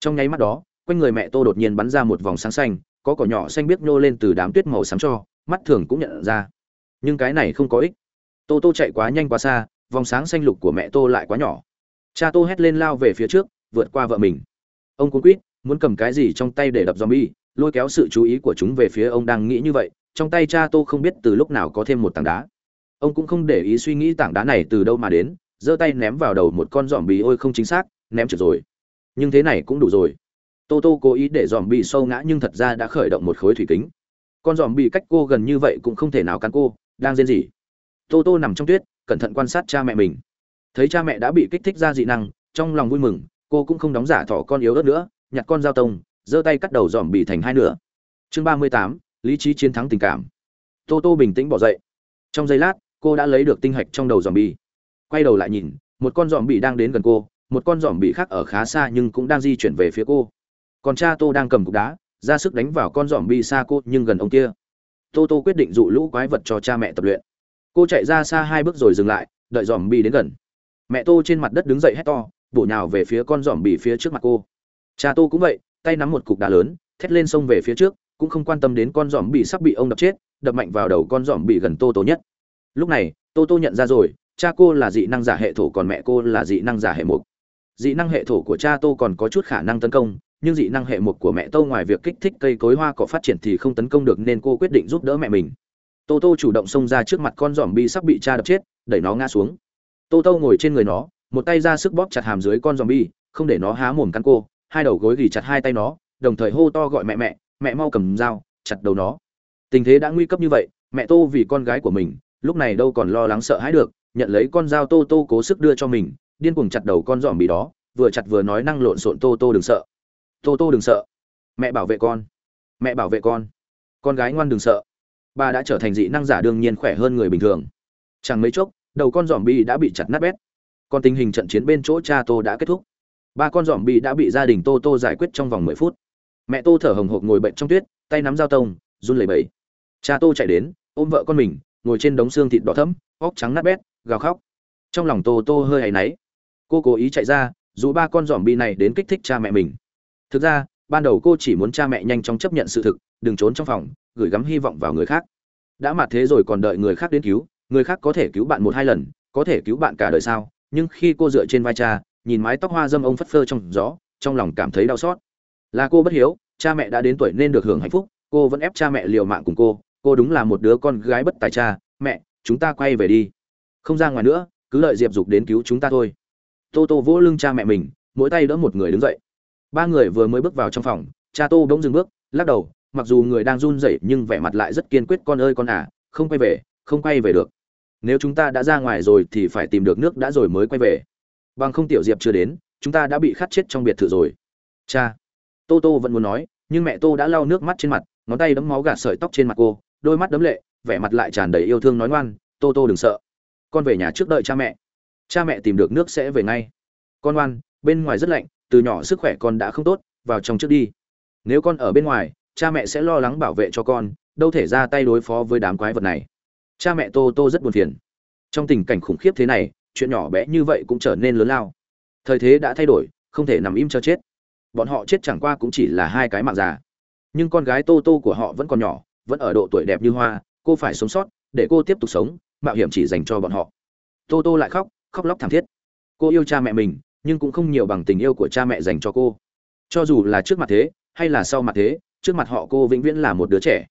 Trong nháy mắt đó, quanh người mẹ tô đột nhiên bắn ra một vòng sáng xanh, có cỏ nhỏ xanh biếc nhô lên từ đám tuyết màu xám cho, mắt thường cũng nhận ra. Nhưng cái này không có ích. Tô tô chạy quá nhanh quá xa, vòng sáng xanh lục của mẹ tô lại quá nhỏ. Cha tô hét lên lao về phía trước, vượt qua vợ mình. Ông cũng quýt, muốn cầm cái gì trong tay để đập zombie? Lôi kéo sự chú ý của chúng về phía ông đang nghĩ như vậy, trong tay cha tô không biết từ lúc nào có thêm một tảng đá. Ông cũng không để ý suy nghĩ tảng đá này từ đâu mà đến, giơ tay ném vào đầu một con giòm bì ôi không chính xác, ném trượt rồi. Nhưng thế này cũng đủ rồi. Tô tô cố ý để giòm bì sâu ngã nhưng thật ra đã khởi động một khối thủy kính. Con giòm bì cách cô gần như vậy cũng không thể nào cắn cô, đang rên gì tô tô nằm trong tuyết, cẩn thận quan sát cha mẹ mình. Thấy cha mẹ đã bị kích thích ra dị năng, trong lòng vui mừng, cô cũng không đóng giả thỏ con yếu ớt nữa, nhặt con dao tông giơ tay cắt đầu giòm bì thành hai nửa. Chương ba mươi tám, lý trí chiến thắng tình cảm. Tô tô bình tĩnh bỏ dậy. Trong giây lát, cô đã lấy được tinh hạch trong đầu giòm bì quay đầu lại nhìn, một con giòm bì đang đến gần cô, một con giòm bì khác ở khá xa nhưng cũng đang di chuyển về phía cô. Còn cha tô đang cầm cục đá, ra sức đánh vào con giòm bì xa cô nhưng gần ông kia. Tô tô quyết định dụ lũ quái vật cho cha mẹ tập luyện. Cô chạy ra xa hai bước rồi dừng lại, đợi giòm bì đến gần. Mẹ tô trên mặt đất đứng dậy hét to, bổ nhào về phía con giòm bì phía trước mặt cô. Cha tô cũng vậy tay nắm một cục đá lớn thét lên sông về phía trước cũng không quan tâm đến con giòm bị sắp bị ông đập chết đập mạnh vào đầu con giòm bị gần tô tô nhất. Lúc này tô tô nhận ra rồi cha cô là dị năng giả hệ thổ còn mẹ cô là dị năng giả hệ mục. Dị năng hệ thổ của cha tô còn có chút khả năng tấn công nhưng dị năng hệ mục của mẹ tô ngoài việc kích thích cây cối hoa cỏ phát triển thì không tấn công được nên cô quyết định giúp đỡ mẹ mình. Tô tô chủ động xông ra trước mặt con giòm bị sắp bị cha đập chết đẩy nó ngã xuống. Tô tô ngồi trên người nó một tay ra sức bóp chặt hàm dưới con giòm bị, không để nó há mồm cắn cô hai đầu gối gỉ chặt hai tay nó, đồng thời hô to gọi mẹ mẹ mẹ mau cầm dao, chặt đầu nó. Tình thế đã nguy cấp như vậy, mẹ tô vì con gái của mình, lúc này đâu còn lo lắng sợ hãi được, nhận lấy con dao tô tô cố sức đưa cho mình, điên cuồng chặt đầu con giòm bị đó, vừa chặt vừa nói năng lộn xộn tô tô đừng sợ. Tô tô đừng sợ. Mẹ bảo vệ con. Mẹ bảo vệ con. Con gái ngoan đừng sợ. Bà đã trở thành dị năng giả đương nhiên khỏe hơn người bình thường. Chẳng mấy chốc, đầu con giòm bi đã bị chặt nát bét. Còn tình hình trận chiến bên chỗ cha tô đã kết thúc ba con giòm bị đã bị gia đình tô tô giải quyết trong vòng mười phút. Mẹ tô thở hồng hộc ngồi bệnh trong tuyết, tay nắm dao tông, run lẩy bẩy. Cha tô chạy đến, ôm vợ con mình, ngồi trên đống xương thịt đỏ thẫm, óc trắng nát bét, gào khóc. Trong lòng tô tô hơi áy náy. Cô cố ý chạy ra, dù ba con giòm bị này đến kích thích cha mẹ mình. Thực ra, ban đầu cô chỉ muốn cha mẹ nhanh chóng chấp nhận sự thực, đừng trốn trong phòng, gửi gắm hy vọng vào người khác. Đã mặt thế rồi còn đợi người khác đến cứu, người khác có thể cứu bạn một hai lần, có thể cứu bạn cả đời sao? Nhưng khi cô dựa trên vai cha nhìn mái tóc hoa dâm ông phất phơ trong gió, trong lòng cảm thấy đau xót. Là cô bất hiếu, cha mẹ đã đến tuổi nên được hưởng hạnh phúc, cô vẫn ép cha mẹ liều mạng cùng cô cô đúng là một đứa con gái bất tài cha, mẹ, chúng ta quay về đi. Không ra ngoài nữa, cứ lợi diệp dục đến cứu chúng ta thôi. Tô tô vỗ lưng cha mẹ mình, mỗi tay đỡ một người đứng dậy. Ba người vừa mới bước vào trong phòng, cha tô bỗng dừng bước, lắc đầu, mặc dù người đang run rẩy nhưng vẻ mặt lại rất kiên quyết, con ơi, con à không quay về, không quay về được. Nếu chúng ta đã ra ngoài rồi thì phải tìm được nước đã rồi mới quay về bằng không tiểu diệp chưa đến, chúng ta đã bị khát chết trong biệt thự rồi. Cha. Tô tô vẫn muốn nói, nhưng mẹ tô đã lau nước mắt trên mặt, ngón tay đấm máu gạt sợi tóc trên mặt cô, đôi mắt đấm lệ, vẻ mặt lại tràn đầy yêu thương nói ngoan, tô tô đừng sợ. Con về nhà trước đợi cha mẹ. Cha mẹ tìm được nước sẽ về ngay. Con ngoan, bên ngoài rất lạnh, từ nhỏ sức khỏe con đã không tốt, vào trong trước đi. Nếu con ở bên ngoài, cha mẹ sẽ lo lắng bảo vệ cho con, đâu thể ra tay đối phó với đám quái vật này. Cha mẹ tô tô rất buồn phiền. Trong tình cảnh khủng khiếp thế này chuyện nhỏ bé như vậy cũng trở nên lớn lao. Thời thế đã thay đổi, không thể nằm im cho chết. Bọn họ chết chẳng qua cũng chỉ là hai cái mạng già. Nhưng con gái tô tô của họ vẫn còn nhỏ, vẫn ở độ tuổi đẹp như hoa, cô phải sống sót, để cô tiếp tục sống, mạo hiểm chỉ dành cho bọn họ. Tô tô lại khóc khóc lóc thảm thiết. Cô yêu cha mẹ mình, nhưng cũng không nhiều bằng tình yêu của cha mẹ dành cho cô. Cho dù là trước mặt thế, hay là sau mặt thế, trước mặt họ cô vĩnh viễn là một đứa trẻ.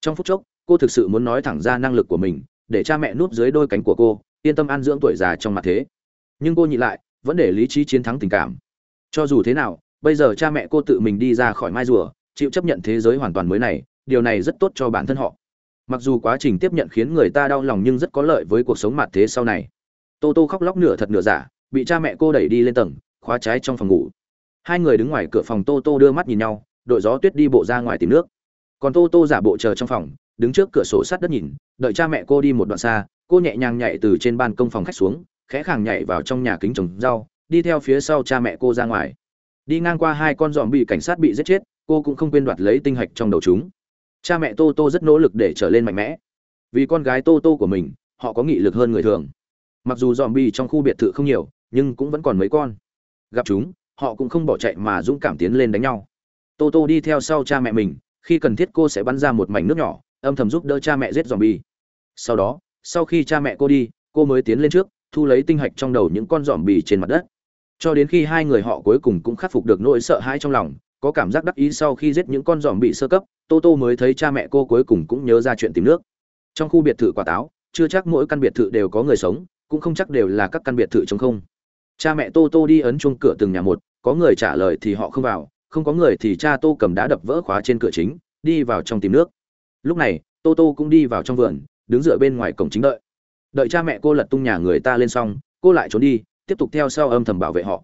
Trong phút chốc, cô thực sự muốn nói thẳng ra năng lực của mình, để cha mẹ núp dưới đôi cánh của cô yên tâm an dưỡng tuổi già trong mặt thế. Nhưng cô nhị lại, vẫn để lý trí chiến thắng tình cảm. Cho dù thế nào, bây giờ cha mẹ cô tự mình đi ra khỏi mai rùa, chịu chấp nhận thế giới hoàn toàn mới này, điều này rất tốt cho bản thân họ. Mặc dù quá trình tiếp nhận khiến người ta đau lòng nhưng rất có lợi với cuộc sống mặt thế sau này. Tô tô khóc lóc nửa thật nửa giả, bị cha mẹ cô đẩy đi lên tầng, khóa trái trong phòng ngủ. Hai người đứng ngoài cửa phòng tô tô đưa mắt nhìn nhau, đội gió tuyết đi bộ ra ngoài tìm nước. Còn tô tô giả bộ chờ trong phòng, đứng trước cửa sổ sát đất nhìn, đợi cha mẹ cô đi một đoạn xa cô nhẹ nhàng nhảy từ trên ban công phòng khách xuống, khẽ khàng nhảy vào trong nhà kính trồng rau, đi theo phía sau cha mẹ cô ra ngoài. Đi ngang qua hai con dòm bị cảnh sát bị giết chết, cô cũng không quên đoạt lấy tinh hạch trong đầu chúng. Cha mẹ tô tô rất nỗ lực để trở lên mạnh mẽ. Vì con gái tô tô của mình, họ có nghị lực hơn người thường. Mặc dù dòm bi trong khu biệt thự không nhiều, nhưng cũng vẫn còn mấy con. Gặp chúng, họ cũng không bỏ chạy mà dũng cảm tiến lên đánh nhau. Tô tô đi theo sau cha mẹ mình, khi cần thiết cô sẽ bắn ra một mảnh nước nhỏ, âm thầm giúp đỡ cha mẹ giết dòm bi sau đó sau khi cha mẹ cô đi, cô mới tiến lên trước, thu lấy tinh hạch trong đầu những con dòm bì trên mặt đất. Cho đến khi hai người họ cuối cùng cũng khắc phục được nỗi sợ hãi trong lòng, có cảm giác đắc ý sau khi giết những con dòm bị sơ cấp, tô tô mới thấy cha mẹ cô cuối cùng cũng nhớ ra chuyện tìm nước. Trong khu biệt thự quả táo, chưa chắc mỗi căn biệt thự đều có người sống, cũng không chắc đều là các căn biệt thự chống không. Cha mẹ tô tô đi ấn chuông cửa từng nhà một, có người trả lời thì họ không vào, không có người thì cha tô cầm đá đập vỡ khóa trên cửa chính, đi vào trong tìm nước. Lúc này, tô tô cũng đi vào trong vườn đứng dựa bên ngoài cổng chính đợi. Đợi cha mẹ cô lật tung nhà người ta lên xong, cô lại trốn đi, tiếp tục theo sau âm thầm bảo vệ họ.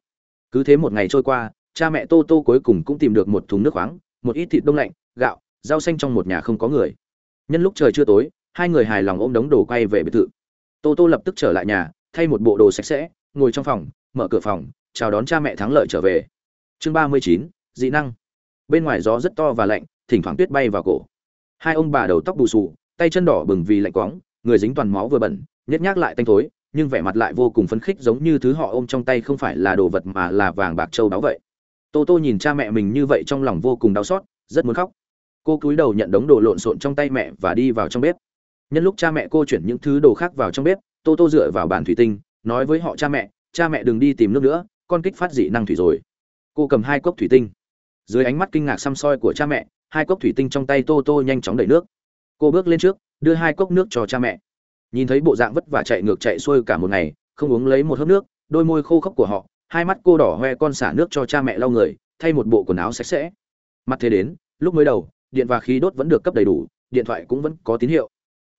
Cứ thế một ngày trôi qua, cha mẹ tô tô cuối cùng cũng tìm được một thùng nước khoáng, một ít thịt đông lạnh, gạo, rau xanh trong một nhà không có người. Nhân lúc trời chưa tối, hai người hài lòng ôm đống đồ quay về biệt thự. Tô tô lập tức trở lại nhà, thay một bộ đồ sạch sẽ, ngồi trong phòng, mở cửa phòng, chào đón cha mẹ thắng lợi trở về. Chương ba mươi chín, dị năng. Bên ngoài gió rất to và lạnh, thỉnh thoảng tuyết bay vào cổ. Hai ông bà đầu tóc bù xù tay chân đỏ bừng vì lạnh quáng, người dính toàn máu vừa bẩn nhét nhác lại tanh thối nhưng vẻ mặt lại vô cùng phấn khích giống như thứ họ ôm trong tay không phải là đồ vật mà là vàng bạc châu báu vậy. Tô tô nhìn cha mẹ mình như vậy trong lòng vô cùng đau xót rất muốn khóc. Cô cúi đầu nhận đống đồ lộn xộn trong tay mẹ và đi vào trong bếp. Nhân lúc cha mẹ cô chuyển những thứ đồ khác vào trong bếp tô tô dựa vào bàn thủy tinh nói với họ cha mẹ cha mẹ đừng đi tìm nước nữa con kích phát dị năng thủy rồi. Cô cầm hai cốc thủy tinh. Dưới ánh mắt kinh ngạc xăm soi của cha mẹ hai cốc thủy tinh trong tay tô tô nhanh chóng đầy nước cô bước lên trước, đưa hai cốc nước cho cha mẹ. Nhìn thấy bộ dạng vất vả chạy ngược chạy xuôi cả một ngày, không uống lấy một hớp nước, đôi môi khô khốc của họ, hai mắt cô đỏ hoe con xả nước cho cha mẹ lau người, thay một bộ quần áo sạch sẽ. Mặt thế đến, lúc mới đầu, điện và khí đốt vẫn được cấp đầy đủ, điện thoại cũng vẫn có tín hiệu.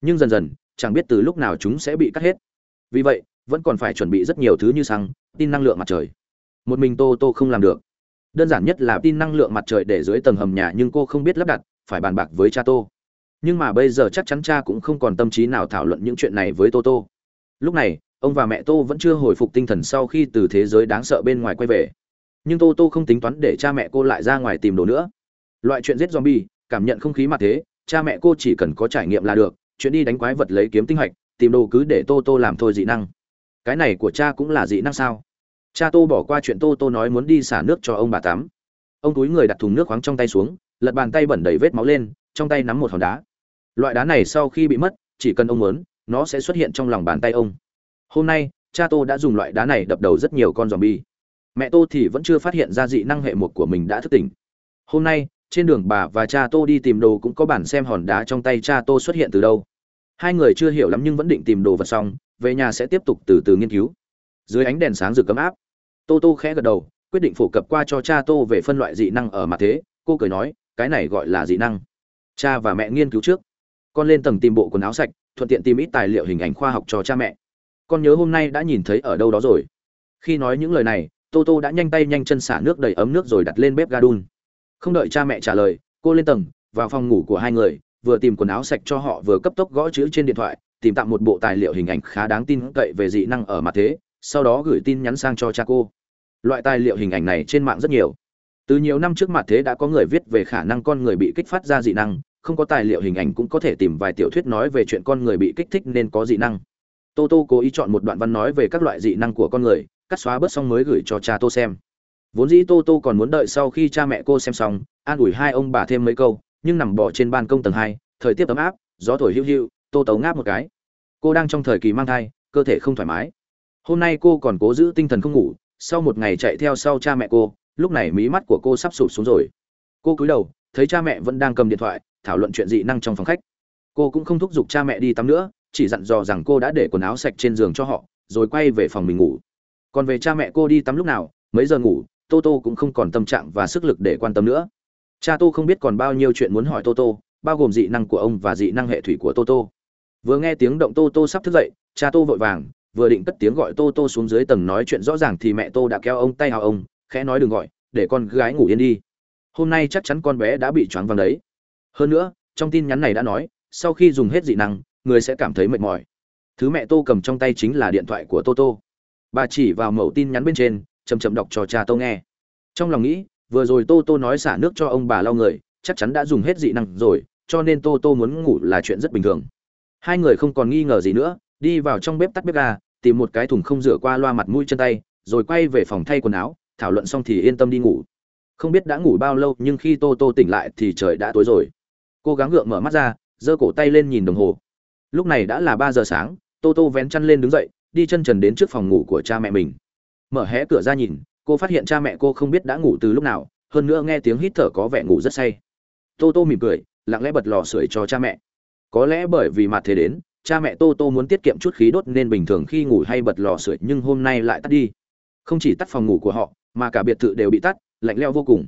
Nhưng dần dần, chẳng biết từ lúc nào chúng sẽ bị cắt hết. Vì vậy, vẫn còn phải chuẩn bị rất nhiều thứ như xăng, tin năng lượng mặt trời. Một mình tô tô không làm được. Đơn giản nhất là tin năng lượng mặt trời để dưới tầng hầm nhà nhưng cô không biết lắp đặt, phải bàn bạc với cha tô nhưng mà bây giờ chắc chắn cha cũng không còn tâm trí nào thảo luận những chuyện này với tô tô. Lúc này, ông và mẹ tô vẫn chưa hồi phục tinh thần sau khi từ thế giới đáng sợ bên ngoài quay về. Nhưng tô tô không tính toán để cha mẹ cô lại ra ngoài tìm đồ nữa. Loại chuyện giết zombie, cảm nhận không khí mặt thế, cha mẹ cô chỉ cần có trải nghiệm là được, chuyện đi đánh quái vật lấy kiếm tinh hạch, tìm đồ cứ để tô tô làm thôi dị năng. Cái này của cha cũng là dị năng sao? Cha tô bỏ qua chuyện tô tô nói muốn đi xả nước cho ông bà tắm. Ông túi người đặt thùng nước khoáng trong tay xuống, lật bàn tay bẩn đầy vết máu lên, trong tay nắm một hòn đá loại đá này sau khi bị mất, chỉ cần ông muốn, nó sẽ xuất hiện trong lòng bàn tay ông. Hôm nay, cha tô đã dùng loại đá này đập đầu rất nhiều con giòm bi mẹ tô thì vẫn chưa phát hiện ra dị năng hệ một của mình đã thức tỉnh. Hôm nay, trên đường bà và cha tô đi tìm đồ cũng có bản xem hòn đá trong tay cha tô xuất hiện từ đâu. Hai người chưa hiểu lắm nhưng vẫn định tìm đồ vật xong, về nhà sẽ tiếp tục từ từ nghiên cứu. Dưới ánh đèn sáng rực ấm áp, tô tô khẽ gật đầu, quyết định phổ cập qua cho cha tô về phân loại dị năng ở mặt thế. Cô cười nói, cái này gọi là dị năng. Cha và mẹ nghiên cứu trước con lên tầng tìm bộ quần áo sạch, thuận tiện tìm ít tài liệu hình ảnh khoa học cho cha mẹ. Con nhớ hôm nay đã nhìn thấy ở đâu đó rồi. Khi nói những lời này, tô tô đã nhanh tay nhanh chân xả nước đầy ấm nước rồi đặt lên bếp ga đun. Không đợi cha mẹ trả lời, cô lên tầng, vào phòng ngủ của hai người, vừa tìm quần áo sạch cho họ vừa cấp tốc gõ chữ trên điện thoại, tìm tặng một bộ tài liệu hình ảnh khá đáng tin cậy về dị năng ở mặt thế, sau đó gửi tin nhắn sang cho cha cô. Loại tài liệu hình ảnh này trên mạng rất nhiều. Từ nhiều năm trước mặt thế đã có người viết về khả năng con người bị kích phát ra dị năng không có tài liệu hình ảnh cũng có thể tìm vài tiểu thuyết nói về chuyện con người bị kích thích nên có dị năng. Tô tô cố ý chọn một đoạn văn nói về các loại dị năng của con người, cắt xóa bớt xong mới gửi cho cha tô xem. Vốn dĩ tô tô còn muốn đợi sau khi cha mẹ cô xem xong, an ủi hai ông bà thêm mấy câu, nhưng nằm bò trên ban công tầng hai, thời tiết ấm áp, gió thổi hữu hữu tô tấu ngáp một cái. Cô đang trong thời kỳ mang thai, cơ thể không thoải mái. Hôm nay cô còn cố giữ tinh thần không ngủ, sau một ngày chạy theo sau cha mẹ cô, lúc này mí mắt của cô sắp sụp xuống rồi. Cô cúi đầu, thấy cha mẹ vẫn đang cầm điện thoại thảo luận chuyện dị năng trong phòng khách. Cô cũng không thúc giục cha mẹ đi tắm nữa, chỉ dặn dò rằng cô đã để quần áo sạch trên giường cho họ, rồi quay về phòng mình ngủ. Còn về cha mẹ cô đi tắm lúc nào, mấy giờ ngủ tô tô cũng không còn tâm trạng và sức lực để quan tâm nữa. Cha tô không biết còn bao nhiêu chuyện muốn hỏi tô tô bao gồm dị năng của ông và dị năng hệ thủy của tô tô vừa nghe tiếng động tô tô sắp thức dậy, cha tô vội vàng, vừa định cất tiếng gọi tô tô xuống dưới tầng nói chuyện rõ ràng thì mẹ tô đã kéo ông tay hào ông, khẽ nói đừng gọi, để con gái ngủ yên đi. Hôm nay chắc chắn con bé đã bị choáng văng đấy hơn nữa, trong tin nhắn này đã nói, sau khi dùng hết dị năng, người sẽ cảm thấy mệt mỏi. Thứ mẹ tô cầm trong tay chính là điện thoại của tô tô. Bà chỉ vào mẫu tin nhắn bên trên chầm chậm đọc cho cha tô nghe. Trong lòng nghĩ, vừa rồi tô tô nói xả nước cho ông bà lau người, chắc chắn đã dùng hết dị năng rồi, cho nên tô tô muốn ngủ là chuyện rất bình thường. Hai người không còn nghi ngờ gì nữa, đi vào trong bếp tắt bếp ga, tìm một cái thùng không rửa qua loa mặt mũi chân tay, rồi quay về phòng thay quần áo, thảo luận xong thì yên tâm đi ngủ. Không biết đã ngủ bao lâu, nhưng khi tô tô tỉnh lại thì trời đã tối rồi cô gắng gượng mở mắt ra, giơ cổ tay lên nhìn đồng hồ. Lúc này đã là ba giờ sáng, tô tô vén chăn lên đứng dậy, đi chân trần đến trước phòng ngủ của cha mẹ mình. Mở hé cửa ra nhìn, cô phát hiện cha mẹ cô không biết đã ngủ từ lúc nào, hơn nữa nghe tiếng hít thở có vẻ ngủ rất say. Tô tô mỉm cười, lặng lẽ bật lò sưởi cho cha mẹ. Có lẽ bởi vì mặt thế đến, cha mẹ tô tô muốn tiết kiệm chút khí đốt nên bình thường khi ngủ hay bật lò sưởi, nhưng hôm nay lại tắt đi. Không chỉ tắt phòng ngủ của họ, mà cả biệt thự đều bị tắt, lạnh leo vô cùng.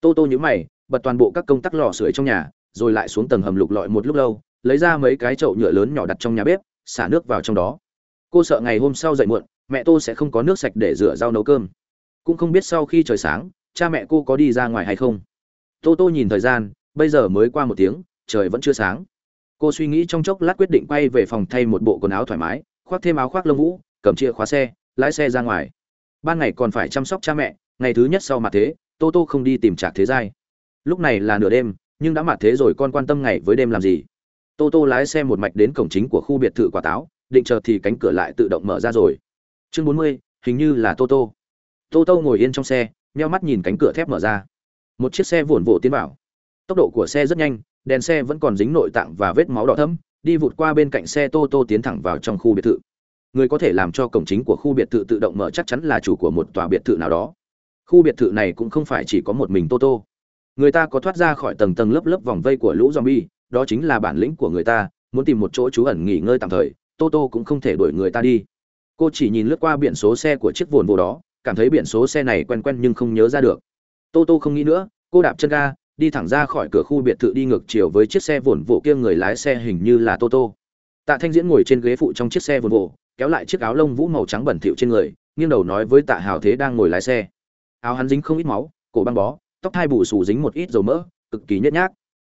Tô tô nhớ mày, bật toàn bộ các công tắc lò sưởi trong nhà rồi lại xuống tầng hầm lục lọi một lúc lâu, lấy ra mấy cái chậu nhựa lớn nhỏ đặt trong nhà bếp, xả nước vào trong đó. Cô sợ ngày hôm sau dậy muộn, mẹ tô sẽ không có nước sạch để rửa rau nấu cơm. Cũng không biết sau khi trời sáng, cha mẹ cô có đi ra ngoài hay không. Tô tô nhìn thời gian, bây giờ mới qua một tiếng, trời vẫn chưa sáng. Cô suy nghĩ trong chốc lát quyết định quay về phòng thay một bộ quần áo thoải mái, khoác thêm áo khoác lông vũ, cầm chìa khóa xe, lái xe ra ngoài. Ban ngày còn phải chăm sóc cha mẹ, ngày thứ nhất sau mặt thế, tô tô không đi tìm trạc thế giai. Lúc này là nửa đêm nhưng đã mặt thế rồi con quan tâm ngày với đêm làm gì? Tô tô lái xe một mạch đến cổng chính của khu biệt thự quả táo, định chờ thì cánh cửa lại tự động mở ra rồi. Chương bốn mươi, hình như là tô tô. Tô tô ngồi yên trong xe, meo mắt nhìn cánh cửa thép mở ra. Một chiếc xe vồn vộ tiến vào. Tốc độ của xe rất nhanh, đèn xe vẫn còn dính nội tạng và vết máu đỏ thẫm, đi vụt qua bên cạnh xe tô tô tiến thẳng vào trong khu biệt thự. Người có thể làm cho cổng chính của khu biệt thự tự động mở chắc chắn là chủ của một tòa biệt thự nào đó. Khu biệt thự này cũng không phải chỉ có một mình tô tô người ta có thoát ra khỏi tầng tầng lớp lớp vòng vây của lũ zombie, đó chính là bản lĩnh của người ta, muốn tìm một chỗ trú ẩn nghỉ ngơi tạm thời, Toto cũng không thể đuổi người ta đi. Cô chỉ nhìn lướt qua biển số xe của chiếc vồn vô đó, cảm thấy biển số xe này quen quen nhưng không nhớ ra được. Toto không nghĩ nữa, cô đạp chân ga, đi thẳng ra khỏi cửa khu biệt thự đi ngược chiều với chiếc xe vồn vộ kia, người lái xe hình như là Toto. tạ thanh diễn ngồi trên ghế phụ trong chiếc xe vồn vộ kéo lại chiếc áo lông vũ màu trắng bẩn thỉu trên người, nghiêng đầu nói với tạ hào thế đang ngồi lái xe. Áo hắn dính không ít máu, cổ băng bó tóc thai bù xù dính một ít dầu mỡ, cực kỳ nhét nhác.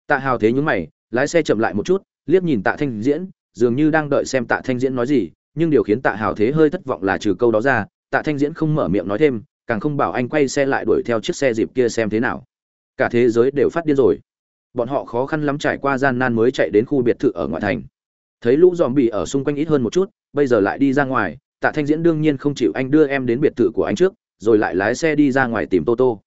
Tạ hào thế nhúng mày, lái xe chậm lại một chút, liếc nhìn tạ thanh diễn, dường như đang đợi xem tạ thanh diễn nói gì, nhưng điều khiến tạ hào thế hơi thất vọng là trừ câu đó ra, tạ thanh diễn không mở miệng nói thêm, càng không bảo anh quay xe lại đuổi theo chiếc xe dịp kia xem thế nào. Cả thế giới đều phát điên rồi. Bọn họ khó khăn lắm trải qua gian nan mới chạy đến khu biệt thự ở ngoại thành. Thấy lũ dòm bị ở xung quanh ít hơn một chút, bây giờ lại đi ra ngoài, tạ thanh diễn đương nhiên không chịu anh đưa em đến biệt thự của anh trước, rồi lại lái xe đi ra ngoài tìm tô tô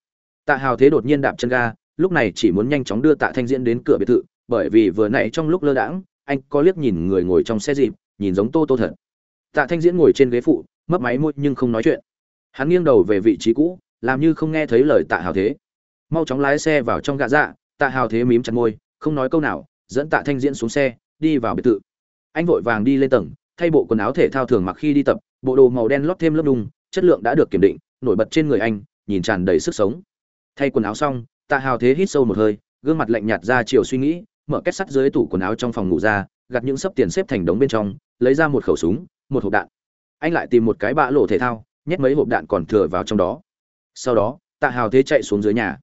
tạ hào thế đột nhiên đạp chân ga, lúc này chỉ muốn nhanh chóng đưa tạ thanh diễn đến cửa biệt thự, bởi vì vừa nãy trong lúc lơ đãng, anh có liếc nhìn người ngồi trong xe dịp, nhìn giống tô tô thật. Tạ thanh diễn ngồi trên ghế phụ, mấp máy môi nhưng không nói chuyện. Hắn nghiêng đầu về vị trí cũ, làm như không nghe thấy lời tạ hào thế. Mau chóng lái xe vào trong gạ dạ tạ hào thế mím chặt môi, không nói câu nào, dẫn tạ thanh diễn xuống xe, đi vào biệt thự. Anh vội vàng đi lên tầng, thay bộ quần áo thể thao thường mặc khi đi tập, bộ đồ màu đen lót thêm lớp đung, chất lượng đã được kiểm định, nổi bật trên người anh, nhìn tràn đầy sức sống thay quần áo xong, tạ hào thế hít sâu một hơi, gương mặt lạnh nhạt ra chiều suy nghĩ, mở kết sắt dưới tủ quần áo trong phòng ngủ ra gặt những sấp tiền xếp thành đống bên trong, lấy ra một khẩu súng, một hộp đạn. Anh lại tìm một cái bạ lộ thể thao, nhét mấy hộp đạn còn thừa vào trong đó. Sau đó, tạ hào thế chạy xuống dưới nhà.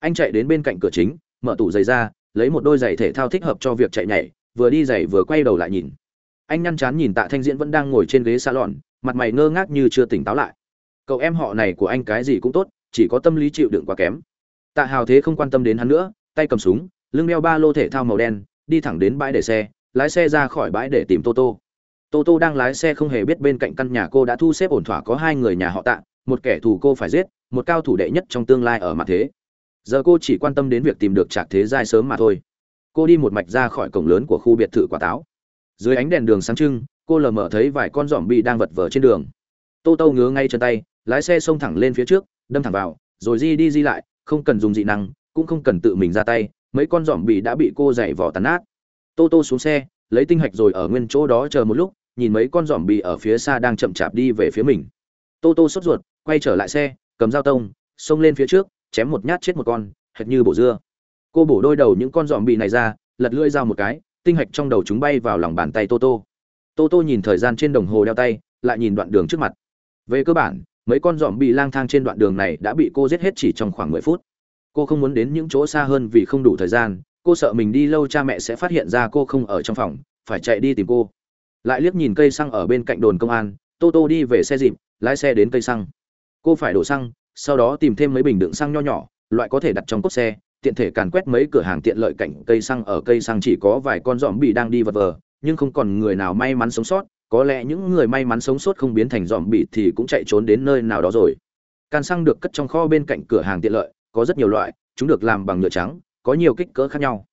Anh chạy đến bên cạnh cửa chính, mở tủ giày ra, lấy một đôi giày thể thao thích hợp cho việc chạy nhảy, vừa đi giày vừa quay đầu lại nhìn. Anh nhăn chán nhìn tạ thanh diễn vẫn đang ngồi trên ghế salon, mặt mày ngơ ngác như chưa tỉnh táo lại. Cậu em họ này của anh cái gì cũng tốt chỉ có tâm lý chịu đựng quá kém. Tạ hào thế không quan tâm đến hắn nữa, tay cầm súng, lưng đeo ba lô thể thao màu đen, đi thẳng đến bãi để xe, lái xe ra khỏi bãi để tìm toto toto đang lái xe không hề biết bên cạnh căn nhà cô đã thu xếp ổn thỏa có hai người nhà họ tạ, một kẻ thù cô phải giết, một cao thủ đệ nhất trong tương lai ở mặt thế. Giờ cô chỉ quan tâm đến việc tìm được trạc thế giai sớm mà thôi. Cô đi một mạch ra khỏi cổng lớn của khu biệt thự quả táo. Dưới ánh đèn đường sáng trưng, cô lờ mờ thấy vài con giỏm bị đang vật vờ trên đường tô tô ngứa ngay chân tay, lái xe xông thẳng lên phía trước, đâm thẳng vào, rồi di đi di lại, không cần dùng dị năng, cũng không cần tự mình ra tay, mấy con giỏm bị đã bị cô dày vỏ tàn nát. Tô tô xuống xe, lấy tinh hạch rồi ở nguyên chỗ đó chờ một lúc, nhìn mấy con giỏm bị ở phía xa đang chậm chạp đi về phía mình. Tô tô sốt ruột, quay trở lại xe, cầm dao tông, xông lên phía trước, chém một nhát chết một con, hệt như bổ dưa. Cô bổ đôi đầu những con giòm bị này ra, lật lưỡi dao một cái, tinh hạch trong đầu chúng bay vào lòng bàn tay tô tô. Tô tô nhìn thời gian trên đồng hồ đeo tay, lại nhìn đoạn đường trước mặt về cơ bản, mấy con giòm bị lang thang trên đoạn đường này đã bị cô giết hết chỉ trong khoảng mười phút. Cô không muốn đến những chỗ xa hơn vì không đủ thời gian, cô sợ mình đi lâu cha mẹ sẽ phát hiện ra cô không ở trong phòng, phải chạy đi tìm cô. Lại liếc nhìn cây xăng ở bên cạnh đồn công an, tô tô đi về xe dịp, lái xe đến cây xăng. Cô phải đổ xăng, sau đó tìm thêm mấy bình đựng xăng nho nhỏ, loại có thể đặt trong cốp xe, tiện thể càn quét mấy cửa hàng tiện lợi cạnh cây xăng ở cây xăng chỉ có vài con giòm bị đang đi vật vờ, nhưng không còn người nào may mắn sống sót có lẽ những người may mắn sống sót không biến thành dòm bị thì cũng chạy trốn đến nơi nào đó rồi. Can xăng được cất trong kho bên cạnh cửa hàng tiện lợi, có rất nhiều loại, chúng được làm bằng nhựa trắng, có nhiều kích cỡ khác nhau.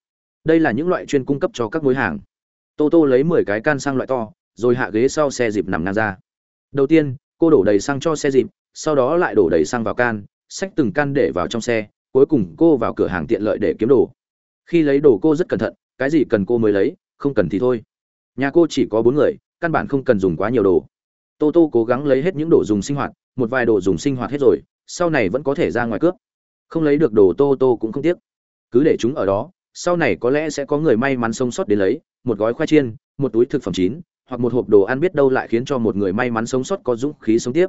Đây là những loại chuyên cung cấp cho các mối hàng. Tô tô lấy mười cái can xăng loại to, rồi hạ ghế sau xe dịp nằm ngang ra. Đầu tiên, cô đổ đầy xăng cho xe dịp, sau đó lại đổ đầy xăng vào can, xách từng can để vào trong xe, cuối cùng cô vào cửa hàng tiện lợi để kiếm đồ. Khi lấy đồ cô rất cẩn thận, cái gì cần cô mới lấy, không cần thì thôi. Nhà cô chỉ có bốn người căn bản không cần dùng quá nhiều đồ. Tô tô cố gắng lấy hết những đồ dùng sinh hoạt, một vài đồ dùng sinh hoạt hết rồi, sau này vẫn có thể ra ngoài cướp. Không lấy được đồ tô tô cũng không tiếc. Cứ để chúng ở đó, sau này có lẽ sẽ có người may mắn sống sót đến lấy, một gói khoai chiên, một túi thực phẩm chín, hoặc một hộp đồ ăn biết đâu lại khiến cho một người may mắn sống sót có dũng khí sống tiếp.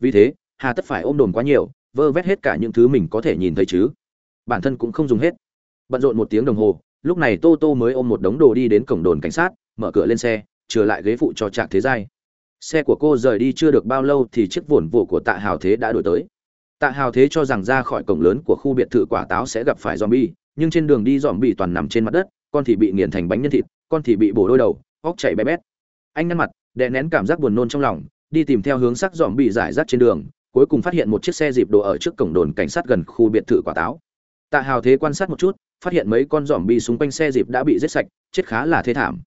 Vì thế, hà tất phải ôm đồn quá nhiều, vơ vét hết cả những thứ mình có thể nhìn thấy chứ. Bản thân cũng không dùng hết. Bận rộn một tiếng đồng hồ, lúc này tô tô mới ôm một đống đồ đi đến cổng đồn cảnh sát, mở cửa lên xe trở lại ghế phụ cho trạc thế giai. Xe của cô rời đi chưa được bao lâu thì chiếc vồn vụ của tạ hào thế đã đuổi tới. Tạ hào thế cho rằng ra khỏi cổng lớn của khu biệt thự quả táo sẽ gặp phải zombie, nhưng trên đường đi zombie toàn nằm trên mặt đất, con thì bị nghiền thành bánh nhân thịt, con thì bị bổ đôi đầu, óc chảy bé bét. Anh nhăn mặt, đè nén cảm giác buồn nôn trong lòng, đi tìm theo hướng sắc zombie giải rác trên đường, cuối cùng phát hiện một chiếc xe dịp đồ ở trước cổng đồn cảnh sát gần khu biệt thự quả táo. Tạ hào thế quan sát một chút, phát hiện mấy con giòm bi xung quanh xe dịp đã bị giết sạch, chết khá là thê thảm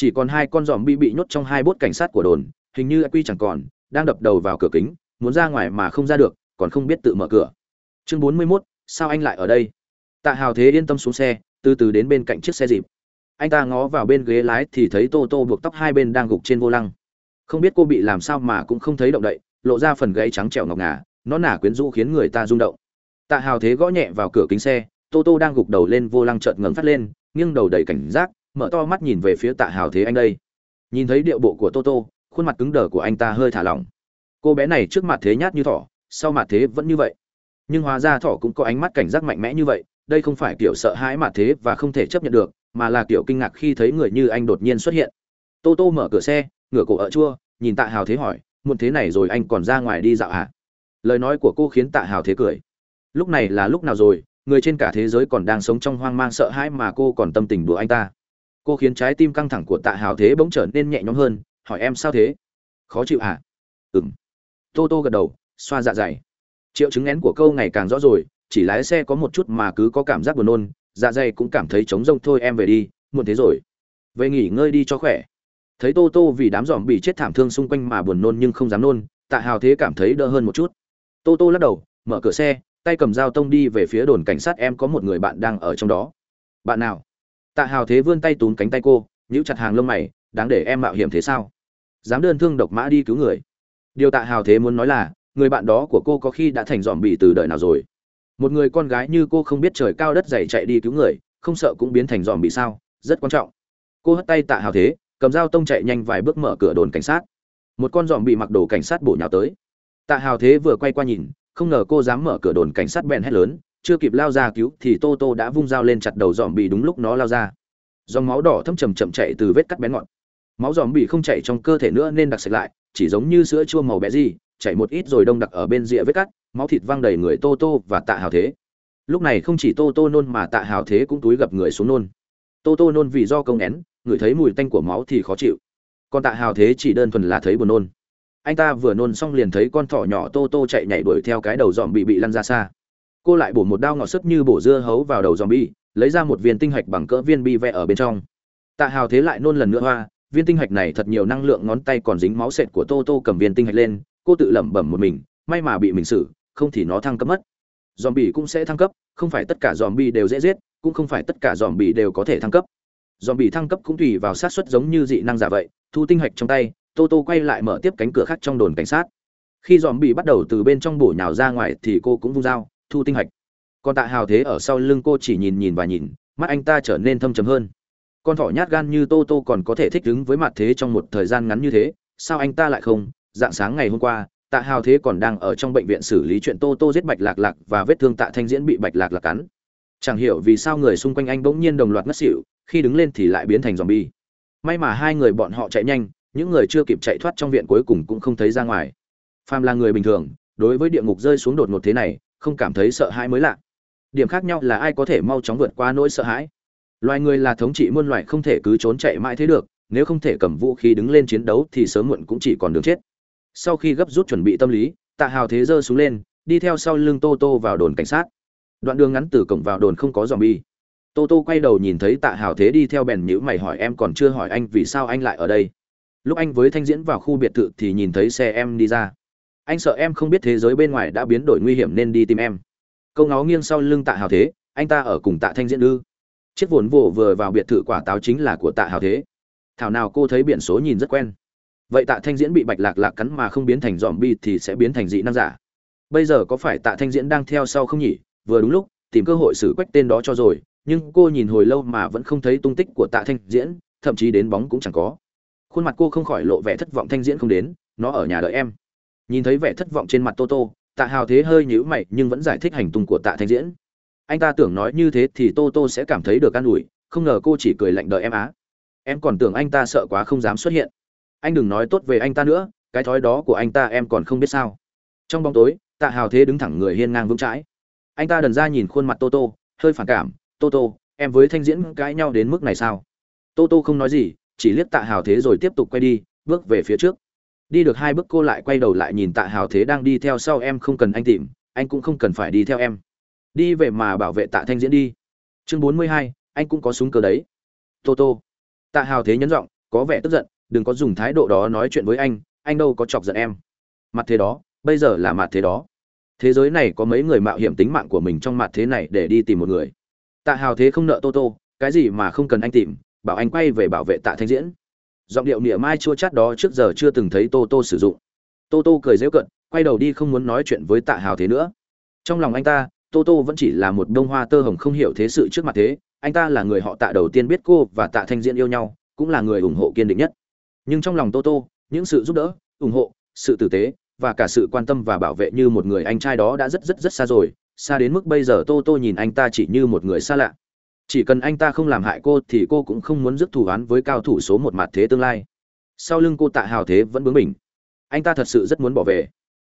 chỉ còn hai con giòm bị bị nhốt trong hai bốt cảnh sát của đồn hình như quy chẳng còn đang đập đầu vào cửa kính muốn ra ngoài mà không ra được còn không biết tự mở cửa. Chương bốn mươi 41, sao anh lại ở đây? Tạ hào thế yên tâm xuống xe từ từ đến bên cạnh chiếc xe dịp. Anh ta ngó vào bên ghế lái thì thấy tô tô buộc tóc hai bên đang gục trên vô lăng. Không biết cô bị làm sao mà cũng không thấy động đậy lộ ra phần gáy trắng trẻo ngọc ngà nó nả quyến rũ khiến người ta rung động. Tạ hào thế gõ nhẹ vào cửa kính xe tô tô đang gục đầu lên vô lăng chợt ngẩng phát lên nghiêng đầu đầy cảnh giác mở to mắt nhìn về phía tạ hào thế anh đây. Nhìn thấy điệu bộ của Toto, khuôn mặt cứng đờ của anh ta hơi thả lỏng. Cô bé này trước mặt thế nhát như thỏ sau mặt thế vẫn như vậy. Nhưng hóa ra thỏ cũng có ánh mắt cảnh giác mạnh mẽ như vậy đây không phải kiểu sợ hãi mặt thế và không thể chấp nhận được mà là kiểu kinh ngạc khi thấy người như anh đột nhiên xuất hiện. Tô tô mở cửa xe ngửa cổ ở chua nhìn tạ hào thế hỏi muộn thế này rồi anh còn ra ngoài đi dạo hả? Lời nói của cô khiến tạ hào thế cười. Lúc này là lúc nào rồi người trên cả thế giới còn đang sống trong hoang mang sợ hãi mà cô còn tâm tình đùa anh ta? Cô khiến trái tim căng thẳng của tạ hào thế bỗng trở nên nhẹ nhõm hơn, hỏi em sao thế? Khó chịu hả? Ừm. tô tô gật đầu, xoa dạ dày. Triệu chứng én của câu ngày càng rõ rồi, chỉ lái xe có một chút mà cứ có cảm giác buồn nôn dạ dày cũng cảm thấy trống rông, thôi em về đi, muộn thế rồi. Về nghỉ ngơi đi cho khỏe. Thấy tô tô vì đám dòm bị chết thảm thương xung quanh mà buồn nôn nhưng không dám nôn, tạ hào thế cảm thấy đỡ hơn một chút. Tô tô lắc đầu, mở cửa xe, tay cầm dao tông đi về phía đồn cảnh sát, em có một người bạn đang ở trong đó. Bạn nào? Tạ hào thế vươn tay túm cánh tay cô, nhíu chặt hàng lông mày, đáng để em mạo hiểm thế sao? Dám đơn thương độc mã đi cứu người. Điều tạ hào thế muốn nói là, người bạn đó của cô có khi đã thành dòm bị từ đời nào rồi. Một người con gái như cô không biết trời cao đất dày chạy đi cứu người, không sợ cũng biến thành dòm bị sao? Rất quan trọng. Cô hất tay tạ hào thế, cầm dao tông chạy nhanh vài bước mở cửa đồn cảnh sát. Một con dòm bị mặc đồ cảnh sát bổ nhào tới. Tạ hào thế vừa quay qua nhìn, không ngờ cô dám mở cửa đồn cảnh sát bèn hét lớn chưa kịp lao ra cứu thì tô tô đã vung dao lên chặt đầu dòm bị đúng lúc nó lao ra. Dòng máu đỏ thâm chầm chậm chạy từ vết cắt bén ngọn. Máu dòm bị không chạy trong cơ thể nữa nên đặc sạch lại, chỉ giống như sữa chua màu bé gì chảy một ít rồi đông đặc ở bên rìa vết cắt, máu thịt văng đầy người tô tô và tạ hào thế. Lúc này không chỉ tô tô nôn mà tạ hào thế cũng túi gập người xuống nôn. Tô tô nôn vì do công nén ngửi thấy mùi tanh của máu thì khó chịu. Còn tạ hào thế chỉ đơn thuần là thấy buồn nôn. Anh ta vừa nôn xong liền thấy con thỏ nhỏ tô tô chạy nhảy đuổi theo cái đầu dòm bị bị lăn ra xa cô lại bổ một đao ngọt sức như bổ dưa hấu vào đầu dòm bi lấy ra một viên tinh hạch bằng cỡ viên bi vẽ ở bên trong. Tạ hào thế lại nôn lần nữa hoa, viên tinh hạch này thật nhiều năng lượng ngón tay còn dính máu sệt của tô tô cầm viên tinh hạch lên, cô tự lẩm bẩm một mình, may mà bị mình xử, không thì nó thăng cấp mất. Dòm bi cũng sẽ thăng cấp, không phải tất cả dòm bi đều dễ giết, cũng không phải tất cả dòm bi đều có thể thăng cấp. Dòm bi thăng cấp cũng tùy vào sát suất giống như dị năng giả vậy, thu tinh hạch trong tay, tô tô quay lại mở tiếp cánh cửa khác trong đồn cảnh sát. Khi dòm bị bắt đầu từ bên trong bổ nhào ra ngoài thì cô cũng vung dao thu tinh hạch. Còn tạ hào thế ở sau lưng cô chỉ nhìn nhìn và nhìn, mắt anh ta trở nên thâm trầm hơn. Con thỏ nhát gan như tô tô còn có thể thích ứng với mặt thế trong một thời gian ngắn như thế, sao anh ta lại không? Dạng sáng ngày hôm qua, tạ hào thế còn đang ở trong bệnh viện xử lý chuyện tô tô giết bạch lạc lạc và vết thương tạ thanh diễn bị bạch lạc lạc cắn. Chẳng hiểu vì sao người xung quanh anh bỗng nhiên đồng loạt ngất xỉu, khi đứng lên thì lại biến thành dòm bi may mà hai người bọn họ chạy nhanh, những người chưa kịp chạy thoát trong viện cuối cùng cũng không thấy ra ngoài. Phàm là người bình thường, đối với địa ngục rơi xuống đột ngột thế này không cảm thấy sợ hãi mới lạ. Điểm khác nhau là ai có thể mau chóng vượt qua nỗi sợ hãi. Loài người là thống trị muôn loài không thể cứ trốn chạy mãi thế được, nếu không thể cầm vũ khí đứng lên chiến đấu thì sớm muộn cũng chỉ còn đường chết. Sau khi gấp rút chuẩn bị tâm lý, tạ hào thế giơ xuống lên, đi theo sau lưng tô tô vào đồn cảnh sát. Đoạn đường ngắn từ cổng vào đồn không có dòm bi tô tô quay đầu nhìn thấy tạ hào thế đi theo bèn nhữ mày hỏi em còn chưa hỏi anh vì sao anh lại ở đây. Lúc anh với thanh diễn vào khu biệt thự thì nhìn thấy xe em đi ra anh sợ em không biết thế giới bên ngoài đã biến đổi nguy hiểm nên đi tìm em. Câu ngó nghiêng sau lưng tạ hào thế, anh ta ở cùng tạ thanh diễn ư. Chiếc vốn vồ vừa vào biệt thự quả táo chính là của tạ hào thế. Thảo nào cô thấy biển số nhìn rất quen. Vậy tạ thanh diễn bị bạch lạc lạc cắn mà không biến thành dòm bi thì sẽ biến thành dị năng giả. Bây giờ có phải tạ thanh diễn đang theo sau không nhỉ? Vừa đúng lúc, tìm cơ hội xử quách tên đó cho rồi, nhưng cô nhìn hồi lâu mà vẫn không thấy tung tích của tạ thanh diễn, thậm chí đến bóng cũng chẳng có. Khuôn mặt cô không khỏi lộ vẻ thất vọng thanh diễn không đến, nó ở nhà đợi em nhìn thấy vẻ thất vọng trên mặt tô tô, tạ hào thế hơi nhữ mày nhưng vẫn giải thích hành tung của tạ thanh diễn. Anh ta tưởng nói như thế thì tô tô sẽ cảm thấy được an ủi, không ngờ cô chỉ cười lạnh đợi em á. Em còn tưởng anh ta sợ quá không dám xuất hiện. Anh đừng nói tốt về anh ta nữa, cái thói đó của anh ta em còn không biết sao. Trong bóng tối, tạ hào thế đứng thẳng người hiên ngang vững chãi. Anh ta đần ra nhìn khuôn mặt tô tô, hơi phản cảm, tô tô, em với thanh diễn cãi nhau đến mức này sao? Tô tô không nói gì, chỉ liếc tạ hào thế rồi tiếp tục quay đi, bước về phía trước đi được hai bước cô lại quay đầu lại nhìn tạ hào thế đang đi theo sau em không cần anh tìm, anh cũng không cần phải đi theo em. Đi về mà bảo vệ tạ thanh diễn đi. Chương bốn mươi hai, anh cũng có súng cờ đấy. Tô tô. Tạ hào thế nhấn giọng, có vẻ tức giận, đừng có dùng thái độ đó nói chuyện với anh anh đâu có chọc giận em. Mặt thế đó, bây giờ là mặt thế đó. Thế giới này có mấy người mạo hiểm tính mạng của mình trong mặt thế này để đi tìm một người. Tạ hào thế không nợ tô tô, cái gì mà không cần anh tìm, bảo anh quay về bảo vệ tạ thanh diễn giọng điệu mỉa mai chua chát đó trước giờ chưa từng thấy tô tô sử dụng. Tô tô cười dễu cận quay đầu đi không muốn nói chuyện với tạ hào thế nữa. Trong lòng anh ta, tô tô vẫn chỉ là một bông hoa tơ hồng không hiểu thế sự trước mặt thế, anh ta là người họ tạ đầu tiên biết cô và tạ thanh diễn yêu nhau, cũng là người ủng hộ kiên định nhất. Nhưng trong lòng tô tô, những sự giúp đỡ, ủng hộ, sự tử tế, và cả sự quan tâm và bảo vệ như một người anh trai đó đã rất rất rất xa rồi, xa đến mức bây giờ tô tô nhìn anh ta chỉ như một người xa lạ chỉ cần anh ta không làm hại cô thì cô cũng không muốn dứt thủ án với cao thủ số một mặt thế tương lai. Sau lưng cô tạ hào thế vẫn bướng bỉnh. Anh ta thật sự rất muốn bỏ về.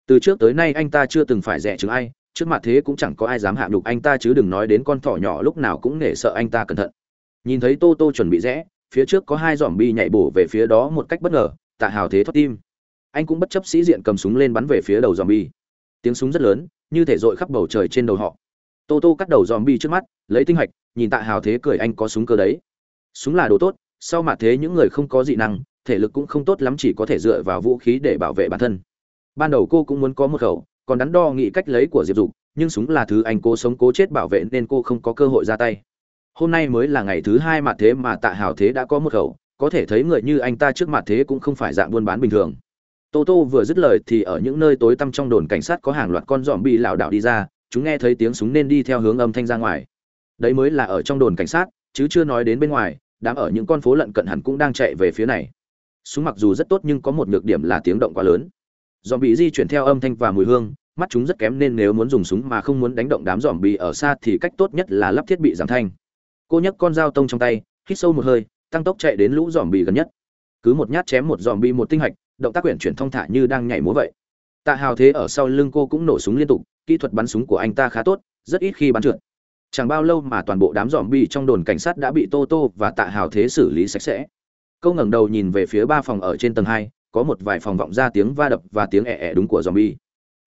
Từ trước tới nay anh ta chưa từng phải rẻ chứng ai, trước mặt thế cũng chẳng có ai dám hạ đục anh ta chứ đừng nói đến con thỏ nhỏ lúc nào cũng nể sợ anh ta cẩn thận. Nhìn thấy tô tô chuẩn bị rẽ, phía trước có hai dòm bi nhảy bổ về phía đó một cách bất ngờ, tạ hào thế thoát tim. Anh cũng bất chấp sĩ diện cầm súng lên bắn về phía đầu dòm bi. Tiếng súng rất lớn, như thể dội khắp bầu trời trên đầu họ. Tô tô cắt đầu dòm bi trước mắt, lấy tinh hạch nhìn tạ hào thế cười anh có súng cơ đấy. Súng là đồ tốt, sau mà thế những người không có dị năng, thể lực cũng không tốt lắm chỉ có thể dựa vào vũ khí để bảo vệ bản thân. Ban đầu cô cũng muốn có một khẩu, còn đắn đo nghĩ cách lấy của diệp dục, nhưng súng là thứ anh cố sống cố chết bảo vệ nên cô không có cơ hội ra tay. Hôm nay mới là ngày thứ hai mặt thế mà tạ hào thế đã có một khẩu, có thể thấy người như anh ta trước mặt thế cũng không phải dạng buôn bán bình thường. Tô tô vừa dứt lời thì ở những nơi tối tăm trong đồn cảnh sát có hàng loạt con dòm bị lảo đảo đi ra, chúng nghe thấy tiếng súng nên đi theo hướng âm thanh ra ngoài đấy mới là ở trong đồn cảnh sát, chứ chưa nói đến bên ngoài, đám ở những con phố lận cận hẳn cũng đang chạy về phía này. Súng mặc dù rất tốt nhưng có một nhược điểm là tiếng động quá lớn. Dòm bị di chuyển theo âm thanh và mùi hương, mắt chúng rất kém nên nếu muốn dùng súng mà không muốn đánh động đám dòm bị ở xa thì cách tốt nhất là lắp thiết bị giảm thanh. Cô nhấc con dao tông trong tay, hít sâu một hơi, tăng tốc chạy đến lũ dòm bị gần nhất. Cứ một nhát chém một dòm bị một tinh hạch, động tác quyển chuyển thong thả như đang nhảy múa vậy. Tạ hào thế ở sau lưng cô cũng nổ súng liên tục, kỹ thuật bắn súng của anh ta khá tốt, rất ít khi bắn trượt chẳng bao lâu mà toàn bộ đám dòm bi trong đồn cảnh sát đã bị tô tô và tạ hào thế xử lý sạch sẽ. Câu ngẩng đầu nhìn về phía ba phòng ở trên tầng hai, có một vài phòng vọng ra tiếng va đập và tiếng ẹ ẹ đúng của dòm bi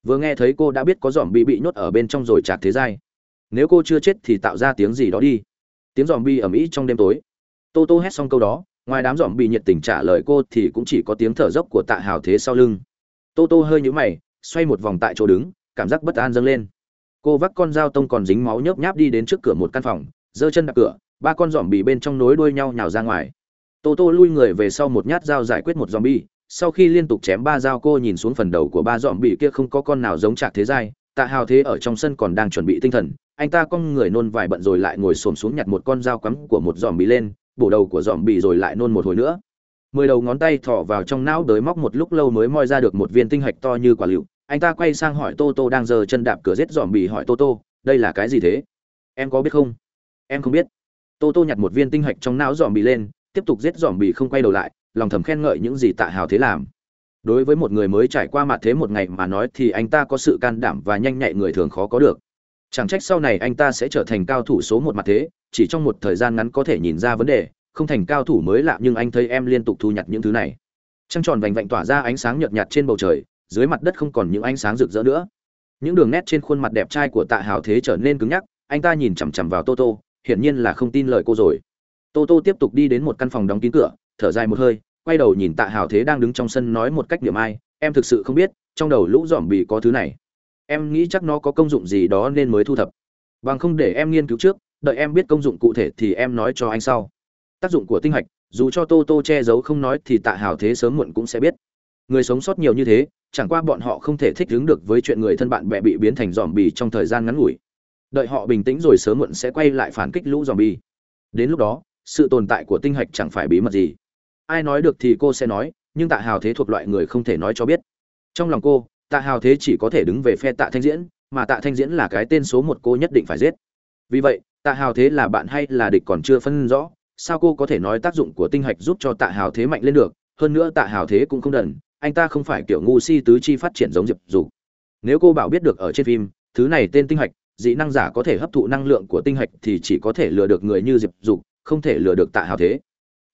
vừa nghe thấy cô đã biết có dòm bi bị nhốt ở bên trong rồi chạc thế dai nếu cô chưa chết thì tạo ra tiếng gì đó đi. Tiếng dòm bi ầm ĩ trong đêm tối. Tô tô hét xong câu đó, ngoài đám dòm bi nhiệt tình trả lời cô thì cũng chỉ có tiếng thở dốc của tạ hào thế sau lưng. Tô tô hơi nhũ mày, xoay một vòng tại chỗ đứng, cảm giác bất an dâng lên cô vác con dao tông còn dính máu nhớp nháp đi đến trước cửa một căn phòng, giơ chân đặt cửa, ba con dòm bị bên trong nối đuôi nhau nhào ra ngoài. Tô tô lui người về sau một nhát dao giải quyết một dòm bi sau khi liên tục chém ba dao cô nhìn xuống phần đầu của ba dòm bị kia không có con nào giống chạc thế giai, tạ hào thế ở trong sân còn đang chuẩn bị tinh thần, anh ta con người nôn vài bận rồi lại ngồi xổm xuống nhặt một con dao cắm của một dòm bị lên, bổ đầu của dòm bị rồi lại nôn một hồi nữa. Mười đầu ngón tay thọ vào trong não đới móc một lúc lâu mới moi ra được một viên tinh hạch to như quả lựu anh ta quay sang hỏi tô tô đang giơ chân đạp cửa rết dòm bì hỏi tô tô, đây là cái gì thế? Em có biết không? Em không biết. Tô tô nhặt một viên tinh hạch trong não dòm bì lên, tiếp tục rết dòm bì không quay đầu lại, lòng thầm khen ngợi những gì tạ hào thế làm. Đối với một người mới trải qua mặt thế một ngày mà nói thì anh ta có sự can đảm và nhanh nhạy người thường khó có được. Chẳng trách sau này anh ta sẽ trở thành cao thủ số một mặt thế, chỉ trong một thời gian ngắn có thể nhìn ra vấn đề, không thành cao thủ mới lạ nhưng anh thấy em liên tục thu nhặt những thứ này. Trăng tròn vành vạnh tỏa ra ánh sáng nhợt nhạt trên bầu trời dưới mặt đất không còn những ánh sáng rực rỡ nữa. Những đường nét trên khuôn mặt đẹp trai của tạ hào thế trở nên cứng nhắc, anh ta nhìn chằm chằm vào tô tô, hiển nhiên là không tin lời cô rồi. Tô tô tiếp tục đi đến một căn phòng đóng kín cửa, thở dài một hơi, quay đầu nhìn tạ hào thế đang đứng trong sân nói một cách điểm ai, em thực sự không biết, trong đầu lũ dòm bị có thứ này. Em nghĩ chắc nó có công dụng gì đó nên mới thu thập. Bằng không để em nghiên cứu trước, đợi em biết công dụng cụ thể thì em nói cho anh sau. Tác dụng của tinh hạch, dù cho tô tô che giấu không nói thì tạ hào thế sớm muộn cũng sẽ biết người sống sót nhiều như thế, chẳng qua bọn họ không thể thích ứng được với chuyện người thân bạn bè bị biến thành dòm bì trong thời gian ngắn ngủi. Đợi họ bình tĩnh rồi sớm muộn sẽ quay lại phản kích lũ dòm bì đến lúc đó, sự tồn tại của tinh hạch chẳng phải bí mật gì. Ai nói được thì cô sẽ nói, nhưng tạ hào thế thuộc loại người không thể nói cho biết. Trong lòng cô, tạ hào thế chỉ có thể đứng về phe tạ thanh diễn, mà tạ thanh diễn là cái tên số một cô nhất định phải giết. Vì vậy, tạ hào thế là bạn hay là địch còn chưa phân rõ, sao cô có thể nói tác dụng của tinh hạch giúp cho tạ hào thế mạnh lên được, hơn nữa tạ hào thế cũng không đần anh ta không phải kiểu ngu si tứ chi phát triển giống diệp dục. Nếu cô bảo biết được ở trên phim thứ này tên tinh hạch dị năng giả có thể hấp thụ năng lượng của tinh hạch thì chỉ có thể lừa được người như diệp dục không thể lừa được tạ hào thế.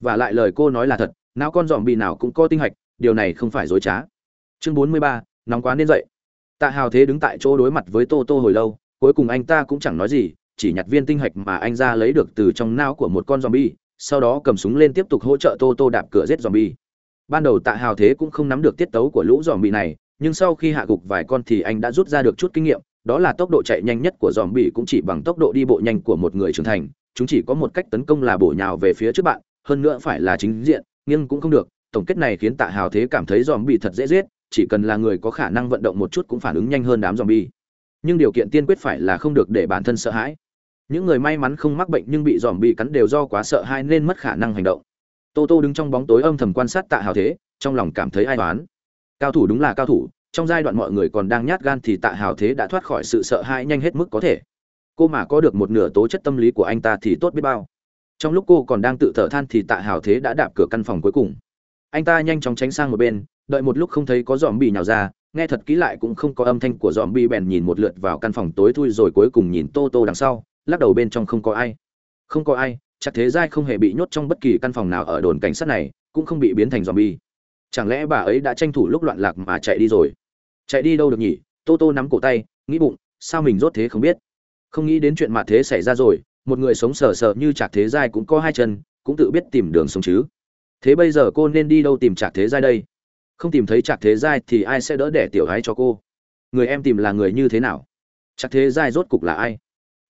Và lại lời cô nói là thật não con dòm bị nào cũng có tinh hạch điều này không phải dối trá. Chương bốn mươi ba nóng quá nên dậy. Tạ hào thế đứng tại chỗ đối mặt với tô tô hồi lâu cuối cùng anh ta cũng chẳng nói gì chỉ nhặt viên tinh hạch mà anh ra lấy được từ trong não của một con zombie, sau đó cầm súng lên tiếp tục hỗ trợ Tô Tô đạp cửa giết zombie. Ban đầu Tạ Hào thế cũng không nắm được tiết tấu của lũ zombie này, nhưng sau khi hạ gục vài con thì anh đã rút ra được chút kinh nghiệm, đó là tốc độ chạy nhanh nhất của zombie cũng chỉ bằng tốc độ đi bộ nhanh của một người trưởng thành, chúng chỉ có một cách tấn công là bổ nhào về phía trước bạn, hơn nữa phải là chính diện, nhưng cũng không được. Tổng kết này khiến Tạ Hào thế cảm thấy zombie thật dễ giết, chỉ cần là người có khả năng vận động một chút cũng phản ứng nhanh hơn đám zombie. Nhưng điều kiện tiên quyết phải là không được để bản thân sợ hãi những người may mắn không mắc bệnh nhưng bị dòm bị cắn đều do quá sợ hãi nên mất khả năng hành động tô tô đứng trong bóng tối âm thầm quan sát tạ hào thế, trong lòng cảm thấy ai toán cao thủ đúng là cao thủ, trong giai đoạn mọi người còn đang nhát gan thì tạ hào thế đã thoát khỏi sự sợ hãi nhanh hết mức có thể. Cô mà có được một nửa tố chất tâm lý của anh ta thì tốt biết bao. Trong lúc cô còn đang tự thở than thì tạ hào thế đã đạp cửa căn phòng cuối cùng. Anh ta nhanh chóng tránh sang một bên, đợi một lúc không thấy có dòm bị nhào ra, nghe thật kỹ lại cũng không có âm thanh của dòm bi bèn nhìn một lượt vào căn phòng tối thui rồi cuối cùng nhìn tô tô đằng sau, lắc đầu bên trong không có ai. Không có ai chắc thế giai không hề bị nhốt trong bất kỳ căn phòng nào ở đồn cảnh sát này, cũng không bị biến thành zombie. Chẳng lẽ bà ấy đã tranh thủ lúc loạn lạc mà chạy đi rồi? Chạy đi đâu được nhỉ? Tô tô nắm cổ tay, nghĩ bụng, sao mình rốt thế không biết? Không nghĩ đến chuyện mà thế xảy ra rồi, một người sống sờ sờ như chạc thế giai cũng có hai chân, cũng tự biết tìm đường sống chứ. Thế bây giờ cô nên đi đâu tìm chạc thế giai đây? Không tìm thấy chạc thế giai thì ai sẽ đỡ đẻ tiểu gái cho cô? Người em tìm là người như thế nào? Chạc thế giai rốt cục là ai?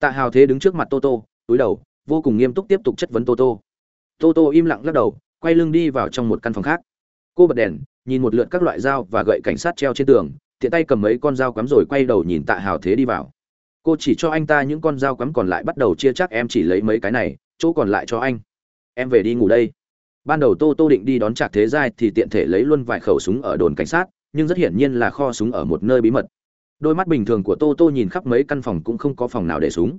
Tạ hào thế đứng trước mặt tô tô túi đầu vô cùng nghiêm túc tiếp tục chất vấn tô tô. Tô tô im lặng lắc đầu, quay lưng đi vào trong một căn phòng khác. Cô bật đèn, nhìn một lượt các loại dao và gậy cảnh sát treo trên tường, tiện tay cầm mấy con dao cắm rồi quay đầu nhìn tạ hào thế đi vào. Cô chỉ cho anh ta những con dao cắm còn lại bắt đầu chia chắc, em chỉ lấy mấy cái này, chỗ còn lại cho anh. Em về đi ngủ đây. Ban đầu tô tô định đi đón trạc thế giai thì tiện thể lấy luôn vài khẩu súng ở đồn cảnh sát, nhưng rất hiển nhiên là kho súng ở một nơi bí mật. Đôi mắt bình thường của tô tô nhìn khắp mấy căn phòng cũng không có phòng nào để súng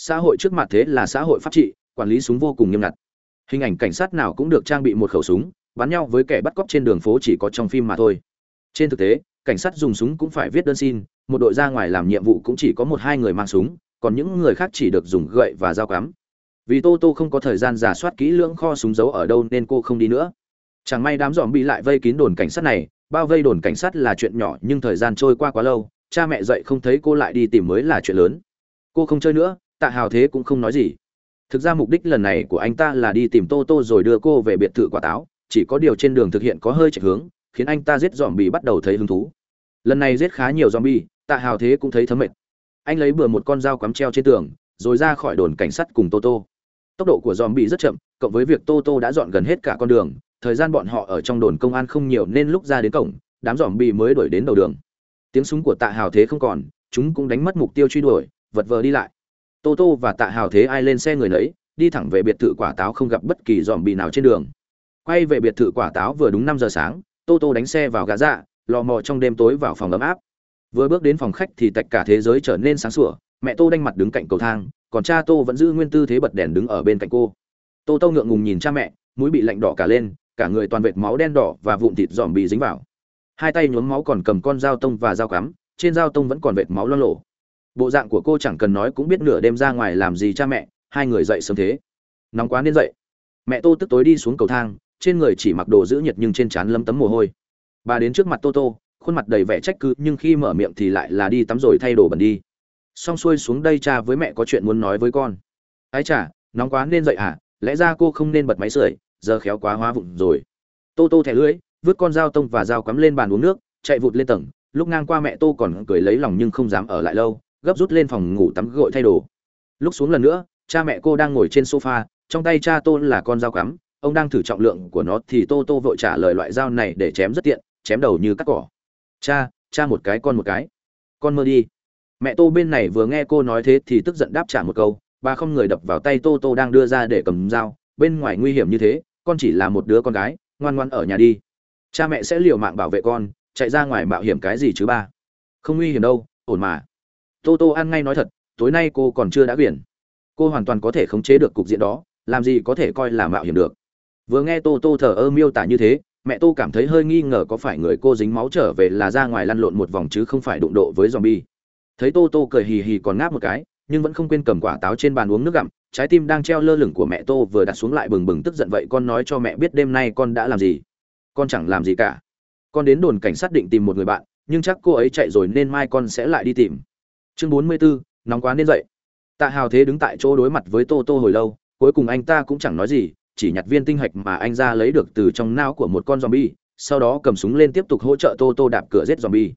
xã hội trước mặt thế là xã hội pháp trị, quản lý súng vô cùng nghiêm ngặt. Hình ảnh cảnh sát nào cũng được trang bị một khẩu súng, bắn nhau với kẻ bắt cóc trên đường phố chỉ có trong phim mà thôi. Trên thực tế, cảnh sát dùng súng cũng phải viết đơn xin, một đội ra ngoài làm nhiệm vụ cũng chỉ có một hai người mang súng, còn những người khác chỉ được dùng gậy và dao cắm. Vì tô tô không có thời gian giả soát kỹ lưỡng kho súng giấu ở đâu nên cô không đi nữa. Chẳng may đám dòm bị lại vây kín đồn cảnh sát này, bao vây đồn cảnh sát là chuyện nhỏ nhưng thời gian trôi qua quá lâu, cha mẹ dậy không thấy cô lại đi tìm mới là chuyện lớn. Cô không chơi nữa tạ hào thế cũng không nói gì. Thực ra mục đích lần này của anh ta là đi tìm tô tô rồi đưa cô về biệt thự quả táo, chỉ có điều trên đường thực hiện có hơi chạy hướng, khiến anh ta giết dòm bị bắt đầu thấy hứng thú. Lần này giết khá nhiều zombie, tạ hào thế cũng thấy thấm mệt. Anh lấy bừa một con dao cắm treo trên tường, rồi ra khỏi đồn cảnh sát cùng tô tô. Tốc độ của zombie rất chậm, cộng với việc tô tô đã dọn gần hết cả con đường, thời gian bọn họ ở trong đồn công an không nhiều nên lúc ra đến cổng, đám zombie mới đuổi đến đầu đường. Tiếng súng của tạ hào thế không còn, chúng cũng đánh mất mục tiêu truy đuổi, vật vờ đi lại tô tô và tạ hào thế ai lên xe người nấy, đi thẳng về biệt thự quả táo không gặp bất kỳ dòm bị nào trên đường. Quay về biệt thự quả táo vừa đúng năm giờ sáng, tô tô đánh xe vào gã dạ lò mò trong đêm tối vào phòng ấm áp. Vừa bước đến phòng khách thì tạch cả thế giới trở nên sáng sủa, mẹ tô đanh mặt đứng cạnh cầu thang, còn cha tô vẫn giữ nguyên tư thế bật đèn đứng ở bên cạnh cô. Tô tô ngượng ngùng nhìn cha mẹ, mũi bị lạnh đỏ cả lên, cả người toàn vệt máu đen đỏ và vụn thịt dòm bị dính vào. Hai tay nhuốm máu còn cầm con dao tông và dao cắm, trên dao tông vẫn còn vệt máu lo lộ bộ dạng của cô chẳng cần nói cũng biết nửa đêm ra ngoài làm gì cha mẹ, hai người dậy sớm thế. Nóng quá nên dậy. Mẹ tô tức tối đi xuống cầu thang, trên người chỉ mặc đồ giữ nhiệt nhưng trên trán lấm tấm mồ hôi. Bà đến trước mặt tô tô, khuôn mặt đầy vẻ trách cứ nhưng khi mở miệng thì lại là đi tắm rồi thay đồ bẩn đi. Xong xuôi xuống đây cha với mẹ có chuyện muốn nói với con. Ái chả nóng quá nên dậy à lẽ ra cô không nên bật máy sưởi, giờ khéo quá hóa vụng rồi. Tô tô thẻ lưỡi, vứt con dao tông và dao cắm lên bàn uống nước, chạy vụt lên tầng, lúc ngang qua mẹ tô còn cười lấy lòng nhưng không dám ở lại lâu gấp rút lên phòng ngủ tắm gội thay đồ. Lúc xuống lần nữa, cha mẹ cô đang ngồi trên sofa, trong tay cha tôn là con dao cắm, ông đang thử trọng lượng của nó thì tô tô vội trả lời loại dao này để chém rất tiện, chém đầu như cắt cỏ. Cha cha một cái, con một cái. Con mơ đi. Mẹ tô bên này vừa nghe cô nói thế thì tức giận đáp trả một câu, bà không người đập vào tay tô tô đang đưa ra để cầm dao. Bên ngoài nguy hiểm như thế, con chỉ là một đứa con gái, ngoan ngoan ở nhà đi. Cha mẹ sẽ liều mạng bảo vệ con, chạy ra ngoài mạo hiểm cái gì chứ ba? Không nguy hiểm đâu, ổn mà tô tô ăn ngay nói thật, tối nay cô còn chưa đã biển. Cô hoàn toàn có thể khống chế được cục diện đó, làm gì có thể coi là mạo hiểm được. Vừa nghe tô tô thờ ơ miêu tả như thế, mẹ tô cảm thấy hơi nghi ngờ có phải người cô dính máu trở về là ra ngoài lăn lộn một vòng chứ không phải đụng độ với zombie. Thấy tô tô cười hì hì còn ngáp một cái, nhưng vẫn không quên cầm quả táo trên bàn uống nước gặm, trái tim đang treo lơ lửng của mẹ tô vừa đặt xuống lại bừng bừng tức giận vậy con nói cho mẹ biết đêm nay con đã làm gì. Con chẳng làm gì cả. Con đến đồn cảnh sát định tìm một người bạn, nhưng chắc cô ấy chạy rồi nên mai con sẽ lại đi tìm chương bốn mươi 44, nóng quá nên dậy tạ hào thế đứng tại chỗ đối mặt với tô tô hồi lâu cuối cùng anh ta cũng chẳng nói gì chỉ nhặt viên tinh hạch mà anh ra lấy được từ trong não của một con zombie, sau đó cầm súng lên tiếp tục hỗ trợ Tô Tô đạp cửa giết zombie.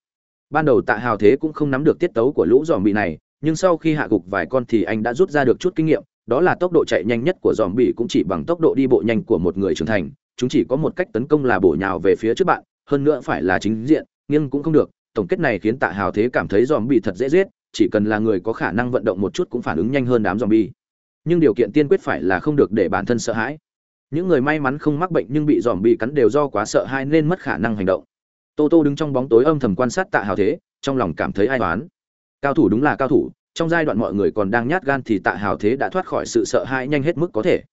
Ban đầu Tạ Hào Thế cũng không nắm được tiết tấu của lũ zombie này, nhưng sau khi hạ gục vài con thì anh đã rút ra được chút kinh nghiệm, đó là tốc độ chạy nhanh nhất của zombie cũng chỉ bằng tốc độ đi bộ nhanh của một người trưởng thành, chúng chỉ có một cách tấn công là bổ nhào về phía trước bạn, hơn nữa phải là chính diện, nhưng cũng không được. Tổng kết này khiến Tạ Hào Thế cảm thấy zombie thật dễ giết, chỉ cần là người có khả năng vận động một chút cũng phản ứng nhanh hơn đám zombie. Nhưng điều kiện tiên quyết phải là không được để bản thân sợ hãi. Những người may mắn không mắc bệnh nhưng bị zombie cắn đều do quá sợ hãi nên mất khả năng hành động. Tô tô đứng trong bóng tối âm thầm quan sát tạ hào thế, trong lòng cảm thấy ai oán. cao thủ đúng là cao thủ, trong giai đoạn mọi người còn đang nhát gan thì tạ hào thế đã thoát khỏi sự sợ hãi nhanh hết mức có thể.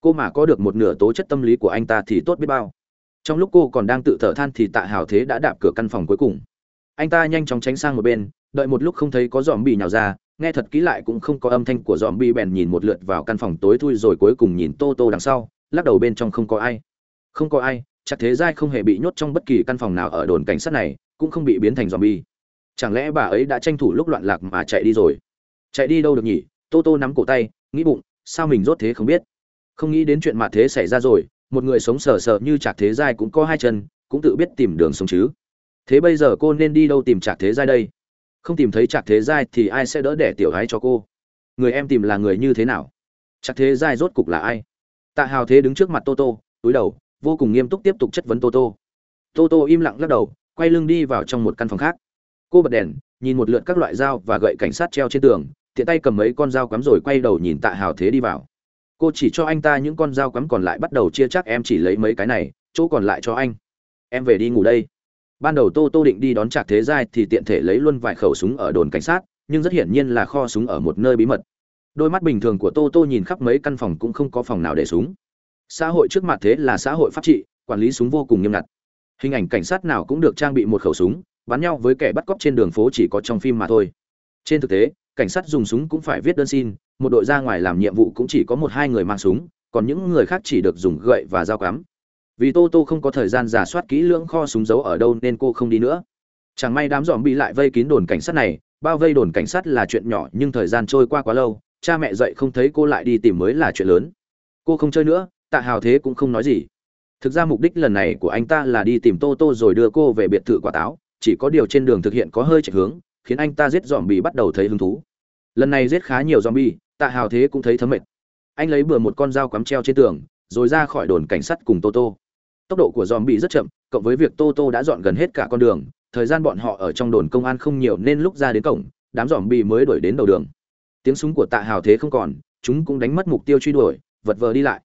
Cô mà có được một nửa tố chất tâm lý của anh ta thì tốt biết bao. Trong lúc cô còn đang tự thở than thì tạ hào thế đã đạp cửa căn phòng cuối cùng. Anh ta nhanh chóng tránh sang một bên đợi một lúc không thấy có dòm bị nhào ra, nghe thật kỹ lại cũng không có âm thanh của dòm bị bèn nhìn một lượt vào căn phòng tối thui rồi cuối cùng nhìn tô tô đằng sau, lắc đầu bên trong không có ai. Không có ai, chắc thế giai không hề bị nhốt trong bất kỳ căn phòng nào ở đồn cảnh sát này, cũng không bị biến thành zombie chẳng lẽ bà ấy đã tranh thủ lúc loạn lạc mà chạy đi rồi? Chạy đi đâu được nhỉ? Tô tô nắm cổ tay, nghĩ bụng, sao mình rốt thế không biết? Không nghĩ đến chuyện mà thế xảy ra rồi, một người sống sờ sờ như trạc thế giai cũng có hai chân, cũng tự biết tìm đường sống chứ. Thế bây giờ cô nên đi đâu tìm trạc thế giai đây? Không tìm thấy trạc thế giai thì ai sẽ đỡ đẻ tiểu gái cho cô? Người em tìm là người như thế nào? Trạc thế giai rốt cục là ai? Tạ hào thế đứng trước mặt tô tô, túi đầu, vô cùng nghiêm túc tiếp tục chất vấn tô tô. Tô tô im lặng lắc đầu, quay lưng đi vào trong một căn phòng khác. Cô bật đèn, nhìn một lượt các loại dao và gậy cảnh sát treo trên tường, tiện tay cầm mấy con dao cắm rồi quay đầu nhìn tạ hào thế đi vào. Cô chỉ cho anh ta những con dao cắm còn lại bắt đầu chia chắc em chỉ lấy mấy cái này, chỗ còn lại cho anh. Em về đi ngủ đây ban đầu tô tô định đi đón trạc thế giai thì tiện thể lấy luôn vài khẩu súng ở đồn cảnh sát, nhưng rất hiển nhiên là kho súng ở một nơi bí mật. Đôi mắt bình thường của tô tô nhìn khắp mấy căn phòng cũng không có phòng nào để súng. Xã hội trước mặt thế là xã hội pháp trị, quản lý súng vô cùng nghiêm ngặt. Hình ảnh cảnh sát nào cũng được trang bị một khẩu súng, bắn nhau với kẻ bắt cóc trên đường phố chỉ có trong phim mà thôi. Trên thực tế, cảnh sát dùng súng cũng phải viết đơn xin, một đội ra ngoài làm nhiệm vụ cũng chỉ có một hai người mang súng, còn những người khác chỉ được dùng gậy và dao cắm vì tô tô không có thời gian giả soát kỹ lưỡng kho súng giấu ở đâu nên cô không đi nữa. Chẳng may đám dòm bị lại vây kín đồn cảnh sát này, bao vây đồn cảnh sát là chuyện nhỏ nhưng thời gian trôi qua quá lâu, cha mẹ dậy không thấy cô lại đi tìm mới là chuyện lớn. Cô không chơi nữa, tạ hào thế cũng không nói gì. Thực ra mục đích lần này của anh ta là đi tìm tô tô rồi đưa cô về biệt thự quả táo, chỉ có điều trên đường thực hiện có hơi chạy hướng, khiến anh ta giết dòm bị bắt đầu thấy hứng thú. Lần này giết khá nhiều dòm bị, tạ hào thế cũng thấy thấm mệt. Anh lấy bừa một con dao cắm treo trên tường, rồi ra khỏi đồn cảnh sát cùng tô tô tốc độ của dòm rất chậm, cộng với việc tô tô đã dọn gần hết cả con đường, thời gian bọn họ ở trong đồn công an không nhiều nên lúc ra đến cổng, đám dòm mới đuổi đến đầu đường. Tiếng súng của tạ hào thế không còn, chúng cũng đánh mất mục tiêu truy đuổi, vật vờ đi lại.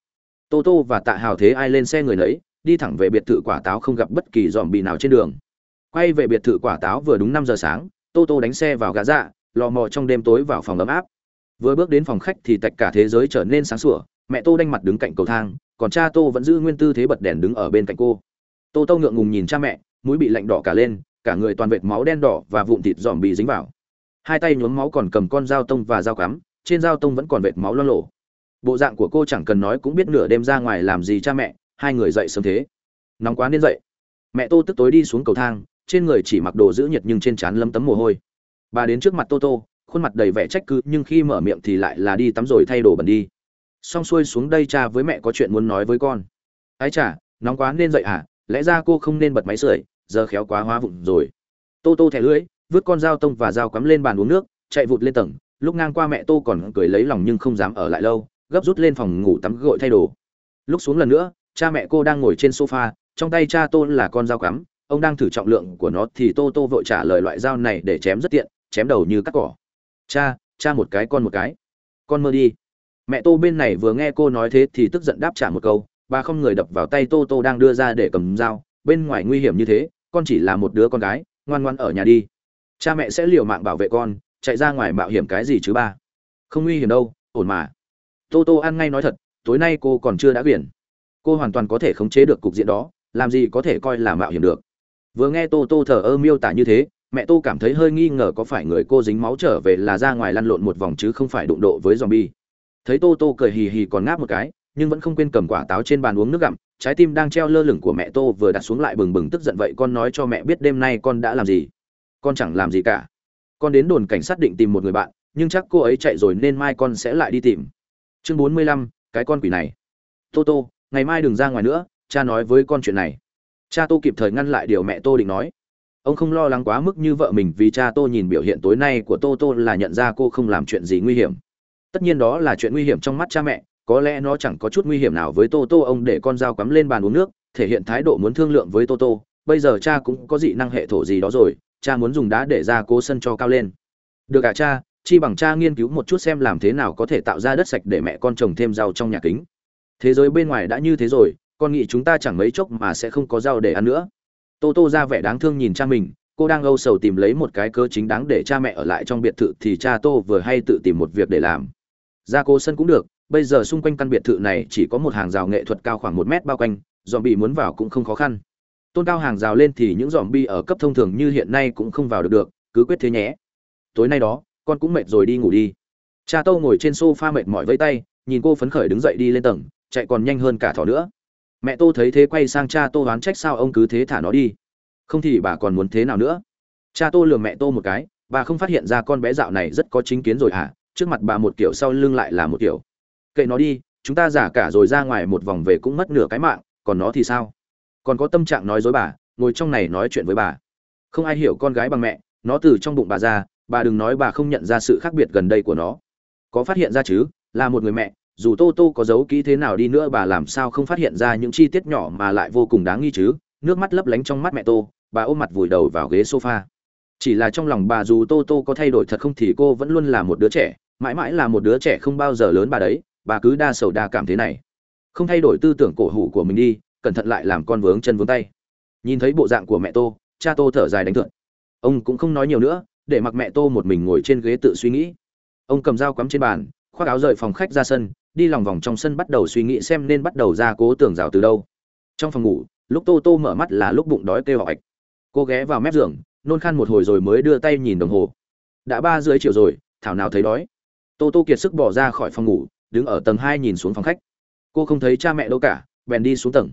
Tô tô và tạ hào thế ai lên xe người nấy, đi thẳng về biệt thự quả táo không gặp bất kỳ dòm nào trên đường. Quay về biệt thự quả táo vừa đúng năm giờ sáng, tô tô đánh xe vào gã dạ lò mò trong đêm tối vào phòng ấm áp. Vừa bước đến phòng khách thì tạch cả thế giới trở nên sáng sủa, mẹ tô đanh mặt đứng cạnh cầu thang còn cha tô vẫn giữ nguyên tư thế bật đèn đứng ở bên cạnh cô. Tô tô ngượng ngùng nhìn cha mẹ, mũi bị lạnh đỏ cả lên, cả người toàn vệt máu đen đỏ và vụn thịt dòm bị dính vào. Hai tay nhuốm máu còn cầm con dao tông và dao cắm, trên dao tông vẫn còn vệt máu lo lổ bộ dạng của cô chẳng cần nói cũng biết nửa đêm ra ngoài làm gì cha mẹ, hai người dậy sớm thế. Nóng quá nên dậy. Mẹ tô tức tối đi xuống cầu thang, trên người chỉ mặc đồ giữ nhiệt nhưng trên trán lấm tấm mồ hôi. Bà đến trước mặt tô tô, khuôn mặt đầy vẻ trách cứ nhưng khi mở miệng thì lại là đi tắm rồi thay đồ bẩn đi xong xuôi xuống đây cha với mẹ có chuyện muốn nói với con. Ái chả nóng quá nên dậy à lẽ ra cô không nên bật máy sưởi, giờ khéo quá hóa vụng rồi. Tô tô thẻ lưỡi, vứt con dao tông và dao cắm lên bàn uống nước, chạy vụt lên tầng. Lúc ngang qua mẹ tô còn cười lấy lòng nhưng không dám ở lại lâu, gấp rút lên phòng ngủ tắm gội thay đồ. Lúc xuống lần nữa, cha mẹ cô đang ngồi trên sofa, trong tay cha tô là con dao cắm ông đang thử trọng lượng của nó thì tô tô vội trả lời loại dao này để chém rất tiện, chém đầu như cắt cỏ. Cha cha một cái, con một cái. Con mơ đi mẹ tô bên này vừa nghe cô nói thế thì tức giận đáp trả một câu, bà không người đập vào tay tô tô đang đưa ra để cầm dao, bên ngoài nguy hiểm như thế, con chỉ là một đứa con gái, ngoan ngoan ở nhà đi. Cha mẹ sẽ liều mạng bảo vệ con, chạy ra ngoài mạo hiểm cái gì chứ ba? Không nguy hiểm đâu, ổn mà. Tô tô ăn ngay nói thật, tối nay cô còn chưa đã quyển cô hoàn toàn có thể khống chế được cục diện đó, làm gì có thể coi là mạo hiểm được. Vừa nghe tô tô thờ ơ miêu tả như thế, mẹ tô cảm thấy hơi nghi ngờ có phải người cô dính máu trở về là ra ngoài lăn lộn một vòng chứ không phải đụng độ với zombie thấy tô tô cười hì hì còn ngáp một cái, nhưng vẫn không quên cầm quả táo trên bàn uống nước gặm, trái tim đang treo lơ lửng của mẹ tô vừa đặt xuống lại bừng bừng tức giận vậy con nói cho mẹ biết đêm nay con đã làm gì. Con chẳng làm gì cả. Con đến đồn cảnh sát định tìm một người bạn, nhưng chắc cô ấy chạy rồi nên mai con sẽ lại đi tìm. Chương bốn mươi lăm, cái con quỷ này. Tô tô, ngày mai đừng ra ngoài nữa, cha nói với con chuyện này. Cha tô kịp thời ngăn lại điều mẹ tô định nói. Ông không lo lắng quá mức như vợ mình vì cha tô nhìn biểu hiện tối nay của tô tô là nhận ra cô không làm chuyện gì nguy hiểm tất nhiên đó là chuyện nguy hiểm trong mắt cha mẹ, có lẽ nó chẳng có chút nguy hiểm nào với tô tô, ông để con dao cắm lên bàn uống nước, thể hiện thái độ muốn thương lượng với tô tô. Bây giờ cha cũng có dị năng hệ thổ gì đó rồi, cha muốn dùng đá để ra cố sân cho cao lên. Được cả cha, chi bằng cha nghiên cứu một chút xem làm thế nào có thể tạo ra đất sạch để mẹ con trồng thêm rau trong nhà kính. Thế giới bên ngoài đã như thế rồi, con nghĩ chúng ta chẳng mấy chốc mà sẽ không có rau để ăn nữa. Tô tô ra vẻ đáng thương nhìn cha mình, cô đang âu sầu tìm lấy một cái cơ chính đáng để cha mẹ ở lại trong biệt thự thì cha tô vừa hay tự tìm một việc để làm ra cô sân cũng được, bây giờ xung quanh căn biệt thự này chỉ có một hàng rào nghệ thuật cao khoảng một mét bao quanh dòm bị muốn vào cũng không khó khăn. Tôn cao hàng rào lên thì những dòm bi ở cấp thông thường như hiện nay cũng không vào được được, cứ quyết thế nhé. Tối nay đó, con cũng mệt rồi đi ngủ đi. Cha tô ngồi trên s o f a mệt mỏi vẫy tay, nhìn cô phấn khởi đứng dậy đi lên tầng, chạy còn nhanh hơn cả thỏ nữa. Mẹ tô thấy thế quay sang cha tô oán trách sao ông cứ thế thả nó đi. Không thì bà còn muốn thế nào nữa? Cha tô lường mẹ tô một cái, bà không phát hiện ra con bé dạo này rất có chính kiến rồi hả? Trước mặt bà một kiểu sau lưng lại là một kiểu. Kệ nó đi, chúng ta giả cả rồi ra ngoài một vòng về cũng mất nửa cái mạng, còn nó thì sao? Còn có tâm trạng nói dối bà, ngồi trong này nói chuyện với bà. Không ai hiểu con gái bằng mẹ, nó từ trong bụng bà ra, bà đừng nói bà không nhận ra sự khác biệt gần đây của nó. Có phát hiện ra chứ, là một người mẹ, dù tô tô có giấu kỹ thế nào đi nữa bà làm sao không phát hiện ra những chi tiết nhỏ mà lại vô cùng đáng nghi chứ. Nước mắt lấp lánh trong mắt mẹ tô, bà ôm mặt vùi đầu vào ghế sofa chỉ là trong lòng bà dù tô tô có thay đổi thật không thì cô vẫn luôn là một đứa trẻ, mãi mãi là một đứa trẻ không bao giờ lớn bà đấy, bà cứ đa sầu đa cảm thế này. Không thay đổi tư tưởng cổ hủ của mình đi, cẩn thận lại làm con vướng chân vướng tay. Nhìn thấy bộ dạng của mẹ tô, cha tô thở dài đánh thượng ông cũng không nói nhiều nữa, để mặc mẹ tô một mình ngồi trên ghế tự suy nghĩ. Ông cầm dao cắm trên bàn, khoác áo rời phòng khách ra sân, đi lòng vòng trong sân bắt đầu suy nghĩ xem nên bắt đầu ra cố tưởng rào từ đâu. Trong phòng ngủ, lúc tô tô mở mắt là lúc bụng đói kêu ạch. Cô ghé vào mép giường nôn khan một hồi rồi mới đưa tay nhìn đồng hồ. Đã ba rưỡi chiều rồi, thảo nào thấy đói? Tô tô kiệt sức bỏ ra khỏi phòng ngủ, đứng ở tầng hai nhìn xuống phòng khách. Cô không thấy cha mẹ đâu cả, bèn đi xuống tầng.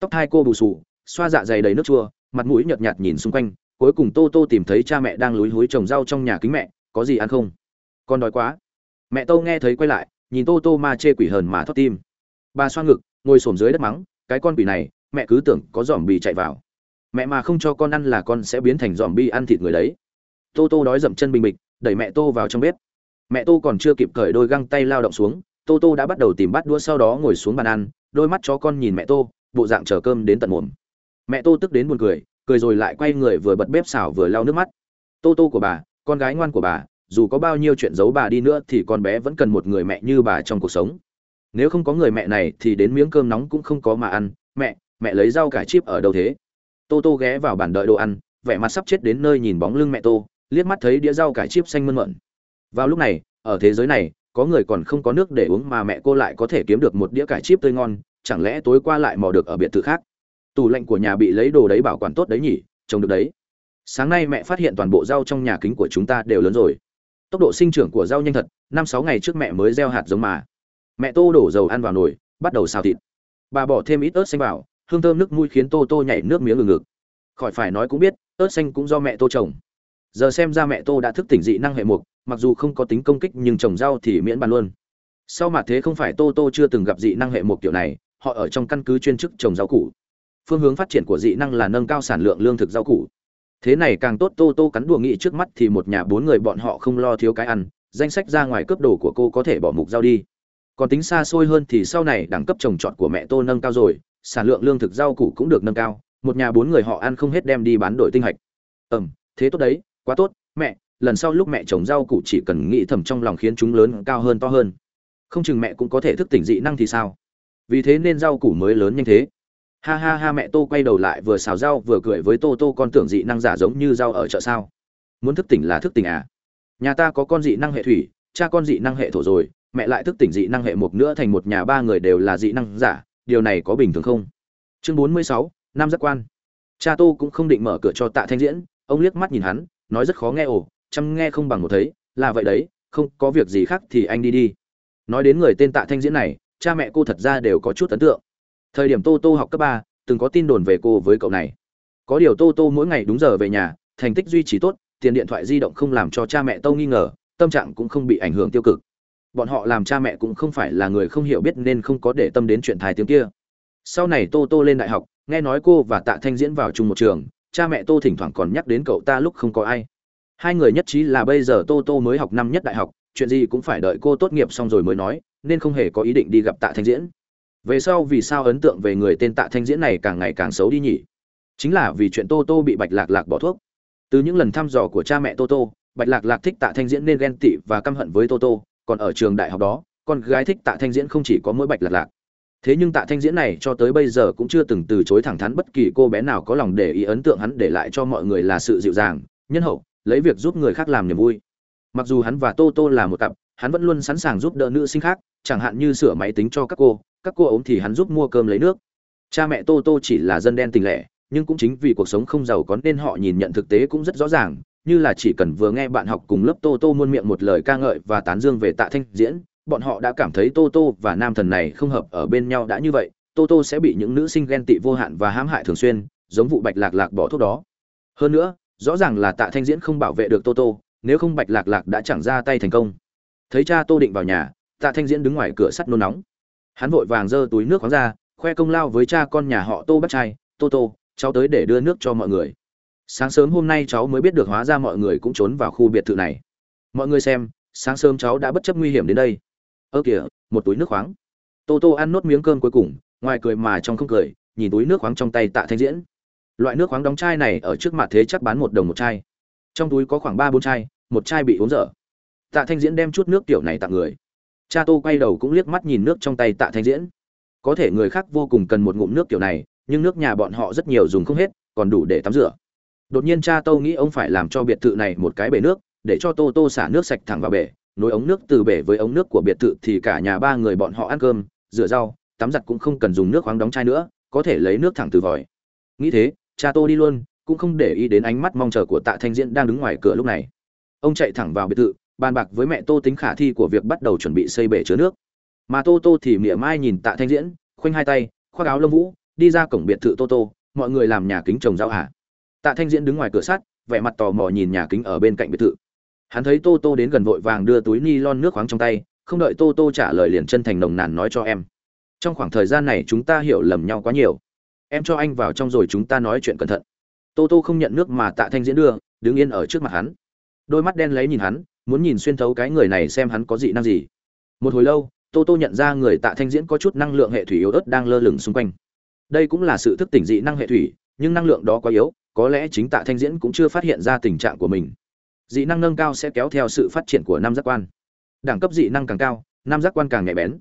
Tóc hai cô bù xù, xoa dạ dày đầy nước chua, mặt mũi nhợt nhạt nhìn xung quanh, cuối cùng tô tô tìm thấy cha mẹ đang lúi húi trồng rau trong nhà kính mẹ, có gì ăn không? Con đói quá. Mẹ tô nghe thấy quay lại, nhìn tô tô ma chê quỷ hờn mà thoát tim. Bà xoa ngực, ngồi xổm dưới đất mắng, cái con quỷ này, mẹ cứ tưởng có dòm bì chạy vào mẹ mà không cho con ăn là con sẽ biến thành dòm bi ăn thịt người đấy. Tô tô đói dậm chân bình bịch, đẩy mẹ tô vào trong bếp. Mẹ tô còn chưa kịp cởi đôi găng tay lao động xuống, tô tô đã bắt đầu tìm bắt đũa sau đó ngồi xuống bàn ăn, đôi mắt chó con nhìn mẹ tô, bộ dạng chờ cơm đến tận mồm mẹ tô tức đến buồn cười cười rồi lại quay người vừa bật bếp xào vừa lau nước mắt. Tô tô của bà, con gái ngoan của bà, dù có bao nhiêu chuyện giấu bà đi nữa thì con bé vẫn cần một người mẹ như bà trong cuộc sống. Nếu không có người mẹ này thì đến miếng cơm nóng cũng không có mà ăn. Mẹ mẹ lấy rau cải chip ở đâu thế? Tô tô ghé vào bàn đợi đồ ăn, vẻ mặt sắp chết đến nơi nhìn bóng lưng mẹ tô, liếc mắt thấy đĩa rau cải chip xanh mơn mận vào lúc này, ở thế giới này, có người còn không có nước để uống mà mẹ cô lại có thể kiếm được một đĩa cải chip tươi ngon, chẳng lẽ tối qua lại mò được ở biệt thự khác? Tủ lạnh của nhà bị lấy đồ đấy bảo quản tốt đấy nhỉ, trông được đấy. Sáng nay mẹ phát hiện toàn bộ rau trong nhà kính của chúng ta đều lớn rồi. Tốc độ sinh trưởng của rau nhanh thật, năm sáu ngày trước mẹ mới gieo hạt giống mà. Mẹ tô đổ dầu ăn vào nồi, bắt đầu xào thịt. Bà bỏ thêm ít ớt xanh vào hương thơm nước mũi khiến tô tô nhảy nước miếng ngừng ngực. Khỏi phải nói cũng biết, ớt xanh cũng do mẹ tô trồng. Giờ xem ra mẹ tô đã thức tỉnh dị năng hệ mục, mặc dù không có tính công kích nhưng trồng rau thì miễn bàn luôn. Sau mà thế không phải tô tô chưa từng gặp dị năng hệ mục kiểu này, họ ở trong căn cứ chuyên chức trồng rau củ. Phương hướng phát triển của dị năng là nâng cao sản lượng lương thực rau củ. Thế này càng tốt, tô tô cắn đùa nghị trước mắt thì một nhà bốn người bọn họ không lo thiếu cái ăn, danh sách ra ngoài cướp đồ của cô có thể bỏ mục rau đi. Còn tính xa xôi hơn thì sau này đẳng cấp trồng trọt của mẹ tô nâng cao rồi sản lượng lương thực rau củ cũng được nâng cao, một nhà bốn người họ ăn không hết đem đi bán đổi tinh hạch. Ừm, thế tốt đấy, quá tốt, mẹ, lần sau lúc mẹ trồng rau củ chỉ cần nghĩ thầm trong lòng khiến chúng lớn cao hơn to hơn. Không chừng mẹ cũng có thể thức tỉnh dị năng thì sao? Vì thế nên rau củ mới lớn nhanh thế. Ha ha ha, mẹ tô quay đầu lại vừa xào rau vừa cười với tô tô, con tưởng dị năng giả giống như rau ở chợ sao? Muốn thức tỉnh là thức tỉnh à? Nhà ta có con dị năng hệ thủy, cha con dị năng hệ thổ rồi, mẹ lại thức tỉnh dị năng hệ một nữa thành một nhà ba người đều là dị năng giả điều này có bình thường không? Chương bốn mươi sáu, nam giác quan. Cha tô cũng không định mở cửa cho tạ thanh diễn, ông liếc mắt nhìn hắn, nói rất khó nghe ồ, chăm nghe không bằng một thấy, là vậy đấy, không có việc gì khác thì anh đi đi. Nói đến người tên tạ thanh diễn này, cha mẹ cô thật ra đều có chút ấn tượng. Thời điểm tô tô học cấp ba, từng có tin đồn về cô với cậu này. Có điều tô tô mỗi ngày đúng giờ về nhà, thành tích duy trì tốt, tiền điện thoại di động không làm cho cha mẹ tô nghi ngờ, tâm trạng cũng không bị ảnh hưởng tiêu cực bọn họ làm cha mẹ cũng không phải là người không hiểu biết nên không có để tâm đến chuyện thái tiếng kia. Sau này tô tô lên đại học, nghe nói cô và tạ thanh diễn vào chung một trường, cha mẹ tô thỉnh thoảng còn nhắc đến cậu ta lúc không có ai. Hai người nhất trí là bây giờ tô tô mới học năm nhất đại học, chuyện gì cũng phải đợi cô tốt nghiệp xong rồi mới nói, nên không hề có ý định đi gặp tạ thanh diễn. Về sau vì sao ấn tượng về người tên tạ thanh diễn này càng ngày càng xấu đi nhỉ? Chính là vì chuyện tô tô bị bạch lạc lạc bỏ thuốc. Từ những lần thăm dò của cha mẹ tô tô, bạch lạc lạc thích tạ thanh diễn nên ghen tị và căm hận với tô tô còn ở trường đại học đó, con gái thích tạ thanh diễn không chỉ có mỗi bạch lạc lạc. Thế nhưng tạ thanh diễn này cho tới bây giờ cũng chưa từng từ chối thẳng thắn bất kỳ cô bé nào có lòng để ý ấn tượng hắn để lại cho mọi người là sự dịu dàng, nhân hậu, lấy việc giúp người khác làm niềm vui. Mặc dù hắn và tô tô là một cặp, hắn vẫn luôn sẵn sàng giúp đỡ nữ sinh khác, chẳng hạn như sửa máy tính cho các cô các cô ốm thì hắn giúp mua cơm lấy nước. Cha mẹ tô tô chỉ là dân đen tình lẻ, nhưng cũng chính vì cuộc sống không giàu có nên họ nhìn nhận thực tế cũng rất rõ ràng như là chỉ cần vừa nghe bạn học cùng lớp tô tô muôn miệng một lời ca ngợi và tán dương về tạ thanh diễn, bọn họ đã cảm thấy tô tô và nam thần này không hợp ở bên nhau đã như vậy, tô tô sẽ bị những nữ sinh ghen tị vô hạn và hãm hại thường xuyên, giống vụ bạch lạc lạc bỏ thuốc đó. Hơn nữa, rõ ràng là tạ thanh diễn không bảo vệ được tô tô, nếu không bạch lạc lạc đã chẳng ra tay thành công. Thấy cha tô định vào nhà, tạ thanh diễn đứng ngoài cửa sắt nôn nóng. Hắn vội vàng giơ túi nước khoáng ra, khoe công lao với cha con nhà họ tô bắt trai tô tô, cháu tới để đưa nước cho mọi người sáng sớm hôm nay cháu mới biết được hóa ra mọi người cũng trốn vào khu biệt thự này. Mọi người xem, sáng sớm cháu đã bất chấp nguy hiểm đến đây. Ơ kìa, một túi nước khoáng. Tô tô ăn nốt miếng cơm cuối cùng, ngoài cười mà trong không cười, nhìn túi nước khoáng trong tay tạ thanh diễn. Loại nước khoáng đóng chai này ở trước mặt thế chắc bán một đồng một chai. Trong túi có khoảng ba bốn chai, một chai bị uống dở. Tạ thanh diễn đem chút nước tiểu này tặng người. Cha tô quay đầu cũng liếc mắt nhìn nước trong tay tạ thanh diễn. Có thể người khác vô cùng cần một ngụm nước tiểu này, nhưng nước nhà bọn họ rất nhiều dùng không hết, còn đủ để tắm rửa đột nhiên cha tô nghĩ ông phải làm cho biệt thự này một cái bể nước, để cho tô tô xả nước sạch thẳng vào bể, nối ống nước từ bể với ống nước của biệt thự thì cả nhà ba người bọn họ ăn cơm, rửa rau, tắm giặt cũng không cần dùng nước khoáng đóng chai nữa, có thể lấy nước thẳng từ vòi. Nghĩ thế, cha tô đi luôn, cũng không để ý đến ánh mắt mong chờ của tạ thanh diễn đang đứng ngoài cửa lúc này. Ông chạy thẳng vào biệt thự, bàn bạc với mẹ tô tính khả thi của việc bắt đầu chuẩn bị xây bể chứa nước. Mà tô tô thì mỉa mai nhìn tạ thanh diễn, khoanh hai tay, khoác áo lông vũ, đi ra cổng biệt thự tô tô, mọi người làm nhà kính trồng rau hả? Tạ thanh diễn đứng ngoài cửa sắt, vẻ mặt tò mò nhìn nhà kính ở bên cạnh biệt thự. Hắn thấy tô tô đến gần vội vàng đưa túi ni lon nước khoáng trong tay, không đợi tô tô trả lời liền chân thành nồng nàn nói cho em. Trong khoảng thời gian này chúng ta hiểu lầm nhau quá nhiều. Em cho anh vào trong rồi chúng ta nói chuyện cẩn thận. Tô tô không nhận nước mà tạ thanh diễn đưa, đứng yên ở trước mặt hắn. Đôi mắt đen lấy nhìn hắn, muốn nhìn xuyên thấu cái người này xem hắn có dị năng gì. Một hồi lâu, tô tô nhận ra người tạ thanh diễn có chút năng lượng hệ thủy yếu ớt đang lơ lửng xung quanh. Đây cũng là sự thức tỉnh dị năng hệ thủy, nhưng năng lượng đó quá yếu có lẽ chính tạ thanh diễn cũng chưa phát hiện ra tình trạng của mình. Dị năng nâng cao sẽ kéo theo sự phát triển của năm giác quan. Đẳng cấp dị năng càng cao năm giác quan càng nhạy bén.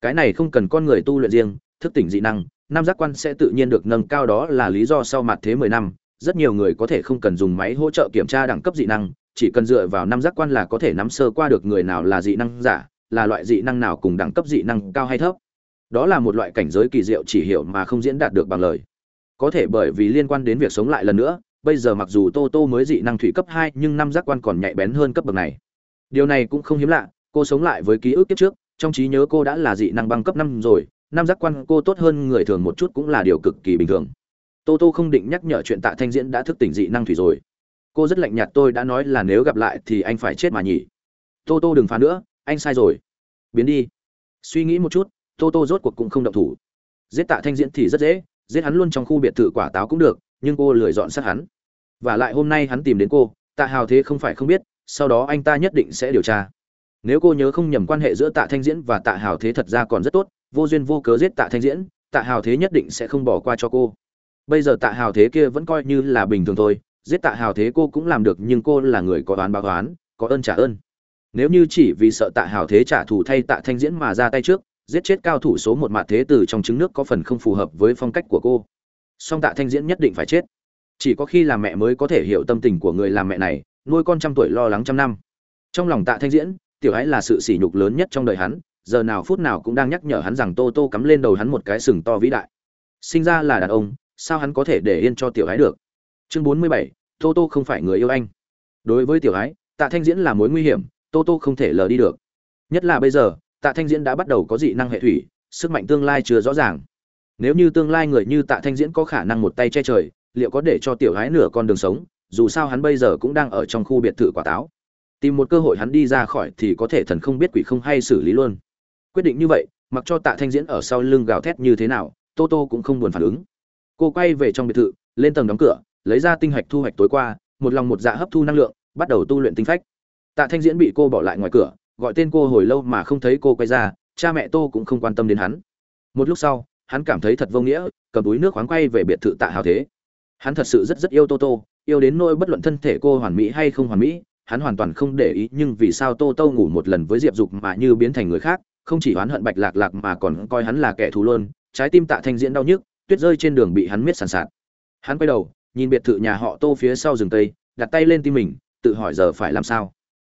Cái này không cần con người tu luyện riêng, thức tỉnh dị năng năm giác quan sẽ tự nhiên được nâng cao đó là lý do sau mặt thế mười năm, rất nhiều người có thể không cần dùng máy hỗ trợ kiểm tra đẳng cấp dị năng, chỉ cần dựa vào năm giác quan là có thể nắm sơ qua được người nào là dị năng giả, là loại dị năng nào cùng đẳng cấp dị năng cao hay thấp. Đó là một loại cảnh giới kỳ diệu chỉ hiểu mà không diễn đạt được bằng lời có thể bởi vì liên quan đến việc sống lại lần nữa, bây giờ mặc dù tô tô mới dị năng thủy cấp hai, nhưng năm giác quan còn nhạy bén hơn cấp bậc này. Điều này cũng không hiếm lạ, cô sống lại với ký ức kiếp trước, trong trí nhớ cô đã là dị năng băng cấp năm rồi, năm giác quan cô tốt hơn người thường một chút cũng là điều cực kỳ bình thường. Tô tô không định nhắc nhở chuyện tạ thanh diễn đã thức tỉnh dị năng thủy rồi. Cô rất lạnh nhạt, tôi đã nói là nếu gặp lại thì anh phải chết mà nhỉ. Tô tô đừng phá nữa, anh sai rồi. Biến đi. Suy nghĩ một chút, tô tô rốt cuộc cũng không động thủ. Giết tạ thanh diễn thì rất dễ giết hắn luôn trong khu biệt thự quả táo cũng được, nhưng cô lười dọn sát hắn. Và lại hôm nay hắn tìm đến cô, tạ hào thế không phải không biết, sau đó anh ta nhất định sẽ điều tra. Nếu cô nhớ không nhầm quan hệ giữa tạ thanh diễn và tạ hào thế thật ra còn rất tốt, vô duyên vô cớ giết tạ thanh diễn, tạ hào thế nhất định sẽ không bỏ qua cho cô. Bây giờ tạ hào thế kia vẫn coi như là bình thường thôi, giết tạ hào thế cô cũng làm được nhưng cô là người có oán báo oán, có ơn trả ơn. Nếu như chỉ vì sợ tạ hào thế trả thù thay tạ thanh diễn mà ra tay trước giết chết cao thủ số một mạt thế tử trong trứng nước có phần không phù hợp với phong cách của cô. Song tạ thanh diễn nhất định phải chết. Chỉ có khi làm mẹ mới có thể hiểu tâm tình của người làm mẹ này, nuôi con trăm tuổi lo lắng trăm năm. Trong lòng tạ thanh diễn, tiểu ái là sự sỉ nhục lớn nhất trong đời hắn, giờ nào phút nào cũng đang nhắc nhở hắn rằng tô tô cắm lên đầu hắn một cái sừng to vĩ đại. Sinh ra là đàn ông, sao hắn có thể để yên cho tiểu ái được? Chương bốn mươi bảy, tô tô không phải người yêu anh. Đối với tiểu ái tạ thanh diễn là mối nguy hiểm, tô tô không thể lờ đi được. Nhất là bây giờ tạ thanh diễn đã bắt đầu có dị năng hệ thủy, sức mạnh tương lai chưa rõ ràng. Nếu như tương lai người như tạ thanh diễn có khả năng một tay che trời, liệu có để cho tiểu gái nửa con đường sống, dù sao hắn bây giờ cũng đang ở trong khu biệt thự quả táo. Tìm một cơ hội hắn đi ra khỏi thì có thể thần không biết quỷ không hay xử lý luôn. Quyết định như vậy, mặc cho tạ thanh diễn ở sau lưng gào thét như thế nào, tô tô cũng không buồn phản ứng. Cô quay về trong biệt thự, lên tầng đóng cửa, lấy ra tinh hạch thu hoạch tối qua, một lòng một dạ hấp thu năng lượng, bắt đầu tu luyện tinh phách. Tạ thanh diễn bị cô bỏ lại ngoài cửa gọi tên cô hồi lâu mà không thấy cô quay ra, cha mẹ tô cũng không quan tâm đến hắn. Một lúc sau, hắn cảm thấy thật vô nghĩa, cầm túi nước khoáng quay về biệt thự tạ hào thế. Hắn thật sự rất rất yêu tô tô, yêu đến nỗi bất luận thân thể cô hoàn mỹ hay không hoàn mỹ, hắn hoàn toàn không để ý, nhưng vì sao tô tô ngủ một lần với diệp dục mà như biến thành người khác, không chỉ oán hận bạch lạc lạc mà còn coi hắn là kẻ thù luôn, trái tim tạ thanh diễn đau nhức, tuyết rơi trên đường bị hắn miết sàn sạt. Hắn quay đầu, nhìn biệt thự nhà họ tô phía sau rừng tây, đặt tay lên tim mình, tự hỏi giờ phải làm sao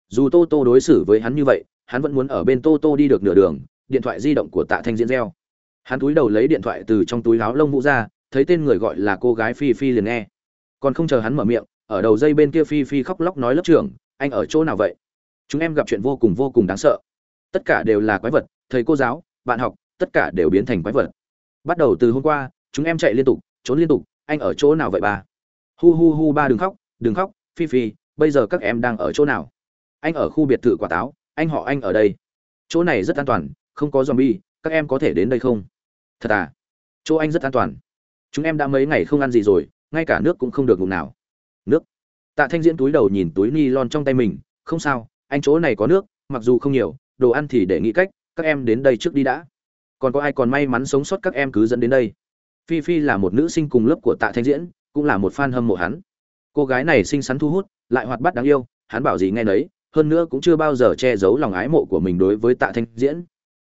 dù tô tô đối xử với hắn như vậy, hắn vẫn muốn ở bên tô tô đi được nửa đường, điện thoại di động của tạ thanh diễn reo hắn túi đầu lấy điện thoại từ trong túi áo lông vũ ra, thấy tên người gọi là cô gái phi phi liền nghe. Còn không chờ hắn mở miệng, ở đầu dây bên kia phi phi khóc lóc nói lớp trưởng, anh ở chỗ nào vậy? Chúng em gặp chuyện vô cùng vô cùng đáng sợ. Tất cả đều là quái vật, thầy cô giáo, bạn học, tất cả đều biến thành quái vật. Bắt đầu từ hôm qua, chúng em chạy liên tục, trốn liên tục, anh ở chỗ nào vậy ba? Hu hu hu, ba đừng khóc đừng khóc, phi phi, bây giờ các em đang ở chỗ nào? Anh ở khu biệt thự quả táo, anh họ anh ở đây. Chỗ này rất an toàn, không có zombie, các em có thể đến đây không? Thật à? Chỗ anh rất an toàn. Chúng em đã mấy ngày không ăn gì rồi, ngay cả nước cũng không được ngủ nào. Nước. Tạ thanh diễn túi đầu nhìn túi ni lon trong tay mình, không sao, anh chỗ này có nước, mặc dù không nhiều, đồ ăn thì để nghĩ cách, các em đến đây trước đi đã. Còn có ai còn may mắn sống sót các em cứ dẫn đến đây. Phi phi là một nữ sinh cùng lớp của tạ thanh diễn, cũng là một fan hâm mộ hắn. Cô gái này xinh xắn thu hút, lại hoạt bát đáng yêu, hắn bảo gì nghe nấy hơn nữa cũng chưa bao giờ che giấu lòng ái mộ của mình đối với tạ thanh diễn.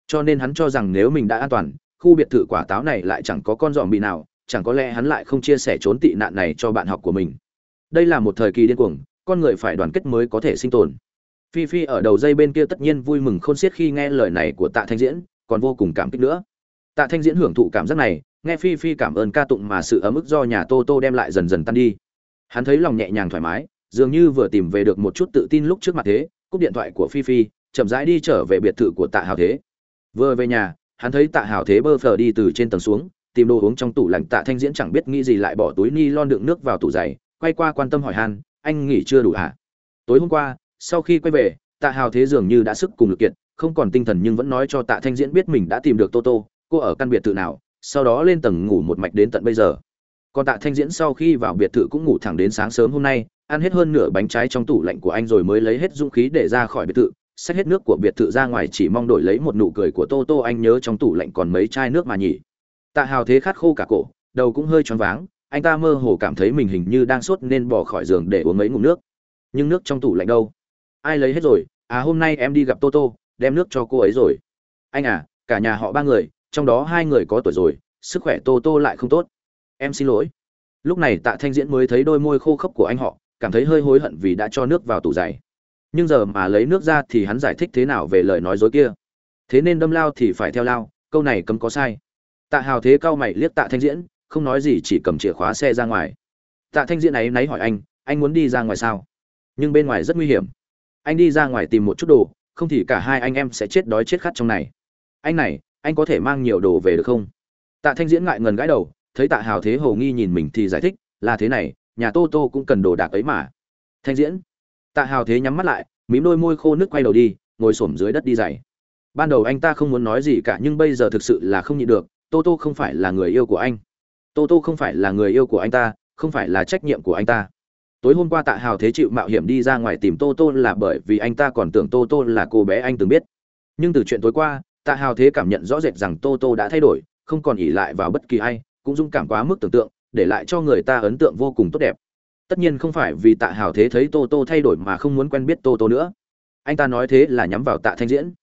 Cho nên hắn cho rằng nếu mình đã an toàn, khu biệt thự quả táo này lại chẳng có con dòm bị nào, chẳng có lẽ hắn lại không chia sẻ trốn tị nạn này cho bạn học của mình. Đây là một thời kỳ điên cuồng, con người phải đoàn kết mới có thể sinh tồn. Phi phi ở đầu dây bên kia tất nhiên vui mừng khôn xiết khi nghe lời này của tạ thanh diễn, còn vô cùng cảm kích nữa. Tạ thanh diễn hưởng thụ cảm giác này, nghe phi phi cảm ơn ca tụng mà sự ấm ức do nhà tô tô đem lại dần dần tan đi. Hắn thấy lòng nhẹ nhàng thoải mái dường như vừa tìm về được một chút tự tin lúc trước mặt thế, cúp điện thoại của phi phi, chậm rãi đi trở về biệt thự của tạ hào thế. Vừa về nhà, hắn thấy tạ hào thế bơ phờ đi từ trên tầng xuống, tìm đồ uống trong tủ lạnh tạ thanh diễn chẳng biết nghĩ gì lại bỏ túi ni lon đựng nước vào tủ giày, quay qua quan tâm hỏi han, anh nghỉ chưa đủ hả? Tối hôm qua, sau khi quay về, tạ hào thế dường như đã sức cùng lực kiện không còn tinh thần nhưng vẫn nói cho tạ thanh diễn biết mình đã tìm được tô tô, cô ở căn biệt thự nào, sau đó lên tầng ngủ một mạch đến tận bây giờ còn tạ thanh diễn sau khi vào biệt thự cũng ngủ thẳng đến sáng sớm hôm nay, ăn hết hơn nửa bánh trái trong tủ lạnh của anh rồi mới lấy hết dũng khí để ra khỏi biệt thự, xách hết nước của biệt thự ra ngoài chỉ mong đổi lấy một nụ cười của tô tô anh nhớ trong tủ lạnh còn mấy chai nước mà nhỉ. Tạ hào thế khát khô cả cổ, đầu cũng hơi choáng váng, anh ta mơ hồ cảm thấy mình hình như đang sốt nên bỏ khỏi giường để uống mấy ngụm nước. Nhưng nước trong tủ lạnh đâu? Ai lấy hết rồi? À hôm nay em đi gặp tô tô, đem nước cho cô ấy rồi. Anh à cả nhà họ ba người, trong đó hai người có tuổi rồi, sức khỏe tô tô lại không tốt em xin lỗi. Lúc này tạ thanh diễn mới thấy đôi môi khô khốc của anh họ, cảm thấy hơi hối hận vì đã cho nước vào tủ giày. Nhưng giờ mà lấy nước ra thì hắn giải thích thế nào về lời nói dối kia? Thế nên đâm lao thì phải theo lao, câu này cấm có sai. Tạ hào thế cao mày liếc tạ thanh diễn, không nói gì chỉ cầm chìa khóa xe ra ngoài. Tạ thanh diễn ấy náy hỏi anh anh muốn đi ra ngoài sao? Nhưng bên ngoài rất nguy hiểm. Anh đi ra ngoài tìm một chút đồ, không thì cả hai anh em sẽ chết đói chết khát trong này. Anh này, anh có thể mang nhiều đồ về được không? Tạ thanh diễn ngại ngần gãi đầu thấy tạ hào thế hồ nghi nhìn mình thì giải thích, là thế này, nhà tô tô cũng cần đồ đạc ấy mà. Thanh diễn. Tạ hào thế nhắm mắt lại, mím đôi môi khô nước quay đầu đi, ngồi xổm dưới đất đi dày ban đầu anh ta không muốn nói gì cả nhưng bây giờ thực sự là không nhịn được, tô tô không phải là người yêu của anh. Tô tô không phải là người yêu của anh ta, không phải là trách nhiệm của anh ta. Tối hôm qua tạ hào thế chịu mạo hiểm đi ra ngoài tìm tô tô là bởi vì anh ta còn tưởng tô tô là cô bé anh từng biết. Nhưng từ chuyện tối qua, tạ hào thế cảm nhận rõ rệt rằng tô tô đã thay đổi, không còn ỉ lại vào bất kỳ ai cũng dũng cảm quá mức tưởng tượng, để lại cho người ta ấn tượng vô cùng tốt đẹp. Tất nhiên không phải vì tạ hào thế thấy tô tô thay đổi mà không muốn quen biết tô tô nữa. Anh ta nói thế là nhắm vào tạ thanh diễn.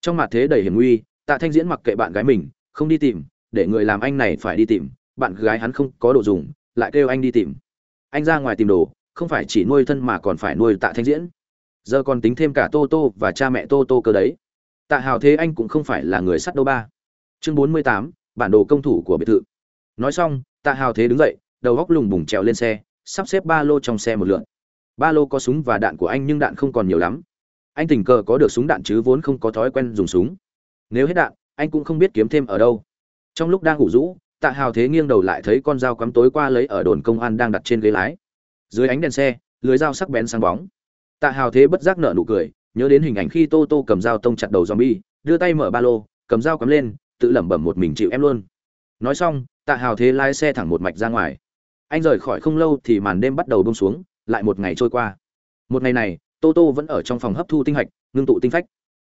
Trong mặt thế đầy hiểm nguy, tạ thanh diễn mặc kệ bạn gái mình, không đi tìm, để người làm anh này phải đi tìm, bạn gái hắn không có đồ dùng, lại kêu anh đi tìm. Anh ra ngoài tìm đồ, không phải chỉ nuôi thân mà còn phải nuôi tạ thanh diễn. Giờ còn tính thêm cả tô tô và cha mẹ tô tô cơ đấy. Tạ hào thế anh cũng không phải là người sắt đâu ba. Chương bốn mươi tám, bản đồ công thủ của biệt thự nói xong, tạ hào thế đứng dậy, đầu góc lùng bùng trèo lên xe, sắp xếp ba lô trong xe một lượn. Ba lô có súng và đạn của anh nhưng đạn không còn nhiều lắm. Anh tình cờ có được súng đạn chứ vốn không có thói quen dùng súng. Nếu hết đạn, anh cũng không biết kiếm thêm ở đâu. Trong lúc đang ngủ rũ, tạ hào thế nghiêng đầu lại thấy con dao cắm tối qua lấy ở đồn công an đang đặt trên ghế lái. Dưới ánh đèn xe, lưới dao sắc bén sáng bóng. Tạ hào thế bất giác nở nụ cười, nhớ đến hình ảnh khi tô tô cầm dao tông chặt đầu zombie, đưa tay mở ba lô, cầm dao cắm lên, tự lẩm bẩm một mình chịu em luôn. Nói xong tạ hào thế lái xe thẳng một mạch ra ngoài. Anh rời khỏi không lâu thì màn đêm bắt đầu bông xuống, lại một ngày trôi qua. Một ngày này, tô tô vẫn ở trong phòng hấp thu tinh hạch, ngưng tụ tinh phách.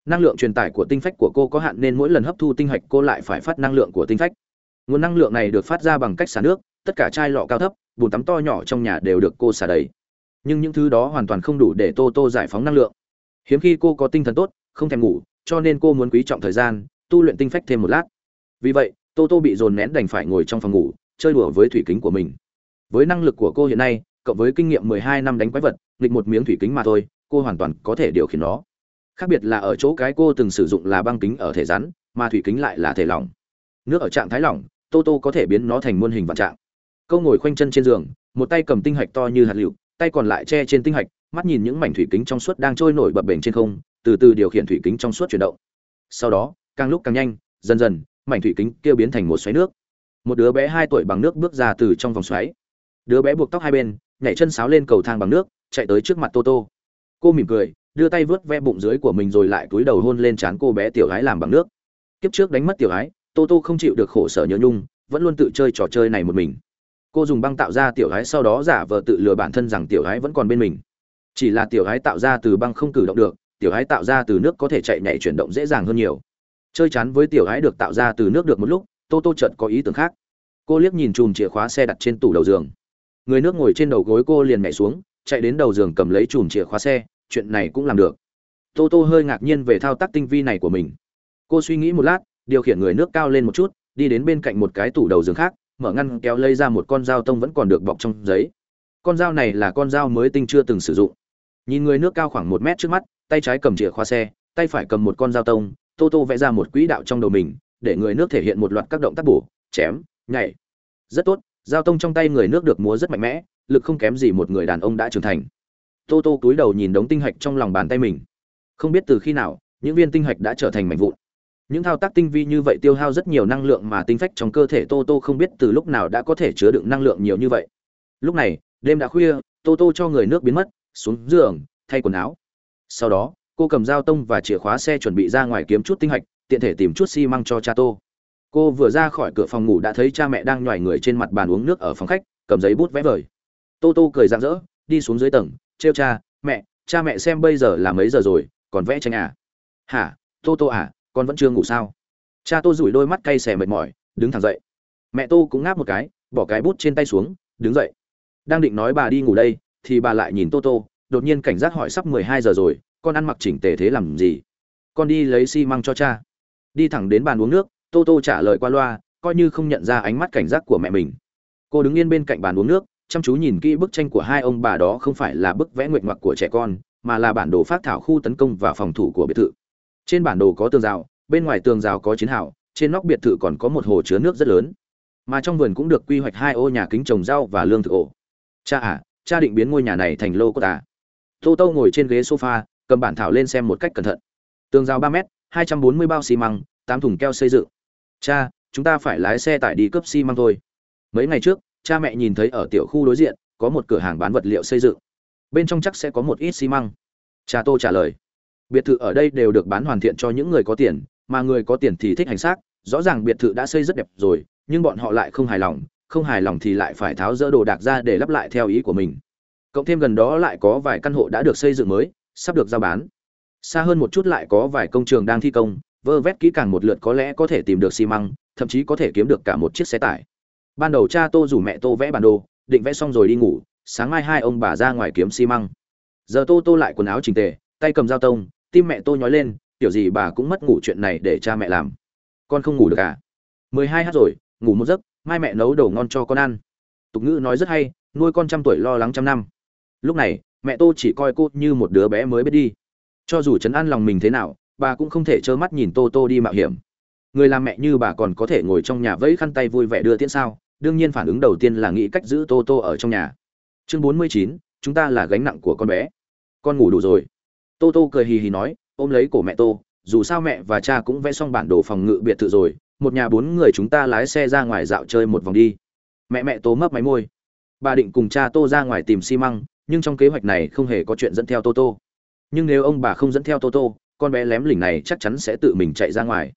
Năng lượng truyền tải của tinh phách của cô có hạn nên mỗi lần hấp thu tinh hạch cô lại phải phát năng lượng của tinh phách. Nguồn năng lượng này được phát ra bằng cách xả nước, tất cả chai lọ cao thấp bồn tắm to nhỏ trong nhà đều được cô xả đầy. Nhưng những thứ đó hoàn toàn không đủ để tô tô giải phóng năng lượng. Hiếm khi cô có tinh thần tốt, không thèm ngủ, cho nên cô muốn quý trọng thời gian, tu luyện tinh phách thêm một lát. Vì vậy tô tô bị dồn nén đành phải ngồi trong phòng ngủ, chơi đùa với thủy kính của mình. Với năng lực của cô hiện nay, cộng với kinh nghiệm mười hai năm đánh quái vật, nghịch một miếng thủy kính mà thôi, cô hoàn toàn có thể điều khiển nó. Khác biệt là ở chỗ cái cô từng sử dụng là băng kính ở thể rắn, mà thủy kính lại là thể lỏng. Nước ở trạng thái lỏng, tô tô có thể biến nó thành muôn hình vạn trạng. Câu ngồi khoanh chân trên giường, một tay cầm tinh hạch to như hạt lựu, tay còn lại che trên tinh hạch, mắt nhìn những mảnh thủy kính trong suốt đang trôi nổi bập bềnh trên không, từ từ điều khiển thủy kính trong suốt chuyển động. Sau đó, càng lúc càng nhanh, dần dần mảnh thủy kính kia biến thành một xoáy nước. Một đứa bé hai tuổi bằng nước bước ra từ trong vòng xoáy. Đứa bé buộc tóc hai bên, nhảy chân sáo lên cầu thang bằng nước, chạy tới trước mặt tô tô. Cô mỉm cười, đưa tay vớt ve bụng dưới của mình rồi lại cúi đầu hôn lên trán cô bé tiểu gái làm bằng nước. Kiếp trước đánh mất tiểu gái, tô tô không chịu được khổ sở nhớ nhung, vẫn luôn tự chơi trò chơi này một mình. Cô dùng băng tạo ra tiểu gái sau đó giả vờ tự lừa bản thân rằng tiểu gái vẫn còn bên mình. Chỉ là tiểu gái tạo ra từ băng không cử động được, tiểu gái tạo ra từ nước có thể chạy nhảy chuyển động dễ dàng hơn nhiều chơi chán với tiểu gái được tạo ra từ nước được một lúc, tô tô chợt có ý tưởng khác. Cô liếc nhìn chùm chìa khóa xe đặt trên tủ đầu giường. Người nước ngồi trên đầu gối cô liền nhảy xuống, chạy đến đầu giường cầm lấy chùm chìa khóa xe, chuyện này cũng làm được. Tô tô hơi ngạc nhiên về thao tác tinh vi này của mình. Cô suy nghĩ một lát, điều khiển người nước cao lên một chút, đi đến bên cạnh một cái tủ đầu giường khác, mở ngăn kéo lấy ra một con dao tông vẫn còn được bọc trong giấy. Con dao này là con dao mới tinh chưa từng sử dụng. Nhìn người nước cao khoảng một mét trước mắt, tay trái cầm chìa khóa xe, tay phải cầm một con dao tông tô tô vẽ ra một quỹ đạo trong đầu mình, để người nước thể hiện một loạt các động tác bổ, chém, nhảy. Rất tốt dao tông trong tay người nước được múa rất mạnh mẽ, lực không kém gì một người đàn ông đã trưởng thành. Tô tô cúi đầu nhìn đống tinh hạch trong lòng bàn tay mình. Không biết từ khi nào, những viên tinh hạch đã trở thành mảnh vụn. Những thao tác tinh vi như vậy tiêu hao rất nhiều năng lượng mà tinh phách trong cơ thể tô tô không biết từ lúc nào đã có thể chứa đựng năng lượng nhiều như vậy. Lúc này, đêm đã khuya, tô tô cho người nước biến mất, xuống giường, thay quần áo. Sau đó cô cầm dao tông và chìa khóa xe chuẩn bị ra ngoài kiếm chút tinh hạch, tiện thể tìm chút xi măng cho cha tô. Cô vừa ra khỏi cửa phòng ngủ đã thấy cha mẹ đang nhoài người trên mặt bàn uống nước ở phòng khách, cầm giấy bút vẽ vời. Tô tô cười rạng rỡ, đi xuống dưới tầng, trêu cha, mẹ cha mẹ xem bây giờ là mấy giờ rồi, còn vẽ tranh à? Hả, tô tô à con vẫn chưa ngủ sao? Cha tô rủi đôi mắt cay xè mệt mỏi, đứng thẳng dậy. Mẹ tô cũng ngáp một cái, bỏ cái bút trên tay xuống, đứng dậy. Đang định nói bà đi ngủ đây, thì bà lại nhìn tô tô, đột nhiên cảnh giác hỏi sắp mười hai giờ rồi con ăn mặc chỉnh tề thế làm gì? Con đi lấy xi măng cho cha. Đi thẳng đến bàn uống nước, tô tô trả lời qua loa, coi như không nhận ra ánh mắt cảnh giác của mẹ mình. Cô đứng yên bên cạnh bàn uống nước, chăm chú nhìn kỹ bức tranh của hai ông bà đó không phải là bức vẽ nguyện ngoặc của trẻ con, mà là bản đồ phát thảo khu tấn công và phòng thủ của biệt thự. Trên bản đồ có tường rào, bên ngoài tường rào có chiến hào, trên nóc biệt thự còn có một hồ chứa nước rất lớn. Mà trong vườn cũng được quy hoạch hai ô nhà kính trồng rau và lương thực ổ. Cha à cha định biến ngôi nhà này thành lô cốt ta. Tô tô ngồi trên ghế sofa cầm bản thảo lên xem một cách cẩn thận. Tường rào ba m hai trăm bốn mươi bao xi măng, tám thùng keo xây dựng. Cha, chúng ta phải lái xe tải đi cướp xi măng thôi. Mấy ngày trước, cha mẹ nhìn thấy ở tiểu khu đối diện, có một cửa hàng bán vật liệu xây dựng. Bên trong chắc sẽ có một ít xi măng. Cha tô trả lời. Biệt thự ở đây đều được bán hoàn thiện cho những người có tiền, mà người có tiền thì thích hành xác. Rõ ràng biệt thự đã xây rất đẹp rồi, nhưng bọn họ lại không hài lòng, không hài lòng thì lại phải tháo rỡ đồ đạc ra để lắp lại theo ý của mình. Cộng thêm gần đó lại có vài căn hộ đã được xây dựng mới sắp được giao bán. Xa hơn một chút lại có vài công trường đang thi công, vơ vét kỹ càng một lượt có lẽ có thể tìm được xi măng, thậm chí có thể kiếm được cả một chiếc xe tải. Ban đầu cha tô rủ mẹ tô vẽ bản đồ, định vẽ xong rồi đi ngủ, sáng mai hai ông bà ra ngoài kiếm xi măng. Giờ tô tô lại quần áo chỉnh tề, tay cầm dao tông, tim mẹ tô nhói lên kiểu gì bà cũng mất ngủ chuyện này để cha mẹ làm. Con không ngủ được à? Mười hai h rồi, ngủ một giấc, mai mẹ nấu đồ ngon cho con ăn. Tục ngữ nói rất hay, nuôi con trăm tuổi lo lắng trăm năm. Lúc này mẹ tô chỉ coi cô như một đứa bé mới biết đi. Cho dù chấn an lòng mình thế nào, bà cũng không thể trơ mắt nhìn tô tô đi mạo hiểm. Người làm mẹ như bà còn có thể ngồi trong nhà vẫy khăn tay vui vẻ đưa tiễn sao? Đương nhiên phản ứng đầu tiên là nghĩ cách giữ tô tô ở trong nhà. Chương bốn mươi chín, chúng ta là gánh nặng của con bé. Con ngủ đủ rồi. Tô tô cười hì hì nói, ôm lấy cổ mẹ tô, dù sao mẹ và cha cũng vẽ xong bản đồ phòng ngự biệt thự rồi, một nhà bốn người chúng ta lái xe ra ngoài dạo chơi một vòng đi. Mẹ mẹ tô mấp máy môi. Bà định cùng cha tô ra ngoài tìm xi măng nhưng trong kế hoạch này không hề có chuyện dẫn theo tô tô. Nhưng nếu ông bà không dẫn theo tô tô, con bé lém lỉnh này chắc chắn sẽ tự mình chạy ra ngoài.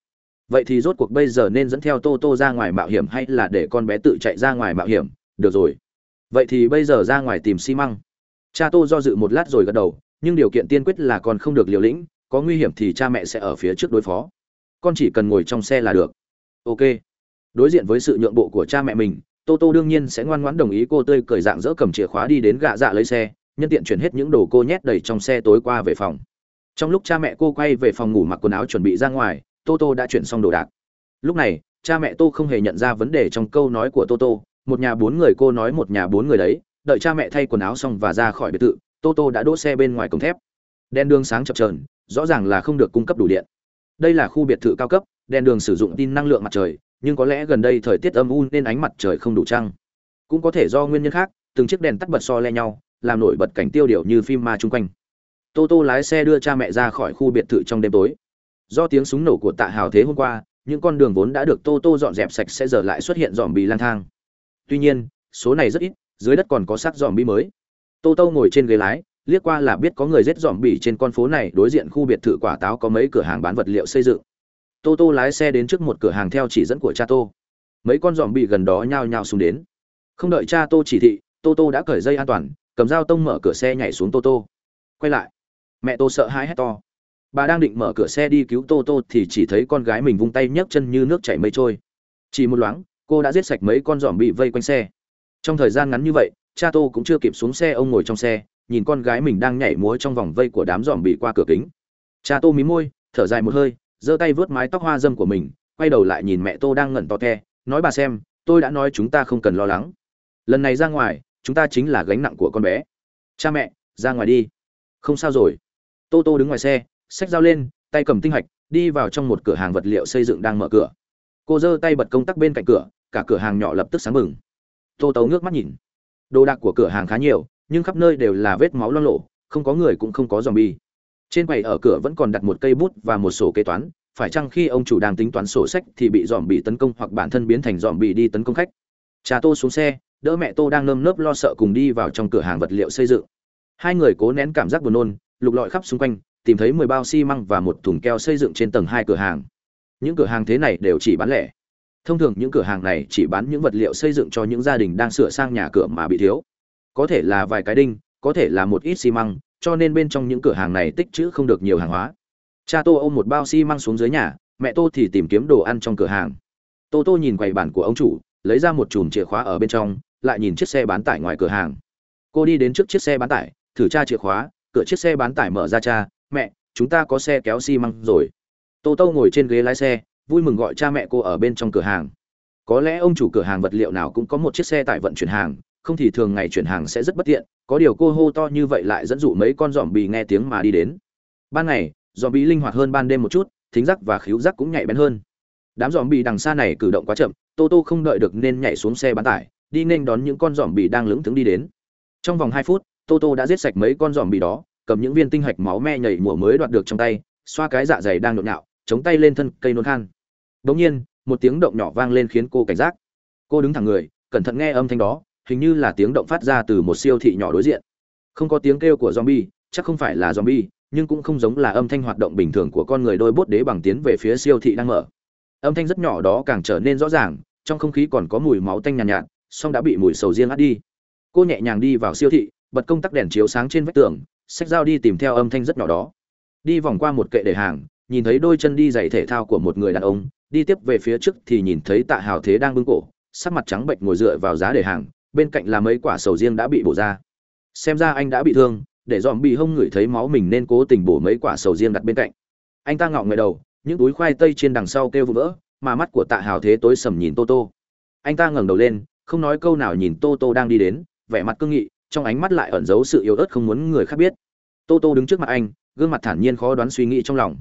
Vậy thì rốt cuộc bây giờ nên dẫn theo tô tô ra ngoài mạo hiểm hay là để con bé tự chạy ra ngoài mạo hiểm? Được rồi. Vậy thì bây giờ ra ngoài tìm xi măng. Cha tô do dự một lát rồi gật đầu, nhưng điều kiện tiên quyết là con không được liều lĩnh, có nguy hiểm thì cha mẹ sẽ ở phía trước đối phó. Con chỉ cần ngồi trong xe là được. Ok. Đối diện với sự nhượng bộ của cha mẹ mình tô tô đương nhiên sẽ ngoan ngoãn đồng ý cô tươi cười dạng dỡ cầm chìa khóa đi đến gạ dạ lấy xe, nhân tiện chuyển hết những đồ cô nhét đầy trong xe tối qua về phòng. Trong lúc cha mẹ cô quay về phòng ngủ mặc quần áo chuẩn bị ra ngoài, tô tô đã chuyển xong đồ đạc. Lúc này, cha mẹ tô không hề nhận ra vấn đề trong câu nói của tô tô. Một nhà bốn người cô nói một nhà bốn người đấy, đợi cha mẹ thay quần áo xong và ra khỏi biệt thự, tô tô đã đỗ xe bên ngoài cổng thép. Đen đường sáng chập trờn rõ ràng là không được cung cấp đủ điện đây là khu biệt thự cao cấp, đèn đường sử dụng tin năng lượng mặt trời, nhưng có lẽ gần đây thời tiết âm u nên ánh mặt trời không đủ trăng. Cũng có thể do nguyên nhân khác, từng chiếc đèn tắt bật so le nhau, làm nổi bật cảnh tiêu điều như phim ma chung quanh. Tô tô lái xe đưa cha mẹ ra khỏi khu biệt thự trong đêm tối. Do tiếng súng nổ của tạ hào thế hôm qua, những con đường vốn đã được tô tô dọn dẹp sạch sẽ giờ lại xuất hiện dòm bì lang thang. Tuy nhiên, số này rất ít, dưới đất còn có xác dòm bi mới. Tô tô ngồi trên ghế lái liếc qua là biết có người giết dòm bỉ trên con phố này, đối diện khu biệt thự quả táo có mấy cửa hàng bán vật liệu xây dựng. Tô tô lái xe đến trước một cửa hàng theo chỉ dẫn của cha tô. Mấy con dòm bỉ gần đó nhao nhao xuống đến. Không đợi cha tô chỉ thị, tô tô đã cởi dây an toàn, cầm dao tông mở cửa xe nhảy xuống tô tô. Quay lại, mẹ tô sợ hãi hét to. Bà đang định mở cửa xe đi cứu tô tô thì chỉ thấy con gái mình vung tay nhấc chân như nước chảy mây trôi. Chỉ một loáng, cô đã giết sạch mấy con giòm bị vây quanh xe. Trong thời gian ngắn như vậy, cha tô cũng chưa kịp xuống xe, ông ngồi trong xe nhìn con gái mình đang nhảy múa trong vòng vây của đám giòm bị qua cửa kính. Cha tô mí môi, thở dài một hơi, giơ tay vớt mái tóc hoa dâm của mình, quay đầu lại nhìn mẹ tô đang ngẩn to the, nói bà xem, tôi đã nói chúng ta không cần lo lắng. Lần này ra ngoài, chúng ta chính là gánh nặng của con bé. Cha mẹ, ra ngoài đi. Không sao rồi. Tô tô đứng ngoài xe, xách dao lên, tay cầm tinh hạch, đi vào trong một cửa hàng vật liệu xây dựng đang mở cửa. Cô giơ tay bật công tắc bên cạnh cửa, cả cửa hàng nhỏ lập tức sáng mừng tô tấu nước mắt nhìn. Đồ đạc của cửa hàng khá nhiều nhưng khắp nơi đều là vết máu loang lộ, không có người cũng không có dòm bi trên quầy ở cửa vẫn còn đặt một cây bút và một sổ kế toán, phải chăng khi ông chủ đang tính toán sổ sách thì bị dòm bị tấn công hoặc bản thân biến thành dòm bị đi tấn công khách? Cha tô xuống xe, đỡ mẹ tô đang nơm nớp lo sợ cùng đi vào trong cửa hàng vật liệu xây dựng. Hai người cố nén cảm giác buồn nôn, lục lọi khắp xung quanh, tìm thấy mười bao xi măng và một thùng keo xây dựng trên tầng hai cửa hàng. Những cửa hàng thế này đều chỉ bán lẻ. Thông thường những cửa hàng này chỉ bán những vật liệu xây dựng cho những gia đình đang sửa sang nhà cửa mà bị thiếu có thể là vài cái đinh, có thể là một ít xi măng, cho nên bên trong những cửa hàng này tích trữ không được nhiều hàng hóa. Cha tô ôm một bao xi măng xuống dưới nhà, mẹ tô thì tìm kiếm đồ ăn trong cửa hàng. Tô tô nhìn quầy bản của ông chủ, lấy ra một chùm chìa khóa ở bên trong, lại nhìn chiếc xe bán tải ngoài cửa hàng. Cô đi đến trước chiếc xe bán tải, thử tra chìa khóa, cửa chiếc xe bán tải mở ra cha, mẹ, chúng ta có xe kéo xi măng rồi. Tô tô ngồi trên ghế lái xe, vui mừng gọi cha mẹ cô ở bên trong cửa hàng. Có lẽ ông chủ cửa hàng vật liệu nào cũng có một chiếc xe tải vận chuyển hàng không thì thường ngày chuyển hàng sẽ rất bất tiện, có điều cô hô to như vậy lại dẫn dụ mấy con giòm bì nghe tiếng mà đi đến. Ban ngày giòm bì linh hoạt hơn ban đêm một chút, thính giác và khíu giác cũng nhạy bén hơn. Đám giòm bì đằng xa này cử động quá chậm, tô tô không đợi được nên nhảy xuống xe bán tải, đi nên đón những con giòm bì đang lững thững đi đến. Trong vòng hai phút, tô tô đã giết sạch mấy con giòm bì đó, cầm những viên tinh hạch máu me nhảy mùa mới đoạt được trong tay, xoa cái dạ dày đang nhộn nhạo, chống tay lên thân cây nôn khan. Đột nhiên, một tiếng động nhỏ vang lên khiến cô cảnh giác. Cô đứng thẳng người, cẩn thận nghe âm thanh đó hình như là tiếng động phát ra từ một siêu thị nhỏ đối diện. Không có tiếng kêu của zombie chắc không phải là zombie nhưng cũng không giống là âm thanh hoạt động bình thường của con người đôi bốt đế bằng tiến về phía siêu thị đang mở. Âm thanh rất nhỏ đó càng trở nên rõ ràng trong không khí còn có mùi máu tanh nhàn nhạt, nhạt song đã bị mùi sầu riêng át đi. Cô nhẹ nhàng đi vào siêu thị bật công tắc đèn chiếu sáng trên vách tường xách dao đi tìm theo âm thanh rất nhỏ đó. Đi vòng qua một kệ để hàng nhìn thấy đôi chân đi giày thể thao của một người đàn ông đi tiếp về phía trước thì nhìn thấy tạ hào thế đang bưng cổ sắc mặt trắng bệnh ngồi dựa vào giá để hàng bên cạnh là mấy quả sầu riêng đã bị bổ ra. Xem ra anh đã bị thương, để dòm bị hông ngửi thấy máu mình nên cố tình bổ mấy quả sầu riêng đặt bên cạnh. Anh ta ngọ người đầu, những túi khoai tây trên đằng sau kêu vụ vỡ, mà mắt của tạ hào thế tối sầm nhìn tô tô. Anh ta ngẩng đầu lên, không nói câu nào nhìn tô tô đang đi đến, vẻ mặt cương nghị, trong ánh mắt lại ẩn giấu sự yếu ớt không muốn người khác biết. Tô tô đứng trước mặt anh, gương mặt thản nhiên khó đoán suy nghĩ trong lòng.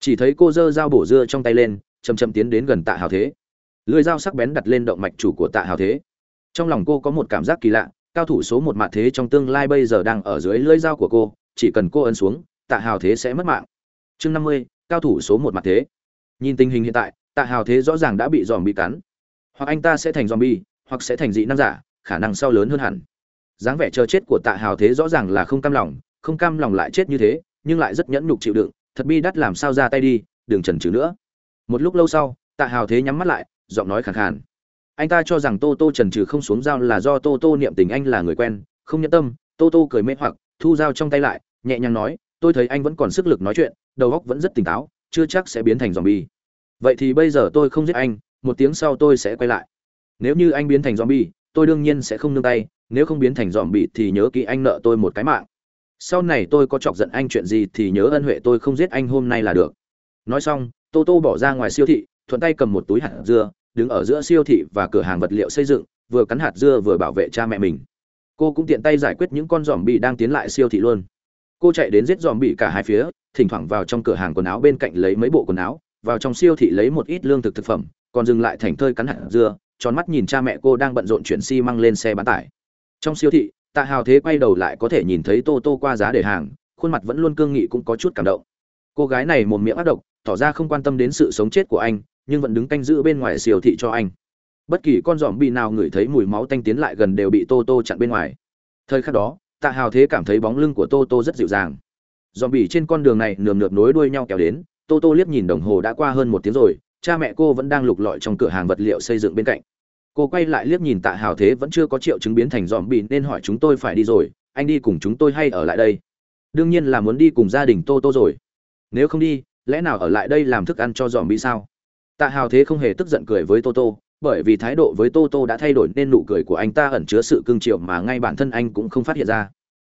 Chỉ thấy cô giơ dao bổ dưa trong tay lên chầm chậm tiến đến gần tạ hào thế. Lưỡi dao sắc bén đặt lên động mạch chủ của tạ hào thế trong lòng cô có một cảm giác kỳ lạ, cao thủ số một mạ thế trong tương lai bây giờ đang ở dưới lưỡi dao của cô, chỉ cần cô ấn xuống, tạ hào thế sẽ mất mạng. Chương năm mươi, cao thủ số một mạ thế. Nhìn tình hình hiện tại, tạ hào thế rõ ràng đã bị dòm bị cắn. Hoặc anh ta sẽ thành dòm bi hoặc sẽ thành dị năng giả, khả năng sau lớn hơn hẳn. Dáng vẻ chờ chết của tạ hào thế rõ ràng là không cam lòng, không cam lòng lại chết như thế, nhưng lại rất nhẫn nhục chịu đựng, thật bi đắt làm sao ra tay đi, đừng chần chừ nữa. Một lúc lâu sau, tạ hào thế nhắm mắt lại, giọng nói khàn khàn anh ta cho rằng tô tô trần trừ không xuống dao là do tô tô niệm tình anh là người quen, không nhẫn tâm, tô tô cười mê hoặc, thu dao trong tay lại, nhẹ nhàng nói, tôi thấy anh vẫn còn sức lực nói chuyện, đầu óc vẫn rất tỉnh táo, chưa chắc sẽ biến thành dòm bi vậy thì bây giờ tôi không giết anh, một tiếng sau tôi sẽ quay lại. Nếu như anh biến thành dòm bi tôi đương nhiên sẽ không nương tay, nếu không biến thành dòm bi thì nhớ kỹ anh nợ tôi một cái mạng. Sau này tôi có chọc giận anh chuyện gì thì nhớ ân huệ tôi không giết anh hôm nay là được. Nói xong, tô tô bỏ ra ngoài siêu thị, thuận tay cầm một túi hạt dưa đứng ở giữa siêu thị và cửa hàng vật liệu xây dựng, vừa cắn hạt dưa vừa bảo vệ cha mẹ mình. Cô cũng tiện tay giải quyết những con giòm bị đang tiến lại siêu thị luôn. Cô chạy đến giết giòm bị cả hai phía, thỉnh thoảng vào trong cửa hàng quần áo bên cạnh lấy mấy bộ quần áo, vào trong siêu thị lấy một ít lương thực thực phẩm, còn dừng lại thành thơi cắn hạt dưa, tròn mắt nhìn cha mẹ cô đang bận rộn chuyển xi măng lên xe bán tải. Trong siêu thị, tạ hào thế quay đầu lại có thể nhìn thấy tô tô qua giá để hàng, khuôn mặt vẫn luôn cương nghị cũng có chút cảm động. Cô gái này mồm miệng ác độc, tỏ ra không quan tâm đến sự sống chết của anh nhưng vẫn đứng canh giữ bên ngoài siêu thị cho anh. Bất kỳ con giòm bị nào ngửi thấy mùi máu tanh tiến lại gần đều bị tô tô chặn bên ngoài. Thời khắc đó, tạ hào thế cảm thấy bóng lưng của tô tô rất dịu dàng. Giòm bị trên con đường này nườm nượp nối đuôi nhau kéo đến, tô tô liếc nhìn đồng hồ đã qua hơn một tiếng rồi, cha mẹ cô vẫn đang lục lọi trong cửa hàng vật liệu xây dựng bên cạnh. Cô quay lại liếc nhìn tạ hào thế vẫn chưa có triệu chứng biến thành giòm bị nên hỏi chúng tôi phải đi rồi, anh đi cùng chúng tôi hay ở lại đây? Đương nhiên là muốn đi cùng gia đình tô tô rồi. Nếu không đi, lẽ nào ở lại đây làm thức ăn cho giòm bị sao? Tạ hào thế không hề tức giận cười với toto bởi vì thái độ với toto đã thay đổi nên nụ cười của anh ta ẩn chứa sự cương triệu mà ngay bản thân anh cũng không phát hiện ra.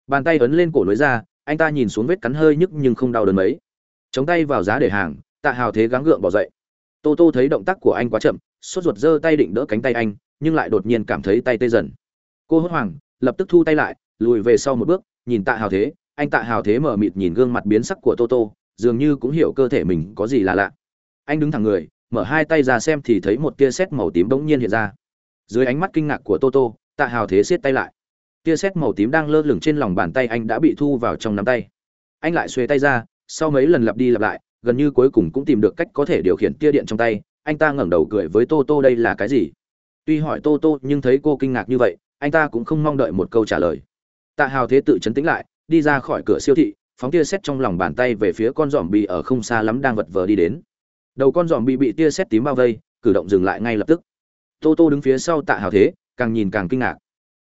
Bàn tay ấn lên cổ nối ra, anh ta nhìn xuống vết cắn hơi nhức nhưng không đau đớn mấy. Chống tay vào giá để hàng, tạ hào thế gắng gượng bỏ dậy. Toto thấy động tác của anh quá chậm, sốt ruột giơ tay định đỡ cánh tay anh, nhưng lại đột nhiên cảm thấy tay tê dần. Cô hốt hoảng, lập tức thu tay lại, lùi về sau một bước, nhìn tạ hào thế, anh tạ hào thế mở mịt nhìn gương mặt biến sắc của toto dường như cũng hiểu cơ thể mình có gì là lạ. Anh đứng thẳng người mở hai tay ra xem thì thấy một tia sét màu tím bỗng nhiên hiện ra. Dưới ánh mắt kinh ngạc của toto tạ hào thế siết tay lại. Tia sét màu tím đang lơ lửng trên lòng bàn tay anh đã bị thu vào trong nắm tay. Anh lại xuề tay ra, sau mấy lần lặp đi lặp lại, gần như cuối cùng cũng tìm được cách có thể điều khiển tia điện trong tay. Anh ta ngẩng đầu cười với tô tô, đây là cái gì? Tuy hỏi tô tô, nhưng thấy cô kinh ngạc như vậy, anh ta cũng không mong đợi một câu trả lời. Tạ hào thế tự chấn tĩnh lại, đi ra khỏi cửa siêu thị, phóng tia sét trong lòng bàn tay về phía con giòm bị ở không xa lắm đang vật vờ đi đến đầu con giòm bị bị tia xét tím bao vây, cử động dừng lại ngay lập tức. Tô tô đứng phía sau tạ hào thế, càng nhìn càng kinh ngạc.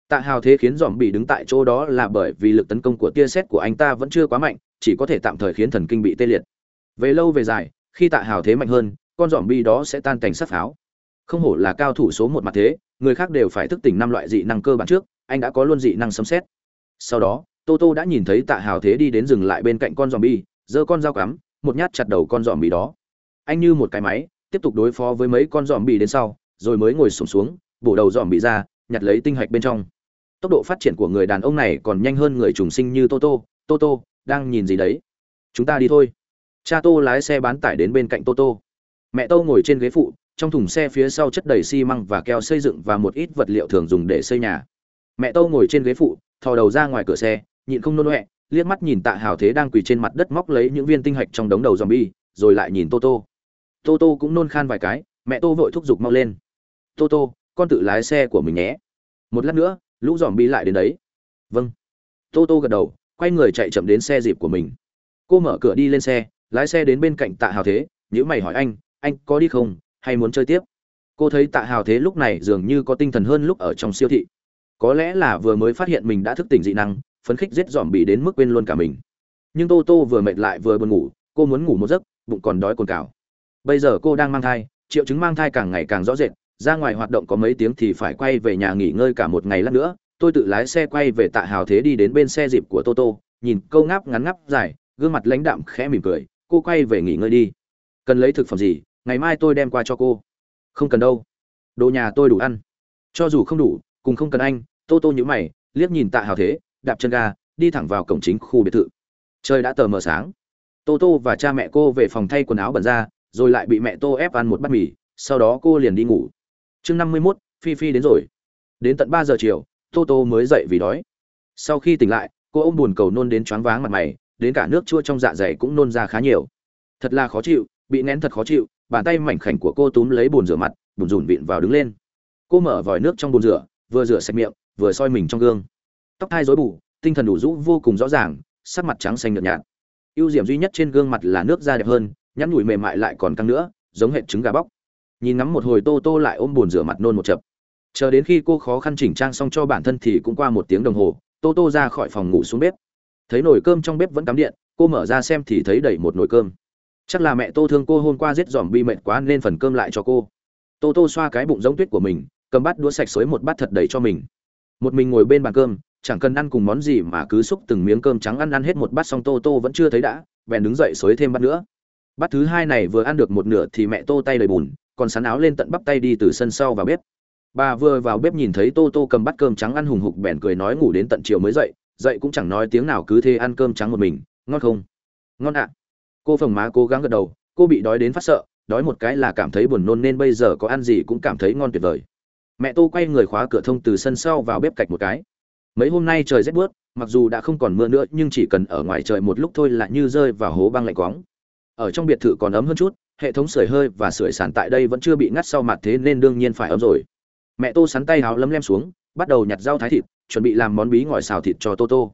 Tạ hào thế khiến giòm bị đứng tại chỗ đó là bởi vì lực tấn công của tia xét của anh ta vẫn chưa quá mạnh, chỉ có thể tạm thời khiến thần kinh bị tê liệt. Về lâu về dài, khi tạ hào thế mạnh hơn, con giòm bi đó sẽ tan cảnh sát pháo. Không hổ là cao thủ số một mặt thế, người khác đều phải thức tỉnh năm loại dị năng cơ bản trước, anh đã có luôn dị năng sấm xét sau đó, tô tô đã nhìn thấy tạ hào thế đi đến dừng lại bên cạnh con giòm bi giơ con dao cắm, một nhát chặt đầu con giòm bi đó anh như một cái máy tiếp tục đối phó với mấy con dòm bi đến sau rồi mới ngồi sụp xuống, xuống bổ đầu dòm bị ra nhặt lấy tinh hạch bên trong. Tốc độ phát triển của người đàn ông này còn nhanh hơn người trùng sinh như toto. Toto đang nhìn gì đấy? Chúng ta đi thôi. Cha tô lái xe bán tải đến bên cạnh toto. Mẹ tô ngồi trên ghế phụ trong thùng xe phía sau chất đầy xi măng và keo xây dựng và một ít vật liệu thường dùng để xây nhà. Mẹ tô ngồi trên ghế phụ thò đầu ra ngoài cửa xe nhịn không nôn ọe liếc mắt nhìn tạ hào thế đang quỳ trên mặt đất móc lấy những viên tinh hạch trong đống đầu dòm bi rồi lại nhìn tô tô tô cũng nôn khan vài cái, mẹ tô vội thúc giục mau lên. Tô tô, con tự lái xe của mình nhé. Một lát nữa, lũ dòm bi lại đến đấy. Vâng. Tô tô gật đầu, quay người chạy chậm đến xe dịp của mình. Cô mở cửa đi lên xe, lái xe đến bên cạnh tạ hào thế nhữ mày hỏi anh anh có đi không? Hay muốn chơi tiếp? Cô thấy tạ hào thế lúc này dường như có tinh thần hơn lúc ở trong siêu thị. Có lẽ là vừa mới phát hiện mình đã thức tỉnh dị năng, phấn khích giết dòm bị đến mức quên luôn cả mình. Nhưng tô tô vừa mệt lại vừa buồn ngủ, cô muốn ngủ một giấc, bụng còn đói cồn cào bây giờ cô đang mang thai, triệu chứng mang thai càng ngày càng rõ rệt, ra ngoài hoạt động có mấy tiếng thì phải quay về nhà nghỉ ngơi cả một ngày lát nữa. Tôi tự lái xe quay về tạ hào thế đi đến bên xe dịp của toto, nhìn câu ngáp ngắn ngắp dài, gương mặt lãnh đạm khẽ mỉm cười, cô quay về nghỉ ngơi đi. Cần lấy thực phẩm gì? Ngày mai tôi đem qua cho cô. Không cần đâu. Đồ nhà tôi đủ ăn. Cho dù không đủ cùng không cần anh. Tô tô nhữ mày, liếc nhìn tạ hào thế, đạp chân ga, đi thẳng vào cổng chính khu biệt thự. Trời đã tờ mờ sáng. Tô tô và cha mẹ cô về phòng thay quần áo bẩn ra rồi lại bị mẹ tô ép ăn một bát mì, sau đó cô liền đi ngủ. Chương năm mươi mốt, phi phi đến rồi. Đến tận ba giờ chiều, tô tô mới dậy vì đói. Sau khi tỉnh lại, cô ôm buồn cầu nôn đến choáng váng mặt mày, đến cả nước chua trong dạ dày cũng nôn ra khá nhiều. Thật là khó chịu, bị nén thật khó chịu, bàn tay mảnh khảnh của cô túm lấy bồn rửa mặt, bùn rùn vịn vào đứng lên. Cô mở vòi nước trong bồn rửa, vừa rửa sạch miệng, vừa soi mình trong gương. Tóc thai rối bù, tinh thần đủ rũ vô cùng rõ ràng, sắc mặt trắng xanh nhợt nhạt. Ưu điểm duy nhất trên gương mặt là nước da đẹp hơn nhăn nhủi mềm mại lại còn căng nữa, giống hệ trứng gà bóc. Nhìn ngắm một hồi tô tô lại ôm bồn rửa mặt nôn một chập. Chờ đến khi cô khó khăn chỉnh trang xong cho bản thân thì cũng qua một tiếng đồng hồ, tô tô ra khỏi phòng ngủ xuống bếp. Thấy nồi cơm trong bếp vẫn cắm điện, cô mở ra xem thì thấy đầy một nồi cơm. Chắc là mẹ tô thương cô hôm qua giết dòm bi mệt quá nên phần cơm lại cho cô. Tô tô xoa cái bụng giống tuyết của mình, cầm bát đũa sạch xới một bát thật đầy cho mình. Một mình ngồi bên bàn cơm, chẳng cần ăn cùng món gì mà cứ xúc từng miếng cơm trắng ăn ăn hết một bát xong tô tô vẫn chưa thấy đã, bèn đứng dậy xới thêm bát nữa bát thứ hai này vừa ăn được một nửa thì mẹ tô tay đầy bùn, còn sắn áo lên tận bắp tay đi từ sân sau vào bếp. Bà vừa vào bếp nhìn thấy tô tô cầm bát cơm trắng ăn hùng hục bèn cười nói ngủ đến tận chiều mới dậy dậy cũng chẳng nói tiếng nào cứ thế ăn cơm trắng một mình, ngon không? Ngon ạ. Cô phồng má cố gắng gật đầu, cô bị đói đến phát sợ, đói một cái là cảm thấy buồn nôn nên bây giờ có ăn gì cũng cảm thấy ngon tuyệt vời. Mẹ tô quay người khóa cửa thông từ sân sau vào bếp cạch một cái. Mấy hôm nay trời rét bướt mặc dù đã không còn mưa nữa nhưng chỉ cần ở ngoài trời một lúc thôi là như rơi vào hố băng lạnh quóng ở trong biệt thự còn ấm hơn chút, hệ thống sưởi hơi và sưởi sàn tại đây vẫn chưa bị ngắt sau mặt thế nên đương nhiên phải ấm rồi. Mẹ tô sắn tay háo lấm lem xuống, bắt đầu nhặt rau thái thịt, chuẩn bị làm món bí ngòi xào thịt cho tô tô.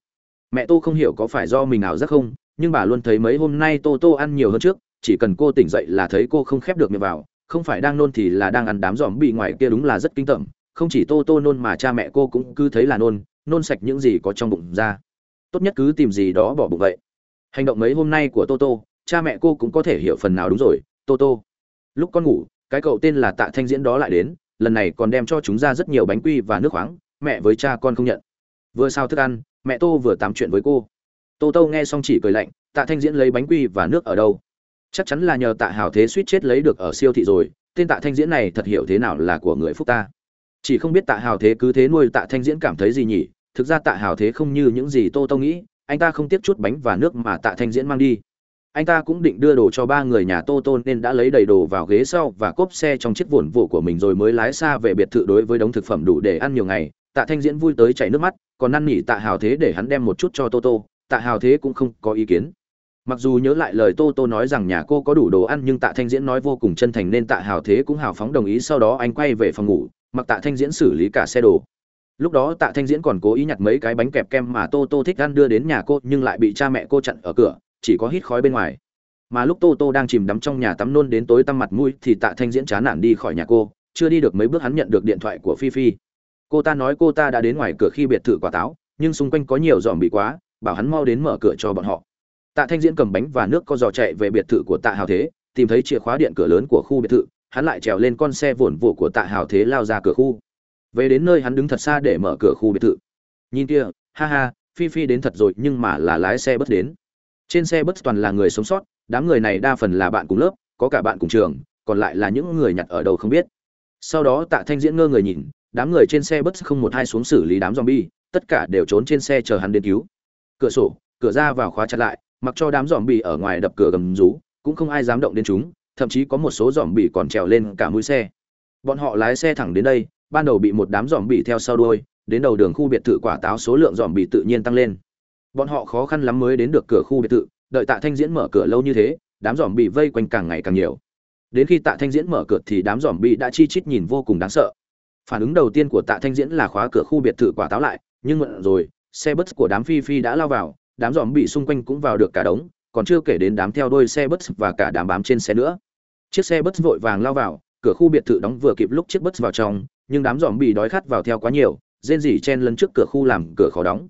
Mẹ tô không hiểu có phải do mình nào rất không, nhưng bà luôn thấy mấy hôm nay tô tô ăn nhiều hơn trước, chỉ cần cô tỉnh dậy là thấy cô không khép được miệng vào, không phải đang nôn thì là đang ăn đám giòm bị ngoài kia đúng là rất kinh tởm, không chỉ tô tô nôn mà cha mẹ cô cũng cứ thấy là nôn nôn sạch những gì có trong bụng ra. Tốt nhất cứ tìm gì đó bỏ bụng vậy. Hành động mấy hôm nay của tô tô cha mẹ cô cũng có thể hiểu phần nào đúng rồi, tô tô. Lúc con ngủ, cái cậu tên là tạ thanh diễn đó lại đến, lần này còn đem cho chúng ra rất nhiều bánh quy và nước khoáng, mẹ với cha con không nhận. Vừa sao thức ăn, mẹ tô vừa tám chuyện với cô. Tô tô nghe xong chỉ cười lạnh, tạ thanh diễn lấy bánh quy và nước ở đâu? Chắc chắn là nhờ tạ hào thế suýt chết lấy được ở siêu thị rồi, tên tạ thanh diễn này thật hiểu thế nào là của người phúc ta. Chỉ không biết tạ hào thế cứ thế nuôi tạ thanh diễn cảm thấy gì nhỉ? Thực ra tạ hào thế không như những gì tô tô nghĩ, anh ta không tiếc chút bánh và nước mà tạ thanh diễn mang đi anh ta cũng định đưa đồ cho ba người nhà tô tô nên đã lấy đầy đồ vào ghế sau và cốp xe trong chiếc vồn vụ của mình rồi mới lái xa về biệt thự đối với đống thực phẩm đủ để ăn nhiều ngày. Tạ thanh diễn vui tới chảy nước mắt, còn năn nỉ tạ hào thế để hắn đem một chút cho tô tô. Tạ hào thế cũng không có ý kiến. Mặc dù nhớ lại lời tô tô nói rằng nhà cô có đủ đồ ăn nhưng tạ thanh diễn nói vô cùng chân thành nên tạ hào thế cũng hào phóng đồng ý, sau đó anh quay về phòng ngủ, mặc tạ thanh diễn xử lý cả xe đồ. Lúc đó tạ thanh diễn còn cố ý nhặt mấy cái bánh kẹp kem mà tô tô thích ăn đưa đến nhà cô nhưng lại bị cha mẹ cô chặn ở cửa chỉ có hít khói bên ngoài. Mà lúc tô tô đang chìm đắm trong nhà tắm nôn đến tối tăm mặt mũi thì tạ thanh diễn chán nản đi khỏi nhà cô, chưa đi được mấy bước hắn nhận được điện thoại của phi phi. Cô ta nói cô ta đã đến ngoài cửa khi biệt thự quả táo, nhưng xung quanh có nhiều dòm bị quá, bảo hắn mau đến mở cửa cho bọn họ. Tạ thanh diễn cầm bánh và nước có giò chạy về biệt thự của tạ hào thế, tìm thấy chìa khóa điện cửa lớn của khu biệt thự, hắn lại trèo lên con xe vồn vộ của tạ hào thế lao ra cửa khu. Về đến nơi hắn đứng thật xa để mở cửa khu biệt thự. Nhìn kia ha ha, phi phi đến thật rồi, nhưng mà là lái xe bất đến trên xe bất toàn là người sống sót, đám người này đa phần là bạn cùng lớp, có cả bạn cùng trường, còn lại là những người nhặt ở đầu không biết. Sau đó tạ thanh diễn ngơ người nhìn, đám người trên xe bất không một hai xuống xử lý đám zombie, tất cả đều trốn trên xe chờ hắn đến cứu. Cửa sổ, cửa ra vào khóa chặt lại, mặc cho đám zombie ở ngoài đập cửa gầm rú, cũng không ai dám động đến chúng, thậm chí có một số zombie còn trèo lên cả mũi xe. Bọn họ lái xe thẳng đến đây, ban đầu bị một đám zombie theo sau đuôi, đến đầu đường khu biệt thự quả táo số lượng zombie tự nhiên tăng lên bọn họ khó khăn lắm mới đến được cửa khu biệt thự, đợi tạ thanh diễn mở cửa lâu như thế, đám giòm bị vây quanh càng ngày càng nhiều. Đến khi tạ thanh diễn mở cửa thì đám giòm bị đã chi chít nhìn vô cùng đáng sợ. Phản ứng đầu tiên của tạ thanh diễn là khóa cửa khu biệt thự quả táo lại, nhưng muộn rồi, xe bus của đám phi phi đã lao vào, đám giòm bị xung quanh cũng vào được cả đống, còn chưa kể đến đám theo đôi xe bus và cả đám bám trên xe nữa. Chiếc xe bus vội vàng lao vào, cửa khu biệt thự đóng vừa kịp lúc chiếc bus vào trong, nhưng đám giòm bị đói khát vào theo quá nhiều, rên rỉ chen lấn trước cửa khu làm cửa khó đóng.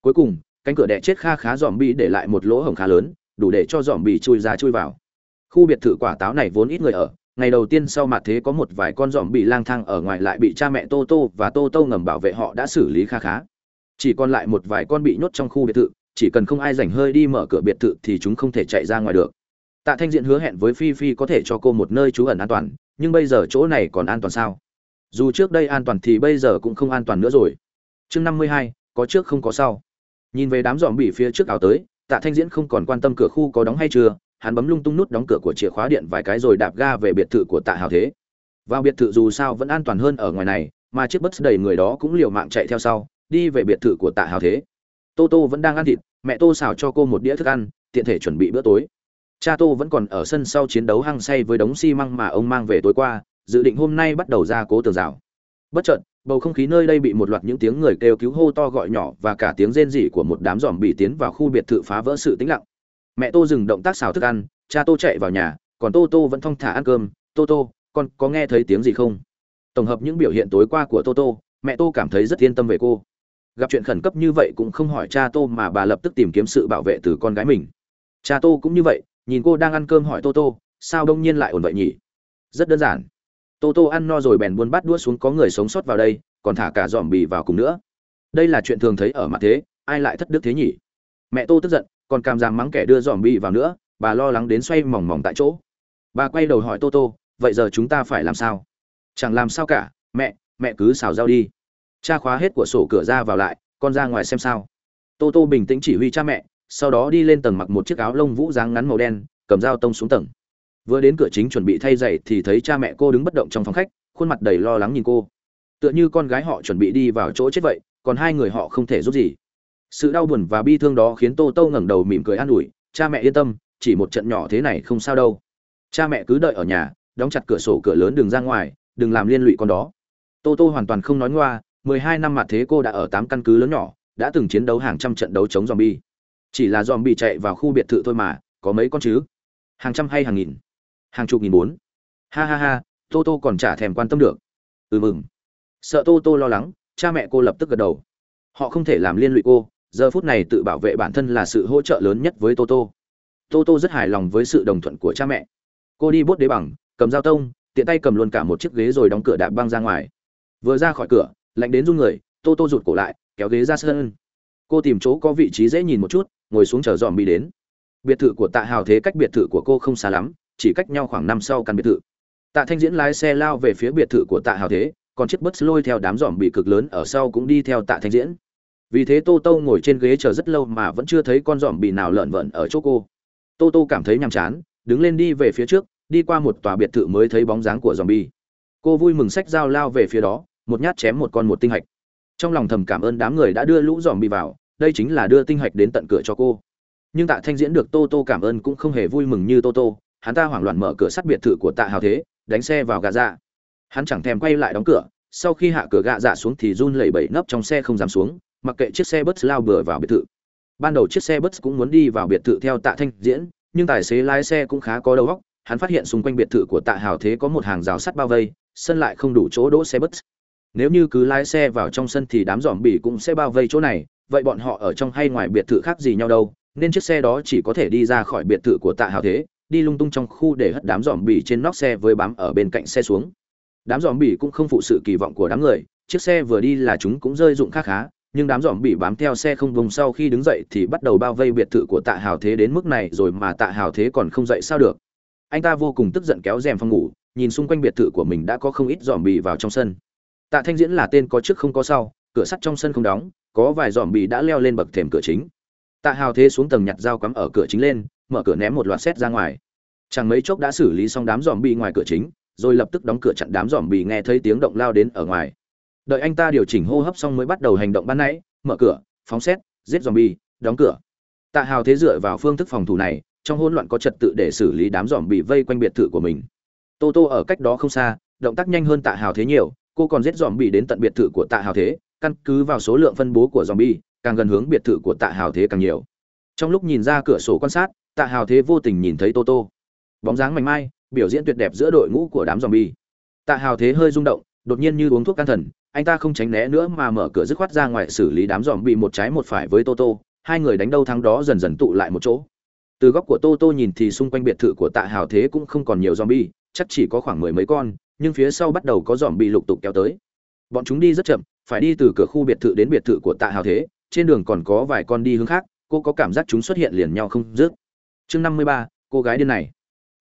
Cuối cùng cánh cửa đẻ chết kha khá dòm bi để lại một lỗ hổng khá lớn, đủ để cho dòm bi chui ra chui vào. Khu biệt thự quả táo này vốn ít người ở, ngày đầu tiên sau mặt thế có một vài con dòm bị lang thang ở ngoài lại bị cha mẹ tô tô và tô tô ngầm bảo vệ họ đã xử lý kha khá. Chỉ còn lại một vài con bị nhốt trong khu biệt thự, chỉ cần không ai rảnh hơi đi mở cửa biệt thự thì chúng không thể chạy ra ngoài được. Tạ thanh diện hứa hẹn với phi phi có thể cho cô một nơi trú ẩn an toàn, nhưng bây giờ chỗ này còn an toàn sao? Dù trước đây an toàn thì bây giờ cũng không an toàn nữa rồi. Chương năm mươi hai, có trước không có sau nhìn về đám dòm bị phía trước ảo tới, tạ thanh diễn không còn quan tâm cửa khu có đóng hay chưa, hắn bấm lung tung nút đóng cửa của chìa khóa điện vài cái rồi đạp ga về biệt thự của tạ hào thế. Vào biệt thự dù sao vẫn an toàn hơn ở ngoài này, mà chiếc bus đầy người đó cũng liều mạng chạy theo sau, đi về biệt thự của tạ hào thế. Tô tô vẫn đang ăn thịt, mẹ tô xào cho cô một đĩa thức ăn, tiện thể chuẩn bị bữa tối. Cha tô vẫn còn ở sân sau chiến đấu hăng say với đống xi măng mà ông mang về tối qua, dự định hôm nay bắt đầu ra cố tường rào. Bất chợt bầu không khí nơi đây bị một loạt những tiếng người kêu cứu hô to gọi nhỏ và cả tiếng rên rỉ của một đám giòm bị tiến vào khu biệt thự phá vỡ sự tĩnh lặng. Mẹ tô dừng động tác xào thức ăn, cha tô chạy vào nhà, còn tô tô vẫn thong thả ăn cơm. Tô tô, con có nghe thấy tiếng gì không? Tổng hợp những biểu hiện tối qua của tô tô, mẹ tô cảm thấy rất yên tâm về cô. Gặp chuyện khẩn cấp như vậy cũng không hỏi cha tô mà bà lập tức tìm kiếm sự bảo vệ từ con gái mình. Cha tô cũng như vậy, nhìn cô đang ăn cơm hỏi tô tô, sao đông nhiên lại ổn vậy nhỉ? Rất đơn giản tô tô ăn no rồi bèn buôn bắt đũa xuống có người sống sót vào đây, còn thả cả dòm bì vào cùng nữa. Đây là chuyện thường thấy ở mặt thế, ai lại thất đức thế nhỉ? Mẹ tô tức giận, còn cảm giảm mắng kẻ đưa dòm bì vào nữa, bà lo lắng đến xoay mỏng mỏng tại chỗ. Bà quay đầu hỏi tô tô, vậy giờ chúng ta phải làm sao? Chẳng làm sao cả, mẹ mẹ cứ xào rau đi. Cha khóa hết của sổ cửa ra vào lại, con ra ngoài xem sao. Tô tô bình tĩnh chỉ huy cha mẹ, sau đó đi lên tầng mặc một chiếc áo lông vũ dáng ngắn màu đen, cầm dao tông xuống tầng vừa đến cửa chính chuẩn bị thay giày thì thấy cha mẹ cô đứng bất động trong phòng khách, khuôn mặt đầy lo lắng nhìn cô. Tựa như con gái họ chuẩn bị đi vào chỗ chết vậy, còn hai người họ không thể giúp gì. Sự đau buồn và bi thương đó khiến tô tô ngẩng đầu mỉm cười an ủi, cha mẹ yên tâm, chỉ một trận nhỏ thế này không sao đâu. Cha mẹ cứ đợi ở nhà, đóng chặt cửa sổ cửa lớn đừng ra ngoài, đừng làm liên lụy con đó. Tô tô hoàn toàn không nói ngoa, mười hai năm mặt thế cô đã ở tám căn cứ lớn nhỏ, đã từng chiến đấu hàng trăm trận đấu chống zombie. Chỉ là zombie chạy vào khu biệt thự thôi mà, có mấy con chứ? Hàng trăm hay hàng nghìn? Hàng chục nghìn bốn. Ha ha ha tô tô còn chả thèm quan tâm được. Ừ mừng. Sợ tô tô lo lắng, cha mẹ cô lập tức gật đầu. Họ không thể làm liên lụy cô, giờ phút này tự bảo vệ bản thân là sự hỗ trợ lớn nhất với tô tô tô tô rất hài lòng với sự đồng thuận của cha mẹ. Cô đi bốt đế bằng, cầm dao tông, tiện tay cầm luôn cả một chiếc ghế rồi đóng cửa đạp băng ra ngoài. Vừa ra khỏi cửa, lạnh đến run người tô tô rụt cổ lại, kéo ghế ra sân. Cô tìm chỗ có vị trí dễ nhìn một chút, ngồi xuống chờ dòm bi đến. Biệt thự của tạ hào thế cách biệt thự của cô không xa lắm chỉ cách nhau khoảng năm sau căn biệt thự. Tạ thanh diễn lái xe lao về phía biệt thự của tạ hào thế, còn chiếc bus lôi theo đám dòm bị cực lớn ở sau cũng đi theo tạ thanh diễn. Vì thế tô tô ngồi trên ghế chờ rất lâu mà vẫn chưa thấy con giòm bị nào lợn vợn ở chỗ cô. Tô tô cảm thấy nhàm chán, đứng lên đi về phía trước, đi qua một tòa biệt thự mới thấy bóng dáng của giòm bi. Cô vui mừng sách dao lao về phía đó, một nhát chém một con một tinh hạch. Trong lòng thầm cảm ơn đám người đã đưa lũ giòm bị vào, đây chính là đưa tinh hạch đến tận cửa cho cô. Nhưng tạ thanh diễn được tô tô cảm ơn cũng không hề vui mừng như tô tô hắn ta hoảng loạn mở cửa sắt biệt thự của tạ hào thế, đánh xe vào gà dạ. Hắn chẳng thèm quay lại đóng cửa, sau khi hạ cửa gạ dạ xuống thì run lẩy bẩy nấp trong xe không dám xuống, mặc kệ chiếc xe bus lao bừa vào biệt thự. Ban đầu chiếc xe bus cũng muốn đi vào biệt thự theo tạ thanh diễn, nhưng tài xế lái xe cũng khá có đầu óc, hắn phát hiện xung quanh biệt thự của tạ hào thế có một hàng rào sắt bao vây, sân lại không đủ chỗ đỗ xe bus. Nếu như cứ lái xe vào trong sân thì đám dòm bỉ cũng sẽ bao vây chỗ này, vậy bọn họ ở trong hay ngoài biệt thự khác gì nhau đâu, nên chiếc xe đó chỉ có thể đi ra khỏi biệt thự của tạ hào thế đi lung tung trong khu để hất đám dòm bỉ trên nóc xe với bám ở bên cạnh xe xuống. Đám dòm bỉ cũng không phụ sự kỳ vọng của đám người, chiếc xe vừa đi là chúng cũng rơi dụng khá khá, nhưng đám dòm bỉ bám theo xe không vùng sau khi đứng dậy thì bắt đầu bao vây biệt thự của tạ hào thế đến mức này rồi mà tạ hào thế còn không dậy sao được. Anh ta vô cùng tức giận kéo rèm phòng ngủ, nhìn xung quanh biệt thự của mình đã có không ít dòm bỉ vào trong sân. Tạ thanh diễn là tên có trước không có sau, cửa sắt trong sân không đóng, có vài dòm bỉ đã leo lên bậc thềm cửa chính. Tạ hào thế xuống tầng nhặt dao cắm ở cửa chính lên mở cửa ném một loạt xét ra ngoài. Chẳng mấy chốc đã xử lý xong đám dòm bỉ ngoài cửa chính, rồi lập tức đóng cửa chặn đám dòm bỉ nghe thấy tiếng động lao đến ở ngoài. Đợi anh ta điều chỉnh hô hấp xong mới bắt đầu hành động ban nãy, mở cửa, phóng xét giết dòm bỉ đóng cửa. Tạ hào thế dựa vào phương thức phòng thủ này, trong hỗn loạn có trật tự để xử lý đám dòm bị vây quanh biệt thự của mình. Tô tô ở cách đó không xa, động tác nhanh hơn tạ hào thế nhiều, cô còn giết dòm bị đến tận biệt thự của tạ hào thế, căn cứ vào số lượng phân bố của dòm bi càng gần hướng biệt thự của tạ hào thế càng nhiều. Trong lúc nhìn ra cửa sổ quan sát tạ hào thế vô tình nhìn thấy tô tô. Bóng dáng mảnh mai biểu diễn tuyệt đẹp giữa đội ngũ của đám zombie. bi tạ hào thế hơi rung động đột nhiên như uống thuốc can thần anh ta không tránh né nữa mà mở cửa dứt khoát ra ngoài xử lý đám zombie một trái một phải với tô tô hai người đánh đâu thắng đó dần dần tụ lại một chỗ. Từ góc của tô tô nhìn thì xung quanh biệt thự của tạ hào thế cũng không còn nhiều zombie, bi chắc chỉ có khoảng mười mấy con nhưng phía sau bắt đầu có zombie lục tục kéo tới. Bọn chúng đi rất chậm phải đi từ cửa khu biệt thự đến biệt thự của tạ hào thế trên đường còn có vài con đi hướng khác cô có cảm giác chúng xuất hiện liền nhau không dứt chương năm mươi ba, cô gái điên này.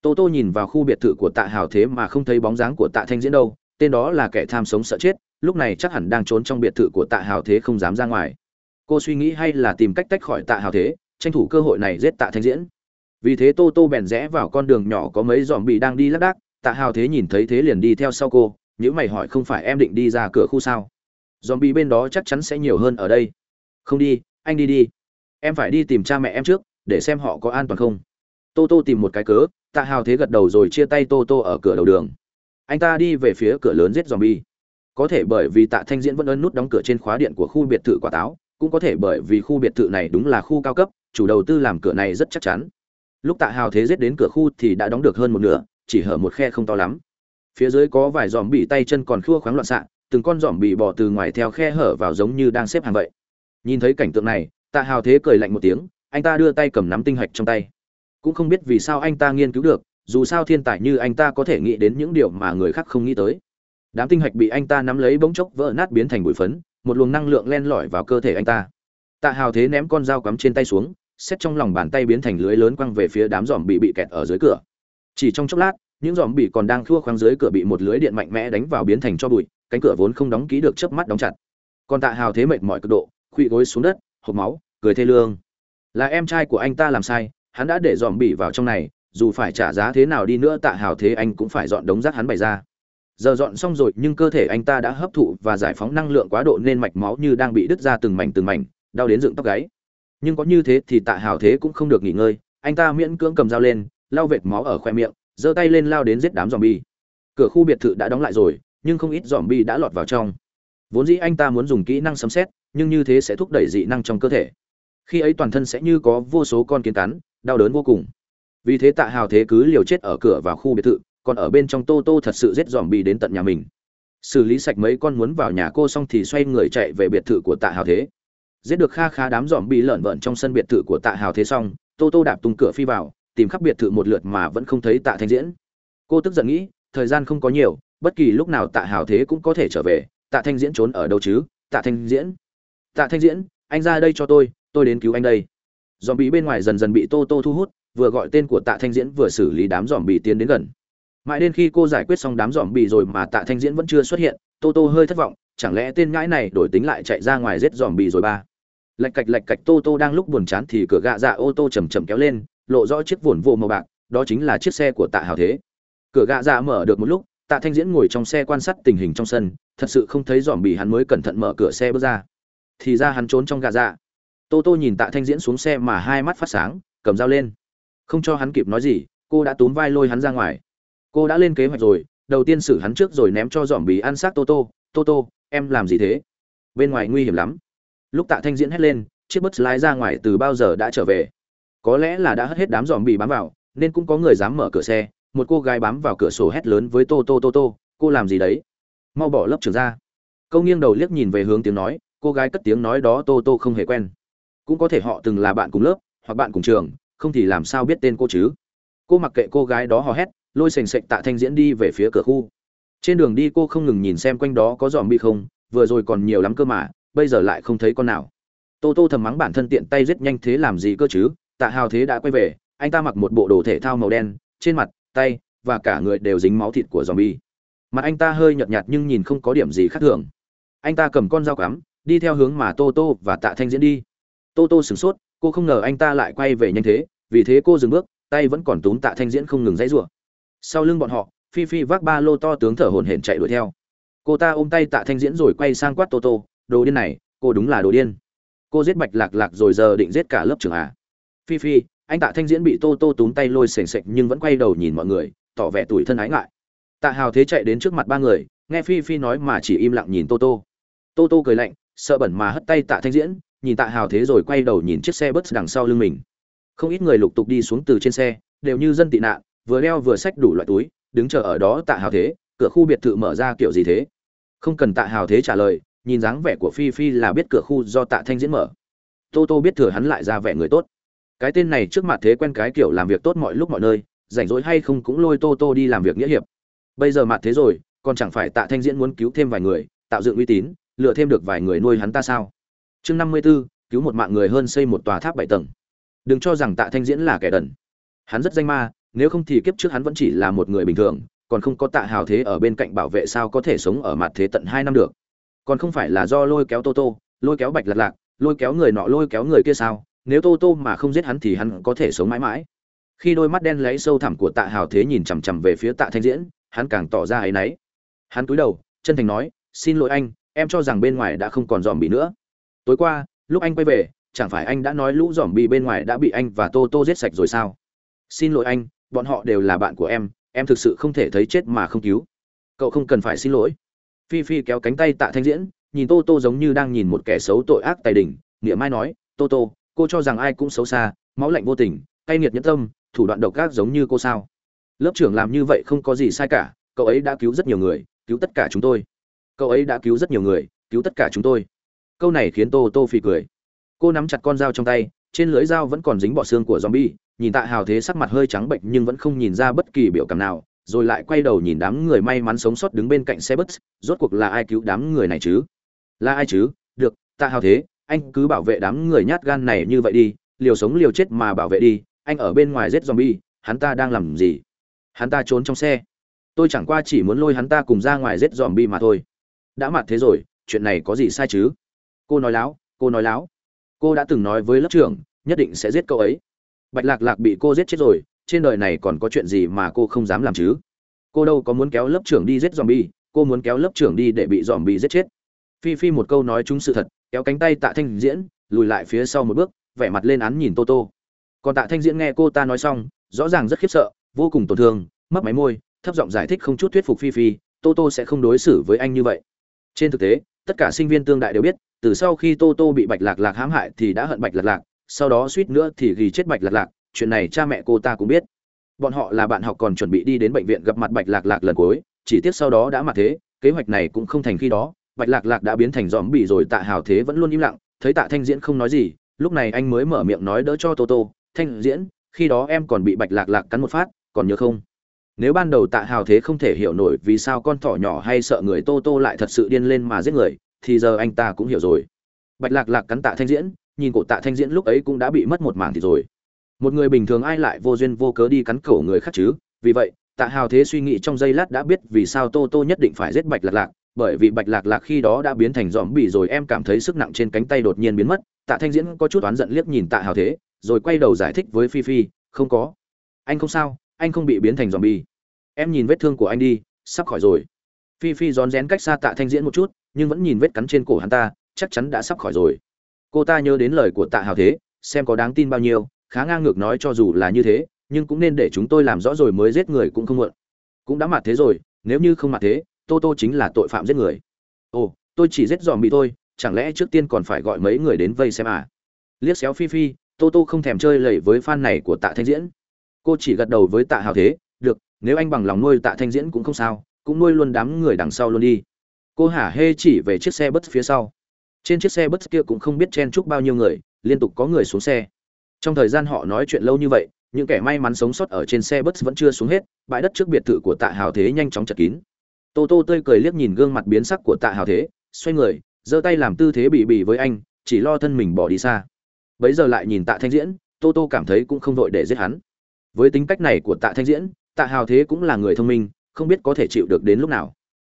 Tô tô nhìn vào khu biệt thự của tạ hào thế mà không thấy bóng dáng của tạ thanh diễn đâu, tên đó là kẻ tham sống sợ chết, lúc này chắc hẳn đang trốn trong biệt thự của tạ hào thế không dám ra ngoài. Cô suy nghĩ hay là tìm cách tách khỏi tạ hào thế, tranh thủ cơ hội này giết tạ thanh diễn. Vì thế tô tô bèn rẽ vào con đường nhỏ có mấy dòm bị đang đi lác đác, tạ hào thế nhìn thấy thế liền đi theo sau cô nếu mày hỏi không phải em định đi ra cửa khu sao? Dòm bị bên đó chắc chắn sẽ nhiều hơn ở đây. Không đi, anh đi đi. Em phải đi tìm cha mẹ em trước để xem họ có an toàn không. Tô tô tìm một cái cớ, tạ hào thế gật đầu rồi chia tay tô tô ở cửa đầu đường. Anh ta đi về phía cửa lớn giết dòm bi có thể bởi vì tạ thanh diễn vẫn ấn nút đóng cửa trên khóa điện của khu biệt thự quả táo, cũng có thể bởi vì khu biệt thự này đúng là khu cao cấp, chủ đầu tư làm cửa này rất chắc chắn. Lúc tạ hào thế giết đến cửa khu thì đã đóng được hơn một nửa, chỉ hở một khe không to lắm. Phía dưới có vài dòm bị tay chân còn khua khoáng loạn xạ, từng con dòm bị bỏ từ ngoài theo khe hở vào giống như đang xếp hàng vậy. Nhìn thấy cảnh tượng này, tạ hào thế cười lạnh một tiếng anh ta đưa tay cầm nắm tinh hạch trong tay. Cũng không biết vì sao anh ta nghiên cứu được, dù sao thiên tài như anh ta có thể nghĩ đến những điều mà người khác không nghĩ tới. Đám tinh hạch bị anh ta nắm lấy bỗng chốc vỡ nát biến thành bụi phấn, một luồng năng lượng len lỏi vào cơ thể anh ta. Tạ hào thế ném con dao cắm trên tay xuống, xét trong lòng bàn tay biến thành lưới lớn quăng về phía đám giòm bị bị kẹt ở dưới cửa. Chỉ trong chốc lát, những giòm bị còn đang khua khoáng dưới cửa bị một lưới điện mạnh mẽ đánh vào biến thành cho bụi, cánh cửa vốn không đóng ký được chớp mắt đóng chặt. Còn tạ hào thế mệt mỏi cực độ khuỵ gối xuống đất hộp máu, cười thê lương là em trai của anh ta làm sai, hắn đã để giòm bỉ vào trong này, dù phải trả giá thế nào đi nữa tạ hào thế anh cũng phải dọn đống rác hắn bày ra. Giờ dọn xong rồi, nhưng cơ thể anh ta đã hấp thụ và giải phóng năng lượng quá độ nên mạch máu như đang bị đứt ra từng mảnh từng mảnh, đau đến dựng tóc gáy. Nhưng có như thế thì tạ hào thế cũng không được nghỉ ngơi, anh ta miễn cưỡng cầm dao lên, lau vệt máu ở khoe miệng, giơ tay lên lao đến giết đám dòm bi cửa khu biệt thự đã đóng lại rồi, nhưng không ít dòm bi đã lọt vào trong. Vốn dĩ anh ta muốn dùng kỹ năng sấm xét nhưng như thế sẽ thúc đẩy dị năng trong cơ thể khi ấy toàn thân sẽ như có vô số con kiến cắn, đau đớn vô cùng. Vì thế tạ hào thế cứ liều chết ở cửa vào khu biệt thự, còn ở bên trong tô tô thật sự giết dòm bị đến tận nhà mình. Xử lý sạch mấy con muốn vào nhà cô xong thì xoay người chạy về biệt thự của tạ hào thế. Giết được kha khá đám dòm bị lợn vợn trong sân biệt thự của tạ hào thế xong, tô tô đạp tung cửa phi vào, tìm khắp biệt thự một lượt mà vẫn không thấy tạ thanh diễn. Cô tức giận nghĩ, thời gian không có nhiều, bất kỳ lúc nào tạ hào thế cũng có thể trở về, tạ thanh diễn trốn ở đâu chứ? Tạ thanh diễn. Tạ thanh diễn, anh ra đây cho tôi tôi đến cứu anh đây. Dòm bị bên ngoài dần dần bị tô tô thu hút, vừa gọi tên của tạ thanh diễn vừa xử lý đám dòm bị tiến đến gần. Mãi đến khi cô giải quyết xong đám dòm bị rồi mà tạ thanh diễn vẫn chưa xuất hiện, tô tô hơi thất vọng, chẳng lẽ tên ngãi này đổi tính lại chạy ra ngoài giết dòm bị rồi ba? Lạch cạch lạch cạch, tô tô đang lúc buồn chán thì cửa gạ dạ ô tô chầm chầm kéo lên, lộ rõ chiếc vồn vô màu bạc, đó chính là chiếc xe của tạ hào thế. Cửa gạ dạ mở được một lúc, tạ thanh diễn ngồi trong xe quan sát tình hình trong sân, thật sự không thấy dòm bị hắn mới cẩn thận mở cửa xe bước ra. Thì ra hắn trốn trong gạ dạ tô tô nhìn tạ thanh diễn xuống xe mà hai mắt phát sáng, cầm dao lên. Không cho hắn kịp nói gì, cô đã túm vai lôi hắn ra ngoài. Cô đã lên kế hoạch rồi, đầu tiên xử hắn trước rồi ném cho dòm bì ăn xác tô tô. Tô tô, em làm gì thế? Bên ngoài nguy hiểm lắm. Lúc tạ thanh diễn hét lên, chiếc bus lái ra ngoài từ bao giờ đã trở về? Có lẽ là đã hất hết đám dòm bì bám vào, nên cũng có người dám mở cửa xe. Một cô gái bám vào cửa sổ hét lớn với tô tô tô tô, cô làm gì đấy? Mau bỏ lớp trường ra. Câu nghiêng đầu liếc nhìn về hướng tiếng nói, cô gái cất tiếng nói đó tô tô không hề quen cũng có thể họ từng là bạn cùng lớp, hoặc bạn cùng trường, không thì làm sao biết tên cô chứ? Cô mặc kệ cô gái đó hò hét, lôi sành sệch tạ thanh diễn đi về phía cửa khu. Trên đường đi cô không ngừng nhìn xem quanh đó có dòm bị không, vừa rồi còn nhiều lắm cơ mà, bây giờ lại không thấy con nào. Tô tô thầm mắng bản thân tiện tay rất nhanh thế làm gì cơ chứ? Tạ hào thế đã quay về, anh ta mặc một bộ đồ thể thao màu đen, trên mặt, tay và cả người đều dính máu thịt của dòm bi. Mặt anh ta hơi nhợt nhạt nhưng nhìn không có điểm gì khác thường. Anh ta cầm con dao cắm, đi theo hướng mà tô tô và tạ thanh diễn đi tô tô sửng sốt, cô không ngờ anh ta lại quay về nhanh thế, vì thế cô dừng bước, tay vẫn còn túm tạ thanh diễn không ngừng dãy rủa. Sau lưng bọn họ, phi phi vác ba lô to tướng thở hổn hển chạy đuổi theo. Cô ta ôm tay tạ thanh diễn rồi quay sang quát tô tô, đồ điên này, cô đúng là đồ điên. Cô giết bạch lạc lạc rồi giờ định giết cả lớp trưởng à? Phi phi, anh tạ thanh diễn bị tô tô túm tay lôi sềnh sệch nhưng vẫn quay đầu nhìn mọi người, tỏ vẻ tủi thân ái ngại. Tạ hào thế chạy đến trước mặt ba người, nghe phi phi nói mà chỉ im lặng nhìn tô tô. Tô tô cười lạnh, sợ bẩn mà hất tay tạ thanh diễn nhìn tạ hào thế rồi quay đầu nhìn chiếc xe bus đằng sau lưng mình. Không ít người lục tục đi xuống từ trên xe, đều như dân tị nạn, vừa đeo vừa xách đủ loại túi, đứng chờ ở đó tạ hào thế, cửa khu biệt thự mở ra kiểu gì thế? Không cần tạ hào thế trả lời, nhìn dáng vẻ của phi phi là biết cửa khu do tạ thanh diễn mở. Tô tô biết thừa hắn lại ra vẻ người tốt. Cái tên này trước mặt thế quen cái kiểu làm việc tốt mọi lúc mọi nơi, rảnh rỗi hay không cũng lôi tô tô đi làm việc nghĩa hiệp. Bây giờ mặt thế rồi, còn chẳng phải tạ thanh diễn muốn cứu thêm vài người, tạo dựng uy tín, lựa thêm được vài người nuôi hắn ta sao? Chương năm mươi b ố cứu một mạng người hơn xây một tòa tháp bảy tầng. Đừng cho rằng tạ thanh diễn là kẻ đần. Hắn rất danh ma, nếu không thì kiếp trước hắn vẫn chỉ là một người bình thường, còn không có tạ hào thế ở bên cạnh bảo vệ sao có thể sống ở mặt thế tận hai năm được. Còn không phải là do lôi kéo tô tô, lôi kéo bạch lạc lạc, lôi kéo người nọ, lôi kéo người kia sao? Nếu tô tô mà không giết hắn thì hắn có thể sống mãi mãi. Khi đôi mắt đen lấy sâu thẳm của tạ hào thế nhìn chằm chằm về phía tạ thanh diễn, hắn càng tỏ ra áy náy. Hắn cúi đầu, chân thành nói, xin lỗi anh, em cho rằng bên ngoài đã không còn dòm bị nữa tối qua, lúc anh quay về, chẳng phải anh đã nói lũ dòm bị bên ngoài đã bị anh và tô tô giết sạch rồi sao? Xin lỗi anh, bọn họ đều là bạn của em em thực sự không thể thấy chết mà không cứu. Cậu không cần phải xin lỗi. Phi phi kéo cánh tay tạ thanh diễn, nhìn tô tô giống như đang nhìn một kẻ xấu tội ác tài đình, nghĩa mai nói, tô tô, cô cho rằng ai cũng xấu xa, máu lạnh vô tình, cay nghiệt nhẫn tâm, thủ đoạn độc ác giống như cô sao? Lớp trưởng làm như vậy không có gì sai cả, cậu ấy đã cứu rất nhiều người, cứu tất cả chúng tôi. Cậu ấy đã cứu rất nhiều người, cứu tất cả chúng tôi câu này khiến tô tô phì cười. Cô nắm chặt con dao trong tay, trên lưỡi dao vẫn còn dính bọ xương của zombie, nhìn tạ hào thế sắc mặt hơi trắng bệnh nhưng vẫn không nhìn ra bất kỳ biểu cảm nào, rồi lại quay đầu nhìn đám người may mắn sống sót đứng bên cạnh xe bus, rốt cuộc là ai cứu đám người này chứ? Là ai chứ? Được, tạ hào thế, anh cứ bảo vệ đám người nhát gan này như vậy đi, liều sống liều chết mà bảo vệ đi, anh ở bên ngoài giết zombie, hắn ta đang làm gì? Hắn ta trốn trong xe. Tôi chẳng qua chỉ muốn lôi hắn ta cùng ra ngoài giết zombie mà thôi. Đã mặt thế rồi, chuyện này có gì sai chứ? Cô nói láo, cô nói láo. Cô đã từng nói với lớp trưởng, nhất định sẽ giết cậu ấy. Bạch lạc lạc bị cô giết chết rồi, trên đời này còn có chuyện gì mà cô không dám làm chứ? Cô đâu có muốn kéo lớp trưởng đi giết dòm bi cô muốn kéo lớp trưởng đi để bị dòm bi giết chết. Phi phi một câu nói chúng sự thật, kéo cánh tay tạ thanh diễn, lùi lại phía sau một bước, vẻ mặt lên án nhìn tô tô. Còn tạ thanh diễn nghe cô ta nói xong, rõ ràng rất khiếp sợ, vô cùng tổn thương mất máy môi, thấp giọng giải thích không chút thuyết phục phi phi, tô tô sẽ không đối xử với anh như vậy. Trên thực tế tất cả sinh viên tương đại đều biết, từ sau khi tô tô bị bạch lạc lạc hãm hại thì đã hận bạch lạc lạc, sau đó suýt nữa thì ghi chết bạch lạc lạc, chuyện này cha mẹ cô ta cũng biết. Bọn họ là bạn học còn chuẩn bị đi đến bệnh viện gặp mặt bạch lạc lạc lần cuối, chỉ tiếc sau đó đã mặt thế, kế hoạch này cũng không thành khi đó, bạch lạc lạc đã biến thành dòm bị rồi tạ hào thế vẫn luôn im lặng, thấy tạ thanh diễn không nói gì, lúc này anh mới mở miệng nói đỡ cho tô tô, thanh diễn, khi đó em còn bị bạch lạc lạc cắn một phát, còn nhớ không? Nếu ban đầu tạ hào thế không thể hiểu nổi vì sao con thỏ nhỏ hay sợ người tô tô lại thật sự điên lên mà giết người, thì giờ anh ta cũng hiểu rồi. Bạch lạc lạc cắn tạ thanh diễn, nhìn cổ tạ thanh diễn lúc ấy cũng đã bị mất một mảng thì rồi. Một người bình thường ai lại vô duyên vô cớ đi cắn cổ người khác chứ? Vì vậy, tạ hào thế suy nghĩ trong giây lát đã biết vì sao tô tô nhất định phải giết bạch lạc lạc, bởi vì bạch lạc lạc khi đó đã biến thành dòm bị rồi, em cảm thấy sức nặng trên cánh tay đột nhiên biến mất. Tạ thanh diễn có chút oán giận liếc nhìn tạ hào thế, rồi quay đầu giải thích với phi phi, không có. Anh không sao, anh không bị biến thành dòm bi em nhìn vết thương của anh đi, sắp khỏi rồi. Phi phi rón rén cách xa tạ thanh diễn một chút, nhưng vẫn nhìn vết cắn trên cổ hắn ta, chắc chắn đã sắp khỏi rồi. Cô ta nhớ đến lời của tạ hào thế, xem có đáng tin bao nhiêu, khá ngang ngược nói cho dù là như thế, nhưng cũng nên để chúng tôi làm rõ rồi mới giết người cũng không muộn. Cũng đã mặt thế rồi, nếu như không mặt thế, tô tô chính là tội phạm giết người. Ồ, tôi chỉ giết dòm bị thôi, chẳng lẽ trước tiên còn phải gọi mấy người đến vây xem à? Liếc xéo phi phi, tô tô không thèm chơi lầy với fan này của tạ thanh diễn. Cô chỉ gật đầu với tạ hào thế nếu anh bằng lòng nuôi tạ thanh diễn cũng không sao, cũng nuôi luôn đám người đằng sau luôn đi. Cô hả hê chỉ về chiếc xe bus phía sau. Trên chiếc xe bus kia cũng không biết chen chúc bao nhiêu người, liên tục có người xuống xe. Trong thời gian họ nói chuyện lâu như vậy, những kẻ may mắn sống sót ở trên xe bus vẫn chưa xuống hết, bãi đất trước biệt thự của tạ hào thế nhanh chóng chật kín. Tô tô tươi cười liếc nhìn gương mặt biến sắc của tạ hào thế, xoay người, giơ tay làm tư thế bị bỉ với anh, chỉ lo thân mình bỏ đi xa. Bấy giờ lại nhìn tạ thanh diễn, tô tô cảm thấy cũng không vội để giết hắn. Với tính cách này của tạ thanh diễn tạ hào thế cũng là người thông minh, không biết có thể chịu được đến lúc nào.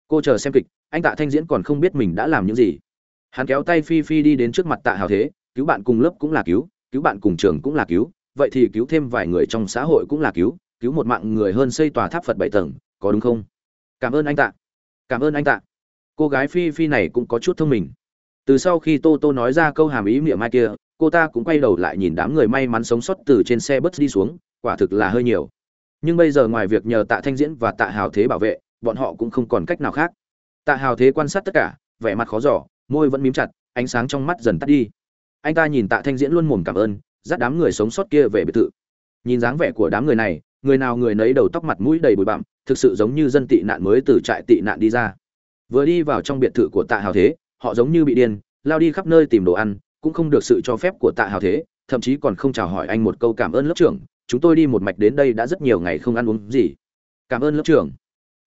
Cô chờ xem kịch, anh tạ thanh diễn còn không biết mình đã làm những gì. Hắn kéo tay phi phi đi đến trước mặt tạ hào thế, cứu bạn cùng lớp cũng là cứu cứu bạn cùng trường cũng là cứu, vậy thì cứu thêm vài người trong xã hội cũng là cứu cứu một mạng người hơn xây tòa tháp phật bảy tầng, có đúng không? Cảm ơn anh tạ, cảm ơn anh tạ. Cô gái phi phi này cũng có chút thông minh. Từ sau khi tô tô nói ra câu hàm ý miệng mai kia, cô ta cũng quay đầu lại nhìn đám người may mắn sống sót từ trên xe bus đi xuống, quả thực là hơi nhiều nhưng bây giờ ngoài việc nhờ tạ thanh diễn và tạ hào thế bảo vệ, bọn họ cũng không còn cách nào khác. Tạ hào thế quan sát tất cả, vẻ mặt khó giỏ môi vẫn mím chặt, ánh sáng trong mắt dần tắt đi. Anh ta nhìn tạ thanh diễn luôn mồm cảm ơn, dắt đám người sống sót kia về biệt thự. Nhìn dáng vẻ của đám người này, người nào người nấy đầu tóc mặt mũi đầy bụi bặm, thực sự giống như dân tị nạn mới từ trại tị nạn đi ra. Vừa đi vào trong biệt thự của tạ hào thế, họ giống như bị điên, lao đi khắp nơi tìm đồ ăn, cũng không được sự cho phép của tạ hào thế, thậm chí còn không chào hỏi anh một câu cảm ơn lớp trưởng chúng tôi đi một mạch đến đây đã rất nhiều ngày không ăn uống gì. Cảm ơn lớp trưởng.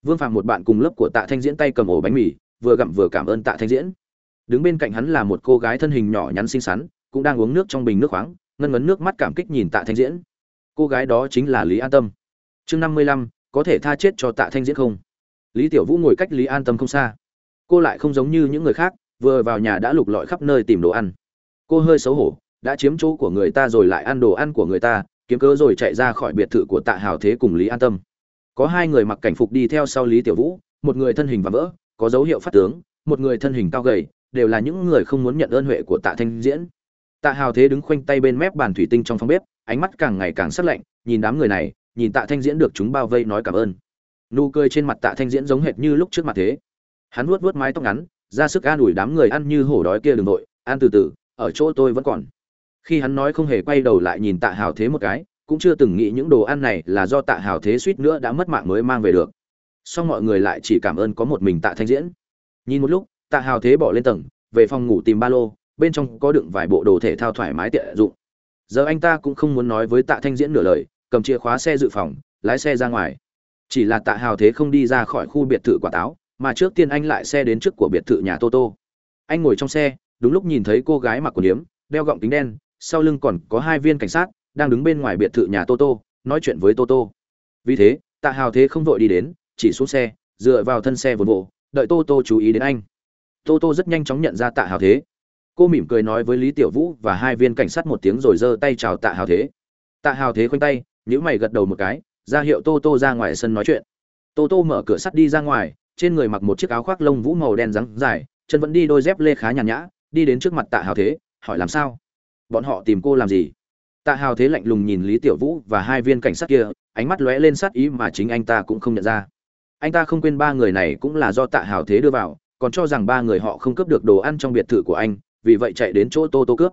Vương phạm một bạn cùng lớp của tạ thanh diễn tay cầm ổ bánh mì, vừa gặm vừa cảm ơn tạ thanh diễn. Đứng bên cạnh hắn là một cô gái thân hình nhỏ nhắn xinh xắn, cũng đang uống nước trong bình nước khoáng, ngân ngấn nước mắt cảm kích nhìn tạ thanh diễn. Cô gái đó chính là lý an tâm. Chương năm mươi lăm, có thể tha chết cho tạ thanh diễn không? Lý tiểu vũ ngồi cách lý an tâm không xa. Cô lại không giống như những người khác, vừa vào nhà đã lục lọi khắp nơi tìm đồ ăn. Cô hơi xấu hổ, đã chiếm chỗ của người ta rồi lại ăn đồ ăn của người ta kiếm cớ rồi chạy ra khỏi biệt thự của tạ hào thế cùng lý an tâm. Có hai người mặc cảnh phục đi theo sau lý tiểu vũ, một người thân hình và vỡ, có dấu hiệu phát tướng, một người thân hình cao gầy, đều là những người không muốn nhận ơn huệ của tạ thanh diễn. Tạ hào thế đứng khoanh tay bên mép bàn thủy tinh trong phòng bếp, ánh mắt càng ngày càng sắc lạnh, nhìn đám người này, nhìn tạ thanh diễn được chúng bao vây nói cảm ơn. Nụ cười trên mặt tạ thanh diễn giống hệt như lúc trước mặt thế. Hắn vuốt vuốt mái tóc ngắn, ra sức an ủi đám người ăn như hổ đói kia đường nội ăn từ từ, ở chỗ tôi vẫn còn khi hắn nói không hề quay đầu lại nhìn tạ hào thế một cái, cũng chưa từng nghĩ những đồ ăn này là do tạ hào thế suýt nữa đã mất mạng mới mang về được. Song mọi người lại chỉ cảm ơn có một mình tạ thanh diễn. Nhìn một lúc, tạ hào thế bỏ lên tầng, về phòng ngủ tìm ba lô, bên trong có đựng vài bộ đồ thể thao thoải mái tiện dụng. Giờ anh ta cũng không muốn nói với tạ thanh diễn nửa lời, cầm chìa khóa xe dự phòng, lái xe ra ngoài. Chỉ là tạ hào thế không đi ra khỏi khu biệt thự quả táo, mà trước tiên anh lại xe đến trước của biệt thự nhà tô tô. Anh ngồi trong xe, đúng lúc nhìn thấy cô gái mặc quần yếm, đeo gọng kính đen sau lưng còn có hai viên cảnh sát, đang đứng bên ngoài biệt thự nhà Toto nói chuyện với Toto. vì thế, tạ hào thế không vội đi đến, chỉ xuống xe, dựa vào thân xe vồn bộ đợi Toto chú ý đến anh. Toto rất nhanh chóng nhận ra tạ hào thế. Cô mỉm cười nói với lý tiểu vũ và hai viên cảnh sát một tiếng rồi giơ tay chào tạ hào thế. Tạ hào thế khoanh tay nhữ mày gật đầu một cái, ra hiệu Toto ra ngoài sân nói chuyện. Toto mở cửa sắt đi ra ngoài, trên người mặc một chiếc áo khoác lông vũ màu đen rắn dài, chân vẫn đi đôi dép lê khá nhàn nhã, đi đến trước mặt tạ hào thế, hỏi làm sao? Bọn họ tìm cô làm gì? Tạ hào thế lạnh lùng nhìn lý tiểu vũ và hai viên cảnh sát kia, ánh mắt lóe lên sát ý mà chính anh ta cũng không nhận ra. Anh ta không quên ba người này cũng là do tạ hào thế đưa vào, còn cho rằng ba người họ không cướp được đồ ăn trong biệt thự của anh, vì vậy chạy đến chỗ tô tô cướp.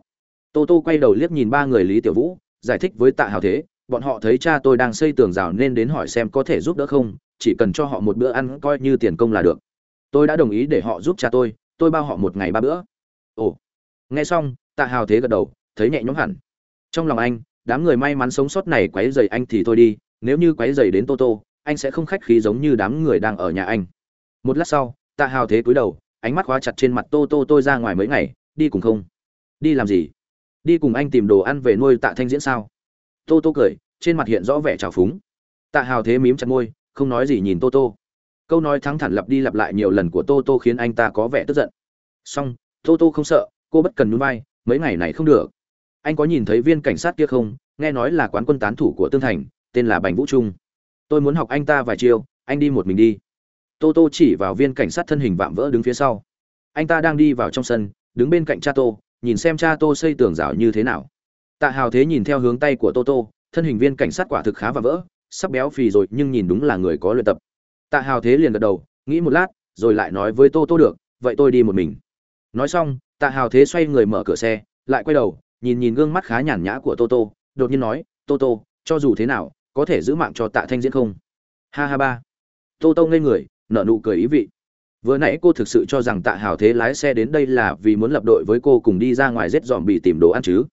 Tô tô quay đầu liếc nhìn ba người lý tiểu vũ, giải thích với tạ hào thế, bọn họ thấy cha tôi đang xây tường rào nên đến hỏi xem có thể giúp đỡ không, chỉ cần cho họ một bữa ăn coi như tiền công là được. Tôi đã đồng ý để họ giúp cha tôi tôi bao họ một ngày ba bữa. Ồ. Nghe xong, tạ hào thế gật đầu thấy nhẹ nhõm hẳn. Trong lòng anh, đám người may mắn sống sót này quấy rầy anh thì thôi đi, nếu như quấy rầy đến tô tô anh sẽ không khách khí giống như đám người đang ở nhà anh. Một lát sau, tạ hào thế cúi đầu, ánh mắt khóa chặt trên mặt tô tô tôi ra ngoài mấy ngày, đi cùng không? Đi làm gì? Đi cùng anh tìm đồ ăn về nuôi tạ thanh diễn sao? Tô tô cười, trên mặt hiện rõ vẻ trào phúng. Tạ hào thế mím chặt môi, không nói gì nhìn tô tô câu nói thắng thẳng lặp đi lặp lại nhiều lần của tô tô khiến anh ta có vẻ tức giận. Song tô tô không sợ, cô bất cần nhún vai, mấy ngày này không được anh có nhìn thấy viên cảnh sát kia không? Nghe nói là quán quân tán thủ của tương thành, tên là bành vũ trung. Tôi muốn học anh ta vài chiêu, anh đi một mình đi. Tô tô chỉ vào viên cảnh sát thân hình vạm vỡ đứng phía sau. Anh ta đang đi vào trong sân, đứng bên cạnh cha tô, nhìn xem cha tô xây tường rào như thế nào. Tạ hào thế nhìn theo hướng tay của tô tô, thân hình viên cảnh sát quả thực khá vạm vỡ, sắp béo phì rồi, nhưng nhìn đúng là người có luyện tập. Tạ hào thế liền gật đầu, nghĩ một lát, rồi lại nói với tô tô được, vậy tôi đi một mình. Nói xong, tạ hào thế xoay người mở cửa xe, lại quay đầu nhìn nhìn gương mắt khá nhàn nhã của Toto, đột nhiên nói Toto, cho dù thế nào có thể giữ mạng cho tạ thanh diễn không? Ha ha ba. Toto ngây người nở nụ cười ý vị. Vừa nãy cô thực sự cho rằng tạ hào thế lái xe đến đây là vì muốn lập đội với cô cùng đi ra ngoài rết dòm bị tìm đồ ăn chứ.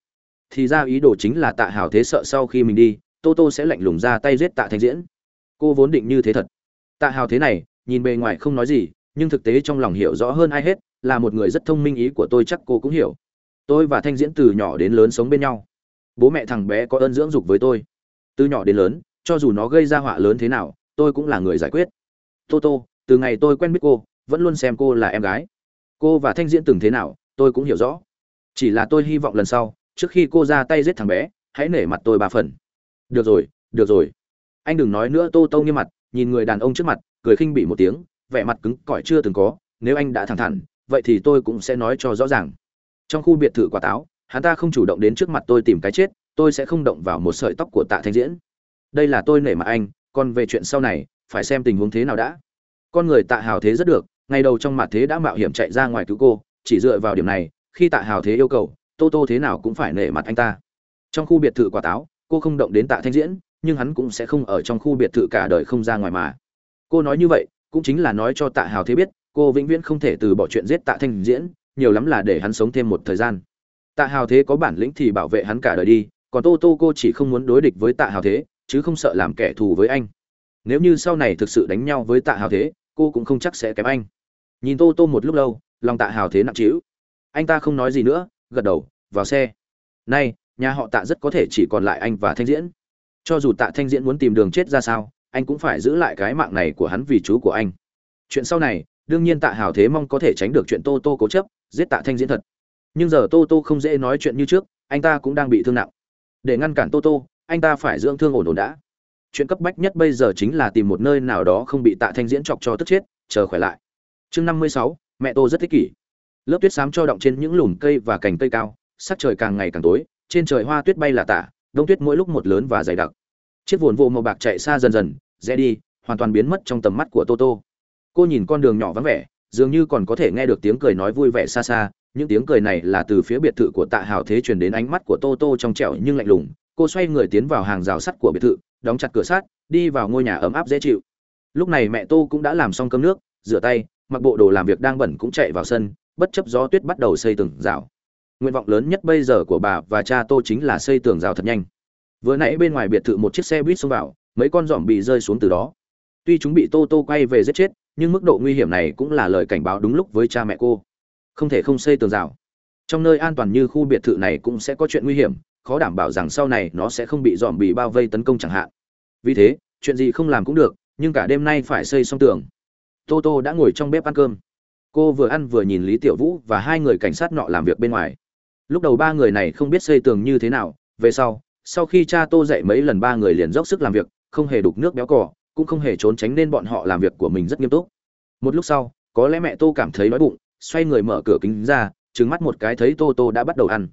Thì ra ý đồ chính là tạ hào thế sợ sau khi mình đi Toto sẽ lạnh lùng ra tay giết tạ thanh diễn. Cô vốn định như thế thật. Tạ hào thế này nhìn bề ngoài không nói gì nhưng thực tế trong lòng hiểu rõ hơn ai hết là một người rất thông minh ý của tôi chắc cô cũng hiểu tôi và thanh diễn từ nhỏ đến lớn sống bên nhau. Bố mẹ thằng bé có ơn dưỡng dục với tôi. Từ nhỏ đến lớn, cho dù nó gây ra họa lớn thế nào, tôi cũng là người giải quyết. Tô tô, từ ngày tôi quen biết cô, vẫn luôn xem cô là em gái. Cô và thanh diễn từng thế nào, tôi cũng hiểu rõ. Chỉ là tôi hy vọng lần sau, trước khi cô ra tay giết thằng bé, hãy nể mặt tôi ba phần. Được rồi được rồi. Anh đừng nói nữa, tô tô nghiêm mặt, nhìn người đàn ông trước mặt, cười khinh bỉ một tiếng, vẻ mặt cứng cỏi chưa từng có. Nếu anh đã thẳng thắn, vậy thì tôi cũng sẽ nói cho rõ ràng trong khu biệt thự quả táo, hắn ta không chủ động đến trước mặt tôi tìm cái chết, tôi sẽ không động vào một sợi tóc của tạ thanh diễn. Đây là tôi nể mặt anh, còn về chuyện sau này, phải xem tình huống thế nào đã. Con người tạ hào thế rất được, ngày đầu trong mặt thế đã mạo hiểm chạy ra ngoài cứu cô, chỉ dựa vào điểm này, khi tạ hào thế yêu cầu, tô tô thế nào cũng phải nể mặt anh ta. Trong khu biệt thự quả táo, cô không động đến tạ thanh diễn, nhưng hắn cũng sẽ không ở trong khu biệt thự cả đời không ra ngoài mà. Cô nói như vậy, cũng chính là nói cho tạ hào thế biết, cô vĩnh viễn không thể từ bỏ chuyện giết tạ thanh diễn nhiều lắm là để hắn sống thêm một thời gian. Tạ hào thế có bản lĩnh thì bảo vệ hắn cả đời đi, còn tô tô cô chỉ không muốn đối địch với tạ hào thế, chứ không sợ làm kẻ thù với anh. Nếu như sau này thực sự đánh nhau với tạ hào thế, cô cũng không chắc sẽ kém anh. Nhìn tô tô một lúc lâu, lòng tạ hào thế nặng trĩu. Anh ta không nói gì nữa, gật đầu, vào xe. Nay nhà họ tạ rất có thể chỉ còn lại anh và thanh diễn. Cho dù tạ thanh diễn muốn tìm đường chết ra sao, anh cũng phải giữ lại cái mạng này của hắn vì chú của anh. Chuyện sau này đương nhiên tạ hào thế mong có thể tránh được chuyện tô tô cố chấp, giết tạ thanh diễn thật. Nhưng giờ tô tô không dễ nói chuyện như trước, anh ta cũng đang bị thương nặng. Để ngăn cản tô tô, anh ta phải dưỡng thương ổn ổn đã. Chuyện cấp bách nhất bây giờ chính là tìm một nơi nào đó không bị tạ thanh diễn chọc cho tức chết, chờ khỏe lại. Chương năm mươi sáu, mẹ tô rất thích kỷ. Lớp tuyết xám cho động trên những lùm cây và cành cây cao, sắc trời càng ngày càng tối, trên trời hoa tuyết bay là tả, đông tuyết mỗi lúc một lớn và dày đặc. Chiếc vồn vô màu bạc chạy xa dần dần, rẽ đi, hoàn toàn biến mất trong tầm mắt của toto cô nhìn con đường nhỏ vắng vẻ, dường như còn có thể nghe được tiếng cười nói vui vẻ xa xa, những tiếng cười này là từ phía biệt thự của tạ hào thế truyền đến ánh mắt của tô tô trong trẻo nhưng lạnh lùng. Cô xoay người tiến vào hàng rào sắt của biệt thự, đóng chặt cửa sắt, đi vào ngôi nhà ấm áp dễ chịu. Lúc này mẹ tô cũng đã làm xong cơm nước, rửa tay, mặc bộ đồ làm việc đang bẩn cũng chạy vào sân, bất chấp gió tuyết bắt đầu xây tường rào. Nguyện vọng lớn nhất bây giờ của bà và cha tô chính là xây tường rào thật nhanh. Vừa nãy bên ngoài biệt thự một chiếc xe buýt xông vào, mấy con giỏm bị rơi xuống từ đó. Tuy chúng bị tô tô quay về giết chết nhưng mức độ nguy hiểm này cũng là lời cảnh báo đúng lúc với cha mẹ cô. Không thể không xây tường rào. Trong nơi an toàn như khu biệt thự này cũng sẽ có chuyện nguy hiểm, khó đảm bảo rằng sau này nó sẽ không bị dòm bị bao vây tấn công chẳng hạn. Vì thế, chuyện gì không làm cũng được, nhưng cả đêm nay phải xây xong tường. Tô tô đã ngồi trong bếp ăn cơm. Cô vừa ăn vừa nhìn lý tiểu vũ và hai người cảnh sát nọ làm việc bên ngoài. Lúc đầu ba người này không biết xây tường như thế nào, về sau sau khi cha tô dạy mấy lần ba người liền dốc sức làm việc, không hề đục nước béo cỏ cũng không hề trốn tránh nên bọn họ làm việc của mình rất nghiêm túc. Một lúc sau, có lẽ mẹ tô cảm thấy đói bụng, xoay người mở cửa kính ra trứng mắt một cái thấy tô tô đã bắt đầu ăn.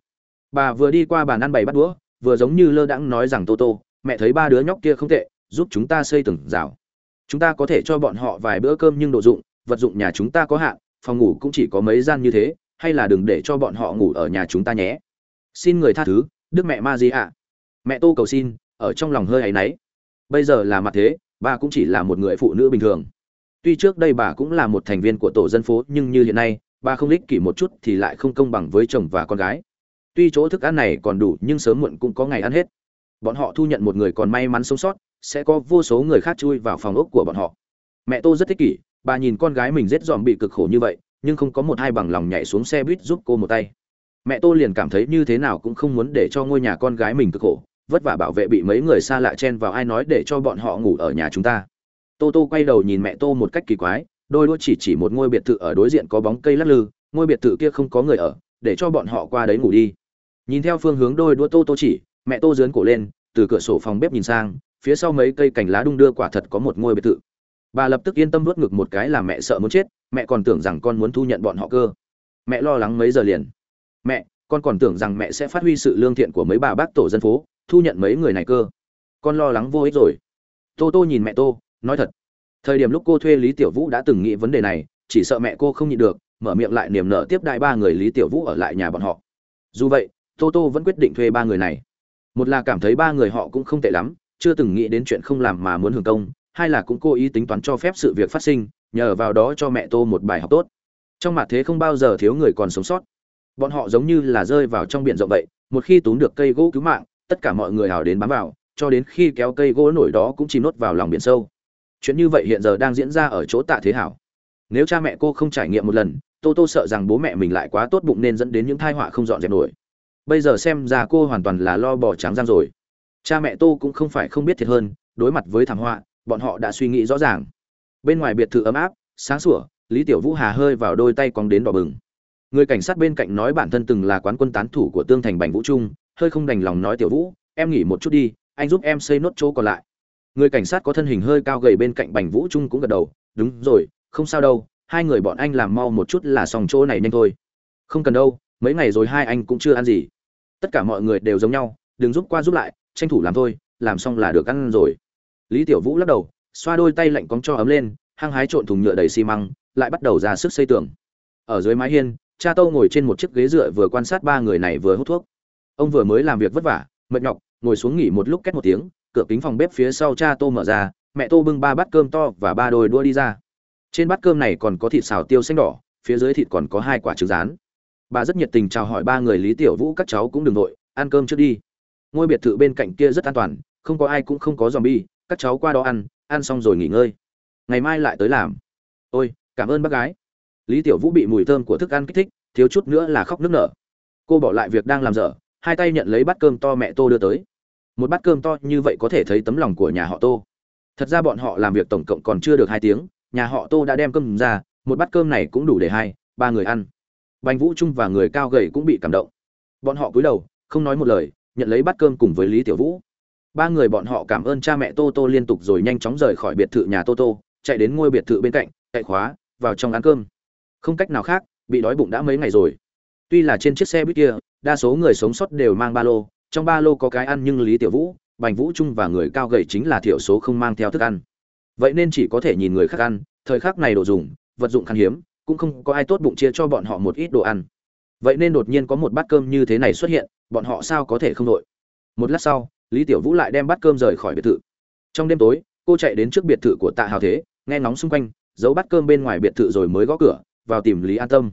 Bà vừa đi qua bàn ăn bày bắt đũa, vừa giống như lơ đãng nói rằng, tô tô, mẹ thấy ba đứa nhóc kia không tệ, giúp chúng ta xây từng rào. Chúng ta có thể cho bọn họ vài bữa cơm nhưng đồ dụng, vật dụng nhà chúng ta có hạn, phòng ngủ cũng chỉ có mấy gian như thế, hay là đừng để cho bọn họ ngủ ở nhà chúng ta nhé. Xin người tha thứ, đức mẹ ma gì ạ. Mẹ tô cầu xin, ở trong lòng hơi áy náy. Bây giờ là mặt thế bà cũng chỉ là một người phụ nữ bình thường. Tuy trước đây bà cũng là một thành viên của tổ dân phố, nhưng như hiện nay, bà không ích kỷ một chút thì lại không công bằng với chồng và con gái. Tuy chỗ thức ăn này còn đủ, nhưng sớm muộn cũng có ngày ăn hết. Bọn họ thu nhận một người còn may mắn sống sót, sẽ có vô số người khác chui vào phòng ốc của bọn họ. Mẹ tô rất thích kỷ, bà nhìn con gái mình rết dòm bị cực khổ như vậy, nhưng không có một hai bằng lòng nhảy xuống xe buýt giúp cô một tay. Mẹ tô liền cảm thấy như thế nào cũng không muốn để cho ngôi nhà con gái mình cực khổ vất vả bảo vệ bị mấy người xa lạ chen vào ai nói để cho bọn họ ngủ ở nhà chúng ta. Tô tô quay đầu nhìn mẹ tô một cách kỳ quái, đôi đũa chỉ chỉ một ngôi biệt thự ở đối diện có bóng cây lắc lư, ngôi biệt thự kia không có người ở, để cho bọn họ qua đấy ngủ đi. Nhìn theo phương hướng đôi đũa tô tô chỉ, mẹ tô dướn cổ lên, từ cửa sổ phòng bếp nhìn sang, phía sau mấy cây cành lá đung đưa quả thật có một ngôi biệt thự. Bà lập tức yên tâm nuốt ngực một cái làm mẹ sợ muốn chết, mẹ còn tưởng rằng con muốn thu nhận bọn họ cơ. Mẹ lo lắng mấy giờ liền. Mẹ, con còn tưởng rằng mẹ sẽ phát huy sự lương thiện của mấy bà bác tổ dân phố thu nhận mấy người này cơ. Con lo lắng vô ích rồi. Tô tô nhìn mẹ tô, nói thật. Thời điểm lúc cô thuê lý tiểu vũ đã từng nghĩ vấn đề này, chỉ sợ mẹ cô không nhịn được, mở miệng lại niềm nở tiếp đại ba người lý tiểu vũ ở lại nhà bọn họ. Dù vậy, tô tô vẫn quyết định thuê ba người này. Một là cảm thấy ba người họ cũng không tệ lắm, chưa từng nghĩ đến chuyện không làm mà muốn hưởng công, hai là cũng cố ý tính toán cho phép sự việc phát sinh, nhờ vào đó cho mẹ tô một bài học tốt. Trong mặt thế không bao giờ thiếu người còn sống sót. Bọn họ giống như là rơi vào trong biển rộng vậy, một khi túm được cây gỗ cứu mạng tất cả mọi người hào đến bám vào, cho đến khi kéo cây gỗ nổi đó cũng chìm nốt vào lòng biển sâu. Chuyện như vậy hiện giờ đang diễn ra ở chỗ tạ thế hảo. Nếu cha mẹ cô không trải nghiệm một lần, tô tô sợ rằng bố mẹ mình lại quá tốt bụng nên dẫn đến những thai họa không dọn dẹp nổi. Bây giờ xem ra cô hoàn toàn là lo bỏ trắng răng rồi. Cha mẹ tô cũng không phải không biết thiệt hơn, đối mặt với thảm họa, bọn họ đã suy nghĩ rõ ràng. Bên ngoài biệt thự ấm áp, sáng sủa, lý tiểu vũ hà hơi vào đôi tay cong đến đỏ bừng. Người cảnh sát bên cạnh nói bản thân từng là quán quân tán thủ của tương thành bành vũ trung hơi không đành lòng nói tiểu vũ, em nghỉ một chút đi, anh giúp em xây nốt chỗ còn lại. Người cảnh sát có thân hình hơi cao gầy bên cạnh bành vũ trung cũng gật đầu, đúng rồi, không sao đâu, hai người bọn anh làm mau một chút là xong chỗ này nhanh thôi. Không cần đâu, mấy ngày rồi hai anh cũng chưa ăn gì. Tất cả mọi người đều giống nhau, đừng giúp qua giúp lại, tranh thủ làm thôi, làm xong là được ăn rồi. Lý tiểu vũ lắc đầu, xoa đôi tay lạnh cóng cho ấm lên, hăng hái trộn thùng nhựa đầy xi măng, lại bắt đầu ra sức xây tường. Ở dưới mái hiên, cha tâu ngồi trên một chiếc ghế dựa vừa quan sát ba người này vừa hút thuốc ông vừa mới làm việc vất vả, mệt nhọc, ngồi xuống nghỉ một lúc két một tiếng, cửa kính phòng bếp phía sau cha tô mở ra, mẹ tô bưng ba bát cơm to và ba đôi đua đi ra. Trên bát cơm này còn có thịt xào tiêu xanh đỏ, phía dưới thịt còn có hai quả trứng rán. Bà rất nhiệt tình chào hỏi ba người lý tiểu vũ, các cháu cũng đừng vội, ăn cơm trước đi. Ngôi biệt thự bên cạnh kia rất an toàn, không có ai cũng không có dòm bi các cháu qua đó ăn ăn xong rồi nghỉ ngơi. Ngày mai lại tới làm. Ôi, cảm ơn bác gái. Lý tiểu vũ bị mùi thơm của thức ăn kích thích, thiếu chút nữa là khóc nức nở. Cô bỏ lại việc đang làm dở hai tay nhận lấy bát cơm to mẹ tô đưa tới. Một bát cơm to như vậy có thể thấy tấm lòng của nhà họ tô. Thật ra bọn họ làm việc tổng cộng còn chưa được hai tiếng, nhà họ tô đã đem cơm ra, một bát cơm này cũng đủ để hai, ba người ăn. Bành vũ trung và người cao gầy cũng bị cảm động. Bọn họ cúi đầu, không nói một lời, nhận lấy bát cơm cùng với lý tiểu vũ. Ba người bọn họ cảm ơn cha mẹ tô tô liên tục rồi nhanh chóng rời khỏi biệt thự nhà tô tô, chạy đến ngôi biệt thự bên cạnh chạy khóa, vào trong ăn cơm. Không cách nào khác, bị đói bụng đã mấy ngày rồi. Tuy là trên chiếc xe buýt kia đa số người sống sót đều mang ba lô, trong ba lô có cái ăn nhưng lý tiểu vũ, bành vũ trung và người cao gầy chính là thiểu số không mang theo thức ăn. Vậy nên chỉ có thể nhìn người khác ăn, thời khắc này đồ dùng, vật dụng khan hiếm, cũng không có ai tốt bụng chia cho bọn họ một ít đồ ăn. Vậy nên đột nhiên có một bát cơm như thế này xuất hiện, bọn họ sao có thể không đội? Một lát sau, lý tiểu vũ lại đem bát cơm rời khỏi biệt thự. Trong đêm tối, cô chạy đến trước biệt thự của tạ hào thế, nghe ngóng xung quanh, giấu bát cơm bên ngoài biệt thự rồi mới gõ cửa, vào tìm lý an tâm.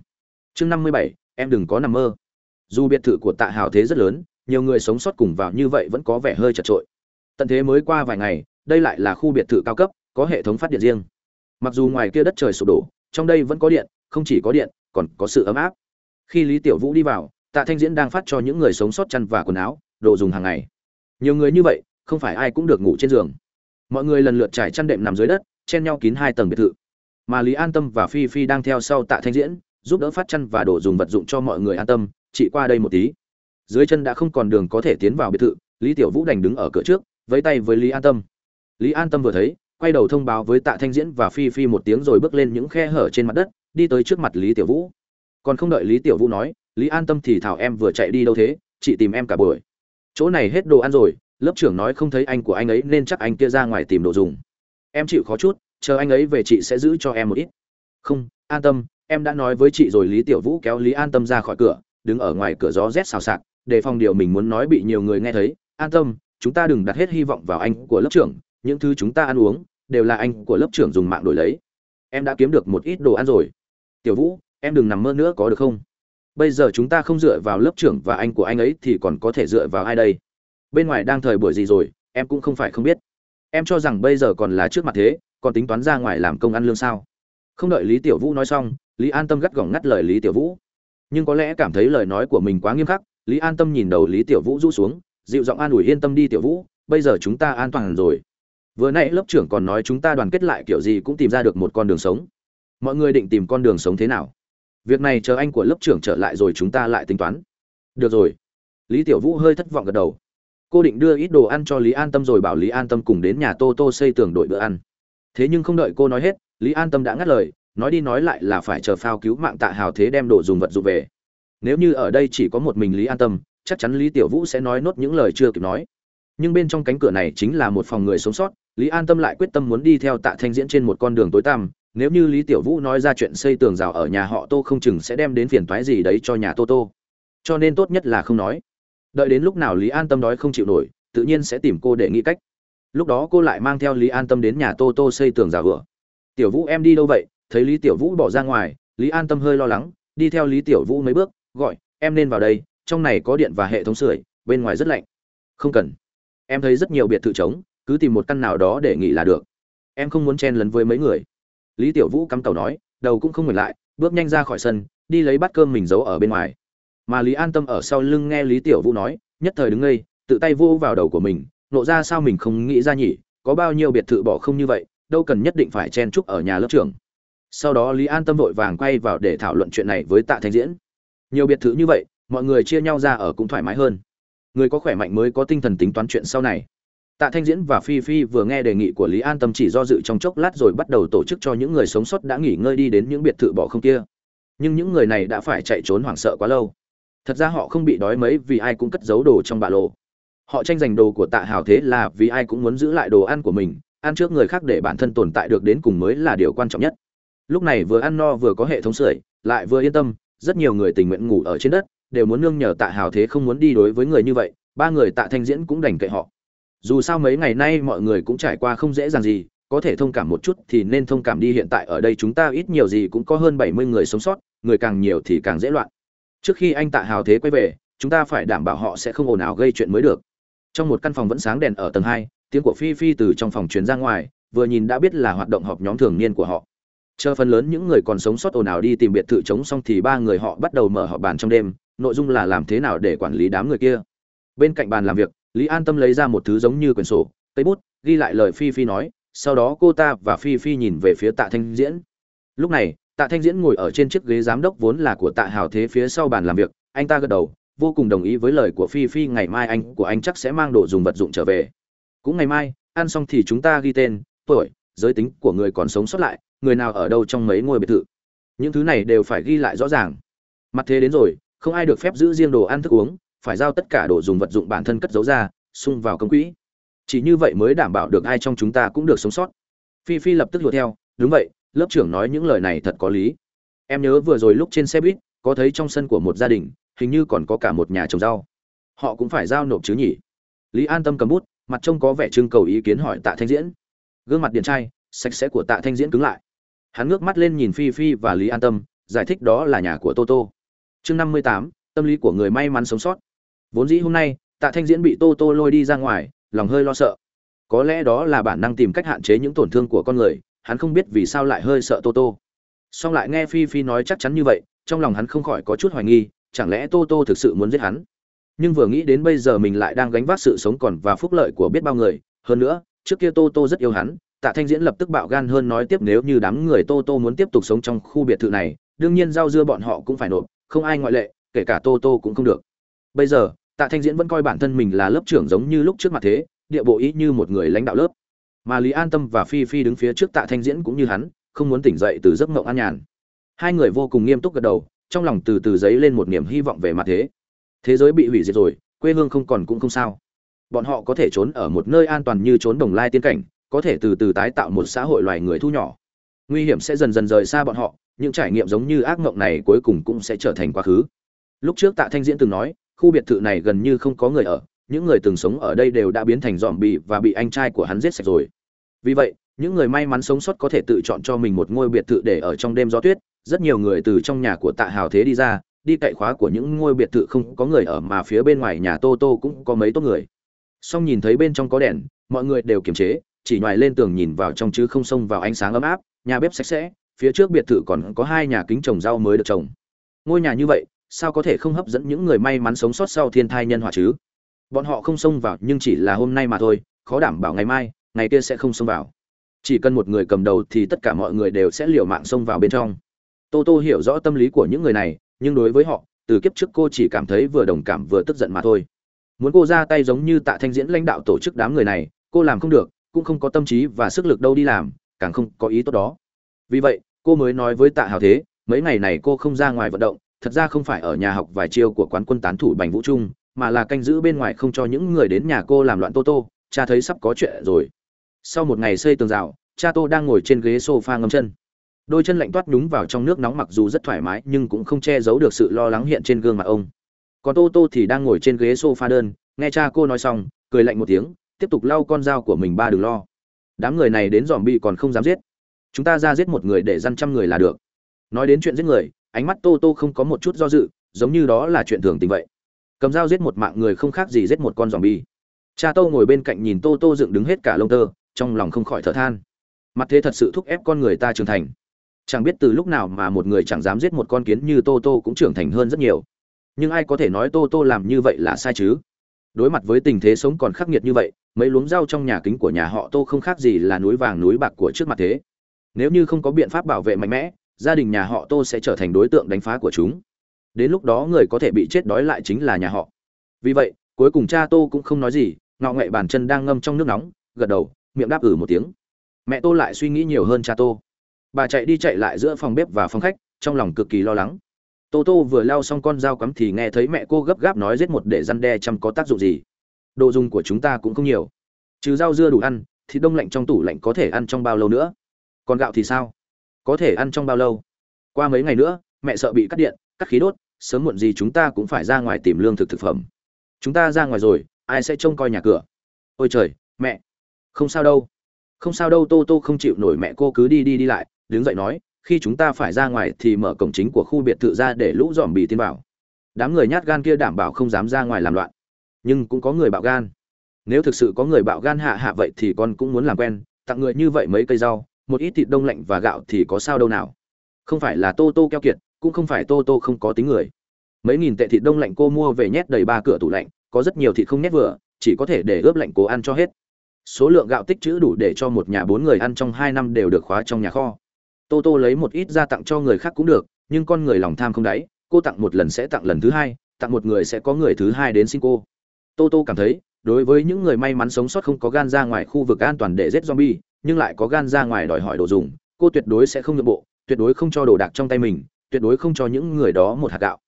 Chương năm mươi bảy, em đừng có nằm mơ dù biệt thự của tạ hào thế rất lớn, nhiều người sống sót cùng vào như vậy vẫn có vẻ hơi chật trội tận thế mới qua vài ngày, đây lại là khu biệt thự cao cấp, có hệ thống phát điện riêng. Mặc dù ngoài kia đất trời sụp đổ, trong đây vẫn có điện, không chỉ có điện, còn có sự ấm áp. Khi lý tiểu vũ đi vào, tạ thanh diễn đang phát cho những người sống sót chăn và quần áo, đồ dùng hàng ngày. Nhiều người như vậy, không phải ai cũng được ngủ trên giường. Mọi người lần lượt trải chăn đệm nằm dưới đất, chen nhau kín hai tầng biệt thự. Mà lý an tâm và phi phi đang theo sau tạ thanh diễn, giúp đỡ phát chăn và đồ dùng vật dụng cho mọi người an tâm chị qua đây một tí. Dưới chân đã không còn đường có thể tiến vào biệt thự, lý tiểu vũ đành đứng ở cửa trước, vẫy tay với lý an tâm. Lý an tâm vừa thấy, quay đầu thông báo với tạ thanh diễn và phi phi một tiếng rồi bước lên những khe hở trên mặt đất, đi tới trước mặt lý tiểu vũ. Còn không đợi lý tiểu vũ nói, lý an tâm thì thảo em vừa chạy đi đâu thế, chị tìm em cả buổi. Chỗ này hết đồ ăn rồi, lớp trưởng nói không thấy anh của anh ấy nên chắc anh kia ra ngoài tìm đồ dùng. Em chịu khó chút, chờ anh ấy về chị sẽ giữ cho em một ít. Không, an tâm, em đã nói với chị rồi, lý tiểu vũ kéo lý an tâm ra khỏi cửa đứng ở ngoài cửa gió rét xào xạc, đề phòng điều mình muốn nói bị nhiều người nghe thấy. An tâm, chúng ta đừng đặt hết hy vọng vào anh của lớp trưởng, những thứ chúng ta ăn uống đều là anh của lớp trưởng dùng mạng đổi lấy. Em đã kiếm được một ít đồ ăn rồi. Tiểu vũ, em đừng nằm mơ nữa có được không? Bây giờ chúng ta không dựa vào lớp trưởng và anh của anh ấy thì còn có thể dựa vào ai đây? Bên ngoài đang thời buổi gì rồi, em cũng không phải không biết. Em cho rằng bây giờ còn là trước mặt thế, còn tính toán ra ngoài làm công ăn lương sao? Không đợi lý tiểu vũ nói xong, lý an tâm gắt gỏng ngắt lời lý tiểu vũ nhưng có lẽ cảm thấy lời nói của mình quá nghiêm khắc, lý an tâm nhìn đầu lý tiểu vũ rũ xuống, dịu giọng an ủi yên tâm đi tiểu vũ, bây giờ chúng ta an toàn rồi. Vừa nãy lớp trưởng còn nói chúng ta đoàn kết lại kiểu gì cũng tìm ra được một con đường sống. Mọi người định tìm con đường sống thế nào? Việc này chờ anh của lớp trưởng trở lại rồi chúng ta lại tính toán. Được rồi. Lý tiểu vũ hơi thất vọng gật đầu. Cô định đưa ít đồ ăn cho lý an tâm rồi bảo lý an tâm cùng đến nhà tô tô xây tường đội bữa ăn. Thế nhưng không đợi cô nói hết, lý an tâm đã ngắt lời nói đi nói lại là phải chờ phao cứu mạng tạ hào thế đem đồ dùng vật dụng về. Nếu như ở đây chỉ có một mình lý an tâm, chắc chắn lý tiểu vũ sẽ nói nốt những lời chưa kịp nói. Nhưng bên trong cánh cửa này chính là một phòng người sống sót, lý an tâm lại quyết tâm muốn đi theo tạ thanh diễn trên một con đường tối tăm. Nếu như lý tiểu vũ nói ra chuyện xây tường rào ở nhà họ tô không chừng sẽ đem đến phiền toái gì đấy cho nhà tô tô. Cho nên tốt nhất là không nói. Đợi đến lúc nào lý an tâm đói không chịu nổi, tự nhiên sẽ tìm cô để nghĩ cách. Lúc đó cô lại mang theo lý an tâm đến nhà tô tô xây tường rào vừa tiểu vũ, em đi đâu vậy? Thấy lý tiểu vũ bỏ ra ngoài, lý an tâm hơi lo lắng, đi theo lý tiểu vũ mấy bước, gọi, em nên vào đây, trong này có điện và hệ thống sưởi, bên ngoài rất lạnh. Không cần. Em thấy rất nhiều biệt thự trống, cứ tìm một căn nào đó để nghỉ là được. Em không muốn chen lấn với mấy người. Lý tiểu vũ cắm tàu nói, đầu cũng không ngừng lại, bước nhanh ra khỏi sân, đi lấy bát cơm mình giấu ở bên ngoài. Mà lý an tâm ở sau lưng nghe lý tiểu vũ nói, nhất thời đứng ngây, tự tay vô vào đầu của mình, nộ ra sao mình không nghĩ ra nhỉ, có bao nhiêu biệt thự bỏ không như vậy, đâu cần nhất định phải chen chúc ở nhà lớp trưởng sau đó lý an tâm vội vàng quay vào để thảo luận chuyện này với tạ thanh diễn. Nhiều biệt thự như vậy, mọi người chia nhau ra ở cũng thoải mái hơn. Người có khỏe mạnh mới có tinh thần tính toán chuyện sau này. Tạ thanh diễn và phi phi vừa nghe đề nghị của lý an tâm chỉ do dự trong chốc lát rồi bắt đầu tổ chức cho những người sống sót đã nghỉ ngơi đi đến những biệt thự bỏ không kia. Nhưng những người này đã phải chạy trốn hoảng sợ quá lâu. Thật ra họ không bị đói mấy vì ai cũng cất giấu đồ trong bạ lô. Họ tranh giành đồ của tạ hào thế là vì ai cũng muốn giữ lại đồ ăn của mình, ăn trước người khác để bản thân tồn tại được đến cùng mới là điều quan trọng nhất lúc này vừa ăn no vừa có hệ thống sưởi, lại vừa yên tâm, rất nhiều người tình nguyện ngủ ở trên đất, đều muốn nương nhờ tạ hào thế không muốn đi đối với người như vậy, ba người tạ thanh diễn cũng đành kệ họ. Dù sao mấy ngày nay mọi người cũng trải qua không dễ dàng gì, có thể thông cảm một chút thì nên thông cảm đi, hiện tại ở đây chúng ta ít nhiều gì cũng có hơn bảy mươi người sống sót, người càng nhiều thì càng dễ loạn. Trước khi anh tạ hào thế quay về, chúng ta phải đảm bảo họ sẽ không ồn ào gây chuyện mới được. Trong một căn phòng vẫn sáng đèn ở tầng hai, tiếng của phi phi từ trong phòng truyền ra ngoài, vừa nhìn đã biết là hoạt động họp nhóm thường niên của họ chờ phần lớn những người còn sống sót ồn ào đi tìm biệt thự chống xong thì ba người họ bắt đầu mở họp bàn trong đêm, nội dung là làm thế nào để quản lý đám người kia. Bên cạnh bàn làm việc, lý an tâm lấy ra một thứ giống như quyển sổ, cây bút, ghi lại lời phi phi nói, sau đó cô ta và phi phi nhìn về phía tạ thanh diễn. Lúc này, tạ thanh diễn ngồi ở trên chiếc ghế giám đốc vốn là của tạ hào thế phía sau bàn làm việc, anh ta gật đầu, vô cùng đồng ý với lời của phi phi, ngày mai anh, của anh chắc sẽ mang đồ dùng vật dụng trở về. Cũng ngày mai, ăn xong thì chúng ta ghi tên, tuổi giới tính của người còn sống sót lại, người nào ở đâu trong mấy ngôi biệt thự. Những thứ này đều phải ghi lại rõ ràng. Mặt thế đến rồi, không ai được phép giữ riêng đồ ăn thức uống, phải giao tất cả đồ dùng vật dụng bản thân cất giấu ra, xung vào công quỹ. Chỉ như vậy mới đảm bảo được ai trong chúng ta cũng được sống sót. Phi phi lập tức lùa theo, đúng vậy, lớp trưởng nói những lời này thật có lý. Em nhớ vừa rồi lúc trên xe buýt, có thấy trong sân của một gia đình, hình như còn có cả một nhà trồng rau. Họ cũng phải giao nộp chứ nhỉ? Lý an tâm cầm bút, mặt trông có vẻ trưng cầu ý kiến hỏi tạ thanh diễn gương mặt điện trai, sạch sẽ của tạ thanh diễn cứng lại. Hắn ngước mắt lên nhìn phi phi và lý an tâm, giải thích đó là nhà của toto chương năm mươi tám, tâm lý của người may mắn sống sót. Vốn dĩ hôm nay, tạ thanh diễn bị tô tô lôi đi ra ngoài, lòng hơi lo sợ. Có lẽ đó là bản năng tìm cách hạn chế những tổn thương của con người, hắn không biết vì sao lại hơi sợ tô tô. Song lại nghe phi phi nói chắc chắn như vậy, trong lòng hắn không khỏi có chút hoài nghi, chẳng lẽ tô tô thực sự muốn giết hắn? Nhưng vừa nghĩ đến bây giờ mình lại đang gánh vác sự sống còn và phúc lợi của biết bao người, hơn nữa trước kia tô tô rất yêu hắn, tạ thanh diễn lập tức bạo gan hơn nói tiếp nếu như đám người tô tô muốn tiếp tục sống trong khu biệt thự này, đương nhiên rau dưa bọn họ cũng phải nộp, không ai ngoại lệ, kể cả tô tô cũng không được. Bây giờ, tạ thanh diễn vẫn coi bản thân mình là lớp trưởng giống như lúc trước mặt thế, địa bộ ý như một người lãnh đạo lớp. Mà lý an tâm và phi phi đứng phía trước tạ thanh diễn cũng như hắn, không muốn tỉnh dậy từ giấc mộng an nhàn. Hai người vô cùng nghiêm túc gật đầu, trong lòng từ từ dấy lên một niềm hy vọng về mặt thế. Thế giới bị hủy diệt rồi, quê hương không còn cũng không sao bọn họ có thể trốn ở một nơi an toàn như trốn đồng lai tiên cảnh, có thể từ từ tái tạo một xã hội loài người thu nhỏ. Nguy hiểm sẽ dần dần rời xa bọn họ, những trải nghiệm giống như ác mộng này cuối cùng cũng sẽ trở thành quá khứ. Lúc trước tạ thanh diễn từng nói, khu biệt thự này gần như không có người ở, những người từng sống ở đây đều đã biến thành dòm bì và bị anh trai của hắn giết sạch rồi. Vì vậy, những người may mắn sống sót có thể tự chọn cho mình một ngôi biệt thự để ở trong đêm gió tuyết. Rất nhiều người từ trong nhà của tạ hào thế đi ra, đi cậy khóa của những ngôi biệt thự không có người ở mà phía bên ngoài nhà tô tô cũng có mấy tốt người song nhìn thấy bên trong có đèn, mọi người đều kiềm chế, chỉ ngoài lên tường nhìn vào trong chứ không xông vào ánh sáng ấm áp, nhà bếp sạch sẽ, phía trước biệt thự còn có hai nhà kính trồng rau mới được trồng. Ngôi nhà như vậy, sao có thể không hấp dẫn những người may mắn sống sót sau thiên thai nhân họa chứ? Bọn họ không xông vào, nhưng chỉ là hôm nay mà thôi, khó đảm bảo ngày mai, ngày kia sẽ không xông vào. Chỉ cần một người cầm đầu thì tất cả mọi người đều sẽ liều mạng xông vào bên trong. Tô tô hiểu rõ tâm lý của những người này, nhưng đối với họ, từ kiếp trước cô chỉ cảm thấy vừa đồng cảm vừa tức giận mà thôi muốn cô ra tay giống như tạ thanh diễn lãnh đạo tổ chức đám người này, cô làm không được, cũng không có tâm trí và sức lực đâu đi làm, càng không có ý tốt đó. Vì vậy, cô mới nói với tạ hào thế, mấy ngày này cô không ra ngoài vận động, thật ra không phải ở nhà học vài chiêu của quán quân tán thủ bành vũ trung, mà là canh giữ bên ngoài không cho những người đến nhà cô làm loạn tô tô, cha thấy sắp có chuyện rồi. Sau một ngày xây tường rào, cha tô đang ngồi trên ghế sofa ngâm chân. Đôi chân lạnh toát nhúng vào trong nước nóng mặc dù rất thoải mái nhưng cũng không che giấu được sự lo lắng hiện trên gương mặt ông còn tô tô thì đang ngồi trên ghế sofa đơn, nghe cha cô nói xong, cười lạnh một tiếng, tiếp tục lau con dao của mình ba đừng lo. Đám người này đến dòm bị còn không dám giết. Chúng ta ra giết một người để dăn trăm người là được. Nói đến chuyện giết người, ánh mắt tô tô không có một chút do dự, giống như đó là chuyện thường tình vậy. Cầm dao giết một mạng người không khác gì giết một con dòm bi. Cha tô ngồi bên cạnh nhìn tô tô dựng đứng hết cả lông tơ, trong lòng không khỏi thở than. Mặt thế thật sự thúc ép con người ta trưởng thành. Chẳng biết từ lúc nào mà một người chẳng dám giết một con kiến như tô tô cũng trưởng thành hơn rất nhiều nhưng ai có thể nói tô tô làm như vậy là sai chứ? Đối mặt với tình thế sống còn khắc nghiệt như vậy, mấy luống rau trong nhà kính của nhà họ tô không khác gì là núi vàng núi bạc của trước mặt thế. Nếu như không có biện pháp bảo vệ mạnh mẽ, gia đình nhà họ tô sẽ trở thành đối tượng đánh phá của chúng. Đến lúc đó người có thể bị chết đói lại chính là nhà họ. Vì vậy, cuối cùng cha tô cũng không nói gì, ngọ nghệ bàn chân đang ngâm trong nước nóng, gật đầu, miệng đáp ử một tiếng. Mẹ tô lại suy nghĩ nhiều hơn cha tô. Bà chạy đi chạy lại giữa phòng bếp và phòng khách, trong lòng cực kỳ lo lắng tô tô vừa lao xong con dao cắm thì nghe thấy mẹ cô gấp gáp nói giết một để răn đe chăm có tác dụng gì. Đồ dùng của chúng ta cũng không nhiều. Trừ rau dưa đủ ăn thì đông lạnh trong tủ lạnh có thể ăn trong bao lâu nữa? Còn gạo thì sao? Có thể ăn trong bao lâu? Qua mấy ngày nữa, mẹ sợ bị cắt điện, cắt khí đốt, sớm muộn gì chúng ta cũng phải ra ngoài tìm lương thực thực phẩm. Chúng ta ra ngoài rồi, ai sẽ trông coi nhà cửa? Ôi trời, mẹ! Không sao đâu. Không sao đâu, tô tô không chịu nổi mẹ cô cứ đi đi đi lại, đứng dậy nói khi chúng ta phải ra ngoài thì mở cổng chính của khu biệt thự ra để lũ dòm bì tin vào. Đám người nhát gan kia đảm bảo không dám ra ngoài làm loạn. Nhưng cũng có người bạo gan. Nếu thực sự có người bạo gan hạ hạ vậy thì con cũng muốn làm quen, tặng người như vậy mấy cây rau, một ít thịt đông lạnh và gạo thì có sao đâu nào. Không phải là tô tô keo kiệt, cũng không phải tô tô không có tính người. Mấy nghìn tệ thịt đông lạnh cô mua về nhét đầy ba cửa tủ lạnh, có rất nhiều thịt không nhét vừa, chỉ có thể để ướp lạnh cố ăn cho hết. Số lượng gạo tích trữ đủ để cho một nhà bốn người ăn trong hai năm đều được khóa trong nhà kho tô tô lấy một ít ra tặng cho người khác cũng được, nhưng con người lòng tham không đáy, cô tặng một lần sẽ tặng lần thứ hai, tặng một người sẽ có người thứ hai đến xin cô. Tô tô cảm thấy, đối với những người may mắn sống sót không có gan ra ngoài khu vực an toàn để giết zombie, nhưng lại có gan ra ngoài đòi hỏi đồ dùng, cô tuyệt đối sẽ không nhượng bộ, tuyệt đối không cho đồ đạc trong tay mình, tuyệt đối không cho những người đó một hạt gạo.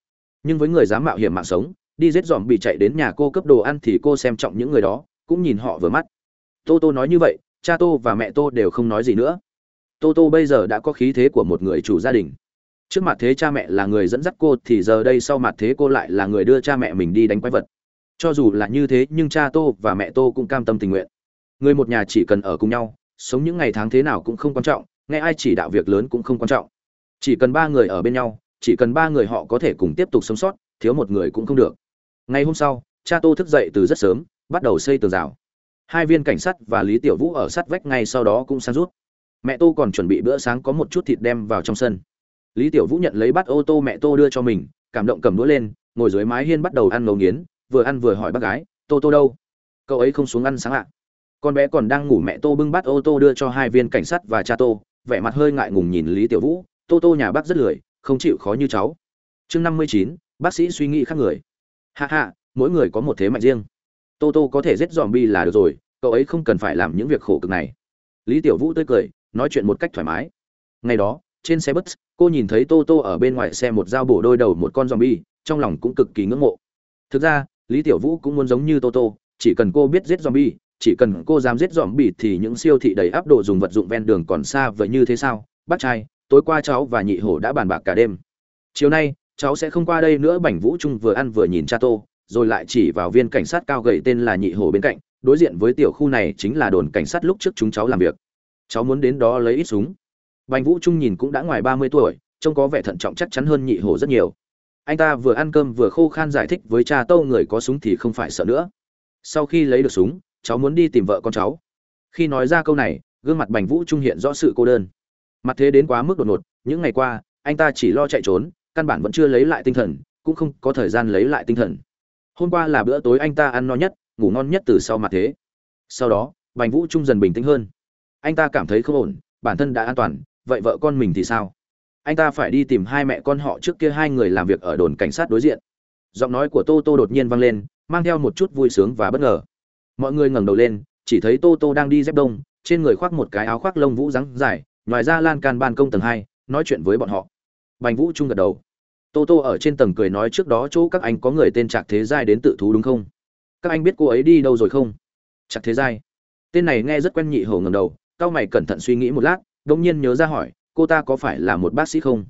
Nhưng với người dám mạo hiểm mạng sống, đi giết dòm bị chạy đến nhà cô cấp đồ ăn thì cô xem trọng những người đó, cũng nhìn họ vừa mắt. Tô tô nói như vậy, cha tô và mẹ tô đều không nói gì nữa tô tô bây giờ đã có khí thế của một người chủ gia đình. Trước mặt thế cha mẹ là người dẫn dắt cô thì giờ đây sau mặt thế cô lại là người đưa cha mẹ mình đi đánh quái vật. Cho dù là như thế nhưng cha tô và mẹ tô cũng cam tâm tình nguyện. Người một nhà chỉ cần ở cùng nhau, sống những ngày tháng thế nào cũng không quan trọng, nghe ai chỉ đạo việc lớn cũng không quan trọng. Chỉ cần ba người ở bên nhau, chỉ cần ba người họ có thể cùng tiếp tục sống sót, thiếu một người cũng không được. Ngày hôm sau, cha tô thức dậy từ rất sớm, bắt đầu xây tường rào. Hai viên cảnh sát và lý tiểu vũ ở sát vách ngay sau đó cũng san rút mẹ tô còn chuẩn bị bữa sáng có một chút thịt đem vào trong sân. Lý tiểu vũ nhận lấy bát ô tô mẹ tô đưa cho mình, cảm động cầm đũa lên, ngồi dưới mái hiên bắt đầu ăn ngấu nghiến, vừa ăn vừa hỏi bác gái, tô tô đâu? Cậu ấy không xuống ăn sáng ạ? Con bé còn đang ngủ mẹ tô bưng bát ô tô đưa cho hai viên cảnh sát và cha tô, vẻ mặt hơi ngại ngùng nhìn lý tiểu vũ, tô tô nhà bác rất lười, không chịu khó như cháu. Chương năm mươi chín, bác sĩ suy nghĩ khác người. Hạ hạ mỗi người có một thế mạnh riêng. Tô tô có thể giết dòm bi là được rồi, cậu ấy không cần phải làm những việc khổ cực này. Lý tiểu vũ tươi cười nói chuyện một cách thoải mái. Ngày đó trên xe bus cô nhìn thấy tô tô ở bên ngoài xe một dao bổ đôi đầu một con zombie, trong lòng cũng cực kỳ ngưỡng mộ. Thực ra lý tiểu vũ cũng muốn giống như tô tô chỉ cần cô biết giết zombie, chỉ cần cô dám giết zombie thì những siêu thị đầy áp độ dùng vật dụng ven đường còn xa vậy như thế sao? Bác trai tối qua cháu và nhị hổ đã bàn bạc cả đêm. Chiều nay cháu sẽ không qua đây nữa bảnh vũ trung vừa ăn vừa nhìn cha tô rồi lại chỉ vào viên cảnh sát cao gầy tên là nhị hổ bên cạnh. Đối diện với tiểu khu này chính là đồn cảnh sát lúc trước chúng cháu làm việc cháu muốn đến đó lấy ít súng. Bành vũ trung nhìn cũng đã ngoài ba mươi tuổi, trông có vẻ thận trọng chắc chắn hơn nhị hổ rất nhiều. Anh ta vừa ăn cơm vừa khô khan giải thích với cha tâu người có súng thì không phải sợ nữa. Sau khi lấy được súng, cháu muốn đi tìm vợ con cháu. Khi nói ra câu này, gương mặt bành vũ trung hiện rõ sự cô đơn. Mặt thế đến quá mức đột ngột, những ngày qua, anh ta chỉ lo chạy trốn, căn bản vẫn chưa lấy lại tinh thần, cũng không có thời gian lấy lại tinh thần. Hôm qua là bữa tối anh ta ăn no nhất, ngủ ngon nhất từ sau mặt thế. Sau đó, bành vũ trung dần bình tĩnh hơn anh ta cảm thấy không ổn, bản thân đã an toàn, vậy vợ con mình thì sao? Anh ta phải đi tìm hai mẹ con họ trước kia hai người làm việc ở đồn cảnh sát đối diện. Giọng nói của tô tô đột nhiên vang lên, mang theo một chút vui sướng và bất ngờ. Mọi người ngẩng đầu lên, chỉ thấy tô tô đang đi dép đông, trên người khoác một cái áo khoác lông vũ rắn dài, ngoài ra lan can ban công tầng hai, nói chuyện với bọn họ. Bành vũ trung gật đầu. Tô tô ở trên tầng cười nói trước đó chỗ các anh có người tên trạc thế giai đến tự thú đúng không? Các anh biết cô ấy đi đâu rồi không? Trạc thế giai. Tên này nghe rất quen nhị hổ ngầm đầu cao mày cẩn thận suy nghĩ một lát đông nhiên nhớ ra hỏi, cô ta có phải là một bác sĩ không?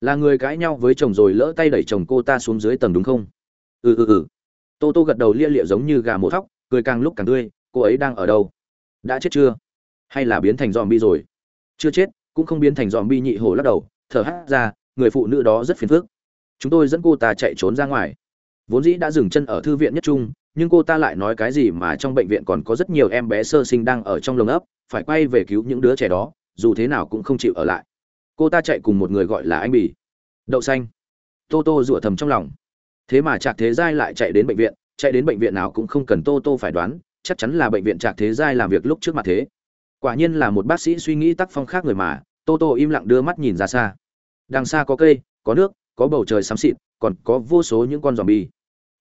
Là người cãi nhau với chồng rồi lỡ tay đẩy chồng cô ta xuống dưới tầng đúng không? Ừ ừ ừ. Tô tô gật đầu lia lịa giống như gà mổ thóc, cười càng lúc càng tươi, cô ấy đang ở đâu? Đã chết chưa? Hay là biến thành dòm bi rồi? Chưa chết, cũng không biến thành dòm bi nhị hổ lắc đầu, thở hắt ra, người phụ nữ đó rất phiền phức. Chúng tôi dẫn cô ta chạy trốn ra ngoài. Vốn dĩ đã dừng chân ở thư viện nhất trung, nhưng cô ta lại nói cái gì mà trong bệnh viện còn có rất nhiều em bé sơ sinh đang ở trong lồng ấp phải quay về cứu những đứa trẻ đó, dù thế nào cũng không chịu ở lại. Cô ta chạy cùng một người gọi là anh bỉ đậu xanh. Tô tô rủa thầm trong lòng. Thế mà trạc thế giai lại chạy đến bệnh viện, chạy đến bệnh viện nào cũng không cần tô tô phải đoán, chắc chắn là bệnh viện trạc thế giai làm việc lúc trước mặt thế. Quả nhiên là một bác sĩ suy nghĩ tác phong khác người mà, tô tô im lặng đưa mắt nhìn ra xa. Đằng xa có cây, có nước, có bầu trời xám xịt, còn có vô số những con giòm bi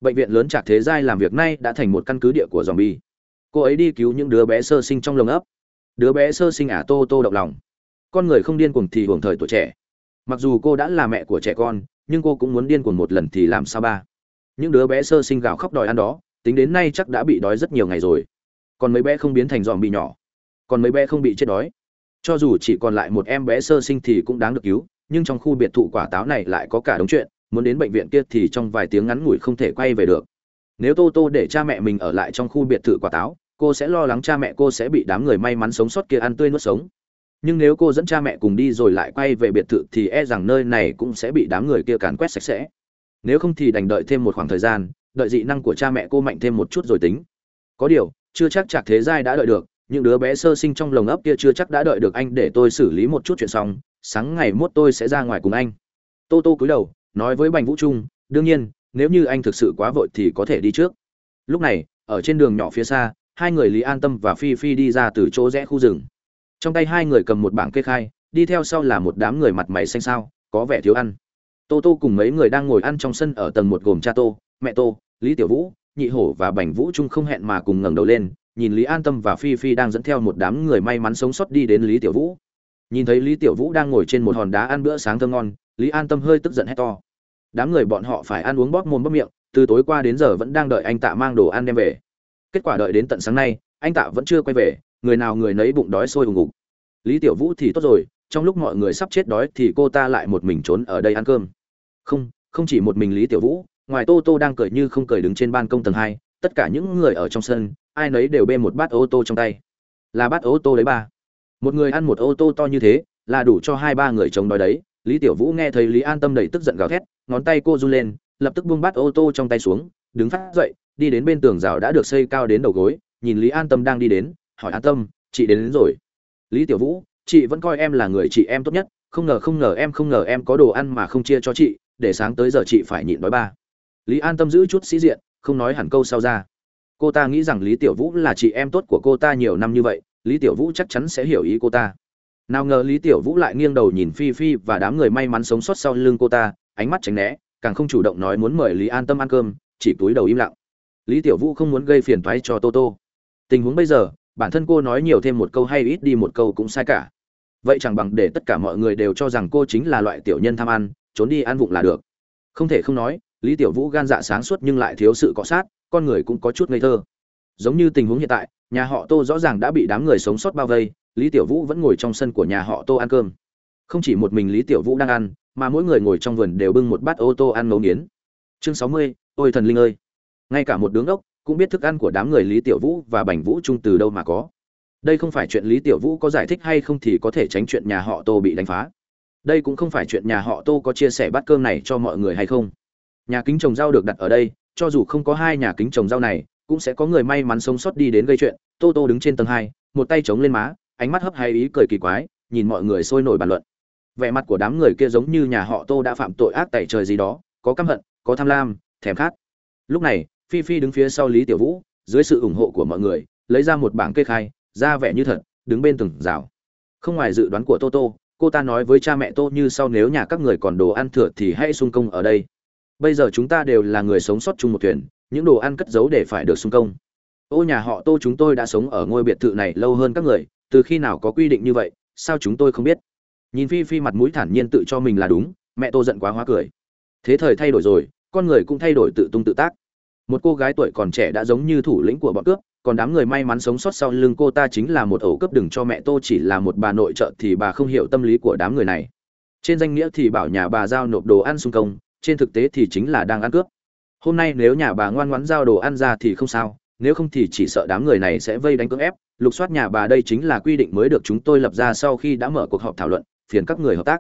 bệnh viện lớn trạc thế giai làm việc nay đã thành một căn cứ địa của giòm bi cô ấy đi cứu những đứa bé sơ sinh trong lồng ấp đứa bé sơ sinh ả à, tô tô động lòng. Con người không điên cuồng thì hưởng thời tuổi trẻ. Mặc dù cô đã là mẹ của trẻ con nhưng cô cũng muốn điên cuồng một lần thì làm sao ba? Những đứa bé sơ sinh gào khóc đòi ăn đó tính đến nay chắc đã bị đói rất nhiều ngày rồi. Còn mấy bé không biến thành dòm bị nhỏ. Còn mấy bé không bị chết đói. Cho dù chỉ còn lại một em bé sơ sinh thì cũng đáng được cứu nhưng trong khu biệt thự quả táo này lại có cả đống chuyện muốn đến bệnh viện kia thì trong vài tiếng ngắn ngủi không thể quay về được. Nếu tô tô để cha mẹ mình ở lại trong khu biệt thự quả táo cô sẽ lo lắng cha mẹ cô sẽ bị đám người may mắn sống sót kia ăn tươi nuốt sống. Nhưng nếu cô dẫn cha mẹ cùng đi rồi lại quay về biệt thự thì e rằng nơi này cũng sẽ bị đám người kia càn quét sạch sẽ. Nếu không thì đành đợi thêm một khoảng thời gian, đợi dị năng của cha mẹ cô mạnh thêm một chút rồi tính. Có điều, chưa chắc chạc thế giai đã đợi được, những đứa bé sơ sinh trong lồng ấp kia chưa chắc đã đợi được anh để tôi xử lý một chút chuyện xong, sáng ngày mốt tôi sẽ ra ngoài cùng anh. Tô tô cúi đầu, nói với bành vũ trung, đương nhiên, nếu như anh thực sự quá vội thì có thể đi trước. Lúc này, ở trên đường nhỏ phía xa hai người lý an tâm và phi phi đi ra từ chỗ rẽ khu rừng. Trong tay hai người cầm một bảng kê khai, đi theo sau là một đám người mặt mày xanh xao, có vẻ thiếu ăn. Tô tô cùng mấy người đang ngồi ăn trong sân ở tầng một gồm cha tô, mẹ tô, lý tiểu vũ, nhị hổ và bành vũ trung không hẹn mà cùng ngẩng đầu lên, nhìn lý an tâm và phi phi đang dẫn theo một đám người may mắn sống sót đi đến lý tiểu vũ. Nhìn thấy lý tiểu vũ đang ngồi trên một hòn đá ăn bữa sáng thơm ngon, lý an tâm hơi tức giận hét to. Đám người bọn họ phải ăn uống bóp mồm bóp miệng, từ tối qua đến giờ vẫn đang đợi anh tạ mang đồ ăn đem về kết quả đợi đến tận sáng nay, anh tạ vẫn chưa quay về, người nào người nấy bụng đói sôi ùng ục lý tiểu vũ thì tốt rồi, trong lúc mọi người sắp chết đói thì cô ta lại một mình trốn ở đây ăn cơm. Không không chỉ một mình lý tiểu vũ, ngoài tô tô đang cười như không cười đứng trên ban công tầng hai, tất cả những người ở trong sân, ai nấy đều bê một bát ô tô trong tay. Là bát ô tô đấy ba một người ăn một ô tô to như thế, là đủ cho hai ba người chống đói đấy. Lý tiểu vũ nghe thấy lý an tâm đầy tức giận gào thét, ngón tay cô run lên, lập tức buông bát ô tô trong tay xuống, đứng phát dậy đi đến bên tường rào đã được xây cao đến đầu gối nhìn lý an tâm đang đi đến hỏi an tâm chị đến, đến rồi? Lý tiểu vũ chị vẫn coi em là người chị em tốt nhất không ngờ không ngờ em không ngờ em có đồ ăn mà không chia cho chị để sáng tới giờ chị phải nhịn đói ba. Lý an tâm giữ chút sĩ diện không nói hẳn câu sau ra. Cô ta nghĩ rằng lý tiểu vũ là chị em tốt của cô ta nhiều năm như vậy lý tiểu vũ chắc chắn sẽ hiểu ý cô ta. Nào ngờ lý tiểu vũ lại nghiêng đầu nhìn phi phi và đám người may mắn sống sót sau lưng cô ta ánh mắt tránh né càng không chủ động nói muốn mời lý an tâm ăn cơm chỉ cúi đầu im lặng lý tiểu vũ không muốn gây phiền toái cho tô tô. Tình huống bây giờ, bản thân cô nói nhiều thêm một câu hay ít đi một câu cũng sai cả. Vậy chẳng bằng để tất cả mọi người đều cho rằng cô chính là loại tiểu nhân tham ăn, trốn đi ăn vụng là được. Không thể không nói, lý tiểu vũ gan dạ sáng suốt nhưng lại thiếu sự cọ sát, con người cũng có chút ngây thơ. Giống như tình huống hiện tại, nhà họ tô rõ ràng đã bị đám người sống sót bao vây, lý tiểu vũ vẫn ngồi trong sân của nhà họ tô ăn cơm. Không chỉ một mình lý tiểu vũ đang ăn, mà mỗi người ngồi trong vườn đều bưng một bát ô tô ăn ngấu nghiến. Chương sáu mươi, ôi thần linh ơi ngay cả một đứng ốc cũng biết thức ăn của đám người lý tiểu vũ và bành vũ trung từ đâu mà có. Đây không phải chuyện lý tiểu vũ có giải thích hay không thì có thể tránh chuyện nhà họ tô bị đánh phá. Đây cũng không phải chuyện nhà họ tô có chia sẻ bát cơm này cho mọi người hay không. Nhà kính trồng rau được đặt ở đây, cho dù không có hai nhà kính trồng rau này, cũng sẽ có người may mắn sống sót đi đến gây chuyện. Tô tô đứng trên tầng hai, một tay chống lên má, ánh mắt hấp hay ý cười kỳ quái, nhìn mọi người sôi nổi bàn luận. Vẻ mặt của đám người kia giống như nhà họ tô đã phạm tội ác tại trời gì đó, có căm hận, có tham lam, thèm khát. Lúc này phi phi đứng phía sau lý tiểu vũ, dưới sự ủng hộ của mọi người, lấy ra một bảng kê khai, ra vẻ như thật, đứng bên từng rào. Không ngoài dự đoán của toto cô ta nói với cha mẹ tô như sau, nếu nhà các người còn đồ ăn thừa thì hãy sung công ở đây. Bây giờ chúng ta đều là người sống sót chung một thuyền, những đồ ăn cất giấu để phải được sung công. Ô nhà họ tô, chúng tôi đã sống ở ngôi biệt thự này lâu hơn các người, từ khi nào có quy định như vậy, sao chúng tôi không biết? Nhìn phi phi mặt mũi thản nhiên tự cho mình là đúng, mẹ tô giận quá hóa cười. Thế thời thay đổi rồi, con người cũng thay đổi tự tung tự tác một cô gái tuổi còn trẻ đã giống như thủ lĩnh của bọn cướp, còn đám người may mắn sống sót sau lưng cô ta chính là một ổ cướp đừng cho mẹ tô chỉ là một bà nội trợ thì bà không hiểu tâm lý của đám người này. Trên danh nghĩa thì bảo nhà bà giao nộp đồ ăn xung công, trên thực tế thì chính là đang ăn cướp. Hôm nay nếu nhà bà ngoan ngoãn giao đồ ăn ra thì không sao, nếu không thì chỉ sợ đám người này sẽ vây đánh cưỡng ép, lục soát nhà bà đây chính là quy định mới được chúng tôi lập ra sau khi đã mở cuộc họp thảo luận, phiền các người hợp tác.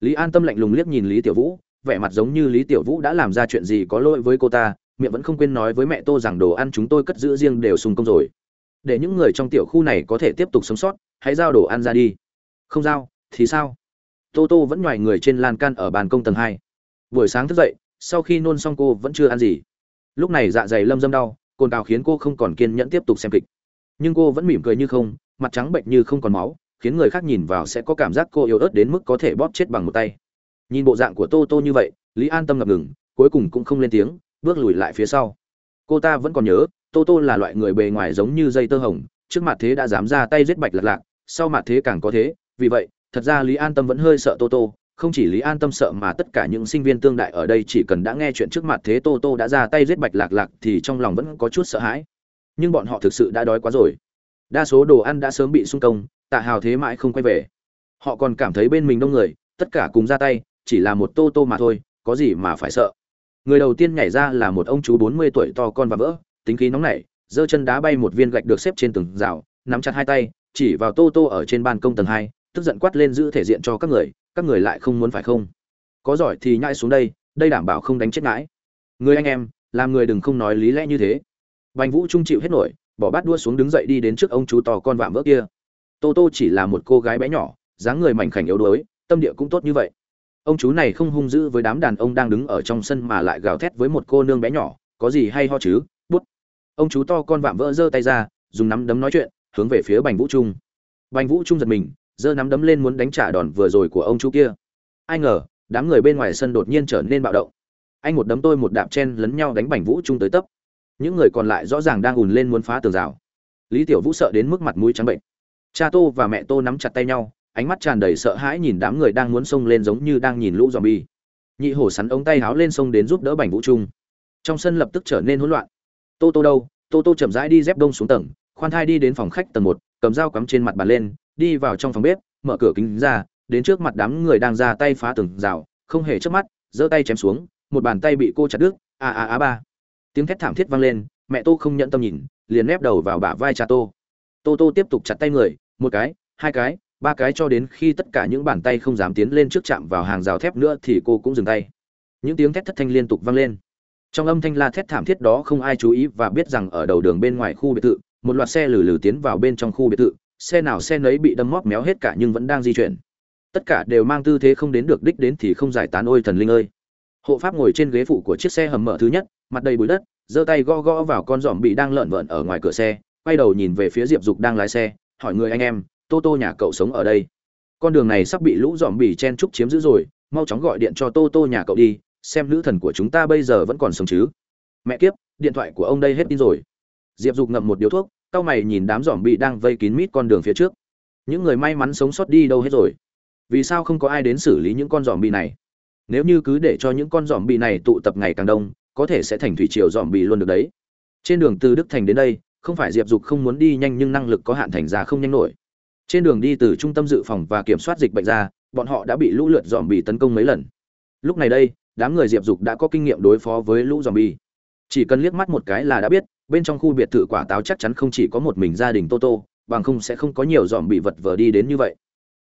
Lý an tâm lạnh lùng liếc nhìn lý tiểu vũ, vẻ mặt giống như lý tiểu vũ đã làm ra chuyện gì có lỗi với cô ta miệng vẫn không quên nói với mẹ tô rằng đồ ăn chúng tôi cất giữ riêng đều sung công rồi. Để những người trong tiểu khu này có thể tiếp tục sống sót, hãy giao đồ ăn ra đi. Không giao, thì sao? Tô tô vẫn ngoài người trên lan can ở bàn công tầng hai. Buổi sáng thức dậy, sau khi nôn xong cô vẫn chưa ăn gì. Lúc này dạ dày lâm dâm đau, cồn cào khiến cô không còn kiên nhẫn tiếp tục xem kịch. Nhưng cô vẫn mỉm cười như không, mặt trắng bệnh như không còn máu, khiến người khác nhìn vào sẽ có cảm giác cô yếu ớt đến mức có thể bóp chết bằng một tay. Nhìn bộ dạng của tô tô như vậy, lý an tâm ngập ngừng, cuối cùng cũng không lên tiếng bước lùi lại phía sau. Cô ta vẫn còn nhớ, tô tô là loại người bề ngoài giống như dây tơ hồng, trước mặt thế đã dám ra tay giết bạch lạc lạc, sau mặt thế càng có thế, vì vậy, thật ra lý an tâm vẫn hơi sợ tô tô, không chỉ lý an tâm sợ mà tất cả những sinh viên tương đại ở đây chỉ cần đã nghe chuyện trước mặt thế tô tô đã ra tay giết bạch lạc lạc thì trong lòng vẫn có chút sợ hãi. Nhưng bọn họ thực sự đã đói quá rồi. Đa số đồ ăn đã sớm bị sung công, tạ hào thế mãi không quay về. Họ còn cảm thấy bên mình đông người, tất cả cùng ra tay, chỉ là một tô tô mà thôi, có gì mà phải sợ người đầu tiên nhảy ra là một ông chú bốn mươi tuổi to con và vỡ, tính khí nóng nảy, giơ chân đá bay một viên gạch được xếp trên tường rào, nắm chặt hai tay, chỉ vào tô tô ở trên ban công tầng hai, tức giận quát lên giữ thể diện cho các người các người lại không muốn phải không? Có giỏi thì nhai xuống đây đây đảm bảo không đánh chết ngãi người anh em, làm người đừng không nói lý lẽ như thế. Bành vũ trung chịu hết nổi, bỏ bát đua xuống đứng dậy đi đến trước ông chú to con vạm vỡ kia. Tô tô chỉ là một cô gái bé nhỏ, dáng người mảnh khảnh yếu đuối, tâm địa cũng tốt như vậy ông chú này không hung dữ với đám đàn ông đang đứng ở trong sân mà lại gào thét với một cô nương bé nhỏ, có gì hay ho chứ? Bút. Ông chú to con vạm vỡ giơ tay ra, dùng nắm đấm nói chuyện, hướng về phía bành vũ trung. Bành vũ trung giật mình, giơ nắm đấm lên muốn đánh trả đòn vừa rồi của ông chú kia. Ai ngờ, đám người bên ngoài sân đột nhiên trở nên bạo động. Anh một đấm tôi một đạp chen lấn nhau đánh bành vũ trung tới tấp. Những người còn lại rõ ràng đang ùn lên muốn phá tường rào. Lý tiểu vũ sợ đến mức mặt mũi trắng bệnh. Cha tô và mẹ tô nắm chặt tay nhau ánh mắt tràn đầy sợ hãi nhìn đám người đang muốn xông lên giống như đang nhìn lũ zombie. Nhị hổ sắn ống tay háo lên xông đến giúp đỡ Bành Vũ Trung. Trong sân lập tức trở nên hỗn loạn. Tô Tô đâu? Tô Tô chậm rãi đi dép đông xuống tầng, khoan thai đi đến phòng khách tầng một, cầm dao cắm trên mặt bàn lên, đi vào trong phòng bếp, mở cửa kính ra, đến trước mặt đám người đang ra tay phá tường rào, không hề chớp mắt, giơ tay chém xuống, một bàn tay bị cô chặt đứt, a a a ba. Tiếng thét thảm thiết vang lên, mẹ Tô không nhận tâm nhìn, liền nép đầu vào bả vai cha Tô. Tô Tô tiếp tục chặt tay người, một cái, hai cái, ba cái cho đến khi tất cả những bàn tay không dám tiến lên trước chạm vào hàng rào thép nữa thì cô cũng dừng tay. Những tiếng thét thất thanh liên tục vang lên. Trong âm thanh la thét thảm thiết đó không ai chú ý và biết rằng ở đầu đường bên ngoài khu biệt thự, một loạt xe lử lử tiến vào bên trong khu biệt thự, xe nào xe nấy bị đâm móc méo hết cả nhưng vẫn đang di chuyển. Tất cả đều mang tư thế không đến được đích đến thì không giải tán, ôi thần linh ơi! Hộ pháp ngồi trên ghế phụ của chiếc xe hầm mở thứ nhất, mặt đầy bụi đất, giơ tay gõ gõ vào con giỏm bị đang lợn vợn ở ngoài cửa xe, quay đầu nhìn về phía diệp dục đang lái xe, hỏi người anh em tô tô nhà cậu sống ở đây. Con đường này sắp bị lũ dòm bì chen trúc chiếm giữ rồi, mau chóng gọi điện cho tô tô nhà cậu đi, xem nữ thần của chúng ta bây giờ vẫn còn sống chứ. Mẹ kiếp, điện thoại của ông đây hết tin rồi. Diệp dục ngậm một điếu thuốc, cau mày nhìn đám dòm bỉ đang vây kín mít con đường phía trước. Những người may mắn sống sót đi đâu hết rồi? Vì sao không có ai đến xử lý những con dòm bỉ này? Nếu như cứ để cho những con dòm bỉ này tụ tập ngày càng đông, có thể sẽ thành thủy triều dòm bỉ luôn được đấy. Trên đường từ đức thành đến đây, không phải diệp dục không muốn đi nhanh nhưng năng lực có hạn thành ra không nhanh nổi trên đường đi từ trung tâm dự phòng và kiểm soát dịch bệnh ra, bọn họ đã bị lũ lượt dòm bị tấn công mấy lần. Lúc này đây, đám người Diệp Dục đã có kinh nghiệm đối phó với lũ zombie. Chỉ cần liếc mắt một cái là đã biết, bên trong khu biệt thự quả táo chắc chắn không chỉ có một mình gia đình Toto, bằng không sẽ không có nhiều dòm bị vật vờ đi đến như vậy.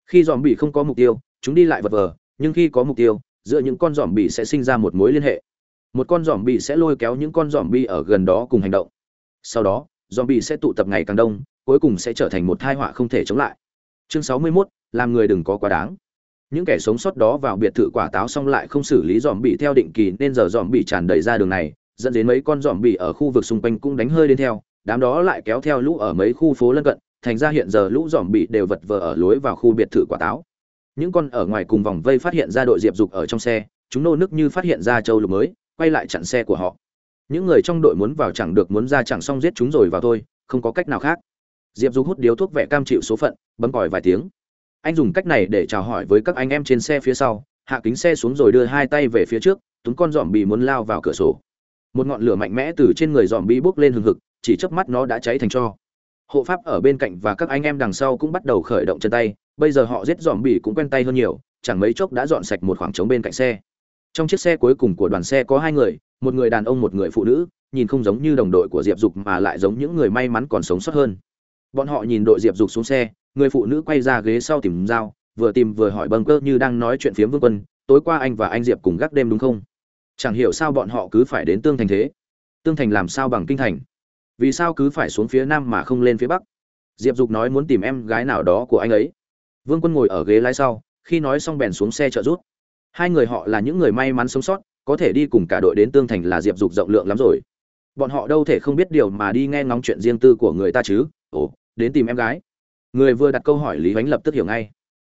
Khi dòm bị không có mục tiêu, chúng đi lại vật vờ, nhưng khi có mục tiêu, giữa những con dòm bị sẽ sinh ra một mối liên hệ. Một con dòm bị sẽ lôi kéo những con dòm bị ở gần đó cùng hành động. Sau đó, dòm bị sẽ tụ tập ngày càng đông, cuối cùng sẽ trở thành một tai họa không thể chống lại. Chương 61, làm người đừng có quá đáng. Những kẻ sống sót đó vào biệt thự quả táo xong lại không xử lý dòm bị theo định kỳ nên giờ dòm bị tràn đầy ra đường này, dẫn đến mấy con dòm bị ở khu vực xung quanh cũng đánh hơi đến theo, đám đó lại kéo theo lũ ở mấy khu phố lân cận, thành ra hiện giờ lũ dòm bị đều vật vờ ở lối vào khu biệt thự quả táo những con ở ngoài cùng vòng vây phát hiện ra đội diệp dục ở trong xe chúng nô nức như phát hiện ra châu lục mới quay lại chặn xe của họ những người trong đội muốn vào chẳng được muốn ra chẳng xong giết chúng rồi vào thôi không có cách nào khác diệp dục hút điếu thuốc vẻ cam chịu số phận, bấm còi vài tiếng. Anh dùng cách này để chào hỏi với các anh em trên xe phía sau, hạ kính xe xuống rồi đưa hai tay về phía trước túng con dòm bị muốn lao vào cửa sổ. Một ngọn lửa mạnh mẽ từ trên người dòm bị bốc lên hừng hực, chỉ chớp mắt nó đã cháy thành cho. Hộ pháp ở bên cạnh và các anh em đằng sau cũng bắt đầu khởi động chân tay, bây giờ họ giết dòm bị cũng quen tay hơn nhiều, chẳng mấy chốc đã dọn sạch một khoảng trống bên cạnh xe. Trong chiếc xe cuối cùng của đoàn xe có hai người, một người đàn ông một người phụ nữ, nhìn không giống như đồng đội của diệp dục mà lại giống những người may mắn còn sống sót hơn bọn họ nhìn đội diệp dục xuống xe, người phụ nữ quay ra ghế sau tìm dao, vừa tìm vừa hỏi bâng cơ như đang nói chuyện phiếm vương quân, tối qua anh và anh diệp cùng gác đêm đúng không? Chẳng hiểu sao bọn họ cứ phải đến tương thành thế. Tương thành làm sao bằng kinh thành? Vì sao cứ phải xuống phía nam mà không lên phía bắc? Diệp dục nói muốn tìm em gái nào đó của anh ấy. Vương quân ngồi ở ghế lái sau, khi nói xong bèn xuống xe trợ rút hai người họ là những người may mắn sống sót, có thể đi cùng cả đội đến tương thành là diệp dục rộng lượng lắm rồi. Bọn họ đâu thể không biết điều mà đi nghe ngóng chuyện riêng tư của người ta chứ? Ồ đến tìm em gái. Người vừa đặt câu hỏi lý ánh lập tức hiểu ngay.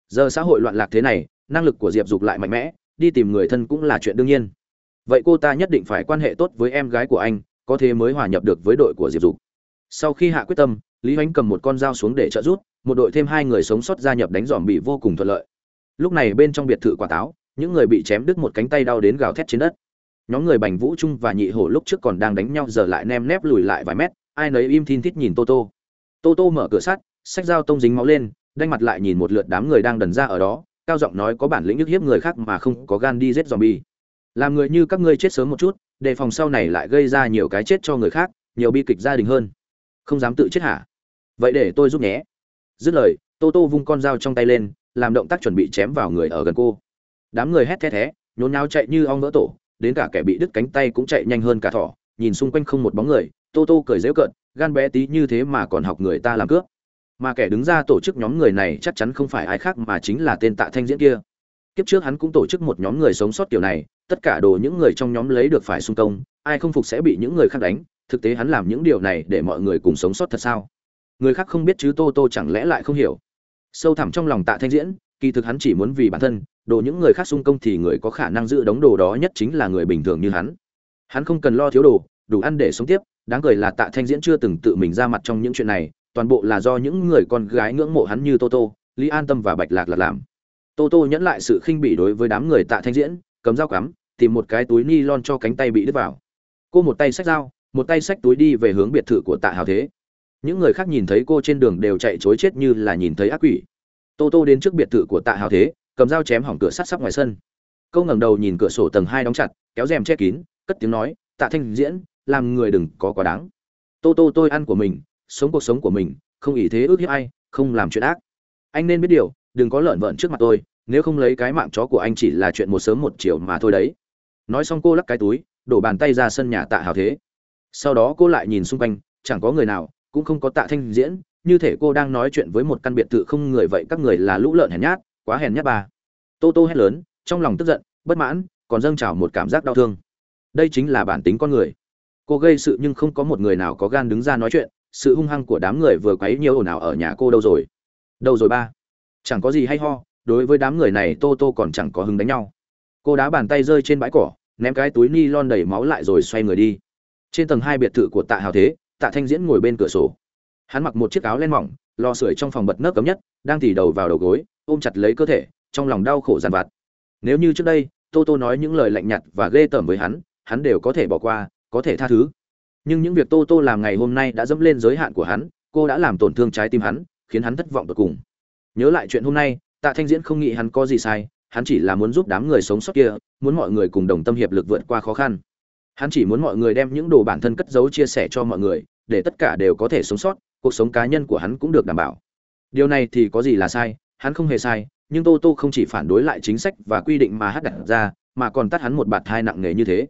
Giờ xã hội loạn lạc thế này, năng lực của diệp dục lại mạnh mẽ, đi tìm người thân cũng là chuyện đương nhiên. Vậy cô ta nhất định phải quan hệ tốt với em gái của anh, có thế mới hòa nhập được với đội của diệp dục. Sau khi hạ quyết tâm, lý ánh cầm một con dao xuống để trợ rút, một đội thêm hai người sống sót gia nhập đánh dòm bị vô cùng thuận lợi. Lúc này bên trong biệt thự quả táo, những người bị chém đứt một cánh tay đau đến gào thét trên đất. Nhóm người bành vũ trung và nhị hổ lúc trước còn đang đánh nhau giờ lại nem nép lùi lại vài mét, ai nấy im thin thít nhìn tô tô tô tô mở cửa sắt sách dao tông dính máu lên, đanh mặt lại nhìn một lượt đám người đang đần ra ở đó, cao giọng nói có bản lĩnh nhức hiếp người khác mà không có gan đi giết zombie. Làm người như các ngươi chết sớm một chút, đề phòng sau này lại gây ra nhiều cái chết cho người khác, nhiều bi kịch gia đình hơn. Không dám tự chết hả? Vậy để tôi giúp nhé. Dứt lời, tô tô vung con dao trong tay lên, làm động tác chuẩn bị chém vào người ở gần cô. Đám người hét thét thé, nhốn nháo chạy như ong vỡ tổ, đến cả kẻ bị đứt cánh tay cũng chạy nhanh hơn cả thỏ, nhìn xung quanh không một bóng người tô tô cười dễu cợt, gan bé tí như thế mà còn học người ta làm cướp. Mà kẻ đứng ra tổ chức nhóm người này chắc chắn không phải ai khác mà chính là tên tạ thanh diễn kia. Kiếp trước hắn cũng tổ chức một nhóm người sống sót kiểu này, tất cả đồ những người trong nhóm lấy được phải sung công, ai không phục sẽ bị những người khác đánh, thực tế hắn làm những điều này để mọi người cùng sống sót thật sao? Người khác không biết chứ tô tô chẳng lẽ lại không hiểu? Sâu thẳm trong lòng tạ thanh diễn, kỳ thực hắn chỉ muốn vì bản thân, đồ những người khác sung công thì người có khả năng giữ đống đồ đó nhất chính là người bình thường như hắn. Hắn không cần lo thiếu đồ, đủ ăn để sống tiếp đáng cười là tạ thanh diễn chưa từng tự mình ra mặt trong những chuyện này, toàn bộ là do những người con gái ngưỡng mộ hắn như tô tô, lý an tâm và bạch lạc là làm. Tô tô nhẫn lại sự khinh bỉ đối với đám người tạ thanh diễn, cầm dao cắm tìm một cái túi ni lon cho cánh tay bị đứt vào. Cô một tay xách dao, một tay xách túi đi về hướng biệt thự của tạ hào thế. Những người khác nhìn thấy cô trên đường đều chạy chối chết như là nhìn thấy ác quỷ. Tô tô đến trước biệt thự của tạ hào thế, cầm dao chém hỏng cửa sắt sắp ngoài sân. Câu ngẩng đầu nhìn cửa sổ tầng hai đóng chặt, kéo rèm che kín, cất tiếng nói, tạ thanh diễn làm người đừng có quá đáng. Tô tô, tôi ăn của mình, sống cuộc sống của mình, không ý thế ước hiếp ai, không làm chuyện ác. Anh nên biết điều, đừng có lợn vợn trước mặt tôi, nếu không lấy cái mạng chó của anh chỉ là chuyện một sớm một chiều mà thôi đấy. Nói xong cô lắc cái túi, đổ bàn tay ra sân nhà tạ hào thế. Sau đó cô lại nhìn xung quanh, chẳng có người nào, cũng không có tạ thanh diễn, như thể cô đang nói chuyện với một căn biệt thự không người vậy, các người là lũ lợn hèn nhát, quá hèn nhát bà. tô tô hét lớn, trong lòng tức giận, bất mãn, còn dâng trào một cảm giác đau thương. Đây chính là bản tính con người cô gây sự nhưng không có một người nào có gan đứng ra nói chuyện, sự hung hăng của đám người vừa quấy nhiều ồn ào ở nhà cô đâu rồi? Đâu rồi ba? Chẳng có gì hay ho, đối với đám người này tô tô còn chẳng có hứng đánh nhau. Cô đá bàn tay rơi trên bãi cỏ, ném cái túi ni lon đầy máu lại rồi xoay người đi. Trên tầng hai biệt thự của tạ hào thế, tạ thanh diễn ngồi bên cửa sổ. Hắn mặc một chiếc áo len mỏng, lò sưởi trong phòng bật nấc cấm nhất, đang tỉ đầu vào đầu gối, ôm chặt lấy cơ thể, trong lòng đau khổ dằn vặt. Nếu như trước đây, tô tô nói những lời lạnh nhạt và ghê tởm với hắn hắn đều có thể bỏ qua có thể tha thứ. Nhưng những việc tô tô làm ngày hôm nay đã dẫm lên giới hạn của hắn, cô đã làm tổn thương trái tim hắn, khiến hắn thất vọng tột cùng. Nhớ lại chuyện hôm nay, tạ thanh diễn không nghĩ hắn có gì sai, hắn chỉ là muốn giúp đám người sống sót kia, muốn mọi người cùng đồng tâm hiệp lực vượt qua khó khăn. Hắn chỉ muốn mọi người đem những đồ bản thân cất giấu chia sẻ cho mọi người, để tất cả đều có thể sống sót, cuộc sống cá nhân của hắn cũng được đảm bảo. Điều này thì có gì là sai, hắn không hề sai, nhưng tô tô không chỉ phản đối lại chính sách và quy định mà hát đặt ra, mà còn tắt hắn một bạt thai nặng nề như thế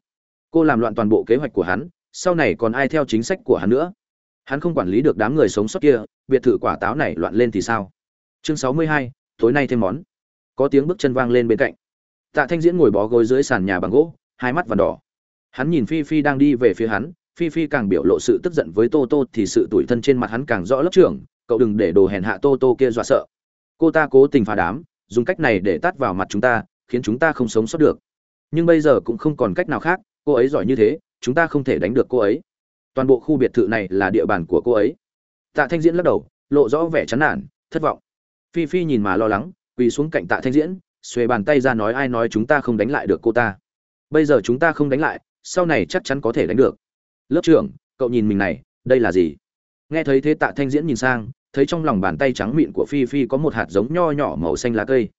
cô làm loạn toàn bộ kế hoạch của hắn, sau này còn ai theo chính sách của hắn nữa? Hắn không quản lý được đám người sống sót kia, biệt thự quả táo này loạn lên thì sao? Chương sáu mươi hai, tối nay thêm món. Có tiếng bước chân vang lên bên cạnh. Tạ thanh diễn ngồi bó gối dưới sàn nhà bằng gỗ, hai mắt vằn đỏ. Hắn nhìn phi phi đang đi về phía hắn, phi phi càng biểu lộ sự tức giận với tô tô thì sự tủi thân trên mặt hắn càng rõ lớp trưởng, cậu đừng để đồ hèn hạ tô tô kia dọa sợ. Cô ta cố tình phá đám, dùng cách này để tát vào mặt chúng ta, khiến chúng ta không sống sót được. Nhưng bây giờ cũng không còn cách nào khác cô ấy giỏi như thế, chúng ta không thể đánh được cô ấy. Toàn bộ khu biệt thự này là địa bàn của cô ấy. Tạ thanh diễn lắc đầu, lộ rõ vẻ chán nản, thất vọng. Phi phi nhìn mà lo lắng, quỳ xuống cạnh tạ thanh diễn, xuề bàn tay ra nói ai nói chúng ta không đánh lại được cô ta. Bây giờ chúng ta không đánh lại, sau này chắc chắn có thể đánh được. Lớp trưởng, cậu nhìn mình này, đây là gì? Nghe thấy thế tạ thanh diễn nhìn sang, thấy trong lòng bàn tay trắng mịn của phi phi có một hạt giống nho nhỏ màu xanh lá cây.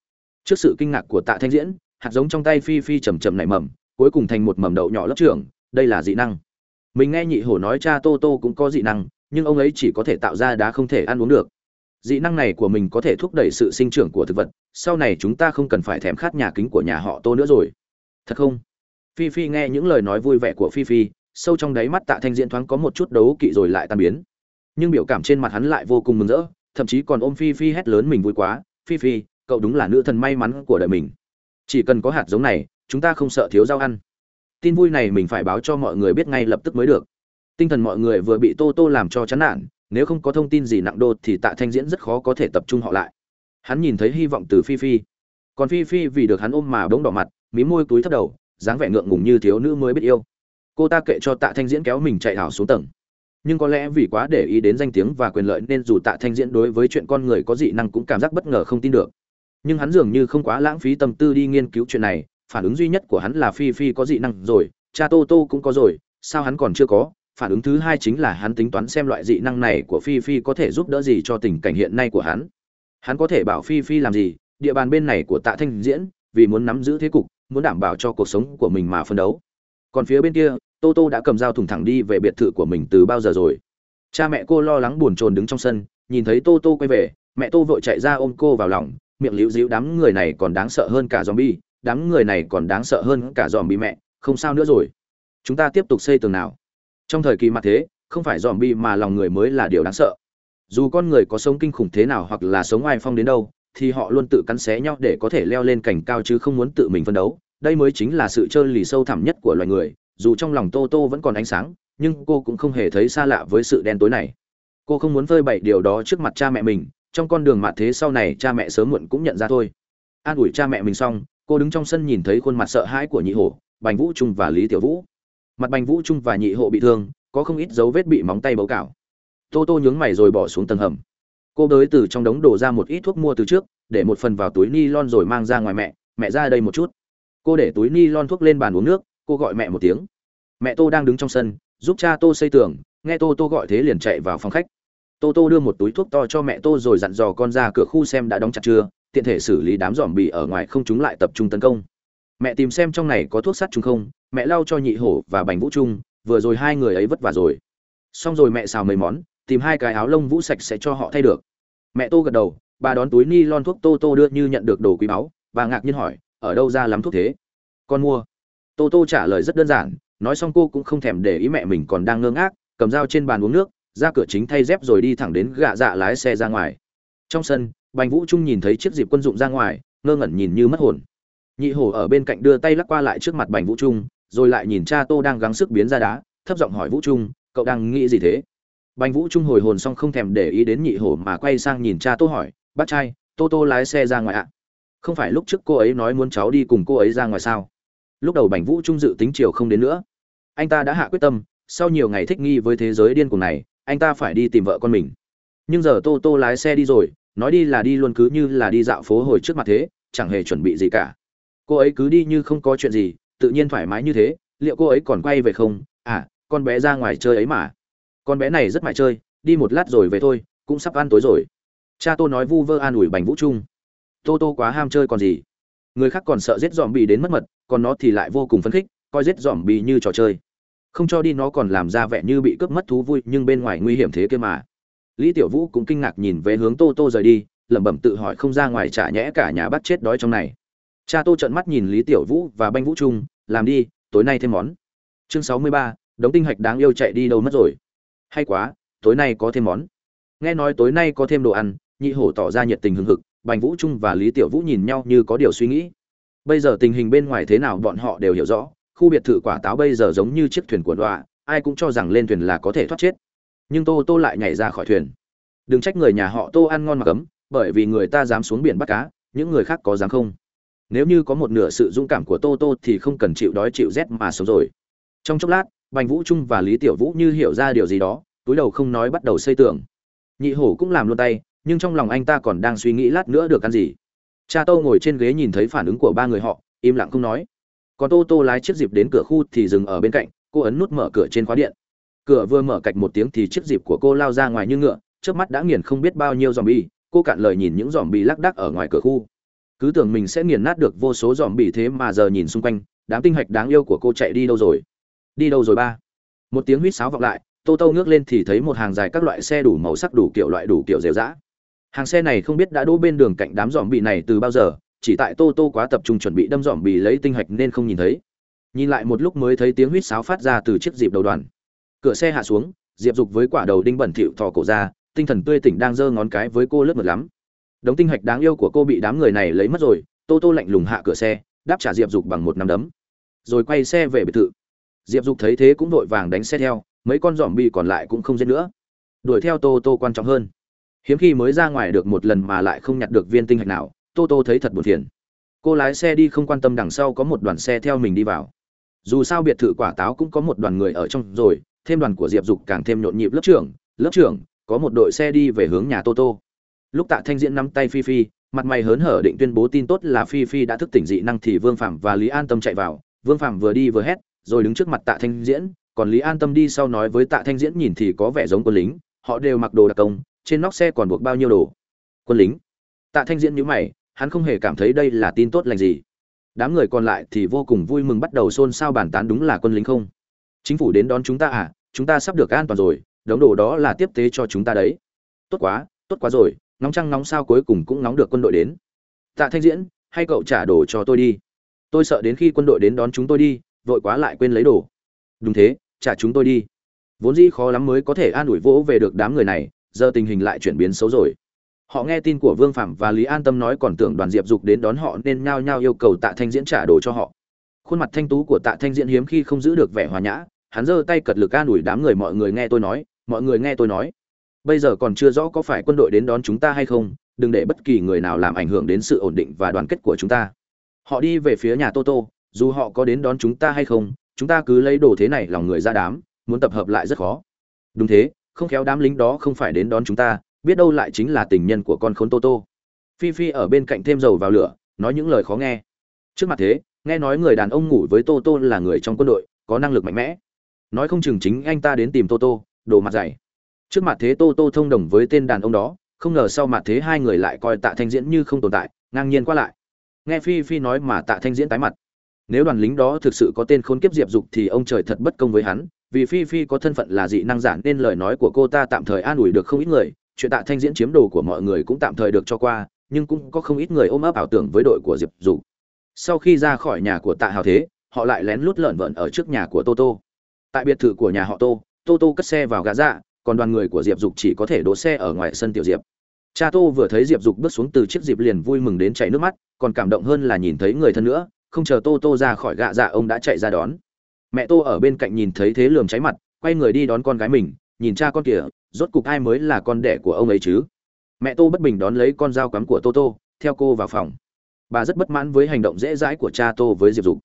Trước sự kinh ngạc của tạ thanh diễn, hạt giống trong tay phi phi chầm chầm nảy mầm cuối cùng thành một mầm đậu nhỏ lớp trưởng, đây là dị năng. Mình nghe nhị hổ nói cha tô tô cũng có dị năng, nhưng ông ấy chỉ có thể tạo ra đá không thể ăn uống được. Dị năng này của mình có thể thúc đẩy sự sinh trưởng của thực vật, sau này chúng ta không cần phải thèm khát nhà kính của nhà họ tô nữa rồi. Thật không? Phi phi nghe những lời nói vui vẻ của phi phi, sâu trong đáy mắt tạ thanh diễn thoáng có một chút đấu kỵ rồi lại tan biến. Nhưng biểu cảm trên mặt hắn lại vô cùng mừng rỡ, thậm chí còn ôm phi phi hét lớn mình vui quá. Phi phi, cậu đúng là nữ thần may mắn của đời mình. Chỉ cần có hạt giống này chúng ta không sợ thiếu rau ăn. Tin vui này mình phải báo cho mọi người biết ngay lập tức mới được. Tinh thần mọi người vừa bị tô tô làm cho chán nản, nếu không có thông tin gì nặng đô thì tạ thanh diễn rất khó có thể tập trung họ lại. Hắn nhìn thấy hy vọng từ phi phi. Còn phi phi vì được hắn ôm mà bỗng đỏ mặt, mí môi túi thấp đầu, dáng vẻ ngượng ngùng như thiếu nữ mới biết yêu. Cô ta kệ cho tạ thanh diễn kéo mình chạy hảo xuống tầng. Nhưng có lẽ vì quá để ý đến danh tiếng và quyền lợi nên dù tạ thanh diễn đối với chuyện con người có dị năng cũng cảm giác bất ngờ không tin được. Nhưng hắn dường như không quá lãng phí tâm tư đi nghiên cứu chuyện này phản ứng duy nhất của hắn là phi phi có dị năng rồi, cha tô tô cũng có rồi, sao hắn còn chưa có? Phản ứng thứ hai chính là hắn tính toán xem loại dị năng này của phi phi có thể giúp đỡ gì cho tình cảnh hiện nay của hắn. Hắn có thể bảo phi phi làm gì? Địa bàn bên này của tạ thanh diễn, vì muốn nắm giữ thế cục, muốn đảm bảo cho cuộc sống của mình mà phân đấu. Còn phía bên kia, tô tô đã cầm dao thủng thẳng đi về biệt thự của mình từ bao giờ rồi? Cha mẹ cô lo lắng buồn chồn đứng trong sân, nhìn thấy tô tô quay về, mẹ tô vội chạy ra ôm cô vào lòng, miệng liễu díu đám người này còn đáng sợ hơn cả zombie đám người này còn đáng sợ hơn cả dòm bi mẹ, không sao nữa rồi. Chúng ta tiếp tục xây tường nào? Trong thời kỳ mặt thế, không phải dòm bi mà lòng người mới là điều đáng sợ. Dù con người có sống kinh khủng thế nào hoặc là sống ai phong đến đâu, thì họ luôn tự cắn xé nhau để có thể leo lên cảnh cao chứ không muốn tự mình phân đấu. Đây mới chính là sự chơi lì sâu thẳm nhất của loài người, dù trong lòng tô tô vẫn còn ánh sáng, nhưng cô cũng không hề thấy xa lạ với sự đen tối này. Cô không muốn phơi bày điều đó trước mặt cha mẹ mình, trong con đường mạ thế sau này cha mẹ sớm muộn cũng nhận ra thôi. An ủi cha mẹ mình xong cô đứng trong sân nhìn thấy khuôn mặt sợ hãi của nhị hổ, bành vũ trung và lý tiểu vũ. Mặt bành vũ trung và nhị hộ bị thương, có không ít dấu vết bị móng tay bấu cào. Tô tô nhướng mày rồi bỏ xuống tầng hầm. Cô đới từ trong đống đổ ra một ít thuốc mua từ trước, để một phần vào túi ni lon rồi mang ra ngoài mẹ mẹ ra đây một chút. Cô để túi ni lon thuốc lên bàn uống nước, cô gọi mẹ một tiếng. Mẹ tô đang đứng trong sân, giúp cha tô xây tường, nghe tô tô gọi thế liền chạy vào phòng khách. Tô tô đưa một túi thuốc to cho mẹ tô rồi dặn dò con ra cửa khu xem đã đóng chặt chưa tiện thể xử lý đám dòm bị ở ngoài không chúng lại tập trung tấn công. Mẹ tìm xem trong này có thuốc sắt chúng không, mẹ lau cho nhị hổ và bành vũ trung, vừa rồi hai người ấy vất vả rồi. Xong rồi mẹ xào mấy món, tìm hai cái áo lông vũ sạch sẽ cho họ thay được. Mẹ tô gật đầu, bà đón túi ni lon thuốc tô tô đưa như nhận được đồ quý báu, bà ngạc nhiên hỏi, ở đâu ra lắm thuốc thế? Con mua. Tô tô trả lời rất đơn giản, nói xong cô cũng không thèm để ý mẹ mình còn đang ngơ ngác, cầm dao trên bàn uống nước, ra cửa chính thay dép rồi đi thẳng đến gạ dạ lái xe ra ngoài. Trong sân bành vũ trung nhìn thấy chiếc dịp quân dụng ra ngoài, ngơ ngẩn nhìn như mất hồn. Nhị hổ ở bên cạnh đưa tay lắc qua lại trước mặt bành vũ trung, rồi lại nhìn cha tô đang gắng sức biến ra đá, thấp giọng hỏi vũ trung, cậu đang nghĩ gì thế? Bành vũ trung hồi hồn xong không thèm để ý đến nhị hổ mà quay sang nhìn cha tô hỏi, bác trai, tô tô lái xe ra ngoài ạ? Không phải lúc trước cô ấy nói muốn cháu đi cùng cô ấy ra ngoài sao? Lúc đầu bành vũ trung dự tính chiều không đến nữa. Anh ta đã hạ quyết tâm, sau nhiều ngày thích nghi với thế giới điên cuồng này, anh ta phải đi tìm vợ con mình. Nhưng giờ tô tô lái xe đi rồi nói đi là đi luôn cứ như là đi dạo phố hồi trước mặt thế, chẳng hề chuẩn bị gì cả. Cô ấy cứ đi như không có chuyện gì, tự nhiên thoải mái như thế, liệu cô ấy còn quay về không? À con bé ra ngoài chơi ấy mà. Con bé này rất mải chơi, đi một lát rồi về thôi, cũng sắp ăn tối rồi. Cha tô nói vu vơ an ủi bành vũ trung. Tô tô quá ham chơi còn gì? Người khác còn sợ giết dòm bị đến mất mật, còn nó thì lại vô cùng phấn khích, coi giết dòm bị như trò chơi. Không cho đi nó còn làm ra vẻ như bị cướp mất thú vui, nhưng bên ngoài nguy hiểm thế kia mà lý tiểu vũ cũng kinh ngạc nhìn về hướng tô tô rời đi, lẩm bẩm tự hỏi không ra ngoài trả nhẽ cả nhà bắt chết đói trong này. Cha tô trợn mắt nhìn lý tiểu vũ và banh vũ trung, làm đi, tối nay thêm món. Chương sáu mươi ba, đống tinh hạch đáng yêu chạy đi đâu mất rồi. Hay quá, tối nay có thêm món. Nghe nói tối nay có thêm đồ ăn, nhị hổ tỏ ra nhiệt tình hừng hực, bành vũ trung và lý tiểu vũ nhìn nhau như có điều suy nghĩ. Bây giờ tình hình bên ngoài thế nào bọn họ đều hiểu rõ, khu biệt thự quả táo bây giờ giống như chiếc thuyền của đọa, ai cũng cho rằng lên thuyền là có thể thoát chết nhưng tô tô lại nhảy ra khỏi thuyền. Đừng trách người nhà họ tô ăn ngon mà cấm, bởi vì người ta dám xuống biển bắt cá, những người khác có dám không? Nếu như có một nửa sự dũng cảm của tô tô thì không cần chịu đói chịu rét mà sống rồi. Trong chốc lát, bành vũ trung và lý tiểu vũ như hiểu ra điều gì đó, túi đầu không nói bắt đầu xây tường. Nhị hổ cũng làm luôn tay, nhưng trong lòng anh ta còn đang suy nghĩ lát nữa được ăn gì. Cha tô ngồi trên ghế nhìn thấy phản ứng của ba người họ, im lặng không nói. Còn tô tô lái chiếc dịp đến cửa khu thì dừng ở bên cạnh, cô ấn nút mở cửa trên khóa điện cửa vừa mở cạch một tiếng thì chiếc dịp của cô lao ra ngoài như ngựa trước mắt đã nghiền không biết bao nhiêu dòm bi cô cạn lời nhìn những dòm bi lác đác ở ngoài cửa khu. Cứ tưởng mình sẽ nghiền nát được vô số dòm bi thế mà giờ nhìn xung quanh, đám tinh hạch đáng yêu của cô chạy đi đâu rồi? Đi đâu rồi ba? Một tiếng huýt sáo vọng lại, tô tô ngước lên thì thấy một hàng dài các loại xe đủ màu sắc đủ kiểu loại đủ kiểu rêu rã. Hàng xe này không biết đã đỗ bên đường cạnh đám dòm bị này từ bao giờ, chỉ tại tô tô quá tập trung chuẩn bị đâm dòm bị lấy tinh hạch nên không nhìn thấy. Nhìn lại một lúc mới thấy tiếng huýt sáo phát ra từ chiếc dịp đầu đoàn cửa xe hạ xuống, diệp dục với quả đầu đinh bẩn thịu thò cổ ra, tinh thần tươi tỉnh đang giơ ngón cái với cô lướt mượt lắm. Đống tinh hạch đáng yêu của cô bị đám người này lấy mất rồi, tô tô lạnh lùng hạ cửa xe, đáp trả diệp dục bằng một nắm đấm. Rồi quay xe về biệt thự. Diệp dục thấy thế cũng vội vàng đánh xe theo, mấy con dòm bi còn lại cũng không giết nữa. Đuổi theo tô tô quan trọng hơn. Hiếm khi mới ra ngoài được một lần mà lại không nhặt được viên tinh hạch nào, tô tô thấy thật buồn phiền. Cô lái xe đi không quan tâm đằng sau có một đoàn xe theo mình đi vào. Dù sao biệt thự quả táo cũng có một đoàn người ở trong rồi thêm đoàn của diệp dục càng thêm nhộn nhịp lớp trưởng lớp trưởng, có một đội xe đi về hướng nhà tô tô. Lúc tạ thanh diễn nắm tay phi phi, mặt mày hớn hở định tuyên bố tin tốt là phi phi đã thức tỉnh dị năng thì vương phạm và lý an tâm chạy vào. Vương phạm vừa đi vừa hét, rồi đứng trước mặt tạ thanh diễn, còn lý an tâm đi sau nói với tạ thanh diễn nhìn thì có vẻ giống quân lính, họ đều mặc đồ đặc công, trên nóc xe còn buộc bao nhiêu đồ. Quân lính? Tạ thanh diễn nhíu mày, hắn không hề cảm thấy đây là tin tốt lành gì. Đám người còn lại thì vô cùng vui mừng bắt đầu xôn xao bàn tán đúng là quân lính không? Chính phủ đến đón chúng ta à? Chúng ta sắp được an toàn rồi, đống đồ đó là tiếp tế cho chúng ta đấy. Tốt quá tốt quá rồi nóng trăng nóng sao cuối cùng cũng nóng được quân đội đến. Tạ thanh diễn, hay cậu trả đồ cho tôi đi. Tôi sợ đến khi quân đội đến đón chúng tôi đi, vội quá lại quên lấy đồ. Đúng thế, trả chúng tôi đi. Vốn dĩ khó lắm mới có thể an ủi vỗ về được đám người này, giờ tình hình lại chuyển biến xấu rồi. Họ nghe tin của vương phạm và lý an tâm nói còn tưởng đoàn diệp dục đến đón họ nên nhao nhao yêu cầu tạ thanh diễn trả đồ cho họ khuôn mặt thanh tú của tạ thanh diễn hiếm khi không giữ được vẻ hòa nhã, hắn giơ tay cật lực an ủi đám người, mọi người nghe tôi nói, mọi người nghe tôi nói. Bây giờ còn chưa rõ có phải quân đội đến đón chúng ta hay không, đừng để bất kỳ người nào làm ảnh hưởng đến sự ổn định và đoàn kết của chúng ta. Họ đi về phía nhà tô tô, dù họ có đến đón chúng ta hay không, chúng ta cứ lấy đồ thế này lòng người ra đám, muốn tập hợp lại rất khó. Đúng thế, không khéo đám lính đó không phải đến đón chúng ta, biết đâu lại chính là tình nhân của con khốn tô tô. Phi phi ở bên cạnh thêm dầu vào lửa, nói những lời khó nghe. Trước mặt thế nghe nói người đàn ông ngủ với tô tô là người trong quân đội, có năng lực mạnh mẽ. Nói không chừng chính anh ta đến tìm tô tô đồ mặt dày. Trước mặt thế tô tô thông đồng với tên đàn ông đó, không ngờ sau mặt thế hai người lại coi tạ thanh diễn như không tồn tại, ngang nhiên qua lại. Nghe phi phi nói mà tạ thanh diễn tái mặt. Nếu đoàn lính đó thực sự có tên khốn kiếp diệp dục thì ông trời thật bất công với hắn, vì phi phi có thân phận là dị năng giả nên lời nói của cô ta tạm thời an ủi được không ít người, chuyện tạ thanh diễn chiếm đồ của mọi người cũng tạm thời được cho qua, nhưng cũng có không ít người ôm ấp ảo tưởng với đội của diệp dục sau khi ra khỏi nhà của tạ hào thế, họ lại lén lút lợn vợn ở trước nhà của tô tô. Tại biệt thự của nhà họ tô tô tô cất xe vào gã dạ còn đoàn người của diệp dục chỉ có thể đỗ xe ở ngoài sân tiểu diệp. Cha tô vừa thấy diệp dục bước xuống từ chiếc diệp liền vui mừng đến chảy nước mắt, còn cảm động hơn là nhìn thấy người thân nữa, không chờ tô tô ra khỏi gạ dạ ông đã chạy ra đón. Mẹ tô ở bên cạnh nhìn thấy thế lườm cháy mặt, quay người đi đón con gái mình, nhìn cha con kìa, rốt cục ai mới là con đẻ của ông ấy chứ? Mẹ tô bất bình đón lấy con dao cắm của tô tô, theo cô vào phòng bà rất bất mãn với hành động dễ dãi của cha tô với diệp dục.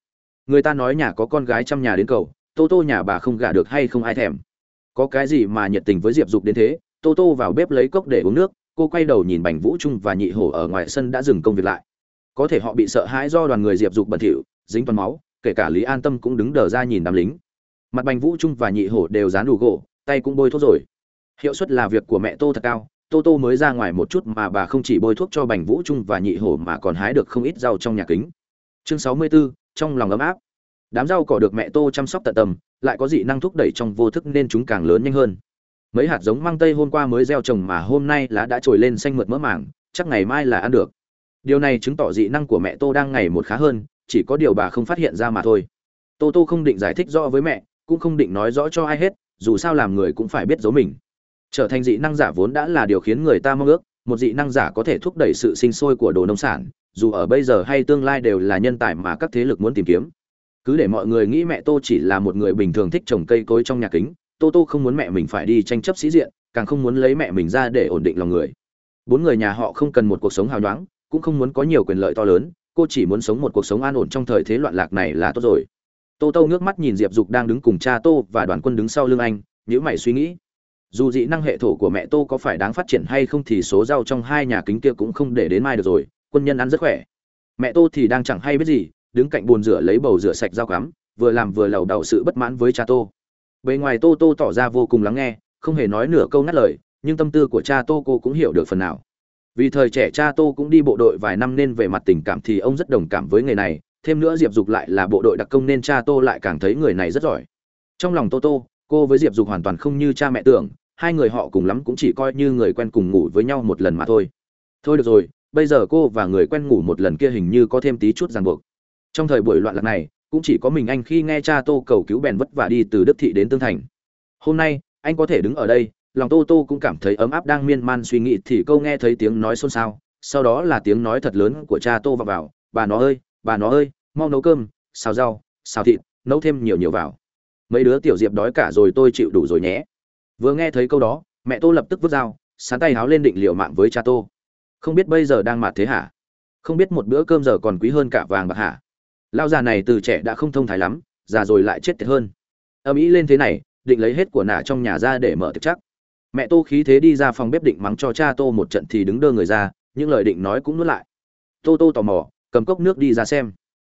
Người ta nói nhà có con gái trăm nhà đến cầu, tô tô nhà bà không gả được hay không ai thèm. Có cái gì mà nhiệt tình với diệp dục đến thế? Tô tô vào bếp lấy cốc để uống nước, cô quay đầu nhìn bành vũ trung và nhị hổ ở ngoài sân đã dừng công việc lại. Có thể họ bị sợ hãi do đoàn người diệp dục bẩn thỉu, dính toàn máu, kể cả lý an tâm cũng đứng đờ ra nhìn đám lính. Mặt bành vũ trung và nhị hổ đều dán đủ gỗ, tay cũng bôi thốt rồi. Hiệu suất là việc của mẹ tô thật cao tô tô mới ra ngoài một chút mà bà không chỉ bôi thuốc cho bành vũ trung và nhị hổ mà còn hái được không ít rau trong nhà kính. Chương sáu mươi 64, trong lòng ấm áp. Đám rau cỏ được mẹ tô chăm sóc tận tâm lại có dị năng thúc đẩy trong vô thức nên chúng càng lớn nhanh hơn. Mấy hạt giống mang tây hôm qua mới gieo trồng mà hôm nay lá đã trồi lên xanh mượt mỡ màng chắc ngày mai là ăn được. Điều này chứng tỏ dị năng của mẹ tô đang ngày một khá hơn chỉ có điều bà không phát hiện ra mà thôi. Tô tô không định giải thích rõ với mẹ cũng không định nói rõ cho ai hết dù sao làm người cũng phải biết giấu mình trở thành dị năng giả vốn đã là điều khiến người ta mong ước, một dị năng giả có thể thúc đẩy sự sinh sôi của đồ nông sản, dù ở bây giờ hay tương lai đều là nhân tài mà các thế lực muốn tìm kiếm. Cứ để mọi người nghĩ mẹ tô chỉ là một người bình thường thích trồng cây cối trong nhà kính, tô tô không muốn mẹ mình phải đi tranh chấp sĩ diện, càng không muốn lấy mẹ mình ra để ổn định lòng người. Bốn người nhà họ không cần một cuộc sống hào nhoáng, cũng không muốn có nhiều quyền lợi to lớn, cô chỉ muốn sống một cuộc sống an ổn trong thời thế loạn lạc này là tốt rồi. Tô tô ngước mắt nhìn diệp dục đang đứng cùng cha tô và đoàn quân đứng sau lưng anh nhữ mày suy nghĩ dù dị năng hệ thổ của mẹ tô có phải đáng phát triển hay không thì số rau trong hai nhà kính kia cũng không để đến mai được rồi, quân nhân ăn rất khỏe. Mẹ tô thì đang chẳng hay biết gì, đứng cạnh bồn rửa lấy bầu rửa sạch dao cắm, vừa làm vừa lầu đầu sự bất mãn với cha tô. Bề ngoài tô tô tỏ ra vô cùng lắng nghe, không hề nói nửa câu ngắt lời, nhưng tâm tư của cha tô cô cũng hiểu được phần nào. Vì thời trẻ cha tô cũng đi bộ đội vài năm nên về mặt tình cảm thì ông rất đồng cảm với người này, thêm nữa diệp dục lại là bộ đội đặc công nên cha tô lại càng thấy người này rất giỏi. Trong lòng tô tô cô với diệp dục hoàn toàn không như cha mẹ tưởng, hai người họ cùng lắm cũng chỉ coi như người quen cùng ngủ với nhau một lần mà thôi. Thôi được rồi, bây giờ cô và người quen ngủ một lần kia hình như có thêm tí chút ràng buộc. Trong thời buổi loạn lạc này, cũng chỉ có mình anh khi nghe cha tô cầu cứu bèn vất vả đi từ đức thị đến tương thành. Hôm nay, anh có thể đứng ở đây, lòng tô tô cũng cảm thấy ấm áp đang miên man suy nghĩ thì câu nghe thấy tiếng nói xôn xao, sau đó là tiếng nói thật lớn của cha tô vào vào, bà nó ơi, bà nó ơi, mau nấu cơm, xào rau, xào thịt, nấu thêm nhiều nhiều vào mấy đứa tiểu diệp đói cả rồi tôi chịu đủ rồi nhé. Vừa nghe thấy câu đó, mẹ tô lập tức vứt dao, sán tay háo lên định liệu mạng với cha tô. Không biết bây giờ đang mạt thế hả? Không biết một bữa cơm giờ còn quý hơn cả vàng bạc hả? Lao già này từ trẻ đã không thông thái lắm, già rồi lại chết tiệt hơn. Âm ý lên thế này, định lấy hết của nả trong nhà ra để mở tiệc chắc. Mẹ tô khí thế đi ra phòng bếp định mắng cho cha tô một trận thì đứng đơ người ra, những lời định nói cũng nuốt lại. Tô tô tò mò, cầm cốc nước đi ra xem.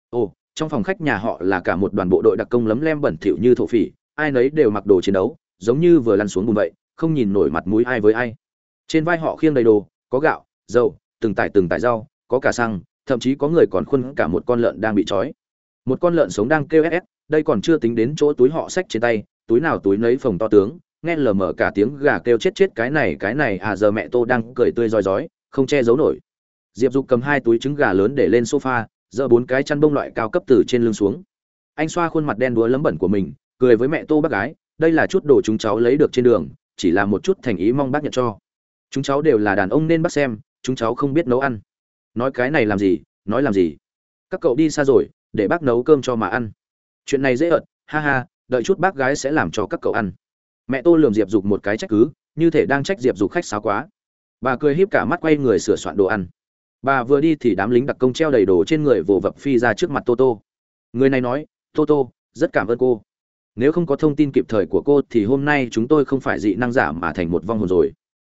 Ồ trong phòng khách nhà họ là cả một đoàn bộ đội đặc công lấm lem bẩn thỉu như thổ phỉ, ai nấy đều mặc đồ chiến đấu, giống như vừa lăn xuống bùn vậy, không nhìn nổi mặt mũi ai với ai. Trên vai họ khiêng đầy đồ, có gạo, dầu, từng tải từng tải rau, có cả xăng, thậm chí có người còn khuân cả một con lợn đang bị trói. Một con lợn sống đang kêu ép đây còn chưa tính đến chỗ túi họ xách trên tay, túi nào túi nấy phồng to tướng, nghe lờ mở cả tiếng gà kêu chết chết cái này cái này à giờ mẹ tô đang cười tươi roi rói, không che giấu nổi. Diệp dục cầm hai túi trứng gà lớn để lên sofa giơ bốn cái chăn bông loại cao cấp từ trên lưng xuống. Anh xoa khuôn mặt đen đúa lấm bẩn của mình, cười với mẹ tô bác gái, đây là chút đồ chúng cháu lấy được trên đường, chỉ là một chút thành ý mong bác nhận cho. Chúng cháu đều là đàn ông nên bác xem, chúng cháu không biết nấu ăn. Nói cái này làm gì, nói làm gì? Các cậu đi xa rồi, để bác nấu cơm cho mà ăn. Chuyện này dễ ợt, ha ha, đợi chút bác gái sẽ làm cho các cậu ăn. Mẹ tô lườm diệp dục một cái trách cứ, như thể đang trách diệp dục khách sáo quá. Bà cười híp cả mắt quay người sửa soạn đồ ăn bà vừa đi thì đám lính đặc công treo đầy đồ trên người vồ vập phi ra trước mặt Toto người này nói Toto rất cảm ơn cô. Nếu không có thông tin kịp thời của cô thì hôm nay chúng tôi không phải dị năng giả mà thành một vong hồn rồi.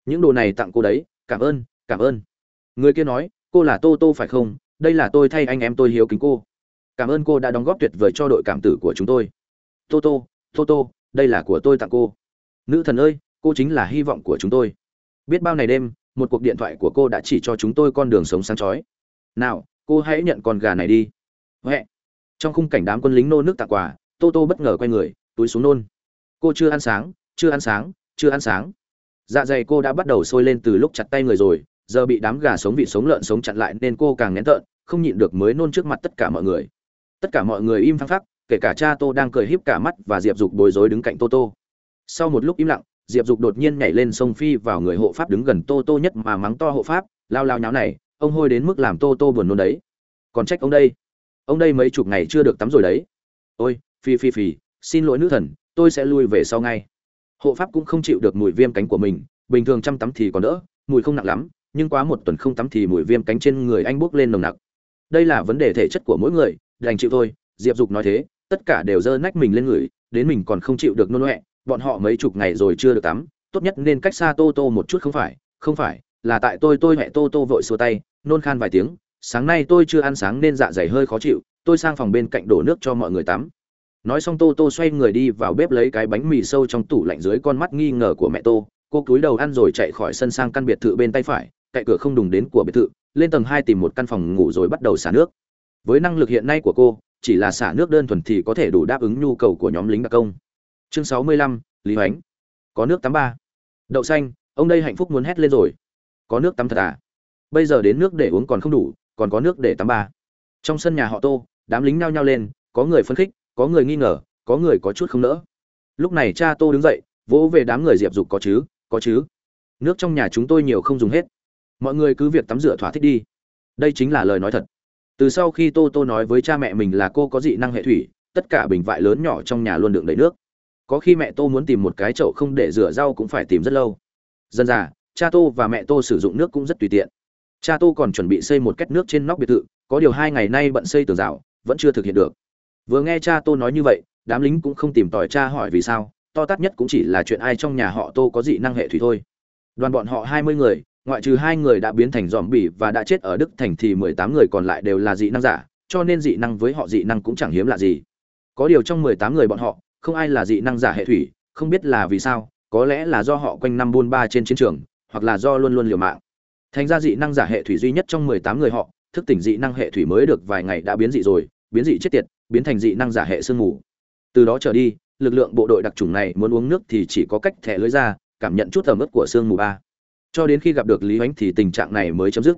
Những đồ này tặng cô đấy, cảm ơn cảm ơn. Người kia nói, cô là tô tô phải không? Đây là tôi thay anh em tôi hiếu kính cô. Cảm ơn cô đã đóng góp tuyệt vời cho đội cảm tử của chúng tôi. Tô tô tô tô, đây là của tôi tặng cô. Nữ thần ơi, cô chính là hy vọng của chúng tôi. Biết bao ngày đêm một cuộc điện thoại của cô đã chỉ cho chúng tôi con đường sống sáng chói. Nào, cô hãy nhận con gà này đi. Huệ. Trong khung cảnh đám quân lính nô nước tặng quà, tô tô bất ngờ quay người, túi xuống nôn. Cô chưa ăn sáng, chưa ăn sáng, chưa ăn sáng. Dạ dày cô đã bắt đầu sôi lên từ lúc chặt tay người rồi, giờ bị đám gà sống vị sống lợn sống chặn lại nên cô càng nén tợn, không nhịn được mới nôn trước mặt tất cả mọi người. Tất cả mọi người im phăng phắc, kể cả cha tô đang cười híp cả mắt và diệp dục bối rối đứng cạnh tô tô. Sau một lúc im lặng diệp dục đột nhiên nhảy lên sông phi vào người hộ pháp đứng gần tô tô nhất mà mắng to hộ pháp, lao lao nháo này, ông hôi đến mức làm tô tô buồn nôn đấy. Còn trách ông đây? Ông đây mấy chục ngày chưa được tắm rồi đấy. Ôi, phi phi phi, xin lỗi nữ thần, tôi sẽ lui về sau ngay. Hộ pháp cũng không chịu được mùi viêm cánh của mình, bình thường chăm tắm thì còn đỡ, mùi không nặng lắm, nhưng quá một tuần không tắm thì mùi viêm cánh trên người anh bốc lên nồng nặc. Đây là vấn đề thể chất của mỗi người, đành chịu thôi, diệp dục nói thế, tất cả đều dơ nách mình lên người, đến mình còn không chịu được nôn huệ bọn họ mấy chục ngày rồi chưa được tắm, tốt nhất nên cách xa tô tô một chút không phải không phải, là tại tôi tôi mẹ tô tô vội xua tay, nôn khan vài tiếng, sáng nay tôi chưa ăn sáng nên dạ dày hơi khó chịu, tôi sang phòng bên cạnh đổ nước cho mọi người tắm. Nói xong tô tô xoay người đi vào bếp lấy cái bánh mì sâu trong tủ lạnh dưới con mắt nghi ngờ của mẹ tô, cô cúi đầu ăn rồi chạy khỏi sân sang căn biệt thự bên tay phải, cậy cửa không đùng đến của biệt thự, lên tầng hai tìm một căn phòng ngủ rồi bắt đầu xả nước. Với năng lực hiện nay của cô, chỉ là xả nước đơn thuần thì có thể đủ đáp ứng nhu cầu của nhóm lính đặc công chương sáu mươi lăm, lý hoánh. Có nước tắm ba. Đậu xanh, ông đây hạnh phúc muốn hét lên rồi. Có nước tắm thật à? Bây giờ đến nước để uống còn không đủ, còn có nước để tắm ba. Trong sân nhà họ tô, đám lính nhao nhao lên, có người phấn khích, có người nghi ngờ, có người có chút không nỡ. Lúc này cha tô đứng dậy, vỗ về đám người diệp dục, có chứ có chứ. Nước trong nhà chúng tôi nhiều không dùng hết. Mọi người cứ việc tắm rửa thỏa thích đi. Đây chính là lời nói thật. Từ sau khi tô tô nói với cha mẹ mình là cô có dị năng hệ thủy, tất cả bình vại lớn nhỏ trong nhà luôn đựng đầy nước có khi mẹ tô muốn tìm một cái chậu không để rửa rau cũng phải tìm rất lâu. Dân già, cha tô và mẹ tô sử dụng nước cũng rất tùy tiện. Cha tô còn chuẩn bị xây một két nước trên nóc biệt thự, có điều hai ngày nay bận xây tường rào, vẫn chưa thực hiện được. Vừa nghe cha tô nói như vậy, đám lính cũng không tìm tòi cha hỏi vì sao, to tát nhất cũng chỉ là chuyện ai trong nhà họ tô có dị năng hệ thủy thôi. Đoàn bọn họ hai mươi người, ngoại trừ hai người đã biến thành dòm bỉ và đã chết ở đức thành thì mười tám người còn lại đều là dị năng giả, cho nên dị năng với họ dị năng cũng chẳng hiếm lạ gì. Có điều trong mười tám người bọn họ không ai là dị năng giả hệ thủy, không biết là vì sao, có lẽ là do họ quanh năm buôn ba trên chiến trường, hoặc là do luôn luôn liều mạng. Thành ra dị năng giả hệ thủy duy nhất trong mười tám người họ, thức tỉnh dị năng hệ thủy mới được vài ngày đã biến dị rồi, biến dị chết tiệt, biến thành dị năng giả hệ sương mù. Từ đó trở đi, lực lượng bộ đội đặc trùng này muốn uống nước thì chỉ có cách thẻ lưới ra, cảm nhận chút ẩm ướt của sương mù ba. Cho đến khi gặp được lý hoánh thì tình trạng này mới chấm dứt.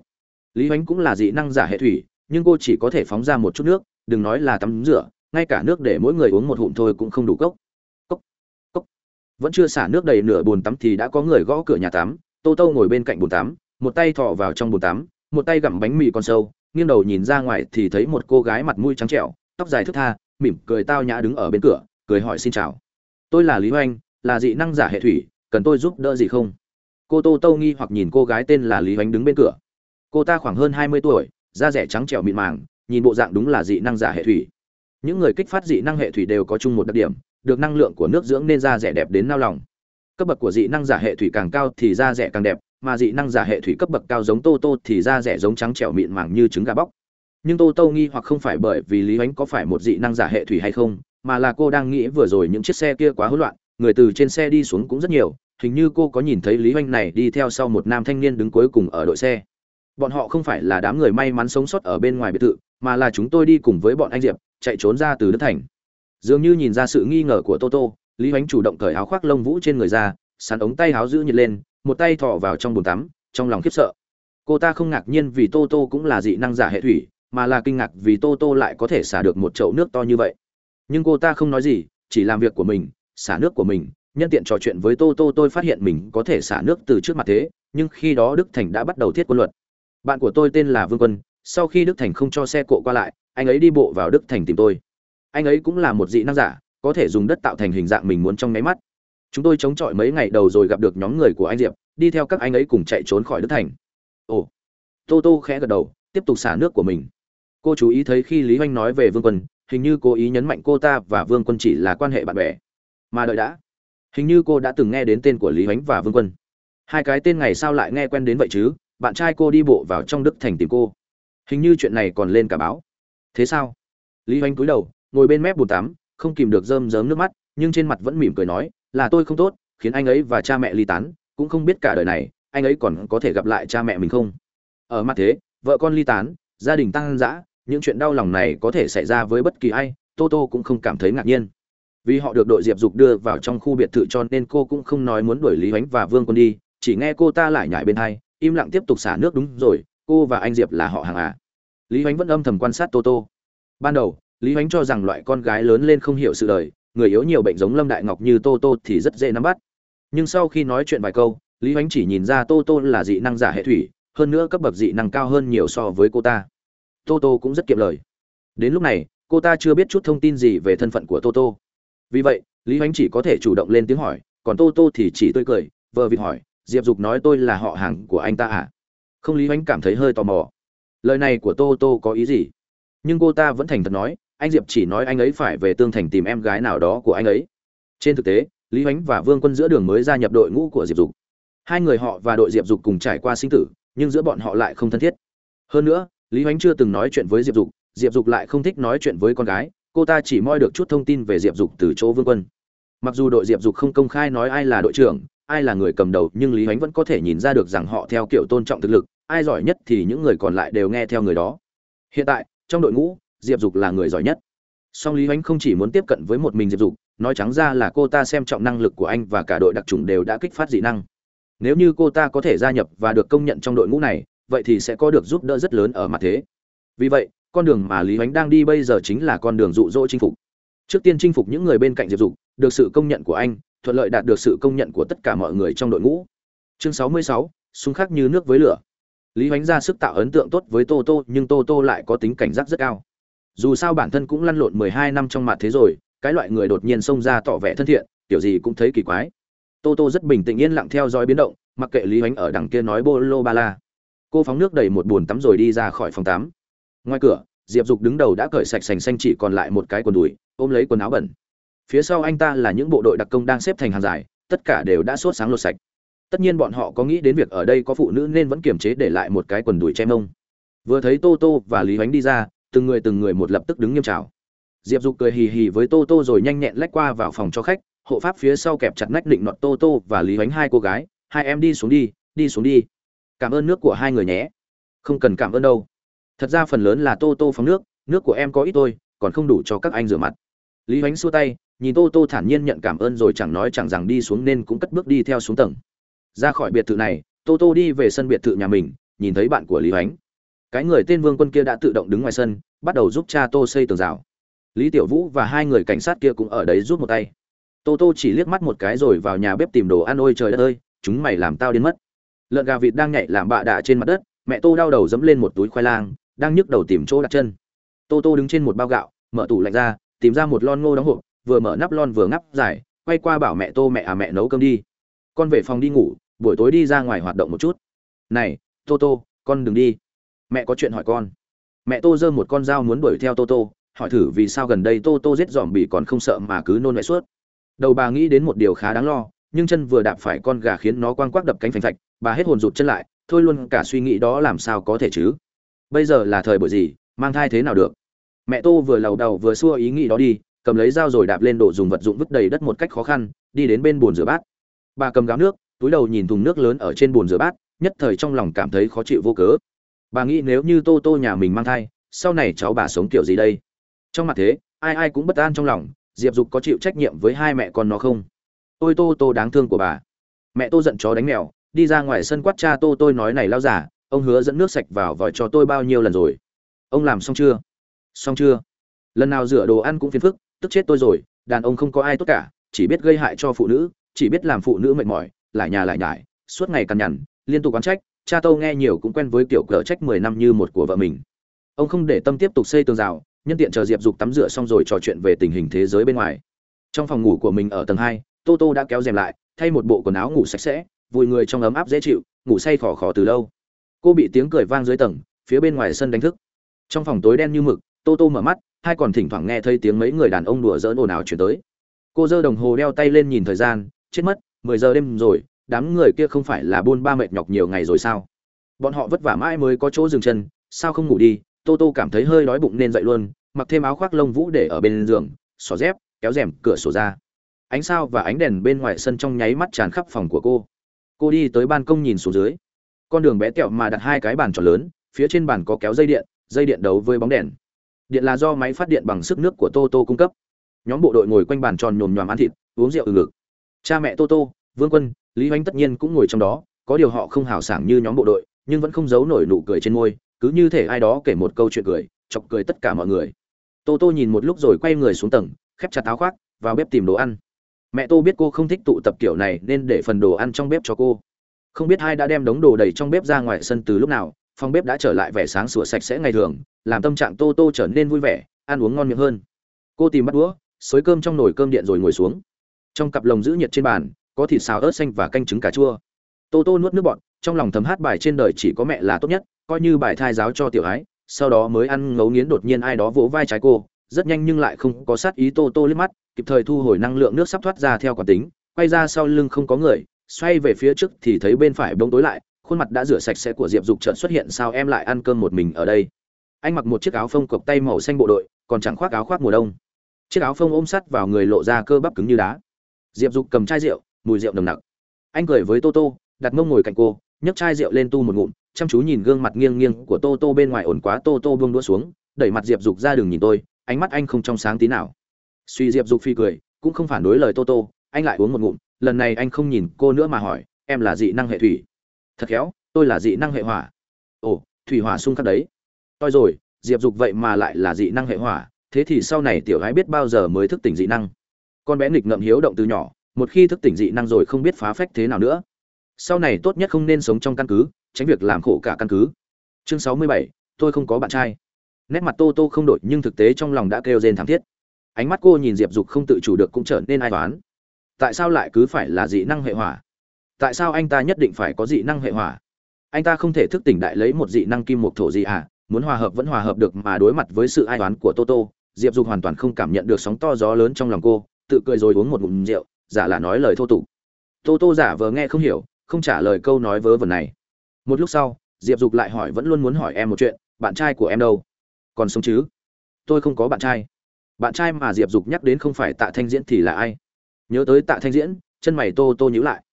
Lý hoánh cũng là dị năng giả hệ thủy, nhưng cô chỉ có thể phóng ra một chút nước, đừng nói là tắm rửa ngay cả nước để mỗi người uống một hụm thôi cũng không đủ cốc. Cốc cốc. Vẫn chưa xả nước đầy nửa bồn tắm thì đã có người gõ cửa nhà tắm. Tô tô ngồi bên cạnh bồn tắm, một tay thọ vào trong bồn tắm, một tay gặm bánh mì con sâu, nghiêng đầu nhìn ra ngoài thì thấy một cô gái mặt mũi trắng trẻo, tóc dài thức tha, mỉm cười tao nhã đứng ở bên cửa, cười hỏi xin chào. Tôi là lý hoanh là dị năng giả hệ thủy, cần tôi giúp đỡ gì không? Cô tô tô nghi hoặc nhìn cô gái tên là lý hoanh đứng bên cửa. Cô ta khoảng hơn hai mươi tuổi, da rẻ trắng trẻo mịn màng, nhìn bộ dạng đúng là dị năng giả hệ thủy những người kích phát dị năng hệ thủy đều có chung một đặc điểm, được năng lượng của nước dưỡng nên da rẻ đẹp đến nao lòng. Cấp bậc của dị năng giả hệ thủy càng cao thì da rẻ càng đẹp, mà dị năng giả hệ thủy cấp bậc cao giống tô tô thì da rẻ giống trắng trẻo mịn màng như trứng gà bóc. Nhưng tô tô nghi hoặc không phải bởi vì lý ánh có phải một dị năng giả hệ thủy hay không, mà là cô đang nghĩ vừa rồi những chiếc xe kia quá hỗn loạn, người từ trên xe đi xuống cũng rất nhiều, hình như cô có nhìn thấy lý oanh này đi theo sau một nam thanh niên đứng cuối cùng ở đội xe. Bọn họ không phải là đám người may mắn sống sót ở bên ngoài biệt thự, mà là chúng tôi đi cùng với bọn anh diệp chạy trốn ra từ đất thành. Dường như nhìn ra sự nghi ngờ của toto lý oanh chủ động cởi áo khoác lông vũ trên người ra sàn ống tay áo giữ nhiệt lên, một tay thọ vào trong bồn tắm, trong lòng khiếp sợ. Cô ta không ngạc nhiên vì Toto cũng là dị năng giả hệ thủy, mà là kinh ngạc vì Toto lại có thể xả được một chậu nước to như vậy. Nhưng cô ta không nói gì, chỉ làm việc của mình, xả nước của mình, nhân tiện trò chuyện với tô tô tôi phát hiện mình có thể xả nước từ trước mặt thế, nhưng khi đó đức thành đã bắt đầu thiết quân luật. Bạn của tôi tên là vương quân, sau khi đức thành không cho xe cộ qua lại anh ấy đi bộ vào đức thành tìm tôi. Anh ấy cũng là một dị năng giả, có thể dùng đất tạo thành hình dạng mình muốn trong nháy mắt. Chúng tôi chống chọi mấy ngày đầu rồi gặp được nhóm người của anh diệp, đi theo các anh ấy cùng chạy trốn khỏi đức thành. Ồ, tô tô khẽ gật đầu, tiếp tục xả nước của mình. Cô chú ý thấy khi lý oanh nói về vương quân, hình như cô ý nhấn mạnh cô ta và vương quân chỉ là quan hệ bạn bè. Mà đợi đã, hình như cô đã từng nghe đến tên của lý oanh và vương quân. Hai cái tên ngày sao lại nghe quen đến vậy chứ, bạn trai cô đi bộ vào trong đức thành tìm cô. Hình như chuyện này còn lên cả báo thế sao? Lý oanh cúi đầu, ngồi bên mép bồn tắm, không kìm được rơm rớm nước mắt, nhưng trên mặt vẫn mỉm cười nói, là tôi không tốt, khiến anh ấy và cha mẹ ly tán, cũng không biết cả đời này, anh ấy còn có thể gặp lại cha mẹ mình không? Ở mặt thế, vợ con ly tán, gia đình tăng dã, những chuyện đau lòng này có thể xảy ra với bất kỳ ai, tô tô cũng không cảm thấy ngạc nhiên. Vì họ được đội diệp dục đưa vào trong khu biệt thự cho nên cô cũng không nói muốn đuổi lý ánh và vương quân đi, chỉ nghe cô ta lại nhải bên hai, im lặng tiếp tục xả nước đúng rồi, cô và anh diệp là họ hàng à? Lý ánh vẫn âm thầm quan sát tô tô. Ban đầu, lý ánh cho rằng loại con gái lớn lên không hiểu sự đời, người yếu nhiều bệnh giống lâm đại ngọc như tô tô thì rất dễ nắm bắt. Nhưng sau khi nói chuyện vài câu, lý ánh chỉ nhìn ra tô tô là dị năng giả hệ thủy, hơn nữa cấp bậc dị năng cao hơn nhiều so với cô ta. Tô tô cũng rất kiệm lời. Đến lúc này, cô ta chưa biết chút thông tin gì về thân phận của tô tô. Vì vậy, lý h chỉ có thể chủ động lên tiếng hỏi, còn tô tô thì chỉ tươi cười, vờ vịt hỏi, diệp dục nói tôi là họ hàng của anh ta à? Không, lý h cảm thấy hơi tò mò lời này của tô tô có ý gì? Nhưng cô ta vẫn thành thật nói, anh diệp chỉ nói anh ấy phải về tương thành tìm em gái nào đó của anh ấy. Trên thực tế, lý ánh và vương quân giữa đường mới gia nhập đội ngũ của diệp dục. Hai người họ và đội diệp dục cùng trải qua sinh tử, nhưng giữa bọn họ lại không thân thiết. Hơn nữa, lý ánh chưa từng nói chuyện với diệp dục diệp dục lại không thích nói chuyện với con gái, cô ta chỉ moi được chút thông tin về diệp dục từ chỗ vương quân. Mặc dù đội diệp dục không công khai nói ai là đội trưởng, ai là người cầm đầu, nhưng lý ánh vẫn có thể nhìn ra được rằng họ theo kiểu tôn trọng thực lực ai giỏi nhất thì những người còn lại đều nghe theo người đó. Hiện tại trong đội ngũ diệp dục là người giỏi nhất. Song lý h không chỉ muốn tiếp cận với một mình diệp dục nói trắng ra là cô ta xem trọng năng lực của anh và cả đội đặc trùng đều đã kích phát dị năng. Nếu như cô ta có thể gia nhập và được công nhận trong đội ngũ này vậy thì sẽ có được giúp đỡ rất lớn ở mặt thế. Vì vậy con đường mà lý ánh đang đi bây giờ chính là con đường dụ dỗ chinh phục. Trước tiên chinh phục những người bên cạnh diệp dục được sự công nhận của anh thuận lợi đạt được sự công nhận của tất cả mọi người trong đội ngũ. Chương 66, xung khắc như nước với lửa lý hoánh ra sức tạo ấn tượng tốt với tô tô, nhưng tô tô lại có tính cảnh giác rất cao. Dù sao bản thân cũng lăn lộn mười hai năm trong mặt thế rồi, cái loại người đột nhiên xông ra tỏ vẻ thân thiện, kiểu gì cũng thấy kỳ quái. Tô tô rất bình tĩnh yên lặng theo dõi biến động, mặc kệ lý hoánh ở đằng kia nói bô lô ba la. Cô phóng nước đầy một bồn tắm rồi đi ra khỏi phòng tắm. Ngoài cửa, diệp dục đứng đầu đã cởi sạch sành xanh chỉ còn lại một cái quần đùi, ôm lấy quần áo bẩn. Phía sau anh ta là những bộ đội đặc công đang xếp thành hàng dài, tất cả đều đã sốt sáng lột sạch tất nhiên bọn họ có nghĩ đến việc ở đây có phụ nữ nên vẫn kiềm chế để lại một cái quần đùi che mông. Vừa thấy tô tô và lý ánh đi ra, từng người từng người một lập tức đứng nghiêm trào diệp dục cười hì hì với tô tô rồi nhanh nhẹn lách qua vào phòng cho khách, hộ pháp phía sau kẹp chặt nách định nọt tô tô và lý ánh hai cô gái, hai em đi xuống đi đi xuống đi. Cảm ơn nước của hai người nhé. Không cần cảm ơn đâu. Thật ra phần lớn là tô tô phóng nước nước của em có ít thôi, còn không đủ cho các anh rửa mặt. Lý ánh xua tay, nhìn tô tô thản nhiên nhận cảm ơn rồi chẳng nói chẳng rằng đi xuống nên cũng cất bước đi theo xuống tầng ra khỏi biệt thự này, tô tô đi về sân biệt thự nhà mình, nhìn thấy bạn của lý ánh cái người tên vương quân kia đã tự động đứng ngoài sân, bắt đầu giúp cha tô xây tường rào. Lý tiểu vũ và hai người cảnh sát kia cũng ở đấy rút một tay. Tô tô chỉ liếc mắt một cái rồi vào nhà bếp tìm đồ ăn. Ôi trời đất ơi, chúng mày làm tao đến mất. Lợn gà vịt đang nhảy làm bạ đạ trên mặt đất, mẹ tô đau đầu dẫm lên một túi khoai lang, đang nhức đầu tìm chỗ đặt chân. Tô tô đứng trên một bao gạo, mở tủ lạnh ra, tìm ra một lon ngô đóng hộp, vừa mở nắp lon vừa ngắp dài, quay qua bảo mẹ tô mẹ à mẹ nấu cơm đi con về phòng đi ngủ, buổi tối đi ra ngoài hoạt động một chút. Này tô tô con đừng đi. Mẹ có chuyện hỏi con. Mẹ tô giơ một con dao muốn đuổi theo tô tô hỏi thử vì sao gần đây tô tô giết dòm bị còn không sợ mà cứ nôn mẹ suốt. Đầu bà nghĩ đến một điều khá đáng lo, nhưng chân vừa đạp phải con gà khiến nó quang quắc đập cánh phành phạch, bà hết hồn rụt chân lại, thôi luôn cả suy nghĩ đó làm sao có thể chứ. Bây giờ là thời buổi gì, mang thai thế nào được? Mẹ tô vừa lầu đầu vừa xua ý nghĩ đó đi, cầm lấy dao rồi đạp lên đồ dùng vật dụng vứt đầy đất một cách khó khăn, đi đến bên bồn rửa bát bà cầm gáo nước, túi đầu nhìn thùng nước lớn ở trên bồn rửa bát, nhất thời trong lòng cảm thấy khó chịu vô cớ. Bà nghĩ nếu như tô tô nhà mình mang thai, sau này cháu bà sống kiểu gì đây? Trong mặt thế, ai ai cũng bất an trong lòng, diệp dục có chịu trách nhiệm với hai mẹ con nó không? Ôi tô tô đáng thương của bà. Mẹ tô giận chó đánh mèo, đi ra ngoài sân quát cha tô tôi nói này lao giả ông hứa dẫn nước sạch vào vòi cho tôi bao nhiêu lần rồi? Ông làm xong chưa? Xong chưa? Lần nào rửa đồ ăn cũng phiền phức, tức chết tôi rồi, đàn ông không có ai tốt cả, chỉ biết gây hại cho phụ nữ chỉ biết làm phụ nữ mệt mỏi, lại nhà lại nhải, suốt ngày cằn nhằn, liên tục quán trách, cha tôi nghe nhiều cũng quen với kiểu cờ trách mười năm như một của vợ mình. Ông không để tâm tiếp tục xây tường rào, nhân tiện chờ diệp dục tắm rửa xong rồi trò chuyện về tình hình thế giới bên ngoài. Trong phòng ngủ của mình ở tầng hai, tô tô đã kéo rèm lại, thay một bộ quần áo ngủ sạch sẽ, vùi người trong ấm áp dễ chịu, ngủ say khỏ khỏ từ lâu. Cô bị tiếng cười vang dưới tầng, phía bên ngoài sân đánh thức. Trong phòng tối đen như mực, tô tô mở mắt, hai còn thỉnh thoảng nghe thấy tiếng mấy người đàn ông đùa dỡn ồn ào chuyển tới. Cô giơ đồng hồ đeo tay lên nhìn thời gian chết mất, mười giờ đêm rồi, đám người kia không phải là buôn ba mệt nhọc nhiều ngày rồi sao? Bọn họ vất vả mãi mới có chỗ dừng chân, sao không ngủ đi? Tô tô cảm thấy hơi đói bụng nên dậy luôn, mặc thêm áo khoác lông vũ để ở bên giường, xỏ dép, kéo rèm cửa sổ ra. Ánh sao và ánh đèn bên ngoài sân trong nháy mắt tràn khắp phòng của cô. Cô đi tới ban công nhìn xuống dưới. Con đường bé tẹo mà đặt hai cái bàn tròn lớn, phía trên bàn có kéo dây điện dây điện đấu với bóng đèn. Điện là do máy phát điện bằng sức nước của tô tô cung cấp. Nhóm bộ đội ngồi quanh bàn tròn nhồm nhòm ăn thịt, uống rượu ừ ngực cha mẹ tô tô, vương quân, lý oanh tất nhiên cũng ngồi trong đó, có điều họ không hào sảng như nhóm bộ đội, nhưng vẫn không giấu nổi nụ cười trên môi, cứ như thể ai đó kể một câu chuyện cười, chọc cười tất cả mọi người. Tô tô nhìn một lúc rồi quay người xuống tầng, khép chặt áo khoác, vào bếp tìm đồ ăn. Mẹ tô biết cô không thích tụ tập kiểu này nên để phần đồ ăn trong bếp cho cô. Không biết ai đã đem đống đồ đầy trong bếp ra ngoài sân từ lúc nào, phòng bếp đã trở lại vẻ sáng sủa sạch sẽ ngày thường, làm tâm trạng tô tô trở nên vui vẻ, ăn uống ngon miệng hơn. Cô tìm bắt đũa, xới cơm trong nồi cơm điện rồi ngồi xuống trong cặp lồng giữ nhiệt trên bàn, có thịt xào ớt xanh và canh trứng cà chua. Tô tô nuốt nước bọt, trong lòng thầm hát bài trên đời chỉ có mẹ là tốt nhất, coi như bài thai giáo cho tiểu ái, sau đó mới ăn ngấu nghiến đột nhiên ai đó vỗ vai trái cô, rất nhanh nhưng lại không có sát ý tô tô liếc mắt, kịp thời thu hồi năng lượng nước sắp thoát ra theo quán tính, quay ra sau lưng không có người, xoay về phía trước thì thấy bên phải bông tối lại, khuôn mặt đã rửa sạch sẽ của diệp dục trợn xuất hiện sao em lại ăn cơm một mình ở đây. Anh mặc một chiếc áo phông cộc tay màu xanh bộ đội, còn chẳng khoác áo khoác mùa đông. Chiếc áo phông ôm sắt vào người lộ ra cơ bắp cứng như đá diệp dục cầm chai rượu, mùi rượu nồng nặc. Anh cười với tô tô, đặt mông ngồi cạnh cô, nhấc chai rượu lên tu một ngụm, chăm chú nhìn gương mặt nghiêng nghiêng của tô tô bên ngoài ổn quá, tô tô buông đũa xuống, đẩy mặt diệp dục ra đường nhìn tôi, ánh mắt anh không trong sáng tí nào. Suy diệp dục phi cười, cũng không phản đối lời tô tô, anh lại uống một ngụm, lần này anh không nhìn cô nữa mà hỏi, em là dị năng hệ thủy. Thật khéo, tôi là dị năng hệ hỏa. Ồ, thủy hỏa xung khắc đấy. Tôi rồi, diệp dục vậy mà lại là dị năng hệ hỏa, thế thì sau này tiểu gái biết bao giờ mới thức tỉnh dị năng? Con bé nghịch ngợm hiếu động từ nhỏ, một khi thức tỉnh dị năng rồi không biết phá phách thế nào nữa. Sau này tốt nhất không nên sống trong căn cứ, tránh việc làm khổ cả căn cứ. Chương sáu mươi bảy, tôi không có bạn trai. Nét mặt tô tô không đổi nhưng thực tế trong lòng đã kêu rên thảm thiết. Ánh mắt cô nhìn diệp dục không tự chủ được cũng trở nên ai toán tại sao lại cứ phải là dị năng hệ hỏa? Tại sao anh ta nhất định phải có dị năng hệ hỏa? Anh ta không thể thức tỉnh đại lấy một dị năng kim mục thổ gì à? Muốn hòa hợp vẫn hòa hợp được mà đối mặt với sự ai toán của toto diệp dục hoàn toàn không cảm nhận được sóng to gió lớn trong lòng cô tự cười rồi uống một ngụm rượu, giả là nói lời thô tục. Tô tô giả vờ nghe không hiểu, không trả lời câu nói vớ vẩn này. Một lúc sau, diệp dục lại hỏi vẫn luôn muốn hỏi em một chuyện, bạn trai của em đâu? Còn sống chứ? Tôi không có bạn trai. Bạn trai mà diệp dục nhắc đến không phải tạ thanh diễn thì là ai? Nhớ tới tạ thanh diễn, chân mày tô tô nhíu lại.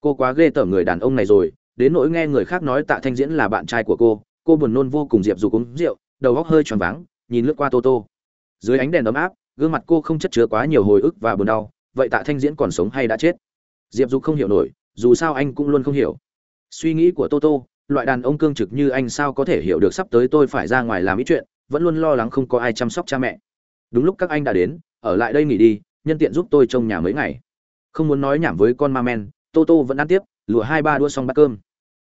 Cô quá ghê tởm người đàn ông này rồi, đến nỗi nghe người khác nói tạ thanh diễn là bạn trai của cô cô buồn nôn vô cùng diệp dục uống rượu, đầu góc hơi tròn váng, nhìn lướt qua tô tô. Dưới ánh đèn ấm áp gương mặt cô không chất chứa quá nhiều hồi ức và buồn đau, vậy tạ thanh diễn còn sống hay đã chết? Diệp dục không hiểu nổi, dù sao anh cũng luôn không hiểu. Suy nghĩ của tô tô, loại đàn ông cương trực như anh sao có thể hiểu được sắp tới tôi phải ra ngoài làm ít chuyện, vẫn luôn lo lắng không có ai chăm sóc cha mẹ. Đúng lúc các anh đã đến, ở lại đây nghỉ đi, nhân tiện giúp tôi trông nhà mấy ngày. Không muốn nói nhảm với con ma men, tô tô vẫn ăn tiếp, lụa hai ba đua xong bát cơm.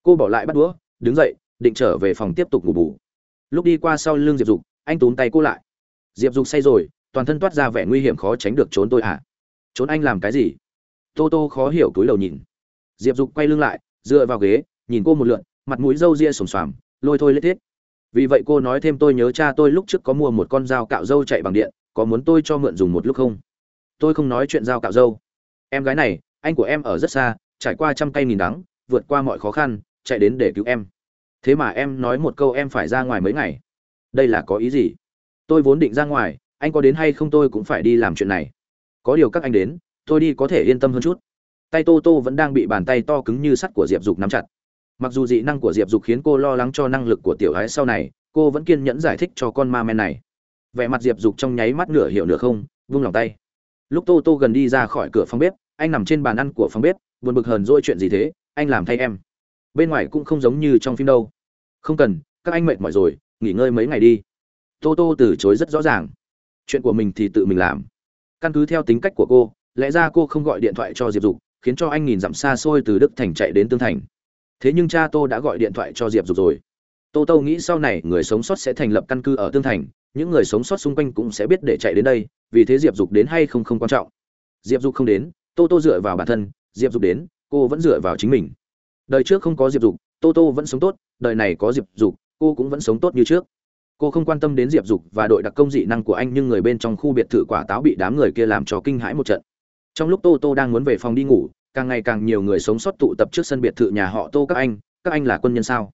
Cô bỏ lại bắt đũa, đứng dậy, định trở về phòng tiếp tục ngủ bù. Lúc đi qua sau lưng diệp dục, anh túm tay cô lại. Diệp dục say rồi toàn thân toát ra vẻ nguy hiểm khó tránh được trốn tôi à. Trốn anh làm cái gì? Tô tô khó hiểu túi đầu nhìn. Diệp dục quay lưng lại, dựa vào ghế, nhìn cô một lượn, mặt mũi râu ria sồm xoàm, lôi thôi lết thiết. Vì vậy cô nói thêm tôi nhớ cha tôi lúc trước có mua một con dao cạo dâu chạy bằng điện, có muốn tôi cho mượn dùng một lúc không? Tôi không nói chuyện dao cạo dâu. Em gái này, anh của em ở rất xa, trải qua trăm cây nghìn đắng, vượt qua mọi khó khăn, chạy đến để cứu em. Thế mà em nói một câu em phải ra ngoài mấy ngày. Đây là có ý gì? Tôi vốn định ra ngoài anh có đến hay không tôi cũng phải đi làm chuyện này. Có điều các anh đến, tôi đi có thể yên tâm hơn chút. Tay tô tô vẫn đang bị bàn tay to cứng như sắt của diệp dục nắm chặt. Mặc dù dị năng của diệp dục khiến cô lo lắng cho năng lực của tiểu gái sau này, cô vẫn kiên nhẫn giải thích cho con ma men này. Vẻ mặt diệp dục trong nháy mắt nửa hiểu nửa không, vung lòng tay. Lúc tô tô gần đi ra khỏi cửa phòng bếp, anh nằm trên bàn ăn của phòng bếp, buồn bực hờn dỗi chuyện gì thế, anh làm thay em. Bên ngoài cũng không giống như trong phim đâu. Không cần, các anh mệt mỏi rồi, nghỉ ngơi mấy ngày đi. Tô tô từ chối rất rõ ràng chuyện của mình thì tự mình làm. Căn cứ theo tính cách của cô, lẽ ra cô không gọi điện thoại cho diệp dục, khiến cho anh nhìn dặm xa xôi từ đức thành chạy đến tương thành. Thế nhưng cha tô đã gọi điện thoại cho diệp dục rồi. Tô tô nghĩ sau này người sống sót sẽ thành lập căn cứ ở tương thành, những người sống sót xung quanh cũng sẽ biết để chạy đến đây, vì thế diệp dục đến hay không không quan trọng. Diệp dục không đến, tô tô dựa vào bản thân, diệp dục đến, cô vẫn dựa vào chính mình. Đời trước không có diệp dục, tô tô vẫn sống tốt, đời này có diệp dục, cô cũng vẫn sống tốt như trước cô không quan tâm đến diệp dục và đội đặc công dị năng của anh, nhưng người bên trong khu biệt thự quả táo bị đám người kia làm cho kinh hãi một trận. Trong lúc tô tô đang muốn về phòng đi ngủ, càng ngày càng nhiều người sống sót tụ tập trước sân biệt thự nhà họ tô các anh. Các anh là quân nhân sao?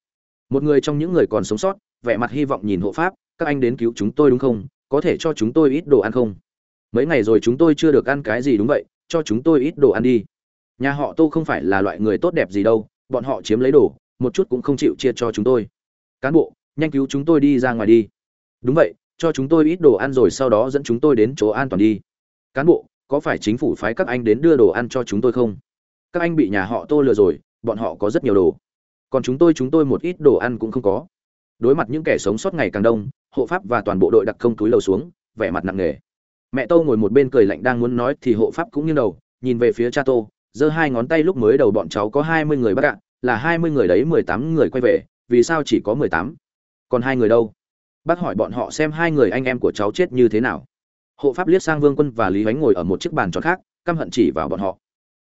Một người trong những người còn sống sót, vẻ mặt hy vọng nhìn hộ pháp. Các anh đến cứu chúng tôi đúng không? Có thể cho chúng tôi ít đồ ăn không? Mấy ngày rồi chúng tôi chưa được ăn cái gì đúng vậy, cho chúng tôi ít đồ ăn đi. Nhà họ tô không phải là loại người tốt đẹp gì đâu, bọn họ chiếm lấy đồ, một chút cũng không chịu chia cho chúng tôi. Cán bộ nhanh cứu chúng tôi đi ra ngoài đi. Đúng vậy, cho chúng tôi ít đồ ăn rồi sau đó dẫn chúng tôi đến chỗ an toàn đi. Cán bộ, có phải chính phủ phái các anh đến đưa đồ ăn cho chúng tôi không? Các anh bị nhà họ tô lừa rồi, bọn họ có rất nhiều đồ. Còn chúng tôi chúng tôi một ít đồ ăn cũng không có. Đối mặt những kẻ sống sót ngày càng đông, hộ pháp và toàn bộ đội đặc công túi lầu xuống, vẻ mặt nặng nề. Mẹ tô ngồi một bên cười lạnh đang muốn nói thì hộ pháp cũng như đầu, nhìn về phía cha tô, giơ hai ngón tay lúc mới đầu bọn cháu có hai mươi người bắt ạ là hai mươi người đấy mười tám người quay về, vì sao chỉ có mười tám? Còn hai người đâu? Bác hỏi bọn họ xem hai người anh em của cháu chết như thế nào. Hộ pháp liếc sang vương quân và lý ánh ngồi ở một chiếc bàn tròn khác, căm hận chỉ vào bọn họ.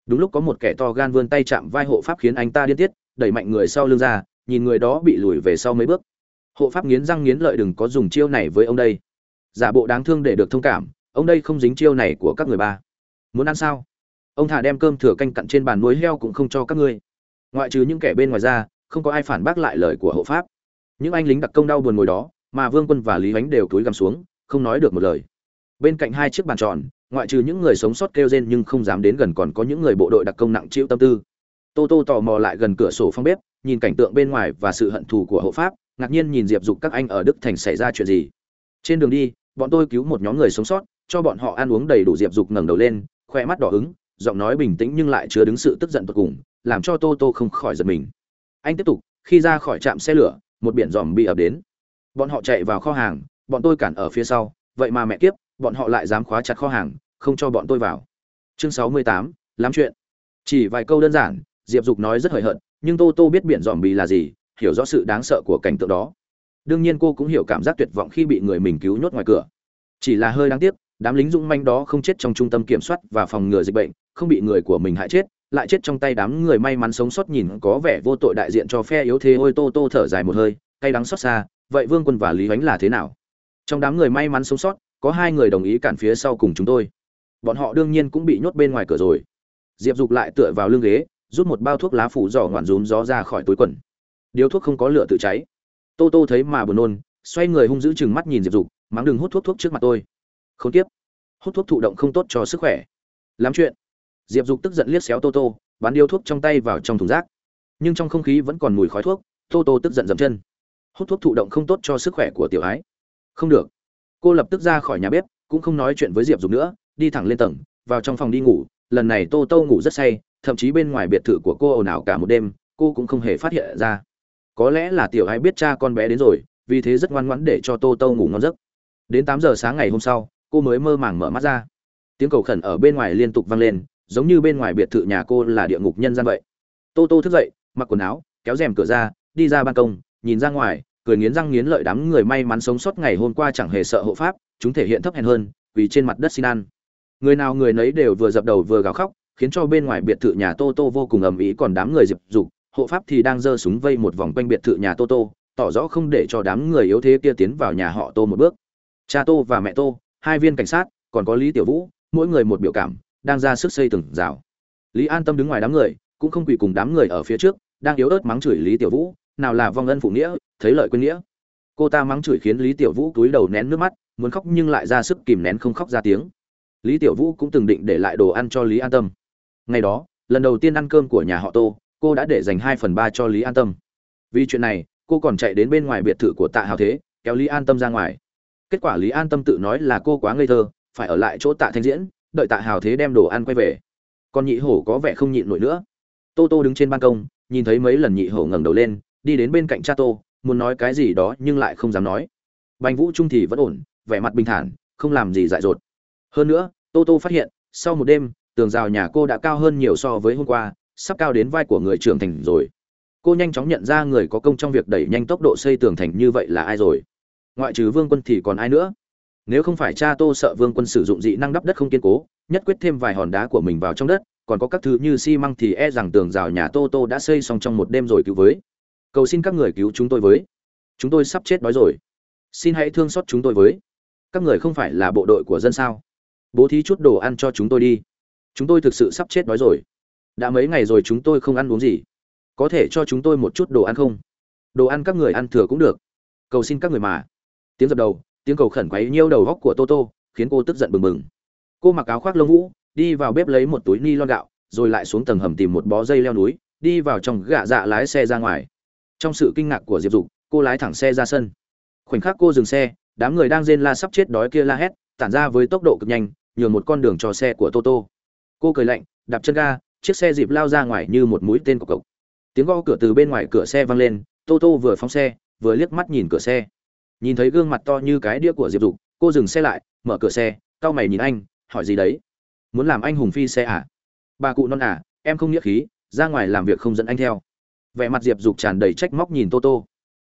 Đúng lúc có một kẻ to gan vươn tay chạm vai hộ pháp khiến anh ta điên tiết, đẩy mạnh người sau lưng ra, nhìn người đó bị lùi về sau mấy bước. Hộ pháp nghiến răng nghiến lợi đừng có dùng chiêu này với ông đây. Giả bộ đáng thương để được thông cảm, ông đây không dính chiêu này của các người ba. Muốn ăn sao? Ông thả đem cơm thừa canh cặn trên bàn muối heo cũng không cho các ngươi. Ngoại trừ những kẻ bên ngoài ra, không có ai phản bác lại lời của hộ pháp những anh lính đặc công đau buồn ngồi đó, mà vương quân và lý ánh đều túi gằm xuống, không nói được một lời. Bên cạnh hai chiếc bàn tròn, ngoại trừ những người sống sót kêu rên nhưng không dám đến gần còn có những người bộ đội đặc công nặng chịu tâm tư. Tô tô tò mò lại gần cửa sổ phòng bếp, nhìn cảnh tượng bên ngoài và sự hận thù của hộ pháp, ngạc nhiên nhìn diệp dục các anh ở đức thành xảy ra chuyện gì. Trên đường đi, bọn tôi cứu một nhóm người sống sót, cho bọn họ ăn uống đầy đủ diệp dục ngẩng đầu lên, khoe mắt đỏ ứng giọng nói bình tĩnh nhưng lại chứa đứng sự tức giận tột cùng, làm cho tô tô không khỏi giật mình. Anh tiếp tục, khi ra khỏi trạm xe lửa một biển dòm bị ập đến. Bọn họ chạy vào kho hàng, bọn tôi cản ở phía sau, vậy mà mẹ kiếp, bọn họ lại dám khóa chặt kho hàng, không cho bọn tôi vào. Chương sáu mươi tám, lắm chuyện. Chỉ vài câu đơn giản, diệp dục nói rất hời hợt, nhưng tô tô biết biển dòm bì là gì, hiểu rõ sự đáng sợ của cảnh tượng đó. Đương nhiên cô cũng hiểu cảm giác tuyệt vọng khi bị người mình cứu nhốt ngoài cửa. Chỉ là hơi đáng tiếc, đám lính dũng manh đó không chết trong trung tâm kiểm soát và phòng ngừa dịch bệnh, không bị người của mình hại chết lại chết trong tay đám người may mắn sống sót nhìn có vẻ vô tội đại diện cho phe yếu thế ôi tô tô thở dài một hơi, cay đắng xót xa, vậy vương quân và lý ánh là thế nào? Trong đám người may mắn sống sót, có hai người đồng ý cản phía sau cùng chúng tôi. Bọn họ đương nhiên cũng bị nhốt bên ngoài cửa rồi. Diệp dục lại tựa vào lưng ghế, rút một bao thuốc lá phủ giỏ ngoạn rúm gió ra khỏi túi quần. Điếu thuốc không có lửa tự cháy. Tô tô thấy mà buồn nôn, xoay người hung dữ chừng mắt nhìn diệp dục, mắng đừng hút thuốc thuốc trước mặt tôi. Không tiếp hút thuốc thụ động không tốt cho sức khỏe. Lắm chuyện diệp dục tức giận liếc xéo tô tô, bắn điếu thuốc trong tay vào trong thùng rác. Nhưng trong không khí vẫn còn mùi khói thuốc, tô tô tức giận dậm chân. Hút thuốc thụ động không tốt cho sức khỏe của tiểu ái. Không được. Cô lập tức ra khỏi nhà bếp, cũng không nói chuyện với diệp dục nữa, đi thẳng lên tầng, vào trong phòng đi ngủ. Lần này tô tô ngủ rất say, thậm chí bên ngoài biệt thự của cô ồn ào cả một đêm, cô cũng không hề phát hiện ra. Có lẽ là tiểu ái biết cha con bé đến rồi, vì thế rất ngoan ngoãn để cho tô tô ngủ ngon giấc. Đến tám giờ sáng ngày hôm sau, cô mới mơ màng mở mắt ra. Tiếng cầu khẩn ở bên ngoài liên tục vang lên giống như bên ngoài biệt thự nhà cô là địa ngục nhân gian vậy. Tô tô thức dậy, mặc quần áo, kéo rèm cửa ra, đi ra ban công, nhìn ra ngoài, cười nghiến răng nghiến lợi đám người may mắn sống sót ngày hôm qua chẳng hề sợ hộ pháp, chúng thể hiện thấp hèn hơn, vì trên mặt đất xin ăn. Người nào người nấy đều vừa dập đầu vừa gào khóc, khiến cho bên ngoài biệt thự nhà tô tô vô cùng ầm ĩ, còn đám người diệp dục, hộ pháp thì đang giơ súng vây một vòng quanh biệt thự nhà tô tô, tỏ rõ không để cho đám người yếu thế kia tiến vào nhà họ tô một bước. Cha tô và mẹ tô, hai viên cảnh sát, còn có lý tiểu vũ, mỗi người một biểu cảm đang ra sức xây từng rào. Lý an tâm đứng ngoài đám người, cũng không quỳ cùng đám người ở phía trước, đang yếu ớt mắng chửi lý tiểu vũ, nào là vong ân phụ nghĩa, thấy lợi quên nghĩa. Cô ta mắng chửi khiến lý tiểu vũ túi đầu nén nước mắt, muốn khóc nhưng lại ra sức kìm nén không khóc ra tiếng. Lý tiểu vũ cũng từng định để lại đồ ăn cho lý an tâm. Ngày đó, lần đầu tiên ăn cơm của nhà họ tô, cô đã để dành hai phần ba cho lý an tâm. Vì chuyện này, cô còn chạy đến bên ngoài biệt thự của tạ hào thế, kéo lý an tâm ra ngoài. Kết quả lý an tâm tự nói là cô quá ngây thơ, phải ở lại chỗ tạ thanh diễn đợi tạ hào thế đem đồ ăn quay về. Còn nhị hổ có vẻ không nhịn nổi nữa. Tô tô đứng trên ban công, nhìn thấy mấy lần nhị hổ ngẩng đầu lên, đi đến bên cạnh cha tô, muốn nói cái gì đó nhưng lại không dám nói. Bành vũ trung thì vẫn ổn, vẻ mặt bình thản, không làm gì dại dột. Hơn nữa, tô tô phát hiện, sau một đêm, tường rào nhà cô đã cao hơn nhiều so với hôm qua, sắp cao đến vai của người trưởng thành rồi. Cô nhanh chóng nhận ra người có công trong việc đẩy nhanh tốc độ xây tường thành như vậy là ai rồi. Ngoại trừ vương quân thì còn ai nữa? Nếu không phải cha tô sợ vương quân sử dụng dị năng đắp đất không kiên cố, nhất quyết thêm vài hòn đá của mình vào trong đất, còn có các thứ như xi măng thì e rằng tường rào nhà tô tô đã xây xong trong một đêm rồi cứu với. Cầu xin các người cứu chúng tôi với. Chúng tôi sắp chết đói rồi. Xin hãy thương xót chúng tôi với. Các người không phải là bộ đội của dân sao? Bố thí chút đồ ăn cho chúng tôi đi. Chúng tôi thực sự sắp chết đói rồi. Đã mấy ngày rồi chúng tôi không ăn uống gì. Có thể cho chúng tôi một chút đồ ăn không? Đồ ăn các người ăn thừa cũng được. Cầu xin các người mà. Tiếng dập đầu tiếng cầu khẩn quấy nhiêu đầu góc của toto khiến cô tức giận bừng bừng. Cô mặc áo khoác lông vũ, đi vào bếp lấy một túi ni lon gạo, rồi lại xuống tầng hầm tìm một bó dây leo núi, đi vào trong gạ dạ lái xe ra ngoài. Trong sự kinh ngạc của diệp dục, cô lái thẳng xe ra sân. Khoảnh khắc cô dừng xe, đám người đang rên la sắp chết đói kia la hét, tản ra với tốc độ cực nhanh, nhường một con đường cho xe của toto cô cười lạnh, đạp chân ga, chiếc xe dịp lao ra ngoài như một mũi tên của cậu. tiếng gõ cửa từ bên ngoài cửa xe vang lên Toto vừa phóng xe, vừa liếc mắt nhìn cửa xe nhìn thấy gương mặt to như cái đĩa của diệp dục, cô dừng xe lại, mở cửa xe, cau mày nhìn anh, hỏi gì đấy? Muốn làm anh hùng phi xe à? Bà cụ non à em không nghĩa khí, ra ngoài làm việc không dẫn anh theo. Vẻ mặt diệp dục tràn đầy trách móc nhìn tô tô.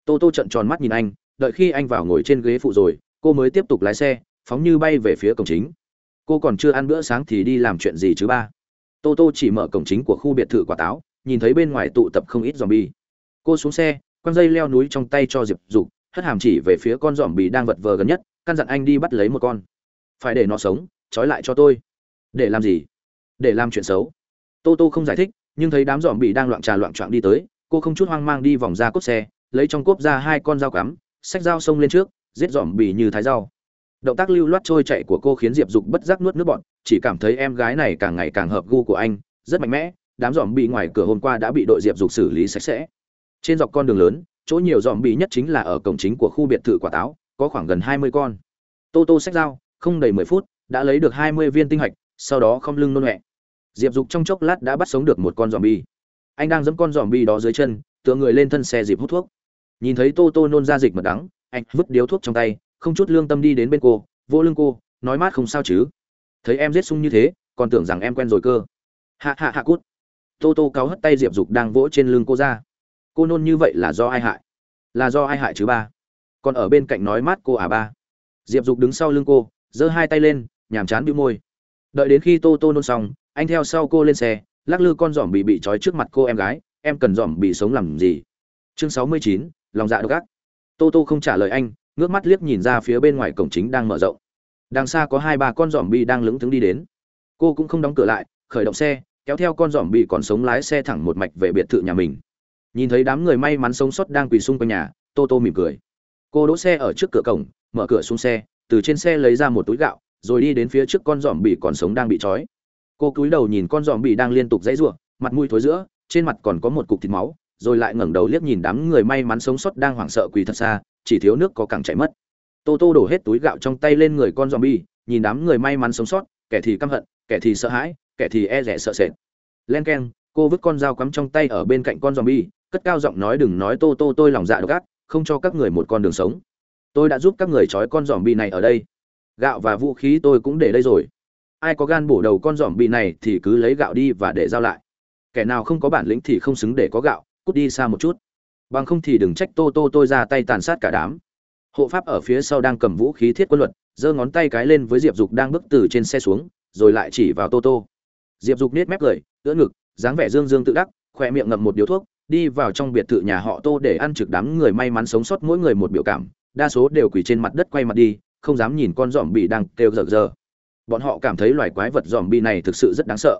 Tô tô trận tròn mắt nhìn anh, đợi khi anh vào ngồi trên ghế phụ rồi, cô mới tiếp tục lái xe, phóng như bay về phía cổng chính. Cô còn chưa ăn bữa sáng thì đi làm chuyện gì chứ ba? Tô tô chỉ mở cổng chính của khu biệt thự quả táo, nhìn thấy bên ngoài tụ tập không ít dòm bi cô xuống xe, quăng dây leo núi trong tay cho diệp dục hất hàm chỉ về phía con giòm bì đang vật vờ gần nhất, căn dặn anh đi bắt lấy một con. Phải để nó sống, trói lại cho tôi. Để làm gì? Để làm chuyện xấu. Tô tô không giải thích, nhưng thấy đám giòm bì đang loạn trà loạn trọn đi tới, cô không chút hoang mang đi vòng ra cốp xe, lấy trong cốp ra hai con dao cắm, xách dao xông lên trước, giết giòm bì như thái dao động tác lưu loát trôi chạy của cô khiến diệp dục bất giác nuốt nước bọn chỉ cảm thấy em gái này càng ngày càng hợp gu của anh, rất mạnh mẽ, đám giòm bị ngoài cửa hôm qua đã bị đội diệp dục xử lý sạch sẽ. Trên dọc con đường lớn chỗ nhiều dòm bị nhất chính là ở cổng chính của khu biệt thự quả táo, có khoảng gần hai mươi con. Tô tô xách dao, không đầy mười phút, đã lấy được hai mươi viên tinh hạch, sau đó không lưng nôn huệ diệp dục trong chốc lát đã bắt sống được một con dòm bi anh đang dẫm con dòm bi đó dưới chân, tựa người lên thân xe dịp hút thuốc. Nhìn thấy tô tô nôn ra dịch mật đắng, anh vứt điếu thuốc trong tay, không chút lương tâm đi đến bên cô, vỗ lưng cô, nói mát không sao chứ. Thấy em giết sung như thế, còn tưởng rằng em quen rồi cơ. Hạ hạ hạ cút. Tô tô cáo hất tay diệp dục đang vỗ trên lưng cô ra cô nôn như vậy là do ai hại? Là do ai hại chứ ba? Còn ở bên cạnh nói mát cô à ba. Diệp dục đứng sau lưng cô, giơ hai tay lên, nhàm chán bĩu môi. Đợi đến khi tô tô nôn xong, anh theo sau cô lên xe, lắc lư con giòm bị bị trói trước mặt cô em gái, em cần giòm bị sống làm gì? Chương sáu mươi chín, lòng dạ độc ác. Tô tô không trả lời anh, ngước mắt liếc nhìn ra phía bên ngoài cổng chính đang mở rộng. Đằng xa có hai ba con giòm bị đang lững thững đi đến. Cô cũng không đóng cửa lại, khởi động xe, kéo theo con giòm bị còn sống lái xe thẳng một mạch về biệt thự nhà mình nhìn thấy đám người may mắn sống sót đang quỳ xung quanh nhà, tô tô mỉm cười. Cô đỗ xe ở trước cửa cổng, mở cửa xuống xe, từ trên xe lấy ra một túi gạo, rồi đi đến phía trước con giòm bị còn sống đang bị trói. Cô cúi đầu nhìn con giòm bị đang liên tục dãy giụa mặt mũi thối giữa, trên mặt còn có một cục thịt máu, rồi lại ngẩng đầu liếc nhìn đám người may mắn sống sót đang hoảng sợ quỳ thật xa, chỉ thiếu nước có càng chảy mất. Tô tô đổ hết túi gạo trong tay lên người con giòm bi nhìn đám người may mắn sống sót, kẻ thì căm hận, kẻ thì sợ hãi, kẻ thì e rẻ sợ sệt. Len keng, cô vứt con dao cắm trong tay ở bên cạnh con dòm bi cất cao giọng nói đừng nói tô tô, tôi lòng dạ độc ác, không cho các người một con đường sống. Tôi đã giúp các người trói con giòm bi này ở đây. Gạo và vũ khí tôi cũng để đây rồi. Ai có gan bổ đầu con giòm bi này thì cứ lấy gạo đi và để giao lại. Kẻ nào không có bản lĩnh thì không xứng để có gạo, cút đi xa một chút. Bằng không thì đừng trách tô tô, tôi ra tay tàn sát cả đám. Hộ pháp ở phía sau đang cầm vũ khí thiết quân luật, giơ ngón tay cái lên với diệp dục đang bước từ trên xe xuống, rồi lại chỉ vào tô tô. Diệp dục nết mép cười, ưỡn ngực, dáng vẻ dương dương tự đắc, khoe miệng ngậm một điếu thuốc đi vào trong biệt thự nhà họ tô để ăn trực đám người may mắn sống sót mỗi người một biểu cảm, đa số đều quỳ trên mặt đất quay mặt đi, không dám nhìn con giòm bị đang kêu rợ rợ. bọn họ cảm thấy loài quái vật giòm bị này thực sự rất đáng sợ.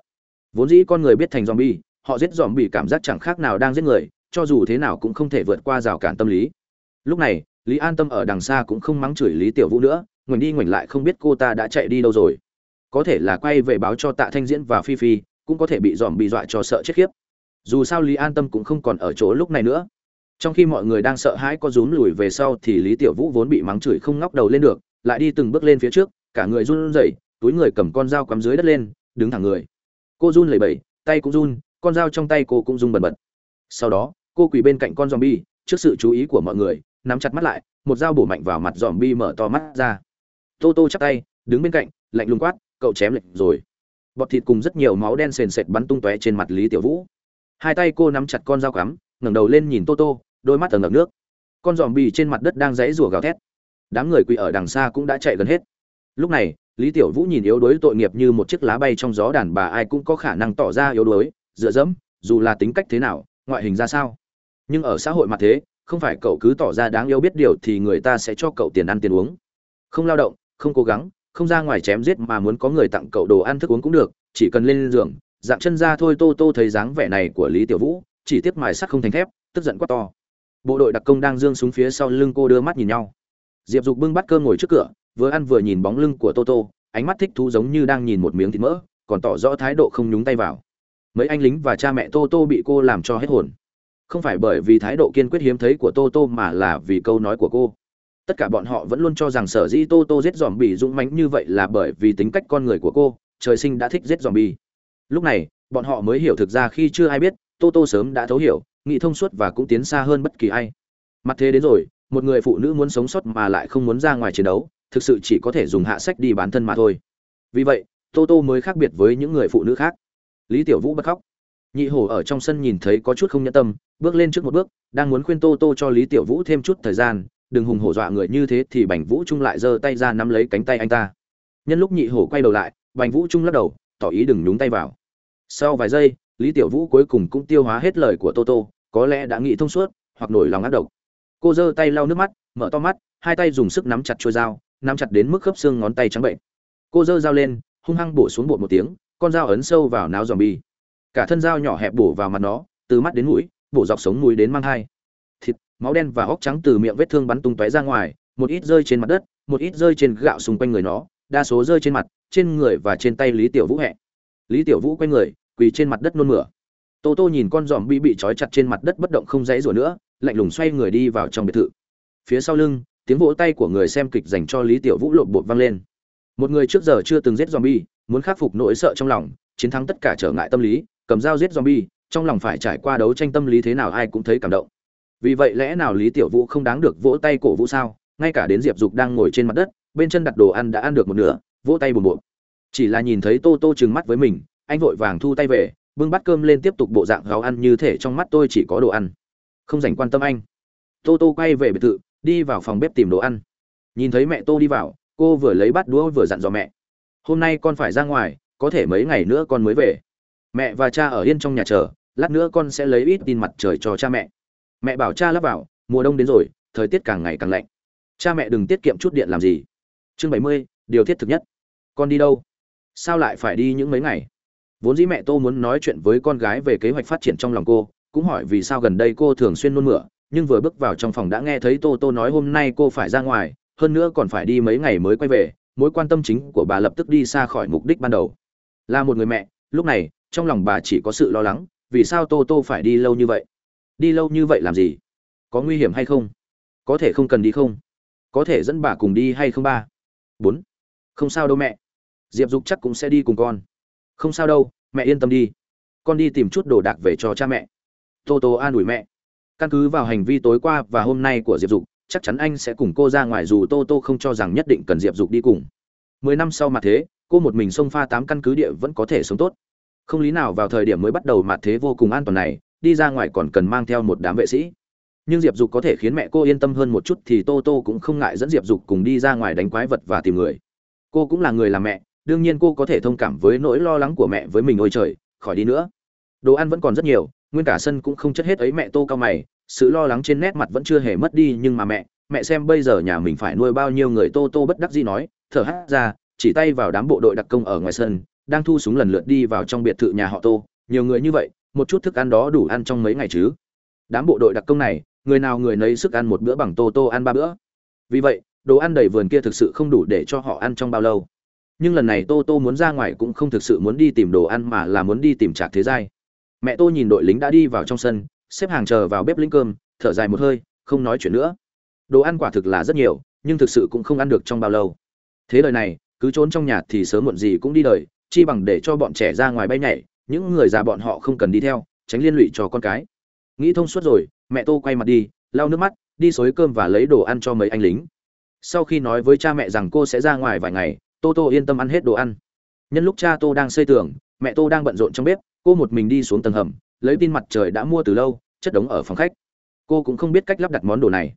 Vốn dĩ con người biết thành giòm bị họ giết giòm bị cảm giác chẳng khác nào đang giết người, cho dù thế nào cũng không thể vượt qua rào cản tâm lý. Lúc này, lý an tâm ở đằng xa cũng không mắng chửi lý tiểu vũ nữa, ngoảnh đi ngoảnh lại không biết cô ta đã chạy đi đâu rồi. Có thể là quay về báo cho tạ thanh diễn và phi phi, cũng có thể bị dòm bị dọa cho sợ chết khiếp dù sao lý an tâm cũng không còn ở chỗ lúc này nữa. Trong khi mọi người đang sợ hãi có rúm lùi về sau thì lý tiểu vũ vốn bị mắng chửi không ngóc đầu lên được, lại đi từng bước lên phía trước, cả người run rẩy, túi người cầm con dao cắm dưới đất lên, đứng thẳng người. Cô run lẩy bẩy, tay cũng run, con dao trong tay cô cũng run bần bật. Sau đó, cô quỳ bên cạnh con zombie, trước sự chú ý của mọi người, nắm chặt mắt lại, một dao bổ mạnh vào mặt zombie mở to mắt ra. Tô tô chắp tay, đứng bên cạnh, lạnh lùng quát, cậu chém lệnh rồi. Bọt thịt cùng rất nhiều máu đen sền sệt bắn tung tóe trên mặt lý tiểu vũ hai tay cô nắm chặt con dao cắm, ngẩng đầu lên nhìn tô tô, đôi mắt ở ngập nước. Con giòm bì trên mặt đất đang rãy rủa gào thét. Đám người quỳ ở đằng xa cũng đã chạy gần hết. Lúc này, lý tiểu vũ nhìn yếu đuối tội nghiệp như một chiếc lá bay trong gió đàn bà ai cũng có khả năng tỏ ra yếu đuối, dựa dẫm, dù là tính cách thế nào, ngoại hình ra sao. Nhưng ở xã hội mặt thế, không phải cậu cứ tỏ ra đáng yêu biết điều thì người ta sẽ cho cậu tiền ăn tiền uống. Không lao động, không cố gắng, không ra ngoài chém giết mà muốn có người tặng cậu đồ ăn thức uống cũng được, chỉ cần lên giường dạng chân ra thôi tô tô thấy dáng vẻ này của lý tiểu vũ, chỉ tiếp mài sắt không thành thép, tức giận quá to. Bộ đội đặc công đang dương súng phía sau lưng cô đưa mắt nhìn nhau. Diệp dục bưng bát cơm ngồi trước cửa, vừa ăn vừa nhìn bóng lưng của tô tô, ánh mắt thích thú giống như đang nhìn một miếng thịt mỡ, còn tỏ rõ thái độ không nhúng tay vào. Mấy anh lính và cha mẹ tô tô bị cô làm cho hết hồn. Không phải bởi vì thái độ kiên quyết hiếm thấy của tô tô mà là vì câu nói của cô. Tất cả bọn họ vẫn luôn cho rằng sở dĩ tô tô giết dòm bị dũng mánh như vậy là bởi vì tính cách con người của cô, trời sinh đã thích giết dòm bì lúc này, bọn họ mới hiểu thực ra khi chưa ai biết, tô tô sớm đã thấu hiểu, nghĩ thông suốt và cũng tiến xa hơn bất kỳ ai. Mặt thế đến rồi, một người phụ nữ muốn sống sót mà lại không muốn ra ngoài chiến đấu, thực sự chỉ có thể dùng hạ sách đi bán thân mà thôi. Vì vậy, tô tô mới khác biệt với những người phụ nữ khác. Lý tiểu vũ bật khóc. Nhị hổ ở trong sân nhìn thấy có chút không nhẫn tâm, bước lên trước một bước, đang muốn khuyên tô tô cho lý tiểu vũ thêm chút thời gian, đừng hùng hổ dọa người như thế thì bành vũ trung lại giơ tay ra nắm lấy cánh tay anh ta. Nhân lúc nhị hổ quay đầu lại, bành vũ trung lắc đầu, tỏ ý đừng nhúng tay vào sau vài giây, lý tiểu vũ cuối cùng cũng tiêu hóa hết lời của tô tô, có lẽ đã nghĩ thông suốt, hoặc nổi lòng ác độc. Cô giơ tay lau nước mắt, mở to mắt, hai tay dùng sức nắm chặt chuôi dao, nắm chặt đến mức khớp xương ngón tay trắng bệnh. Cô giơ dao lên, hung hăng bổ xuống bột một tiếng, con dao ấn sâu vào náo dòm bi cả thân dao nhỏ hẹp bổ vào mặt nó, từ mắt đến mũi, bổ dọc sống mũi đến mang hai thịt, máu đen và óc trắng từ miệng vết thương bắn tung tóe ra ngoài, một ít rơi trên mặt đất, một ít rơi trên gạo xung quanh người nó, đa số rơi trên mặt, trên người và trên tay lý tiểu vũ hẹ lý tiểu vũ quay người, quỳ trên mặt đất nôn mửa. Tô tô nhìn con giòm bi bị trói chặt trên mặt đất bất động không dãy rủa nữa, lạnh lùng xoay người đi vào trong biệt thự. Phía sau lưng, tiếng vỗ tay của người xem kịch dành cho lý tiểu vũ lộp bột vang lên. Một người trước giờ chưa từng giết zombie, muốn khắc phục nỗi sợ trong lòng, chiến thắng tất cả trở ngại tâm lý, cầm dao giết zombie, trong lòng phải trải qua đấu tranh tâm lý thế nào ai cũng thấy cảm động. Vì vậy lẽ nào lý tiểu vũ không đáng được vỗ tay cổ vũ sao? Ngay cả đến diệp dục đang ngồi trên mặt đất, bên chân đặt đồ ăn đã ăn được một nửa, vỗ tay bùm bùm chỉ là nhìn thấy tô tô trừng mắt với mình, anh vội vàng thu tay về, bưng bát cơm lên tiếp tục bộ dạng gáo ăn như thể trong mắt tôi chỉ có đồ ăn. Không dành quan tâm anh. Tô tô quay về biệt thự, đi vào phòng bếp tìm đồ ăn. Nhìn thấy mẹ tô đi vào, cô vừa lấy bát đũa vừa dặn dò mẹ. Hôm nay con phải ra ngoài, có thể mấy ngày nữa con mới về. Mẹ và cha ở yên trong nhà chờ, lát nữa con sẽ lấy ít tin mặt trời cho cha mẹ. Mẹ bảo cha lắp vào, mùa đông đến rồi, thời tiết càng ngày càng lạnh. Cha mẹ đừng tiết kiệm chút điện làm gì. Chương bảy mươi, điều thiết thực nhất. Con đi đâu? Sao lại phải đi những mấy ngày? Vốn dĩ mẹ tô muốn nói chuyện với con gái về kế hoạch phát triển trong lòng cô, cũng hỏi vì sao gần đây cô thường xuyên nôn mửa, nhưng vừa bước vào trong phòng đã nghe thấy tô tô nói hôm nay cô phải ra ngoài, hơn nữa còn phải đi mấy ngày mới quay về, mối quan tâm chính của bà lập tức đi xa khỏi mục đích ban đầu. Là một người mẹ, lúc này, trong lòng bà chỉ có sự lo lắng, vì sao tô tô phải đi lâu như vậy? Đi lâu như vậy làm gì? Có nguy hiểm hay không? Có thể không cần đi không? Có thể dẫn bà cùng đi hay không ba? Bốn. Không sao đâu mẹ diệp dục chắc cũng sẽ đi cùng con. Không sao đâu, mẹ yên tâm đi. Con đi tìm chút đồ đạc về cho cha mẹ. Tô tô an ủi mẹ. Căn cứ vào hành vi tối qua và hôm nay của diệp dục, chắc chắn anh sẽ cùng cô ra ngoài dù tô tô không cho rằng nhất định cần diệp dục đi cùng. Mười năm sau mà thế, cô một mình xông pha tám căn cứ địa vẫn có thể sống tốt. Không lý nào vào thời điểm mới bắt đầu mặt thế vô cùng an toàn này, đi ra ngoài còn cần mang theo một đám vệ sĩ. Nhưng diệp dục có thể khiến mẹ cô yên tâm hơn một chút thì tô tô cũng không ngại dẫn diệp dục cùng đi ra ngoài đánh quái vật và tìm người. Cô cũng là người làm mẹ đương nhiên cô có thể thông cảm với nỗi lo lắng của mẹ với mình ôi trời, khỏi đi nữa. Đồ ăn vẫn còn rất nhiều, nguyên cả sân cũng không chất hết ấy mẹ tô cao mày, sự lo lắng trên nét mặt vẫn chưa hề mất đi nhưng mà mẹ mẹ xem bây giờ nhà mình phải nuôi bao nhiêu người tô tô bất đắc dĩ nói, thở hát ra, chỉ tay vào đám bộ đội đặc công ở ngoài sân, đang thu súng lần lượt đi vào trong biệt thự nhà họ tô. Nhiều người như vậy, một chút thức ăn đó đủ ăn trong mấy ngày chứ? Đám bộ đội đặc công này, người nào người nấy sức ăn một bữa bằng tô tô ăn ba bữa. Vì vậy, đồ ăn đầy vườn kia thực sự không đủ để cho họ ăn trong bao lâu nhưng lần này tô tô muốn ra ngoài cũng không thực sự muốn đi tìm đồ ăn mà là muốn đi tìm trạc thế giai. Mẹ tô nhìn đội lính đã đi vào trong sân, xếp hàng chờ vào bếp lĩnh cơm, thở dài một hơi, không nói chuyện nữa. Đồ ăn quả thực là rất nhiều, nhưng thực sự cũng không ăn được trong bao lâu. Thế đời này, cứ trốn trong nhà thì sớm muộn gì cũng đi đời, chi bằng để cho bọn trẻ ra ngoài bay nhảy, những người già bọn họ không cần đi theo, tránh liên lụy cho con cái. Nghĩ thông suốt rồi, mẹ tô quay mặt đi, lau nước mắt, đi xối cơm và lấy đồ ăn cho mấy anh lính. Sau khi nói với cha mẹ rằng cô sẽ ra ngoài vài ngày tô tô yên tâm ăn hết đồ ăn. Nhân lúc cha tô đang xây tường, mẹ tô đang bận rộn trong bếp, cô một mình đi xuống tầng hầm, lấy tin mặt trời đã mua từ lâu, chất đống ở phòng khách. Cô cũng không biết cách lắp đặt món đồ này.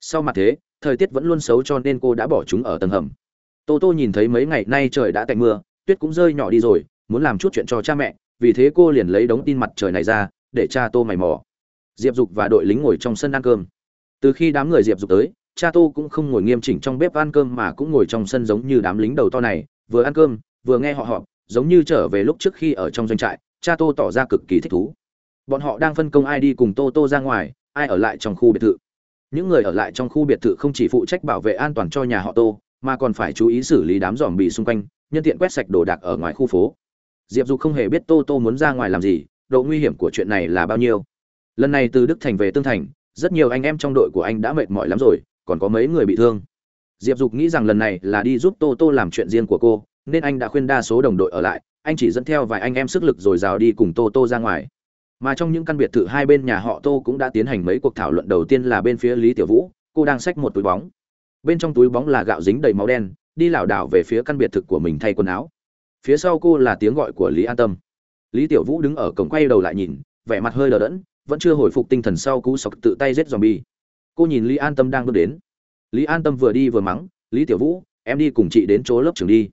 Sau mặt thế, thời tiết vẫn luôn xấu cho nên cô đã bỏ chúng ở tầng hầm. Tô tô nhìn thấy mấy ngày nay trời đã tạnh mưa, tuyết cũng rơi nhỏ đi rồi, muốn làm chút chuyện cho cha mẹ, vì thế cô liền lấy đống tin mặt trời này ra, để cha tô mày mò. Diệp dục và đội lính ngồi trong sân ăn cơm. Từ khi đám người diệp dục tới cha tô cũng không ngồi nghiêm chỉnh trong bếp ăn cơm mà cũng ngồi trong sân giống như đám lính đầu to này, vừa ăn cơm, vừa nghe họ họp, giống như trở về lúc trước khi ở trong doanh trại, cha tô tỏ ra cực kỳ thích thú. Bọn họ đang phân công ai đi cùng tô tô ra ngoài, ai ở lại trong khu biệt thự. Những người ở lại trong khu biệt thự không chỉ phụ trách bảo vệ an toàn cho nhà họ tô, mà còn phải chú ý xử lý đám giòm bị xung quanh, nhân tiện quét sạch đồ đạc ở ngoài khu phố. Diệp dục không hề biết tô tô muốn ra ngoài làm gì, độ nguy hiểm của chuyện này là bao nhiêu. Lần này từ đức thành về tương thành, rất nhiều anh em trong đội của anh đã mệt mỏi lắm rồi còn có mấy người bị thương. Diệp dục nghĩ rằng lần này là đi giúp tô tô làm chuyện riêng của cô, nên anh đã khuyên đa số đồng đội ở lại, anh chỉ dẫn theo vài anh em sức lực rồi rào đi cùng tô tô ra ngoài. Mà trong những căn biệt thự hai bên nhà họ tô cũng đã tiến hành mấy cuộc thảo luận, đầu tiên là bên phía lý tiểu vũ, cô đang xách một túi bóng. Bên trong túi bóng là gạo dính đầy máu đen, đi lảo đảo về phía căn biệt thự của mình thay quần áo. Phía sau cô là tiếng gọi của lý an tâm. Lý tiểu vũ đứng ở cổng quay đầu lại nhìn, vẻ mặt hơi đờ đẫn, vẫn chưa hồi phục tinh thần sau cú sọc tự tay giết zombie cô nhìn lý an tâm đang bước đến. Lý an tâm vừa đi vừa mắng, lý tiểu vũ, em đi cùng chị đến chỗ lớp trường đi.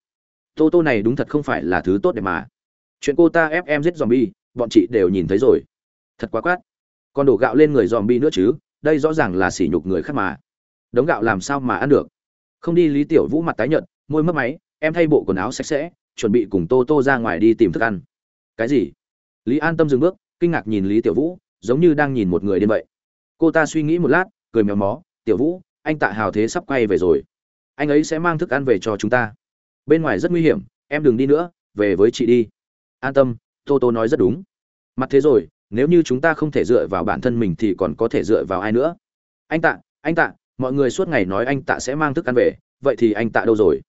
Tô tô này đúng thật không phải là thứ tốt để mà. Chuyện cô ta ép em giết zombie, bọn chị đều nhìn thấy rồi. Thật quá quát. Còn đổ gạo lên người zombie nữa chứ, đây rõ ràng là sỉ nhục người khác mà. Đống gạo làm sao mà ăn được? Không đi lý tiểu vũ mặt tái nhợt, môi mất máy, em thay bộ quần áo sạch sẽ, chuẩn bị cùng tô tô ra ngoài đi tìm thức ăn. Cái gì? Lý an tâm dừng bước, kinh ngạc nhìn lý tiểu vũ, giống như đang nhìn một người điên vậy. Cô ta suy nghĩ một lát cười mèo mó, tiểu vũ, anh tạ hào thế sắp quay về rồi. Anh ấy sẽ mang thức ăn về cho chúng ta. Bên ngoài rất nguy hiểm, em đừng đi nữa, về với chị đi. An tâm, tô tô nói rất đúng. Mặt thế rồi, nếu như chúng ta không thể dựa vào bản thân mình thì còn có thể dựa vào ai nữa? Anh tạ anh tạ, mọi người suốt ngày nói anh tạ sẽ mang thức ăn về, vậy thì anh tạ đâu rồi?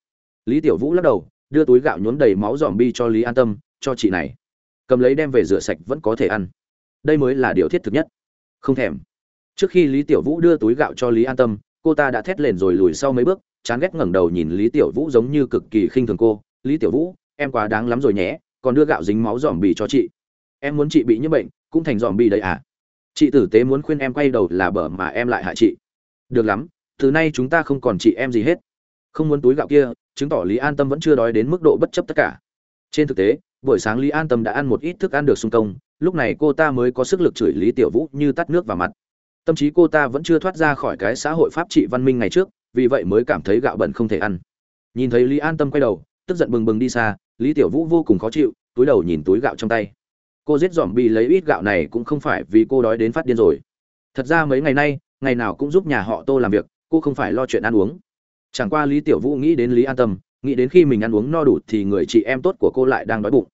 Lý tiểu vũ lắc đầu, đưa túi gạo nhuốm đầy máu dòm bi cho lý an tâm, cho chị này. Cầm lấy đem về rửa sạch vẫn có thể ăn. Đây mới là điều thiết thực nhất. Không thèm trước khi lý tiểu vũ đưa túi gạo cho lý an tâm, cô ta đã thét lên rồi lùi sau mấy bước, chán ghét ngẩng đầu nhìn lý tiểu vũ giống như cực kỳ khinh thường cô. Lý tiểu vũ, em quá đáng lắm rồi nhé, còn đưa gạo dính máu dòm bì cho chị. Em muốn chị bị như bệnh, cũng thành dòm bì đấy à? Chị tử tế muốn khuyên em quay đầu là bở mà em lại hại chị. Được lắm, từ nay chúng ta không còn chị em gì hết. Không muốn túi gạo kia, chứng tỏ lý an tâm vẫn chưa đói đến mức độ bất chấp tất cả. Trên thực tế, buổi sáng lý an tâm đã ăn một ít thức ăn được sung công lúc này cô ta mới có sức lực chửi lý tiểu vũ như tắt nước vào mặt tâm trí cô ta vẫn chưa thoát ra khỏi cái xã hội pháp trị văn minh ngày trước, vì vậy mới cảm thấy gạo bẩn không thể ăn. Nhìn thấy lý an tâm quay đầu, tức giận bừng bừng đi xa, lý tiểu vũ vô cùng khó chịu, túi đầu nhìn túi gạo trong tay. Cô giết dòm bị lấy ít gạo này cũng không phải vì cô đói đến phát điên rồi. Thật ra mấy ngày nay, ngày nào cũng giúp nhà họ tô làm việc, cô không phải lo chuyện ăn uống. Chẳng qua lý tiểu vũ nghĩ đến lý an tâm, nghĩ đến khi mình ăn uống no đủ thì người chị em tốt của cô lại đang đói bụng.